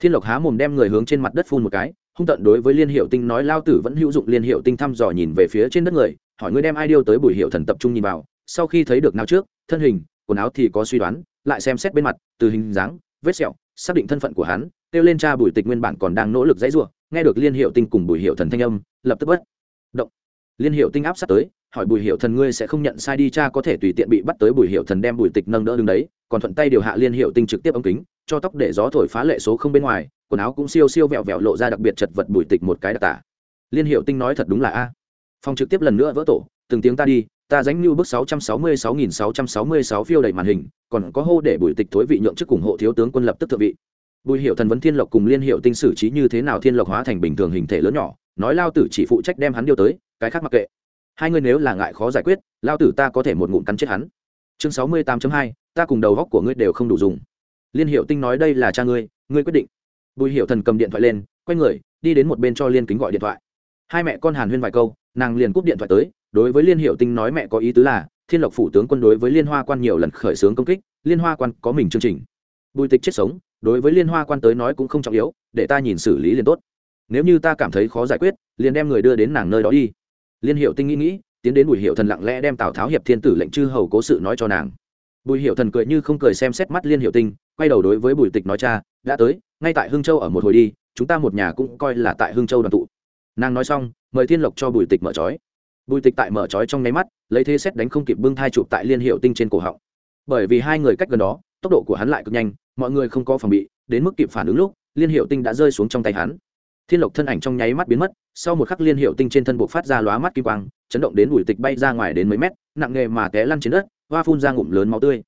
Speaker 1: thiên lộc há mồm đem người hướng trên mặt đất phun một cái, hung tận đối với liên hiệu tinh nói, lao tử vẫn hữu dụng. Liên hiệu tinh thăm dò nhìn về phía trên đất người, hỏi, ngươi đem ai điêu tới bùi hiệu thần tập trung nhìn vào? Sau khi thấy được nào trước, thân hình, quần áo thì có suy đoán, lại xem xét bên mặt, từ hình dáng, vết sẹo, xác định thân phận của hắn, kêu lên cha bùi tịch nguyên bản còn đang nỗ lực dãy ruộng nghe được liên hiệu tinh cùng bùi hiệu thần thanh âm, lập tức bất động. Liên hiệu tinh áp sát tới hỏi bùi hiệu thần ngươi sẽ không nhận sai đi, cha có thể tùy tiện bị bắt tới bùi hiệu thần đem bùi tịch nâng đỡ đứng đấy, còn thuận tay điều hạ liên hiệu tinh trực tiếp ống kính, cho tóc để gió thổi phá lệ số không bên ngoài, quần áo cũng siêu siêu vẹo vẹo lộ ra đặc biệt chật vật bùi tịch một cái đặc tả. Liên hiệu tinh nói thật đúng là a. Phòng trực tiếp lần nữa vỡ tổ, từng tiếng ta đi, ta dánh như bức sáu trăm sáu mươi sáu nghìn sáu trăm sáu mươi sáu phiêu đầy màn hình, còn có hô để bùi tịch thối vị nhượng chức ủng hộ thiếu tướng quân lập tức thượng vị. Bùi hiệu thần vấn thiên lộc cùng liên hiệu tinh xử trí như thế nào, thiên lộc hóa thành bình thường hình thể lớn nhỏ, nói lao tử chỉ phụ trách đem hắn điêu tới, cái khác mặc kệ hai người nếu là ngại khó giải quyết, lao tử ta có thể một ngụm cắn chết hắn. Chương sáu mươi tám hai, ta cùng đầu góc của ngươi đều không đủ dùng. Liên hiệu tinh nói đây là cha ngươi ngươi quyết định. Bùi hiệu thần cầm điện thoại lên, quay người, đi đến một bên cho liên kính gọi điện thoại. Hai mẹ con hàn huyên vài câu, nàng liền cúp điện thoại tới, đối với liên hiệu tinh nói mẹ có ý tứ là, thiên lộc phủ tướng quân đối với liên hoa quan nhiều lần khởi xướng công kích, liên hoa quan có mình chương trình. Bùi tịch chết sống, đối với liên hoa quan tới nói cũng không trọng yếu, để ta nhìn xử lý liền tốt. Nếu như ta cảm thấy khó giải quyết, liền đem người đưa đến nàng nơi đó đi liên hiệu tinh nghĩ nghĩ, tiến đến bùi hiệu thần lặng lẽ đem tào tháo hiệp thiên tử lệnh chư hầu cố sự nói cho nàng. Bùi hiệu thần cười như không cười xem xét mắt liên hiệu tinh, quay đầu đối với bùi tịch nói, cha, đã tới, ngay tại hưng châu ở một hồi đi, chúng ta một nhà cũng coi là tại hưng châu đoàn tụ. Nàng nói xong, mời thiên lộc cho bùi tịch mở trói. Bùi tịch tại mở trói trong nháy mắt, lấy thế xét đánh không kịp bưng thai chụp tại liên hiệu tinh trên cổ họng. Bởi vì hai người cách gần đó, tốc độ của hắn lại cực nhanh, mọi người không có phòng bị, đến mức kịp phản ứng lúc, liên hiệu tinh đã rơi xuống trong tay hắn thiên lộc thân ảnh trong nháy mắt biến mất, sau một khắc liên hiệu tinh trên thân buộc phát ra lóa mắt kim quang, chấn động đến bùi tịch bay ra ngoài đến mấy mét, nặng nghề mà té lăn trên đất, hoa phun ra ngụm lớn máu tươi.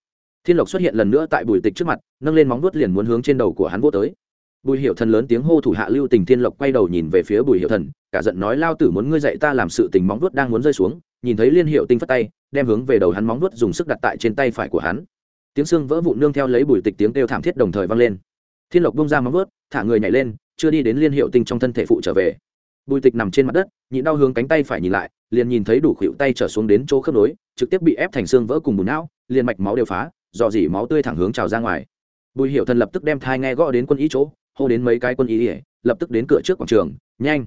Speaker 1: Thiên lộc xuất hiện lần nữa tại bùi tịch trước mặt, nâng lên móng vuốt liền muốn hướng trên đầu của hắn vô tới. Bùi hiệu thần lớn tiếng hô thủ hạ lưu tình thiên lộc quay đầu nhìn về phía bùi hiệu thần, cả giận nói, lao tử muốn ngươi dạy ta làm sự tình, móng vuốt đang muốn rơi xuống. Nhìn thấy liên hiệu tinh phất tay, đem hướng về đầu hắn móng vuốt dùng sức đặt tại trên tay phải của hắn. Tiếng xương vỡ vụn nương theo lấy bùi tịch tiếng kêu thảm thiết đồng thời vang lên. Thiên lộc bung ra móng vuốt, thả người nhảy lên chưa đi đến liên hiệu tinh trong thân thể phụ trở về. Bùi tịch nằm trên mặt đất, nhịn đau hướng cánh tay phải nhìn lại, liền nhìn thấy đủ khuỷu tay trở xuống đến chỗ khớp nối, trực tiếp bị ép thành xương vỡ cùng bùn não, liền mạch máu đều phá, dò dỉ máu tươi thẳng hướng trào ra ngoài. Bùi hiệu thần lập tức đem thai nghe gõ đến quân ý chỗ, hô đến mấy cái quân ý ỉa, lập tức đến cửa trước quảng trường, nhanh.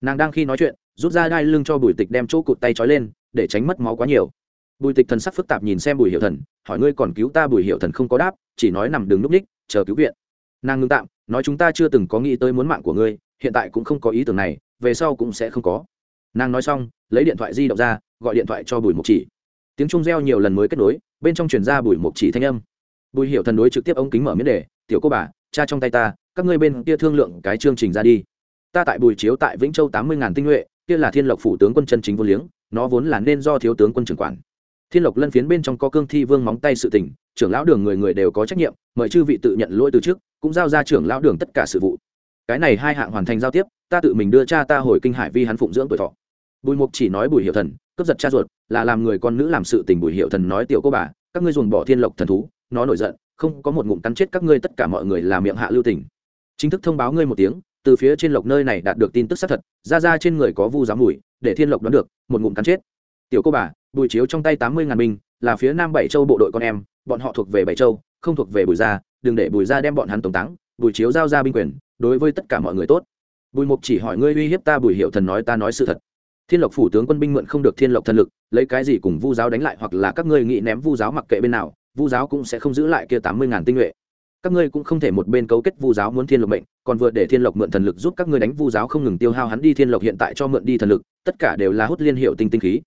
Speaker 1: Nàng đang khi nói chuyện, rút ra đai lưng cho bùi tịch đem chỗ cụt tay trói lên, để tránh mất máu quá nhiều. Bùi tịch thần sắc phức tạp nhìn xem bùi hiệu thần, hỏi ngươi còn cứu ta bùi hiệu thần không có đáp, chỉ nói nằm đường núp ních, chờ cứu viện. Nàng ngưng tạm nói chúng ta chưa từng có nghĩ tới muốn mạng của ngươi, hiện tại cũng không có ý tưởng này, về sau cũng sẽ không có. Nàng nói xong, lấy điện thoại di động ra, gọi điện thoại cho bùi mục chỉ. Tiếng trung reo nhiều lần mới kết nối, bên trong truyền ra bùi mục chỉ thanh âm. Bùi hiểu thần đối trực tiếp ống kính mở miễn đề, tiểu cô bà, cha trong tay ta, các ngươi bên kia thương lượng cái chương trình ra đi. Ta tại bùi chiếu tại vĩnh châu tám mươi ngàn tinh nhuệ, kia là thiên lộc phủ tướng quân chân chính vô liếng, nó vốn là nên do thiếu tướng quân trưởng quản. Thiên lộc lân phiến bên trong có cương thi vương móng tay sự tình, trưởng lão đường người người đều có trách nhiệm, mời chư vị tự nhận lỗi từ trước cũng giao ra trưởng lão đường tất cả sự vụ. Cái này hai hạng hoàn thành giao tiếp, ta tự mình đưa cha ta hồi kinh hải vi hắn phụng dưỡng tuổi thọ. Bùi mục chỉ nói bùi hiệu thần, cướp giật cha ruột, là làm người con nữ làm sự tình bùi hiệu thần nói tiểu cô bà, các ngươi dồn bỏ thiên lộc thần thú, nó nổi giận, không có một ngụm cắn chết các ngươi tất cả mọi người là miệng hạ lưu tình. Chính thức thông báo ngươi một tiếng, từ phía trên lộc nơi này đạt được tin tức xác thật, ra ra trên người có vu giá mùi, để thiên lộc đoán được, một ngụm cắn chết. Tiểu cô bà, bùi chiếu trong tay tám mươi ngàn binh, là phía nam bảy châu bộ đội con em, bọn họ thuộc về bảy châu, không thuộc về bùi gia đừng để bùi gia đem bọn hắn tống táng, bùi chiếu giao ra binh quyền, đối với tất cả mọi người tốt. Bùi mục chỉ hỏi ngươi uy hiếp ta, bùi hiệu thần nói ta nói sự thật. Thiên lộc phủ tướng quân binh mượn không được thiên lộc thần lực, lấy cái gì cùng vu giáo đánh lại hoặc là các ngươi nghĩ ném vu giáo mặc kệ bên nào, vu giáo cũng sẽ không giữ lại kia tám mươi ngàn tinh nhuệ. Các ngươi cũng không thể một bên cấu kết vu giáo muốn thiên lộc mệnh, còn vừa để thiên lộc mượn thần lực giúp các ngươi đánh vu giáo không ngừng tiêu hao hắn đi, thiên lộc hiện tại cho mượn đi thần lực, tất cả đều là hút liên hiệu tinh tinh khí.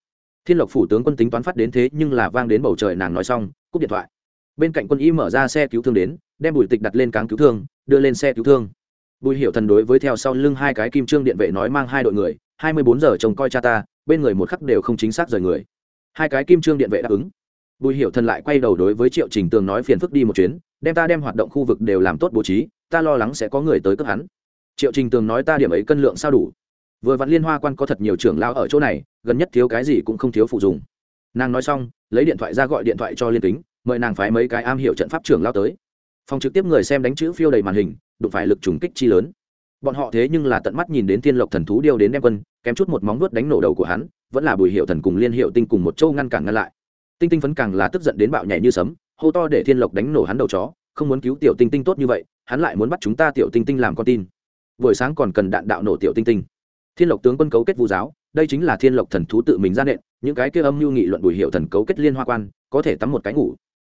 Speaker 1: Thiên lộc phủ tướng quân tính toán phát đến thế nhưng là vang đến bầu trời nàng nói xong, cúp điện thoại bên cạnh quân y mở ra xe cứu thương đến, đem bùi tịch đặt lên cáng cứu thương, đưa lên xe cứu thương. Bùi hiệu thần đối với theo sau lưng hai cái kim trương điện vệ nói mang hai đội người, hai mươi bốn giờ chồng coi cha ta, bên người một khắc đều không chính xác rời người. Hai cái kim trương điện vệ đáp ứng. Bùi hiệu thần lại quay đầu đối với triệu trình tường nói phiền phức đi một chuyến, đem ta đem hoạt động khu vực đều làm tốt bố trí, ta lo lắng sẽ có người tới cướp hắn. Triệu trình tường nói ta điểm ấy cân lượng sao đủ. Vừa vặn liên hoa quan có thật nhiều trưởng lao ở chỗ này, gần nhất thiếu cái gì cũng không thiếu phụ dùng. Nàng nói xong, lấy điện thoại ra gọi điện thoại cho liên kính mời nàng phái mấy cái am hiểu trận pháp trưởng lao tới. Phòng trực tiếp người xem đánh chữ phiêu đầy màn hình, đụng phải lực trùng kích chi lớn. Bọn họ thế nhưng là tận mắt nhìn đến thiên lộc thần thú điêu đến đem quân, kém chút một móng vuốt đánh nổ đầu của hắn, vẫn là bùi hiệu thần cùng liên hiệu tinh cùng một châu ngăn cản ngăn lại. Tinh tinh phấn càng là tức giận đến bạo nhảy như sấm, hô to để thiên lộc đánh nổ hắn đầu chó, không muốn cứu tiểu tinh tinh tốt như vậy, hắn lại muốn bắt chúng ta tiểu tinh tinh làm con tin. Buổi sáng còn cần đạn đạo nổ tiểu tinh tinh. Thiên lộc tướng quân cấu kết vu giáo, đây chính là thiên lộc thần thú tự mình ra nện, những cái kia âm mưu nghị luận bùi hiệu thần cấu kết liên hoa quan, có thể tắm một cái ngủ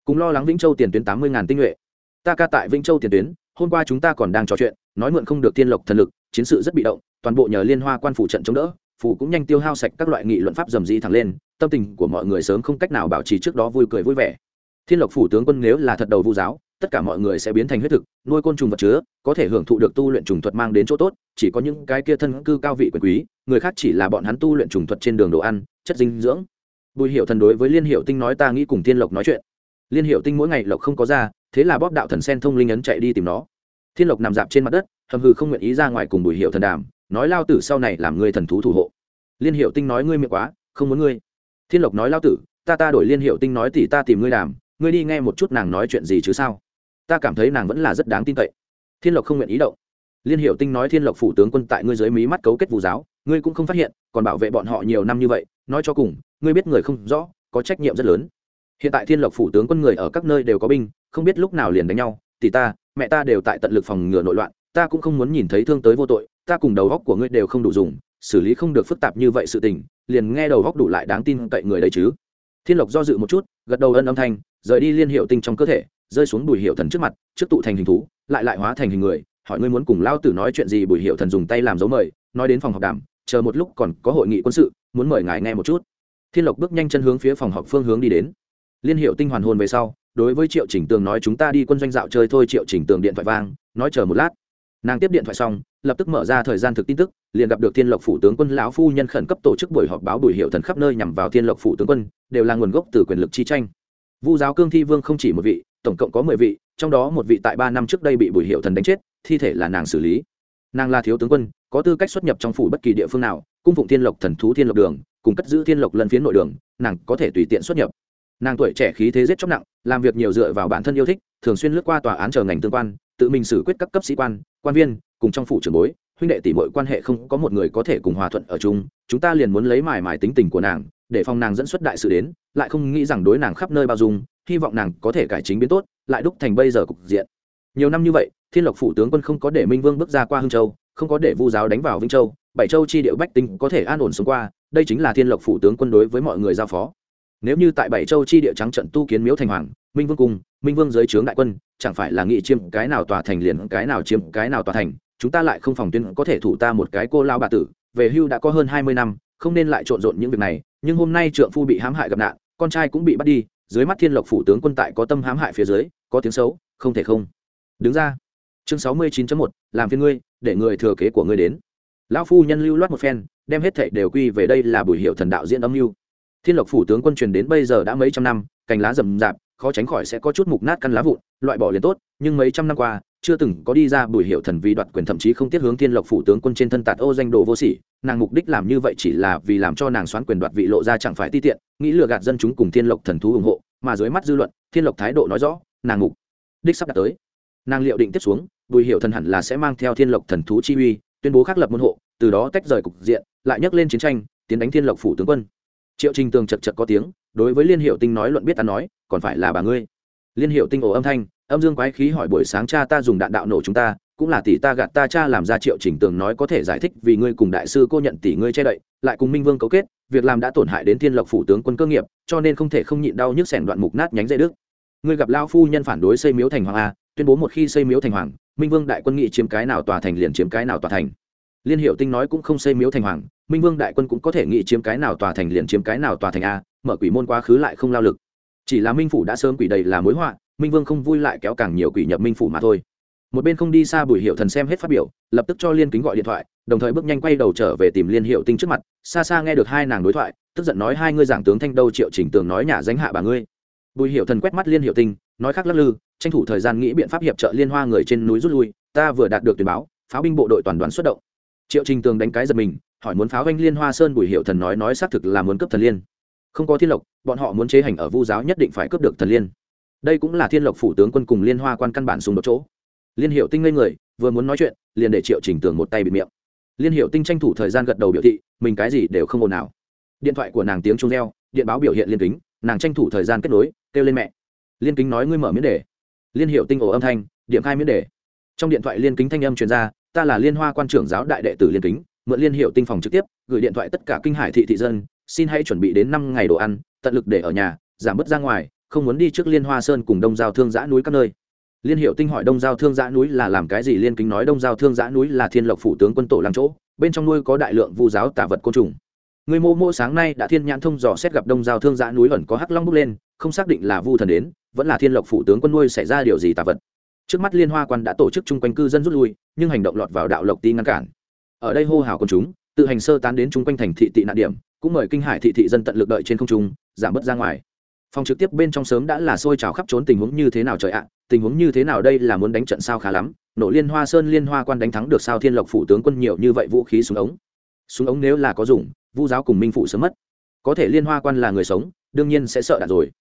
Speaker 1: cùng lo lắng vĩnh châu tiền tuyến tám mươi ngàn tinh nhuệ. Ta ca tại vĩnh châu tiền tuyến, hôm qua chúng ta còn đang trò chuyện, nói mượn không được thiên lộc thần lực, chiến sự rất bị động, toàn bộ nhờ liên hoa quan phủ trận chống đỡ, phủ cũng nhanh tiêu hao sạch các loại nghị luận pháp dầm dĩ thẳng lên, tâm tình của mọi người sớm không cách nào bảo trì trước đó vui cười vui vẻ. Thiên lộc phủ tướng quân nếu là thật đầu vu giáo, tất cả mọi người sẽ biến thành huyết thực, nuôi côn trùng vật chứa, có thể hưởng thụ được tu luyện trùng thuật mang đến chỗ tốt, chỉ có những cái kia thân cư cao vị quyền quý, người khác chỉ là bọn hắn tu luyện trùng thuật trên đường đồ ăn, chất dinh dưỡng. Bùi hiệu thần đối với liên hiệu tinh nói ta nghĩ cùng thiên lộc nói chuyện liên hiệu tinh mỗi ngày lộc không có ra, thế là bóp đạo thần sen thông linh ấn chạy đi tìm nó. Thiên lộc nằm dạp trên mặt đất, hầm hư không nguyện ý ra ngoài cùng bùi hiệu thần đàm, nói lao tử sau này làm người thần thú thủ hộ. Liên hiệu tinh nói ngươi miệng quá, không muốn ngươi. Thiên lộc nói lao tử, ta ta đổi liên hiệu tinh nói thì ta tìm ngươi đàm, ngươi đi nghe một chút nàng nói chuyện gì chứ sao? Ta cảm thấy nàng vẫn là rất đáng tin cậy. Thiên lộc không nguyện ý động. Liên hiệu tinh nói thiên lộc phủ tướng quân tại ngươi dưới mí mắt cấu kết vụ giáo, ngươi cũng không phát hiện, còn bảo vệ bọn họ nhiều năm như vậy, nói cho cùng, ngươi biết người không rõ, có trách nhiệm rất lớn hiện tại thiên lộc phủ tướng quân người ở các nơi đều có binh, không biết lúc nào liền đánh nhau thì ta, mẹ ta đều tại tận lực phòng ngừa nội loạn, ta cũng không muốn nhìn thấy thương tới vô tội, ta cùng đầu góc của ngươi đều không đủ dùng, xử lý không được phức tạp như vậy sự tình, liền nghe đầu góc đủ lại đáng tin cậy người đấy chứ. Thiên lộc do dự một chút, gật đầu ân âm thanh, rời đi liên hiệu tinh trong cơ thể, rơi xuống bùi hiệu thần trước mặt, trước tụ thành hình thú, lại lại hóa thành hình người, hỏi ngươi muốn cùng lao tử nói chuyện gì, bùi hiệu thần dùng tay làm dấu mời, nói đến phòng họp đàm, chờ một lúc còn có hội nghị quân sự, muốn mời ngài nghe một chút. Thiên lộc bước nhanh chân hướng phía phòng họp phương hướng đi đến liên hiệu tinh hoàn hồn về sau, đối với triệu chỉnh tường nói chúng ta đi quân doanh dạo chơi thôi, triệu chỉnh tường điện thoại vang, nói chờ một lát. Nàng tiếp điện thoại xong, lập tức mở ra thời gian thực tin tức, liền gặp được thiên lộc phủ tướng quân lão phu nhân khẩn cấp tổ chức buổi họp báo bùi hiệu thần khắp nơi nhằm vào thiên lộc phủ tướng quân, đều là nguồn gốc từ quyền lực chi tranh. Vu giáo cương thi vương không chỉ một vị, tổng cộng có mười vị, trong đó một vị tại ba năm trước đây bị bùi hiệu thần đánh chết, thi thể là nàng xử lý. Nàng là thiếu tướng quân, có tư cách xuất nhập trong phủ bất kỳ địa phương nào, cung phụng thiên lộc thần thú thiên lộc đường, cùng cất giữ thiên lộc lân phiến nội đường, nàng có thể tùy tiện xuất nhập nàng tuổi trẻ khí thế giết chóc nặng, làm việc nhiều dựa vào bản thân yêu thích, thường xuyên lướt qua tòa án chờ ngành tương quan, tự mình xử quyết các cấp sĩ quan quan viên, cùng trong phủ trưởng bối, huynh đệ tỷ mọi quan hệ không có một người có thể cùng hòa thuận ở chung, chúng ta liền muốn lấy mải mải tính tình của nàng, để phòng nàng dẫn xuất đại sự đến, lại không nghĩ rằng đối nàng khắp nơi bao dung, hy vọng nàng có thể cải chính biến tốt, lại đúc thành bây giờ cục diện. Nhiều năm như vậy, thiên lộc phủ tướng quân không có để minh vương bước ra qua hương châu, không có để vu giáo đánh vào vĩnh châu, bảy châu chi điệu bách tinh có thể an ổn sống qua, đây chính là thiên lộc phủ tướng quân đối với mọi người giao phó nếu như tại bảy châu chi địa trắng trận tu kiến miếu thành hoàng, minh vương cung, minh vương dưới trướng đại quân, chẳng phải là nghị chiêm cái nào tòa thành liền cái nào chiếm cái nào tòa thành, chúng ta lại không phòng tuyên có thể thủ ta một cái cô lao bà tử, về hưu đã có hơn hai mươi năm, không nên lại trộn rộn những việc này, nhưng hôm nay trượng phu bị hãm hại gặp nạn, con trai cũng bị bắt đi, dưới mắt thiên lộc phủ tướng quân tại có tâm hãm hại phía dưới, có tiếng xấu, không thể không. Đứng ra. Chương sáu mươi chín một, làm phiên ngươi, để người thừa kế của ngươi đến. Lão phu nhân lưu loát một phen, đem hết thệ đều quy về đây là buổi hiệu thần đạo diễn âm mưu thiên lộc phủ tướng quân truyền đến bây giờ đã mấy trăm năm, cành lá rậm rạp, khó tránh khỏi sẽ có chút mục nát căn lá vụn, loại bỏ liền tốt, nhưng mấy trăm năm qua, chưa từng có đi ra bùi hiệu thần vì đoạt quyền thậm chí không tiết hướng thiên lộc phủ tướng quân trên thân tạt ô danh đồ vô sỉ. Nàng mục đích làm như vậy chỉ là vì làm cho nàng xoán quyền đoạt vị lộ ra chẳng phải ti tiện, nghĩ lừa gạt dân chúng cùng thiên lộc thần thú ủng hộ, mà dưới mắt dư luận, thiên lộc thái độ nói rõ, nàng mục đích sắp đạt tới. Nàng liệu định tiếp xuống, bùi hiệu thần hẳn là sẽ mang theo thiên lộc thần thú chi uy, tuyên bố khắc lập môn hộ, từ đó tách rời cục diện, lại nhắc lên chiến tranh, tiến đánh thiên lộc phủ tướng quân triệu trình tường chật chật có tiếng, đối với liên hiệu tinh nói luận biết ta nói, còn phải là bà ngươi. Liên hiệu tinh ổ âm thanh, âm dương quái khí hỏi buổi sáng cha ta dùng đạn đạo nổ chúng ta, cũng là tỷ ta gạt ta cha làm ra triệu trình tường nói có thể giải thích vì ngươi cùng đại sư cô nhận tỷ ngươi che đậy, lại cùng minh vương cấu kết, việc làm đã tổn hại đến thiên lộc phủ tướng quân cơ nghiệp, cho nên không thể không nhịn đau nhức sẻn đoạn mục nát nhánh dây đức ngươi gặp lao phu nhân phản đối xây miếu thành hoàng a tuyên bố một khi xây miếu thành hoàng, minh vương đại quân nghị chiếm cái nào tòa thành liền chiếm cái nào tòa thành. Liên hiệu tinh nói cũng không xây miếu thành hoàng minh vương đại quân cũng có thể nghĩ chiếm cái nào tòa thành liền chiếm cái nào tòa thành a, mở quỷ môn quá khứ lại không lao lực. Chỉ là minh phủ đã sớm quỷ đầy là mối họa, minh vương không vui lại kéo càng nhiều quỷ nhập minh phủ mà thôi. Một bên không đi xa bùi hiệu thần xem hết phát biểu, lập tức cho liên kính gọi điện thoại, đồng thời bước nhanh quay đầu trở về tìm liên hiệu tinh trước mặt, xa xa nghe được hai nàng đối thoại, tức giận nói hai ngươi giảng tướng thanh đâu triệu chỉnh tường nói nhà danh hạ bà ngươi. Bùi hiệu thần quét mắt liên hiệu tinh, nói khác lắc lư, tranh thủ thời gian nghĩ biện pháp hiệp trợ liên hoa người trên núi rút lui, ta vừa đạt được tuyển báo, pháo binh bộ đội toàn đoàn xuất động. Triệu trình tường đánh cái giật mình hỏi muốn pháo anh liên hoa sơn bùi hiệu thần nói nói xác thực là muốn cấp thần liên. Không có thiên lộc, bọn họ muốn chế hành ở vu giáo nhất định phải cướp được thần liên. Đây cũng là thiên lộc phủ tướng quân cùng liên hoa quan căn bản xung đột chỗ. Liên hiệu tinh ngây người, vừa muốn nói chuyện, liền để triệu trình tường một tay bịt miệng. Liên hiệu tinh tranh thủ thời gian gật đầu biểu thị, mình cái gì đều không ồn nào điện thoại của nàng tiếng trung reo, điện báo biểu hiện liên kính, nàng tranh thủ thời gian kết nối, kêu lên mẹ. Liên kính nói ngươi mở miễn đề. Liên hiệu tinh ổ âm thanh, điểm khai miễn đề. Trong điện thoại liên kính thanh âm truyền ra, ta là liên hoa quan trưởng giáo đại đệ tử liên kính mượn liên hiệu tinh phòng trực tiếp, gửi điện thoại tất cả kinh hải thị thị dân, xin hãy chuẩn bị đến năm ngày đồ ăn, tận lực để ở nhà, giảm bớt ra ngoài, không muốn đi trước liên hoa sơn cùng đông giao thương giã núi các nơi. Liên hiệu tinh hỏi đông giao thương giã núi là làm cái gì, liên kính nói đông giao thương giã núi là thiên lộc phủ tướng quân tổ làm chỗ, bên trong nuôi có đại lượng vu giáo tả vật côn trùng. Người mô mô sáng nay đã thiên nhãn thông dò xét gặp đông giao thương giã núi ẩn có hắc long bốc lên, không xác định là vu thần đến, vẫn là thiên lộc phủ tướng quân nuôi xảy ra điều gì tả vật. Trước mắt liên hoa quan đã tổ chức chung quanh cư dân rút lui, nhưng hành động lọt vào đạo lộc ti ngăn cản ở đây hô hào quần chúng, tự hành sơ tán đến chung quanh thành thị tị nạn điểm, cũng mời kinh hải thị thị dân tận lực đợi trên không trung, giảm bớt ra ngoài. Phòng trực tiếp bên trong sớm đã là sôi trào khắp trốn tình huống như thế nào trời ạ, tình huống như thế nào đây là muốn đánh trận sao khá lắm, nổ liên hoa sơn liên hoa quan đánh thắng được sao thiên lộc phủ tướng quân nhiều như vậy vũ khí súng ống. Súng ống nếu là có dùng, vu giáo cùng minh phụ sớm mất. Có thể liên hoa quan là người sống, đương nhiên sẽ sợ đạn rồi.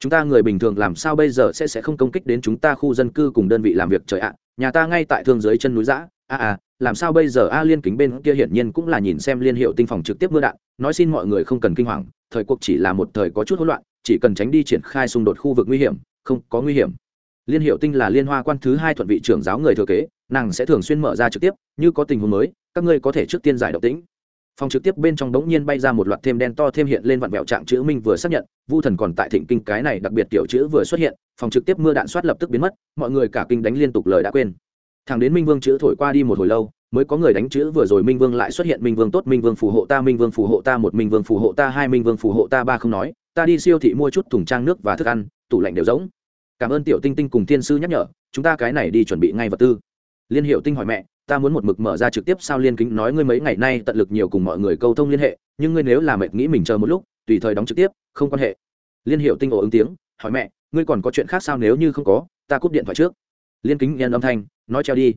Speaker 1: Chúng ta người bình thường làm sao bây giờ sẽ sẽ không công kích đến chúng ta khu dân cư cùng đơn vị làm việc trời ạ, nhà ta ngay tại thương dưới chân núi giã, a a làm sao bây giờ a liên kính bên kia hiển nhiên cũng là nhìn xem liên hiệu tinh phòng trực tiếp mưa đạn, nói xin mọi người không cần kinh hoàng, thời cuộc chỉ là một thời có chút hỗn loạn, chỉ cần tránh đi triển khai xung đột khu vực nguy hiểm, không có nguy hiểm. Liên hiệu tinh là liên hoa quan thứ hai thuận vị trưởng giáo người thừa kế, nàng sẽ thường xuyên mở ra trực tiếp, như có tình huống mới, các ngươi có thể trước tiên giải độc tĩnh phòng trực tiếp bên trong đống nhiên bay ra một loạt thêm đen to thêm hiện lên vặn vẹo trạng chữ minh vừa xác nhận, vu thần còn tại thịnh kinh cái này đặc biệt tiểu chữ vừa xuất hiện, phòng trực tiếp mưa đạn soát lập tức biến mất, mọi người cả kinh đánh liên tục lời đã quên thằng đến minh vương chữ thổi qua đi một hồi lâu, mới có người đánh chữ vừa rồi minh vương lại xuất hiện, minh vương tốt, minh vương phù hộ ta, minh vương phù hộ ta một, minh vương phù hộ ta hai, minh vương phù hộ ta ba không nói, ta đi siêu thị mua chút thùng trang nước và thức ăn, tủ lạnh đều rỗng. Cảm ơn tiểu tinh tinh cùng thiên sư nhắc nhở, chúng ta cái này đi chuẩn bị ngay vật tư. Liên hiệu tinh hỏi mẹ, ta muốn một mực mở ra trực tiếp sao liên kính nói ngươi mấy ngày nay tận lực nhiều cùng mọi người câu thông liên hệ, nhưng ngươi nếu là mệt nghĩ mình chờ một lúc, tùy thời đóng trực tiếp, không quan hệ. Liên hiệu tinh ồ ứng tiếng, hỏi mẹ, ngươi còn có chuyện khác sao nếu như không có, ta cúp điện thoại trước. Liên kính nhân âm thanh nói treo đi.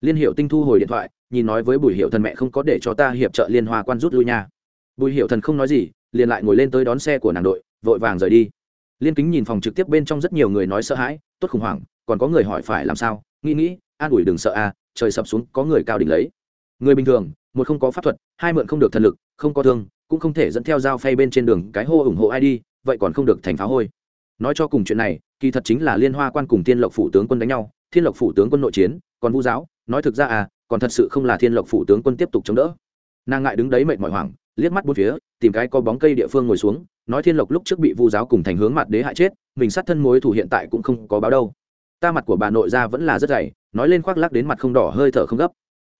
Speaker 1: Liên hiệu tinh thu hồi điện thoại, nhìn nói với bùi hiệu thần mẹ không có để cho ta hiệp trợ liên hoa quan rút lui nha. Bùi hiệu thần không nói gì, liền lại ngồi lên tới đón xe của nàng đội, vội vàng rời đi. Liên kính nhìn phòng trực tiếp bên trong rất nhiều người nói sợ hãi, tốt khủng hoảng, còn có người hỏi phải làm sao, nghĩ nghĩ, an ủi đừng sợ à trời sập xuống, có người cao đỉnh lấy. Người bình thường, một không có pháp thuật, hai mượn không được thần lực, không có thương, cũng không thể dẫn theo dao phay bên trên đường cái hô ủng hộ ai đi, vậy còn không được thành phá hôi. Nói cho cùng chuyện này, kỳ thật chính là liên hoa quan cùng thiên lộc phủ tướng quân đánh nhau thiên lộc phủ tướng quân nội chiến, còn vu giáo, nói thực ra à còn thật sự không là thiên lộc phủ tướng quân tiếp tục chống đỡ. Nàng ngại đứng đấy mệt mỏi hoảng, liếc mắt bốn phía, tìm cái có bóng cây địa phương ngồi xuống, nói thiên lộc lúc trước bị vu giáo cùng thành hướng mặt đế hại chết, mình sát thân mối thủ hiện tại cũng không có báo đâu. Ta mặt của bà nội ra vẫn là rất dày, nói lên khoác lắc đến mặt không đỏ hơi thở không gấp.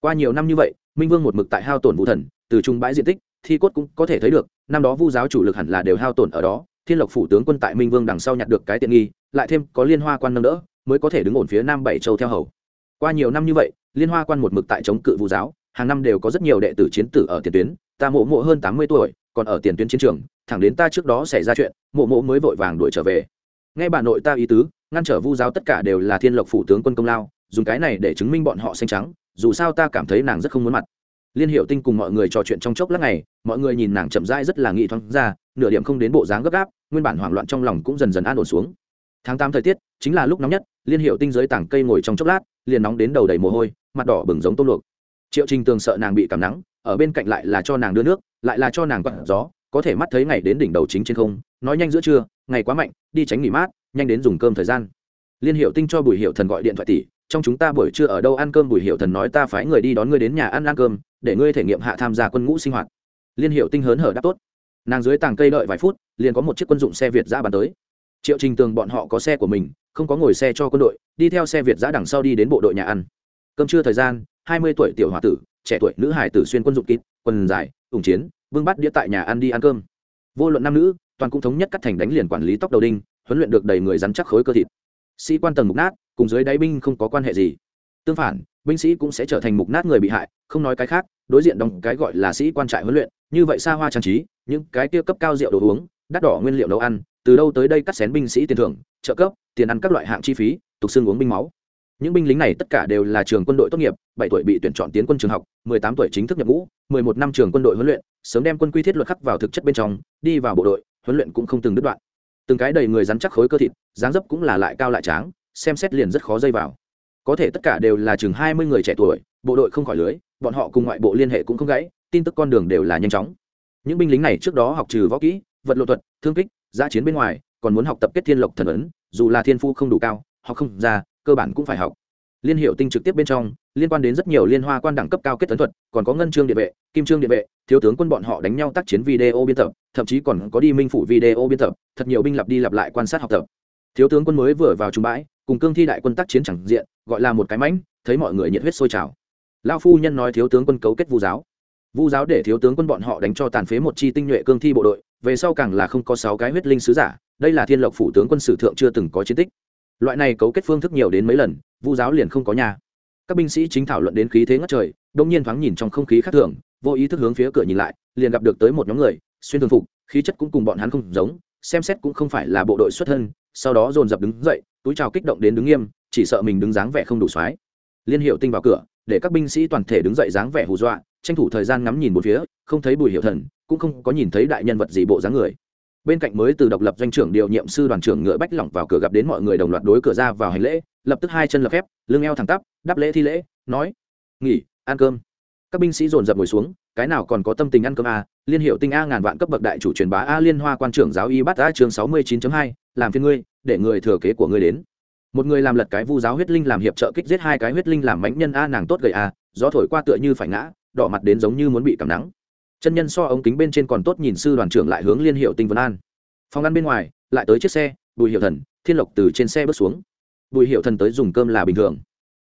Speaker 1: Qua nhiều năm như vậy, minh vương một mực tại hao tổn vũ thần, từ trung bãi diện tích, thi cốt cũng có thể thấy được, năm đó vu giáo chủ lực hẳn là đều hao tổn ở đó thiên lộc phủ tướng quân tại minh vương đằng sau nhặt được cái tiện nghi, lại thêm có liên hoa quan nâng đỡ, mới có thể đứng ổn phía nam bảy châu theo hầu. Qua nhiều năm như vậy, liên hoa quan một mực tại chống cự vu giáo, hàng năm đều có rất nhiều đệ tử chiến tử ở tiền tuyến, ta mộ mộ hơn tám mươi tuổi, còn ở tiền tuyến chiến trường, thẳng đến ta trước đó xảy ra chuyện, mộ mộ mới vội vàng đuổi trở về. Nghe bà nội ta ý tứ, ngăn trở vu giáo tất cả đều là thiên lộc phủ tướng quân công lao, dùng cái này để chứng minh bọn họ xanh trắng, dù sao ta cảm thấy nàng rất không muốn mặt liên hiệu tinh cùng mọi người trò chuyện trong chốc lát này, mọi người nhìn nàng chậm rãi rất là nghị thoáng ra, nửa điểm không đến bộ dáng gấp gáp, nguyên bản hoảng loạn trong lòng cũng dần dần an ổn xuống. Tháng tám thời tiết, chính là lúc nóng nhất, liên hiệu tinh dưới tảng cây ngồi trong chốc lát, liền nóng đến đầu đầy mồ hôi, mặt đỏ bừng giống tôm luộc. Triệu trình tường sợ nàng bị cảm nắng, ở bên cạnh lại là cho nàng đưa nước, lại là cho nàng quặn gió, có thể mắt thấy ngày đến đỉnh đầu chính trên không, nói nhanh giữa trưa, ngày quá mạnh, đi tránh nghỉ mát, nhanh đến dùng cơm thời gian. Liên hiệu tinh cho bùi hiệu thần gọi điện thoại tỷ trong chúng ta buổi trưa ở đâu ăn cơm bùi hiệu thần nói ta phái người đi đón ngươi đến nhà ăn ăn cơm, để ngươi thể nghiệm hạ tham gia quân ngũ sinh hoạt. Liên hiệu tinh hớn hở đáp tốt. Nàng dưới tàng cây đợi vài phút, liền có một chiếc quân dụng xe việt giã bàn tới. Triệu trình tường bọn họ có xe của mình, không có ngồi xe cho quân đội, đi theo xe việt giã đằng sau đi đến bộ đội nhà ăn. Cơm trưa thời gian, hai mươi tuổi tiểu h tử, trẻ tuổi nữ hải tử xuyên quân dụng kít quần dài, ủng chiến, vương bắt đĩa tại nhà ăn đi ăn cơm. Vô luận nam nữ, toàn cũng thống nhất cắt thành đánh liền quản lý tóc đầu đinh, huấn luyện được đầy người rắn chắc khối cơ thịt. Sĩ quan tầng mục nát cùng dưới đáy binh không có quan hệ gì. Tương phản, binh sĩ cũng sẽ trở thành mục nát người bị hại, không nói cái khác, đối diện đóng cái gọi là sĩ quan trại huấn luyện, như vậy xa hoa trang trí, những cái tiêu cấp cao rượu đồ uống, đắt đỏ nguyên liệu nấu ăn, từ đâu tới đây cắt xén binh sĩ tiền thưởng, trợ cấp, tiền ăn các loại hạng chi phí, tục xương uống binh máu. Những binh lính này tất cả đều là trường quân đội tốt nghiệp, bảy tuổi bị tuyển chọn tiến quân trường học, mười tám tuổi chính thức nhập ngũ, mười một năm trường quân đội huấn luyện, sớm đem quân quy thiết luật khắc vào thực chất bên trong, đi vào bộ đội, huấn luyện cũng không từng đứt đoạn. Từng cái đầy người rắn chắc khối cơ thịt, dáng dấp cũng là lại cao lại tráng xem xét liền rất khó dây vào. Có thể tất cả đều là chừng hai mươi người trẻ tuổi, bộ đội không khỏi lưới, bọn họ cùng ngoại bộ liên hệ cũng không gãy, tin tức con đường đều là nhanh chóng. Những binh lính này trước đó học trừ võ kỹ, vật lộ thuật, thương kích, giã chiến bên ngoài, còn muốn học tập kết thiên lộc thần ấn, dù là thiên phu không đủ cao họ không ra, cơ bản cũng phải học. Liên hiệu tinh trực tiếp bên trong, liên quan đến rất nhiều liên hoa quan đẳng cấp cao kết tấn thuật, còn có ngân trương địa vệ, kim trương địa vệ, thiếu tướng quân bọn họ đánh nhau tác chiến video biên tập, thậm chí còn có đi minh phủ video biên tập, thật nhiều binh lặp đi lặp lại quan sát học tập. Thiếu tướng quân mới vừa vào trung bãi cùng cương thi đại quân tác chiến chẳng diện, gọi là một cái mãnh, thấy mọi người nhiệt huyết sôi trào. Lao phu nhân nói thiếu tướng quân cấu kết vu giáo. Vu giáo để thiếu tướng quân bọn họ đánh cho tàn phế một chi tinh nhuệ cương thi bộ đội, về sau càng là không có sáu cái huyết linh sứ giả, đây là thiên lộc phủ tướng quân sử thượng chưa từng có chiến tích. Loại này cấu kết phương thức nhiều đến mấy lần, vu giáo liền không có nhà. Các binh sĩ chính thảo luận đến khí thế ngất trời, đông nhiên thoáng nhìn trong không khí khác thường, vô ý thức hướng phía cửa nhìn lại, liền gặp được tới một nhóm người, xuyên thường phục, khí chất cũng cùng bọn hắn không giống, xem xét cũng không phải là bộ đội xuất thân, sau đó dồn dập đứng dậy túi trào kích động đến đứng nghiêm, chỉ sợ mình đứng dáng vẻ không đủ xoái liên hiệu tinh vào cửa, để các binh sĩ toàn thể đứng dậy dáng vẻ hù dọa, tranh thủ thời gian ngắm nhìn một phía, không thấy bùi hiệu thần, cũng không có nhìn thấy đại nhân vật gì bộ dáng người. Bên cạnh mới từ độc lập doanh trưởng điều nhiệm sư đoàn trưởng ngựa bách lỏng vào cửa gặp đến mọi người đồng loạt đối cửa ra vào hành lễ, lập tức hai chân lập phép lưng eo thẳng tắp, đáp lễ thi lễ, nói, nghỉ, ăn cơm. Các binh sĩ dồn dập ngồi xuống cái nào còn có tâm tình ăn cơm a? Liên hiệu tinh a ngàn vạn cấp bậc đại chủ truyền bá a liên hoa quan trưởng giáo y bắt a chương sáu mươi chín hai, làm phiên ngươi, để người thừa kế của ngươi đến. Một người làm lật cái vu giáo huyết linh làm hiệp trợ kích giết hai cái huyết linh làm mãnh nhân a nàng tốt gầy a, gió thổi qua tựa như phải ngã, đỏ mặt đến giống như muốn bị cảm nắng. Chân nhân so ống kính bên trên còn tốt nhìn sư đoàn trưởng lại hướng liên hiệu tinh vân an. Phòng ăn bên ngoài, lại tới chiếc xe, bùi hiệu thần, thiên lộc từ trên xe bước xuống. Bùi hiệu thần tới dùng cơm là bình thường.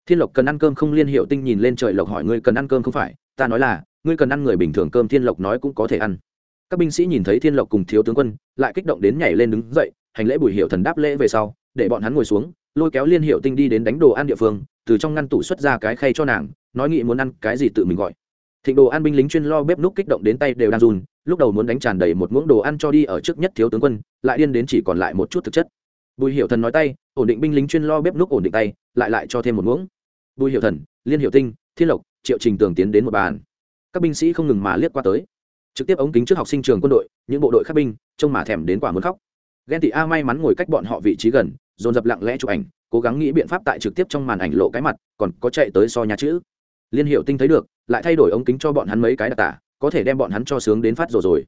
Speaker 1: Thiên lộc cần ăn cơm không? Liên hiệu tinh nhìn lên trời lộc hỏi ngươi cần ăn cơm không phải? Ta nói là ngươi cần ăn người bình thường cơm thiên lộc nói cũng có thể ăn. Các binh sĩ nhìn thấy thiên lộc cùng thiếu tướng quân, lại kích động đến nhảy lên đứng dậy, hành lễ bùi hiệu thần đáp lễ về sau, để bọn hắn ngồi xuống, lôi kéo liên hiệu tinh đi đến đánh đồ ăn địa phương, từ trong ngăn tủ xuất ra cái khay cho nàng, nói nghị muốn ăn cái gì tự mình gọi. Thịnh đồ ăn binh lính chuyên lo bếp núc kích động đến tay đều đang run, lúc đầu muốn đánh tràn đầy một muỗng đồ ăn cho đi ở trước nhất thiếu tướng quân, lại điên đến chỉ còn lại một chút thực chất. Bùi hiệu thần nói tay, ổn định binh lính chuyên lo bếp núc ổn định tay, lại lại cho thêm một muỗng. Bùi hiệu thần, liên hiệu tinh, thiên lộc, triệu trình tường tiến đến một bàn các binh sĩ không ngừng mà liếc qua tới. Trực tiếp ống kính trước học sinh trường quân đội, những bộ đội khác binh, trông mà thèm đến quả muốn khóc. Ghen tị a may mắn ngồi cách bọn họ vị trí gần, dồn dập lặng lẽ chụp ảnh, cố gắng nghĩ biện pháp tại trực tiếp trong màn ảnh lộ cái mặt, còn có chạy tới so nhà chữ. Liên hiệu tinh thấy được, lại thay đổi ống kính cho bọn hắn mấy cái đặc tả, có thể đem bọn hắn cho sướng đến phát rồi rồi.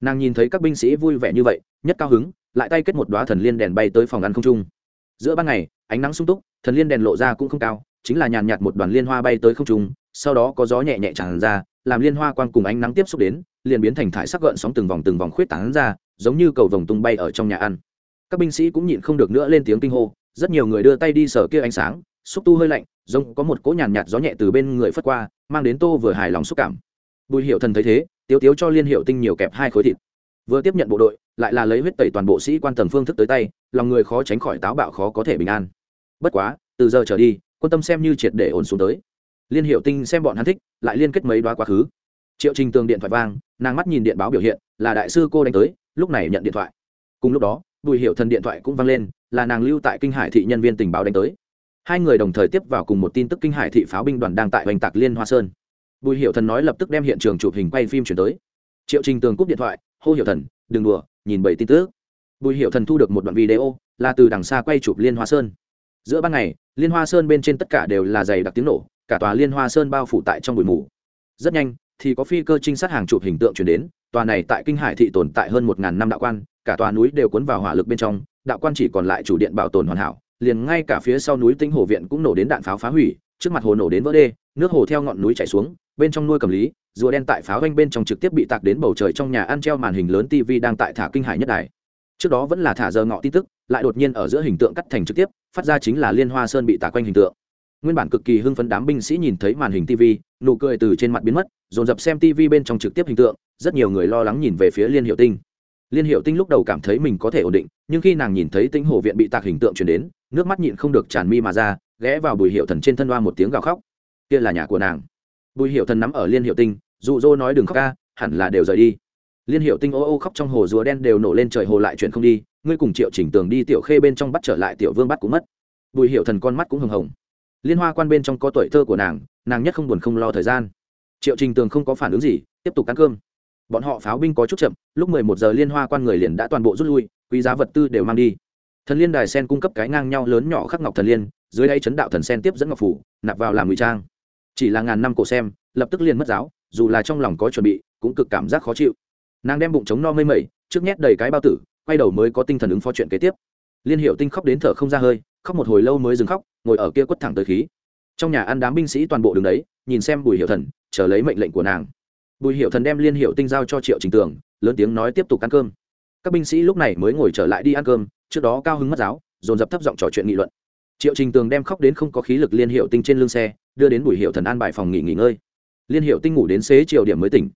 Speaker 1: Nàng nhìn thấy các binh sĩ vui vẻ như vậy, nhất cao hứng, lại tay kết một đoá thần liên đèn bay tới phòng ăn không trung. Giữa ban ngày, ánh nắng sung túc, thần liên đèn lộ ra cũng không cao, chính là nhàn nhạt một đoàn liên hoa bay tới không trung sau đó có gió nhẹ nhẹ tràn ra làm liên hoa quang cùng ánh nắng tiếp xúc đến liền biến thành thải sắc gợn sóng từng vòng từng vòng khuyết tán ra giống như cầu vồng tung bay ở trong nhà ăn. Các binh sĩ cũng nhịn không được nữa lên tiếng kinh hô rất nhiều người đưa tay đi sở kia ánh sáng xúc tu hơi lạnh giống có một cỗ nhàn nhạt, gió nhẹ từ bên người phất qua mang đến tô vừa hài lòng xúc cảm. Bùi hiệu thần thấy thế tiếu tiếu cho liên hiệu tinh nhiều kẹp hai khối thịt. Vừa tiếp nhận bộ đội lại là lấy huyết tẩy toàn bộ sĩ quan tần phương thức tới tay lòng người khó tránh khỏi táo bạo khó có thể bình an. Bất quá từ giờ trở đi quân tâm xem như triệt để ổn xuống tới liên hiệu tinh xem bọn hắn thích, lại liên kết mấy đoá quá khứ. Triệu trình tường điện thoại vang, nàng mắt nhìn điện báo biểu hiện, là đại sư cô đánh tới, lúc này nhận điện thoại. Cùng lúc đó, bùi hiệu thần điện thoại cũng vang lên, là nàng lưu tại kinh hải thị nhân viên tình báo đánh tới. Hai người đồng thời tiếp vào cùng một tin tức kinh hải thị pháo binh đoàn đang tại hoành tạc liên hoa sơn. Bùi hiệu thần nói lập tức đem hiện trường chụp hình quay phim chuyển tới. Triệu trình tường cúp điện thoại, hô hiệu thần, đừng đùa, nhìn bảy tin tức. Bùi hiệu thần thu được một đoạn video, là từ đằng xa quay chụp liên hoa sơn. Giữa ban ngày, liên hoa sơn bên trên tất cả đều là dày đặc tiếng nổ cả tòa liên hoa sơn bao phủ tại trong bụi mù. Rất nhanh, thì có phi cơ trinh sát hàng chục hình tượng chuyển đến, tòa này tại kinh hải thị tồn tại hơn một ngàn năm đạo quan, cả tòa núi đều cuốn vào hỏa lực bên trong, đạo quan chỉ còn lại chủ điện bảo tồn hoàn hảo, liền ngay cả phía sau núi tinh hồ viện cũng nổ đến đạn pháo phá hủy, trước mặt hồ nổ đến vỡ đê, nước hồ theo ngọn núi chảy xuống, bên trong nuôi cầm lý, rùa đen tại pháo ranh bên trong trực tiếp bị tạc đến bầu trời trong nhà ăn treo màn hình lớn tv đang tại thả kinh hải nhất đài. Trước đó vẫn là thả giờ ngọ tin tức, lại đột nhiên ở giữa hình tượng cắt thành trực tiếp, phát ra chính là liên hoa sơn bị tạc quanh hình tượng nguyên bản cực kỳ hưng phấn đám binh sĩ nhìn thấy màn hình tv nụ cười từ trên mặt biến mất, dồn dập xem tv bên trong trực tiếp hình tượng, rất nhiều người lo lắng nhìn về phía liên hiệu tinh. Liên hiệu tinh lúc đầu cảm thấy mình có thể ổn định, nhưng khi nàng nhìn thấy tinh hồ viện bị tạc hình tượng chuyển đến, nước mắt nhịn không được tràn mi mà ra, ghé vào bùi hiệu thần trên thân hoa một tiếng gào khóc. Kia là nhà của nàng. Bùi hiệu thần nắm ở liên hiệu tinh, dụ dỗ nói đừng khóc ca, hẳn là đều rời đi. Liên hiệu tinh ô ô khóc trong hồ rùa đen đều nổ lên trời hồ lại chuyện không đi, ngươi cùng triệu chỉnh tường đi tiểu khê bên trong bắt trở lại tiểu vương bắt cũng mất. Bùi hiệu thần con mắt cũng hừng hồng liên hoa quan bên trong có tuổi thơ của nàng nàng nhất không buồn không lo thời gian. Triệu trình tường không có phản ứng gì, tiếp tục ăn cơm. Bọn họ pháo binh có chút chậm, lúc mười một giờ liên hoa quan người liền đã toàn bộ rút lui, quý giá vật tư đều mang đi. Thần liên đài sen cung cấp cái ngang nhau lớn nhỏ khắc ngọc thần liên, dưới đây chấn đạo thần sen tiếp dẫn ngọc phủ, nạp vào làm ngụy trang. Chỉ là ngàn năm cổ xem, lập tức liền mất giáo, dù là trong lòng có chuẩn bị, cũng cực cảm giác khó chịu. Nàng đem bụng trống no mây mẩy, trước nhét đầy cái bao tử, quay đầu mới có tinh thần ứng phó chuyện kế tiếp. Liên hiệu tinh khóc đến thở không ra hơi khóc một hồi lâu mới dừng khóc, ngồi ở kia quất thẳng tới khí. Trong nhà ăn đám binh sĩ toàn bộ đứng đấy, nhìn xem bùi hiệu thần, chờ lấy mệnh lệnh của nàng. Bùi hiệu thần đem liên hiệu tinh giao cho triệu trình tường, lớn tiếng nói tiếp tục ăn cơm. Các binh sĩ lúc này mới ngồi trở lại đi ăn cơm, trước đó cao hứng mất giáo, dồn dập thấp giọng trò chuyện nghị luận. Triệu trình tường đem khóc đến không có khí lực liên hiệu tinh trên lưng xe, đưa đến bùi hiệu thần an bài phòng nghỉ nghỉ ngơi. Liên hiệu tinh ngủ đến xế chiều điểm mới tỉnh.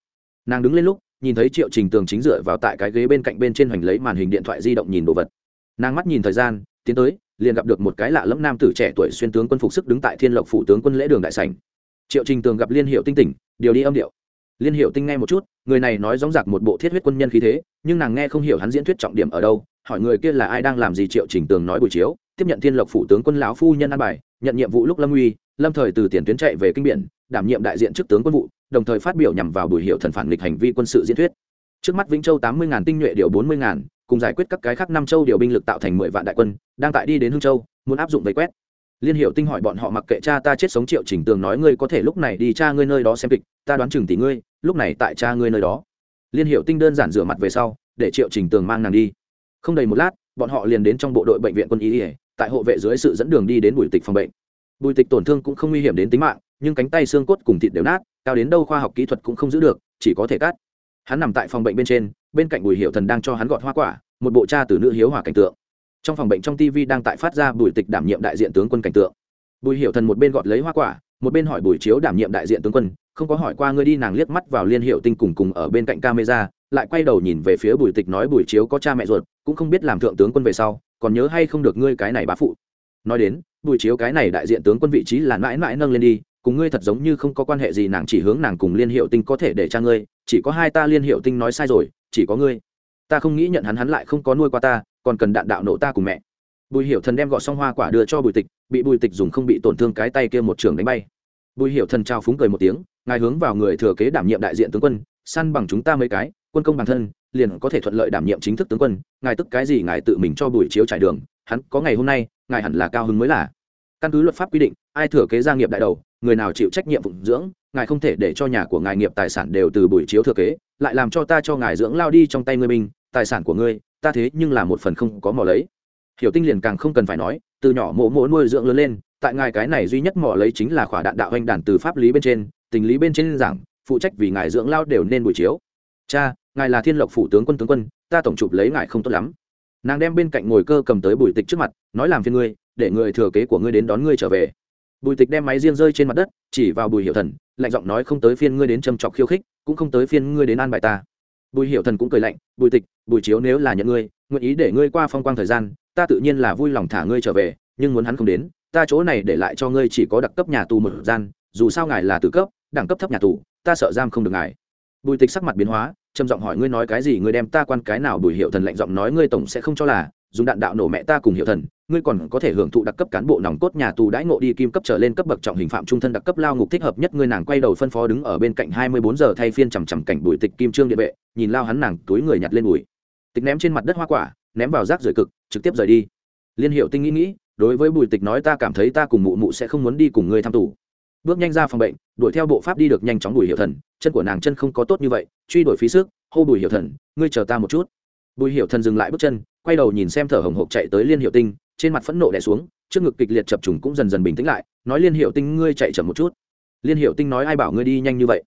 Speaker 1: Nàng đứng lên lúc, nhìn thấy triệu trình tường chính dựa vào tại cái ghế bên cạnh bên trên hoành lấy màn hình điện thoại di động nhìn đồ vật. Nàng mắt nhìn thời gian, tiến tới liền gặp được một cái lạ lẫm nam tử trẻ tuổi xuyên tướng quân phục sức đứng tại thiên lộc phủ tướng quân lễ đường đại sảnh. Triệu trình tường gặp liên hiệu tinh tỉnh, điều đi âm điệu. Liên hiệu tinh nghe một chút, người này nói dóng dạc một bộ thiết huyết quân nhân khí thế, nhưng nàng nghe không hiểu hắn diễn thuyết trọng điểm ở đâu, hỏi người kia là ai đang làm gì triệu trình tường nói buổi chiếu tiếp nhận thiên lộc phủ tướng quân lão phu nhân an bài, nhận nhiệm vụ lúc lâm uy, lâm thời từ tiền tuyến chạy về kinh biển, đảm nhiệm đại diện chức tướng quân vụ, đồng thời phát biểu nhằm vào buổi hiệu thần phản nghịch hành vi quân sự diễn thuyết. Trước mắt vĩnh châu tám mươi tinh nhuệ điều bốn mươi cùng giải quyết các cái khác năm châu điều binh lực tạo thành mười vạn đại quân, đang tại đi đến hương châu, muốn áp dụng vây quét. Liên hiệu tinh hỏi bọn họ mặc kệ cha ta chết sống triệu chỉnh tường nói ngươi có thể lúc này đi cha ngươi nơi đó xem kịch, ta đoán chừng tỷ ngươi, lúc này tại cha ngươi nơi đó. Liên hiệu tinh đơn giản rửa mặt về sau, để triệu chỉnh tường mang nàng đi. Không đầy một lát, bọn họ liền đến trong bộ đội bệnh viện quân y, tại hộ vệ dưới sự dẫn đường đi đến bùi tịch phòng bệnh. Bùi tịch tổn thương cũng không nguy hiểm đến tính mạng, nhưng cánh tay xương cốt cùng thịt đều nát, cao đến đâu khoa học kỹ thuật cũng không giữ được, chỉ có thể cắt. Hắn nằm tại phòng bệnh bên trên bên cạnh bùi hiệu thần đang cho hắn gọt hoa quả, một bộ cha từ nữ hiếu hòa cảnh tượng. Trong phòng bệnh trong tv đang tại phát ra bùi tịch đảm nhiệm đại diện tướng quân cảnh tượng. Bùi hiệu thần một bên gọt lấy hoa quả, một bên hỏi bùi chiếu đảm nhiệm đại diện tướng quân, không có hỏi qua ngươi đi nàng liếc mắt vào liên hiệu tinh cùng cùng ở bên cạnh camera, lại quay đầu nhìn về phía bùi tịch nói bùi chiếu có cha mẹ ruột, cũng không biết làm thượng tướng quân về sau, còn nhớ hay không được ngươi cái này bá phụ. Nói đến, bùi chiếu cái này đại diện tướng quân vị trí là mãi mãi nâng lên đi, cùng ngươi thật giống như không có quan hệ gì, nàng chỉ hướng nàng cùng liên hiệu tinh có thể để cha ngươi, chỉ có hai ta liên hiệu tinh nói sai rồi chỉ có ngươi. Ta không nghĩ nhận hắn hắn lại không có nuôi qua ta, còn cần đạn đạo nổ ta cùng mẹ. Bùi hiểu thần đem gọt xong hoa quả đưa cho bùi tịch, bị bùi tịch dùng không bị tổn thương cái tay kia một trường đánh bay. Bùi hiểu thần trao phúng cười một tiếng, ngài hướng vào người thừa kế đảm nhiệm đại diện tướng quân, săn bằng chúng ta mấy cái, quân công bản thân, liền có thể thuận lợi đảm nhiệm chính thức tướng quân, ngài tức cái gì ngài tự mình cho bùi chiếu trải đường, hắn có ngày hôm nay, ngài hẳn là cao hứng mới là. Căn cứ luật pháp quy định, ai thừa kế gia nghiệp đại đầu, người nào chịu trách nhiệm phụng dưỡng, ngài không thể để cho nhà của ngài nghiệp tài sản đều từ bùi chiếu thừa kế lại làm cho ta cho ngài dưỡng lao đi trong tay ngươi mình, tài sản của ngươi, ta thế nhưng là một phần không có mò lấy. Hiểu tinh liền càng không cần phải nói, từ nhỏ mộ mộ nuôi dưỡng lớn lên, tại ngài cái này duy nhất mỏ lấy chính là khỏa đạn đạo hoành đản từ pháp lý bên trên, tình lý bên trên giảng, phụ trách vì ngài dưỡng lao đều nên buổi chiếu. Cha, ngài là thiên lộc phủ tướng quân tướng quân, ta tổng chụp lấy ngài không tốt lắm. Nàng đem bên cạnh ngồi cơ cầm tới bùi tịch trước mặt, nói làm phiên ngươi, để người thừa kế của ngươi đến đón ngươi trở về. Bùi tịch đem máy riêng rơi trên mặt đất, chỉ vào bùi hiệu thần, lạnh giọng nói không tới phiên ngươi đến châm chọc khiêu khích cũng không tới phiên ngươi đến an bài ta. Bùi hiệu thần cũng cười lạnh, bùi tịch, bùi chiếu nếu là nhận ngươi, nguyện ý để ngươi qua phong quang thời gian, ta tự nhiên là vui lòng thả ngươi trở về, nhưng muốn hắn không đến, ta chỗ này để lại cho ngươi chỉ có đặc cấp nhà tù một gian, dù sao ngài là tử cấp, đẳng cấp thấp nhà tù, ta sợ giam không được ngài. Bùi tịch sắc mặt biến hóa, trầm giọng hỏi, ngươi nói cái gì? Ngươi đem ta quan cái nào? Bùi hiệu thần lạnh giọng nói, ngươi tổng sẽ không cho là dùng đạn đạo nổ mẹ ta cùng hiệu thần, ngươi còn có thể hưởng thụ đặc cấp cán bộ nòng cốt nhà tù đãi ngộ đi kim cấp trở lên cấp bậc trọng hình phạm trung thân đặc cấp lao ngục thích hợp nhất, ngươi nàng quay đầu phân phó đứng ở bên cạnh hai mươi bốn giờ thay phiên chằm chằm cảnh bùi tịch kim trương địa vệ, nhìn lao hắn nàng túi người nhặt lên bùi tịch ném trên mặt đất hoa quả, ném vào rác rưởi cực, trực tiếp rời đi. Liên hiệu tinh nghĩ nghĩ, đối với bùi tịch nói ta cảm thấy ta cùng mụ mụ sẽ không muốn đi cùng ngươi thăm tù. Bước nhanh ra phòng bệnh, đuổi theo bộ pháp đi được nhanh chóng bùi hiệu thần, chân của nàng chân không có tốt như vậy, truy đuổi phí sức, hô bùi hiệu thần, ngươi chờ ta một chút. Bùi hiệu thần dừng lại bước chân quay đầu nhìn xem thở hồng hộc chạy tới liên hiệu tinh, trên mặt phẫn nộ đè xuống, trước ngực kịch liệt chập trùng cũng dần dần bình tĩnh lại, nói liên hiệu tinh, ngươi chạy chậm một chút. Liên hiệu tinh nói ai bảo ngươi đi nhanh như vậy?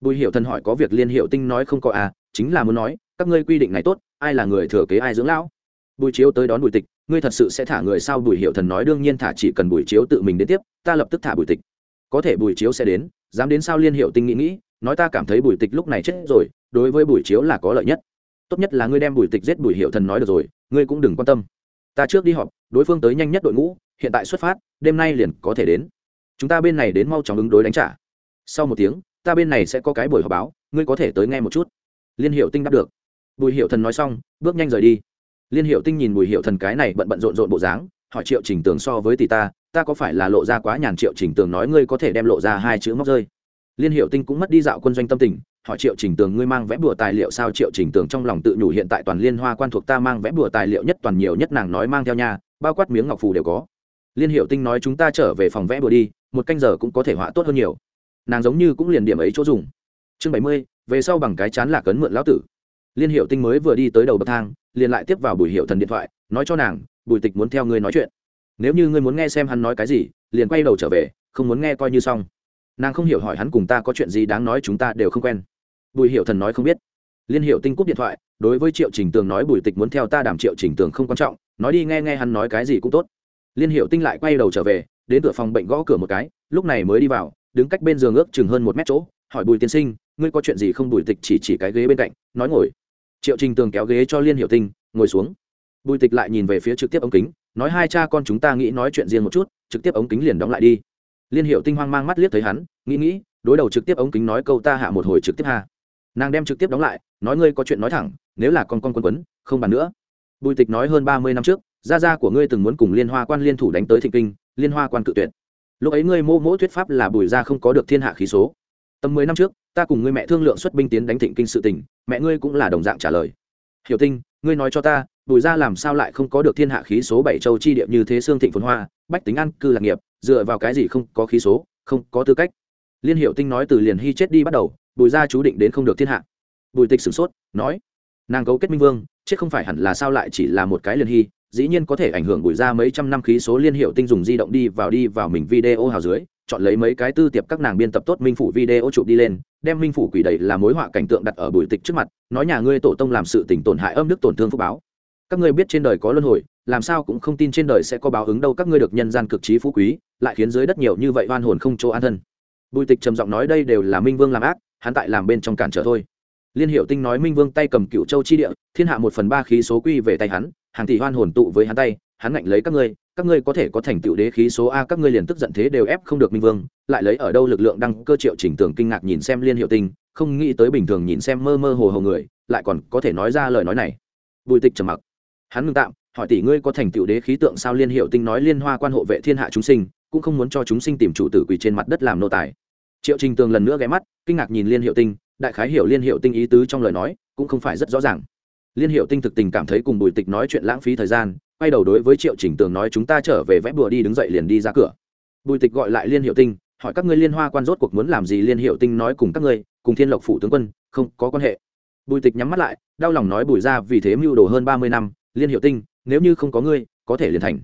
Speaker 1: Bùi hiệu thần hỏi có việc? Liên hiệu tinh nói không có à chính là muốn nói, các ngươi quy định này tốt, ai là người thừa kế ai dưỡng lão? Bùi chiếu tới đón bùi tịch, ngươi thật sự sẽ thả người sao? Bùi hiệu thần nói đương nhiên thả, chỉ cần bùi chiếu tự mình đến tiếp, ta lập tức thả bùi tịch. Có thể bùi chiếu sẽ đến, dám đến sao? Liên hiệu tinh nghĩ nghĩ, nói ta cảm thấy bùi tịch lúc này chết rồi, đối với bùi chiếu là có lợi nhất tốt nhất là ngươi đem bùi tịch giết bùi hiệu thần nói được rồi, ngươi cũng đừng quan tâm. Ta trước đi họp, đối phương tới nhanh nhất đội ngũ, hiện tại xuất phát, đêm nay liền có thể đến. Chúng ta bên này đến mau chóng ứng đối đánh trả. Sau một tiếng, ta bên này sẽ có cái buổi họp báo, ngươi có thể tới nghe một chút. Liên hiệu tinh đáp được. Bùi hiệu thần nói xong, bước nhanh rời đi. Liên hiệu tinh nhìn bùi hiệu thần cái này bận bận rộn rộn bộ dáng, hỏi triệu trình tường so với tỷ ta ta có phải là lộ ra quá nhàn triệu trình tường nói ngươi có thể đem lộ ra hai chữ móc rơi. Liên hiệu tinh cũng mất đi dạo quân doanh tâm tình hỏi triệu trình tường, ngươi mang vẽ bùa tài liệu sao? Triệu trình tường trong lòng tự nhủ, hiện tại toàn liên hoa quan thuộc ta mang vẽ bùa tài liệu nhất toàn nhiều nhất nàng nói mang theo nhà bao quát miếng ngọc phù đều có. Liên hiệu tinh nói chúng ta trở về phòng vẽ bùa đi, một canh giờ cũng có thể họa tốt hơn nhiều. Nàng giống như cũng liền điểm ấy chỗ dùng. Chương bảy mươi, về sau bằng cái chán là cấn mượn lão tử. Liên hiệu tinh mới vừa đi tới đầu bậc thang, liền lại tiếp vào bùi hiệu thần điện thoại, nói cho nàng, bùi tịch muốn theo ngươi nói chuyện. Nếu như ngươi muốn nghe xem hắn nói cái gì, liền quay đầu trở về, không muốn nghe coi như xong. Nàng không hiểu hỏi hắn cùng ta có chuyện gì đáng nói, chúng ta đều không quen bùi hiệu thần nói không biết. Liên hiệu tinh cúp điện thoại, đối với triệu trình tường nói bùi tịch muốn theo ta đảm triệu trình tường không quan trọng, nói đi nghe nghe hắn nói cái gì cũng tốt. Liên hiệu tinh lại quay đầu trở về, đến cửa phòng bệnh gõ cửa một cái, lúc này mới đi vào, đứng cách bên giường ước chừng hơn một mét chỗ, hỏi bùi tiên sinh, ngươi có chuyện gì không? Bùi tịch chỉ chỉ cái ghế bên cạnh, nói ngồi. Triệu trình tường kéo ghế cho liên hiệu tinh, ngồi xuống. Bùi tịch lại nhìn về phía trực tiếp ống kính, nói, hai cha con chúng ta nghĩ nói chuyện riêng một chút, trực tiếp ống kính liền đóng lại đi. Liên hiệu tinh hoang mang mắt liếc thấy hắn, nghĩ nghĩ, đối đầu trực tiếp ống kính nói câu ta hạ một hồi trực tiếp hà nàng đem trực tiếp đóng lại, nói ngươi có chuyện nói thẳng, nếu là con con quân quấn, không bàn nữa. Bùi tịch nói hơn ba mươi năm trước, gia gia của ngươi từng muốn cùng liên hoa quan liên thủ đánh tới thịnh kinh, liên hoa quan cự tuyệt. Lúc ấy ngươi mô mỗ thuyết pháp là bùi gia không có được thiên hạ khí số. Tầm mười năm trước, ta cùng ngươi mẹ thương lượng xuất binh tiến đánh thịnh kinh sự tình, mẹ ngươi cũng là đồng dạng trả lời. Hiểu tinh, ngươi nói cho ta, bùi gia làm sao lại không có được thiên hạ khí số bảy châu chi địa như thế xương thịnh phồn hoa, bách tính ăn, cư lạc nghiệp, dựa vào cái gì không có khí số, không có tư cách? Liên hiệu tinh nói từ liền hy chết đi bắt đầu bùi gia chú định đến không được thiên hạ. Bùi tịch sửng sốt, nói, nàng cấu kết minh vương, chết không phải hẳn là sao lại chỉ là một cái liên hy, dĩ nhiên có thể ảnh hưởng bùi ra mấy trăm năm khí số liên hiệu tinh dùng di động đi vào đi vào mình video hào dưới, chọn lấy mấy cái tư tiệp các nàng biên tập tốt minh phủ video chụp đi lên, đem minh phủ quỷ đầy là mối họa cảnh tượng đặt ở bùi tịch trước mặt, nói nhà ngươi tổ tông làm sự tỉnh tổn hại âm đức tổn thương phúc báo. Các ngươi biết trên đời có luân hồi, làm sao cũng không tin trên đời sẽ có báo ứng đâu, các ngươi được nhân gian cực trí phú quý, lại khiến dưới đất nhiều như vậy oan hồn không chỗ an thân. Bùi tịch trầm giọng nói, đây đều là minh vương làm ác hắn tại làm bên trong cản trở thôi. Liên hiệu tinh nói minh vương tay cầm cựu châu chi địa, thiên hạ một phần ba khí số quy về tay hắn, hàng tỷ hoan hồn tụ với hắn tay, hắn ngạnh lấy các ngươi các ngươi có thể có thành tựu đế khí số a, các ngươi liền tức giận thế đều ép không được minh vương, lại lấy ở đâu lực lượng đăng cơ triệu chỉnh tưởng kinh ngạc nhìn xem liên hiệu tinh, không nghĩ tới bình thường nhìn xem mơ mơ hồ hồ người, lại còn có thể nói ra lời nói này. Bùi tịch trầm mặc. Hắn ngưng tạm, hỏi tỷ ngươi có thành tựu đế khí tượng sao? Liên hiệu tinh nói liên hoa quan hộ vệ thiên hạ chúng sinh, cũng không muốn cho chúng sinh tìm chủ tử quỳ trên mặt đất làm nô tài triệu trình tường lần nữa ghé mắt, kinh ngạc nhìn liên hiệu tinh, đại khái hiểu liên hiệu tinh ý tứ trong lời nói, cũng không phải rất rõ ràng. Liên hiệu tinh thực tình cảm thấy cùng bùi tịch nói chuyện lãng phí thời gian, quay đầu đối với triệu trình tường nói chúng ta trở về vẽ bùa đi đứng dậy liền đi ra cửa. Bùi tịch gọi lại liên hiệu tinh, hỏi các ngươi liên hoa quan rốt cuộc muốn làm gì liên hiệu tinh nói cùng các ngươi, cùng thiên lộc phủ tướng quân, không có quan hệ. Bùi tịch nhắm mắt lại, đau lòng nói bùi ra vì thế mưu đồ hơn ba mươi năm, liên hiệu tinh, nếu như không có ngươi, có thể liền thành.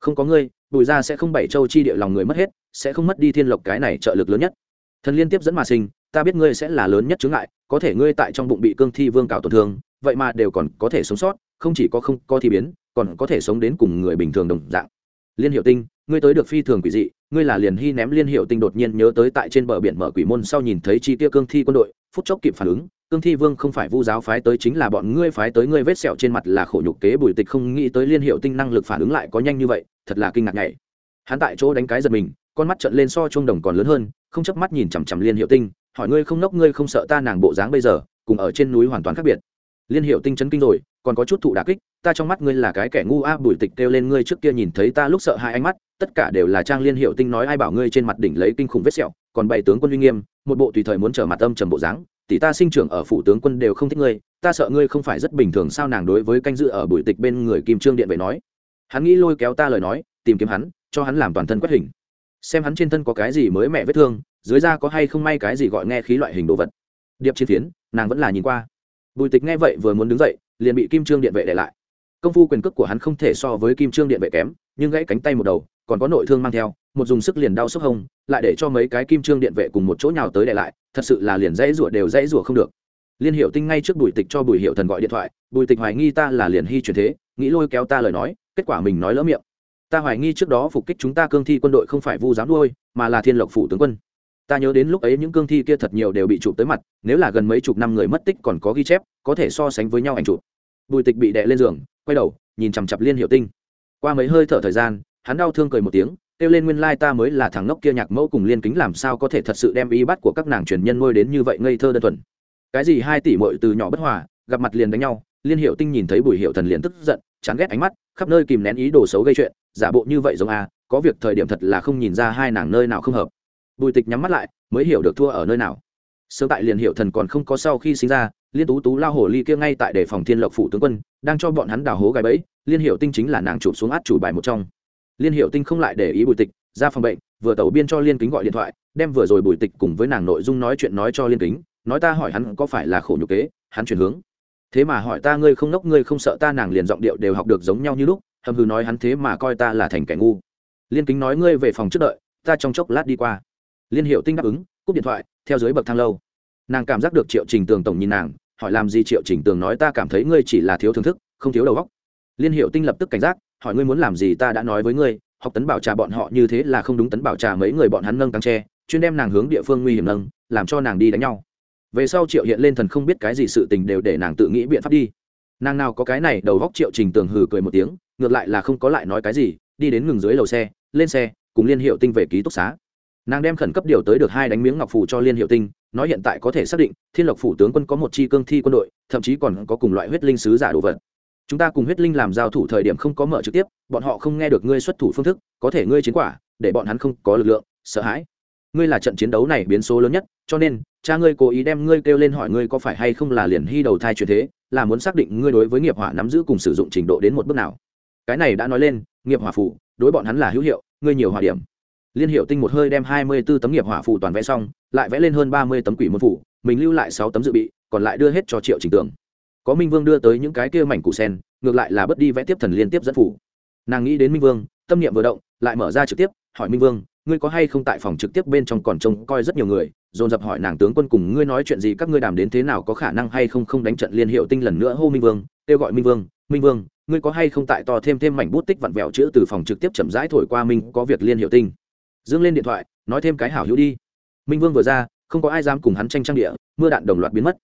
Speaker 1: Không có ngươi, bùi ra sẽ không bảy châu chi địa lòng người mất hết, sẽ không mất đi thiên lộc cái này trợ lực lớn nhất thần liên tiếp dẫn mà sinh, ta biết ngươi sẽ là lớn nhất chướng ngại, có thể ngươi tại trong bụng bị cương thi vương cào tổn thương, vậy mà đều còn có thể sống sót, không chỉ có không có thi biến, còn có thể sống đến cùng người bình thường đồng dạng. Liên hiệu tinh, ngươi tới được phi thường quỷ dị, ngươi là liền hy ném liên hiệu tinh đột nhiên nhớ tới tại trên bờ biển mở quỷ môn sau nhìn thấy chi tiêu cương thi quân đội, phút chốc kịp phản ứng, cương thi vương không phải vu giáo phái tới chính là bọn ngươi phái tới ngươi vết sẹo trên mặt là khổ nhục kế bùi tịch không nghĩ tới liên hiệu tinh năng lực phản ứng lại có nhanh như vậy, thật là kinh ngạc nhảy. Hắn tại chỗ đánh cái giật mình con mắt trợn lên so chuông đồng còn lớn hơn, không chớp mắt nhìn chằm chằm liên hiệu tinh, hỏi ngươi không nốc, ngươi không sợ ta nàng bộ dáng bây giờ, cùng ở trên núi hoàn toàn khác biệt. Liên hiệu tinh chấn kinh rồi, còn có chút thụ đà kích, ta trong mắt ngươi là cái kẻ ngu a, bùi tịch kêu lên ngươi trước kia nhìn thấy ta lúc sợ hai ánh mắt, tất cả đều là trang liên hiệu tinh nói ai bảo ngươi trên mặt đỉnh lấy kinh khủng vết sẹo, còn bày tướng quân uy nghiêm, một bộ tùy thời muốn trở mặt âm trầm bộ dáng, tỷ ta sinh trưởng ở phủ tướng quân đều không thích ngươi, ta sợ ngươi không phải rất bình thường sao nàng đối với canh dự ở bùi tịch bên người kim trương điện vậy nói. Hắn nghĩ lôi kéo ta lời nói, tìm kiếm hắn, cho hắn làm toàn thân quét hình xem hắn trên thân có cái gì mới mẹ vết thương, dưới da có hay không may cái gì gọi nghe khí loại hình đồ vật. Điệp chiến phiến nàng vẫn là nhìn qua. Bùi tịch nghe vậy vừa muốn đứng dậy, liền bị kim trương điện vệ để lại. Công phu quyền cước của hắn không thể so với kim trương điện vệ kém, nhưng gãy cánh tay một đầu, còn có nội thương mang theo, một dùng sức liền đau sốc hông lại để cho mấy cái kim trương điện vệ cùng một chỗ nhào tới để lại, thật sự là liền dãy rủa đều dãy rủa không được. Liên hiệu tinh ngay trước bùi tịch cho bùi hiệu thần gọi điện thoại, bùi tịch hoài nghi ta là liền hy truyền thế, nghĩ lôi kéo ta lời nói, kết quả mình nói lỡ miệng ta hoài nghi trước đó phục kích chúng ta cương thi quân đội không phải vu giám nuôi, mà là thiên lộc phủ tướng quân. Ta nhớ đến lúc ấy những cương thi kia thật nhiều đều bị chụp tới mặt, nếu là gần mấy chục năm người mất tích còn có ghi chép, có thể so sánh với nhau ảnh chụp. Bùi tịch bị đè lên giường, quay đầu, nhìn chằm chặp liên hiệu tinh. Qua mấy hơi thở thời gian, hắn đau thương cười một tiếng, kêu lên nguyên lai ta mới là thằng ngốc kia nhạc mẫu cùng liên kính làm sao có thể thật sự đem y bắt của các nàng truyền nhân nuôi đến như vậy ngây thơ đơn thuần. Cái gì hai tỷ mội từ nhỏ bất hòa, gặp mặt liền đánh nhau, liên hiệu tinh nhìn thấy bùi hiệu thần liền tức giận, chán ghét ánh mắt, khắp nơi kìm nén ý đồ xấu gây chuyện giả bộ như vậy giống a, có việc thời điểm thật là không nhìn ra hai nàng nơi nào không hợp. Bùi tịch nhắm mắt lại, mới hiểu được thua ở nơi nào. Sớm tại liền hiệu thần còn không có sau khi sinh ra, liên tú tú lao hồ ly kia ngay tại đề phòng thiên lộc phủ tướng quân, đang cho bọn hắn đào hố gài bẫy, liên hiệu tinh chính là nàng chụp xuống át chủ bài một trong. Liên hiệu tinh không lại để ý bùi tịch, ra phòng bệnh, vừa tẩu biên cho liên kính gọi điện thoại, đem vừa rồi bùi tịch cùng với nàng nội dung nói chuyện nói cho liên kính, nói ta hỏi hắn có phải là khổ nhục kế, hắn chuyển hướng. Thế mà hỏi ta ngươi không nốc ngươi không sợ ta nàng liền giọng điệu đều học được giống nhau như lúc hầm hừ nói hắn thế mà coi ta là thành kẻ ngu. Liên kính nói ngươi về phòng trước đợi, ta trong chốc lát đi qua. Liên hiệu tinh đáp ứng, cúp điện thoại, theo dưới bậc thang lâu. Nàng cảm giác được triệu trình tường tổng nhìn nàng, hỏi làm gì triệu trình tường nói ta cảm thấy ngươi chỉ là thiếu thưởng thức, không thiếu đầu óc. Liên hiệu tinh lập tức cảnh giác, hỏi ngươi muốn làm gì ta đã nói với ngươi, học tấn bảo trà bọn họ như thế là không đúng tấn bảo trà mấy người bọn hắn nâng tăng tre chuyên đem nàng hướng địa phương nguy hiểm nâng, làm cho nàng đi đánh nhau. Về sau triệu hiện lên thần không biết cái gì sự tình đều để nàng tự nghĩ biện pháp đi. Nàng nào có cái này, đầu góc triệu trình tường hừ cười một tiếng ngược lại là không có lại nói cái gì, đi đến ngừng dưới lầu xe, lên xe, cùng liên hiệu tinh về ký túc xá. Nàng đem khẩn cấp điều tới được hai đánh miếng ngọc phủ cho liên hiệu tinh, nói hiện tại có thể xác định, thiên lộc phủ tướng quân có một chi cương thi quân đội, thậm chí còn có cùng loại huyết linh sứ giả đồ vật. Chúng ta cùng huyết linh làm giao thủ thời điểm không có mở trực tiếp, bọn họ không nghe được ngươi xuất thủ phương thức, có thể ngươi chiến quả, để bọn hắn không có lực lượng, sợ hãi. Ngươi là trận chiến đấu này biến số lớn nhất, cho nên, cha ngươi cố ý đem ngươi kêu lên hỏi ngươi có phải hay không là liền hy đầu thai truyền thế, là muốn xác định ngươi đối với nghiệp hỏa nắm giữ cùng sử dụng trình độ đến một bước nào cái này đã nói lên, nghiệp hỏa phủ đối bọn hắn là hữu hiệu, ngươi nhiều hỏa điểm. Liên hiệu tinh một hơi đem hai mươi b ố tấm nghiệp hỏa phủ toàn vẽ xong, lại vẽ lên hơn ba mươi tấm quỷ môn phủ mình lưu lại sáu tấm dự bị, còn lại đưa hết cho triệu trình tưởng có minh vương đưa tới những cái kia mảnh củ sen, ngược lại là bất đi vẽ tiếp thần liên tiếp dẫn phủ nàng nghĩ đến minh vương, tâm niệm vừa động, lại mở ra trực tiếp, hỏi minh vương, ngươi có hay không tại phòng trực tiếp bên trong còn trông coi rất nhiều người? Dồn dập hỏi nàng tướng quân cùng, ngươi nói chuyện gì, các ngươi đàm đến thế nào, có khả năng hay không không đánh trận liên hiệu tinh lần nữa hô minh vương, kêu gọi minh vương minh vương, ngươi có hay không tại to thêm thêm mảnh bút tích vặn vẹo chữ từ phòng trực tiếp chậm rãi thổi qua minh, có việc liên hiệu tinh. Dương lên điện thoại, nói thêm cái hảo hữu đi. Minh vương vừa ra, không có ai dám cùng hắn tranh trang địa, mưa đạn đồng loạt biến mất.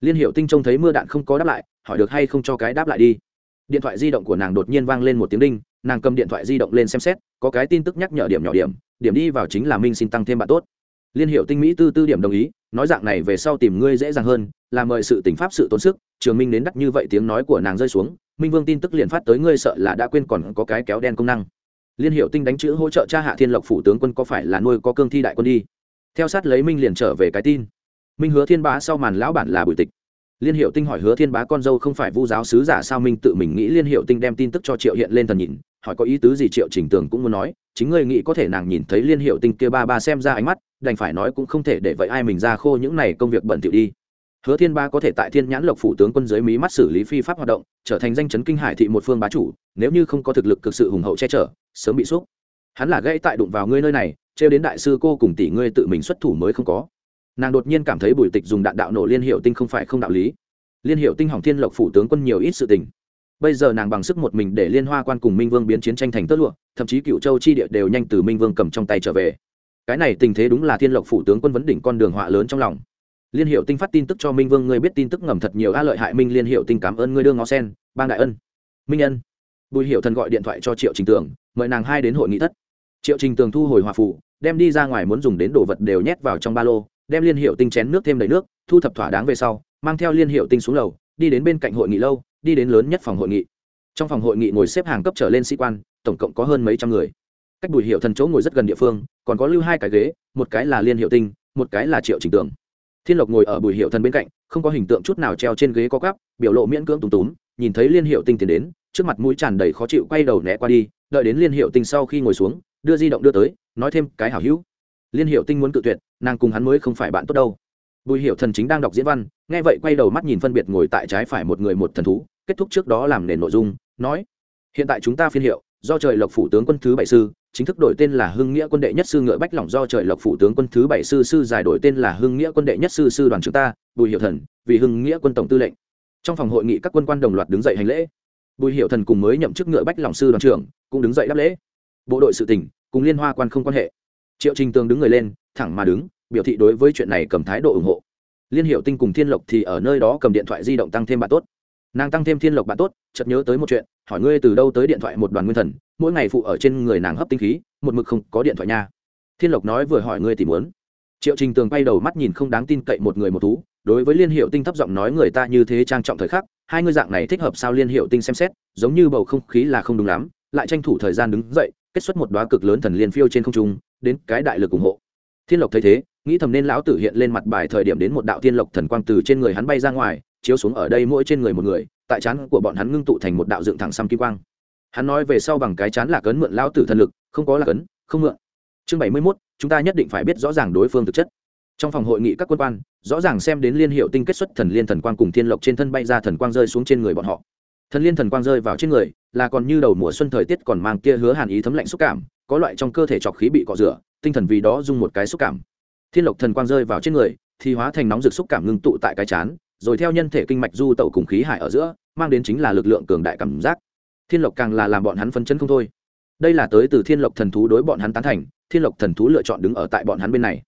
Speaker 1: Liên hiệu tinh trông thấy mưa đạn không có đáp lại, hỏi được hay không cho cái đáp lại đi. Điện thoại di động của nàng đột nhiên vang lên một tiếng đinh, nàng cầm điện thoại di động lên xem xét, có cái tin tức nhắc nhở điểm nhỏ điểm điểm đi vào chính là minh xin tăng thêm bạn tốt. Liên hiệu tinh mỹ tư tư điểm đồng ý, nói dạng này về sau tìm ngươi dễ dàng hơn là mời sự tỉnh pháp sự tốn sức, trường minh đến đắt như vậy tiếng nói của nàng rơi xuống minh vương tin tức liền phát tới ngươi sợ là đã quên còn có cái kéo đen công năng. Liên hiệu tinh đánh chữ hỗ trợ cha hạ thiên lộc phủ tướng quân có phải là nuôi có cương thi đại quân đi? Theo sát lấy minh liền trở về cái tin. Minh hứa thiên bá sau màn lão bản là bùi tịch. Liên hiệu tinh hỏi hứa thiên bá con dâu không phải vu giáo sứ giả sao minh tự mình nghĩ liên hiệu tinh đem tin tức cho triệu hiện lên thần nhìn, hỏi có ý tứ gì triệu trình tường cũng muốn nói, chính ngươi nghĩ có thể nàng nhìn thấy liên hiệu tinh kia ba ba xem ra ánh mắt, đành phải nói cũng không thể để vậy ai mình ra khô những này công việc bẩn thỉu đi hứa thiên ba có thể tại thiên nhãn lộc phủ tướng quân dưới mí mắt xử lý phi pháp hoạt động, trở thành danh chấn kinh hải thị một phương bá chủ, nếu như không có thực lực cực sự hùng hậu che chở, sớm bị xúc hắn là gãy tại đụng vào ngươi nơi này, trêu đến đại sư cô cùng tỷ ngươi tự mình xuất thủ mới không có. Nàng đột nhiên cảm thấy bùi tịch dùng đạn đạo nổ liên hiệu tinh không phải không đạo lý. Liên hiệu tinh hỏng thiên lộc phủ tướng quân nhiều ít sự tình. Bây giờ nàng bằng sức một mình để liên hoa quan cùng minh vương biến chiến tranh thành tơ lụa, thậm chí cựu châu chi địa đều nhanh từ minh vương cầm trong tay trở về. Cái này tình thế đúng là thiên lộc phủ tướng quân vấn đỉnh con đường họa lớn trong lòng liên hiệu tinh phát tin tức cho minh vương, ngươi biết tin tức ngầm thật nhiều, a lợi hại minh liên hiệu tinh cảm ơn ngươi đương ngó sen, bang đại ân. Minh ân. Bùi hiệu thần gọi điện thoại cho triệu trình tường, mời nàng hai đến hội nghị thất. Triệu trình tường thu hồi hòa phụ đem đi ra ngoài muốn dùng đến đồ vật đều nhét vào trong ba lô, đem liên hiệu tinh chén nước thêm đầy nước, thu thập thỏa đáng về sau, mang theo liên hiệu tinh xuống lầu, đi đến bên cạnh hội nghị lâu, đi đến lớn nhất phòng hội nghị. Trong phòng hội nghị ngồi xếp hàng cấp trở lên sĩ quan, tổng cộng có hơn mấy trăm người. Cách bùi hiệu thần chỗ ngồi rất gần địa phương, còn có lưu hai cái ghế, một cái là liên hiệu tinh, một cái là triệu trình tường thiên lộc ngồi ở bùi hiệu thần bên cạnh, không có hình tượng chút nào treo trên ghế có gắp biểu lộ miễn cưỡng tùng túm nhìn thấy liên hiệu tinh tiến đến, trước mặt mũi tràn đầy khó chịu quay đầu né qua đi, đợi đến liên hiệu tinh sau khi ngồi xuống, đưa di động đưa tới, nói thêm cái hảo hữu. Liên hiệu tinh muốn cự tuyệt, nàng cùng hắn mới không phải bạn tốt đâu. Bùi hiệu thần chính đang đọc diễn văn, nghe vậy quay đầu mắt nhìn phân biệt ngồi tại trái phải một người một thần thú, kết thúc trước đó làm nền nội dung, nói, hiện tại chúng ta phiên hiệu, do trời lộc phủ tướng quân thứ bảy sư chính thức đổi tên là hưng nghĩa quân đệ nhất sư ngựa bách lỏng do trời lộc phủ tướng quân thứ bảy sư sư giải đổi tên là hưng nghĩa quân đệ nhất sư sư đoàn trưởng ta, bùi hiệu thần, vì hưng nghĩa quân tổng tư lệnh. Trong phòng hội nghị các quân quan đồng loạt đứng dậy hành lễ. Bùi hiệu thần cùng mới nhậm chức ngựa bách lỏng sư đoàn trưởng cũng đứng dậy đáp lễ. Bộ đội sự tỉnh cùng liên hoa quan không quan hệ. Triệu trình tường đứng người lên, thẳng mà đứng, biểu thị đối với chuyện này cầm thái độ ủng hộ. Liên hiệu tinh cùng thiên lộc thì ở nơi đó cầm điện thoại di động tăng thêm bạn tốt. Nàng tăng thêm thiên lộc bạn tốt, chợt nhớ tới một chuyện, hỏi ngươi từ đâu tới điện thoại một đoàn nguyên thần mỗi ngày phụ ở trên người nàng hấp tinh khí, một mực không có điện thoại nha. Thiên lộc nói vừa hỏi ngươi tìm muốn. Triệu trình tường bay đầu mắt nhìn không đáng tin cậy một người một thú, đối với liên hiệu tinh thấp giọng nói người ta như thế trang trọng thời khắc, hai ngươi dạng này thích hợp sao liên hiệu tinh xem xét, giống như bầu không khí là không đúng lắm, lại tranh thủ thời gian đứng dậy, kết xuất một đoá cực lớn thần liên phiêu trên không trung, đến cái đại lực ủng hộ. Thiên lộc thấy thế, nghĩ thầm nên lão tử hiện lên mặt bài thời điểm đến một đạo thiên lộc thần quang từ trên người hắn bay ra ngoài, chiếu xuống ở đây mỗi trên người một người, tại chán của bọn hắn ngưng tụ thành một đạo dựng thẳng xăm kim quang hắn nói về sau bằng cái chán là cấn mượn lão tử thần lực, không có là cấn không mượn. Chương bảy mươi mốt, chúng ta nhất định phải biết rõ ràng đối phương thực chất. Trong phòng hội nghị các quân quan, rõ ràng xem đến liên hiệu tinh kết xuất thần liên thần quang cùng thiên lộc trên thân bay ra thần quang rơi xuống trên người bọn họ. Thần liên thần quang rơi vào trên người, là còn như đầu mùa xuân thời tiết còn mang kia hứa hàn ý thấm lạnh xúc cảm, có loại trong cơ thể trọc khí bị cọ rửa, tinh thần vì đó dung một cái xúc cảm. Thiên lộc thần quang rơi vào trên người, thì hóa thành nóng rực xúc cảm ngưng tụ tại cái chán, rồi theo nhân thể kinh mạch du tẩu cùng khí hải ở giữa, mang đến chính là lực lượng cường đại cảm giác thiên lộc càng là làm bọn hắn phấn chấn không thôi. Đây là tới từ thiên lộc thần thú đối bọn hắn tán thành, thiên lộc thần thú lựa chọn đứng ở tại bọn hắn bên này.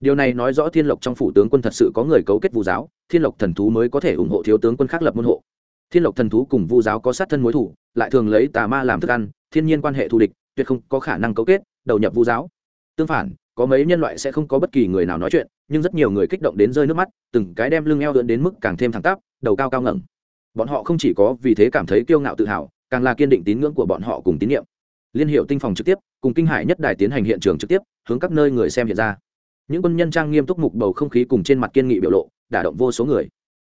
Speaker 1: Điều này nói rõ thiên lộc trong phủ tướng quân thật sự có người cấu kết vu giáo, thiên lộc thần thú mới có thể ủng hộ thiếu tướng quân khác lập môn hộ. Thiên lộc thần thú cùng vu giáo có sát thân mối thủ, lại thường lấy tà ma làm thức ăn, thiên nhiên quan hệ thù địch, tuyệt không có khả năng cấu kết, đầu nhập vu giáo. Tương phản, có mấy nhân loại sẽ không có bất kỳ người nào nói chuyện, nhưng rất nhiều người kích động đến rơi nước mắt, từng cái đem lưng eo lượn đến mức càng thêm thẳng tắp, đầu cao cao ngẩng. Bọn họ không chỉ có vì thế cảm thấy kiêu ngạo tự hào càng là kiên định tín ngưỡng của bọn họ cùng tín nhiệm. Liên hiệu tinh phòng trực tiếp cùng kinh hải nhất đài tiến hành hiện trường trực tiếp hướng các nơi người xem hiện ra. Những quân nhân trang nghiêm túc mục bầu không khí cùng trên mặt kiên nghị biểu lộ đả động vô số người.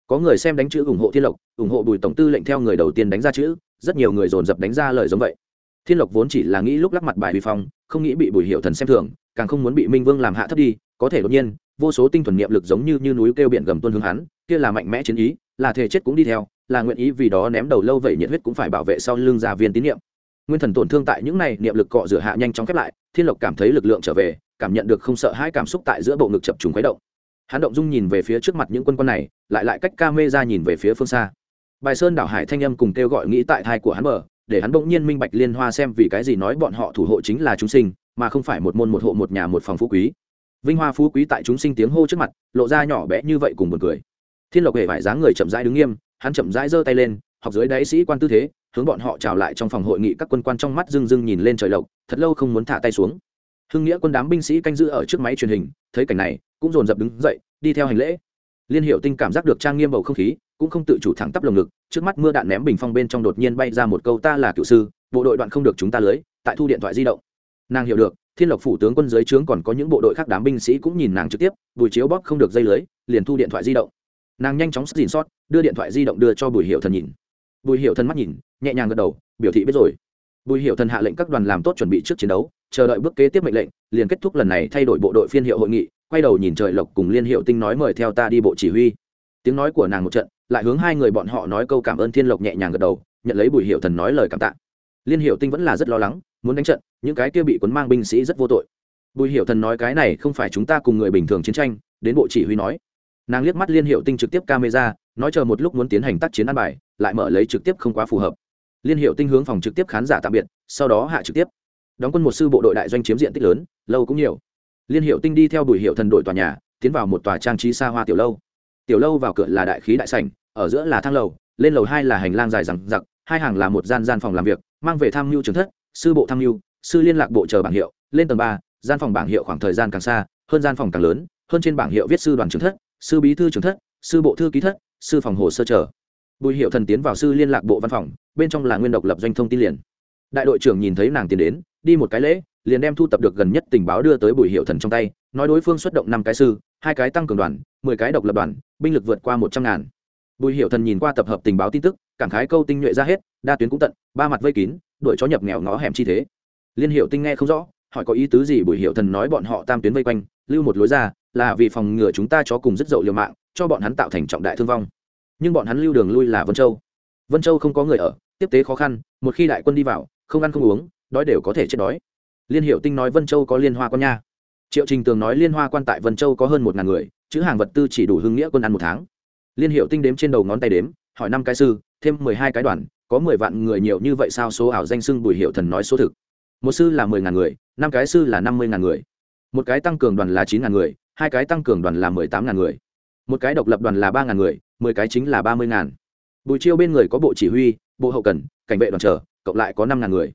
Speaker 1: Có người xem đánh chữ ủng hộ thiên lộc ủng hộ bùi tổng tư lệnh theo người đầu tiên đánh ra chữ rất nhiều người dồn dập đánh ra lời giống vậy. Thiên lộc vốn chỉ là nghĩ lúc lắc mặt bài vi phong không nghĩ bị bùi hiệu thần xem thường càng không muốn bị minh vương làm hạ thấp đi có thể đột nhiên vô số tinh thuần niệm lực giống như, như núi kêu biển gầm tuôn hướng hắn kia là mạnh mẽ chiến ý là thể chết cũng đi theo là nguyện ý vì đó ném đầu lâu vậy nhiệt huyết cũng phải bảo vệ sau lưng gia viên tín niệm nguyên thần tổn thương tại những này, niệm lực cọ rửa hạ nhanh chóng khép lại, thiên lộc cảm thấy lực lượng trở về, cảm nhận được không sợ hai cảm xúc tại giữa bộ ngực chập trùng khuấy động. Hắn động dung nhìn về phía trước mặt những quân quân này, lại lại cách ca mê ra nhìn về phía phương xa. Bài sơn đảo hải thanh âm cùng kêu gọi nghĩ tại thai của hắn mở, để hắn bỗng nhiên minh bạch liên hoa xem vì cái gì nói bọn họ thủ hộ chính là chúng sinh, mà không phải một môn một hộ một nhà một phòng phú quý. Vinh hoa phú quý tại chúng sinh tiếng hô trước mặt, lộ ra nhỏ bé như vậy cùng một cười. Thiên lộc hề vải dáng người chậm rãi đứng nghiêm hắn chậm rãi giơ tay lên, học dưới đáy sĩ quan tư thế, hướng bọn họ trào lại trong phòng hội nghị các quân quan trong mắt rưng rưng nhìn lên trời lộc, thật lâu không muốn thả tay xuống. Hưng nghĩa quân đám binh sĩ canh giữ ở trước máy truyền hình, thấy cảnh này, cũng dồn dập đứng dậy, đi theo hành lễ. Liên hiệu tinh cảm giác được trang nghiêm bầu không khí, cũng không tự chủ thẳng tắp lồng ngực, trước mắt mưa đạn ném bình phong bên trong đột nhiên bay ra một câu, ta là cựu sư, bộ đội đoạn không được chúng ta lưới, tại thu điện thoại di động. Nàng hiểu được, thiên lộc phủ tướng quân dưới trướng còn có những bộ đội khác đám binh sĩ cũng nhìn nàng trực tiếp, bùi chiếu bóp không được dây lưới, liền thu điện thoại di động nàng nhanh chóng xin sót, đưa điện thoại di động đưa cho bùi hiệu thần nhìn. Bùi hiệu thần mắt nhìn, nhẹ nhàng gật đầu, biểu thị biết rồi. Bùi hiệu thần hạ lệnh các đoàn làm tốt chuẩn bị trước chiến đấu, chờ đợi bước kế tiếp mệnh lệnh, liền kết thúc lần này thay đổi bộ đội phiên hiệu hội nghị, quay đầu nhìn trời lộc cùng liên hiệu tinh nói mời theo ta đi bộ chỉ huy. Tiếng nói của nàng một trận, lại hướng hai người bọn họ nói câu cảm ơn thiên lộc nhẹ nhàng gật đầu, nhận lấy bùi hiệu thần nói lời cảm tạ. Liên hiệu tinh vẫn là rất lo lắng, muốn đánh trận, những cái kia bị cuốn mang binh sĩ rất vô tội. Bùi hiệu thần nói cái này không phải chúng ta cùng người bình thường chiến tranh, đến bộ chỉ huy nói nàng liếc mắt liên hiệu tinh trực tiếp camera, nói chờ một lúc muốn tiến hành tác chiến ăn bài, lại mở lấy trực tiếp không quá phù hợp. Liên hiệu tinh hướng phòng trực tiếp khán giả tạm biệt, sau đó hạ trực tiếp. Đóng quân một sư bộ đội đại doanh chiếm diện tích lớn, lâu cũng nhiều. Liên hiệu tinh đi theo bùi hiệu thần đội tòa nhà, tiến vào một tòa trang trí xa hoa tiểu lâu. Tiểu lâu vào cửa là đại khí đại sảnh, ở giữa là thang lầu, lên lầu hai là hành lang dài rằng giặc hai hàng là một gian gian phòng làm việc, mang về tham mưu trường thất, sư bộ tham mưu, sư liên lạc bộ chờ bảng hiệu, lên tầng ba, gian phòng bảng hiệu khoảng thời gian càng xa, hơn gian phòng càng lớn, hơn trên bảng hiệu viết sư đoàn trường thất sư bí thư trưởng thất, sư bộ thư ký thất, sư phòng hồ sơ chờ. Bùi hiệu thần tiến vào sư liên lạc bộ văn phòng, bên trong là nguyên độc lập doanh thông tin liền. Đại đội trưởng nhìn thấy nàng tiến đến, đi một cái lễ, liền đem thu tập được gần nhất tình báo đưa tới bùi hiệu thần trong tay, nói đối phương xuất động năm cái sư, hai cái tăng cường đoàn, mười cái độc lập đoàn, binh lực vượt qua một trăm ngàn. Bùi hiệu thần nhìn qua tập hợp tình báo tin tức, cảm khái câu tinh nhuệ ra hết, đa tuyến cũng tận, ba mặt vây kín, đội chó nhập nghèo ngõ hẻm chi thế. Liên hiệu tinh nghe không rõ, hỏi có ý tứ gì bùi hiệu thần nói bọn họ tam tuyến vây quanh, lưu một lối ra là vì phòng ngừa chúng ta chó cùng rất dậu liều mạng, cho bọn hắn tạo thành trọng đại thương vong. Nhưng bọn hắn lưu đường lui là vân châu. Vân châu không có người ở, tiếp tế khó khăn, một khi đại quân đi vào, không ăn không uống, đói đều có thể chết đói. Liên hiệu tinh nói vân châu có liên hoa quan nha. Triệu trình tường nói liên hoa quan tại vân châu có hơn một ngàn người, chữ hàng vật tư chỉ đủ hưng nghĩa quân ăn một tháng. Liên hiệu tinh đếm trên đầu ngón tay đếm, hỏi năm cái sư, thêm mười hai cái đoàn, có mười vạn người nhiều như vậy sao số ảo danh sưng bùi hiệu thần nói số thực. Một sư là mười ngàn người, năm cái sư là năm mươi ngàn người. Một cái tăng cường đoàn là chín ngàn người hai cái tăng cường đoàn là mười tám ngàn người, một cái độc lập đoàn là ba ngàn người, mười cái chính là ba mươi ngàn. Bùi chiêu bên người có bộ chỉ huy, bộ hậu cần, cảnh vệ đoàn trở, cộng lại có năm ngàn người.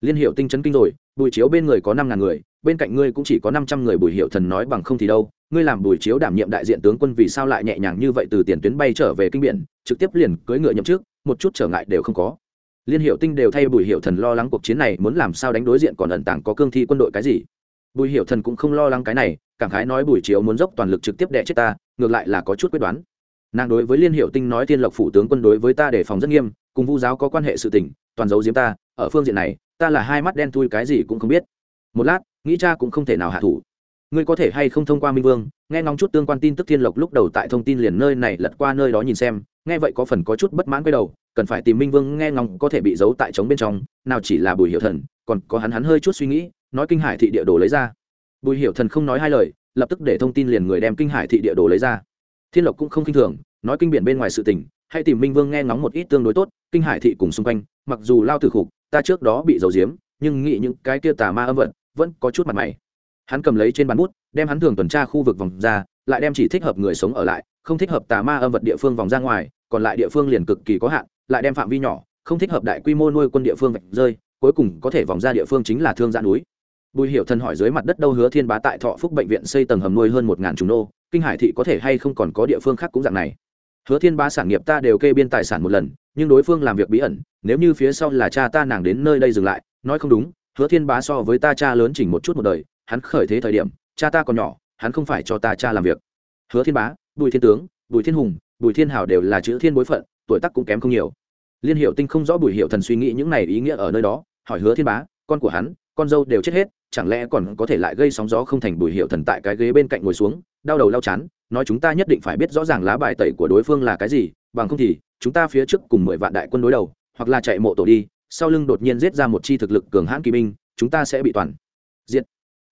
Speaker 1: Liên hiệu tinh chấn kinh rồi, bùi chiếu bên người có năm ngàn người, bên cạnh ngươi cũng chỉ có năm trăm người bùi hiệu thần nói bằng không thì đâu, ngươi làm bùi chiếu đảm nhiệm đại diện tướng quân vì sao lại nhẹ nhàng như vậy từ tiền tuyến bay trở về kinh biển, trực tiếp liền cưỡi ngựa nhậm trước một chút trở ngại đều không có. Liên hiệu tinh đều thay bùi hiệu thần lo lắng cuộc chiến này, muốn làm sao đánh đối diện còn ẩn tàng có cương thi quân đội cái gì? Bùi Hiểu thần cũng không lo lắng cái này, cảm khái nói bùi chiếu muốn dốc toàn lực trực tiếp đẻ chết ta, ngược lại là có chút quyết đoán. Nàng đối với liên hiệu tinh nói thiên lộc phủ tướng quân đối với ta để phòng rất nghiêm, cùng vu giáo có quan hệ sự tình, toàn giấu diếm ta, ở phương diện này, ta là hai mắt đen thui cái gì cũng không biết. Một lát, nghĩ cha cũng không thể nào hạ thủ. Ngươi có thể hay không thông qua minh vương, nghe ngóng chút tương quan tin tức thiên lộc lúc đầu tại thông tin liền nơi này lật qua nơi đó nhìn xem, nghe vậy có phần có chút bất mãn quay đầu, cần phải tìm minh vương nghe ngóng có thể bị giấu tại trống bên trong, nào chỉ là bùi hiệu thần, còn có hắn hắn hơi chút suy nghĩ nói kinh hải thị địa đồ lấy ra. Bùi hiệu thần không nói hai lời, lập tức để thông tin liền người đem kinh hải thị địa đồ lấy ra. Thiên lộc cũng không k i n h thường, nói kinh biển bên ngoài sự tình, hay tìm minh vương nghe ngóng một ít tương đối tốt, kinh hải thị cùng xung quanh, mặc dù lao tử khục, ta trước đó bị dầu diếm nhưng nghĩ những cái kia tà ma âm vận vẫn có chút mặt mày. Hắn cầm lấy trên bàn bút, đem hắn thường tuần tra khu vực vòng ra, lại đem chỉ thích hợp người sống ở lại, không thích hợp tà ma âm vật địa phương vòng ra ngoài, còn lại địa phương liền cực kỳ có hạn, lại đem phạm vi nhỏ, không thích hợp đại quy mô nuôi quân địa phương vạch rơi, cuối cùng có thể vòng ra địa phương chính là thương gia núi bùi hiểu Thần hỏi dưới mặt đất đâu hứa thiên bá tại thọ phúc bệnh viện xây tầng hầm nuôi hơn một ngàn trùng nô, kinh hải thị có thể hay không còn có địa phương khác cũng dạng này. Hứa thiên bá sản nghiệp ta đều kê biên tài sản một lần, nhưng đối phương làm việc bí ẩn, nếu như phía sau là cha ta nàng đến nơi đây dừng lại, nói không đúng, hứa thiên bá so với ta cha lớn chỉnh một chút một đời, hắn khởi thế thời điểm, cha ta còn nhỏ, hắn không phải cho ta cha làm việc. Hứa thiên bá, bùi thiên tướng, bùi thiên hùng, bùi thiên hảo đều là chữ thiên bối phận, tuổi tác cũng kém không nhiều. Liên hiệu tinh không rõ bùi hiệu thần suy nghĩ những này ý nghĩa ở nơi đó, hỏi hứa thiên bá, con của hắn, con dâu đều chết hết chẳng lẽ còn có thể lại gây sóng gió không thành bùi hiệu thần tại cái ghế bên cạnh ngồi xuống, đau đầu lao chán, nói chúng ta nhất định phải biết rõ ràng lá bài tẩy của đối phương là cái gì, bằng không thì, chúng ta phía trước cùng mười vạn đại quân đối đầu, hoặc là chạy mộ tổ đi, sau lưng đột nhiên giết ra một chi thực lực cường hãn kỳ binh, chúng ta sẽ bị toàn diện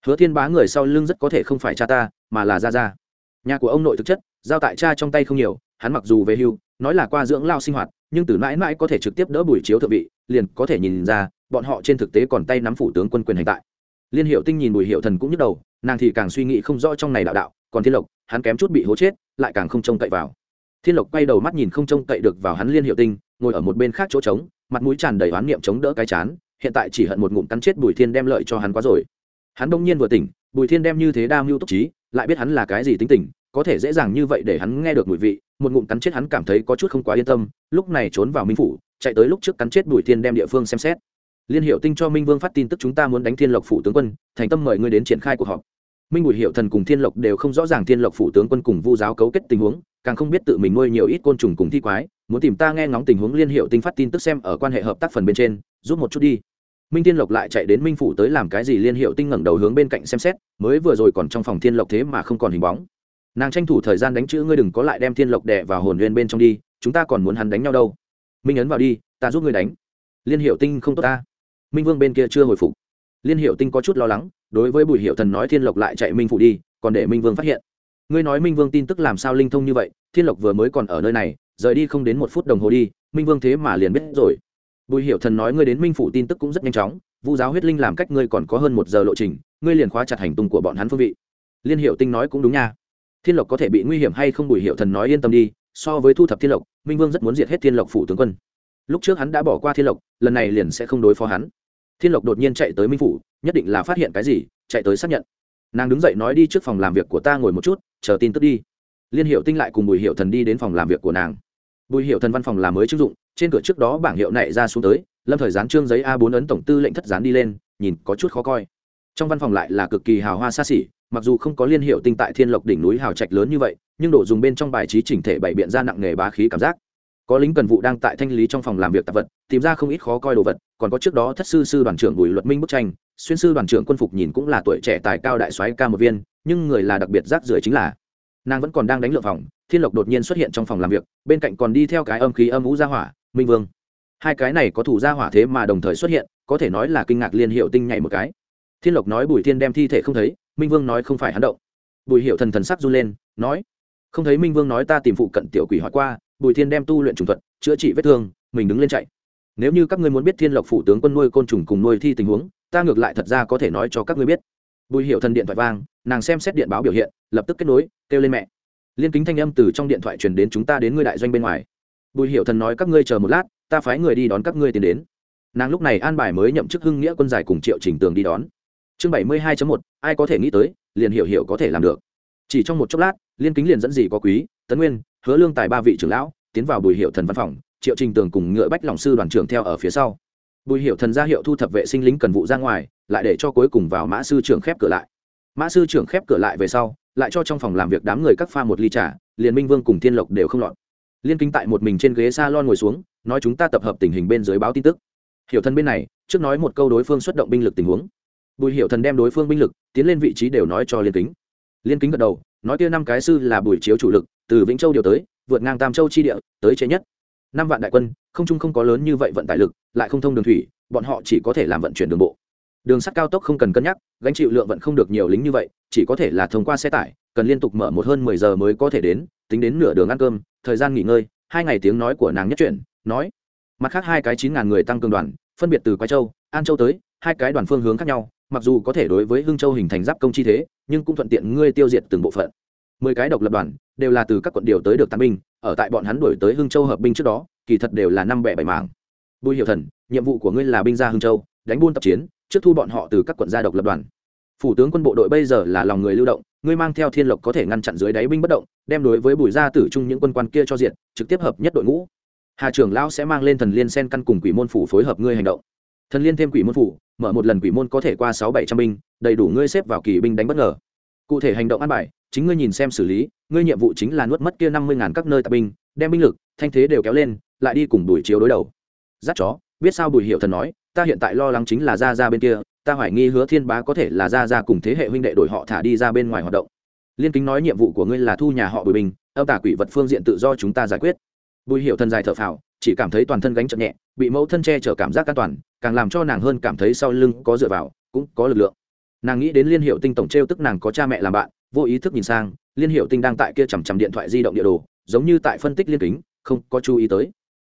Speaker 1: hứa thiên bá người sau lưng rất có thể không phải cha ta, mà là gia gia. Nhà của ông nội thực chất, giao tại cha trong tay không nhiều, hắn mặc dù về hưu, nói là qua dưỡng lao sinh hoạt, nhưng từ mãi mãi có thể trực tiếp đỡ buổi chiếu thượng vị, liền có thể nhìn ra, bọn họ trên thực tế còn tay nắm phủ tướng quân quyền hành tại liên hiệu tinh nhìn bùi hiệu thần cũng nhức đầu, nàng thì càng suy nghĩ không rõ trong này đạo đạo, còn thiên lộc, hắn kém chút bị hố chết, lại càng không trông cậy vào. Thiên lộc quay đầu mắt nhìn không trông cậy được vào hắn liên hiệu tinh, ngồi ở một bên khác chỗ trống, mặt mũi tràn đầy oán niệm chống đỡ cái chán, hiện tại chỉ hận một ngụm cắn chết bùi thiên đem lợi cho hắn quá rồi. Hắn đông nhiên vừa tỉnh, bùi thiên đem như thế đa mưu túc trí, lại biết hắn là cái gì tính tình, có thể dễ dàng như vậy để hắn nghe được mùi vị, một ngụm cắn chết hắn cảm thấy có chút không quá yên tâm, lúc này trốn vào minh phủ, chạy tới lúc trước cắn chết bùi thiên đem địa phương xem xét liên hiệu tinh cho minh vương phát tin tức chúng ta muốn đánh thiên lộc phủ tướng quân, thành tâm mời ngươi đến triển khai cuộc họp. Minh bùi hiệu thần cùng thiên lộc đều không rõ ràng thiên lộc phủ tướng quân cùng vu giáo cấu kết tình huống, càng không biết tự mình nuôi nhiều ít côn trùng cùng thi quái, muốn tìm ta nghe ngóng tình huống liên hiệu tinh phát tin tức xem ở quan hệ hợp tác phần bên trên, giúp một chút đi. Minh thiên lộc lại chạy đến minh phủ tới làm cái gì liên hiệu tinh ngẩng đầu hướng bên cạnh xem xét, mới vừa rồi còn trong phòng thiên lộc thế mà không còn hình bóng. Nàng tranh thủ thời gian đánh chữ ngươi đừng có lại đem thiên lộc đẻ vào hồn nguyên bên trong đi, chúng ta còn muốn hắn đánh nhau đâu. Minh ấn vào đi, ta giúp ngươi đánh. Liên hiệu tinh không tốt ta minh vương bên kia chưa hồi phục liên hiệu tinh có chút lo lắng đối với bùi hiệu thần nói thiên lộc lại chạy minh Phụ đi còn để minh vương phát hiện ngươi nói minh vương tin tức làm sao linh thông như vậy thiên lộc vừa mới còn ở nơi này rời đi không đến một phút đồng hồ đi minh vương thế mà liền biết rồi bùi hiệu thần nói ngươi đến minh Phụ tin tức cũng rất nhanh chóng vu giáo huyết linh làm cách ngươi còn có hơn một giờ lộ trình ngươi liền khóa chặt hành tung của bọn hắn phương vị liên hiệu tinh nói cũng đúng nha thiên lộc có thể bị nguy hiểm hay không bùi hiệu thần nói yên tâm đi so với thu thập thiên lộc minh vương rất muốn diệt hết thiên lộc phủ tướng quân lúc trước hắn đã bỏ qua thiên lộc lần này liền sẽ không đối phó hắn thiên lộc đột nhiên chạy tới minh phủ, nhất định là phát hiện cái gì, chạy tới xác nhận. Nàng đứng dậy nói đi trước phòng làm việc của ta ngồi một chút, chờ tin tức đi. Liên hiệu tinh lại cùng bùi hiệu thần đi đến phòng làm việc của nàng. Bùi hiệu thần văn phòng làm mới chức dụng, trên cửa trước đó bảng hiệu này ra xuống tới, lâm thời dán trương giấy a 4 ấn tổng tư lệnh thất dán đi lên, nhìn có chút khó coi. Trong văn phòng lại là cực kỳ hào hoa xa xỉ, mặc dù không có liên hiệu tinh tại thiên lộc đỉnh núi hào trạch lớn như vậy, nhưng đồ dùng bên trong bài trí chỉnh thể bày biện ra nặng nghề bá khí cảm giác có lính cần vụ đang tại thanh lý trong phòng làm việc tạp vật, tìm ra không ít khó coi đồ vật, còn có trước đó thất sư sư đoàn trưởng bùi luật minh bức tranh, xuyên sư đoàn trưởng quân phục nhìn cũng là tuổi trẻ tài cao đại soái ca một viên, nhưng người là đặc biệt rác rưởi chính là. Nàng vẫn còn đang đánh lượm phòng, thiên lộc đột nhiên xuất hiện trong phòng làm việc, bên cạnh còn đi theo cái âm khí âm ú gia hỏa, minh vương. Hai cái này có thủ gia hỏa thế mà đồng thời xuất hiện, có thể nói là kinh ngạc liên hiệu tinh nhảy một cái. Thiên lộc nói bùi thiên đem thi thể không thấy, minh vương nói không phải hắn động. Bùi hiệu thần thần sắc run lên, nói, không thấy minh vương nói ta tìm phụ cận tiểu quỷ hỏi qua bùi thiên đem tu luyện trùng thuật, chữa trị vết thương, mình đứng lên chạy. Nếu như các ngươi muốn biết thiên lộc phủ tướng quân nuôi côn trùng cùng nuôi thi tình huống, ta ngược lại thật ra có thể nói cho các ngươi biết. Bùi hiệu thần điện thoại vang, nàng xem xét điện báo biểu hiện, lập tức kết nối, kêu lên mẹ. Liên kính thanh âm từ trong điện thoại truyền đến chúng ta đến ngươi đại doanh bên ngoài. Bùi hiệu thần nói các ngươi chờ một lát, ta phái người đi đón các ngươi tiến đến. Nàng lúc này an bài mới nhậm chức hưng nghĩa quân giải cùng triệu trình tường đi đón. Chương bảy mươi hai một, ai có thể nghĩ tới, liền hiểu hiểu có thể làm được. Chỉ trong một chốc lát, liên kính liền dẫn gì có quý, tấn nguyên hứa lương tài ba vị trưởng lão, tiến vào bùi hiệu thần văn phòng, triệu trình tường cùng ngựa bách lòng sư đoàn trưởng theo ở phía sau. Bùi hiệu thần ra hiệu thu thập vệ sinh lính cần vụ ra ngoài, lại để cho cuối cùng vào mã sư trưởng khép cửa lại. Mã sư trưởng khép cửa lại về sau, lại cho trong phòng làm việc đám người cắt pha một ly trà, liền minh vương cùng thiên lộc đều không lọt. Liên kính tại một mình trên ghế s a lon ngồi xuống, nói chúng ta tập hợp tình hình bên dưới báo tin tức. Hiểu thần bên này, trước nói một câu đối phương xuất động binh lực tình huống. Bùi hiểu thần đem đối phương binh lực, tiến lên vị trí đều nói cho liên kính. Liên kính gật đầu, nói kia năm cái sư là bùi chiếu chủ lực từ vĩnh châu điều tới, vượt ngang tam châu chi địa, tới chế nhất. Năm vạn đại quân, không trung không có lớn như vậy vận tải lực, lại không thông đường thủy, bọn họ chỉ có thể làm vận chuyển đường bộ. Đường sắt cao tốc không cần cân nhắc, gánh chịu lượng vận không được nhiều lính như vậy, chỉ có thể là thông qua xe tải, cần liên tục mở một hơn mười giờ mới có thể đến, tính đến nửa đường ăn cơm, thời gian nghỉ ngơi, hai ngày tiếng nói của nàng nhất chuyển, nói. Mặt khác hai cái chín ngàn người tăng cường đoàn, phân biệt từ quái châu, an châu tới, hai cái đoàn phương hướng khác nhau, mặc dù có thể đối với hưng châu hình thành giáp công chi thế, nhưng cũng thuận tiện ngươi tiêu diệt từng bộ phận mười cái độc lập đoàn đều là từ các quận điều tới được tàn binh, ở tại bọn hắn đổi tới hưng châu hợp binh trước đó, kỳ thật đều là năm bẻ bảy mảng. Bùi hiệu thần, nhiệm vụ của ngươi là binh ra hưng châu, đánh buôn tập chiến, trước thu bọn họ từ các quận gia độc lập đoàn. Phủ tướng quân bộ đội bây giờ là lòng người lưu động, ngươi mang theo thiên lộc có thể ngăn chặn dưới đáy binh bất động, đem đối với bùi gia tử trung những quân quan kia cho diện trực tiếp hợp nhất đội ngũ. Hà trưởng lão sẽ mang lên thần liên sen căn cùng quỷ môn phủ phối hợp ngươi hành động. Thần liên thêm quỷ môn phủ, mở một lần quỷ môn có thể qua sáu bảy trăm binh, đầy đủ ngươi xếp vào kỳ binh đánh bất ngờ. Cụ thể hành động an bài chính ngươi nhìn xem xử lý, ngươi nhiệm vụ chính là nuốt mất kia năm mươi ngàn các nơi tạp binh, đem binh lực, thanh thế đều kéo lên, lại đi cùng đuổi chiếu đối đầu. Giắt chó, biết sao bùi hiệu thần nói, ta hiện tại lo lắng chính là ra ra bên kia, ta hoài nghi hứa thiên bá có thể là ra ra cùng thế hệ huynh đệ đổi họ thả đi ra bên ngoài hoạt động. Liên kính nói nhiệm vụ của ngươi là thu nhà họ bùi bình, âm tả quỷ vật phương diện tự do chúng ta giải quyết. Bùi hiệu thần dài thở phào, chỉ cảm thấy toàn thân gánh chậm nhẹ, bị mẫu thân che chở cảm giác an toàn, càng làm cho nàng hơn cảm thấy sau lưng có dựa vào, cũng có lực lượng. Nàng nghĩ đến liên hiệu tinh tổng t r e o tức nàng có cha mẹ làm bạn vô ý thức nhìn sang, liên hiệu tinh đang tại kia chằm chằm điện thoại di động địa đồ, giống như tại phân tích liên kính, không có chú ý tới.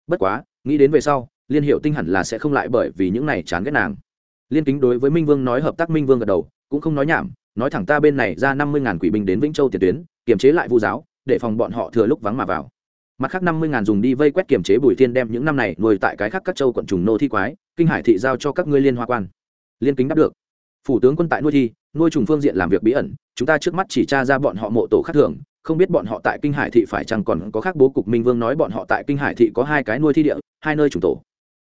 Speaker 1: Bất quá, nghĩ đến về sau, liên hiệu tinh hẳn là sẽ không lại bởi vì những này chán ghét nàng. Liên kính đối với minh vương nói hợp tác, minh vương gật đầu, cũng không nói nhảm, nói thẳng ta bên này ra năm mươi ngàn quỷ binh đến vĩnh châu tiền tuyến, kiềm chế lại vu giáo, để phòng bọn họ thừa lúc vắng mà vào. Mặt khác năm mươi ngàn dùng đi vây quét kiềm chế bùi thiên đem những năm này nuôi tại cái khác các châu quận trùng nô thi quái, kinh hải thị giao cho các ngươi liên hoa quan. Liên kính đáp được. Phủ tướng quân tại nuôi thi nuôi trùng phương diện làm việc bí ẩn, chúng ta trước mắt chỉ tra ra bọn họ mộ tổ khác thường, không biết bọn họ tại kinh hải thị phải chăng còn có khác bố cục. Minh vương nói bọn họ tại kinh hải thị có hai cái nuôi thi địa, hai nơi trùng tổ.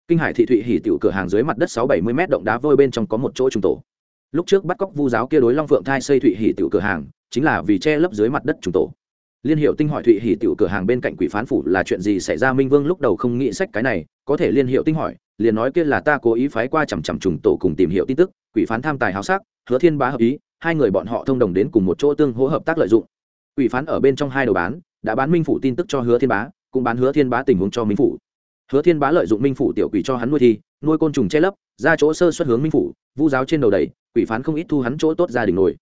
Speaker 1: Kinh hải thị thụy hỉ tiểu cửa hàng dưới mặt đất sáu bảy mươi m động đá vôi bên trong có một chỗ trùng tổ. Lúc trước bắt cóc vu giáo kia đối long phượng thai xây thụy hỉ tiểu cửa hàng, chính là vì che lấp dưới mặt đất trùng tổ. Liên hiệu tinh hỏi thụy hỉ tiểu cửa hàng bên cạnh quỷ phán phủ là chuyện gì xảy ra? Minh vương lúc đầu không nghĩ sách cái này, có thể liên hiệu tinh hỏi, liền nói kia là ta cố ý phái qua chằm chằm trùng tổ cùng tìm hiểu tin tức. Quỷ phán tham tài háo sắc hứa thiên bá hợp ý, hai người bọn họ thông đồng đến cùng một chỗ tương hỗ hợp tác lợi dụng. Quỷ phán ở bên trong hai đầu bán, đã bán minh phủ tin tức cho hứa thiên bá, cũng bán hứa thiên bá tình huống cho minh phủ. Hứa thiên bá lợi dụng minh phủ tiểu quỷ cho hắn nuôi thi nuôi côn trùng che lấp, ra chỗ sơ xuất hướng minh phủ, vu giáo trên đầu đầy, quỷ phán không ít thu hắn chỗ tốt gia đình nổi.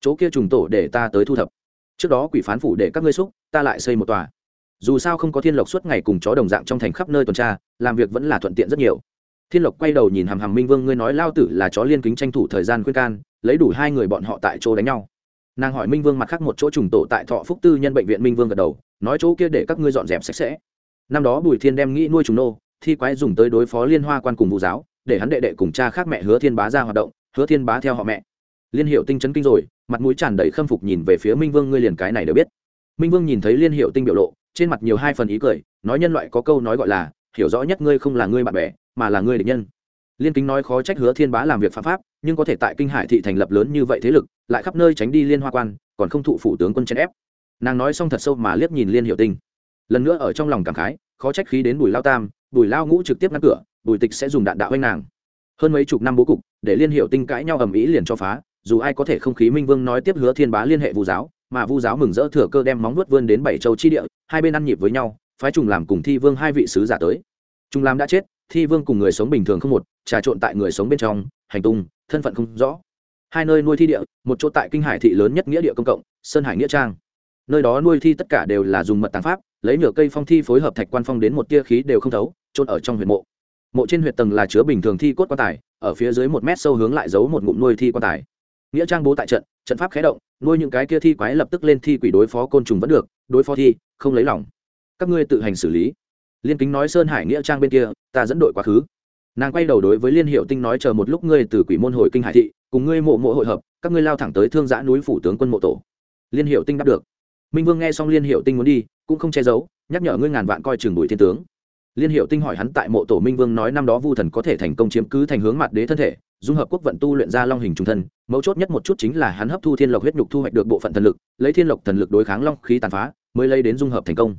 Speaker 1: Chỗ kia trùng tổ để ta tới thu thập. Trước đó quỷ phán phủ để các ngươi xúc, ta lại xây một tòa. Dù sao không có thiên lộc suốt ngày cùng chó đồng dạng trong thành khắp nơi tuần tra, làm việc vẫn là thuận tiện rất nhiều. Thiên lộc quay đầu nhìn hàm hàm minh vương, ngươi nói lao tử là chó liên kính tranh thủ thời gian khuyên can lấy đủ hai người bọn họ tại chỗ đánh nhau. Nàng hỏi minh vương mặt khác một chỗ trùng tổ tại thọ phúc tư nhân bệnh viện minh vương gật đầu, nói chỗ kia để các ngươi dọn dẹp sạch sẽ. Năm đó bùi thiên đem nghĩ nuôi trùng nô, thi quái dùng tới đối phó liên hoa quan cùng vũ giáo, để hắn đệ đệ cùng cha khác mẹ hứa thiên bá ra hoạt động, hứa thiên bá theo họ mẹ. Liên hiệu tinh chấn kinh rồi, mặt mũi tràn đầy khâm phục nhìn về phía minh vương, ngươi liền cái này đều biết. Minh vương nhìn thấy liên hiệu tinh biểu lộ, trên mặt nhiều hai phần ý cười, nói nhân loại có câu nói gọi là, hiểu rõ nhất ngươi không là ngươi bạn bè, mà là ngươi địch nhân liên kính nói khó trách hứa thiên bá làm việc phạm pháp, nhưng có thể tại kinh hải thị thành lập lớn như vậy thế lực, lại khắp nơi tránh đi liên hoa quan, còn không thụ phủ tướng quân chèn ép. Nàng nói xong thật sâu mà liếc nhìn liên hiệu tinh. Lần nữa ở trong lòng cảm khái, khó trách khí đến bùi lao tam, bùi lao ngũ trực tiếp ngăn cửa, bùi tịch sẽ dùng đạn đạo anh nàng. Hơn mấy chục năm bố cục, để liên hiệu tinh cãi nhau ầm ĩ liền cho phá, dù ai có thể không khí minh vương nói tiếp hứa thiên bá liên hệ vu giáo, mà vu giáo mừng rỡ thừa cơ đem móng nuốt vươn đến bảy châu chi địa, hai bên ăn nhịp với nhau, phái trùng làm cùng thi vương hai vị sứ giả tới. Trùng làm đã chết thi vương cùng người sống bình thường không một, trà trộn tại người sống bên trong, hành tung, thân phận không rõ. Hai nơi nuôi thi địa, một chỗ tại kinh hải thị lớn nhất nghĩa địa công cộng, sơn hải nghĩa trang. Nơi đó nuôi thi tất cả đều là dùng mật tàng pháp, lấy nửa cây phong thi phối hợp thạch quan phong đến một tia khí đều không thấu, trôn ở trong huyệt mộ. Mộ trên huyệt tầng là chứa bình thường thi cốt quan tài, ở phía dưới một mét sâu hướng lại giấu một ngụm nuôi thi quan tài. Nghĩa trang bố tại trận trận pháp khé động, nuôi những cái kia thi quái lập tức lên thi quỷ đối phó côn trùng vẫn được, đối phó thi, không lấy lòng. Các ngươi tự hành xử lý liên kính nói sơn hải nghĩa trang bên kia, ta dẫn đội quá khứ. Nàng quay đầu đối với liên hiệu tinh nói chờ một lúc ngươi từ quỷ môn hồi kinh hải thị, cùng ngươi mộ mộ hội hợp, các ngươi lao thẳng tới thương giã núi phủ tướng quân mộ tổ. Liên hiệu tinh đáp được. Minh vương nghe xong liên hiệu tinh muốn đi, cũng không che giấu, nhắc nhở ngươi ngàn vạn coi trường bùi thiên tướng. Liên hiệu tinh hỏi hắn tại mộ tổ minh vương nói năm đó vu thần có thể thành công chiếm cứ thành hướng mặt đế thân thể, dung hợp quốc vận tu luyện ra long hình trung thân, mấu chốt nhất một chút chính là hắn hấp thu thiên lộc huyết nhục thu hoạch được bộ phận thần lực, lấy thiên lộc thần lực đối kháng long khí tàn phá, mới lấy đến dung hợp thành công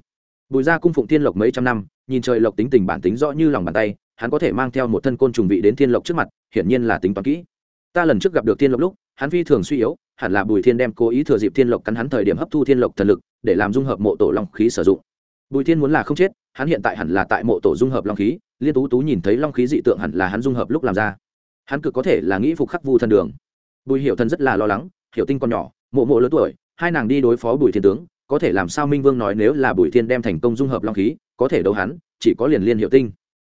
Speaker 1: bùi gia cung phụng thiên lộc mấy trăm năm, nhìn trời lộc tính tình bản tính rõ như lòng bàn tay, hắn có thể mang theo một thân côn trùng vị đến thiên lộc trước mặt, hiển nhiên là tính toán kỹ. Ta lần trước gặp được thiên lộc lúc, hắn phi thường suy yếu, hẳn là bùi thiên đem cố ý thừa dịp thiên lộc cắn hắn thời điểm hấp thu thiên lộc thần lực, để làm dung hợp mộ tổ long khí sử dụng. Bùi thiên muốn là không chết, hắn hiện tại hẳn là tại mộ tổ dung hợp long khí, liên tú tú nhìn thấy long khí dị tượng hẳn là hắn dung hợp lúc làm ra. Hắn cực có thể là nghĩ phục khắc vu thần đường. Bùi hiểu thần rất là lo lắng, hiểu tinh còn nhỏ, mộ mộ lớn tuổi, hai nàng đi đối phó bùi thiên tướng có thể làm sao minh vương nói nếu là bùi thiên đem thành công dung hợp long khí, có thể đấu hắn, chỉ có liền liên hiệu tinh.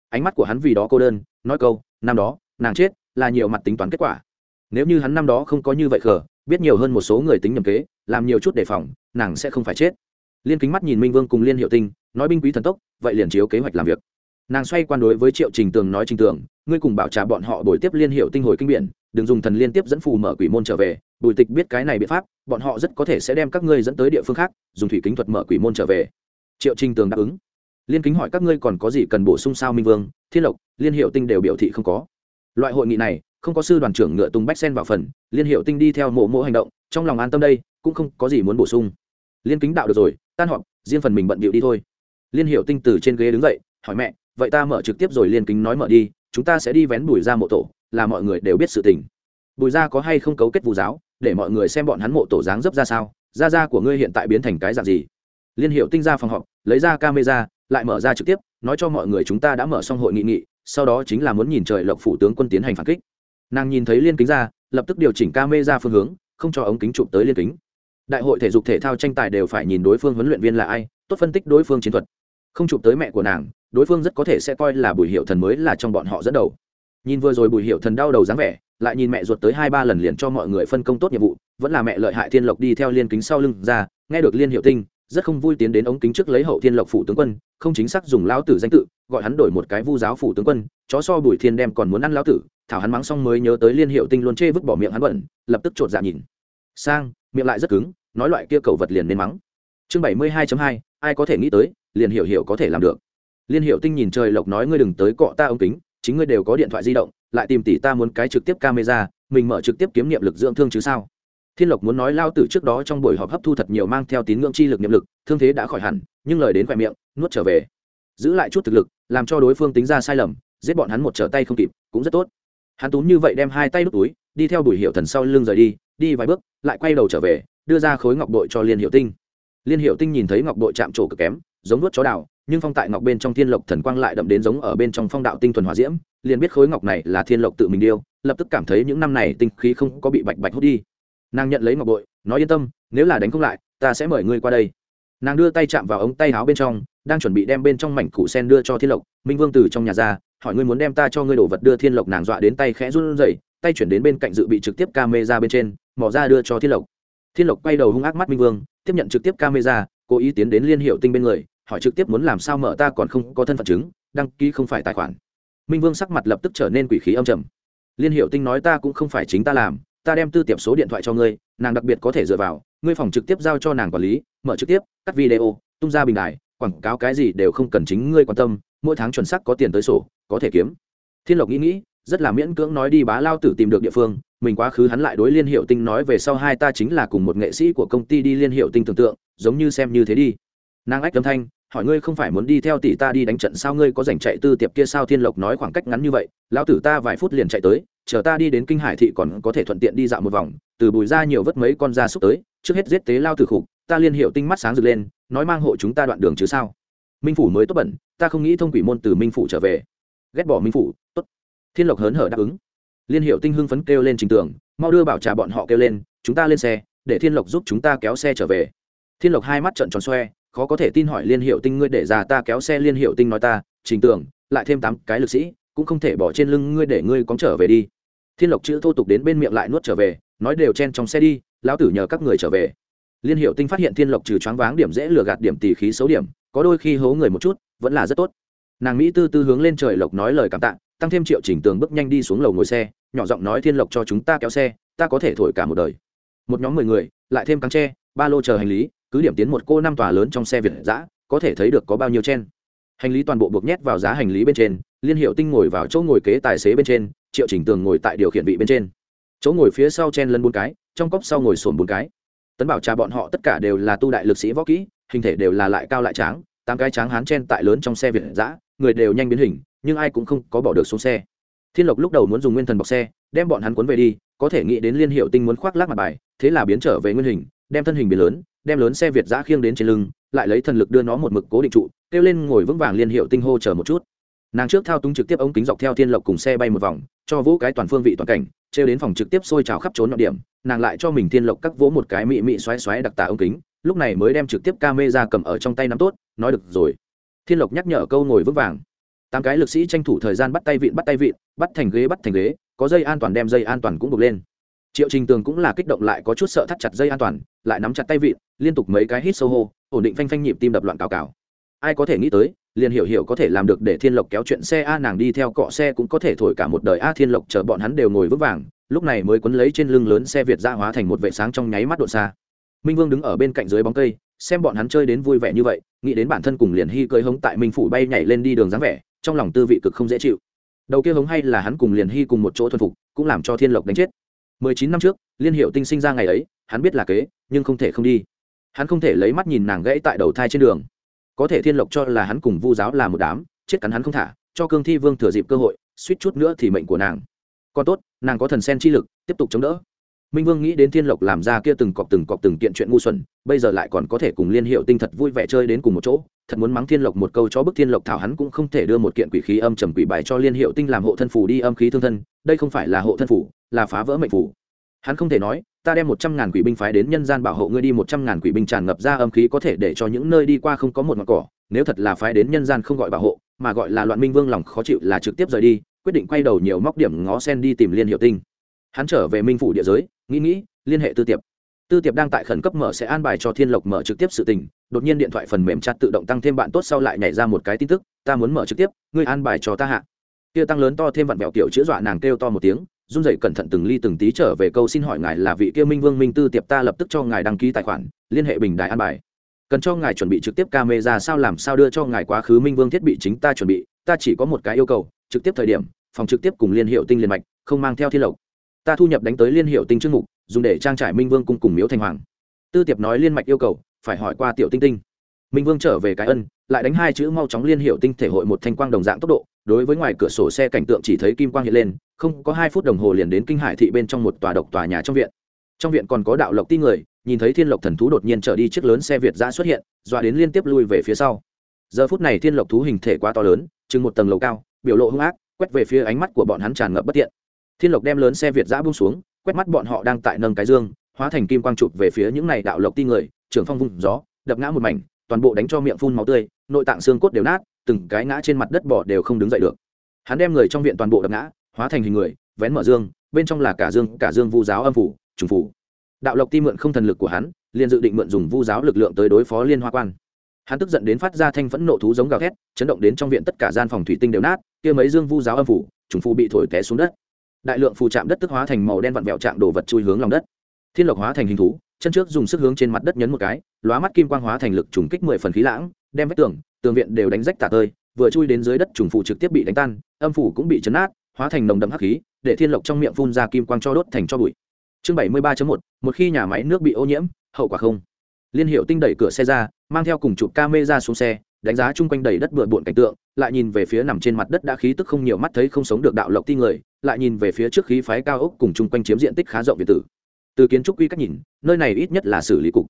Speaker 1: Ánh mắt của hắn vì đó cô đơn, nói câu, năm đó, nàng chết là nhiều mặt tính toán kết quả. Nếu như hắn năm đó không có như vậy khờ, biết nhiều hơn một số người tính nhầm kế, làm nhiều chút đề phòng, nàng sẽ không phải chết. Liên kính mắt nhìn minh vương cùng liên hiệu tinh, nói binh quý thần tốc, vậy liền chiếu kế hoạch làm việc nàng xoay quan đối với triệu trình tường nói, trình tường, ngươi cùng bảo trà bọn họ đổi tiếp liên hiệu tinh hồi kinh biển, đừng dùng thần liên tiếp dẫn phù mở quỷ môn trở về, bùi tịch biết cái này biện pháp, bọn họ rất có thể sẽ đem các ngươi dẫn tới địa phương khác, dùng thủy kính thuật mở quỷ môn trở về. Triệu trình tường đáp ứng. Liên kính hỏi các ngươi còn có gì cần bổ sung sao minh vương, thiên lộc, liên hiệu tinh đều biểu thị không có. Loại hội nghị này, không có sư đoàn trưởng ngựa tùng bách sen vào phần, liên hiệu tinh đi theo mộ mộ hành động, trong lòng an tâm đây, cũng không có gì muốn bổ sung. Liên kính đạo được rồi, tan họp, riêng phần mình bận bịu đi thôi. Liên hiệu tinh từ trên ghế đứng dậy, hỏi mẹ vậy ta mở trực tiếp rồi liên kính nói mở đi, chúng ta sẽ đi vén bùi ra mộ tổ, là mọi người đều biết sự tình. Bùi ra có hay không cấu kết vụ giáo, để mọi người xem bọn hắn mộ tổ dáng dấp ra sao da da của ngươi hiện tại biến thành cái dạng gì? Liên hiệu tinh ra phòng họp, lấy ra camera, lại mở ra trực tiếp, nói cho mọi người chúng ta đã mở xong hội nghị nghị, sau đó chính là muốn nhìn trời lộc phủ tướng quân tiến hành phản kích. Nàng nhìn thấy liên kính ra, lập tức điều chỉnh camera phương hướng, không cho ống kính chụp tới liên kính. Đại hội thể dục thể thao tranh tài đều phải nhìn đối phương huấn luyện viên là ai, tốt phân tích đối phương chiến thuật. Không chụp tới mẹ của nàng đối phương rất có thể sẽ coi là bùi hiệu thần mới là trong bọn họ dẫn đầu. Nhìn vừa rồi bùi hiệu thần đau đầu dáng vẻ, lại nhìn mẹ ruột tới hai ba lần liền cho mọi người phân công tốt nhiệm vụ, vẫn là mẹ lợi hại thiên lộc đi theo liên kính sau lưng ra, nghe được liên hiệu tinh, rất không vui tiến đến ống kính trước lấy hậu thiên lộc phủ tướng quân, không chính xác dùng lão tử danh tự, gọi hắn đổi một cái vu giáo phủ tướng quân, chó so bùi thiên đem còn muốn ăn lão tử, thảo hắn mắng xong mới nhớ tới liên hiệu tinh luôn chê vứt bỏ miệng hắn bẩn, lập tức chột dạ nhìn. Sang, miệng lại rất cứng, nói loại kia cầu vật liền nên mắng. Chương bảy mươi hai hai, ai có thể nghĩ tới, liền hiểu hiểu có thể làm được liên hiệu tinh nhìn trời lộc nói ngươi đừng tới cọ ta ống kính, chính ngươi đều có điện thoại di động, lại tìm tỷ ta muốn cái trực tiếp camera, mình mở trực tiếp kiếm niệm lực dưỡng thương chứ sao? Thiên lộc muốn nói lao tử trước đó trong buổi họp hấp thu thật nhiều mang theo tín ngưỡng chi lực niệm lực, thương thế đã khỏi hẳn, nhưng lời đến khoe miệng, nuốt trở về. Giữ lại chút thực lực, làm cho đối phương tính ra sai lầm, giết bọn hắn một trở tay không kịp, cũng rất tốt. Hắn túm như vậy đem hai tay đút túi, đi theo bùi hiệu thần sau lưng rời đi đi vài bước, lại quay đầu trở về, đưa ra khối ngọc bội cho liên hiệu tinh. Liên hiệu tinh nhìn thấy ngọc bội chạm trổ cực kém, giống nuốt chó đào nhưng phong tại ngọc bên trong thiên lộc thần quang lại đậm đến giống ở bên trong phong đạo tinh thuần hỏa diễm, liền biết khối ngọc này là thiên lộc tự mình điêu, lập tức cảm thấy những năm này tinh khí không có bị bạch bạch hút đi. Nàng nhận lấy ngọc bội, nói yên tâm, nếu là đánh không lại, ta sẽ mời ngươi qua đây. Nàng đưa tay chạm vào ống tay áo bên trong, đang chuẩn bị đem bên trong mảnh củ sen đưa cho thiên lộc, minh vương từ trong nhà ra, hỏi ngươi muốn đem ta cho ngươi đổ vật đưa thiên lộc nàng dọa đến tay khẽ run rẩy, tay chuyển đến bên cạnh dự bị trực tiếp camera bên trên mỏ ra đưa cho thiên lộc. Thiên lộc quay đầu hung ác mắt minh vương, tiếp nhận trực tiếp camera cố ý tiến đến liên hiệu tinh bên người hỏi trực tiếp muốn làm sao mở, ta còn không có thân phận chứng, đăng ký không phải tài khoản. Minh vương sắc mặt lập tức trở nên quỷ khí âm trầm. Liên hiệu tinh nói ta cũng không phải chính ta làm, ta đem tư tiệp số điện thoại cho ngươi, nàng đặc biệt có thể dựa vào, ngươi phòng trực tiếp giao cho nàng quản lý, mở trực tiếp, cắt video, tung ra bình đài, quảng cáo cái gì đều không cần chính ngươi quan tâm, mỗi tháng chuẩn sắc có tiền tới sổ, có thể kiếm. Thiên lộc nghĩ nghĩ, rất là miễn cưỡng nói đi bá lao tử tìm được địa phương, mình quá khứ hắn lại đối liên hiệu tinh nói về sau hai ta chính là cùng một nghệ sĩ của công ty đi liên hiệu tinh tưởng tượng, giống như xem như thế đi. Nàng ách âm thanh hỏi ngươi không phải muốn đi theo tỷ ta đi đánh trận sao ngươi có dành chạy tư tiệp kia sao thiên lộc nói khoảng cách ngắn như vậy, lão tử ta vài phút liền chạy tới, chờ ta đi đến kinh hải thị còn có thể thuận tiện đi dạo một vòng, từ bùi ra nhiều vất mấy con da súc tới, trước hết giết tế lao tử khục, ta liên hiệu tinh mắt sáng rực lên, nói mang hộ chúng ta đoạn đường chứ sao? Minh phủ mới tốt bẩn, ta không nghĩ thông quỷ môn từ minh phủ trở về. Ghét bỏ minh phủ, tốt. Thiên lộc hớn hở đáp ứng. Liên hiệu tinh hưng phấn kêu lên trình tường, mau đưa bảo trà bọn họ kêu lên, chúng ta lên xe, để thiên lộc giúp chúng ta kéo xe trở về. Thiên lộc hai mắt trận tròn xoe khó có thể tin hỏi liên hiệu tinh ngươi để già ta kéo xe liên hiệu tinh nói ta, trình tường, lại thêm tám cái lực sĩ, cũng không thể bỏ trên lưng ngươi để ngươi cóng trở về đi. Thiên lộc chữ thô tục đến bên miệng lại nuốt trở về, nói đều chen trong xe đi, lão tử nhờ các người trở về. Liên hiệu tinh phát hiện thiên lộc trừ choáng váng điểm dễ lừa gạt điểm tỉ khí xấu điểm, có đôi khi hố người một chút, vẫn là rất tốt. Nàng mỹ tư tư hướng lên trời lộc nói lời cảm tạ, tăng thêm triệu chỉnh tường bước nhanh đi xuống lầu ngồi xe, nhỏ giọng nói thiên lộc cho chúng ta kéo xe, ta có thể thổi cả một đời. Một nhóm mười người, lại thêm căng tre, ba lô chờ hành lý cứ điểm tiến một cô năm tòa lớn trong xe việt giã có thể thấy được có bao nhiêu chen. Hành lý toàn bộ buộc nhét vào giá hành lý bên trên, liên hiệu tinh ngồi vào chỗ ngồi kế tài xế bên trên, triệu chỉnh tường ngồi tại điều khiển vị bên trên. Chỗ ngồi phía sau chen lân bốn cái, trong cốc sau ngồi sồn bốn cái. Tấn bảo trà bọn họ tất cả đều là tu đại lực sĩ võ kỹ, hình thể đều là lại cao lại tráng, tám cái tráng hán chen tại lớn trong xe việt giã người đều nhanh biến hình, nhưng ai cũng không có bỏ được xuống xe. Thiên lộc lúc đầu muốn dùng nguyên thần bọc xe, đem bọn hắn cuốn về đi, có thể nghĩ đến liên hiệu tinh muốn khoác lác mặt bài, thế là biến trở về nguyên hình, đem thân hình biến lớn đem lớn xe việt giã khiêng đến trên lưng, lại lấy thần lực đưa nó một mực cố định trụ, kêu lên ngồi vững vàng liên hiệu tinh hô chờ một chút. Nàng trước thao túng trực tiếp ống kính dọc theo thiên lộc cùng xe bay một vòng, cho vũ cái toàn phương vị toàn cảnh, trêu đến phòng trực tiếp sôi trào khắp trốn nhọn điểm, nàng lại cho mình thiên lộc cắt vỗ một cái mị mị xoáy xoáy đặc tả ống kính, lúc này mới đem trực tiếp ca mê ra cầm ở trong tay nắm tốt, nói được rồi. Thiên lộc nhắc nhở câu ngồi vững vàng. Tám cái lực sĩ tranh thủ thời gian bắt tay vịn bắt tay vịn, bắt thành ghế bắt thành ghế, có dây an toàn đem dây an toàn cũng buộc lên triệu trình tường cũng là kích động lại có chút sợ thắt chặt dây an toàn, lại nắm chặt tay vịn, liên tục mấy cái hít sâu hô, ổn định phanh phanh nhịp tim đập loạn cào cào. Ai có thể nghĩ tới, liền hiểu hiểu có thể làm được để thiên lộc kéo chuyện xe a nàng đi theo cọ xe cũng có thể thổi cả một đời a thiên lộc chờ bọn hắn đều ngồi vững vàng, lúc này mới quấn lấy trên lưng lớn xe việt ra hóa thành một vệ sáng trong nháy mắt độ xa. Minh vương đứng ở bên cạnh dưới bóng cây, xem bọn hắn chơi đến vui vẻ như vậy, nghĩ đến bản thân cùng liền hy cưới hống tại minh phủ bay nhảy lên đi đường dáng vẻ, trong lòng tư vị cực không dễ chịu. Đầu kia hống hay là hắn cùng liền hy cùng một chỗ thuần phục, cũng làm cho thiên lộc đánh chết mười chín năm trước, liên hiệu tinh sinh ra ngày ấy, hắn biết là kế, nhưng không thể không đi. Hắn không thể lấy mắt nhìn nàng gãy tại đầu thai trên đường. Có thể thiên lộc cho là hắn cùng vu giáo là một đám, chết cắn hắn không thả, cho cương thi vương thừa dịp cơ hội, suýt chút nữa thì mệnh của nàng. Còn tốt, nàng có thần sen chi lực, tiếp tục chống đỡ. Minh vương nghĩ đến thiên lộc làm ra kia từng cọp từng cọp từng kiện chuyện ngu xuẩn, bây giờ lại còn có thể cùng liên hiệu tinh thật vui vẻ chơi đến cùng một chỗ, thật muốn mắng thiên lộc một câu cho bức thiên lộc thảo hắn cũng không thể đưa một kiện quỷ khí âm trầm quỷ bài cho liên hiệu tinh làm hộ thân phù đi âm khí thương thân đây không phải là hộ thân phủ, là phá vỡ mệnh phủ. Hắn không thể nói, ta đem một trăm ngàn quỷ binh phái đến nhân gian bảo hộ ngươi đi, một trăm ngàn quỷ binh tràn ngập ra âm khí có thể để cho những nơi đi qua không có một mặt cỏ, nếu thật là phái đến nhân gian không gọi bảo hộ, mà gọi là loạn minh vương lòng khó chịu là trực tiếp rời đi, quyết định quay đầu nhiều móc điểm ngó sen đi tìm liên hiệu tinh. Hắn trở về minh phủ địa giới, nghĩ nghĩ, liên hệ tư tiệp. Tư tiệp đang tại khẩn cấp mở sẽ an bài cho thiên lộc mở trực tiếp sự tình, đột nhiên điện thoại phần mềm chặt tự động tăng thêm bạn tốt sau lại nhảy ra một cái tin tức, ta muốn mở trực tiếp, ngươi an bài cho ta hạ kia tăng lớn to thêm vặn vẹo kiểu chữa dọa nàng kêu to một tiếng, run rẩy cẩn thận từng ly từng tí trở về câu xin hỏi ngài là vị kia minh vương minh tư tiệp ta lập tức cho ngài đăng ký tài khoản, liên hệ bình đài an bài. Cần cho ngài chuẩn bị trực tiếp camera sao làm sao đưa cho ngài quá khứ minh vương thiết bị chính ta chuẩn bị, ta chỉ có một cái yêu cầu, trực tiếp thời điểm, phòng trực tiếp cùng liên hiệu tinh liên mạch, không mang theo thiên lộc. Ta thu nhập đánh tới liên hiệu tinh chương mục, dùng để trang trải minh vương cung cùng miếu thành hoàng. Tư tiệp nói liên mạch yêu cầu, phải hỏi qua tiểu tinh tinh. Minh vương trở về cái ân, lại đánh hai chữ mau chóng liên hiệu tinh thể hội một thanh quang đồng dạng tốc độ đối với ngoài cửa sổ xe cảnh tượng chỉ thấy kim quang hiện lên, không có hai phút đồng hồ liền đến kinh hải thị bên trong một tòa độc tòa nhà trong viện. Trong viện còn có đạo lộc ti người, nhìn thấy thiên lộc thần thú đột nhiên trở đi chiếc lớn xe việt ra xuất hiện, dọa đến liên tiếp lui về phía sau. Giờ phút này thiên lộc thú hình thể quá to lớn, chừng một tầng lầu cao, biểu lộ hung ác, quét về phía ánh mắt của bọn hắn tràn ngập bất tiện. Thiên lộc đem lớn xe việt giã bung xuống, quét mắt bọn họ đang tại nâng cái dương, hóa thành kim quang chụp về phía những này đạo lộc ti người, trưởng phong vung gió, đập ngã một mảnh, toàn bộ đánh cho miệng phun máu tươi, nội tạng xương cốt đều nát từng cái ngã trên mặt đất bỏ đều không đứng dậy được. Hắn đem người trong viện toàn bộ đập ngã, hóa thành hình người, vén mở dương, bên trong là cả dương cả dương vu giáo âm phủ, trùng phủ. Đạo lộc ti mượn không thần lực của hắn, liền dự định mượn dùng vu giáo lực lượng tới đối phó liên hoa quan. Hắn tức giận đến phát ra thanh phẫn nộ thú giống gào thét, chấn động đến trong viện tất cả gian phòng thủy tinh đều nát, kia mấy dương vu giáo âm phủ, trùng phù bị thổi té xuống đất. Đại lượng phù chạm đất tức hóa thành màu đen vặn vẹo chạm đồ vật chui hướng lòng đất thiên lộc hóa thành hình thú, chân trước dùng sức hướng trên mặt đất nhấn một cái, lóa mắt kim quang hóa thành lực trùng kích mười phần khí lãng, đem vách tường tường viện đều đánh rách tả tơi, vừa chui đến dưới đất trùng phụ trực tiếp bị đánh tan, âm phủ cũng bị chấn át hóa thành nồng đậm hắc khí, để thiên lộc trong miệng phun ra kim quang cho đốt thành cho bụi. Chương bảy mươi ba một một khi nhà máy nước bị ô nhiễm, hậu quả không. Liên hiệu tinh đẩy cửa xe ra, mang theo cùng chụp ca mê ra xuống xe, đánh giá chung quanh đầy đất bừa bộn cảnh tượng, lại nhìn về phía nằm trên mặt đất đã khí tức không nhiều mắt thấy không sống được đạo lộc ti người, lại nhìn về phía trước khí phái cao ốc cùng chung quanh chiếm diện tích khá rộng việt tử từ kiến trúc quy cách nhìn, nơi này ít nhất là xử lý cục.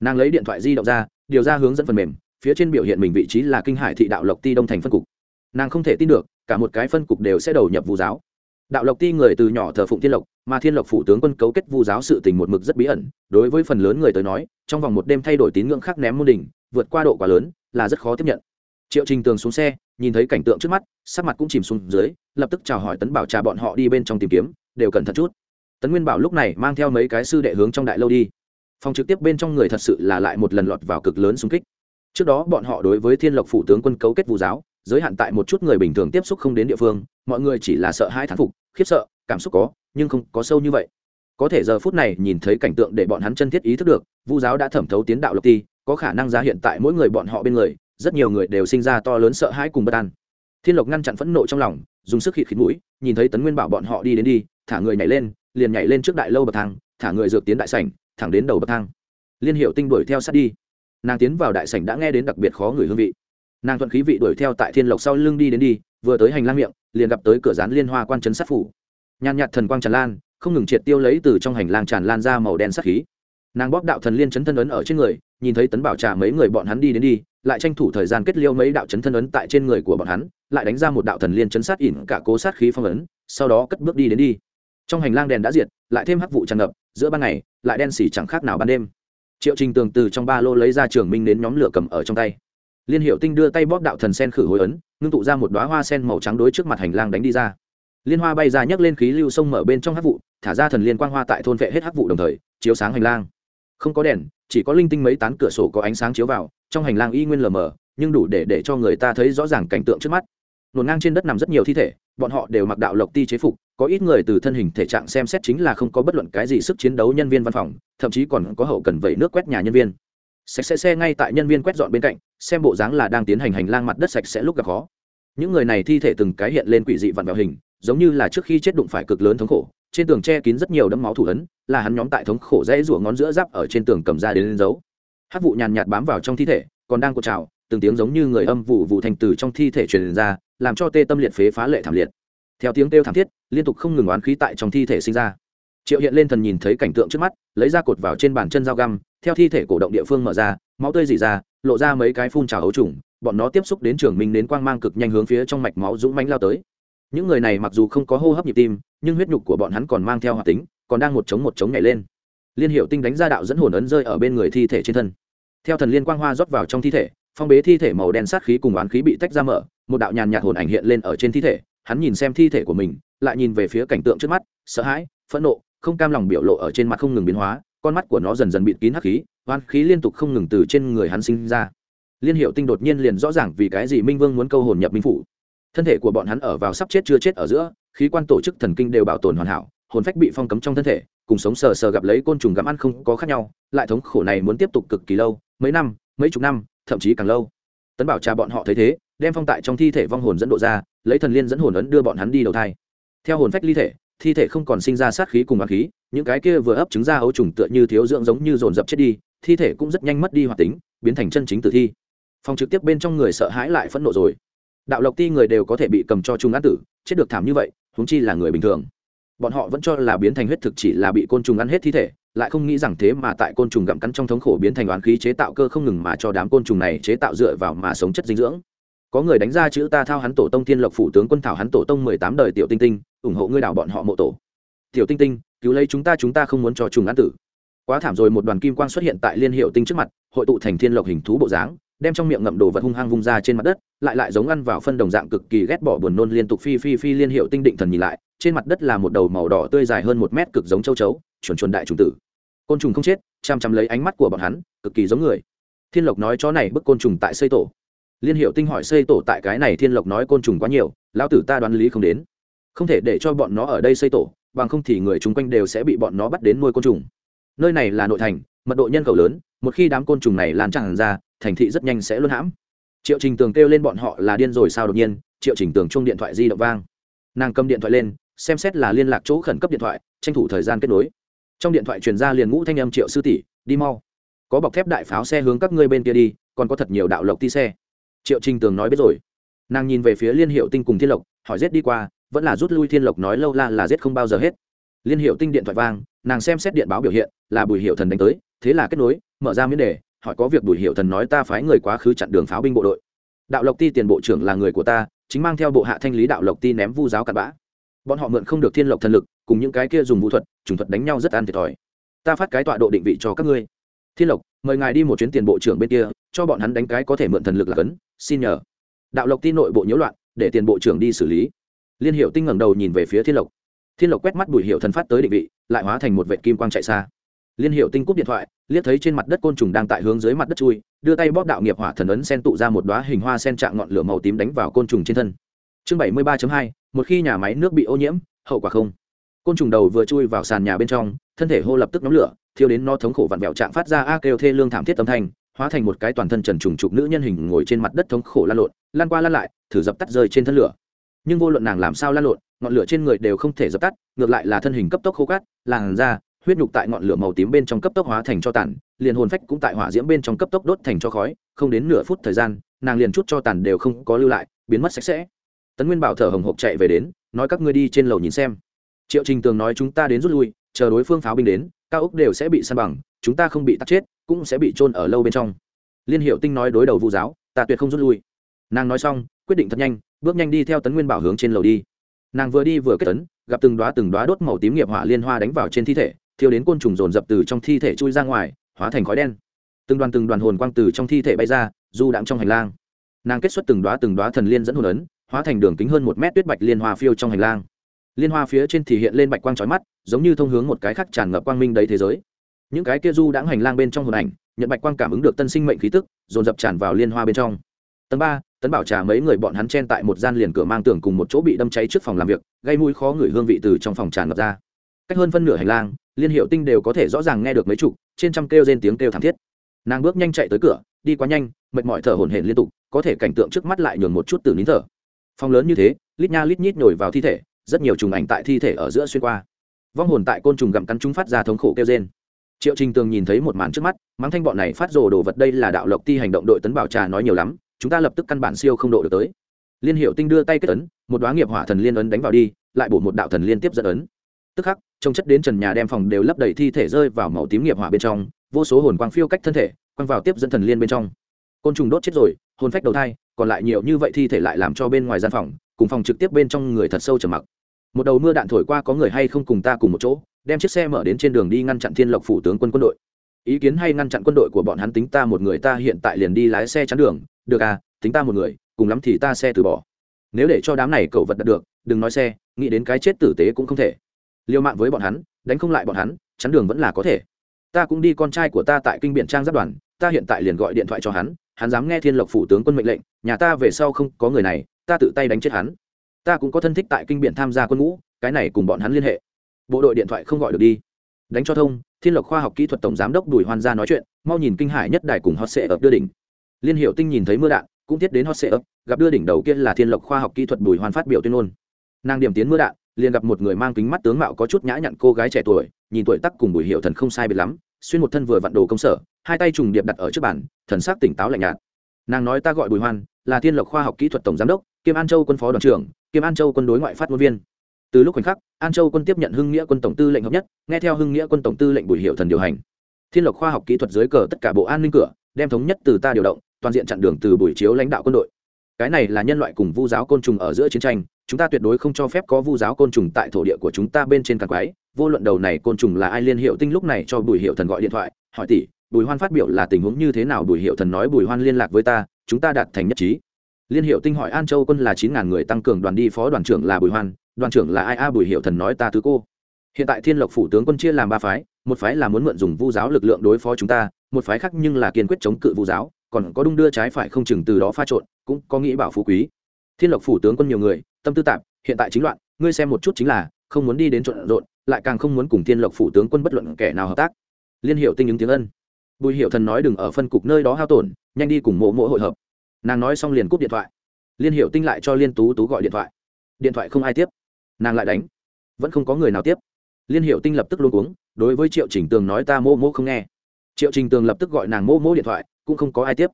Speaker 1: Nàng lấy điện thoại di động ra, điều ra hướng dẫn phần mềm, phía trên biểu hiện mình vị trí là kinh hải thị đạo lộc ti đông thành phân cục. Nàng không thể tin được, cả một cái phân cục đều sẽ đầu nhập vu giáo. Đạo lộc ti người từ nhỏ thờ phụng thiên lộc, mà thiên lộc phủ tướng quân cấu kết vu giáo sự tình một mực rất bí ẩn, đối với phần lớn người tới nói, trong vòng một đêm thay đổi tín ngưỡng khác ném môn đình, vượt qua độ quá lớn, là rất khó tiếp nhận. Triệu trình tường xuống xe, nhìn thấy cảnh tượng trước mắt, sắc mặt cũng chìm xuống dưới, lập tức chào hỏi tấn bảo trà bọn họ đi bên trong tìm kiếm, đều cẩn thận chút tấn nguyên bảo lúc này mang theo mấy cái sư đệ hướng trong đại lâu đi. Phòng trực tiếp bên trong người thật sự là lại một lần lọt vào cực lớn xung kích. Trước đó bọn họ đối với thiên lộc phủ tướng quân cấu kết vu giáo, giới hạn tại một chút người bình thường tiếp xúc không đến địa phương, mọi người chỉ là sợ hai thán phục, khiếp sợ, cảm xúc có, nhưng không có sâu như vậy. Có thể giờ phút này nhìn thấy cảnh tượng để bọn hắn chân thiết ý thức được, vu giáo đã thẩm thấu tiến đạo lộc ti, có khả năng ra hiện tại mỗi người bọn họ bên người, rất nhiều người đều sinh ra to lớn sợ hãi cùng bất an. Thiên lộc ngăn chặn phẫn nộ trong lòng, dùng sức khịt khịt mũi, nhìn thấy tấn nguyên bảo bọn họ đi đến đi, thả người nhảy lên liền nhảy lên trước đại lâu bậc thang, thả người dược tiến đại sảnh, thẳng đến đầu bậc thang. Liên hiệu tinh đuổi theo sát đi. Nàng tiến vào đại sảnh đã nghe đến đặc biệt khó người hương vị. Nàng thuận khí vị đuổi theo tại thiên lộc sau lưng đi đến đi, vừa tới hành lang miệng, liền gặp tới cửa rán liên hoa quan trấn sát phủ. Nhàn nhạt thần quang tràn lan, không ngừng triệt tiêu lấy từ trong hành lang tràn lan ra màu đen sát khí. Nàng bóp đạo thần liên chấn thân ấn ở trên người, nhìn thấy tấn bảo trà mấy người bọn hắn đi đến đi, lại tranh thủ thời gian kết liêu mấy đạo chấn thân ấn tại trên người của bọn hắn, lại đánh ra một đạo thần liên chấn sát ỉn cả cố sát khí phong ấn, sau đó cất bước đi đến đi trong hành lang đèn đã diệt, lại thêm hắc vụ tràn ngập, giữa ban ngày, lại đen xỉ chẳng khác nào ban đêm. Triệu trình tường từ trong ba lô lấy ra trường minh đến nhóm lửa cầm ở trong tay. Liên hiệu tinh đưa tay bóp đạo thần sen khử hồi ấn, ngưng tụ ra một đoá hoa sen màu trắng đối trước mặt hành lang đánh đi ra. Liên hoa bay ra nhấc lên khí lưu sông mở bên trong hắc vụ, thả ra thần liên quang hoa tại thôn vệ hết hắc vụ đồng thời, chiếu sáng hành lang. Không có đèn, chỉ có linh tinh mấy tán cửa sổ có ánh sáng chiếu vào, trong hành lang y nguyên lờ mờ, nhưng đủ để để cho người ta thấy rõ ràng cảnh tượng trước mắt. Nổn ngang trên đất nằm rất nhiều thi thể, bọn họ đều mặc đạo lộc ti chế phục có ít người từ thân hình thể trạng xem xét chính là không có bất luận cái gì sức chiến đấu nhân viên văn phòng, thậm chí còn có hậu cần vẩy nước quét nhà nhân viên. Sạch sẽ xe ngay tại nhân viên quét dọn bên cạnh, xem bộ dáng là đang tiến hành hành lang mặt đất sạch sẽ lúc gặp khó. Những người này thi thể từng cái hiện lên quỷ dị vặn vẹo hình, giống như là trước khi chết đụng phải cực lớn thống khổ, trên tường che kín rất nhiều đấm máu thủ ấn, là hắn nhóm tại thống khổ dãy rủa ngón giữa giáp ở trên tường cầm ra đến lên dấu hát vụ nhàn nhạt bám vào trong thi thể, còn đang cột trào, từng tiếng giống như người âm vụ vụ thành từ trong thi thể truyền ra, làm cho tê tâm liệt phế phá lệ thảm liệt. Theo tiếng kêu thảm thiết liên tục không ngừng oán khí tại trong thi thể sinh ra. Triệu hiện lên thần nhìn thấy cảnh tượng trước mắt, lấy ra cột vào trên bàn chân dao găm, theo thi thể cổ động địa phương mở ra, máu tươi dỉ ra, lộ ra mấy cái phun trào ấu trùng, bọn nó tiếp xúc đến trường minh đến quang mang cực nhanh hướng phía trong mạch máu dũng mánh lao tới. Những người này mặc dù không có hô hấp nhịp tim, nhưng huyết nhục của bọn hắn còn mang theo hoạt tính, còn đang một chống một chống nhảy lên. Liên hiệu tinh đánh ra đạo dẫn hồn ấn rơi ở bên người thi thể trên thân. Theo thần liên quang hoa rót vào trong thi thể, phong bế thi thể màu đen sát khí cùng oán khí bị tách ra mở, một đạo nhàn nhạt hồn ảnh hiện lên ở trên thi thể, hắn nhìn xem thi thể của mình lại nhìn về phía cảnh tượng trước mắt, sợ hãi, phẫn nộ, không cam lòng biểu lộ ở trên mặt không ngừng biến hóa, con mắt của nó dần dần bịt kín hắc khí oan khí liên tục không ngừng từ trên người hắn sinh ra. Liên hiệu tinh đột nhiên liền rõ ràng vì cái gì minh vương muốn câu hồn nhập minh phủ. Thân thể của bọn hắn ở vào sắp chết chưa chết ở giữa, khí quan tổ chức thần kinh đều bảo tồn hoàn hảo, hồn phách bị phong cấm trong thân thể, cùng sống sờ sờ gặp lấy côn trùng gặm ăn không có khác nhau, lại thống khổ này muốn tiếp tục cực kỳ lâu, mấy năm, mấy chục năm, thậm chí càng lâu. Tấn bảo trà bọn họ thấy thế, đem phong tại trong thi thể vong hồn dẫn độ ra, lấy thần liên dẫn hồn ấn đưa bọn hắn đi đầu thai theo hồn phách ly thể, thi thể không còn sinh ra sát khí cùng ác khí, những cái kia vừa ấp trứng ra ấu trùng tựa như thiếu dưỡng giống như dồn dập chết đi, thi thể cũng rất nhanh mất đi hoạt tính, biến thành chân chính tử thi. Phòng trực tiếp bên trong người sợ hãi lại phẫn nộ rồi. Đạo lộc ti người đều có thể bị cầm cho trung án tử, chết được thảm như vậy húng chi là người bình thường. Bọn họ vẫn cho là biến thành huyết thực chỉ là bị côn trùng ăn hết thi thể, lại không nghĩ rằng thế mà tại côn trùng gặm cắn trong thống khổ biến thành oán khí chế tạo cơ không ngừng mà cho đám côn trùng này chế tạo dựa vào mà sống chất dinh dưỡng. Có người đánh ra chữ ta thao hắn tổ tông thiên lộc phủ tướng quân thảo hắn tổ tông mười tám đời tiểu tinh tinh ủng hộ ngươi đảo bọn họ mộ tổ. Tiểu tinh tinh, cứu lấy chúng ta chúng ta không muốn cho trùng án tử. Quá thảm rồi, một đoàn kim quang xuất hiện tại liên hiệu tinh trước mặt, hội tụ thành thiên lộc hình thú bộ dáng, đem trong miệng ngậm đồ vật hung hăng vung ra trên mặt đất, lại lại giống ăn vào phân đồng dạng cực kỳ ghét bỏ buồn nôn liên tục phi phi phi liên hiệu tinh định thần nhìn lại, trên mặt đất là một đầu màu đỏ tươi dài hơn một mét cực giống châu chấu, chuẩn chuẩn đại trùng tử. Côn trùng không chết, chăm chăm lấy ánh mắt của bọn hắn, cực kỳ giống người. Thiên lộc nói chó này bức côn trùng tại xây tổ. Liên hiệu tinh hỏi xây tổ tại cái này thiên lộc nói côn trùng quá nhiều, lão tử ta đoán lý không đến không thể để cho bọn nó ở đây xây tổ, bằng không thì người chung quanh đều sẽ bị bọn nó bắt đến nuôi côn trùng. Nơi này là nội thành, mật độ nhân khẩu lớn, một khi đám côn trùng này lan tràn ra, thành thị rất nhanh sẽ luôn hãm. Triệu trình tường kêu lên bọn họ là điên rồi sao đột nhiên, triệu trình tường chung điện thoại di động vang. Nàng cầm điện thoại lên, xem xét là liên lạc chỗ khẩn cấp điện thoại, tranh thủ thời gian kết nối. Trong điện thoại truyền ra liền ngũ thanh âm triệu sư tỷ, đi mau. Có bọc thép đại pháo xe hướng các ngươi bên kia đi, còn có thật nhiều đạo lộc ti xe. Triệu trình tường nói biết rồi. Nàng nhìn về phía liên hiệu tinh cùng thiên lộc, hỏi rét đi qua vẫn là rút lui thiên lộc nói lâu la là giết không bao giờ hết. Liên hiệu tinh điện thoại vang, nàng xem xét điện báo biểu hiện, là bùi hiệu thần đánh tới, thế là kết nối, mở ra miễn đề, hỏi có việc bùi hiệu thần nói ta phái người quá khứ chặn đường pháo binh bộ đội. Đạo lộc ti tiền bộ trưởng là người của ta, chính mang theo bộ hạ thanh lý đạo lộc ti ném vu giáo cặn bã. Bọn họ mượn không được thiên lộc thần lực, cùng những cái kia dùng vũ thuật, trùng thuật đánh nhau rất an thiệt thòi. Ta phát cái tọa độ định vị cho các ngươi. Thiên lộc, mời ngài đi một chuyến tiền bộ trưởng bên kia, cho bọn hắn đánh cái có thể mượn thần lực là cấn, xin nhờ. Đạo lộc ti nội bộ nhiễu loạn, để tiền bộ trưởng đi xử lý liên hiệu tinh ngẩng đầu nhìn về phía thiên lộc. Thiên lộc quét mắt bùi hiệu thần phát tới định vị, lại hóa thành một vệ kim quang chạy xa. Liên hiệu tinh cúp điện thoại, liếc thấy trên mặt đất côn trùng đang tại hướng dưới mặt đất chui, đưa tay bóp đạo nghiệp hỏa thần ấn sen tụ ra một đoá hình hoa sen trạng ngọn lửa màu tím đánh vào côn trùng trên thân. Chương bảy mươi ba hai, một khi nhà máy nước bị ô nhiễm, hậu quả không. Côn trùng đầu vừa chui vào sàn nhà bên trong, thân thể hô lập tức nóng lửa, thiêu đến nó thống khổ vặn vẹo trạng phát ra a kêu thê lương thảm thiết âm thanh, hóa thành một cái toàn thân trần trùng trục nữ nhân hình ngồi trên mặt đất thống khổ lan lộn, lan qua lan lại, thử dập tắt rơi trên thân lửa nhưng vô luận nàng làm sao lan lộn, ngọn lửa trên người đều không thể dập tắt, ngược lại là thân hình cấp tốc khô cát, làn da, huyết nhục tại ngọn lửa màu tím bên trong cấp tốc hóa thành cho tàn, liền hồn phách cũng tại hỏa diễm bên trong cấp tốc đốt thành cho khói, không đến nửa phút thời gian, nàng liền chút cho tàn đều không có lưu lại, biến mất sạch sẽ. Tấn nguyên bảo thở hồng hộc chạy về đến, nói các ngươi đi trên lầu nhìn xem. Triệu trình tường nói chúng ta đến rút lui, chờ đối phương pháo binh đến, cao ốc đều sẽ bị săn bằng, chúng ta không bị tắt chết, cũng sẽ bị trôn ở lâu bên trong. Liên hiệu tinh nói đối đầu vu giáo, ta tuyệt không rút lui. Nàng nói xong, quyết định thật nhanh bước nhanh đi theo tấn nguyên bảo hướng trên lầu đi. Nàng vừa đi vừa kết tấn gặp từng đoá từng đoá đốt màu tím nghiệp hỏa liên hoa đánh vào trên thi thể, thiêu đến côn trùng dồn dập từ trong thi thể chui ra ngoài, hóa thành khói đen. Từng đoàn từng đoàn hồn quang từ trong thi thể bay ra, du đạm trong hành lang. Nàng kết xuất từng đoá từng đoá thần liên dẫn hồn ấn, hóa thành đường kính hơn một mét tuyết bạch liên hoa phiêu trong hành lang. Liên hoa phía trên thì hiện lên bạch quang trói mắt, giống như thông hướng một cái khác tràn ngập quang minh đầy thế giới. Những cái kia du đãng hành lang bên trong hồn ảnh, nhận bạch quang cảm ứng được tân sinh mệnh khí tức, dồn dập tràn vào liên hoa bên trong. Tầng ba tấn bảo trà mấy người bọn hắn chen tại một gian liền cửa mang tường cùng một chỗ bị đâm cháy trước phòng làm việc, gây mũi khó ngửi hương vị từ trong phòng tràn ngập ra. Cách hơn phân nửa hành lang, liên hiệu tinh đều có thể rõ ràng nghe được mấy chục, trên trăm kêu trên tiếng kêu thảm thiết. Nàng bước nhanh chạy tới cửa, đi quá nhanh, mệt mỏi thở hổn hển liên tục, có thể cảnh tượng trước mắt lại nhường một chút từ nín thở. Phòng lớn như thế, lít nha lít nhít nhồi vào thi thể, rất nhiều trùng ảnh tại thi thể ở giữa xuyên qua. Vong hồn tại côn trùng gặm cắn chúng phát ra thống khổ kêu trên triệu trình tường nhìn thấy một màn trước mắt, mắng thanh bọn này phát rồ đồ vật đây là đạo lộc ti hành động đội tấn bảo trà nói nhiều lắm chúng ta lập tức căn bản siêu không độ được tới. Liên hiệu tinh đưa tay kết ấn, một đoá nghiệp hỏa thần liên ấn đánh vào đi, lại bổ một đạo thần liên tiếp dẫn ấn. Tức khắc, trông chất đến trần nhà đem phòng đều lấp đầy thi thể rơi vào màu tím nghiệp hỏa bên trong, vô số hồn quang phiêu cách thân thể, quăng vào tiếp dẫn thần liên bên trong. Côn trùng đốt chết rồi, hồn phách đầu thai, còn lại nhiều như vậy thi thể lại làm cho bên ngoài gian phòng, cùng phòng trực tiếp bên trong người thật sâu trầm mặc. Một đầu mưa đạn thổi qua có người hay không cùng ta cùng một chỗ, đem chiếc xe mở đến trên đường đi ngăn chặn thiên lộc phủ tướng quân quân đội ý kiến hay ngăn chặn quân đội của bọn hắn tính ta một người ta hiện tại liền đi lái xe chắn đường. Được à tính ta một người, cùng lắm thì ta xe từ bỏ. Nếu để cho đám này cậu vật đặt được, đừng nói xe, nghĩ đến cái chết tử tế cũng không thể. Liêu mạng với bọn hắn, đánh không lại bọn hắn, chắn đường vẫn là có thể. Ta cũng đi con trai của ta tại kinh biển trang giáp đoàn, ta hiện tại liền gọi điện thoại cho hắn hắn dám nghe thiên lộc phủ tướng quân mệnh lệnh, nhà ta về sau không có người này, ta tự tay đánh chết hắn. Ta cũng có thân thích tại kinh biển tham gia quân ngũ, cái này cùng bọn hắn liên hệ. Bộ đội điện thoại không gọi được đi. Đánh cho thông thiên lộc khoa học kỹ thuật tổng giám đốc bùi hoan gia nói chuyện, mau nhìn kinh hải nhất đài cùng hot sệ ập đưa đỉnh. Liên hiệu tinh nhìn thấy mưa đạn, cũng thiết đến hot sệ ập, gặp đưa đỉnh đầu kia là thiên lộc khoa học kỹ thuật bùi hoan phát biểu tuyên ngôn. Nàng điểm tiến mưa đạn, liền gặp một người mang kính mắt tướng mạo có chút nhã nhặn cô gái trẻ tuổi, nhìn tuổi tắc cùng bùi hiệu thần không sai biệt lắm, xuyên một thân vừa vặn đồ công sở, hai tay trùng điệp đặt ở trước bàn, thần sắc tỉnh táo lạnh nhạt. Nàng nói ta gọi bùi hoan, là thiên lộc khoa học kỹ thuật tổng giám đốc, kiêm an châu quân phó đoàn trưởng, kiêm an châu quân đối ngoại phát ngôn viên từ lúc khoảnh khắc, an châu quân tiếp nhận hưng nghĩa quân tổng tư lệnh hợp nhất, nghe theo hưng nghĩa quân tổng tư lệnh bùi hiệu thần điều hành. Thiên lộc khoa học kỹ thuật dưới cờ tất cả bộ an ninh cửa, đem thống nhất từ ta điều động, toàn diện chặn đường từ buổi chiếu lãnh đạo quân đội. Cái này là nhân loại cùng vu giáo côn trùng ở giữa chiến tranh, chúng ta tuyệt đối không cho phép có vu giáo côn trùng tại thổ địa của chúng ta bên trên càng quái vô luận đầu này côn trùng là ai liên hiệu tinh lúc này cho bùi hiệu thần gọi điện thoại, hỏi tỷ, bùi hoan phát biểu là tình huống như thế nào, bùi hiệu thần nói bùi hoan liên lạc với ta, chúng ta đạt thành nhất trí liên hiệu tinh hỏi an châu quân là chín ngàn người tăng cường đoàn đi phó đoàn trưởng là bùi hoan, đoàn trưởng là ai? A, bùi hiệu thần nói ta tứ cô. Hiện tại thiên lộc phủ tướng quân chia làm ba phái, một phái là muốn mượn dùng vu giáo lực lượng đối phó chúng ta, một phái khác nhưng là kiên quyết chống cự vu giáo, còn có đung đưa trái phải không chừng từ đó pha trộn, cũng có nghĩ bảo phú quý. Thiên lộc phủ tướng quân nhiều người, tâm tư tạp hiện tại chính loạn, ngươi xem một chút chính là, không muốn đi đến trộn rộn, lại càng không muốn cùng thiên lộc phủ tướng quân bất luận kẻ nào hợp tác. Liên hiệu tinh ứng tiếng ân. Bùi hiệu thần nói đừng ở phân cục nơi đó hao tổn, nhanh đi cùng mộ mộ hội hợp nàng nói xong liền cúp điện thoại. Liên hiệu tinh lại cho liên tú tú gọi điện thoại. Điện thoại không ai tiếp. Nàng lại đánh. Vẫn không có người nào tiếp. Liên hiệu tinh lập tức luôn uống đối với triệu trình tường nói ta mô mô không nghe. Triệu trình tường lập tức gọi nàng mô mô điện thoại, cũng không có ai tiếp.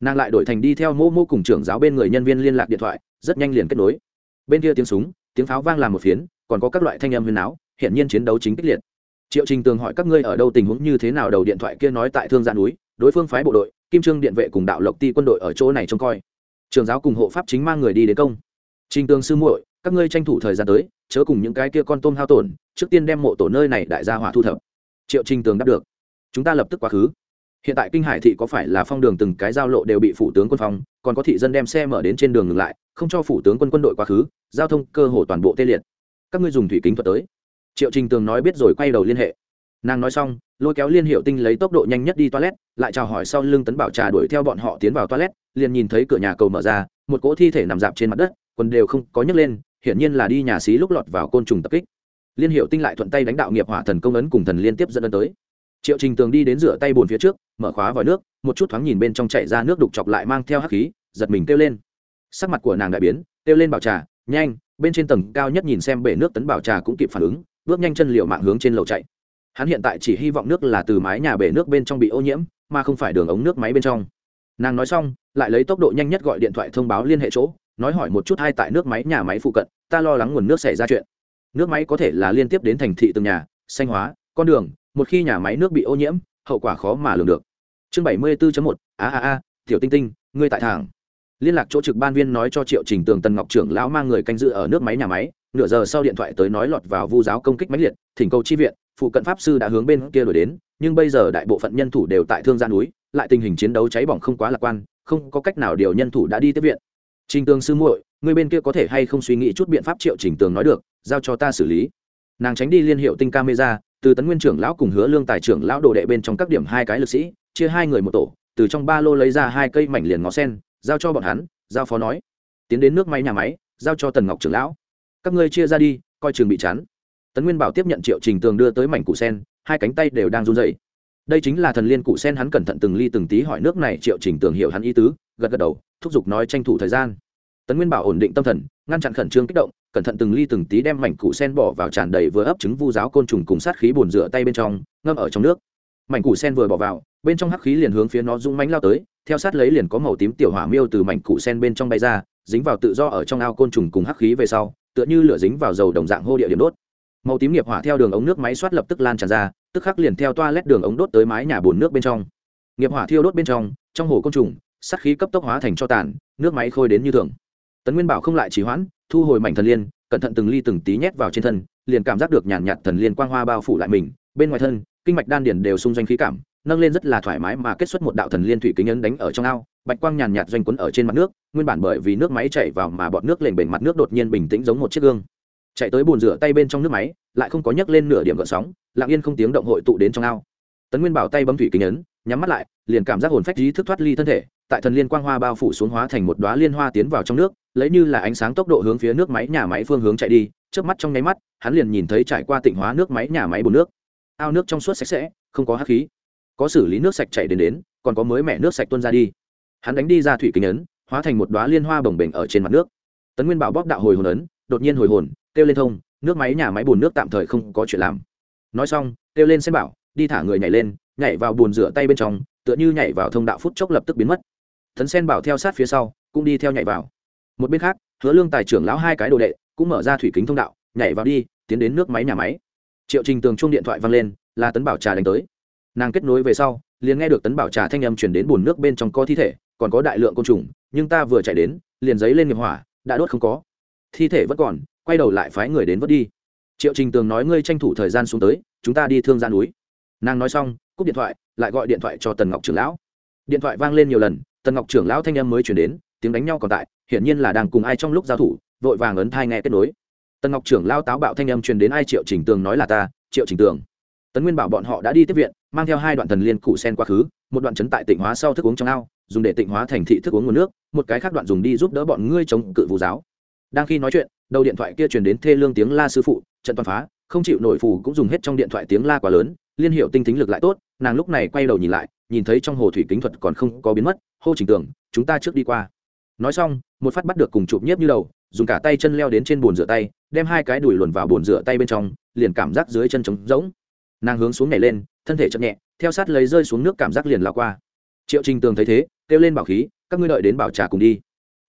Speaker 1: Nàng lại đổi thành đi theo mô mô cùng trưởng giáo bên người nhân viên liên lạc điện thoại, rất nhanh liền kết nối. Bên kia tiếng súng, tiếng pháo vang làm một phiến, còn có các loại thanh âm huyền áo hiện nhiên chiến đấu chính kích liệt. Triệu trình tường hỏi các ngươi ở đâu tình huống như thế nào, đầu điện thoại kia nói tại thương gia núi đối phương phái bộ đội, kim trương điện vệ cùng đạo lộc ti quân đội ở chỗ này trông coi. Trường giáo cùng hộ pháp chính mang người đi đến công. Trình tường sư muội, các ngươi tranh thủ thời gian tới, chớ cùng những cái kia con tôm hao tổn, trước tiên đem mộ tổ nơi này đại gia hỏa thu thập. Triệu trình tường đáp được. Chúng ta lập tức quá khứ. Hiện tại kinh hải thị có phải là phong đường từng cái giao lộ đều bị phủ tướng quân phong, còn có thị dân đem xe mở đến trên đường ngừng lại, không cho phủ tướng quân quân đội quá khứ, giao thông cơ hồ toàn bộ tê liệt. Các ngươi dùng thủy kính thuật tới. Triệu trình tường nói biết rồi quay đầu liên hệ. Nàng nói xong, lôi kéo liên hiệu tinh lấy tốc độ nhanh nhất đi toilet lại chào hỏi sau lưng tấn bảo trà đuổi theo bọn họ tiến vào toilet, liền nhìn thấy cửa nhà cầu mở ra, một cỗ thi thể nằm dạp trên mặt đất, quần đều không có nhấc lên, hiển nhiên là đi nhà xí lúc lọt vào côn trùng tập kích. Liên hiệu tinh lại thuận tay đánh đạo nghiệp hỏa thần công ấn cùng thần liên tiếp dẫn ấn tới. Triệu trình tường đi đến rửa tay bồn phía trước, mở khóa vòi nước, một chút thoáng nhìn bên trong chạy ra nước đục chọc lại mang theo hắc khí, giật mình kêu lên. Sắc mặt của nàng đại biến, kêu lên bảo trà, nhanh, bên trên tầng cao nhất nhìn xem bể nước tấn bảo trà cũng kịp phản ứng, bước nhanh chân liệu mạng hướng trên lầu chạy hắn hiện tại chỉ hy vọng nước là từ mái nhà bể nước bên trong bị ô nhiễm, mà không phải đường ống nước máy bên trong. Nàng nói xong, lại lấy tốc độ nhanh nhất gọi điện thoại thông báo liên hệ chỗ, nói hỏi một chút hai tại nước máy nhà máy phụ cận, ta lo lắng nguồn nước xảy ra chuyện. Nước máy có thể là liên tiếp đến thành thị từng nhà, xanh hóa, con đường, một khi nhà máy nước bị ô nhiễm, hậu quả khó mà lường được. Chương bảy mươi 74 một, a a a, tiểu tinh tinh, ngươi tại thẳng liên lạc chỗ trực ban viên nói cho triệu trình tường tần ngọc trưởng lão mang người canh giữ ở nước máy nhà máy, nửa giờ sau điện thoại tới nói lọt vào vu giáo công kích máy liệt, thỉnh cầu chi viện phụ cận pháp sư đã hướng bên kia đổi đến, nhưng bây giờ đại bộ phận nhân thủ đều tại thương gia núi, lại tình hình chiến đấu cháy bỏng không quá lạc quan, không có cách nào điều nhân thủ đã đi tiếp viện. Trình tường sư muội, người bên kia có thể hay không suy nghĩ chút biện pháp triệu trình tường nói được, giao cho ta xử lý. Nàng tránh đi liên hiệu tinh camera, từ tấn nguyên trưởng lão cùng hứa lương tài trưởng lão đồ đệ bên trong các điểm hai cái lực sĩ, chia hai người một tổ, từ trong ba lô lấy ra hai cây mảnh liền ngó sen, giao cho bọn hắn, giao phó nói. Tiến đến nước máy nhà máy, giao cho tần ngọc trưởng lão. Các ngươi chia ra đi, coi trường bị chắn tấn nguyên bảo tiếp nhận triệu trình tường đưa tới mảnh củ sen, hai cánh tay đều đang run dậy đây chính là thần liên cụ sen hắn cẩn thận từng ly từng tí hỏi nước này, triệu trình tường hiểu hắn ý tứ, gật gật đầu, thúc giục nói tranh thủ thời gian. Tấn nguyên bảo ổn định tâm thần, ngăn chặn khẩn trương kích động, cẩn thận từng ly từng tí đem mảnh cụ sen bỏ vào tràn đầy vừa ấp trứng vu giáo côn trùng cùng sát khí bùn rửa tay bên trong, ngâm ở trong nước. Mảnh cụ sen vừa bỏ vào, bên trong hắc khí liền hướng phía nó rung mánh lao tới, theo sát lấy liền có màu tím tiểu hỏa miêu từ mảnh cụ sen bên trong bay ra, dính vào tự do ở trong ao côn trùng cùng hắc khí về sau, tựa như lửa dính vào dầu đồng dạng hô địa điểm đốt màu tím nghiệp hỏa theo đường ống nước máy xoát lập tức lan tràn ra, tức khắc liền theo toa lét đường ống đốt tới mái nhà bồn nước bên trong. Nghiệp hỏa thiêu đốt bên trong trong hồ côn trùng sắt khí cấp tốc hóa thành cho tàn, nước máy khôi đến như thường. Tấn nguyên bảo không lại trì hoãn, thu hồi mảnh thần liên, cẩn thận từng ly từng tí nhét vào trên thân, liền cảm giác được nhàn nhạt thần liên quang hoa bao phủ lại mình, bên ngoài thân, kinh mạch đan điển đều xung doanh khí cảm, nâng lên rất là thoải mái mà kết xuất một đạo thần liên thủy kính ấn đánh ở trong ao, bạch quang nhàn nhạt doanh quấn ở trên mặt nước, nguyên bản bởi vì nước máy chảy vào mà bọt nước lềnh bềnh mặt nước đột nhiên bình tĩnh giống một chiếc gương chạy tới bồn rửa tay bên trong nước máy, lại không có nhấc lên nửa điểm gợn sóng, lặng yên không tiếng động hội tụ đến trong ao. Tấn nguyên bảo tay bấm thủy kính ấn, nhắm mắt lại, liền cảm giác hồn phách trí thức thoát ly thân thể, tại thần liên quang hoa bao phủ xuống hóa thành một đoá liên hoa tiến vào trong nước, lấy như là ánh sáng tốc độ hướng phía nước máy nhà máy phương hướng chạy đi trước mắt trong nháy mắt, hắn liền nhìn thấy trải qua tịnh hóa nước máy nhà máy bồn nước. Ao nước trong suốt sạch sẽ, không có hắc khí. Có xử lý nước sạch chảy đến đến, còn có mới mẻ nước sạch tuôn ra đi. Hắn đánh đi ra thủy kính ấn, hóa thành một đoá liên hoa bồng bềnh ở trên mặt nước. Tấn nguyên bảo bóp đạo hồi hồn ấn đột nhiên hồi hồn, kêu lên thông, nước máy nhà máy bùn nước tạm thời không có chuyện làm. Nói xong, kêu lên xem bảo, đi thả người nhảy lên, nhảy vào bùn rửa tay bên trong, tựa như nhảy vào thông đạo phút chốc lập tức biến mất. Thần sen bảo theo sát phía sau, cũng đi theo nhảy vào. Một bên khác, hứa lương tài trưởng lão hai cái đồ đệ, cũng mở ra thủy kính thông đạo, nhảy vào đi, tiến đến nước máy nhà máy. Triệu trình tường chung điện thoại văng lên, là tấn bảo trà đánh tới. Nàng kết nối về sau, liền nghe được tấn bảo trà thanh âm chuyển đến bùn nước bên trong có thi thể, còn có đại lượng côn trùng, nhưng ta vừa chạy đến, liền giấy lên nghiệp hỏa, đã đốt không có thi thể vẫn còn, quay đầu lại phái người đến vớt đi. Triệu trình tường nói ngươi tranh thủ thời gian xuống tới, chúng ta đi thương gian núi. Nàng nói xong, cúp điện thoại, lại gọi điện thoại cho tần ngọc trưởng lão. Điện thoại vang lên nhiều lần, tần ngọc trưởng lão thanh em mới chuyển đến, tiếng đánh nhau còn tại, hiển nhiên là đang cùng ai trong lúc giao thủ, vội vàng ấn thai nghe kết nối. Tần ngọc trưởng lao táo bạo thanh em truyền đến ai triệu trình tường nói là ta, triệu trình tường. Tấn nguyên bảo bọn họ đã đi tiếp viện, mang theo hai đoạn thần liên cụ sen quá khứ, một đoạn chấn tại tịnh hóa sau thức uống trong ao, dùng để tịnh hóa thành thị thức uống nguồn nước, một cái khác đoạn dùng đi giúp đỡ bọn ngươi chống cự vũ giáo đang khi nói chuyện, đầu điện thoại kia truyền đến thê lương tiếng la sư phụ, trận toàn phá, không chịu nổi phù cũng dùng hết trong điện thoại tiếng la quá lớn, liên hiệu tinh thính lực lại tốt, nàng lúc này quay đầu nhìn lại, nhìn thấy trong hồ thủy kính thuật còn không có biến mất, hô trình tường chúng ta trước đi qua. Nói xong, một phát bắt được cùng chụp nhiếp như đầu, dùng cả tay chân leo đến trên bồn rửa tay, đem hai cái đùi luồn vào bồn rửa tay bên trong, liền cảm giác dưới chân trống rỗng. Nàng hướng xuống nhảy lên, thân thể chậm nhẹ, theo sát lấy rơi xuống nước cảm giác liền lao qua. Triệu trình tường thấy thế, kêu lên bảo khí, các ngươi đợi đến bảo trà cùng đi.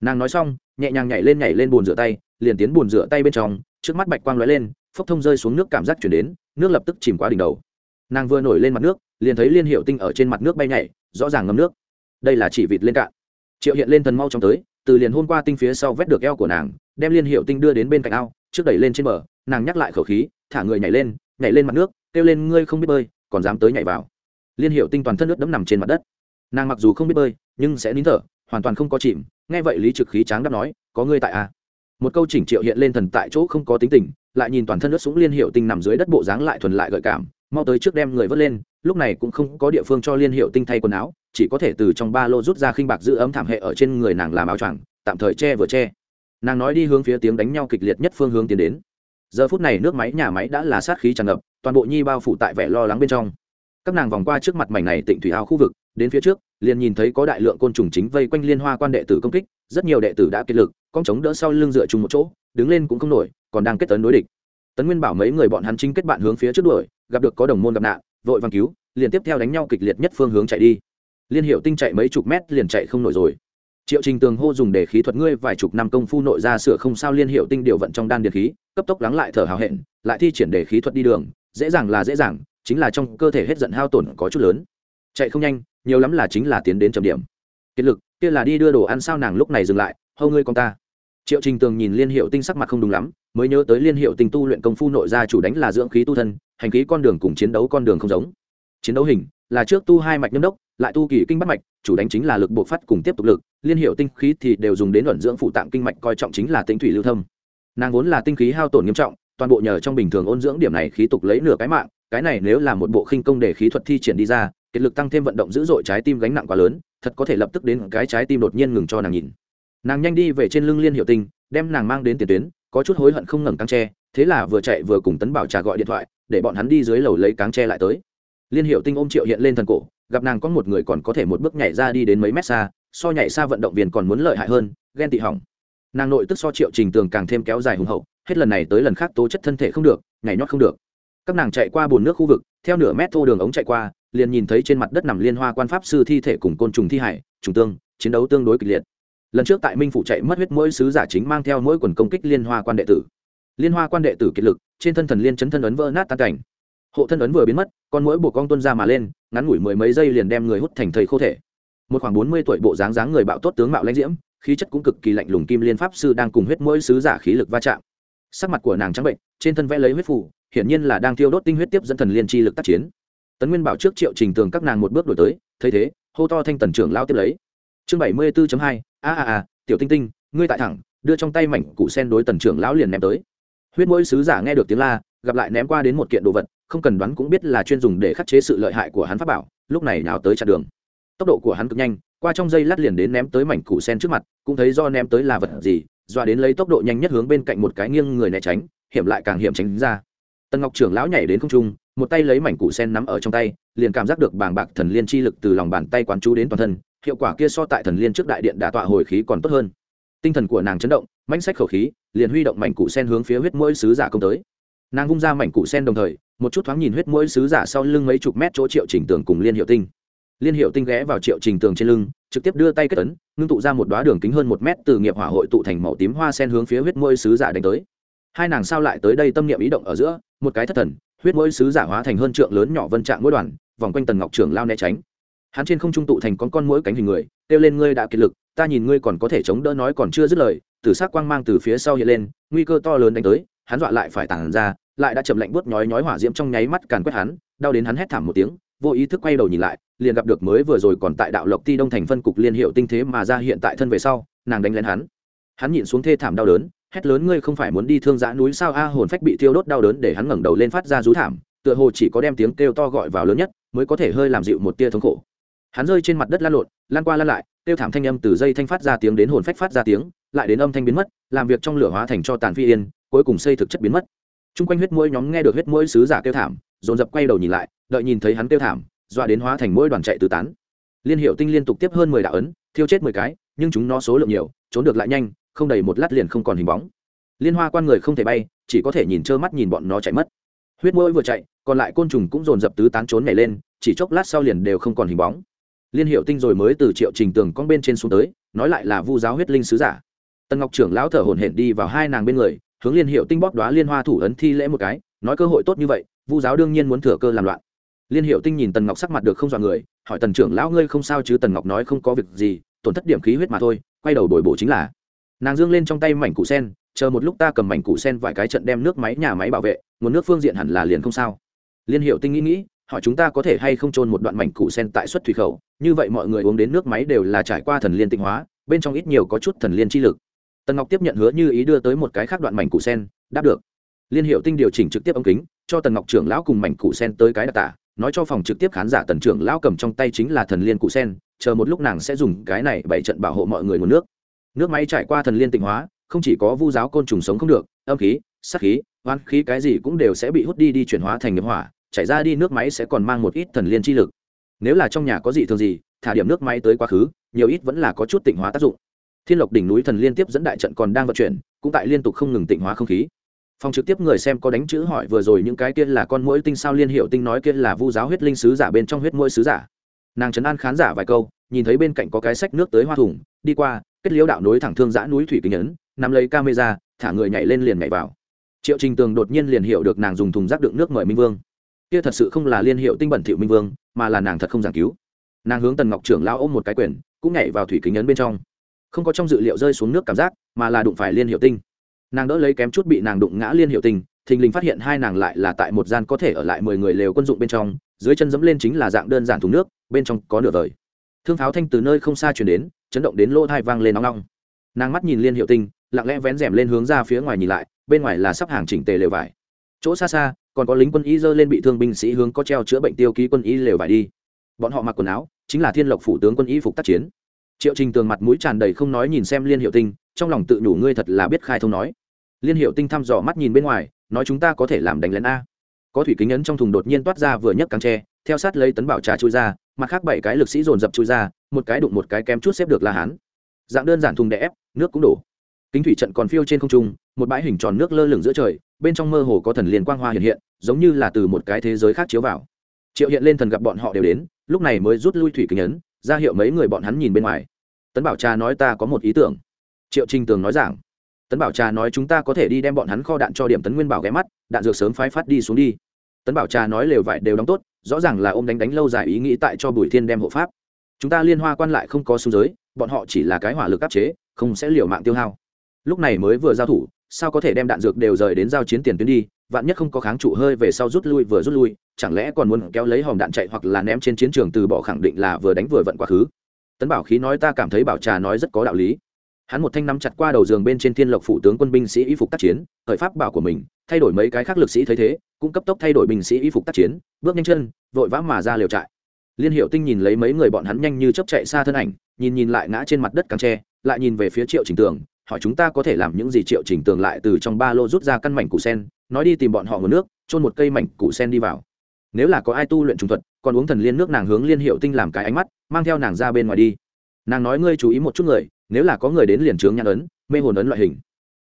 Speaker 1: Nàng nói xong nhẹ nhàng nhảy lên nhảy lên bồn rửa tay, liền tiến bồn rửa tay bên trong, trước mắt bạch quang lóe lên, phốc thông rơi xuống nước cảm giác chuyển đến, nước lập tức chìm qua đỉnh đầu. Nàng vừa nổi lên mặt nước, liền thấy liên hiệu tinh ở trên mặt nước bay nhảy, rõ ràng ngâm nước. Đây là chỉ vịt lên cạn. Triệu hiện lên thần mau trong tới, từ liền hôm qua tinh phía sau vét được eo của nàng, đem liên hiệu tinh đưa đến bên cạnh ao, trước đẩy lên trên bờ, nàng nhắc lại khẩu khí, thả người nhảy lên nhảy lên mặt nước, kêu lên, ngươi không biết bơi, còn dám tới nhảy vào. Liên hiệu tinh toàn thân nước đấm nằm trên mặt đất. Nàng mặc dù không biết bơi, nhưng sẽ nín thở, hoàn toàn không có chìm nghe vậy lý trực khí tráng đáp nói, có ngươi tại a à? một câu chỉnh triệu hiện lên thần tại chỗ không có tính tình, lại nhìn toàn thân nước súng liên hiệu tinh nằm dưới đất bộ dáng lại thuần lại gợi cảm, mau tới trước đem người vớt lên, lúc này cũng không có địa phương cho liên hiệu tinh thay quần áo, chỉ có thể từ trong ba lô rút ra khinh bạc giữ ấm thảm hệ ở trên người nàng làm áo choàng, tạm thời che vừa che. Nàng nói đi hướng phía tiếng đánh nhau kịch liệt nhất phương hướng tiến đến. Giờ phút này nước máy, nhà máy đã là sát khí tràn ngập, toàn bộ nhi bao phủ tại vẻ lo lắng bên trong. Các nàng vòng qua trước mặt mảnh này tịnh thủy ao khu vực đến phía trước, liền nhìn thấy có đại lượng côn trùng chính vây quanh liên hoa quan đệ tử công kích, rất nhiều đệ tử đã kiệt lực, con chống đỡ sau lưng dựa chung một chỗ, đứng lên cũng không nổi, còn đang kết tấn đối địch. Tấn nguyên bảo mấy người bọn hắn chính kết bạn hướng phía trước đuổi, gặp được có đồng môn gặp nạn, vội vàng cứu, liền tiếp theo đánh nhau kịch liệt nhất phương hướng chạy đi. Liên hiệu tinh chạy mấy chục mét liền chạy không nổi rồi. Triệu trình tường hô dùng để khí thuật ngươi vài chục năm công phu nội ra sửa không sao liên hiệu tinh điều vận trong đan điện khí, cấp tốc lắng lại thở hào hẹn, lại thi triển để khí thuật đi đường, dễ dàng là dễ dàng, chính là trong cơ thể hết giận hao tổn có chút lớn. Chạy không nhanh nhiều lắm là chính là tiến đến trầm điểm. Kiệt lực, kia là đi đưa đồ ăn sao nàng lúc này dừng lại, hâu ngươi con ta. Triệu trình tường nhìn liên hiệu tinh sắc mặt không đúng lắm, mới nhớ tới liên hiệu tinh tu luyện công phu nội gia chủ đánh là dưỡng khí tu thân, hành khí con đường cùng chiến đấu con đường không giống. Chiến đấu hình, là trước tu hai mạch nhâm đốc, lại tu kỳ kinh bắt mạch, chủ đánh chính là lực buộc phát cùng tiếp tục lực, liên hiệu tinh khí thì đều dùng đến luận dưỡng phụ tạng kinh mạch coi trọng chính là tinh thủy lưu thông. nàng vốn là tinh khí hao tổn nghiêm trọng, toàn bộ nhờ trong bình thường ôn dưỡng điểm này khí tục lấy nửa cái mạng, cái này nếu là một bộ khinh công để khí thuật thi triển đi ra kiệt lực tăng thêm vận động dữ dội trái tim gánh nặng quá lớn, thật có thể lập tức đến cái trái tim đột nhiên ngừng cho nàng nhìn. Nàng nhanh đi về trên lưng liên hiệu tinh, đem nàng mang đến tiền tuyến, có chút hối hận không ngẩng căng tre, thế là vừa chạy vừa cùng tấn bảo trà gọi điện thoại, để bọn hắn đi dưới lầu lấy cáng tre lại tới. Liên hiệu tinh ôm triệu hiện lên thần cổ, gặp nàng có một người còn có thể một bước nhảy ra đi đến mấy mét xa, so nhảy xa vận động viên còn muốn lợi hại hơn, ghen tị hỏng. Nàng nội tức so triệu trình tường càng thêm kéo dài hùng hậu, hết lần này tới lần khác tố chất thân thể không được, nhảy nhót không được. Các nàng chạy qua bồn nước khu vực theo nửa mét thô đường ống chạy qua, liền nhìn thấy trên mặt đất nằm liên hoa quan pháp sư thi thể cùng côn trùng thi hải, trùng tương, chiến đấu tương đối kịch liệt. Lần trước tại minh phủ chạy mất huyết mỗi sứ giả chính mang theo mỗi quần công kích liên hoa quan đệ tử. Liên hoa quan đệ tử kiệt lực, trên thân thần liên chấn thân ấn vỡ nát tan cảnh. Hộ thân ấn vừa biến mất, con mũi buộc con tuân ra mà lên, ngắn ngủi mười mấy giây liền đem người hút thành thầy khô thể. Một khoảng bốn mươi tuổi bộ dáng dáng người bạo tốt tướng mạo lãnh diễm, khí chất cũng cực kỳ lạnh lùng kim liên pháp sư đang cùng huyết mỗi sứ giả khí lực va chạm. Sắc mặt của nàng trắng bệnh, trên thân vẽ lấy huyết phủ hiển nhiên là đang thiêu đốt tinh huyết tiếp dẫn thần liên chi lực tác chiến. Tấn nguyên bảo trước triệu trình tường các nàng một bước đổi tới, thấy thế, hô to thanh tần trưởng lao tiếp lấy. Chương bảy mươi 74 hai, a a a, tiểu tinh tinh, ngươi tại thẳng, đưa trong tay mảnh củ sen đối tần trưởng lão liền ném tới. Huyết mỗi sứ giả nghe được tiếng la, gặp lại ném qua đến một kiện đồ vật, không cần đoán cũng biết là chuyên dùng để khắc chế sự lợi hại của hắn pháp bảo, lúc này nào tới chặn đường. Tốc độ của hắn cực nhanh, qua trong dây lát liền đến ném tới mảnh củ sen trước mặt, cũng thấy do ném tới là vật gì dọa đến lấy tốc độ nhanh nhất hướng bên cạnh một cái nghiêng người né tránh, hiểm lại càng hiểm tránh ra tần ngọc trưởng lão nhảy đến không trung một tay lấy mảnh củ sen nắm ở trong tay liền cảm giác được bàng bạc thần liên chi lực từ lòng bàn tay quán chú đến toàn thân hiệu quả kia so tại thần liên trước đại điện đả tọa hồi khí còn tốt hơn. Tinh thần của nàng chấn động mãnh sách khẩu khí liền huy động mảnh củ sen hướng phía huyết mũi sứ giả công tới. Nàng vung ra mảnh củ sen đồng thời một chút thoáng nhìn huyết mũi sứ giả sau lưng mấy chục mét chỗ triệu trình tường cùng liên hiệu tinh. Liên hiệu tinh ghé vào triệu trình tường trên lưng trực tiếp đưa tay kết tấn, ngưng tụ ra một đoá đường kính hơn một mét từ nghiệp hỏa hội tụ thành màu tím hoa sen hướng phía huyết mũi sứ giả đánh tới. Hai nàng sao lại tới đây tâm niệm ý động ở giữa một cái thất thần, huyết mỗi sứ giả hóa thành hơn trượng lớn nhỏ vân trạng mỗi đoàn, vòng quanh tần ngọc trưởng lao né tránh. Hắn trên không trung tụ thành con con mỗi cánh hình người, kêu lên ngươi đã kiệt lực, ta nhìn ngươi còn có thể chống đỡ nói còn chưa dứt lời tử sắc quang mang từ phía sau hiện lên, nguy cơ to lớn đánh tới, hắn dọa lại phải tản ra, lại đã chậm lạnh bớt nhói nhói hỏa diễm trong nháy mắt càn quét hắn, đau đến hắn hét thảm một tiếng, vô ý thức quay đầu nhìn lại, liền gặp được mới vừa rồi còn tại đạo lộc ti đông thành phân cục liên hiệu tinh thế mà ra hiện tại thân về sau, nàng đánh lên hắn. Hắn nhịn xuống thê thảm đau đớn hét lớn, ngươi không phải muốn đi thương giã núi sao? A hồn phách bị thiêu đốt đau đớn để hắn ngẩng đầu lên phát ra rú thảm, tựa hồ chỉ có đem tiếng kêu to gọi vào lớn nhất, mới có thể hơi làm dịu một tia thống khổ. Hắn rơi trên mặt đất lan lộn lan qua lan lại, kêu thảm thanh âm từ dây thanh phát ra tiếng đến hồn phách phát ra tiếng, lại đến âm thanh biến mất, làm việc trong lửa hóa thành cho tàn phi yên, cuối cùng xây thực chất biến mất. T r u n g quanh huyết mũi nhóm nghe được huyết mũi sứ giả kêu thảm, dồn dập quay đầu nhìn lại, đợi nhìn thấy hắn kêu thảm, dọa đến hóa thành mỗi đoàn chạy tứ tán. Liên hiệu tinh liên tục tiếp hơn mười đạo ấn, thiêu chết mười cái, nhưng chúng nó số lượng nhiều, trốn được lại nhanh không đầy một lát liền không còn hình bóng. Liên hoa quan người không thể bay, chỉ có thể nhìn trơ mắt nhìn bọn nó chạy mất. Huyết mũi vừa chạy, còn lại côn trùng cũng dồn dập tứ tán trốn nhảy lên, chỉ chốc lát sau liền đều không còn hình bóng. Liên hiệu tinh rồi mới từ triệu trình tường con bên trên xuống tới, nói lại là vu giáo huyết linh sứ giả. Tần ngọc trưởng lão thở hổn hển đi vào hai nàng bên người, hướng liên hiệu tinh bóp đoá liên hoa thủ ấn thi lễ một cái, nói cơ hội tốt như vậy, vu giáo đương nhiên muốn thừa cơ làm loạn. Liên hiệu tinh nhìn tần ngọc sắc mặt được không dọa người, hỏi tần trưởng lão ngươi không sao chứ? Tần ngọc nói không có việc gì, tổn thất điểm khí huyết mà thôi, quay đầu đổi bộ chính là nàng dương lên trong tay mảnh củ sen, chờ một lúc ta cầm mảnh củ sen vài cái trận đem nước máy, nhà máy bảo vệ, nguồn nước phương diện hẳn là liền không sao. Liên hiệu tinh nghĩ nghĩ, hỏi chúng ta có thể hay không trôn một đoạn mảnh củ sen tại xuất thủy khẩu. Như vậy mọi người uống đến nước máy đều là trải qua thần liên tịnh hóa, bên trong ít nhiều có chút thần liên chi lực. Tần ngọc tiếp nhận hứa như ý đưa tới một cái khác đoạn mảnh củ sen, đáp được. Liên hiệu tinh điều chỉnh trực tiếp ống kính, cho tần ngọc trưởng lão cùng mảnh củ sen tới cái đặc tả, nói cho phòng trực tiếp khán giả tần trưởng lão cầm trong tay chính là thần liên cụ sen, chờ một lúc nàng sẽ dùng cái này bảy trận bảo hộ mọi người nguồn nước nước máy trải qua thần liên tịnh hóa, không chỉ có vu giáo côn trùng sống không được, âm khí sắc khí oan khí cái gì cũng đều sẽ bị hút đi đi chuyển hóa thành nghiệp hỏa, chảy ra đi nước máy sẽ còn mang một ít thần liên chi lực. Nếu là trong nhà có gì thường gì, thả điểm nước máy tới quá khứ, nhiều ít vẫn là có chút tịnh hóa tác dụng. Thiên lộc đỉnh núi thần liên tiếp dẫn đại trận còn đang vận chuyển, cũng tại liên tục không ngừng tịnh hóa không khí. Phòng trực tiếp người xem có đánh chữ hỏi vừa rồi những cái kia là con mũi tinh sao liên hiệu tinh nói kia là vu giáo huyết linh sứ giả bên trong huyết mũi sứ giả. Nàng trấn an khán giả vài câu, nhìn thấy bên cạnh có cái sách nước tới hoa thủng đi qua kết liễu đạo nối thẳng thương giã núi thủy kính nhấn nắm lấy camera, thả người nhảy lên liền nhảy vào. Triệu trình tường đột nhiên liền hiểu được nàng dùng thùng rác đựng nước mời minh vương. Kia thật sự không là liên hiệu tinh bẩn thiệu minh vương, mà là nàng thật không giảng cứu. Nàng hướng tần ngọc trưởng lao ôm một cái quyển cũng nhảy vào thủy kính nhấn bên trong. Không có trong dự liệu rơi xuống nước cảm giác, mà là đụng phải liên hiệu tinh. Nàng đỡ lấy kém chút bị nàng đụng ngã liên hiệu tinh, thình lình phát hiện hai nàng lại là tại một gian có thể ở lại mười người lều quân dụng bên trong, dưới chân dẫm lên chính là dạng đơn giản thùng nước, bên trong có nửa vời thương pháo thanh từ nơi không xa chuyển đến, chấn động đến lỗ thai vang lên nóng nóng nàng mắt nhìn liên hiệu tinh, lặng lẽ vén rèm lên hướng ra phía ngoài nhìn lại, bên ngoài là sắp hàng chỉnh tề lều vải. Chỗ xa xa, còn có lính quân y dơ lên bị thương binh sĩ hướng có treo chữa bệnh tiêu ký quân y lều vải đi. Bọn họ mặc quần áo, chính là thiên lộc phủ tướng quân y phục tác chiến. Triệu trình tường mặt mũi tràn đầy không nói nhìn xem liên hiệu tinh, trong lòng tự nhủ ngươi thật là biết khai thông nói. Liên hiệu tinh thăm dò mắt nhìn bên ngoài, nói chúng ta có thể làm đánh lén a. Có thủy kính ấn trong thùng đột nhiên toát ra vừa nhấc càng tre, theo sát lấy tấn bảo trà trôi ra mặt khác bảy cái lực sĩ dồn dập chui ra, một cái đụng một cái kém chút xếp được la hán. Dạng đơn giản thùng đè ép, nước cũng đổ. Kính thủy trận còn phiêu trên không trung, một bãi hình tròn nước lơ lửng giữa trời, bên trong mơ hồ có thần liên quang hoa hiện hiện, giống như là từ một cái thế giới khác chiếu vào. Triệu hiện lên thần gặp bọn họ đều đến, lúc này mới rút lui thủy kính ấn, ra hiệu mấy người bọn hắn nhìn bên ngoài. Tấn bảo trà nói ta có một ý tưởng. Triệu trinh tường nói rằng tấn bảo trà nói chúng ta có thể đi đem bọn hắn kho đạn cho điểm tấn nguyên bảo ghé mắt, đạn dược sớm phái phát đi xuống đi. Tấn bảo trà nói lều vải đều đóng tốt rõ ràng là ôm đánh đánh lâu dài ý nghĩ tại cho bùi thiên đem hộ pháp. Chúng ta liên hoa quan lại không có xu giới, bọn họ chỉ là cái hỏa lực áp chế, không sẽ liều mạng tiêu hao. Lúc này mới vừa giao thủ, sao có thể đem đạn dược đều rời đến giao chiến tiền tuyến đi, vạn nhất không có kháng trụ hơi về sau rút lui vừa rút lui, chẳng lẽ còn muốn kéo lấy hòm đạn chạy hoặc là ném trên chiến trường từ bỏ khẳng định là vừa đánh vừa vận quá khứ. Tấn bảo khí nói ta cảm thấy bảo trà nói rất có đạo lý. Hắn một thanh nắm chặt qua đầu giường bên trên thiên lộc phủ tướng quân binh sĩ y phục tác chiến thời pháp bảo của mình thay đổi mấy cái khác lực sĩ thấy thế, cũng cấp tốc thay đổi binh sĩ y phục tác chiến, bước nhanh chân, vội vã mà ra liều trại. Liên hiệu tinh nhìn lấy mấy người bọn hắn nhanh như chấp chạy xa thân ảnh, nhìn nhìn lại ngã trên mặt đất càng tre, lại nhìn về phía triệu trình tường, hỏi chúng ta có thể làm những gì? Triệu trình tường lại từ trong ba lô rút ra căn mảnh củ sen, nói đi tìm bọn họ nguồn nước trôn một cây mảnh củ sen đi vào. Nếu là có ai tu luyện trùng thuật, còn uống thần liên nước nàng hướng liên hiệu tinh làm cái ánh mắt, mang theo nàng ra bên ngoài đi. Nàng nói ngươi chú ý một chút người, nếu là có người đến liền trướng nhãn ấn, mê hồn ấn loại hình.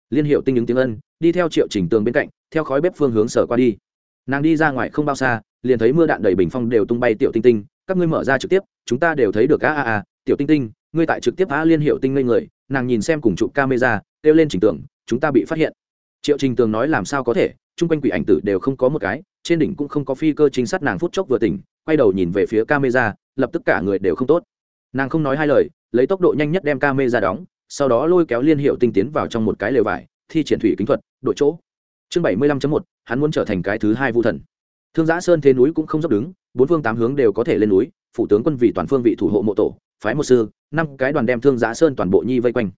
Speaker 1: Liên hiệu tinh ứng tiếng ân, đi theo triệu trình tường bên cạnh theo khói bếp phương hướng sở qua đi. Nàng đi ra ngoài không bao xa, liền thấy mưa đạn đầy bình phong đều tung bay tiểu tinh tinh. Các ngươi mở ra trực tiếp, chúng ta đều thấy được a a a. Tiểu tinh tinh, ngươi tại trực tiếp a liên hiệu tinh ngây người, nàng nhìn xem cùng chụp camera, kêu lên trình tưởng chúng ta bị phát hiện. Triệu trình tường nói làm sao có thể, chung quanh quỷ ảnh tử đều không có một cái, trên đỉnh cũng không có phi cơ chính sát nàng phút chốc vừa tỉnh, quay đầu nhìn về phía camera, lập tức cả người đều không tốt. Nàng không nói hai lời, lấy tốc độ nhanh nhất đem camera đóng, sau đó lôi kéo liên hiệu tinh tiến vào trong một cái lều vải, thi triển thủy kính thuật đội chỗ chương bảy mươi lăm một, hắn muốn trở thành cái thứ hai vu thần. Thương giã sơn thế núi cũng không dốc đứng, bốn phương tám hướng đều có thể lên núi, phủ tướng quân vì toàn phương vị thủ hộ mộ tổ, phái một sư, năm cái đoàn đem thương giã sơn toàn bộ nhi vây quanh.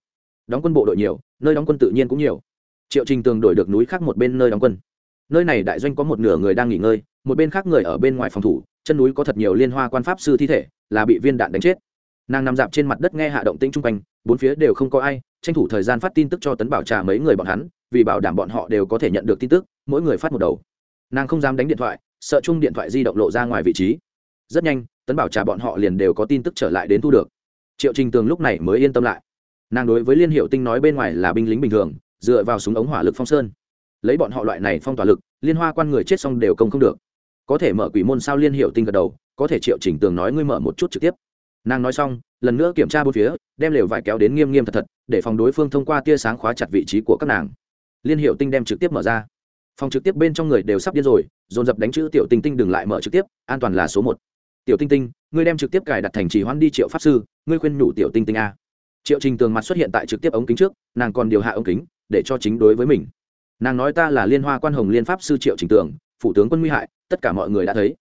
Speaker 1: Đóng quân bộ đội nhiều, nơi đóng quân tự nhiên cũng nhiều. Triệu trình tường đổi được núi khác một bên nơi đóng quân. Nơi này đại doanh có một nửa người đang nghỉ ngơi, một bên khác người ở bên ngoài phòng thủ, chân núi có thật nhiều liên hoa quan pháp sư thi thể, là bị viên đạn đánh chết. Nàng nằm dạp trên mặt đất nghe hạ động tĩnh chung quanh, bốn phía đều không có ai, tranh thủ thời gian phát tin tức cho tấn bảo trà mấy người bọn hắn vì bảo đảm bọn họ đều có thể nhận được tin tức, mỗi người phát một đầu. Nàng không dám đánh điện thoại, sợ chung điện thoại di động lộ ra ngoài vị trí. Rất nhanh, tấn bảo trà bọn họ liền đều có tin tức trở lại đến thu được. Triệu trình tường lúc này mới yên tâm lại. Nàng đối với liên hiệu tinh nói bên ngoài là binh lính bình thường, dựa vào súng ống hỏa lực phong sơn. Lấy bọn họ loại này phong tỏa lực, liên hoa quan người chết xong đều công không được. Có thể mở quỷ môn sao liên hiệu tinh gật đầu, có thể triệu trình tường nói ngươi mở một chút trực tiếp. Nàng nói xong, lần nữa kiểm tra bốn phía, đem lều vải kéo đến nghiêm nghiêm thật thật, để phòng đối phương thông qua tia sáng khóa chặt vị trí của các nàng liên hiệu tinh đem trực tiếp mở ra. Phòng trực tiếp bên trong người đều sắp điên rồi, dồn dập đánh chữ tiểu tinh tinh đừng lại mở trực tiếp, an toàn là số một. Tiểu tinh tinh, ngươi đem trực tiếp cài đặt thành trì hoãn đi triệu pháp sư, ngươi khuyên nhủ tiểu tinh tinh a. Triệu trình tường mặt xuất hiện tại trực tiếp ống kính trước, nàng còn điều hạ ống kính, để cho chính đối với mình. Nàng nói ta là liên hoa quan hồng liên pháp sư triệu trình tường, phủ tướng quân nguy hại, tất cả mọi người đã thấy.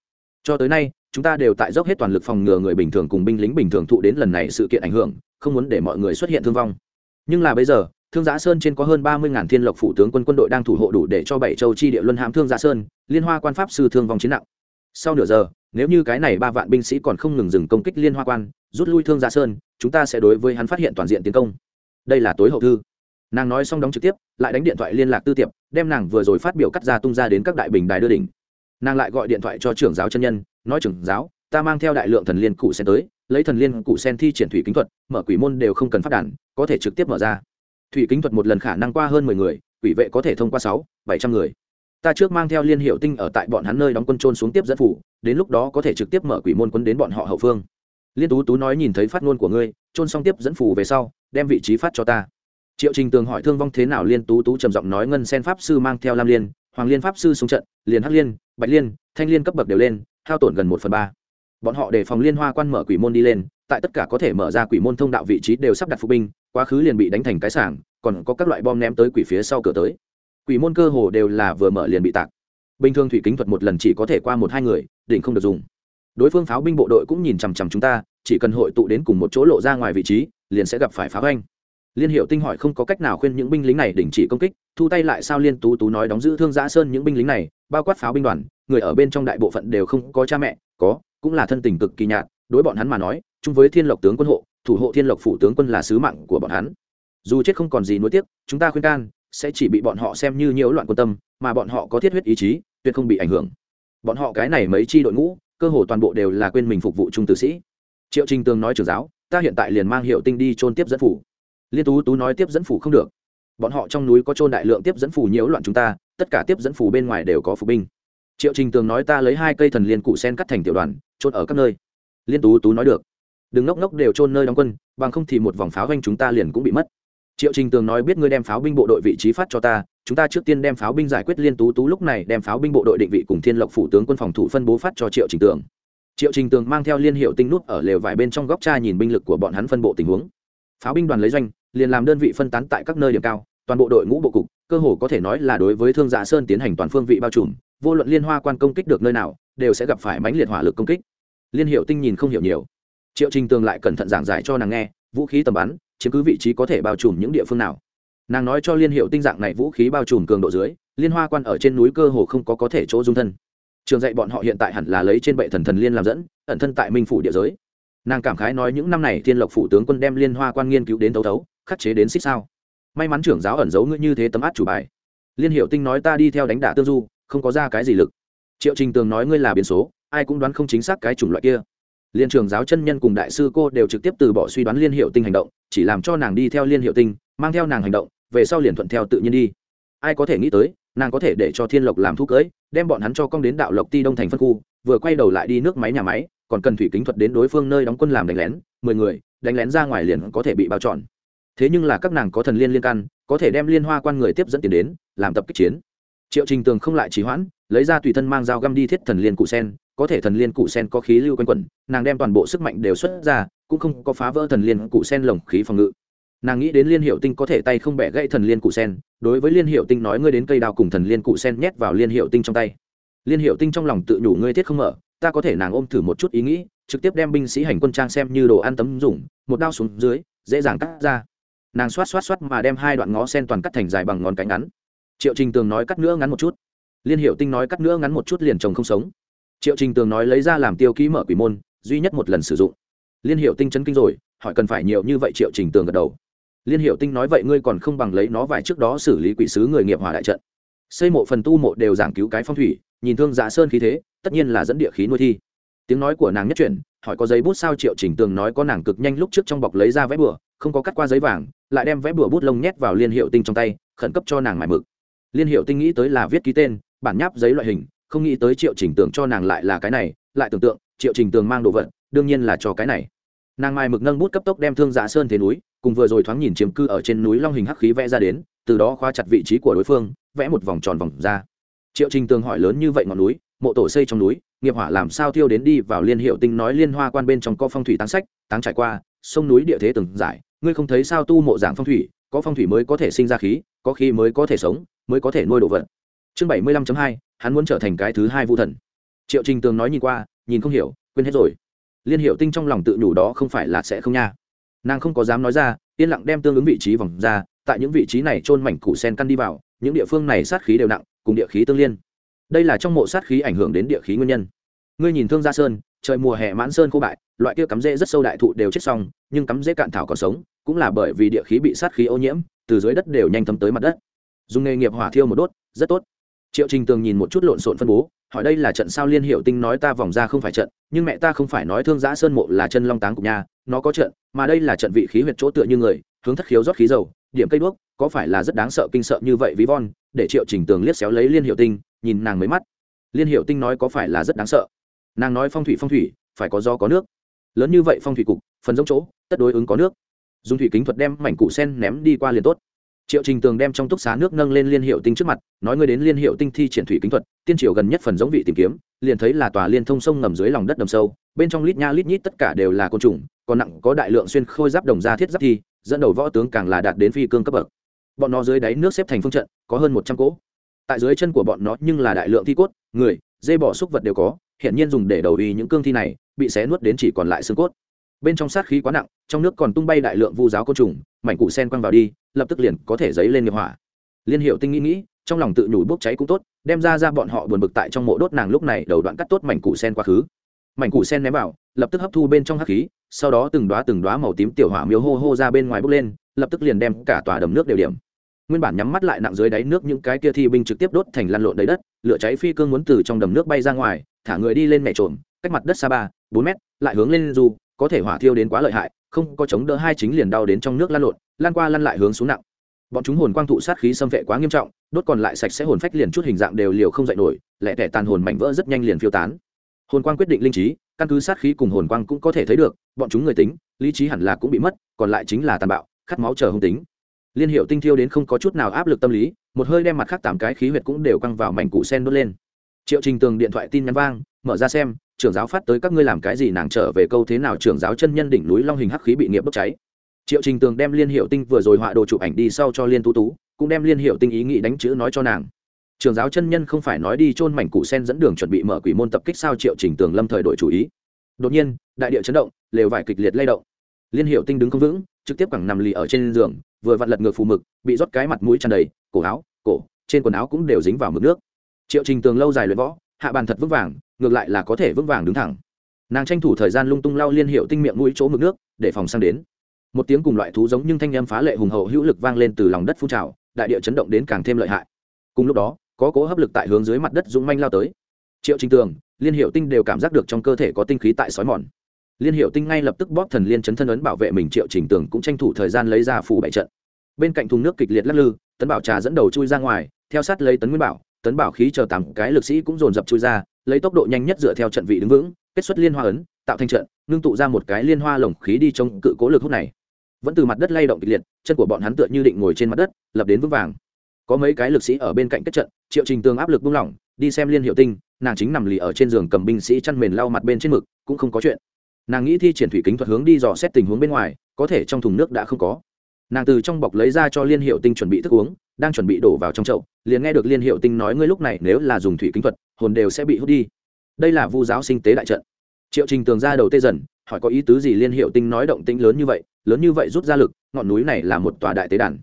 Speaker 1: Cho tới nay, chúng ta đều tại dốc hết toàn lực phòng ngừa người bình thường cùng binh lính bình thường thụ đến lần này sự kiện ảnh hưởng, không muốn để mọi người xuất hiện thương vong. Nhưng là bây giờ thương giã sơn trên có hơn ba mươi ngàn thiên lộc phủ tướng quân quân đội đang thủ hộ đủ để cho bảy châu chi địa luân hãm thương giã sơn liên hoa quan pháp sư thương vong chiến nặng. Sau nửa giờ nếu như cái này ba vạn binh sĩ còn không ngừng dừng công kích liên hoa quan rút lui thương giã sơn chúng ta sẽ đối với hắn phát hiện toàn diện tiến công. Đây là tối hậu thư. Nàng nói xong đóng trực tiếp lại đánh điện thoại liên lạc tư tiệp đem nàng vừa rồi phát biểu cắt ra tung ra đến các đại bình đài đưa đỉnh. Nàng lại gọi điện thoại cho trưởng giáo chân nhân nói trưởng giáo ta mang theo đại lượng thần liên cụ sen tới lấy thần liên cụ sen thi triển thủy kính thuật mở quỷ môn đều không cần phát đản, có thể trực tiếp mở ra thủy kính thuật một lần khả năng qua hơn mười người, quỷ vệ có thể thông qua sáu, bảy trăm người. Ta trước mang theo liên hiệu tinh ở tại bọn hắn nơi đóng quân trôn xuống tiếp dẫn phủ, đến lúc đó có thể trực tiếp mở quỷ môn quân đến bọn họ hậu phương. Liên tú tú nói nhìn thấy phát ngôn của ngươi trôn xong tiếp dẫn phủ về sau, đem vị trí phát cho ta. Triệu trình tường hỏi thương vong thế nào, liên tú tú trầm giọng nói ngân sen pháp sư mang theo lam liên, hoàng liên pháp sư xuống trận liền hắc liên, bạch liên, thanh liên cấp bậc đều lên, hao tổn gần một phần ba. Bọn họ để phòng liên hoa quan mở quỷ môn đi lên, tại tất cả có thể mở ra quỷ môn thông đạo vị trí đều sắp đặt phục binh quá khứ liền bị đánh thành cái sảng, còn có các loại bom ném tới quỷ phía sau cửa tới. Quỷ môn cơ hồ đều là vừa mở liền bị tạc. Bình thường thủy kính thuật một lần chỉ có thể qua một hai người định không được dùng. Đối phương pháo binh bộ đội cũng nhìn chằm chằm chúng ta, chỉ cần hội tụ đến cùng một chỗ lộ ra ngoài vị trí, liền sẽ gặp phải pháo anh liên hiệu tinh hỏi không có cách nào khuyên những binh lính này đình chỉ công kích, thu tay lại sao liên tú tú nói đóng giữ thương giã sơn những binh lính này, bao quát pháo binh đoàn, người ở bên trong đại bộ phận đều không có cha mẹ, có, cũng là thân tình cực kỳ nhạt, đối bọn hắn mà nói, chung với thiên lộc tướng quân hộ thủ hộ thiên lộc phủ tướng quân là sứ mạng của bọn hắn. Dù chết không còn gì nuối tiếc, chúng ta khuyên can, sẽ chỉ bị bọn họ xem như nhiễu loạn quan tâm, mà bọn họ có thiết huyết ý chí, tuyệt không bị ảnh hưởng. Bọn họ cái này mấy chi đội ngũ, cơ hồ toàn bộ đều là quên mình phục vụ trung tử sĩ. Triệu trình tường nói trường giáo, ta hiện tại liền mang hiệu tinh đi trôn tiếp dẫn phủ. Liên tú tú nói tiếp dẫn phủ không được. Bọn họ trong núi có trôn đại lượng tiếp dẫn phủ nhiễu loạn chúng ta, tất cả tiếp dẫn phủ bên ngoài đều có phục binh. Triệu trình tường nói ta lấy hai cây thần liên cụ sen cắt thành tiểu đoàn trôn ở các nơi. Liên tú tú nói được đừng ngốc ngốc đều trôn nơi đóng quân, bằng không thì một vòng pháo doanh chúng ta liền cũng bị mất. Triệu trình tường nói biết ngươi đem pháo binh bộ đội vị trí phát cho ta, chúng ta trước tiên đem pháo binh giải quyết liên tú tú lúc này đem pháo binh bộ đội định vị cùng thiên lộc phủ tướng quân phòng thủ phân bố phát cho triệu trình tường. Triệu trình tường mang theo liên hiệu tinh nút ở lều vải bên trong góc cha nhìn binh lực của bọn hắn phân bộ tình huống. Pháo binh đoàn lấy doanh, liền làm đơn vị phân tán tại các nơi điểm cao, toàn bộ đội ngũ bộ cục, cơ hồ có thể nói là đối với thương dạ sơn tiến hành toàn phương vị bao trùm, vô luận liên hoa quan công kích được nơi nào, đều sẽ gặp phải mãnh liệt hỏa lực công kích. Liên hiệu tinh nhìn không hiểu nhiều triệu trình tường lại cẩn thận giảng giải cho nàng nghe, vũ khí tầm bắn, chiếm cứ vị trí có thể bao trùm những địa phương nào. Nàng nói cho liên hiệu tinh dạng này vũ khí bao trùm cường độ dưới, liên hoa quan ở trên núi cơ hồ không có có thể chỗ dung thân. Trường dạy bọn họ hiện tại hẳn là lấy trên bệ thần thần liên làm dẫn, ẩn thân tại minh phủ địa giới. Nàng cảm khái nói những năm này thiên lộc phủ tướng quân đem liên hoa quan nghiên cứu đến thấu thấu, khắc chế đến xích sao. May mắn trưởng giáo ẩn giấu ngươi như thế tấm át chủ bài. Liên hiệu tinh nói ta đi theo đánh đả tương du, không có ra cái gì lực. Triệu trình tường nói ngươi là biến số, ai cũng đoán không chính xác cái chủng loại kia liên trường giáo chân nhân cùng đại sư cô đều trực tiếp từ bỏ suy đoán liên hiệu tinh hành động, chỉ làm cho nàng đi theo liên hiệu tinh, mang theo nàng hành động, về sau liền thuận theo tự nhiên đi. Ai có thể nghĩ tới, nàng có thể để cho thiên lộc làm thuốc cưới, đem bọn hắn cho công đến đạo lộc ti đông thành phân khu, vừa quay đầu lại đi nước máy nhà máy, còn cần thủy kính thuật đến đối phương nơi đóng quân làm đánh lén, mười người, đánh lén ra ngoài liền có thể bị bao trọn. Thế nhưng là các nàng có thần liên liên căn, có thể đem liên hoa quan người tiếp dẫn tiền đến, làm tập kích chiến. Triệu trình tường không lại trì hoãn, lấy ra tùy thân mang dao găm đi thiết thần liên cụ sen, có thể thần liên cụ sen có khí lưu quanh quẩn nàng đem toàn bộ sức mạnh đều xuất ra, cũng không có phá vỡ thần liên cụ sen lồng khí phòng ngự. Nàng nghĩ đến liên hiệu tinh có thể tay không bẻ gãy thần liên cụ sen, đối với liên hiệu tinh nói ngươi đến cây đao cùng thần liên cụ sen nhét vào liên hiệu tinh trong tay. Liên hiệu tinh trong lòng tự nhủ ngươi thiết không mở, ta có thể nàng ôm thử một chút ý nghĩ, trực tiếp đem binh sĩ hành quân trang xem như đồ ăn tấm dùng, một đao xuống dưới, dễ dàng cắt ra. Nàng xoát xoát xoát mà đem hai đoạn ngó sen toàn cắt thành dài bằng ngón cánh ngắn. Triệu trình tường nói cắt nữa ngắn một chút. Liên hiệu tinh nói cắt nữa ngắn một chút liền chồng không sống. Triệu trình tường nói lấy ra làm tiêu ký mở quỷ môn duy nhất một lần sử dụng. Liên hiệu tinh chấn kinh rồi, hỏi cần phải nhiều như vậy triệu trình tường gật đầu. Liên hiệu tinh nói vậy ngươi còn không bằng lấy nó vài trước đó xử lý quỷ sứ người nghiệp hòa đại trận. Xây mộ phần tu mộ đều giảng cứu cái phong thủy, nhìn thương dạ sơn khí thế, tất nhiên là dẫn địa khí nuôi thi. Tiếng nói của nàng nhất chuyển, hỏi có giấy bút sao triệu trình tường nói có nàng cực nhanh lúc trước trong bọc lấy ra vẽ bừa, không có cắt qua giấy vàng, lại đem vẽ bừa bút lông nhét vào liên hiệu tinh trong tay, khẩn cấp cho nàng mải mực. Liên hiệu tinh nghĩ tới là viết ký tên, bản nháp giấy loại hình, không nghĩ tới triệu trình tường cho nàng lại là cái này, lại tưởng tượng triệu trình tường mang đồ vật, đương nhiên là cho cái này. Nàng mai mực nâng bút cấp tốc đem thương giả sơn thế núi, cùng vừa rồi thoáng nhìn chiếm cư ở trên núi long hình hắc khí vẽ ra đến, từ đó khóa chặt vị trí của đối phương, vẽ một vòng tròn vòng ra. Triệu trình tường hỏi lớn như vậy ngọn núi, mộ tổ xây trong núi, nghiệp hỏa làm sao thiêu đến đi vào liên hiệu tinh nói liên hoa quan bên trong có phong thủy táng sách, táng trải qua, sông núi địa thế từng giải, ngươi không thấy sao tu mộ dạng phong thủy, có phong thủy mới có thể sinh ra khí, có khí mới có thể sống, mới có thể nuôi đồ vật. Chương bảy mươi lăm hai, hắn muốn trở thành cái thứ hai vũ thần. Triệu trình tường nói nhìn qua nhìn không hiểu, quên hết rồi. Liên hiệu tinh trong lòng tự nhủ đó không phải là sẽ không nha. Nàng không có dám nói ra, yên lặng đem tương ứng vị trí vòng ra, tại những vị trí này trôn mảnh củ sen căn đi vào, những địa phương này sát khí đều nặng, cùng địa khí tương liên. Đây là trong mộ sát khí ảnh hưởng đến địa khí nguyên nhân. Ngươi nhìn thương gia sơn, trời mùa hè mãn sơn khô bại, loại kia cắm rễ rất sâu đại thụ đều chết xong, nhưng cắm rễ cạn thảo còn sống, cũng là bởi vì địa khí bị sát khí ô nhiễm, từ dưới đất đều nhanh thấm tới mặt đất. Dùng nghề nghiệp hỏa thiêu một đốt, rất tốt triệu trình tường nhìn một chút lộn xộn phân bố, hỏi đây là trận sao liên hiệu tinh nói ta vòng ra không phải trận, nhưng mẹ ta không phải nói thương giã sơn mộ là chân long táng cục nhà, nó có trận, mà đây là trận vị khí huyệt chỗ tựa như người, hướng thất khiếu rót khí dầu, điểm cây đuốc, có phải là rất đáng sợ kinh sợ như vậy ví von, để triệu trình tường liếc xéo lấy liên hiệu tinh, nhìn nàng mấy mắt. Liên hiệu tinh nói có phải là rất đáng sợ? Nàng nói phong thủy phong thủy, phải có do có nước. Lớn như vậy phong thủy cục, phần giống chỗ, tất đối ứng có nước. Dùng thủy kính thuật đem mảnh cụ sen ném đi qua liền tốt triệu trình tường đem trong túc xá nước nâng lên liên hiệu tinh trước mặt, nói ngươi đến liên hiệu tinh thi triển thủy kính thuật, tiên triều gần nhất phần giống vị tìm kiếm, liền thấy là tòa liên thông sông ngầm dưới lòng đất đầm sâu, bên trong lít nha lít nhít tất cả đều là côn trùng, còn nặng có đại lượng xuyên khôi giáp đồng gia thiết giáp thi, dẫn đầu võ tướng càng là đạt đến phi cương cấp bậc. Bọn nó dưới đáy nước xếp thành phương trận, có hơn một trăm cỗ. Tại dưới chân của bọn nó nhưng là đại lượng thi cốt, người, dê bỏ xúc vật đều có hiện nhiên dùng để đầu ý những cương thi này, bị xé nuốt đến chỉ còn lại xương cốt bên trong sát khí quá nặng, trong nước còn tung bay đại lượng vu giáo côn trùng, mảnh cụ sen quăng vào đi, lập tức liền có thể dấy lên nghiệp hỏa. Liên hiệu tinh nghĩ nghĩ, trong lòng tự nhủ bốc cháy cũng tốt, đem ra ra bọn họ buồn bực tại trong mộ đốt nàng lúc này đầu đoạn cắt tốt mảnh cụ sen quá khứ. Mảnh cụ sen ném vào, lập tức hấp thu bên trong hắc khí, sau đó từng đoá từng đoá màu tím tiểu hỏa miếu hô hô ra bên ngoài bốc lên, lập tức liền đem cả tòa đầm nước đều điểm. Nguyên bản nhắm mắt lại nặng dưới đáy nước những cái kia thi binh trực tiếp đốt thành lăn lộn đầy đất, lửa cháy phi cương muốn từ trong đầm nước bay ra ngoài, thả người đi lên mẹ trộm, cách mặt đất xa ba, bốn mét, lại hướng lên dù có thể hỏa thiêu đến quá lợi hại, không có chống đỡ hai chính liền đau đến trong nước lan lộn, lan qua lăn lại hướng xuống nặng. Bọn chúng hồn quang thụ sát khí xâm vệ quá nghiêm trọng, đốt còn lại sạch sẽ hồn phách liền chút hình dạng đều liều không dậy nổi lẹ tẻ tàn hồn mảnh vỡ rất nhanh liền phiêu tán. Hồn quang quyết định linh trí, căn cứ sát khí cùng hồn quang cũng có thể thấy được, bọn chúng người tính, lý trí hẳn là cũng bị mất, còn lại chính là tàn bạo, khát máu chờ hung tính. Liên hiệu tinh thiêu đến không có chút nào áp lực tâm lý, một hơi đem mặt khác tám cái khí huyệt cũng đều căng vào mảnh cụ sen đốt lên. Triệu trình tường điện thoại tin nhắn vang, mở ra xem trưởng giáo phát tới các ngươi làm cái gì, nàng trở về câu thế nào, trưởng giáo chân nhân đỉnh núi long hình hắc khí bị nghiệp bốc cháy. Triệu trình tường đem liên hiệu tinh vừa rồi họa đồ chụp ảnh đi sau cho liên tú tú, cũng đem liên hiệu tinh ý nghĩ đánh chữ nói cho nàng. Trường giáo chân nhân không phải nói đi chôn mảnh cụ sen dẫn đường chuẩn bị mở quỷ môn tập kích sao, triệu trình tường lâm thời đội chủ ý. Đột nhiên, đại địa chấn động, lều vải kịch liệt lay động. Liên hiệu tinh đứng không vững, trực tiếp cẳng nằm lì ở trên giường, vừa vặn lật ngược phù mực, bị rót cái mặt mũi tràn đầy, cổ áo, cổ, trên quần áo cũng đều dính vào mực nước. Triệu trình tường lâu dài luyện võ, hạ bàn thật vững vàng ngược lại là có thể vững vàng đứng thẳng. Nàng tranh thủ thời gian lung tung lau liên hiệu tinh miệng mũi chỗ mực nước, để phòng sang đến. Một tiếng cùng loại thú giống nhưng thanh â m phá lệ hùng hậu hữu lực vang lên từ lòng đất phun trào, đại địa chấn động đến càng thêm lợi hại. Cùng lúc đó, có cố hấp lực tại hướng dưới mặt đất dũng manh lao tới. Triệu trình tường, liên hiệu tinh đều cảm giác được trong cơ thể có tinh khí tại sói mòn. Liên hiệu tinh ngay lập tức bóp thần liên chấn thân ấn bảo vệ mình, triệu trình tường cũng tranh thủ thời gian lấy ra phủ bảy trận. Bên cạnh thùng nước kịch liệt lắc lư, tấn bảo trà dẫn đầu chui ra ngoài, theo sát lấy tấn nguyên bảo, tấn bảo khí chờ tám cái lực sĩ cũng dồn dập chui ra lấy tốc độ nhanh nhất dựa theo trận vị đứng vững, kết xuất liên hoa ấn, tạo thành trận, ngưng tụ ra một cái liên hoa lồng khí đi trong cự cố lực hút này. Vẫn từ mặt đất lay động kịch liệt, chân của bọn hắn tựa như định ngồi trên mặt đất, lập đến vững vàng. Có mấy cái lực sĩ ở bên cạnh kết trận, triệu trình tương áp lực buông lỏng, đi xem liên hiệu tinh, nàng chính nằm lì ở trên giường cầm binh sĩ chăn mền lau mặt bên trên mực, cũng không có chuyện. Nàng nghĩ thi triển thủy kính thuật hướng đi dò xét tình huống bên ngoài, có thể trong thùng nước đã không có. Nàng từ trong bọc lấy ra cho liên hiệu tinh chuẩn bị thức uống, đang chuẩn bị đổ vào trong chậu, liền nghe được liên hiệu tinh nói ngươi lúc này nếu là dùng thủy kính thuật hồn đều sẽ bị hút đi. Đây là vu giáo sinh tế đại trận. Triệu trình tường ra đầu tê dần, hỏi có ý tứ gì liên hiệu tinh nói động tĩnh lớn như vậy, lớn như vậy rút ra lực, ngọn núi này là một tòa đại tế đàn.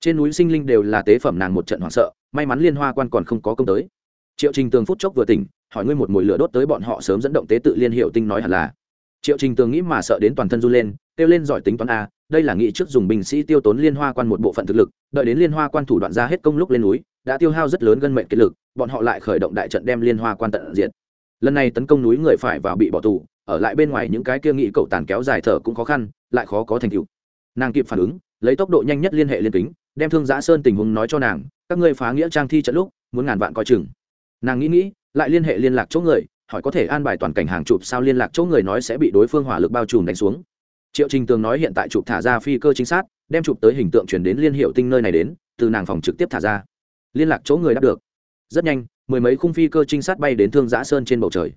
Speaker 1: Trên núi sinh linh đều là tế phẩm nàng một trận hoảng sợ, may mắn liên hoa quan còn không có công tới. Triệu trình tường phút chốc vừa tỉnh, hỏi ngươi một mồi lửa đốt tới bọn họ sớm dẫn động tế tự liên hiệu tinh nói hẳn là. Triệu trình tường nghĩ mà sợ đến toàn thân run lên, kêu lên giỏi tính toán a, đây là nghị trước dùng binh sĩ tiêu tốn liên hoa quan một bộ phận thực lực, đợi đến liên hoa quan thủ đoạn ra hết công lúc lên núi đã tiêu hao rất lớn gân mệnh kết lực, bọn họ lại khởi động đại trận đem liên hoa quan tận diện lần này tấn công núi người phải vào bị bỏ tù, ở lại bên ngoài những cái kia nghị cậu tàn kéo dài thở cũng khó khăn, lại khó có thành tựu. Nàng kịp phản ứng, lấy tốc độ nhanh nhất liên hệ liên tính đem thương giã sơn tình huống nói cho nàng, các ngươi phá nghĩa trang thi trận lúc, muốn ngàn vạn coi chừng. Nàng nghĩ nghĩ, lại liên hệ liên lạc chỗ người, hỏi có thể an bài toàn cảnh hàng chụp sao liên lạc chỗ người nói sẽ bị đối phương hỏa lực bao trùm đánh xuống. Triệu trình tường nói hiện tại chụp thả ra phi cơ chính xác đem chụp tới hình tượng chuyển đến liên hiệu tinh nơi này đến, từ nàng phòng trực tiếp thả ra liên lạc chỗ người đáp được. Rất nhanh, mười mấy khung phi cơ trinh sát bay đến thương giã sơn trên bầu trời.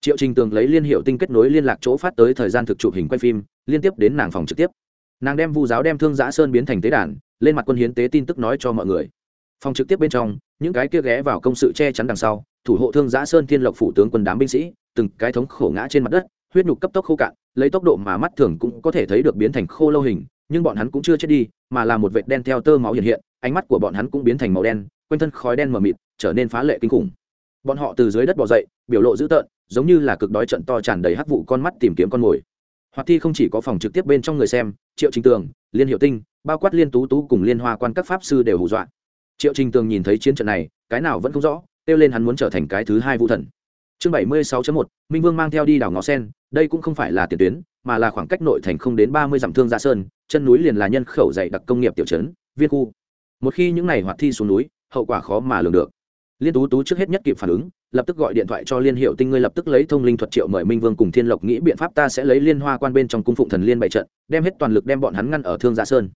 Speaker 1: Triệu trình tường lấy liên hiệu tinh kết nối liên lạc chỗ phát tới thời gian thực chụp hình quay phim, liên tiếp đến nàng phòng trực tiếp. Nàng đem vu giáo đem thương giã sơn biến thành tế đàn, lên mặt quân hiến tế tin tức nói cho mọi người. Phòng trực tiếp bên trong, những cái kia ghé vào công sự che chắn đằng sau, thủ hộ thương giã sơn thiên lộc phủ tướng quân đám binh sĩ, từng cái thống khổ ngã trên mặt đất, huyết nhục cấp tốc khô cạn, lấy tốc độ mà mắt thường cũng có thể thấy được biến thành khô lâu hình, nhưng bọn hắn cũng chưa chết đi, mà là một vệt đen theo tơ máu hiện hiện, ánh mắt của bọn hắn cũng biến thành màu đen quanh thân khói đen mờ mịt, trở nên phá lệ kinh khủng. Bọn họ từ dưới đất bỏ dậy, biểu lộ dữ tợn, giống như là cực đói trận to tràn đầy hắc vụ con mắt tìm kiếm con mồi. Hoạt thi không chỉ có phòng trực tiếp bên trong người xem, triệu trình tường, liên hiệu tinh, bao quát liên tú tú cùng liên hoa quan các pháp sư đều hù dọa. Triệu trình tường nhìn thấy chiến trận này, cái nào vẫn không rõ, kêu lên hắn muốn trở thành cái thứ hai vũ thần. Chương bảy mươi sáu một, minh vương mang theo đi đảo ngõ sen, đây cũng không phải là tiền tuyến, mà là khoảng cách nội thành không đến ba mươi dặm thương gia sơn, chân núi liền là nhân khẩu dày đặc công nghiệp tiểu trấn, viên khu. Một khi những này hoạt thi xuống núi hậu quả khó mà lường được. Liên tú tú trước hết nhất kịp phản ứng, lập tức gọi điện thoại cho liên hiệu tinh, ngươi lập tức lấy thông linh thuật triệu mời minh vương cùng thiên lộc nghĩ biện pháp ta sẽ lấy liên hoa quan bên trong cung phụng thần liên bày trận, đem hết toàn lực đem bọn hắn ngăn ở thương gia sơn.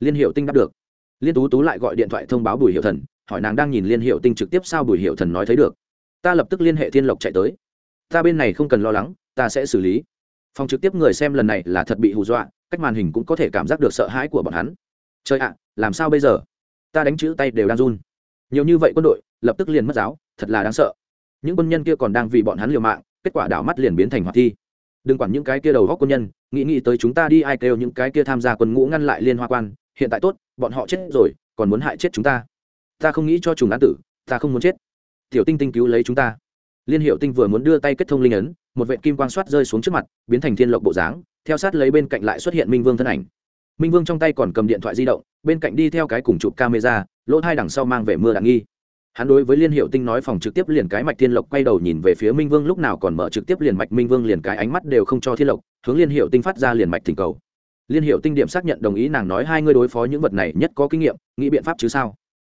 Speaker 1: Liên hiệu tinh đáp được. Liên tú tú lại gọi điện thoại thông báo bùi hiệu thần, hỏi nàng đang nhìn liên hiệu tinh trực tiếp sao bùi hiệu thần nói thấy được. Ta lập tức liên hệ thiên lộc chạy tới. Ta bên này không cần lo lắng, ta sẽ xử lý. Phòng trực tiếp người xem lần này là thật bị hù dọa, cách màn hình cũng có thể cảm giác được sợ hãi của bọn hắn. Trời ạ, làm sao bây giờ? Ta đánh chữ tay đều đang run nhiều như vậy quân đội, lập tức liền mất giáo, thật là đáng sợ. Những quân nhân kia còn đang vì bọn hắn liều mạng, kết quả đảo mắt liền biến thành hoạt thi. Đừng quản những cái kia đầu góc quân nhân, nghĩ nghĩ tới chúng ta đi ai kêu những cái kia tham gia quân ngũ ngăn lại liên hoa quan, hiện tại tốt, bọn họ chết rồi, còn muốn hại chết chúng ta. Ta không nghĩ cho chúng án tử, ta không muốn chết. Tiểu tinh tinh cứu lấy chúng ta. Liên hiệu tinh vừa muốn đưa tay kết thông linh ấn, một vệ kim quang soát rơi xuống trước mặt, biến thành thiên lộc bộ dáng, theo sát lấy bên cạnh lại xuất hiện minh vương thân ảnh. Minh vương trong tay còn cầm điện thoại di động, bên cạnh đi theo cái cùng chụp camera lỗ hai đằng sau mang về mưa đạn nghi. Hắn đối với liên hiệu tinh nói phòng trực tiếp liền cái mạch thiên lộc quay đầu nhìn về phía minh vương, lúc nào còn mở trực tiếp liền mạch minh vương liền cái ánh mắt đều không cho thiên lộc, hướng liên hiệu tinh phát ra liền mạch thỉnh cầu. Liên hiệu tinh điểm xác nhận đồng ý nàng nói hai người đối phó những vật này nhất có kinh nghiệm, nghĩ biện pháp chứ sao?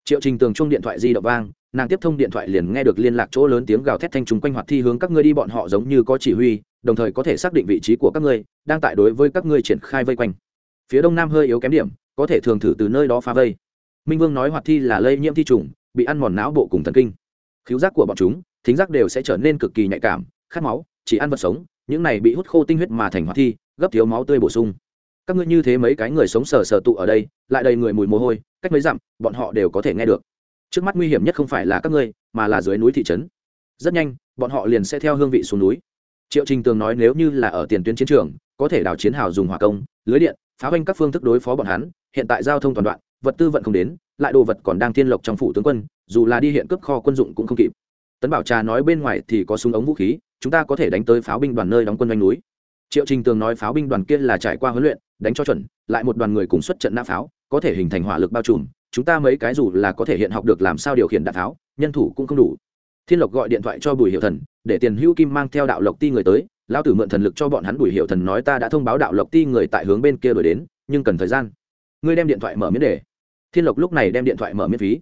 Speaker 1: Triệu trình tường chung điện thoại di động vang, nàng tiếp thông điện thoại liền nghe được liên lạc chỗ lớn tiếng gào thét thanh chúng quanh hoạt thi hướng các ngươi đi, bọn họ giống như có chỉ huy, đồng thời có thể xác định vị trí của các ngươi, đang tại đối với các ngươi triển khai vây quanh. Phía đông nam hơi yếu kém điểm, có thể thường thử từ nơi đó phá vây minh vương nói hoạt thi là lây nhiễm thi trùng, bị ăn mòn não bộ cùng thần kinh. Khiếu giác của bọn chúng, thính giác đều sẽ trở nên cực kỳ nhạy cảm, khát máu, chỉ ăn vật sống, những này bị hút khô tinh huyết mà thành hoạt thi, gấp thiếu máu tươi bổ sung. Các ngươi như thế mấy cái người sống sờ sờ tụ ở đây, lại đầy người mùi mồ hôi, cách mấy dặm, bọn họ đều có thể nghe được. Trước mắt nguy hiểm nhất không phải là các ngươi, mà là dưới núi thị trấn. Rất nhanh, bọn họ liền sẽ theo hương vị xuống núi. Triệu trình tường nói nếu như là ở tiền tuyến chiến trường, có thể đào chiến hào dùng hỏa công, lưới điện, phá hoanh các phương thức đối phó bọn hắn, hiện tại giao thông toàn đoạn vật tư vận không đến, lại đồ vật còn đang thiên lộc trong phủ tướng quân, dù là đi hiện cướp kho quân dụng cũng không kịp. Tấn bảo trà nói bên ngoài thì có súng ống vũ khí, chúng ta có thể đánh tới pháo binh đoàn nơi đóng quân doanh núi. Triệu trình tường nói pháo binh đoàn kia là trải qua huấn luyện, đánh cho chuẩn, lại một đoàn người cùng xuất trận nã pháo, có thể hình thành hỏa lực bao trùm, chúng ta mấy cái dù là có thể hiện học được làm sao điều khiển đạn pháo, nhân thủ cũng không đủ. Thiên lộc gọi điện thoại cho bùi hiệu thần, để tiền hữu kim mang theo đạo lộc ti người tới, lão tử mượn thần lực cho bọn hắn. Bùi hiệu thần nói ta đã thông báo đạo lộc ti người tại hướng bên kia đổi đến, nhưng cần thời gian. Ngươi đem điện thoại mở miễn đề thiên lộc lúc này đem điện thoại mở miễn phí.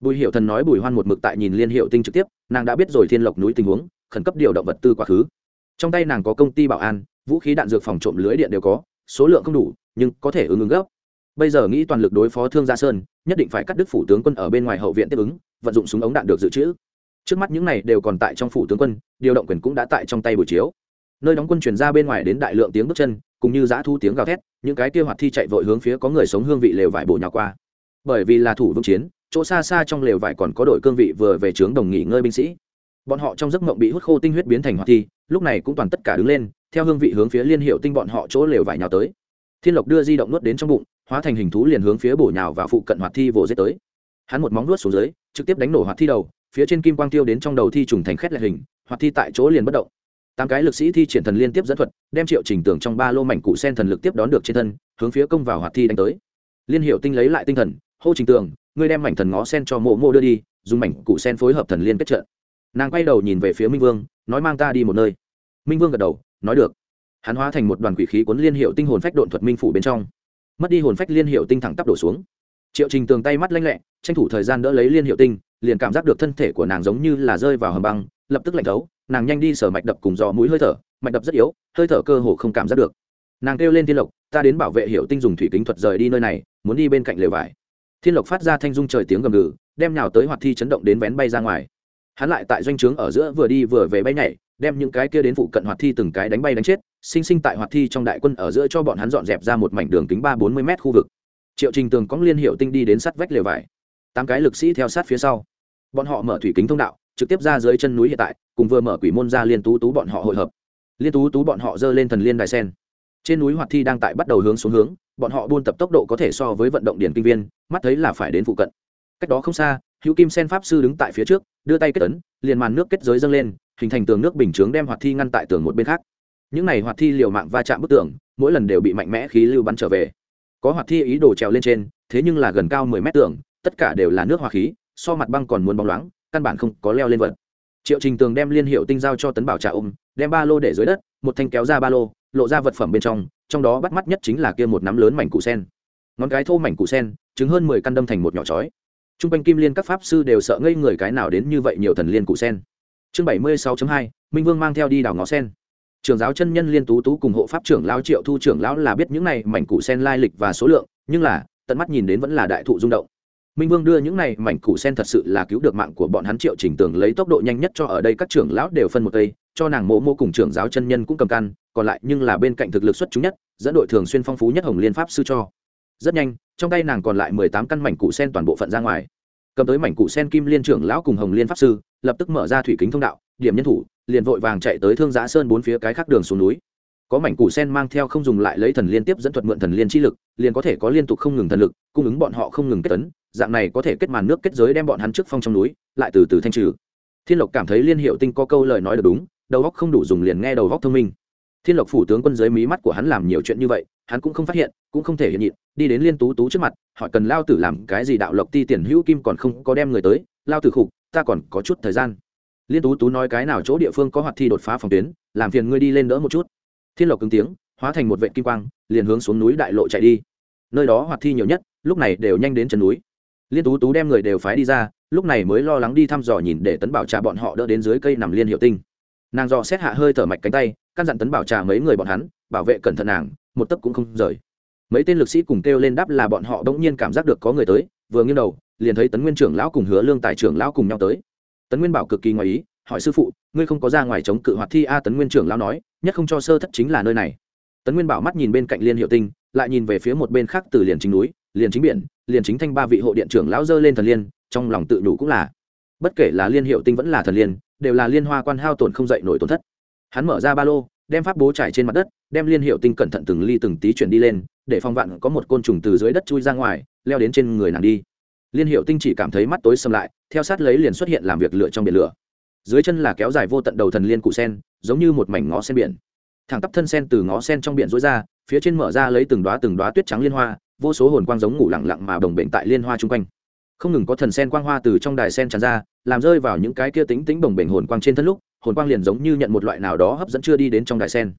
Speaker 1: Bùi hiệu thần nói bùi hoan một mực tại nhìn liên hiệu tinh trực tiếp, nàng đã biết rồi thiên lộc núi tình huống, khẩn cấp điều động vật tư quá khứ. Trong tay nàng có công ty bảo an, vũ khí đạn dược phòng trộm lưới điện đều có, số lượng không đủ, nhưng có thể ứng ứng gấp. Bây giờ nghĩ toàn lực đối phó thương gia sơn, nhất định phải cắt đứt phủ tướng quân ở bên ngoài hậu viện tiếp ứng, vận dụng súng ống đạn được dự trữ. Trước mắt những này đều còn tại trong phủ tướng quân, điều động quyền cũng đã tại trong tay buổi chiếu. Nơi đóng quân chuyển ra bên ngoài đến đại lượng tiếng bước chân cũng như giã thu tiếng gào thét, những cái kia hoạt thi chạy vội hướng phía có người sống hương vị lều vải bổ nhào qua bởi vì là thủ vương chiến, chỗ xa xa trong lều vải còn có đội cương vị vừa về trướng đồng nghỉ ngơi binh sĩ. Bọn họ trong giấc mộng bị hút khô tinh huyết biến thành hoạt thi, lúc này cũng toàn tất cả đứng lên, theo hương vị hướng phía liên hiệu tinh bọn họ chỗ lều vải nhào tới. Thiên lộc đưa di động nuốt đến trong bụng, hóa thành hình thú liền hướng phía bổ nhào và phụ cận hoạt thi vồ dết tới. Hắn một móng nuốt xuống dưới, trực tiếp đánh nổ hoạt thi đầu, phía trên kim quang tiêu đến trong đầu thi trùng thành khét lại hình hoạt thi tại chỗ liền bất động. Tám cái lực sĩ thi triển thần liên tiếp dẫn thuật, đem triệu trình tưởng trong ba lô mảnh cụ sen thần lực tiếp đón được trên thân, hướng phía công vào hoạt thi đánh tới. Liên hiệu tinh lấy lại tinh thần hô trình tường, ngươi đem mảnh thần ngó sen cho mộ mộ đưa đi, dùng mảnh cụ sen phối hợp thần liên kết trận. Nàng quay đầu nhìn về phía minh vương, nói mang ta đi một nơi. Minh vương gật đầu, nói được. Hắn hóa thành một đoàn quỷ khí cuốn liên hiệu tinh hồn phách độn thuật minh phủ bên trong. Mất đi hồn phách liên hiệu tinh thẳng tắp đổ xuống. Triệu trình tường tay mắt lanh lẹ, tranh thủ thời gian đỡ lấy liên hiệu tinh, liền cảm giác được thân thể của nàng giống như là rơi vào hầm băng, lập tức lạnh thấu, nàng nhanh đi sở mạch đập cùng dò mũi hơi thở, mạch đập rất yếu, hơi thở cơ hồ không cảm giác được. Nàng kêu lên thiên lộc, ta đến bảo vệ hiệu tinh dùng thủy kính thuật rời đi nơi này, muốn đi bên cạnh lều vải thiên lộc phát ra thanh dung trời tiếng gầm gừ, đem nhào tới hoạt thi chấn động đến vén bay ra ngoài. Hắn lại tại doanh trướng ở giữa vừa đi vừa về bay nhảy, đem những cái kia đến phụ cận hoạt thi từng cái đánh bay đánh chết, sinh sinh tại hoạt thi trong đại quân ở giữa cho bọn hắn dọn dẹp ra một mảnh đường kính ba bốn mươi m khu vực. Triệu trình tường cóng liên hiệu tinh đi đến sắt vách lều vải. Tám cái lực sĩ theo sát phía sau. Bọn họ mở thủy kính thông đạo, trực tiếp ra dưới chân núi hiện tại, cùng vừa mở quỷ môn ra liên tú tú bọn họ hội hợp. Liên tú tú bọn họ dơ lên thần liên đài sen. Trên núi hoạt thi đang tại bắt đầu hướng xuống hướng bọn họ buôn tập tốc độ có thể so với vận động điển kinh viên mắt thấy là phải đến phụ cận. Cách đó không xa hữu kim sen pháp sư đứng tại phía trước đưa tay kết ấn, liền màn nước kết giới dâng lên hình thành tường nước bình chướng đem hoạt thi ngăn tại tường một bên khác. Những này hoạt thi liều mạng va chạm bức tường mỗi lần đều bị mạnh mẽ khí lưu bắn trở về. Có hoạt thi ý đồ trèo lên trên thế nhưng là gần cao mười mét tường tất cả đều là nước hòa khí so mặt băng còn muốn bóng loáng căn bản không có leo lên vật. Triệu trình tường đem liên hiệu tinh giao cho tấn bảo trà ôm đem ba lô để dưới đất một thanh kéo ra ba lô lộ ra vật phẩm bên trong trong đó bắt mắt nhất chính là kia một nắm lớn mảnh củ sen. Ngón cái thô mảnh củ sen chứng hơn mười căn đâm thành một nhỏ chói. T r u n g quanh kim liên các pháp sư đều sợ ngây người cái nào đến như vậy nhiều thần liên củ sen. Chương bảy mươi sáu hai, minh vương mang theo đi đào ngó sen. Trường giáo chân nhân liên tú tú cùng hộ pháp trưởng lão triệu thu trưởng lão là biết những này mảnh củ sen lai lịch và số lượng, nhưng là, tận mắt nhìn đến vẫn là đại thụ rung động minh vương đưa những này mảnh củ sen thật sự là cứu được mạng của bọn hắn triệu chỉnh tường lấy tốc độ nhanh nhất cho ở đây các trưởng lão đều phân một cây cho nàng mộ mô cùng trưởng giáo chân nhân cũng cầm căn, còn lại nhưng là bên cạnh thực lực xuất chúng nhất, dẫn đội thường xuyên phong phú nhất hồng liên pháp sư cho. Rất nhanh, trong tay nàng còn lại mười tám căn mảnh củ sen toàn bộ phận ra ngoài. Cầm tới mảnh củ sen kim liên trưởng lão cùng hồng liên pháp sư, lập tức mở ra thủy kính thông đạo, điểm nhân thủ, liền vội vàng chạy tới thương giã sơn bốn phía cái khác đường xuống núi có mảnh củ sen mang theo không dùng lại lấy thần liên tiếp dẫn thuật mượn thần liên chi lực, liền có thể có liên tục không ngừng thần lực, cung ứng bọn họ không ngừng kết tấn, dạng này có thể kết màn nước kết giới đem bọn hắn trước phong trong núi, lại từ từ thanh trừ. Thiên lộc cảm thấy liên hiệu tinh có câu lời nói được đúng, đầu góc không đủ dùng liền nghe đầu góc thông minh. Thiên lộc phủ tướng quân dưới mí mắt của hắn làm nhiều chuyện như vậy, hắn cũng không phát hiện, cũng không thể hiện nhịn, đi đến liên tú tú trước mặt họ cần lao tử làm cái gì đạo lộc ti tiền hữu kim còn không có đem người tới, lao tử khục, ta còn có chút thời gian. Liên tú tú nói cái nào chỗ địa phương có hoạt thi đột phá phòng tuyến, làm phiền ngươi đi lên đỡ một chút thiên lộc cứng tiếng, hóa thành một vệ kim quang, liền hướng xuống núi đại lộ chạy đi. Nơi đó hoạt thi nhiều nhất, lúc này đều nhanh đến chân núi. Liên tú tú đem người đều phái đi ra, lúc này mới lo lắng đi thăm dò nhìn để tấn bảo trà bọn họ đỡ đến dưới cây nằm liên hiệu tinh. Nàng dò xét hạ hơi thở mạch cánh tay, căn dặn tấn bảo trà mấy người bọn hắn, bảo vệ cẩn thận nàng, một tấc cũng không rời. Mấy tên lực sĩ cùng kêu lên đáp là bọn họ bỗng nhiên cảm giác được có người tới, vừa nghiêng đầu, liền thấy tấn nguyên trưởng lão cùng hứa lương tài trưởng lão cùng nhau tới. Tấn nguyên bảo cực kỳ ngoài ý, hỏi sư phụ, ngươi không có ra ngoài chống cự hoạt thi a? Tấn nguyên trưởng lão nói nhất không cho sơ thất chính là nơi này. Tấn nguyên bảo mắt nhìn bên cạnh liên hiệu tinh, lại nhìn về phía một bên khác từ liền chính núi, liền chính biển, liền chính thanh ba vị hộ điện trưởng lão dơ lên thần liên, trong lòng tự đủ cũng là. Bất kể là liên hiệu tinh vẫn là thần liên, đều là liên hoa quan hao tổn không dậy nổi tổn thất. Hắn mở ra ba lô, đem pháp bố trải trên mặt đất, đem liên hiệu tinh cẩn thận từng ly từng tí chuyển đi lên, để phòng vạn có một côn trùng từ dưới đất chui ra ngoài, leo đến trên người nàng đi. Liên hiệu tinh chỉ cảm thấy mắt tối xâm lại, theo sát lấy liền xuất hiện làm việc lửa trong biển lửa dưới chân là kéo dài vô tận đầu thần liên cụ sen, giống như một mảnh ngó sen biển. Thẳng tắp thân sen từ ngó sen trong biển rối ra, phía trên mở ra lấy từng đoá từng đoá tuyết trắng liên hoa, vô số hồn quang giống ngủ lặng lặng mà đồng bệnh tại liên hoa chung quanh. Không ngừng có thần sen quang hoa từ trong đài sen tràn ra, làm rơi vào những cái kia tính tính bồng bệnh hồn quang trên thân lúc, hồn quang liền giống như nhận một loại nào đó hấp dẫn chưa đi đến trong đài sen.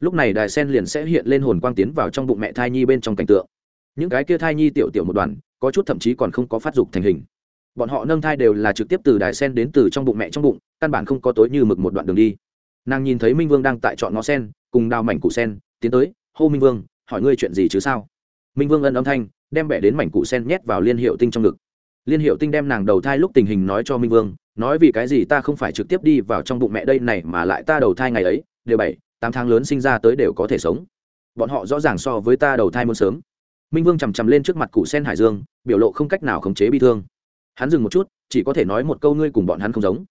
Speaker 1: Lúc này đài sen liền sẽ hiện lên hồn quang tiến vào trong bụng mẹ thai nhi bên trong cảnh tượng. Những cái kia thai nhi tiểu tiểu một đoàn, có chút thậm chí còn không có phát dục thành hình bọn họ nâng thai đều là trực tiếp từ đài sen đến từ trong bụng mẹ trong bụng, căn bản không có tối như mực một đoạn đường đi. Nàng nhìn thấy minh vương đang tại chọn ngó sen, cùng đào mảnh củ sen, tiến tới, hô minh vương, hỏi ngươi chuyện gì chứ sao? Minh vương ân âm thanh, đem bẻ đến mảnh cụ sen nhét vào liên hiệu tinh trong ngực. Liên hiệu tinh đem nàng đầu thai lúc tình hình nói cho minh vương, nói vì cái gì ta không phải trực tiếp đi vào trong bụng mẹ đây này mà lại ta đầu thai ngày ấy, đều bảy, tám tháng lớn sinh ra tới đều có thể sống. Bọn họ rõ ràng so với ta đầu thai muốn sớm. Minh vương chằm chằm lên trước mặt cụ sen hải dương, biểu lộ không cách nào khống chế bi thương hắn dừng một chút, chỉ có thể nói một câu ngươi cùng bọn hắn không giống.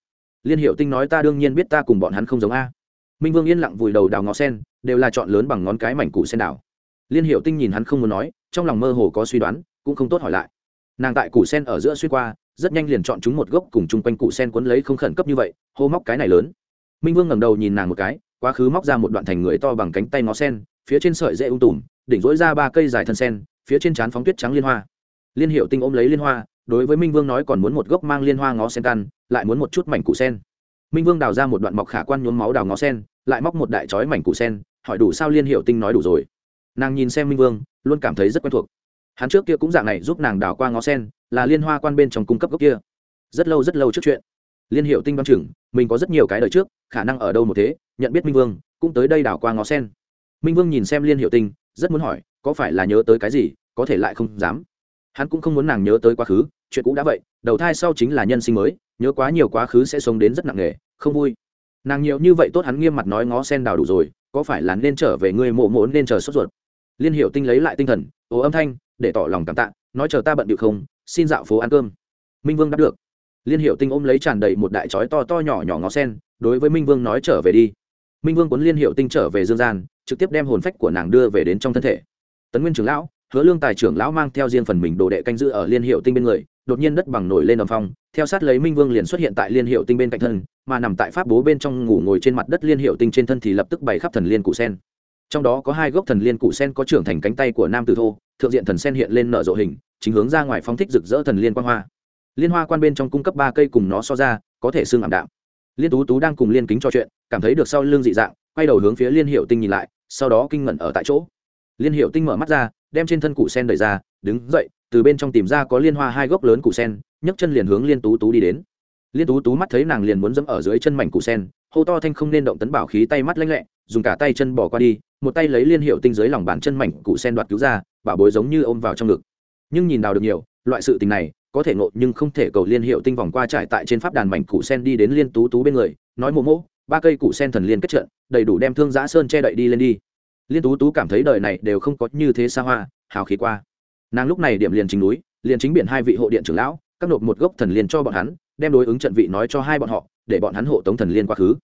Speaker 1: Liên hiệu tinh nói ta đương nhiên biết ta cùng bọn hắn không giống a. Minh vương yên lặng vùi đầu đào ngó sen, đều là chọn lớn bằng ngón cái mảnh cụ sen đào. Liên hiệu tinh nhìn hắn không muốn nói, trong lòng mơ hồ có suy đoán, cũng không tốt hỏi lại. Nàng tại củ sen ở giữa xuyên qua, rất nhanh liền chọn chúng một gốc cùng chung quanh cụ sen quấn lấy không khẩn cấp như vậy, hô móc cái này lớn. Minh vương ngẩng đầu nhìn nàng một cái, quá khứ móc ra một đoạn thành người to bằng cánh tay ngó sen, phía trên sợi dễ ung tùm, đỉnh dối ra ba cây dài thân sen, phía trên trán phóng tuyết trắng liên hoa. Liên hiệu tinh ôm lấy liên hoa đối với minh vương nói còn muốn một gốc mang liên hoa ngó sen căn, lại muốn một chút mảnh cụ sen. Minh vương đào ra một đoạn mọc khả quan nhuốm máu đào ngó sen, lại móc một đại chói mảnh cụ sen, hỏi đủ sao liên hiệu tinh nói đủ rồi. Nàng nhìn xem minh vương, luôn cảm thấy rất quen thuộc. Hắn trước kia cũng dạng này giúp nàng đào qua ngó sen, là liên hoa quan bên trong cung cấp gốc kia. Rất lâu rất lâu trước chuyện. Liên hiệu tinh văn chừng, mình có rất nhiều cái đời trước, khả năng ở đâu một thế, nhận biết minh vương, cũng tới đây đào qua ngó sen. Minh vương nhìn xem liên hiệu tinh, rất muốn hỏi, có phải là nhớ tới cái gì, có thể lại không dám. Hắn cũng không muốn nàng nhớ tới quá khứ chuyện cũ đã vậy, đầu thai sau chính là nhân sinh mới, nhớ quá nhiều quá khứ sẽ sống đến rất nặng nề, không vui. Nàng nhiều như vậy tốt hắn nghiêm mặt nói ngó sen đào đủ rồi, có phải là nên trở về người mộ mộ nên chờ sốt ruột? Liên hiệu tinh lấy lại tinh thần, ồ âm thanh, để tỏ lòng cảm tạ, nói chờ ta bận điệu không, xin dạo phố ăn cơm. Minh vương đáp được. Liên hiệu tinh ôm lấy tràn đầy một đại chói to to nhỏ nhỏ ngó sen, đối với minh vương nói trở về đi. Minh vương cuốn liên hiệu tinh trở về dương gian, trực tiếp đem hồn phách của nàng đưa về đến trong thân thể. Tấn nguyên trưởng lão, hứa lương tài trưởng lão mang theo riêng phần mình đồ đệ canh giữ ở liên hiệu tinh bên người đột nhiên đất bằng nổi lên âm phong, theo sát lấy minh vương liền xuất hiện tại liên hiệu tinh bên cạnh thân, mà nằm tại pháp bố bên trong ngủ ngồi trên mặt đất liên hiệu tinh trên thân thì lập tức bày khắp thần liên cụ sen. Trong đó có hai gốc thần liên cụ sen có trưởng thành cánh tay của nam tử thô, thượng diện thần sen hiện lên nở rộ hình, chính hướng ra ngoài phóng thích rực rỡ thần liên quan hoa. Liên hoa quan bên trong cung cấp ba cây cùng nó so ra, có thể xương ảm đạm. Liên tú tú đang cùng liên kính trò chuyện, cảm thấy được sau lưng dị dạng, quay đầu hướng phía liên hiệu tinh nhìn lại, sau đó kinh ngẩn ở tại chỗ. Liên hiệu tinh mở mắt ra, đem trên thân cụ sen đẩy ra, đứng dậy từ bên trong tìm ra có liên hoa hai gốc lớn củ sen, nhấc chân liền hướng liên tú tú đi đến. Liên tú tú mắt thấy nàng liền muốn dẫm ở dưới chân mảnh củ sen, hô to thanh không nên động tấn bảo khí tay mắt lanh lẹ, dùng cả tay chân bỏ qua đi, một tay lấy liên hiệu tinh dưới lòng bàn chân mảnh củ sen đoạt cứu ra bảo bối giống như ôm vào trong ngực. Nhưng nhìn đào được nhiều, loại sự tình này, có thể ngộ nhưng không thể cầu liên hiệu tinh vòng qua trải tại trên pháp đàn mảnh củ sen đi đến liên tú tú bên người, nói mồ mỗ ba cây củ sen thần liên kết trận, đầy đủ đem thương giã sơn che đậy đi lên đi. Liên tú tú cảm thấy đời này đều không có như thế xa hoa, hào khí qua nàng lúc này điểm liền chính núi, liền chính biển hai vị hộ điện trưởng lão, các nộp một gốc thần liên cho bọn hắn, đem đối ứng trận vị nói cho hai bọn họ, để bọn hắn hộ tống thần liên quá khứ.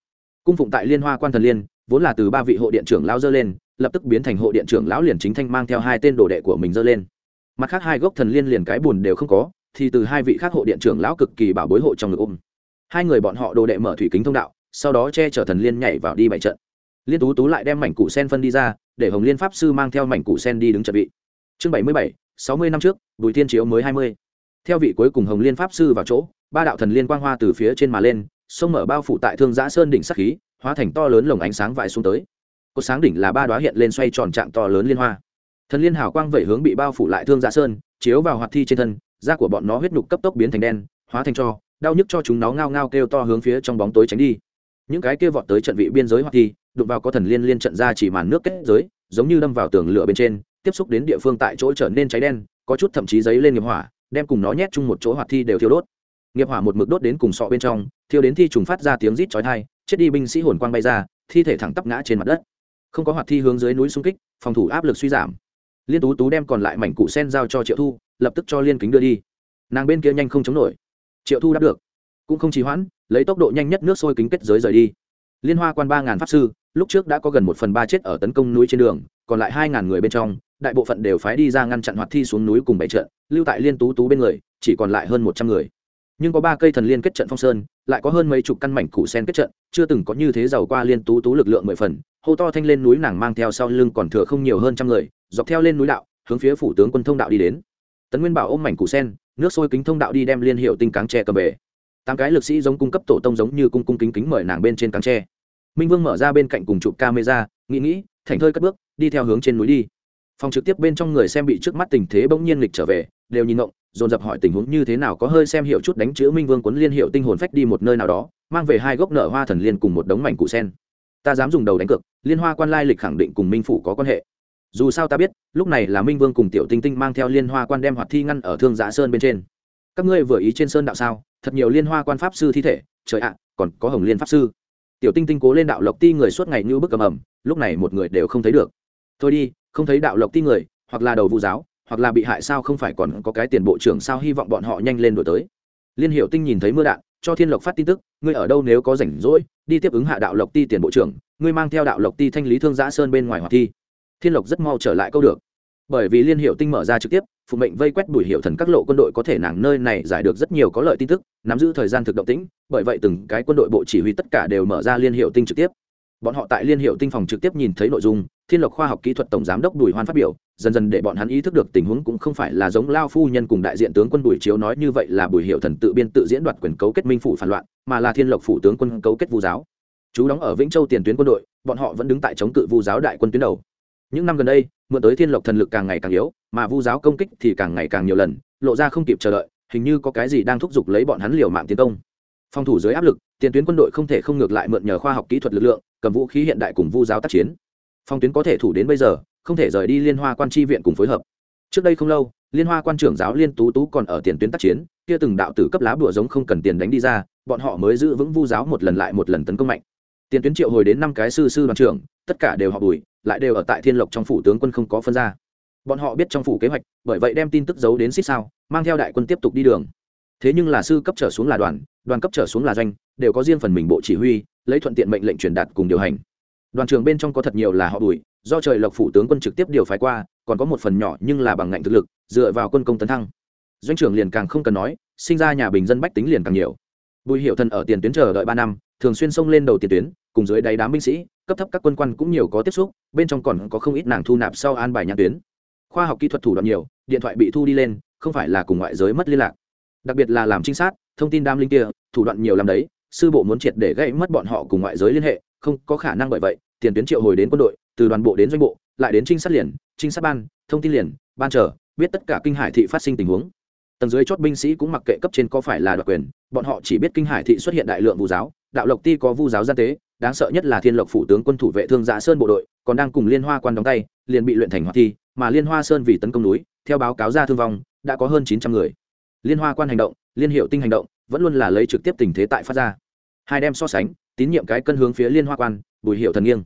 Speaker 1: Cung phụng tại liên hoa quan thần liên, vốn là từ ba vị hộ điện trưởng lão dơ lên, lập tức biến thành hộ điện trưởng lão liền chính thanh mang theo hai tên đồ đệ của mình dơ lên. Mặt khác hai gốc thần liên liền cái bùn đều không có, thì từ hai vị khác hộ điện trưởng lão cực kỳ bảo bối hộ trong ngực ôm. Hai người bọn họ đồ đệ mở thủy kính thông đạo, sau đó che chở thần liên nhảy vào đi bảy trận. Liên tú tú lại đem mảnh cụ sen phân đi ra, để hồng liên pháp sư mang theo mảnh cụ sen đi đứng trận vị. Chương bảy mươi bảy sáu mươi năm trước, bùi thiên chiếu mới hai mươi. Theo vị cuối cùng hồng liên pháp sư vào chỗ, ba đạo thần liên quang hoa từ phía trên mà lên, sông mở bao phủ tại thương giã sơn đỉnh sắc khí, hóa thành to lớn lồng ánh sáng vãi xuống tới. Cột sáng đỉnh là ba đoá hiện lên xoay tròn trạng to lớn liên hoa. Thần liên hào quang vẩy hướng bị bao phủ lại thương giã sơn, chiếu vào hoạt thi trên thân, da của bọn nó huyết nhục cấp tốc biến thành đen, hóa thành cho, đau nhức cho chúng nó ngao ngao kêu to hướng phía trong bóng tối tránh đi. Những cái kia vọt tới trận vị biên giới hoạt thi, đụng vào có thần liên liên trận ra chỉ màn nước kết giới, giống như đâm vào tường lửa bên trên tiếp xúc đến địa phương tại chỗ trở nên cháy đen, có chút thậm chí giấy lên nghiệp hỏa, đem cùng nó nhét chung một chỗ hoạt thi đều thiêu đốt. Nghiệp hỏa một mực đốt đến cùng sọ bên trong, thiêu đến thi trùng phát ra tiếng rít chói tai, chết đi binh sĩ hồn quang bay ra, thi thể thẳng tắp ngã trên mặt đất. Không có hoạt thi hướng dưới núi xung kích, phòng thủ áp lực suy giảm. Liên tú tú đem còn lại mảnh cụ sen giao cho triệu thu, lập tức cho liên kính đưa đi. Nàng bên kia nhanh không chống nổi. Triệu thu đáp được. Cũng không trì hoãn, lấy tốc độ nhanh nhất nước sôi kính kết giới rời đi. Liên hoa quan ba ngàn pháp sư lúc trước đã có gần một phần ba chết ở tấn công núi trên đường, còn lại hai ngàn người bên trong, đại bộ phận đều phái đi ra ngăn chặn hoạt thi xuống núi cùng bảy trận, lưu tại liên tú tú bên người, chỉ còn lại hơn một trăm người. Nhưng có ba cây thần liên kết trận phong sơn, lại có hơn mấy chục căn mảnh củ sen kết trận, chưa từng có như thế giàu qua liên tú tú lực lượng mười phần, hô to thanh lên núi nàng mang theo sau lưng còn thừa không nhiều hơn trăm người, dọc theo lên núi đạo, hướng phía phủ tướng quân thông đạo đi đến. Tấn nguyên bảo ôm mảnh củ sen, nước sôi kính thông đạo đi đem liên hiệu tinh cáng tre cầm về. Tám cái lực sĩ giống cung cấp tổ tông giống như cung cung kính kính mời nàng bên trên cáng tre minh vương mở ra bên cạnh cùng chụp camera nghĩ nghĩ thành thơi cất bước đi theo hướng trên núi đi. Phòng trực tiếp bên trong người xem bị trước mắt tình thế bỗng nhiên lịch trở về đều nhìn ngộng dồn dập hỏi tình huống như thế nào có hơi xem hiệu chút đánh chữ minh vương quấn liên hiệu tinh hồn phách đi một nơi nào đó mang về hai gốc nợ hoa thần liên cùng một đống mảnh cụ sen. Ta dám dùng đầu đánh cược, liên hoa quan lai lịch khẳng định cùng minh phủ có quan hệ. Dù sao ta biết lúc này là minh vương cùng tiểu tinh tinh mang theo liên hoa quan đem hoạt thi ngăn ở thương giã sơn bên trên. Các ngươi vừa ý trên sơn đạo sao? Thật nhiều liên hoa quan pháp sư thi thể trời ạ còn có hồng liên pháp sư tiểu tinh tinh cố lên đạo lộc ti người suốt ngày như bức cầm ẩm, lúc này một người đều không thấy được. Thôi đi, không thấy đạo lộc ti người, hoặc là đầu vụ giáo, hoặc là bị hại sao không phải còn có cái tiền bộ trưởng sao hy vọng bọn họ nhanh lên đổi tới. Liên hiệu tinh nhìn thấy mưa đạn, cho thiên lộc phát tin tức, ngươi ở đâu nếu có rảnh rỗi, đi tiếp ứng hạ đạo lộc ti tiền bộ trưởng, ngươi mang theo đạo lộc ti thanh lý thương giã sơn bên ngoài hoạt thi. Thiên lộc rất mau trở lại câu được. Bởi vì liên hiệu tinh mở ra trực tiếp phụ mệnh vây quét bùi hiệu thần các lộ quân đội có thể nàng nơi này giải được rất nhiều có lợi tin tức, nắm giữ thời gian thực động tĩnh, bởi vậy từng cái quân đội bộ chỉ huy tất cả đều mở ra liên hiệu tinh trực tiếp. Bọn họ tại liên hiệu tinh phòng trực tiếp nhìn thấy nội dung, thiên lộc khoa học kỹ thuật tổng giám đốc bùi hoan phát biểu, dần dần để bọn hắn ý thức được tình huống cũng không phải là giống lao phu nhân cùng đại diện tướng quân bùi chiếu nói như vậy là bùi hiệu thần tự biên tự diễn đoạt quyền cấu kết minh phủ phản loạn, mà là thiên lộc phủ tướng quân cấu kết vu giáo. Chú đóng ở vĩnh châu tiền tuyến quân đội, bọn họ vẫn đứng tại chống cự vu giáo đại quân tuyến đầu những năm gần đây, mượn tới thiên lộc thần lực càng ngày càng yếu, mà vu giáo công kích thì càng ngày càng nhiều lần, lộ ra không kịp chờ đợi, hình như có cái gì đang thúc giục lấy bọn hắn liều mạng tiến công. Phòng thủ dưới áp lực, tiền tuyến quân đội không thể không ngược lại mượn nhờ khoa học kỹ thuật lực lượng, cầm vũ khí hiện đại cùng vu giáo tác chiến. Phòng tuyến có thể thủ đến bây giờ, không thể rời đi liên hoa quan tri viện cùng phối hợp. Trước đây không lâu, liên hoa quan trưởng giáo liên tú tú còn ở tiền tuyến tác chiến, kia từng đạo tử cấp lá bùa giống không cần tiền đánh đi ra, bọn họ mới giữ vững vu giáo một lần lại một lần tấn công mạnh. Tiền tuyến triệu hồi đến năm cái sư sư đoàn trưởng tất cả đều họ bùi, lại đều ở tại thiên lộc trong phủ tướng quân không có phân ra. Bọn họ biết trong phủ kế hoạch, bởi vậy đem tin tức giấu đến xích sao, mang theo đại quân tiếp tục đi đường. Thế nhưng là sư cấp trở xuống là đoàn đoàn cấp trở xuống là doanh, đều có riêng phần mình bộ chỉ huy, lấy thuận tiện mệnh lệnh truyền đạt cùng điều hành. Đoàn trường bên trong có thật nhiều là họ bùi, do trời lộc phủ tướng quân trực tiếp điều phái qua, còn có một phần nhỏ nhưng là bằng ngạnh thực lực, dựa vào quân công tấn thăng. Doanh trưởng liền càng không cần nói, sinh ra nhà bình dân bách tính liền càng nhiều. Bùi hiệu thần ở tiền tuyến chờ đợi ba năm, thường xuyên xông lên đầu tiền tuyến, cùng dưới đáy đám binh sĩ cấp thấp các quân quan cũng nhiều có tiếp xúc, bên trong còn có không ít nàng thu nạp sau an bài nhãn tuyến. Khoa học kỹ thuật thủ đoạn nhiều, điện thoại bị thu đi lên, không phải là cùng ngoại giới mất liên lạc. Đặc biệt là làm trinh sát, thông tin đam linh kia, thủ đoạn nhiều làm đấy, sư bộ muốn triệt để gây mất bọn họ cùng ngoại giới liên hệ, không có khả năng bởi vậy, tiền tuyến triệu hồi đến quân đội, từ đoàn bộ đến doanh bộ, lại đến trinh sát liền, trinh sát ban, thông tin liền, ban trở biết tất cả kinh hải thị phát sinh tình huống. Tầng dưới chót binh sĩ cũng mặc kệ cấp trên có phải là đoạt quyền, bọn họ chỉ biết kinh hải thị xuất hiện đại lượng vu giáo, đạo lộc ti có vu giáo gian tế đáng sợ nhất là thiên lộc phủ tướng quân thủ vệ thương giã sơn bộ đội, còn đang cùng liên hoa quan đóng tay, liền bị luyện thành hoạt thi, mà liên hoa sơn vì tấn công núi, theo báo cáo ra thương vong, đã có hơn chín trăm người. Liên hoa quan hành động, liên hiệu tinh hành động, vẫn luôn là lấy trực tiếp tình thế tại phát ra. Hai đem so sánh, tín nhiệm cái cân hướng phía liên hoa quan, bùi hiệu thần nghiêng.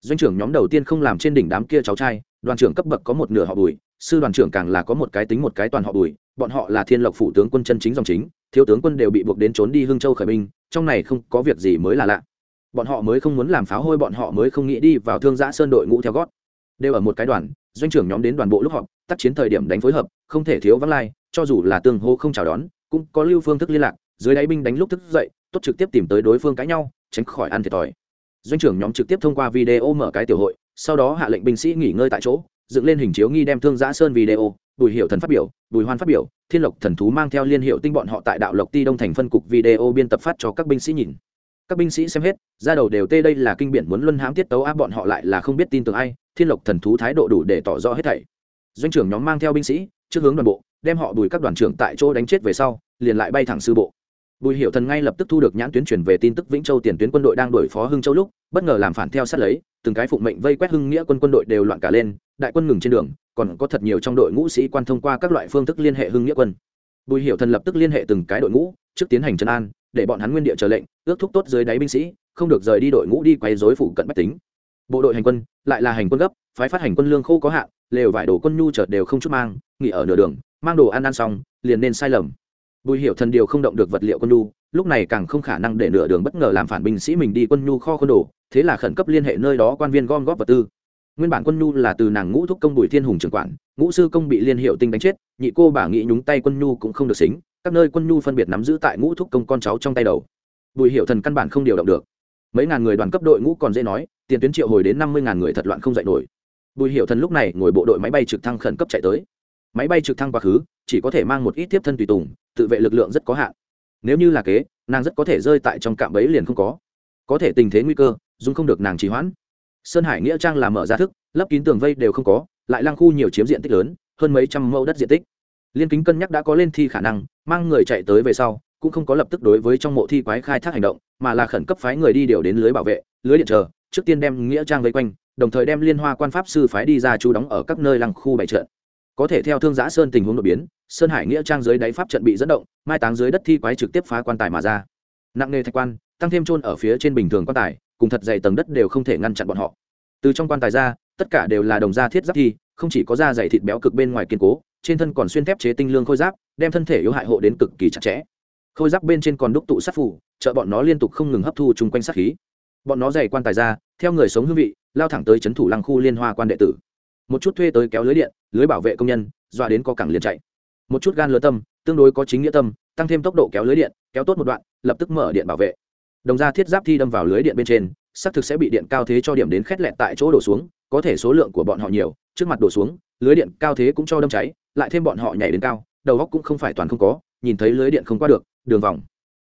Speaker 1: Doanh trưởng nhóm đầu tiên không làm trên đỉnh đám kia cháu trai, đoàn trưởng cấp bậc có một nửa họ bùi, sư đoàn trưởng càng là có một cái tính một cái toàn họ bùi, bọn họ là thiên lộc phủ tướng quân chân chính dòng chính, thiếu tướng quân đều bị buộc đến trốn đi hương châu khởi binh, trong này không có việc gì mới là lạ bọn họ mới không muốn làm pháo hôi, bọn họ mới không nghĩ đi vào thương giã sơn đội ngũ theo gót. Đều ở một cái đoàn, doanh trưởng nhóm đến đoàn bộ lúc họp, tác chiến thời điểm đánh phối hợp, không thể thiếu vắng lai, cho dù là tương hô không chào đón, cũng có lưu phương thức liên lạc, dưới đáy binh đánh lúc thức dậy, tốt trực tiếp tìm tới đối phương cãi nhau, tránh khỏi ăn thiệt thòi. Doanh trưởng nhóm trực tiếp thông qua video mở cái tiểu hội, sau đó hạ lệnh binh sĩ nghỉ ngơi tại chỗ, dựng lên hình chiếu nghi đem thương giã sơn video, bùi hiệu thần phát biểu, bùi hoan phát biểu, thiên lộc thần thú mang theo liên hiệu tinh bọn họ tại đạo lộc ti đông thành phân cục video biên tập phát cho các binh sĩ nhìn các binh sĩ xem hết, ra đầu đều tê đây là kinh biển muốn luân hãm tiết tấu áp bọn họ lại là không biết tin tưởng ai, thiên lộc thần thú thái độ đủ để tỏ rõ hết thảy. Doanh trưởng nhóm mang theo binh sĩ, trước hướng đoàn bộ, đem họ bùi các đoàn trưởng tại chỗ đánh chết về sau, liền lại bay thẳng sư bộ. Bùi hiệu thần ngay lập tức thu được nhãn tuyến truyền về tin tức vĩnh châu tiền tuyến quân đội đang đổi phó hưng châu lúc, bất ngờ làm phản theo sát lấy, từng cái phụng mệnh vây quét hưng nghĩa quân quân đội đều loạn cả lên, đại quân ngừng trên đường, còn có thật nhiều trong đội ngũ sĩ quan thông qua các loại phương thức liên hệ hưng nghĩa quân. Bùi hiệu thần lập tức liên hệ từng cái đội ngũ trước tiến hành trấn an, để bọn hắn nguyên địa chờ lệnh, ước thúc tốt dưới đáy binh sĩ, không được rời đi đội ngũ đi quay dối phủ cận bách tính. Bộ đội hành quân, lại là hành quân gấp, phái phát hành quân lương khô có hạn, lều vải đồ quân nhu chợt đều không chút mang, nghỉ ở nửa đường, mang đồ ăn ăn xong, liền nên sai lầm. Bùi Hiểu thần điều không động được vật liệu quân nhu, lúc này càng không khả năng để nửa đường bất ngờ làm phản binh sĩ mình đi quân nhu kho quân đồ, thế là khẩn cấp liên hệ nơi đó quan viên gom góp vật tư. Nguyên bản quân nhu là từ nàng ngũ thúc công bùi thiên hùng trưởng quản, ngũ sư công bị liên hiệu tinh đánh chết, nhị cô bà nghĩ nhúng tay quân nhu cũng không được xính các nơi quân nhu phân biệt nắm giữ tại ngũ thúc công con cháu trong tay đầu. Bùi hiệu thần căn bản không điều động được. Mấy ngàn người đoàn cấp đội ngũ còn dễ nói, tiền tuyến triệu hồi đến năm mươi ngàn người thật loạn không dạy nổi. Bùi hiệu thần lúc này ngồi bộ đội máy bay trực thăng khẩn cấp chạy tới. Máy bay trực thăng quá khứ, chỉ có thể mang một ít tiếp thân tùy tùng, tự vệ lực lượng rất có hạn. Nếu như là kế, nàng rất có thể rơi tại trong cạm bẫy liền không có. Có thể tình thế nguy cơ dung không được nàng trì hoãn. Sơn hải nghĩa trang làm mở ra thức, lấp kín tường vây đều không có, lại lăng khu nhiều chiếm diện tích lớn, hơn mấy trăm mẫu đất diện tích liên kính cân nhắc đã có lên thi khả năng, mang người chạy tới về sau, cũng không có lập tức đối với trong mộ thi quái khai thác hành động, mà là khẩn cấp phái người đi điều đến lưới bảo vệ, lưới điện chờ, trước tiên đem nghĩa trang vây quanh, đồng thời đem liên hoa quan pháp sư phái đi ra chú đóng ở các nơi lăng khu bày trận. Có thể theo thương giã sơn tình huống đột biến, sơn hải nghĩa trang dưới đáy pháp trận bị dẫn động, mai táng dưới đất thi quái trực tiếp phá quan tài mà ra. Nặng nề thạch quan, tăng thêm trôn ở phía trên bình thường quan tài, cùng thật dày tầng đất đều không thể ngăn chặn bọn họ. Từ trong quan tài ra tất cả đều là đồng da thiết giáp thi, không chỉ có da dày thịt béo cực bên ngoài kiên cố, trên thân còn xuyên thép chế tinh lương khôi giáp, đem thân thể yếu hại hộ đến cực kỳ chặt chẽ. Khôi giáp bên trên còn đúc tụ sát phủ trợ bọn nó liên tục không ngừng hấp thu chung quanh sát khí. Bọn nó dày quan tài ra, theo người sống hương vị, lao thẳng tới c h ấ n thủ lăng khu liên hoa quan đệ tử. Một chút thuê tới kéo lưới điện, lưới bảo vệ công nhân, dọa đến có cảng liền chạy. Một chút gan lứa tâm, tương đối có chính nghĩa tâm, tăng thêm tốc độ kéo lưới điện, kéo tốt một đoạn, lập tức mở điện bảo vệ. Đồng ra thiết giáp thi đâm vào lưới điện bên trên xác thực sẽ bị điện cao thế cho điểm đến khét lẹt tại chỗ đổ xuống, có thể số lượng của bọn họ nhiều, trước mặt đổ xuống, lưới điện cao thế cũng cho đâm cháy, lại thêm bọn họ nhảy đến cao, đầu góc cũng không phải toàn không có, nhìn thấy lưới điện không qua được, đường vòng.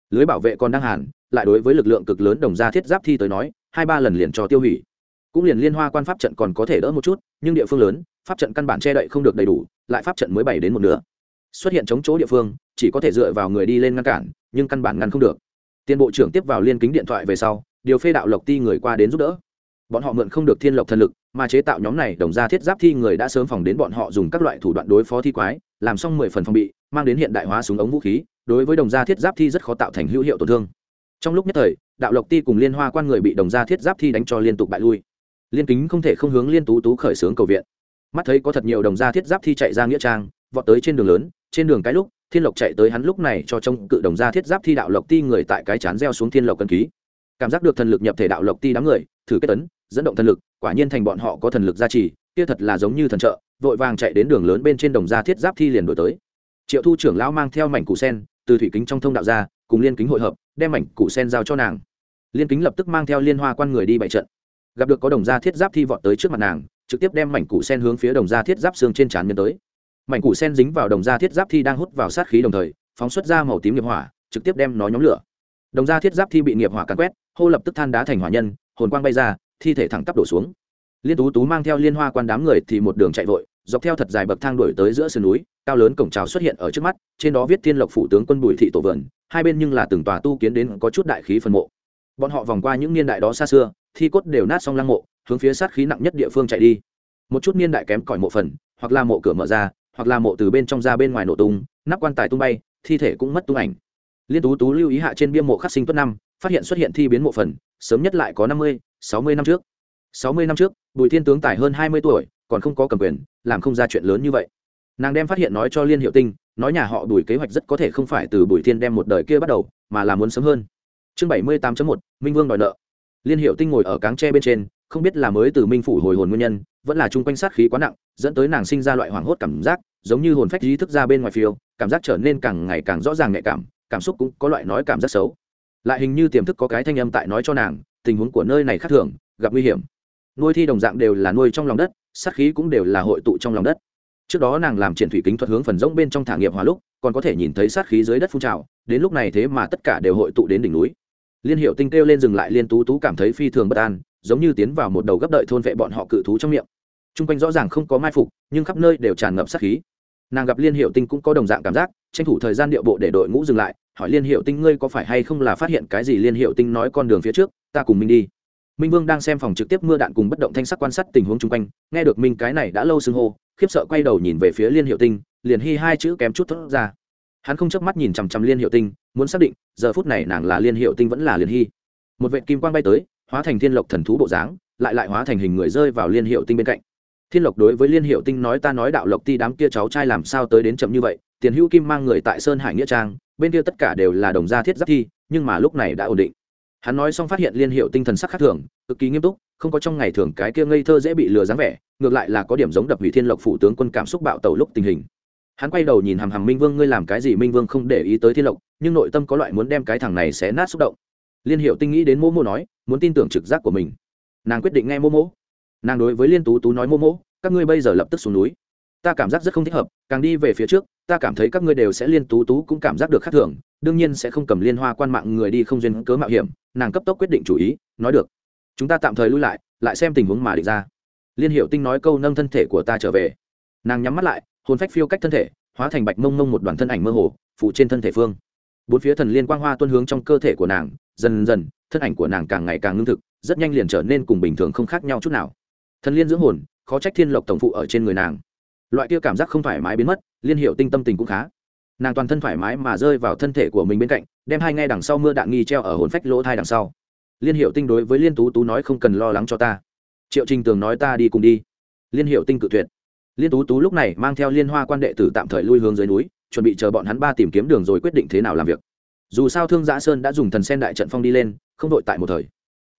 Speaker 1: Lưới bảo vệ còn đang hàn, lại đối với lực lượng cực lớn đồng gia thiết giáp thi tới nói, hai ba lần liền cho tiêu hủy. Cũng liền liên hoa quan pháp trận còn có thể đỡ một chút, nhưng địa phương lớn, pháp trận căn bản che đậy không được đầy đủ, lại pháp trận mới bảy đến một nửa. Xuất hiện chống chỗ địa phương, chỉ có thể dựa vào người đi lên ngăn cản, nhưng căn bản ngăn không được. Tiền bộ trưởng tiếp vào liên kính điện thoại về sau điều phê đạo lộc ti người qua đến giúp đỡ. Bọn họ mượn không được thiên lộc thần lực, mà chế tạo nhóm này đồng ra thiết giáp thi người đã sớm phòng đến bọn họ dùng các loại thủ đoạn đối phó thi quái, làm xong mười phần phòng bị, mang đến hiện đại hóa súng ống vũ khí, đối với đồng gia thiết giáp thi rất khó tạo thành hữu hiệu tổn thương. Trong lúc nhất thời, đạo lộc ti cùng liên hoa quan người bị đồng gia thiết giáp thi đánh cho liên tục bại lui. Liên kính không thể không hướng liên tú tú khởi xướng cầu viện. Mắt thấy có thật nhiều đồng gia thiết giáp thi chạy ra nghĩa trang, vọt tới trên đường lớn, trên đường cái lúc, thiên lộc chạy tới hắn lúc này cho trông cự đồng gia thiết giáp thi đạo lộc ti người tại cái chán gieo xuống thiên lộc cân ký cảm giác được thần lực nhập thể đạo lộc ti đám người, thử kết tấn, dẫn động thần lực, quả nhiên thành bọn họ có thần lực gia trì, kia thật là giống như thần trợ, vội vàng chạy đến đường lớn bên trên đồng gia thiết giáp thi liền đổi tới. Triệu thu trưởng lão mang theo mảnh củ sen, từ thủy kính trong thông đạo ra, cùng liên kính hội hợp, đem mảnh củ sen giao cho nàng. Liên kính lập tức mang theo liên hoa quan người đi bại trận. Gặp được có đồng gia thiết giáp thi vọt tới trước mặt nàng, trực tiếp đem mảnh củ sen hướng phía đồng gia thiết giáp xương trên trán nhân tới. Mảnh củ sen dính vào đồng gia thiết giáp thi đang hút vào sát khí đồng thời, phóng xuất ra màu tím nghiệp hỏa, trực tiếp đem nó nhóm lửa. Đồng gia thiết giáp thi bị nghiệp hỏa cắn quét hô lập tức than đá thành hỏa nhân, hồn quang bay ra, thi thể thẳng tắp đổ xuống. Liên tú tú mang theo liên hoa quan đám người thì một đường chạy vội, dọc theo thật dài bậc thang đuổi tới giữa sườn núi, cao lớn cổng trào xuất hiện ở trước mắt, trên đó viết thiên lộc phủ tướng quân bùi thị tổ vườn, hai bên nhưng là từng tòa tu kiến đến có chút đại khí phân mộ. Bọn họ vòng qua những niên đại đó xa xưa, thi cốt đều nát xong lăng mộ, hướng phía sát khí nặng nhất địa phương chạy đi. Một chút niên đại kém cỏi mộ phần, hoặc là mộ cửa mở ra, hoặc là mộ từ bên trong ra bên ngoài nổ tung, nắp quan tài tung bay, thi thể cũng mất tung ảnh. Liên tú tú lưu ý hạ trên bia mộ khắc sinh tuất năm phát hiện xuất hiện thi biến mộ phần, sớm nhất lại có năm mươi, sáu mươi năm trước. Sáu mươi năm trước, bùi thiên tướng tài hơn hai mươi tuổi, còn không có cầm quyền, làm không ra chuyện lớn như vậy. Nàng đem phát hiện nói cho liên hiệu tinh, nói nhà họ bùi kế hoạch rất có thể không phải từ bùi thiên đem một đời kia bắt đầu, mà là muốn sớm hơn. Chương bảy mươi tám một, minh vương đòi nợ. Liên hiệu tinh ngồi ở cáng tre bên trên, không biết là mới từ minh phủ hồi hồn nguyên nhân, vẫn là chung quanh sát khí quá nặng, dẫn tới nàng sinh ra loại hoảng hốt cảm giác, giống như hồn phách ý thức ra bên ngoài phiêu, cảm giác trở nên càng ngày càng rõ ràng nhạy cảm cảm xúc cũng có loại nói cảm giác xấu lại hình như tiềm thức có cái thanh âm tại nói cho nàng, tình huống của nơi này khác thường, gặp nguy hiểm. Nuôi thi đồng dạng đều là nuôi trong lòng đất, sát khí cũng đều là hội tụ trong lòng đất. Trước đó nàng làm triển thủy kính thuật hướng phần rỗng bên trong thả nghiệp hòa lúc, còn có thể nhìn thấy sát khí dưới đất phun trào, đến lúc này thế mà tất cả đều hội tụ đến đỉnh núi. Liên hiệu tinh kêu lên dừng lại liên tú tú cảm thấy phi thường bất an, giống như tiến vào một đầu gấp đợi thôn vệ bọn họ cự thú trong miệng. T r u n g quanh rõ ràng không có mai phục, nhưng khắp nơi đều tràn ngập sát khí. Nàng gặp liên hiệu tinh cũng có đồng dạng cảm giác, tranh thủ thời gian điệu bộ để đội ngũ dừng lại hỏi liên hiệu tinh ngươi có phải hay không là phát hiện cái gì liên hiệu tinh nói con đường phía trước, ta cùng mình đi. Minh vương đang xem phòng trực tiếp mưa đạn cùng bất động thanh sắc quan sát tình huống chung quanh, nghe được minh cái này đã lâu xưng hô, khiếp sợ quay đầu nhìn về phía liên hiệu tinh, liền hy hai chữ kém chút thốt ra. Hắn không chớp mắt nhìn chằm chằm liên hiệu tinh, muốn xác định, giờ phút này nàng là liên hiệu tinh vẫn là liên hy một vệ kim quang bay tới, hóa thành thiên lộc thần thú bộ dáng, lại lại hóa thành hình người rơi vào liên hiệu tinh bên cạnh. Thiên lộc đối với liên hiệu tinh nói ta nói đạo lộc ti đám kia cháu trai làm sao tới đến chậm như vậy, tiền hữu kim mang người tại sơn hải nghĩa trang bên kia tất cả đều là đồng gia thiết giáp thi, nhưng mà lúc này đã ổn định. Hắn nói xong phát hiện liên hiệu tinh thần sắc khác thường, cực kỳ nghiêm túc, không có trong ngày thường cái kia ngây thơ dễ bị lừa dáng vẻ, ngược lại là có điểm giống đập hủy thiên lộc phủ tướng quân cảm xúc bạo tẩu lúc tình hình. Hắn quay đầu nhìn hàm hàm minh vương, ngươi làm cái gì minh vương không để ý tới thiên lộc, nhưng nội tâm có loại muốn đem cái thằng này xé nát xúc động. Liên hiệu tinh nghĩ đến mô mô nói, muốn tin tưởng trực giác của mình. Nàng quyết định nghe mô mô. Nàng đối với liên tú tú nói mô mô, các ngươi bây giờ lập tức xuống núi ta cảm giác rất không thích hợp, càng đi về phía trước, ta cảm thấy các ngươi đều sẽ liên tú tú cũng cảm giác được khác thường, đương nhiên sẽ không cầm liên hoa quan mạng người đi không duyên cớ mạo hiểm, nàng cấp tốc quyết định chủ ý, nói được. Chúng ta tạm thời lui lại lại xem tình huống mà định ra. Liên hiệu tinh nói câu nâng thân thể của ta trở về. Nàng nhắm mắt lại, hồn phách phiêu cách thân thể, hóa thành bạch mông mông một đoàn thân ảnh mơ hồ phụ trên thân thể phương. Bốn phía thần liên quang hoa tuân hướng trong cơ thể của nàng, dần dần, thân ảnh của nàng càng ngày càng ngưng thực, rất nhanh liền trở nên cùng bình thường không khác nhau chút nào. Thần liên dưỡng hồn, khó trách thiên lộc tổng phụ ở trên người nàng loại kia cảm giác không thoải mái biến mất, liên hiệu tinh tâm tình cũng khá. Nàng toàn thân thoải mái mà rơi vào thân thể của mình bên cạnh, đem hai ngay đằng sau mưa đạn nghi treo ở hồn phách lỗ thai đằng sau. Liên hiệu tinh đối với liên tú tú nói không cần lo lắng cho ta. Triệu trình tường nói ta đi cùng đi. Liên hiệu tinh cự tuyệt. Liên tú tú lúc này mang theo liên hoa quan đệ tử tạm thời lui hướng dưới núi, chuẩn bị chờ bọn hắn ba tìm kiếm đường rồi quyết định thế nào làm việc. Dù sao thương giã sơn đã dùng thần sen đại trận phong đi lên, không đội tại một thời.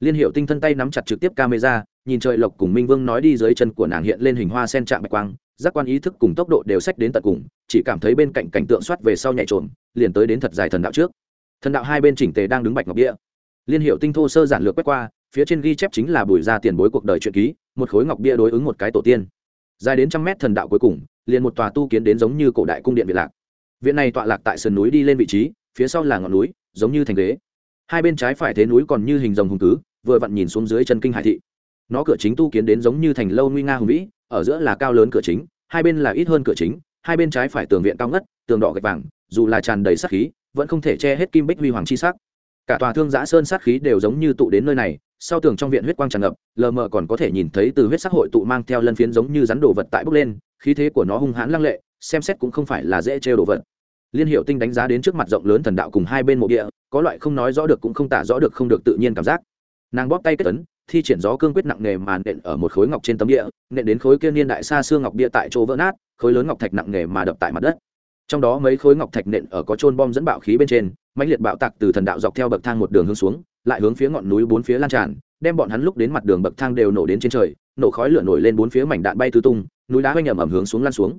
Speaker 1: Liên hiệu tinh thân tay nắm chặt trực tiếp camera, nhìn trời lộc cùng minh vương nói đi dưới chân của nàng hiện lên hình hoa sen chạm bạch quang giác quan ý thức cùng tốc độ đều sách đến tận cùng, chỉ cảm thấy bên cạnh cảnh tượng soát về sau nhảy trộm liền tới đến thật dài thần đạo trước. Thần đạo hai bên chỉnh tề đang đứng bạch ngọc địa. Liên hiệu tinh thô sơ giản lược quét qua, phía trên ghi chép chính là bùi ra tiền bối cuộc đời truyện ký, một khối ngọc bia đối ứng một cái tổ tiên. Dài đến trăm mét thần đạo cuối cùng, liền một tòa tu kiến đến giống như cổ đại cung điện việt lạc. Viện này tọa lạc tại sườn núi đi lên vị trí, phía sau là ngọn núi, giống như thành ghế. Hai bên trái phải thế núi còn như hình rồng hùng cứ, vừa vặn nhìn xuống dưới chân kinh hải thị. Nó cửa chính tu kiến đến giống như thành lâu nguy nga hùng vĩ, ở giữa là cao lớn cửa chính hai bên là ít hơn cửa chính, hai bên trái phải tường viện cao ngất, tường đỏ gạch vàng, dù là tràn đầy sát khí, vẫn không thể che hết kim bích huy hoàng chi sắc. Cả tòa thương giã sơn sát khí đều giống như tụ đến nơi này, sau tường trong viện huyết quang tràn ngập, lờ mờ còn có thể nhìn thấy từ huyết sắc hội tụ mang theo lân phiến giống như rắn đồ vật tại bốc lên, khí thế của nó hung hãn lăng lệ, xem xét cũng không phải là dễ trêu đồ vật. Liên hiệu tinh đánh giá đến trước mặt rộng lớn thần đạo cùng hai bên mộ địa, có loại không nói rõ được cũng không tả rõ được không được tự nhiên cảm giác. Nàng bóp tay kết tấn thi triển gió cương quyết nặng nề mà nện ở một khối ngọc trên tấm địa, nện đến khối kia niên đại xa xương ngọc bia tại chỗ vỡ nát, khối lớn ngọc thạch nặng nề mà đập tại mặt đất. Trong đó mấy khối ngọc thạch nện ở có trôn bom dẫn bạo khí bên trên, mãnh liệt bạo tạc từ thần đạo dọc theo bậc thang một đường hướng xuống, lại hướng phía ngọn núi bốn phía lan tràn, đem bọn hắn lúc đến mặt đường bậc thang đều nổ đến trên trời, nổ khói lửa nổi lên bốn phía mảnh đạn bay tứ tung, núi đá oanh ẩm ẩm hướng xuống lan xuống.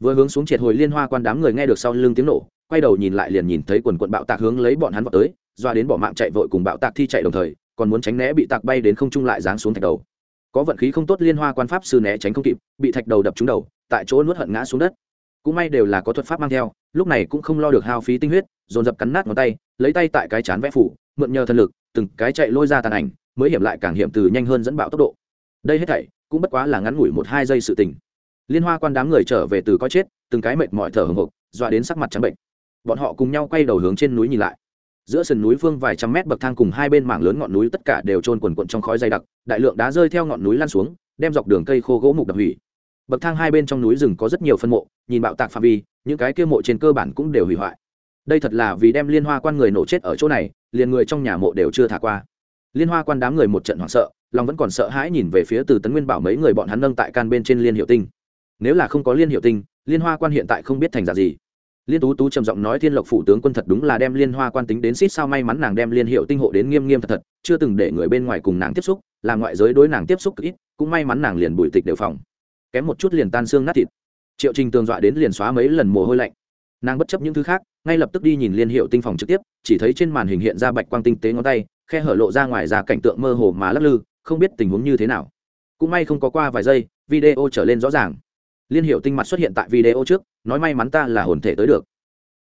Speaker 1: Vừa hướng xuống triệt hồi liên hoa quan đám người nghe được sau lưng tiếng nổ, quay đầu nhìn lại liền nhìn thấy quần quận bạo tạc hướng lấy bọn hắn vào tới, doa đến bỏ mạng chạy vội cùng bạo tạc thi chạy đồng thời còn muốn tránh né bị tạc bay đến không trung lại giáng xuống thạch đầu. Có vận khí không tốt liên hoa quan pháp sư né tránh không kịp, bị thạch đầu đập trúng đầu, tại chỗ nuốt hận ngã xuống đất. Cũng may đều là có thuật pháp mang theo, lúc này cũng không lo được hao phí tinh huyết, dồn dập cắn nát ngón tay, lấy tay tại cái chán vẽ phủ, mượn nhờ thần lực, từng cái chạy lôi ra tàn ảnh, mới hiểm lại càng hiểm từ nhanh hơn dẫn bạo tốc độ. Đây hết thảy, cũng bất quá là ngắn ngủi một hai giây sự tình. Liên hoa quan đám người trở về từ coi chết, từng cái mệt mỏi thở hồng hộc, dọa đến sắc mặt trắng bệnh. Bọn họ cùng nhau quay đầu hướng trên núi nhìn lại giữa sườn núi phương vài trăm mét bậc thang cùng hai bên mảng lớn ngọn núi tất cả đều trôn quần quận trong khói dày đặc, đại lượng đá rơi theo ngọn núi lan xuống, đem dọc đường cây khô gỗ mục đập hủy. Bậc thang hai bên trong núi rừng có rất nhiều phân mộ, nhìn bạo tạc phạm vi, những cái kia mộ trên cơ bản cũng đều hủy hoại. Đây thật là vì đem liên hoa quan người nổ chết ở chỗ này, liền người trong nhà mộ đều chưa thả qua. Liên hoa quan đám người một trận hoảng sợ, lòng vẫn còn sợ hãi nhìn về phía từ tấn nguyên bảo mấy người bọn hắn nâng tại can bên trên liên hiệu tinh. Nếu là không có liên hiệu tinh, liên hoa quan hiện tại không biết thành giả gì liên tú tú trầm giọng nói, thiên lộc phủ tướng quân thật đúng là đem liên hoa quan tính đến xít sao may mắn nàng đem liên hiệu tinh hộ đến nghiêm nghiêm thật thật, chưa từng để người bên ngoài cùng nàng tiếp xúc làm ngoại giới đối nàng tiếp xúc ít, cũng may mắn nàng liền bùi tịch đều phòng. Kém một chút liền tan xương nát thịt. Triệu trình tường dọa đến liền xóa mấy lần mồ hôi lạnh. Nàng bất chấp những thứ khác, ngay lập tức đi nhìn liên hiệu tinh phòng trực tiếp, chỉ thấy trên màn hình hiện ra bạch quang tinh tế ngón tay, khe hở lộ ra ngoài ra cảnh tượng mơ hồ mà lắc lư, không biết tình huống như thế nào. Cũng may không có qua vài giây, video trở lên rõ ràng liên hiệu tinh mặt xuất hiện tại video trước, nói may mắn ta là hồn thể tới được.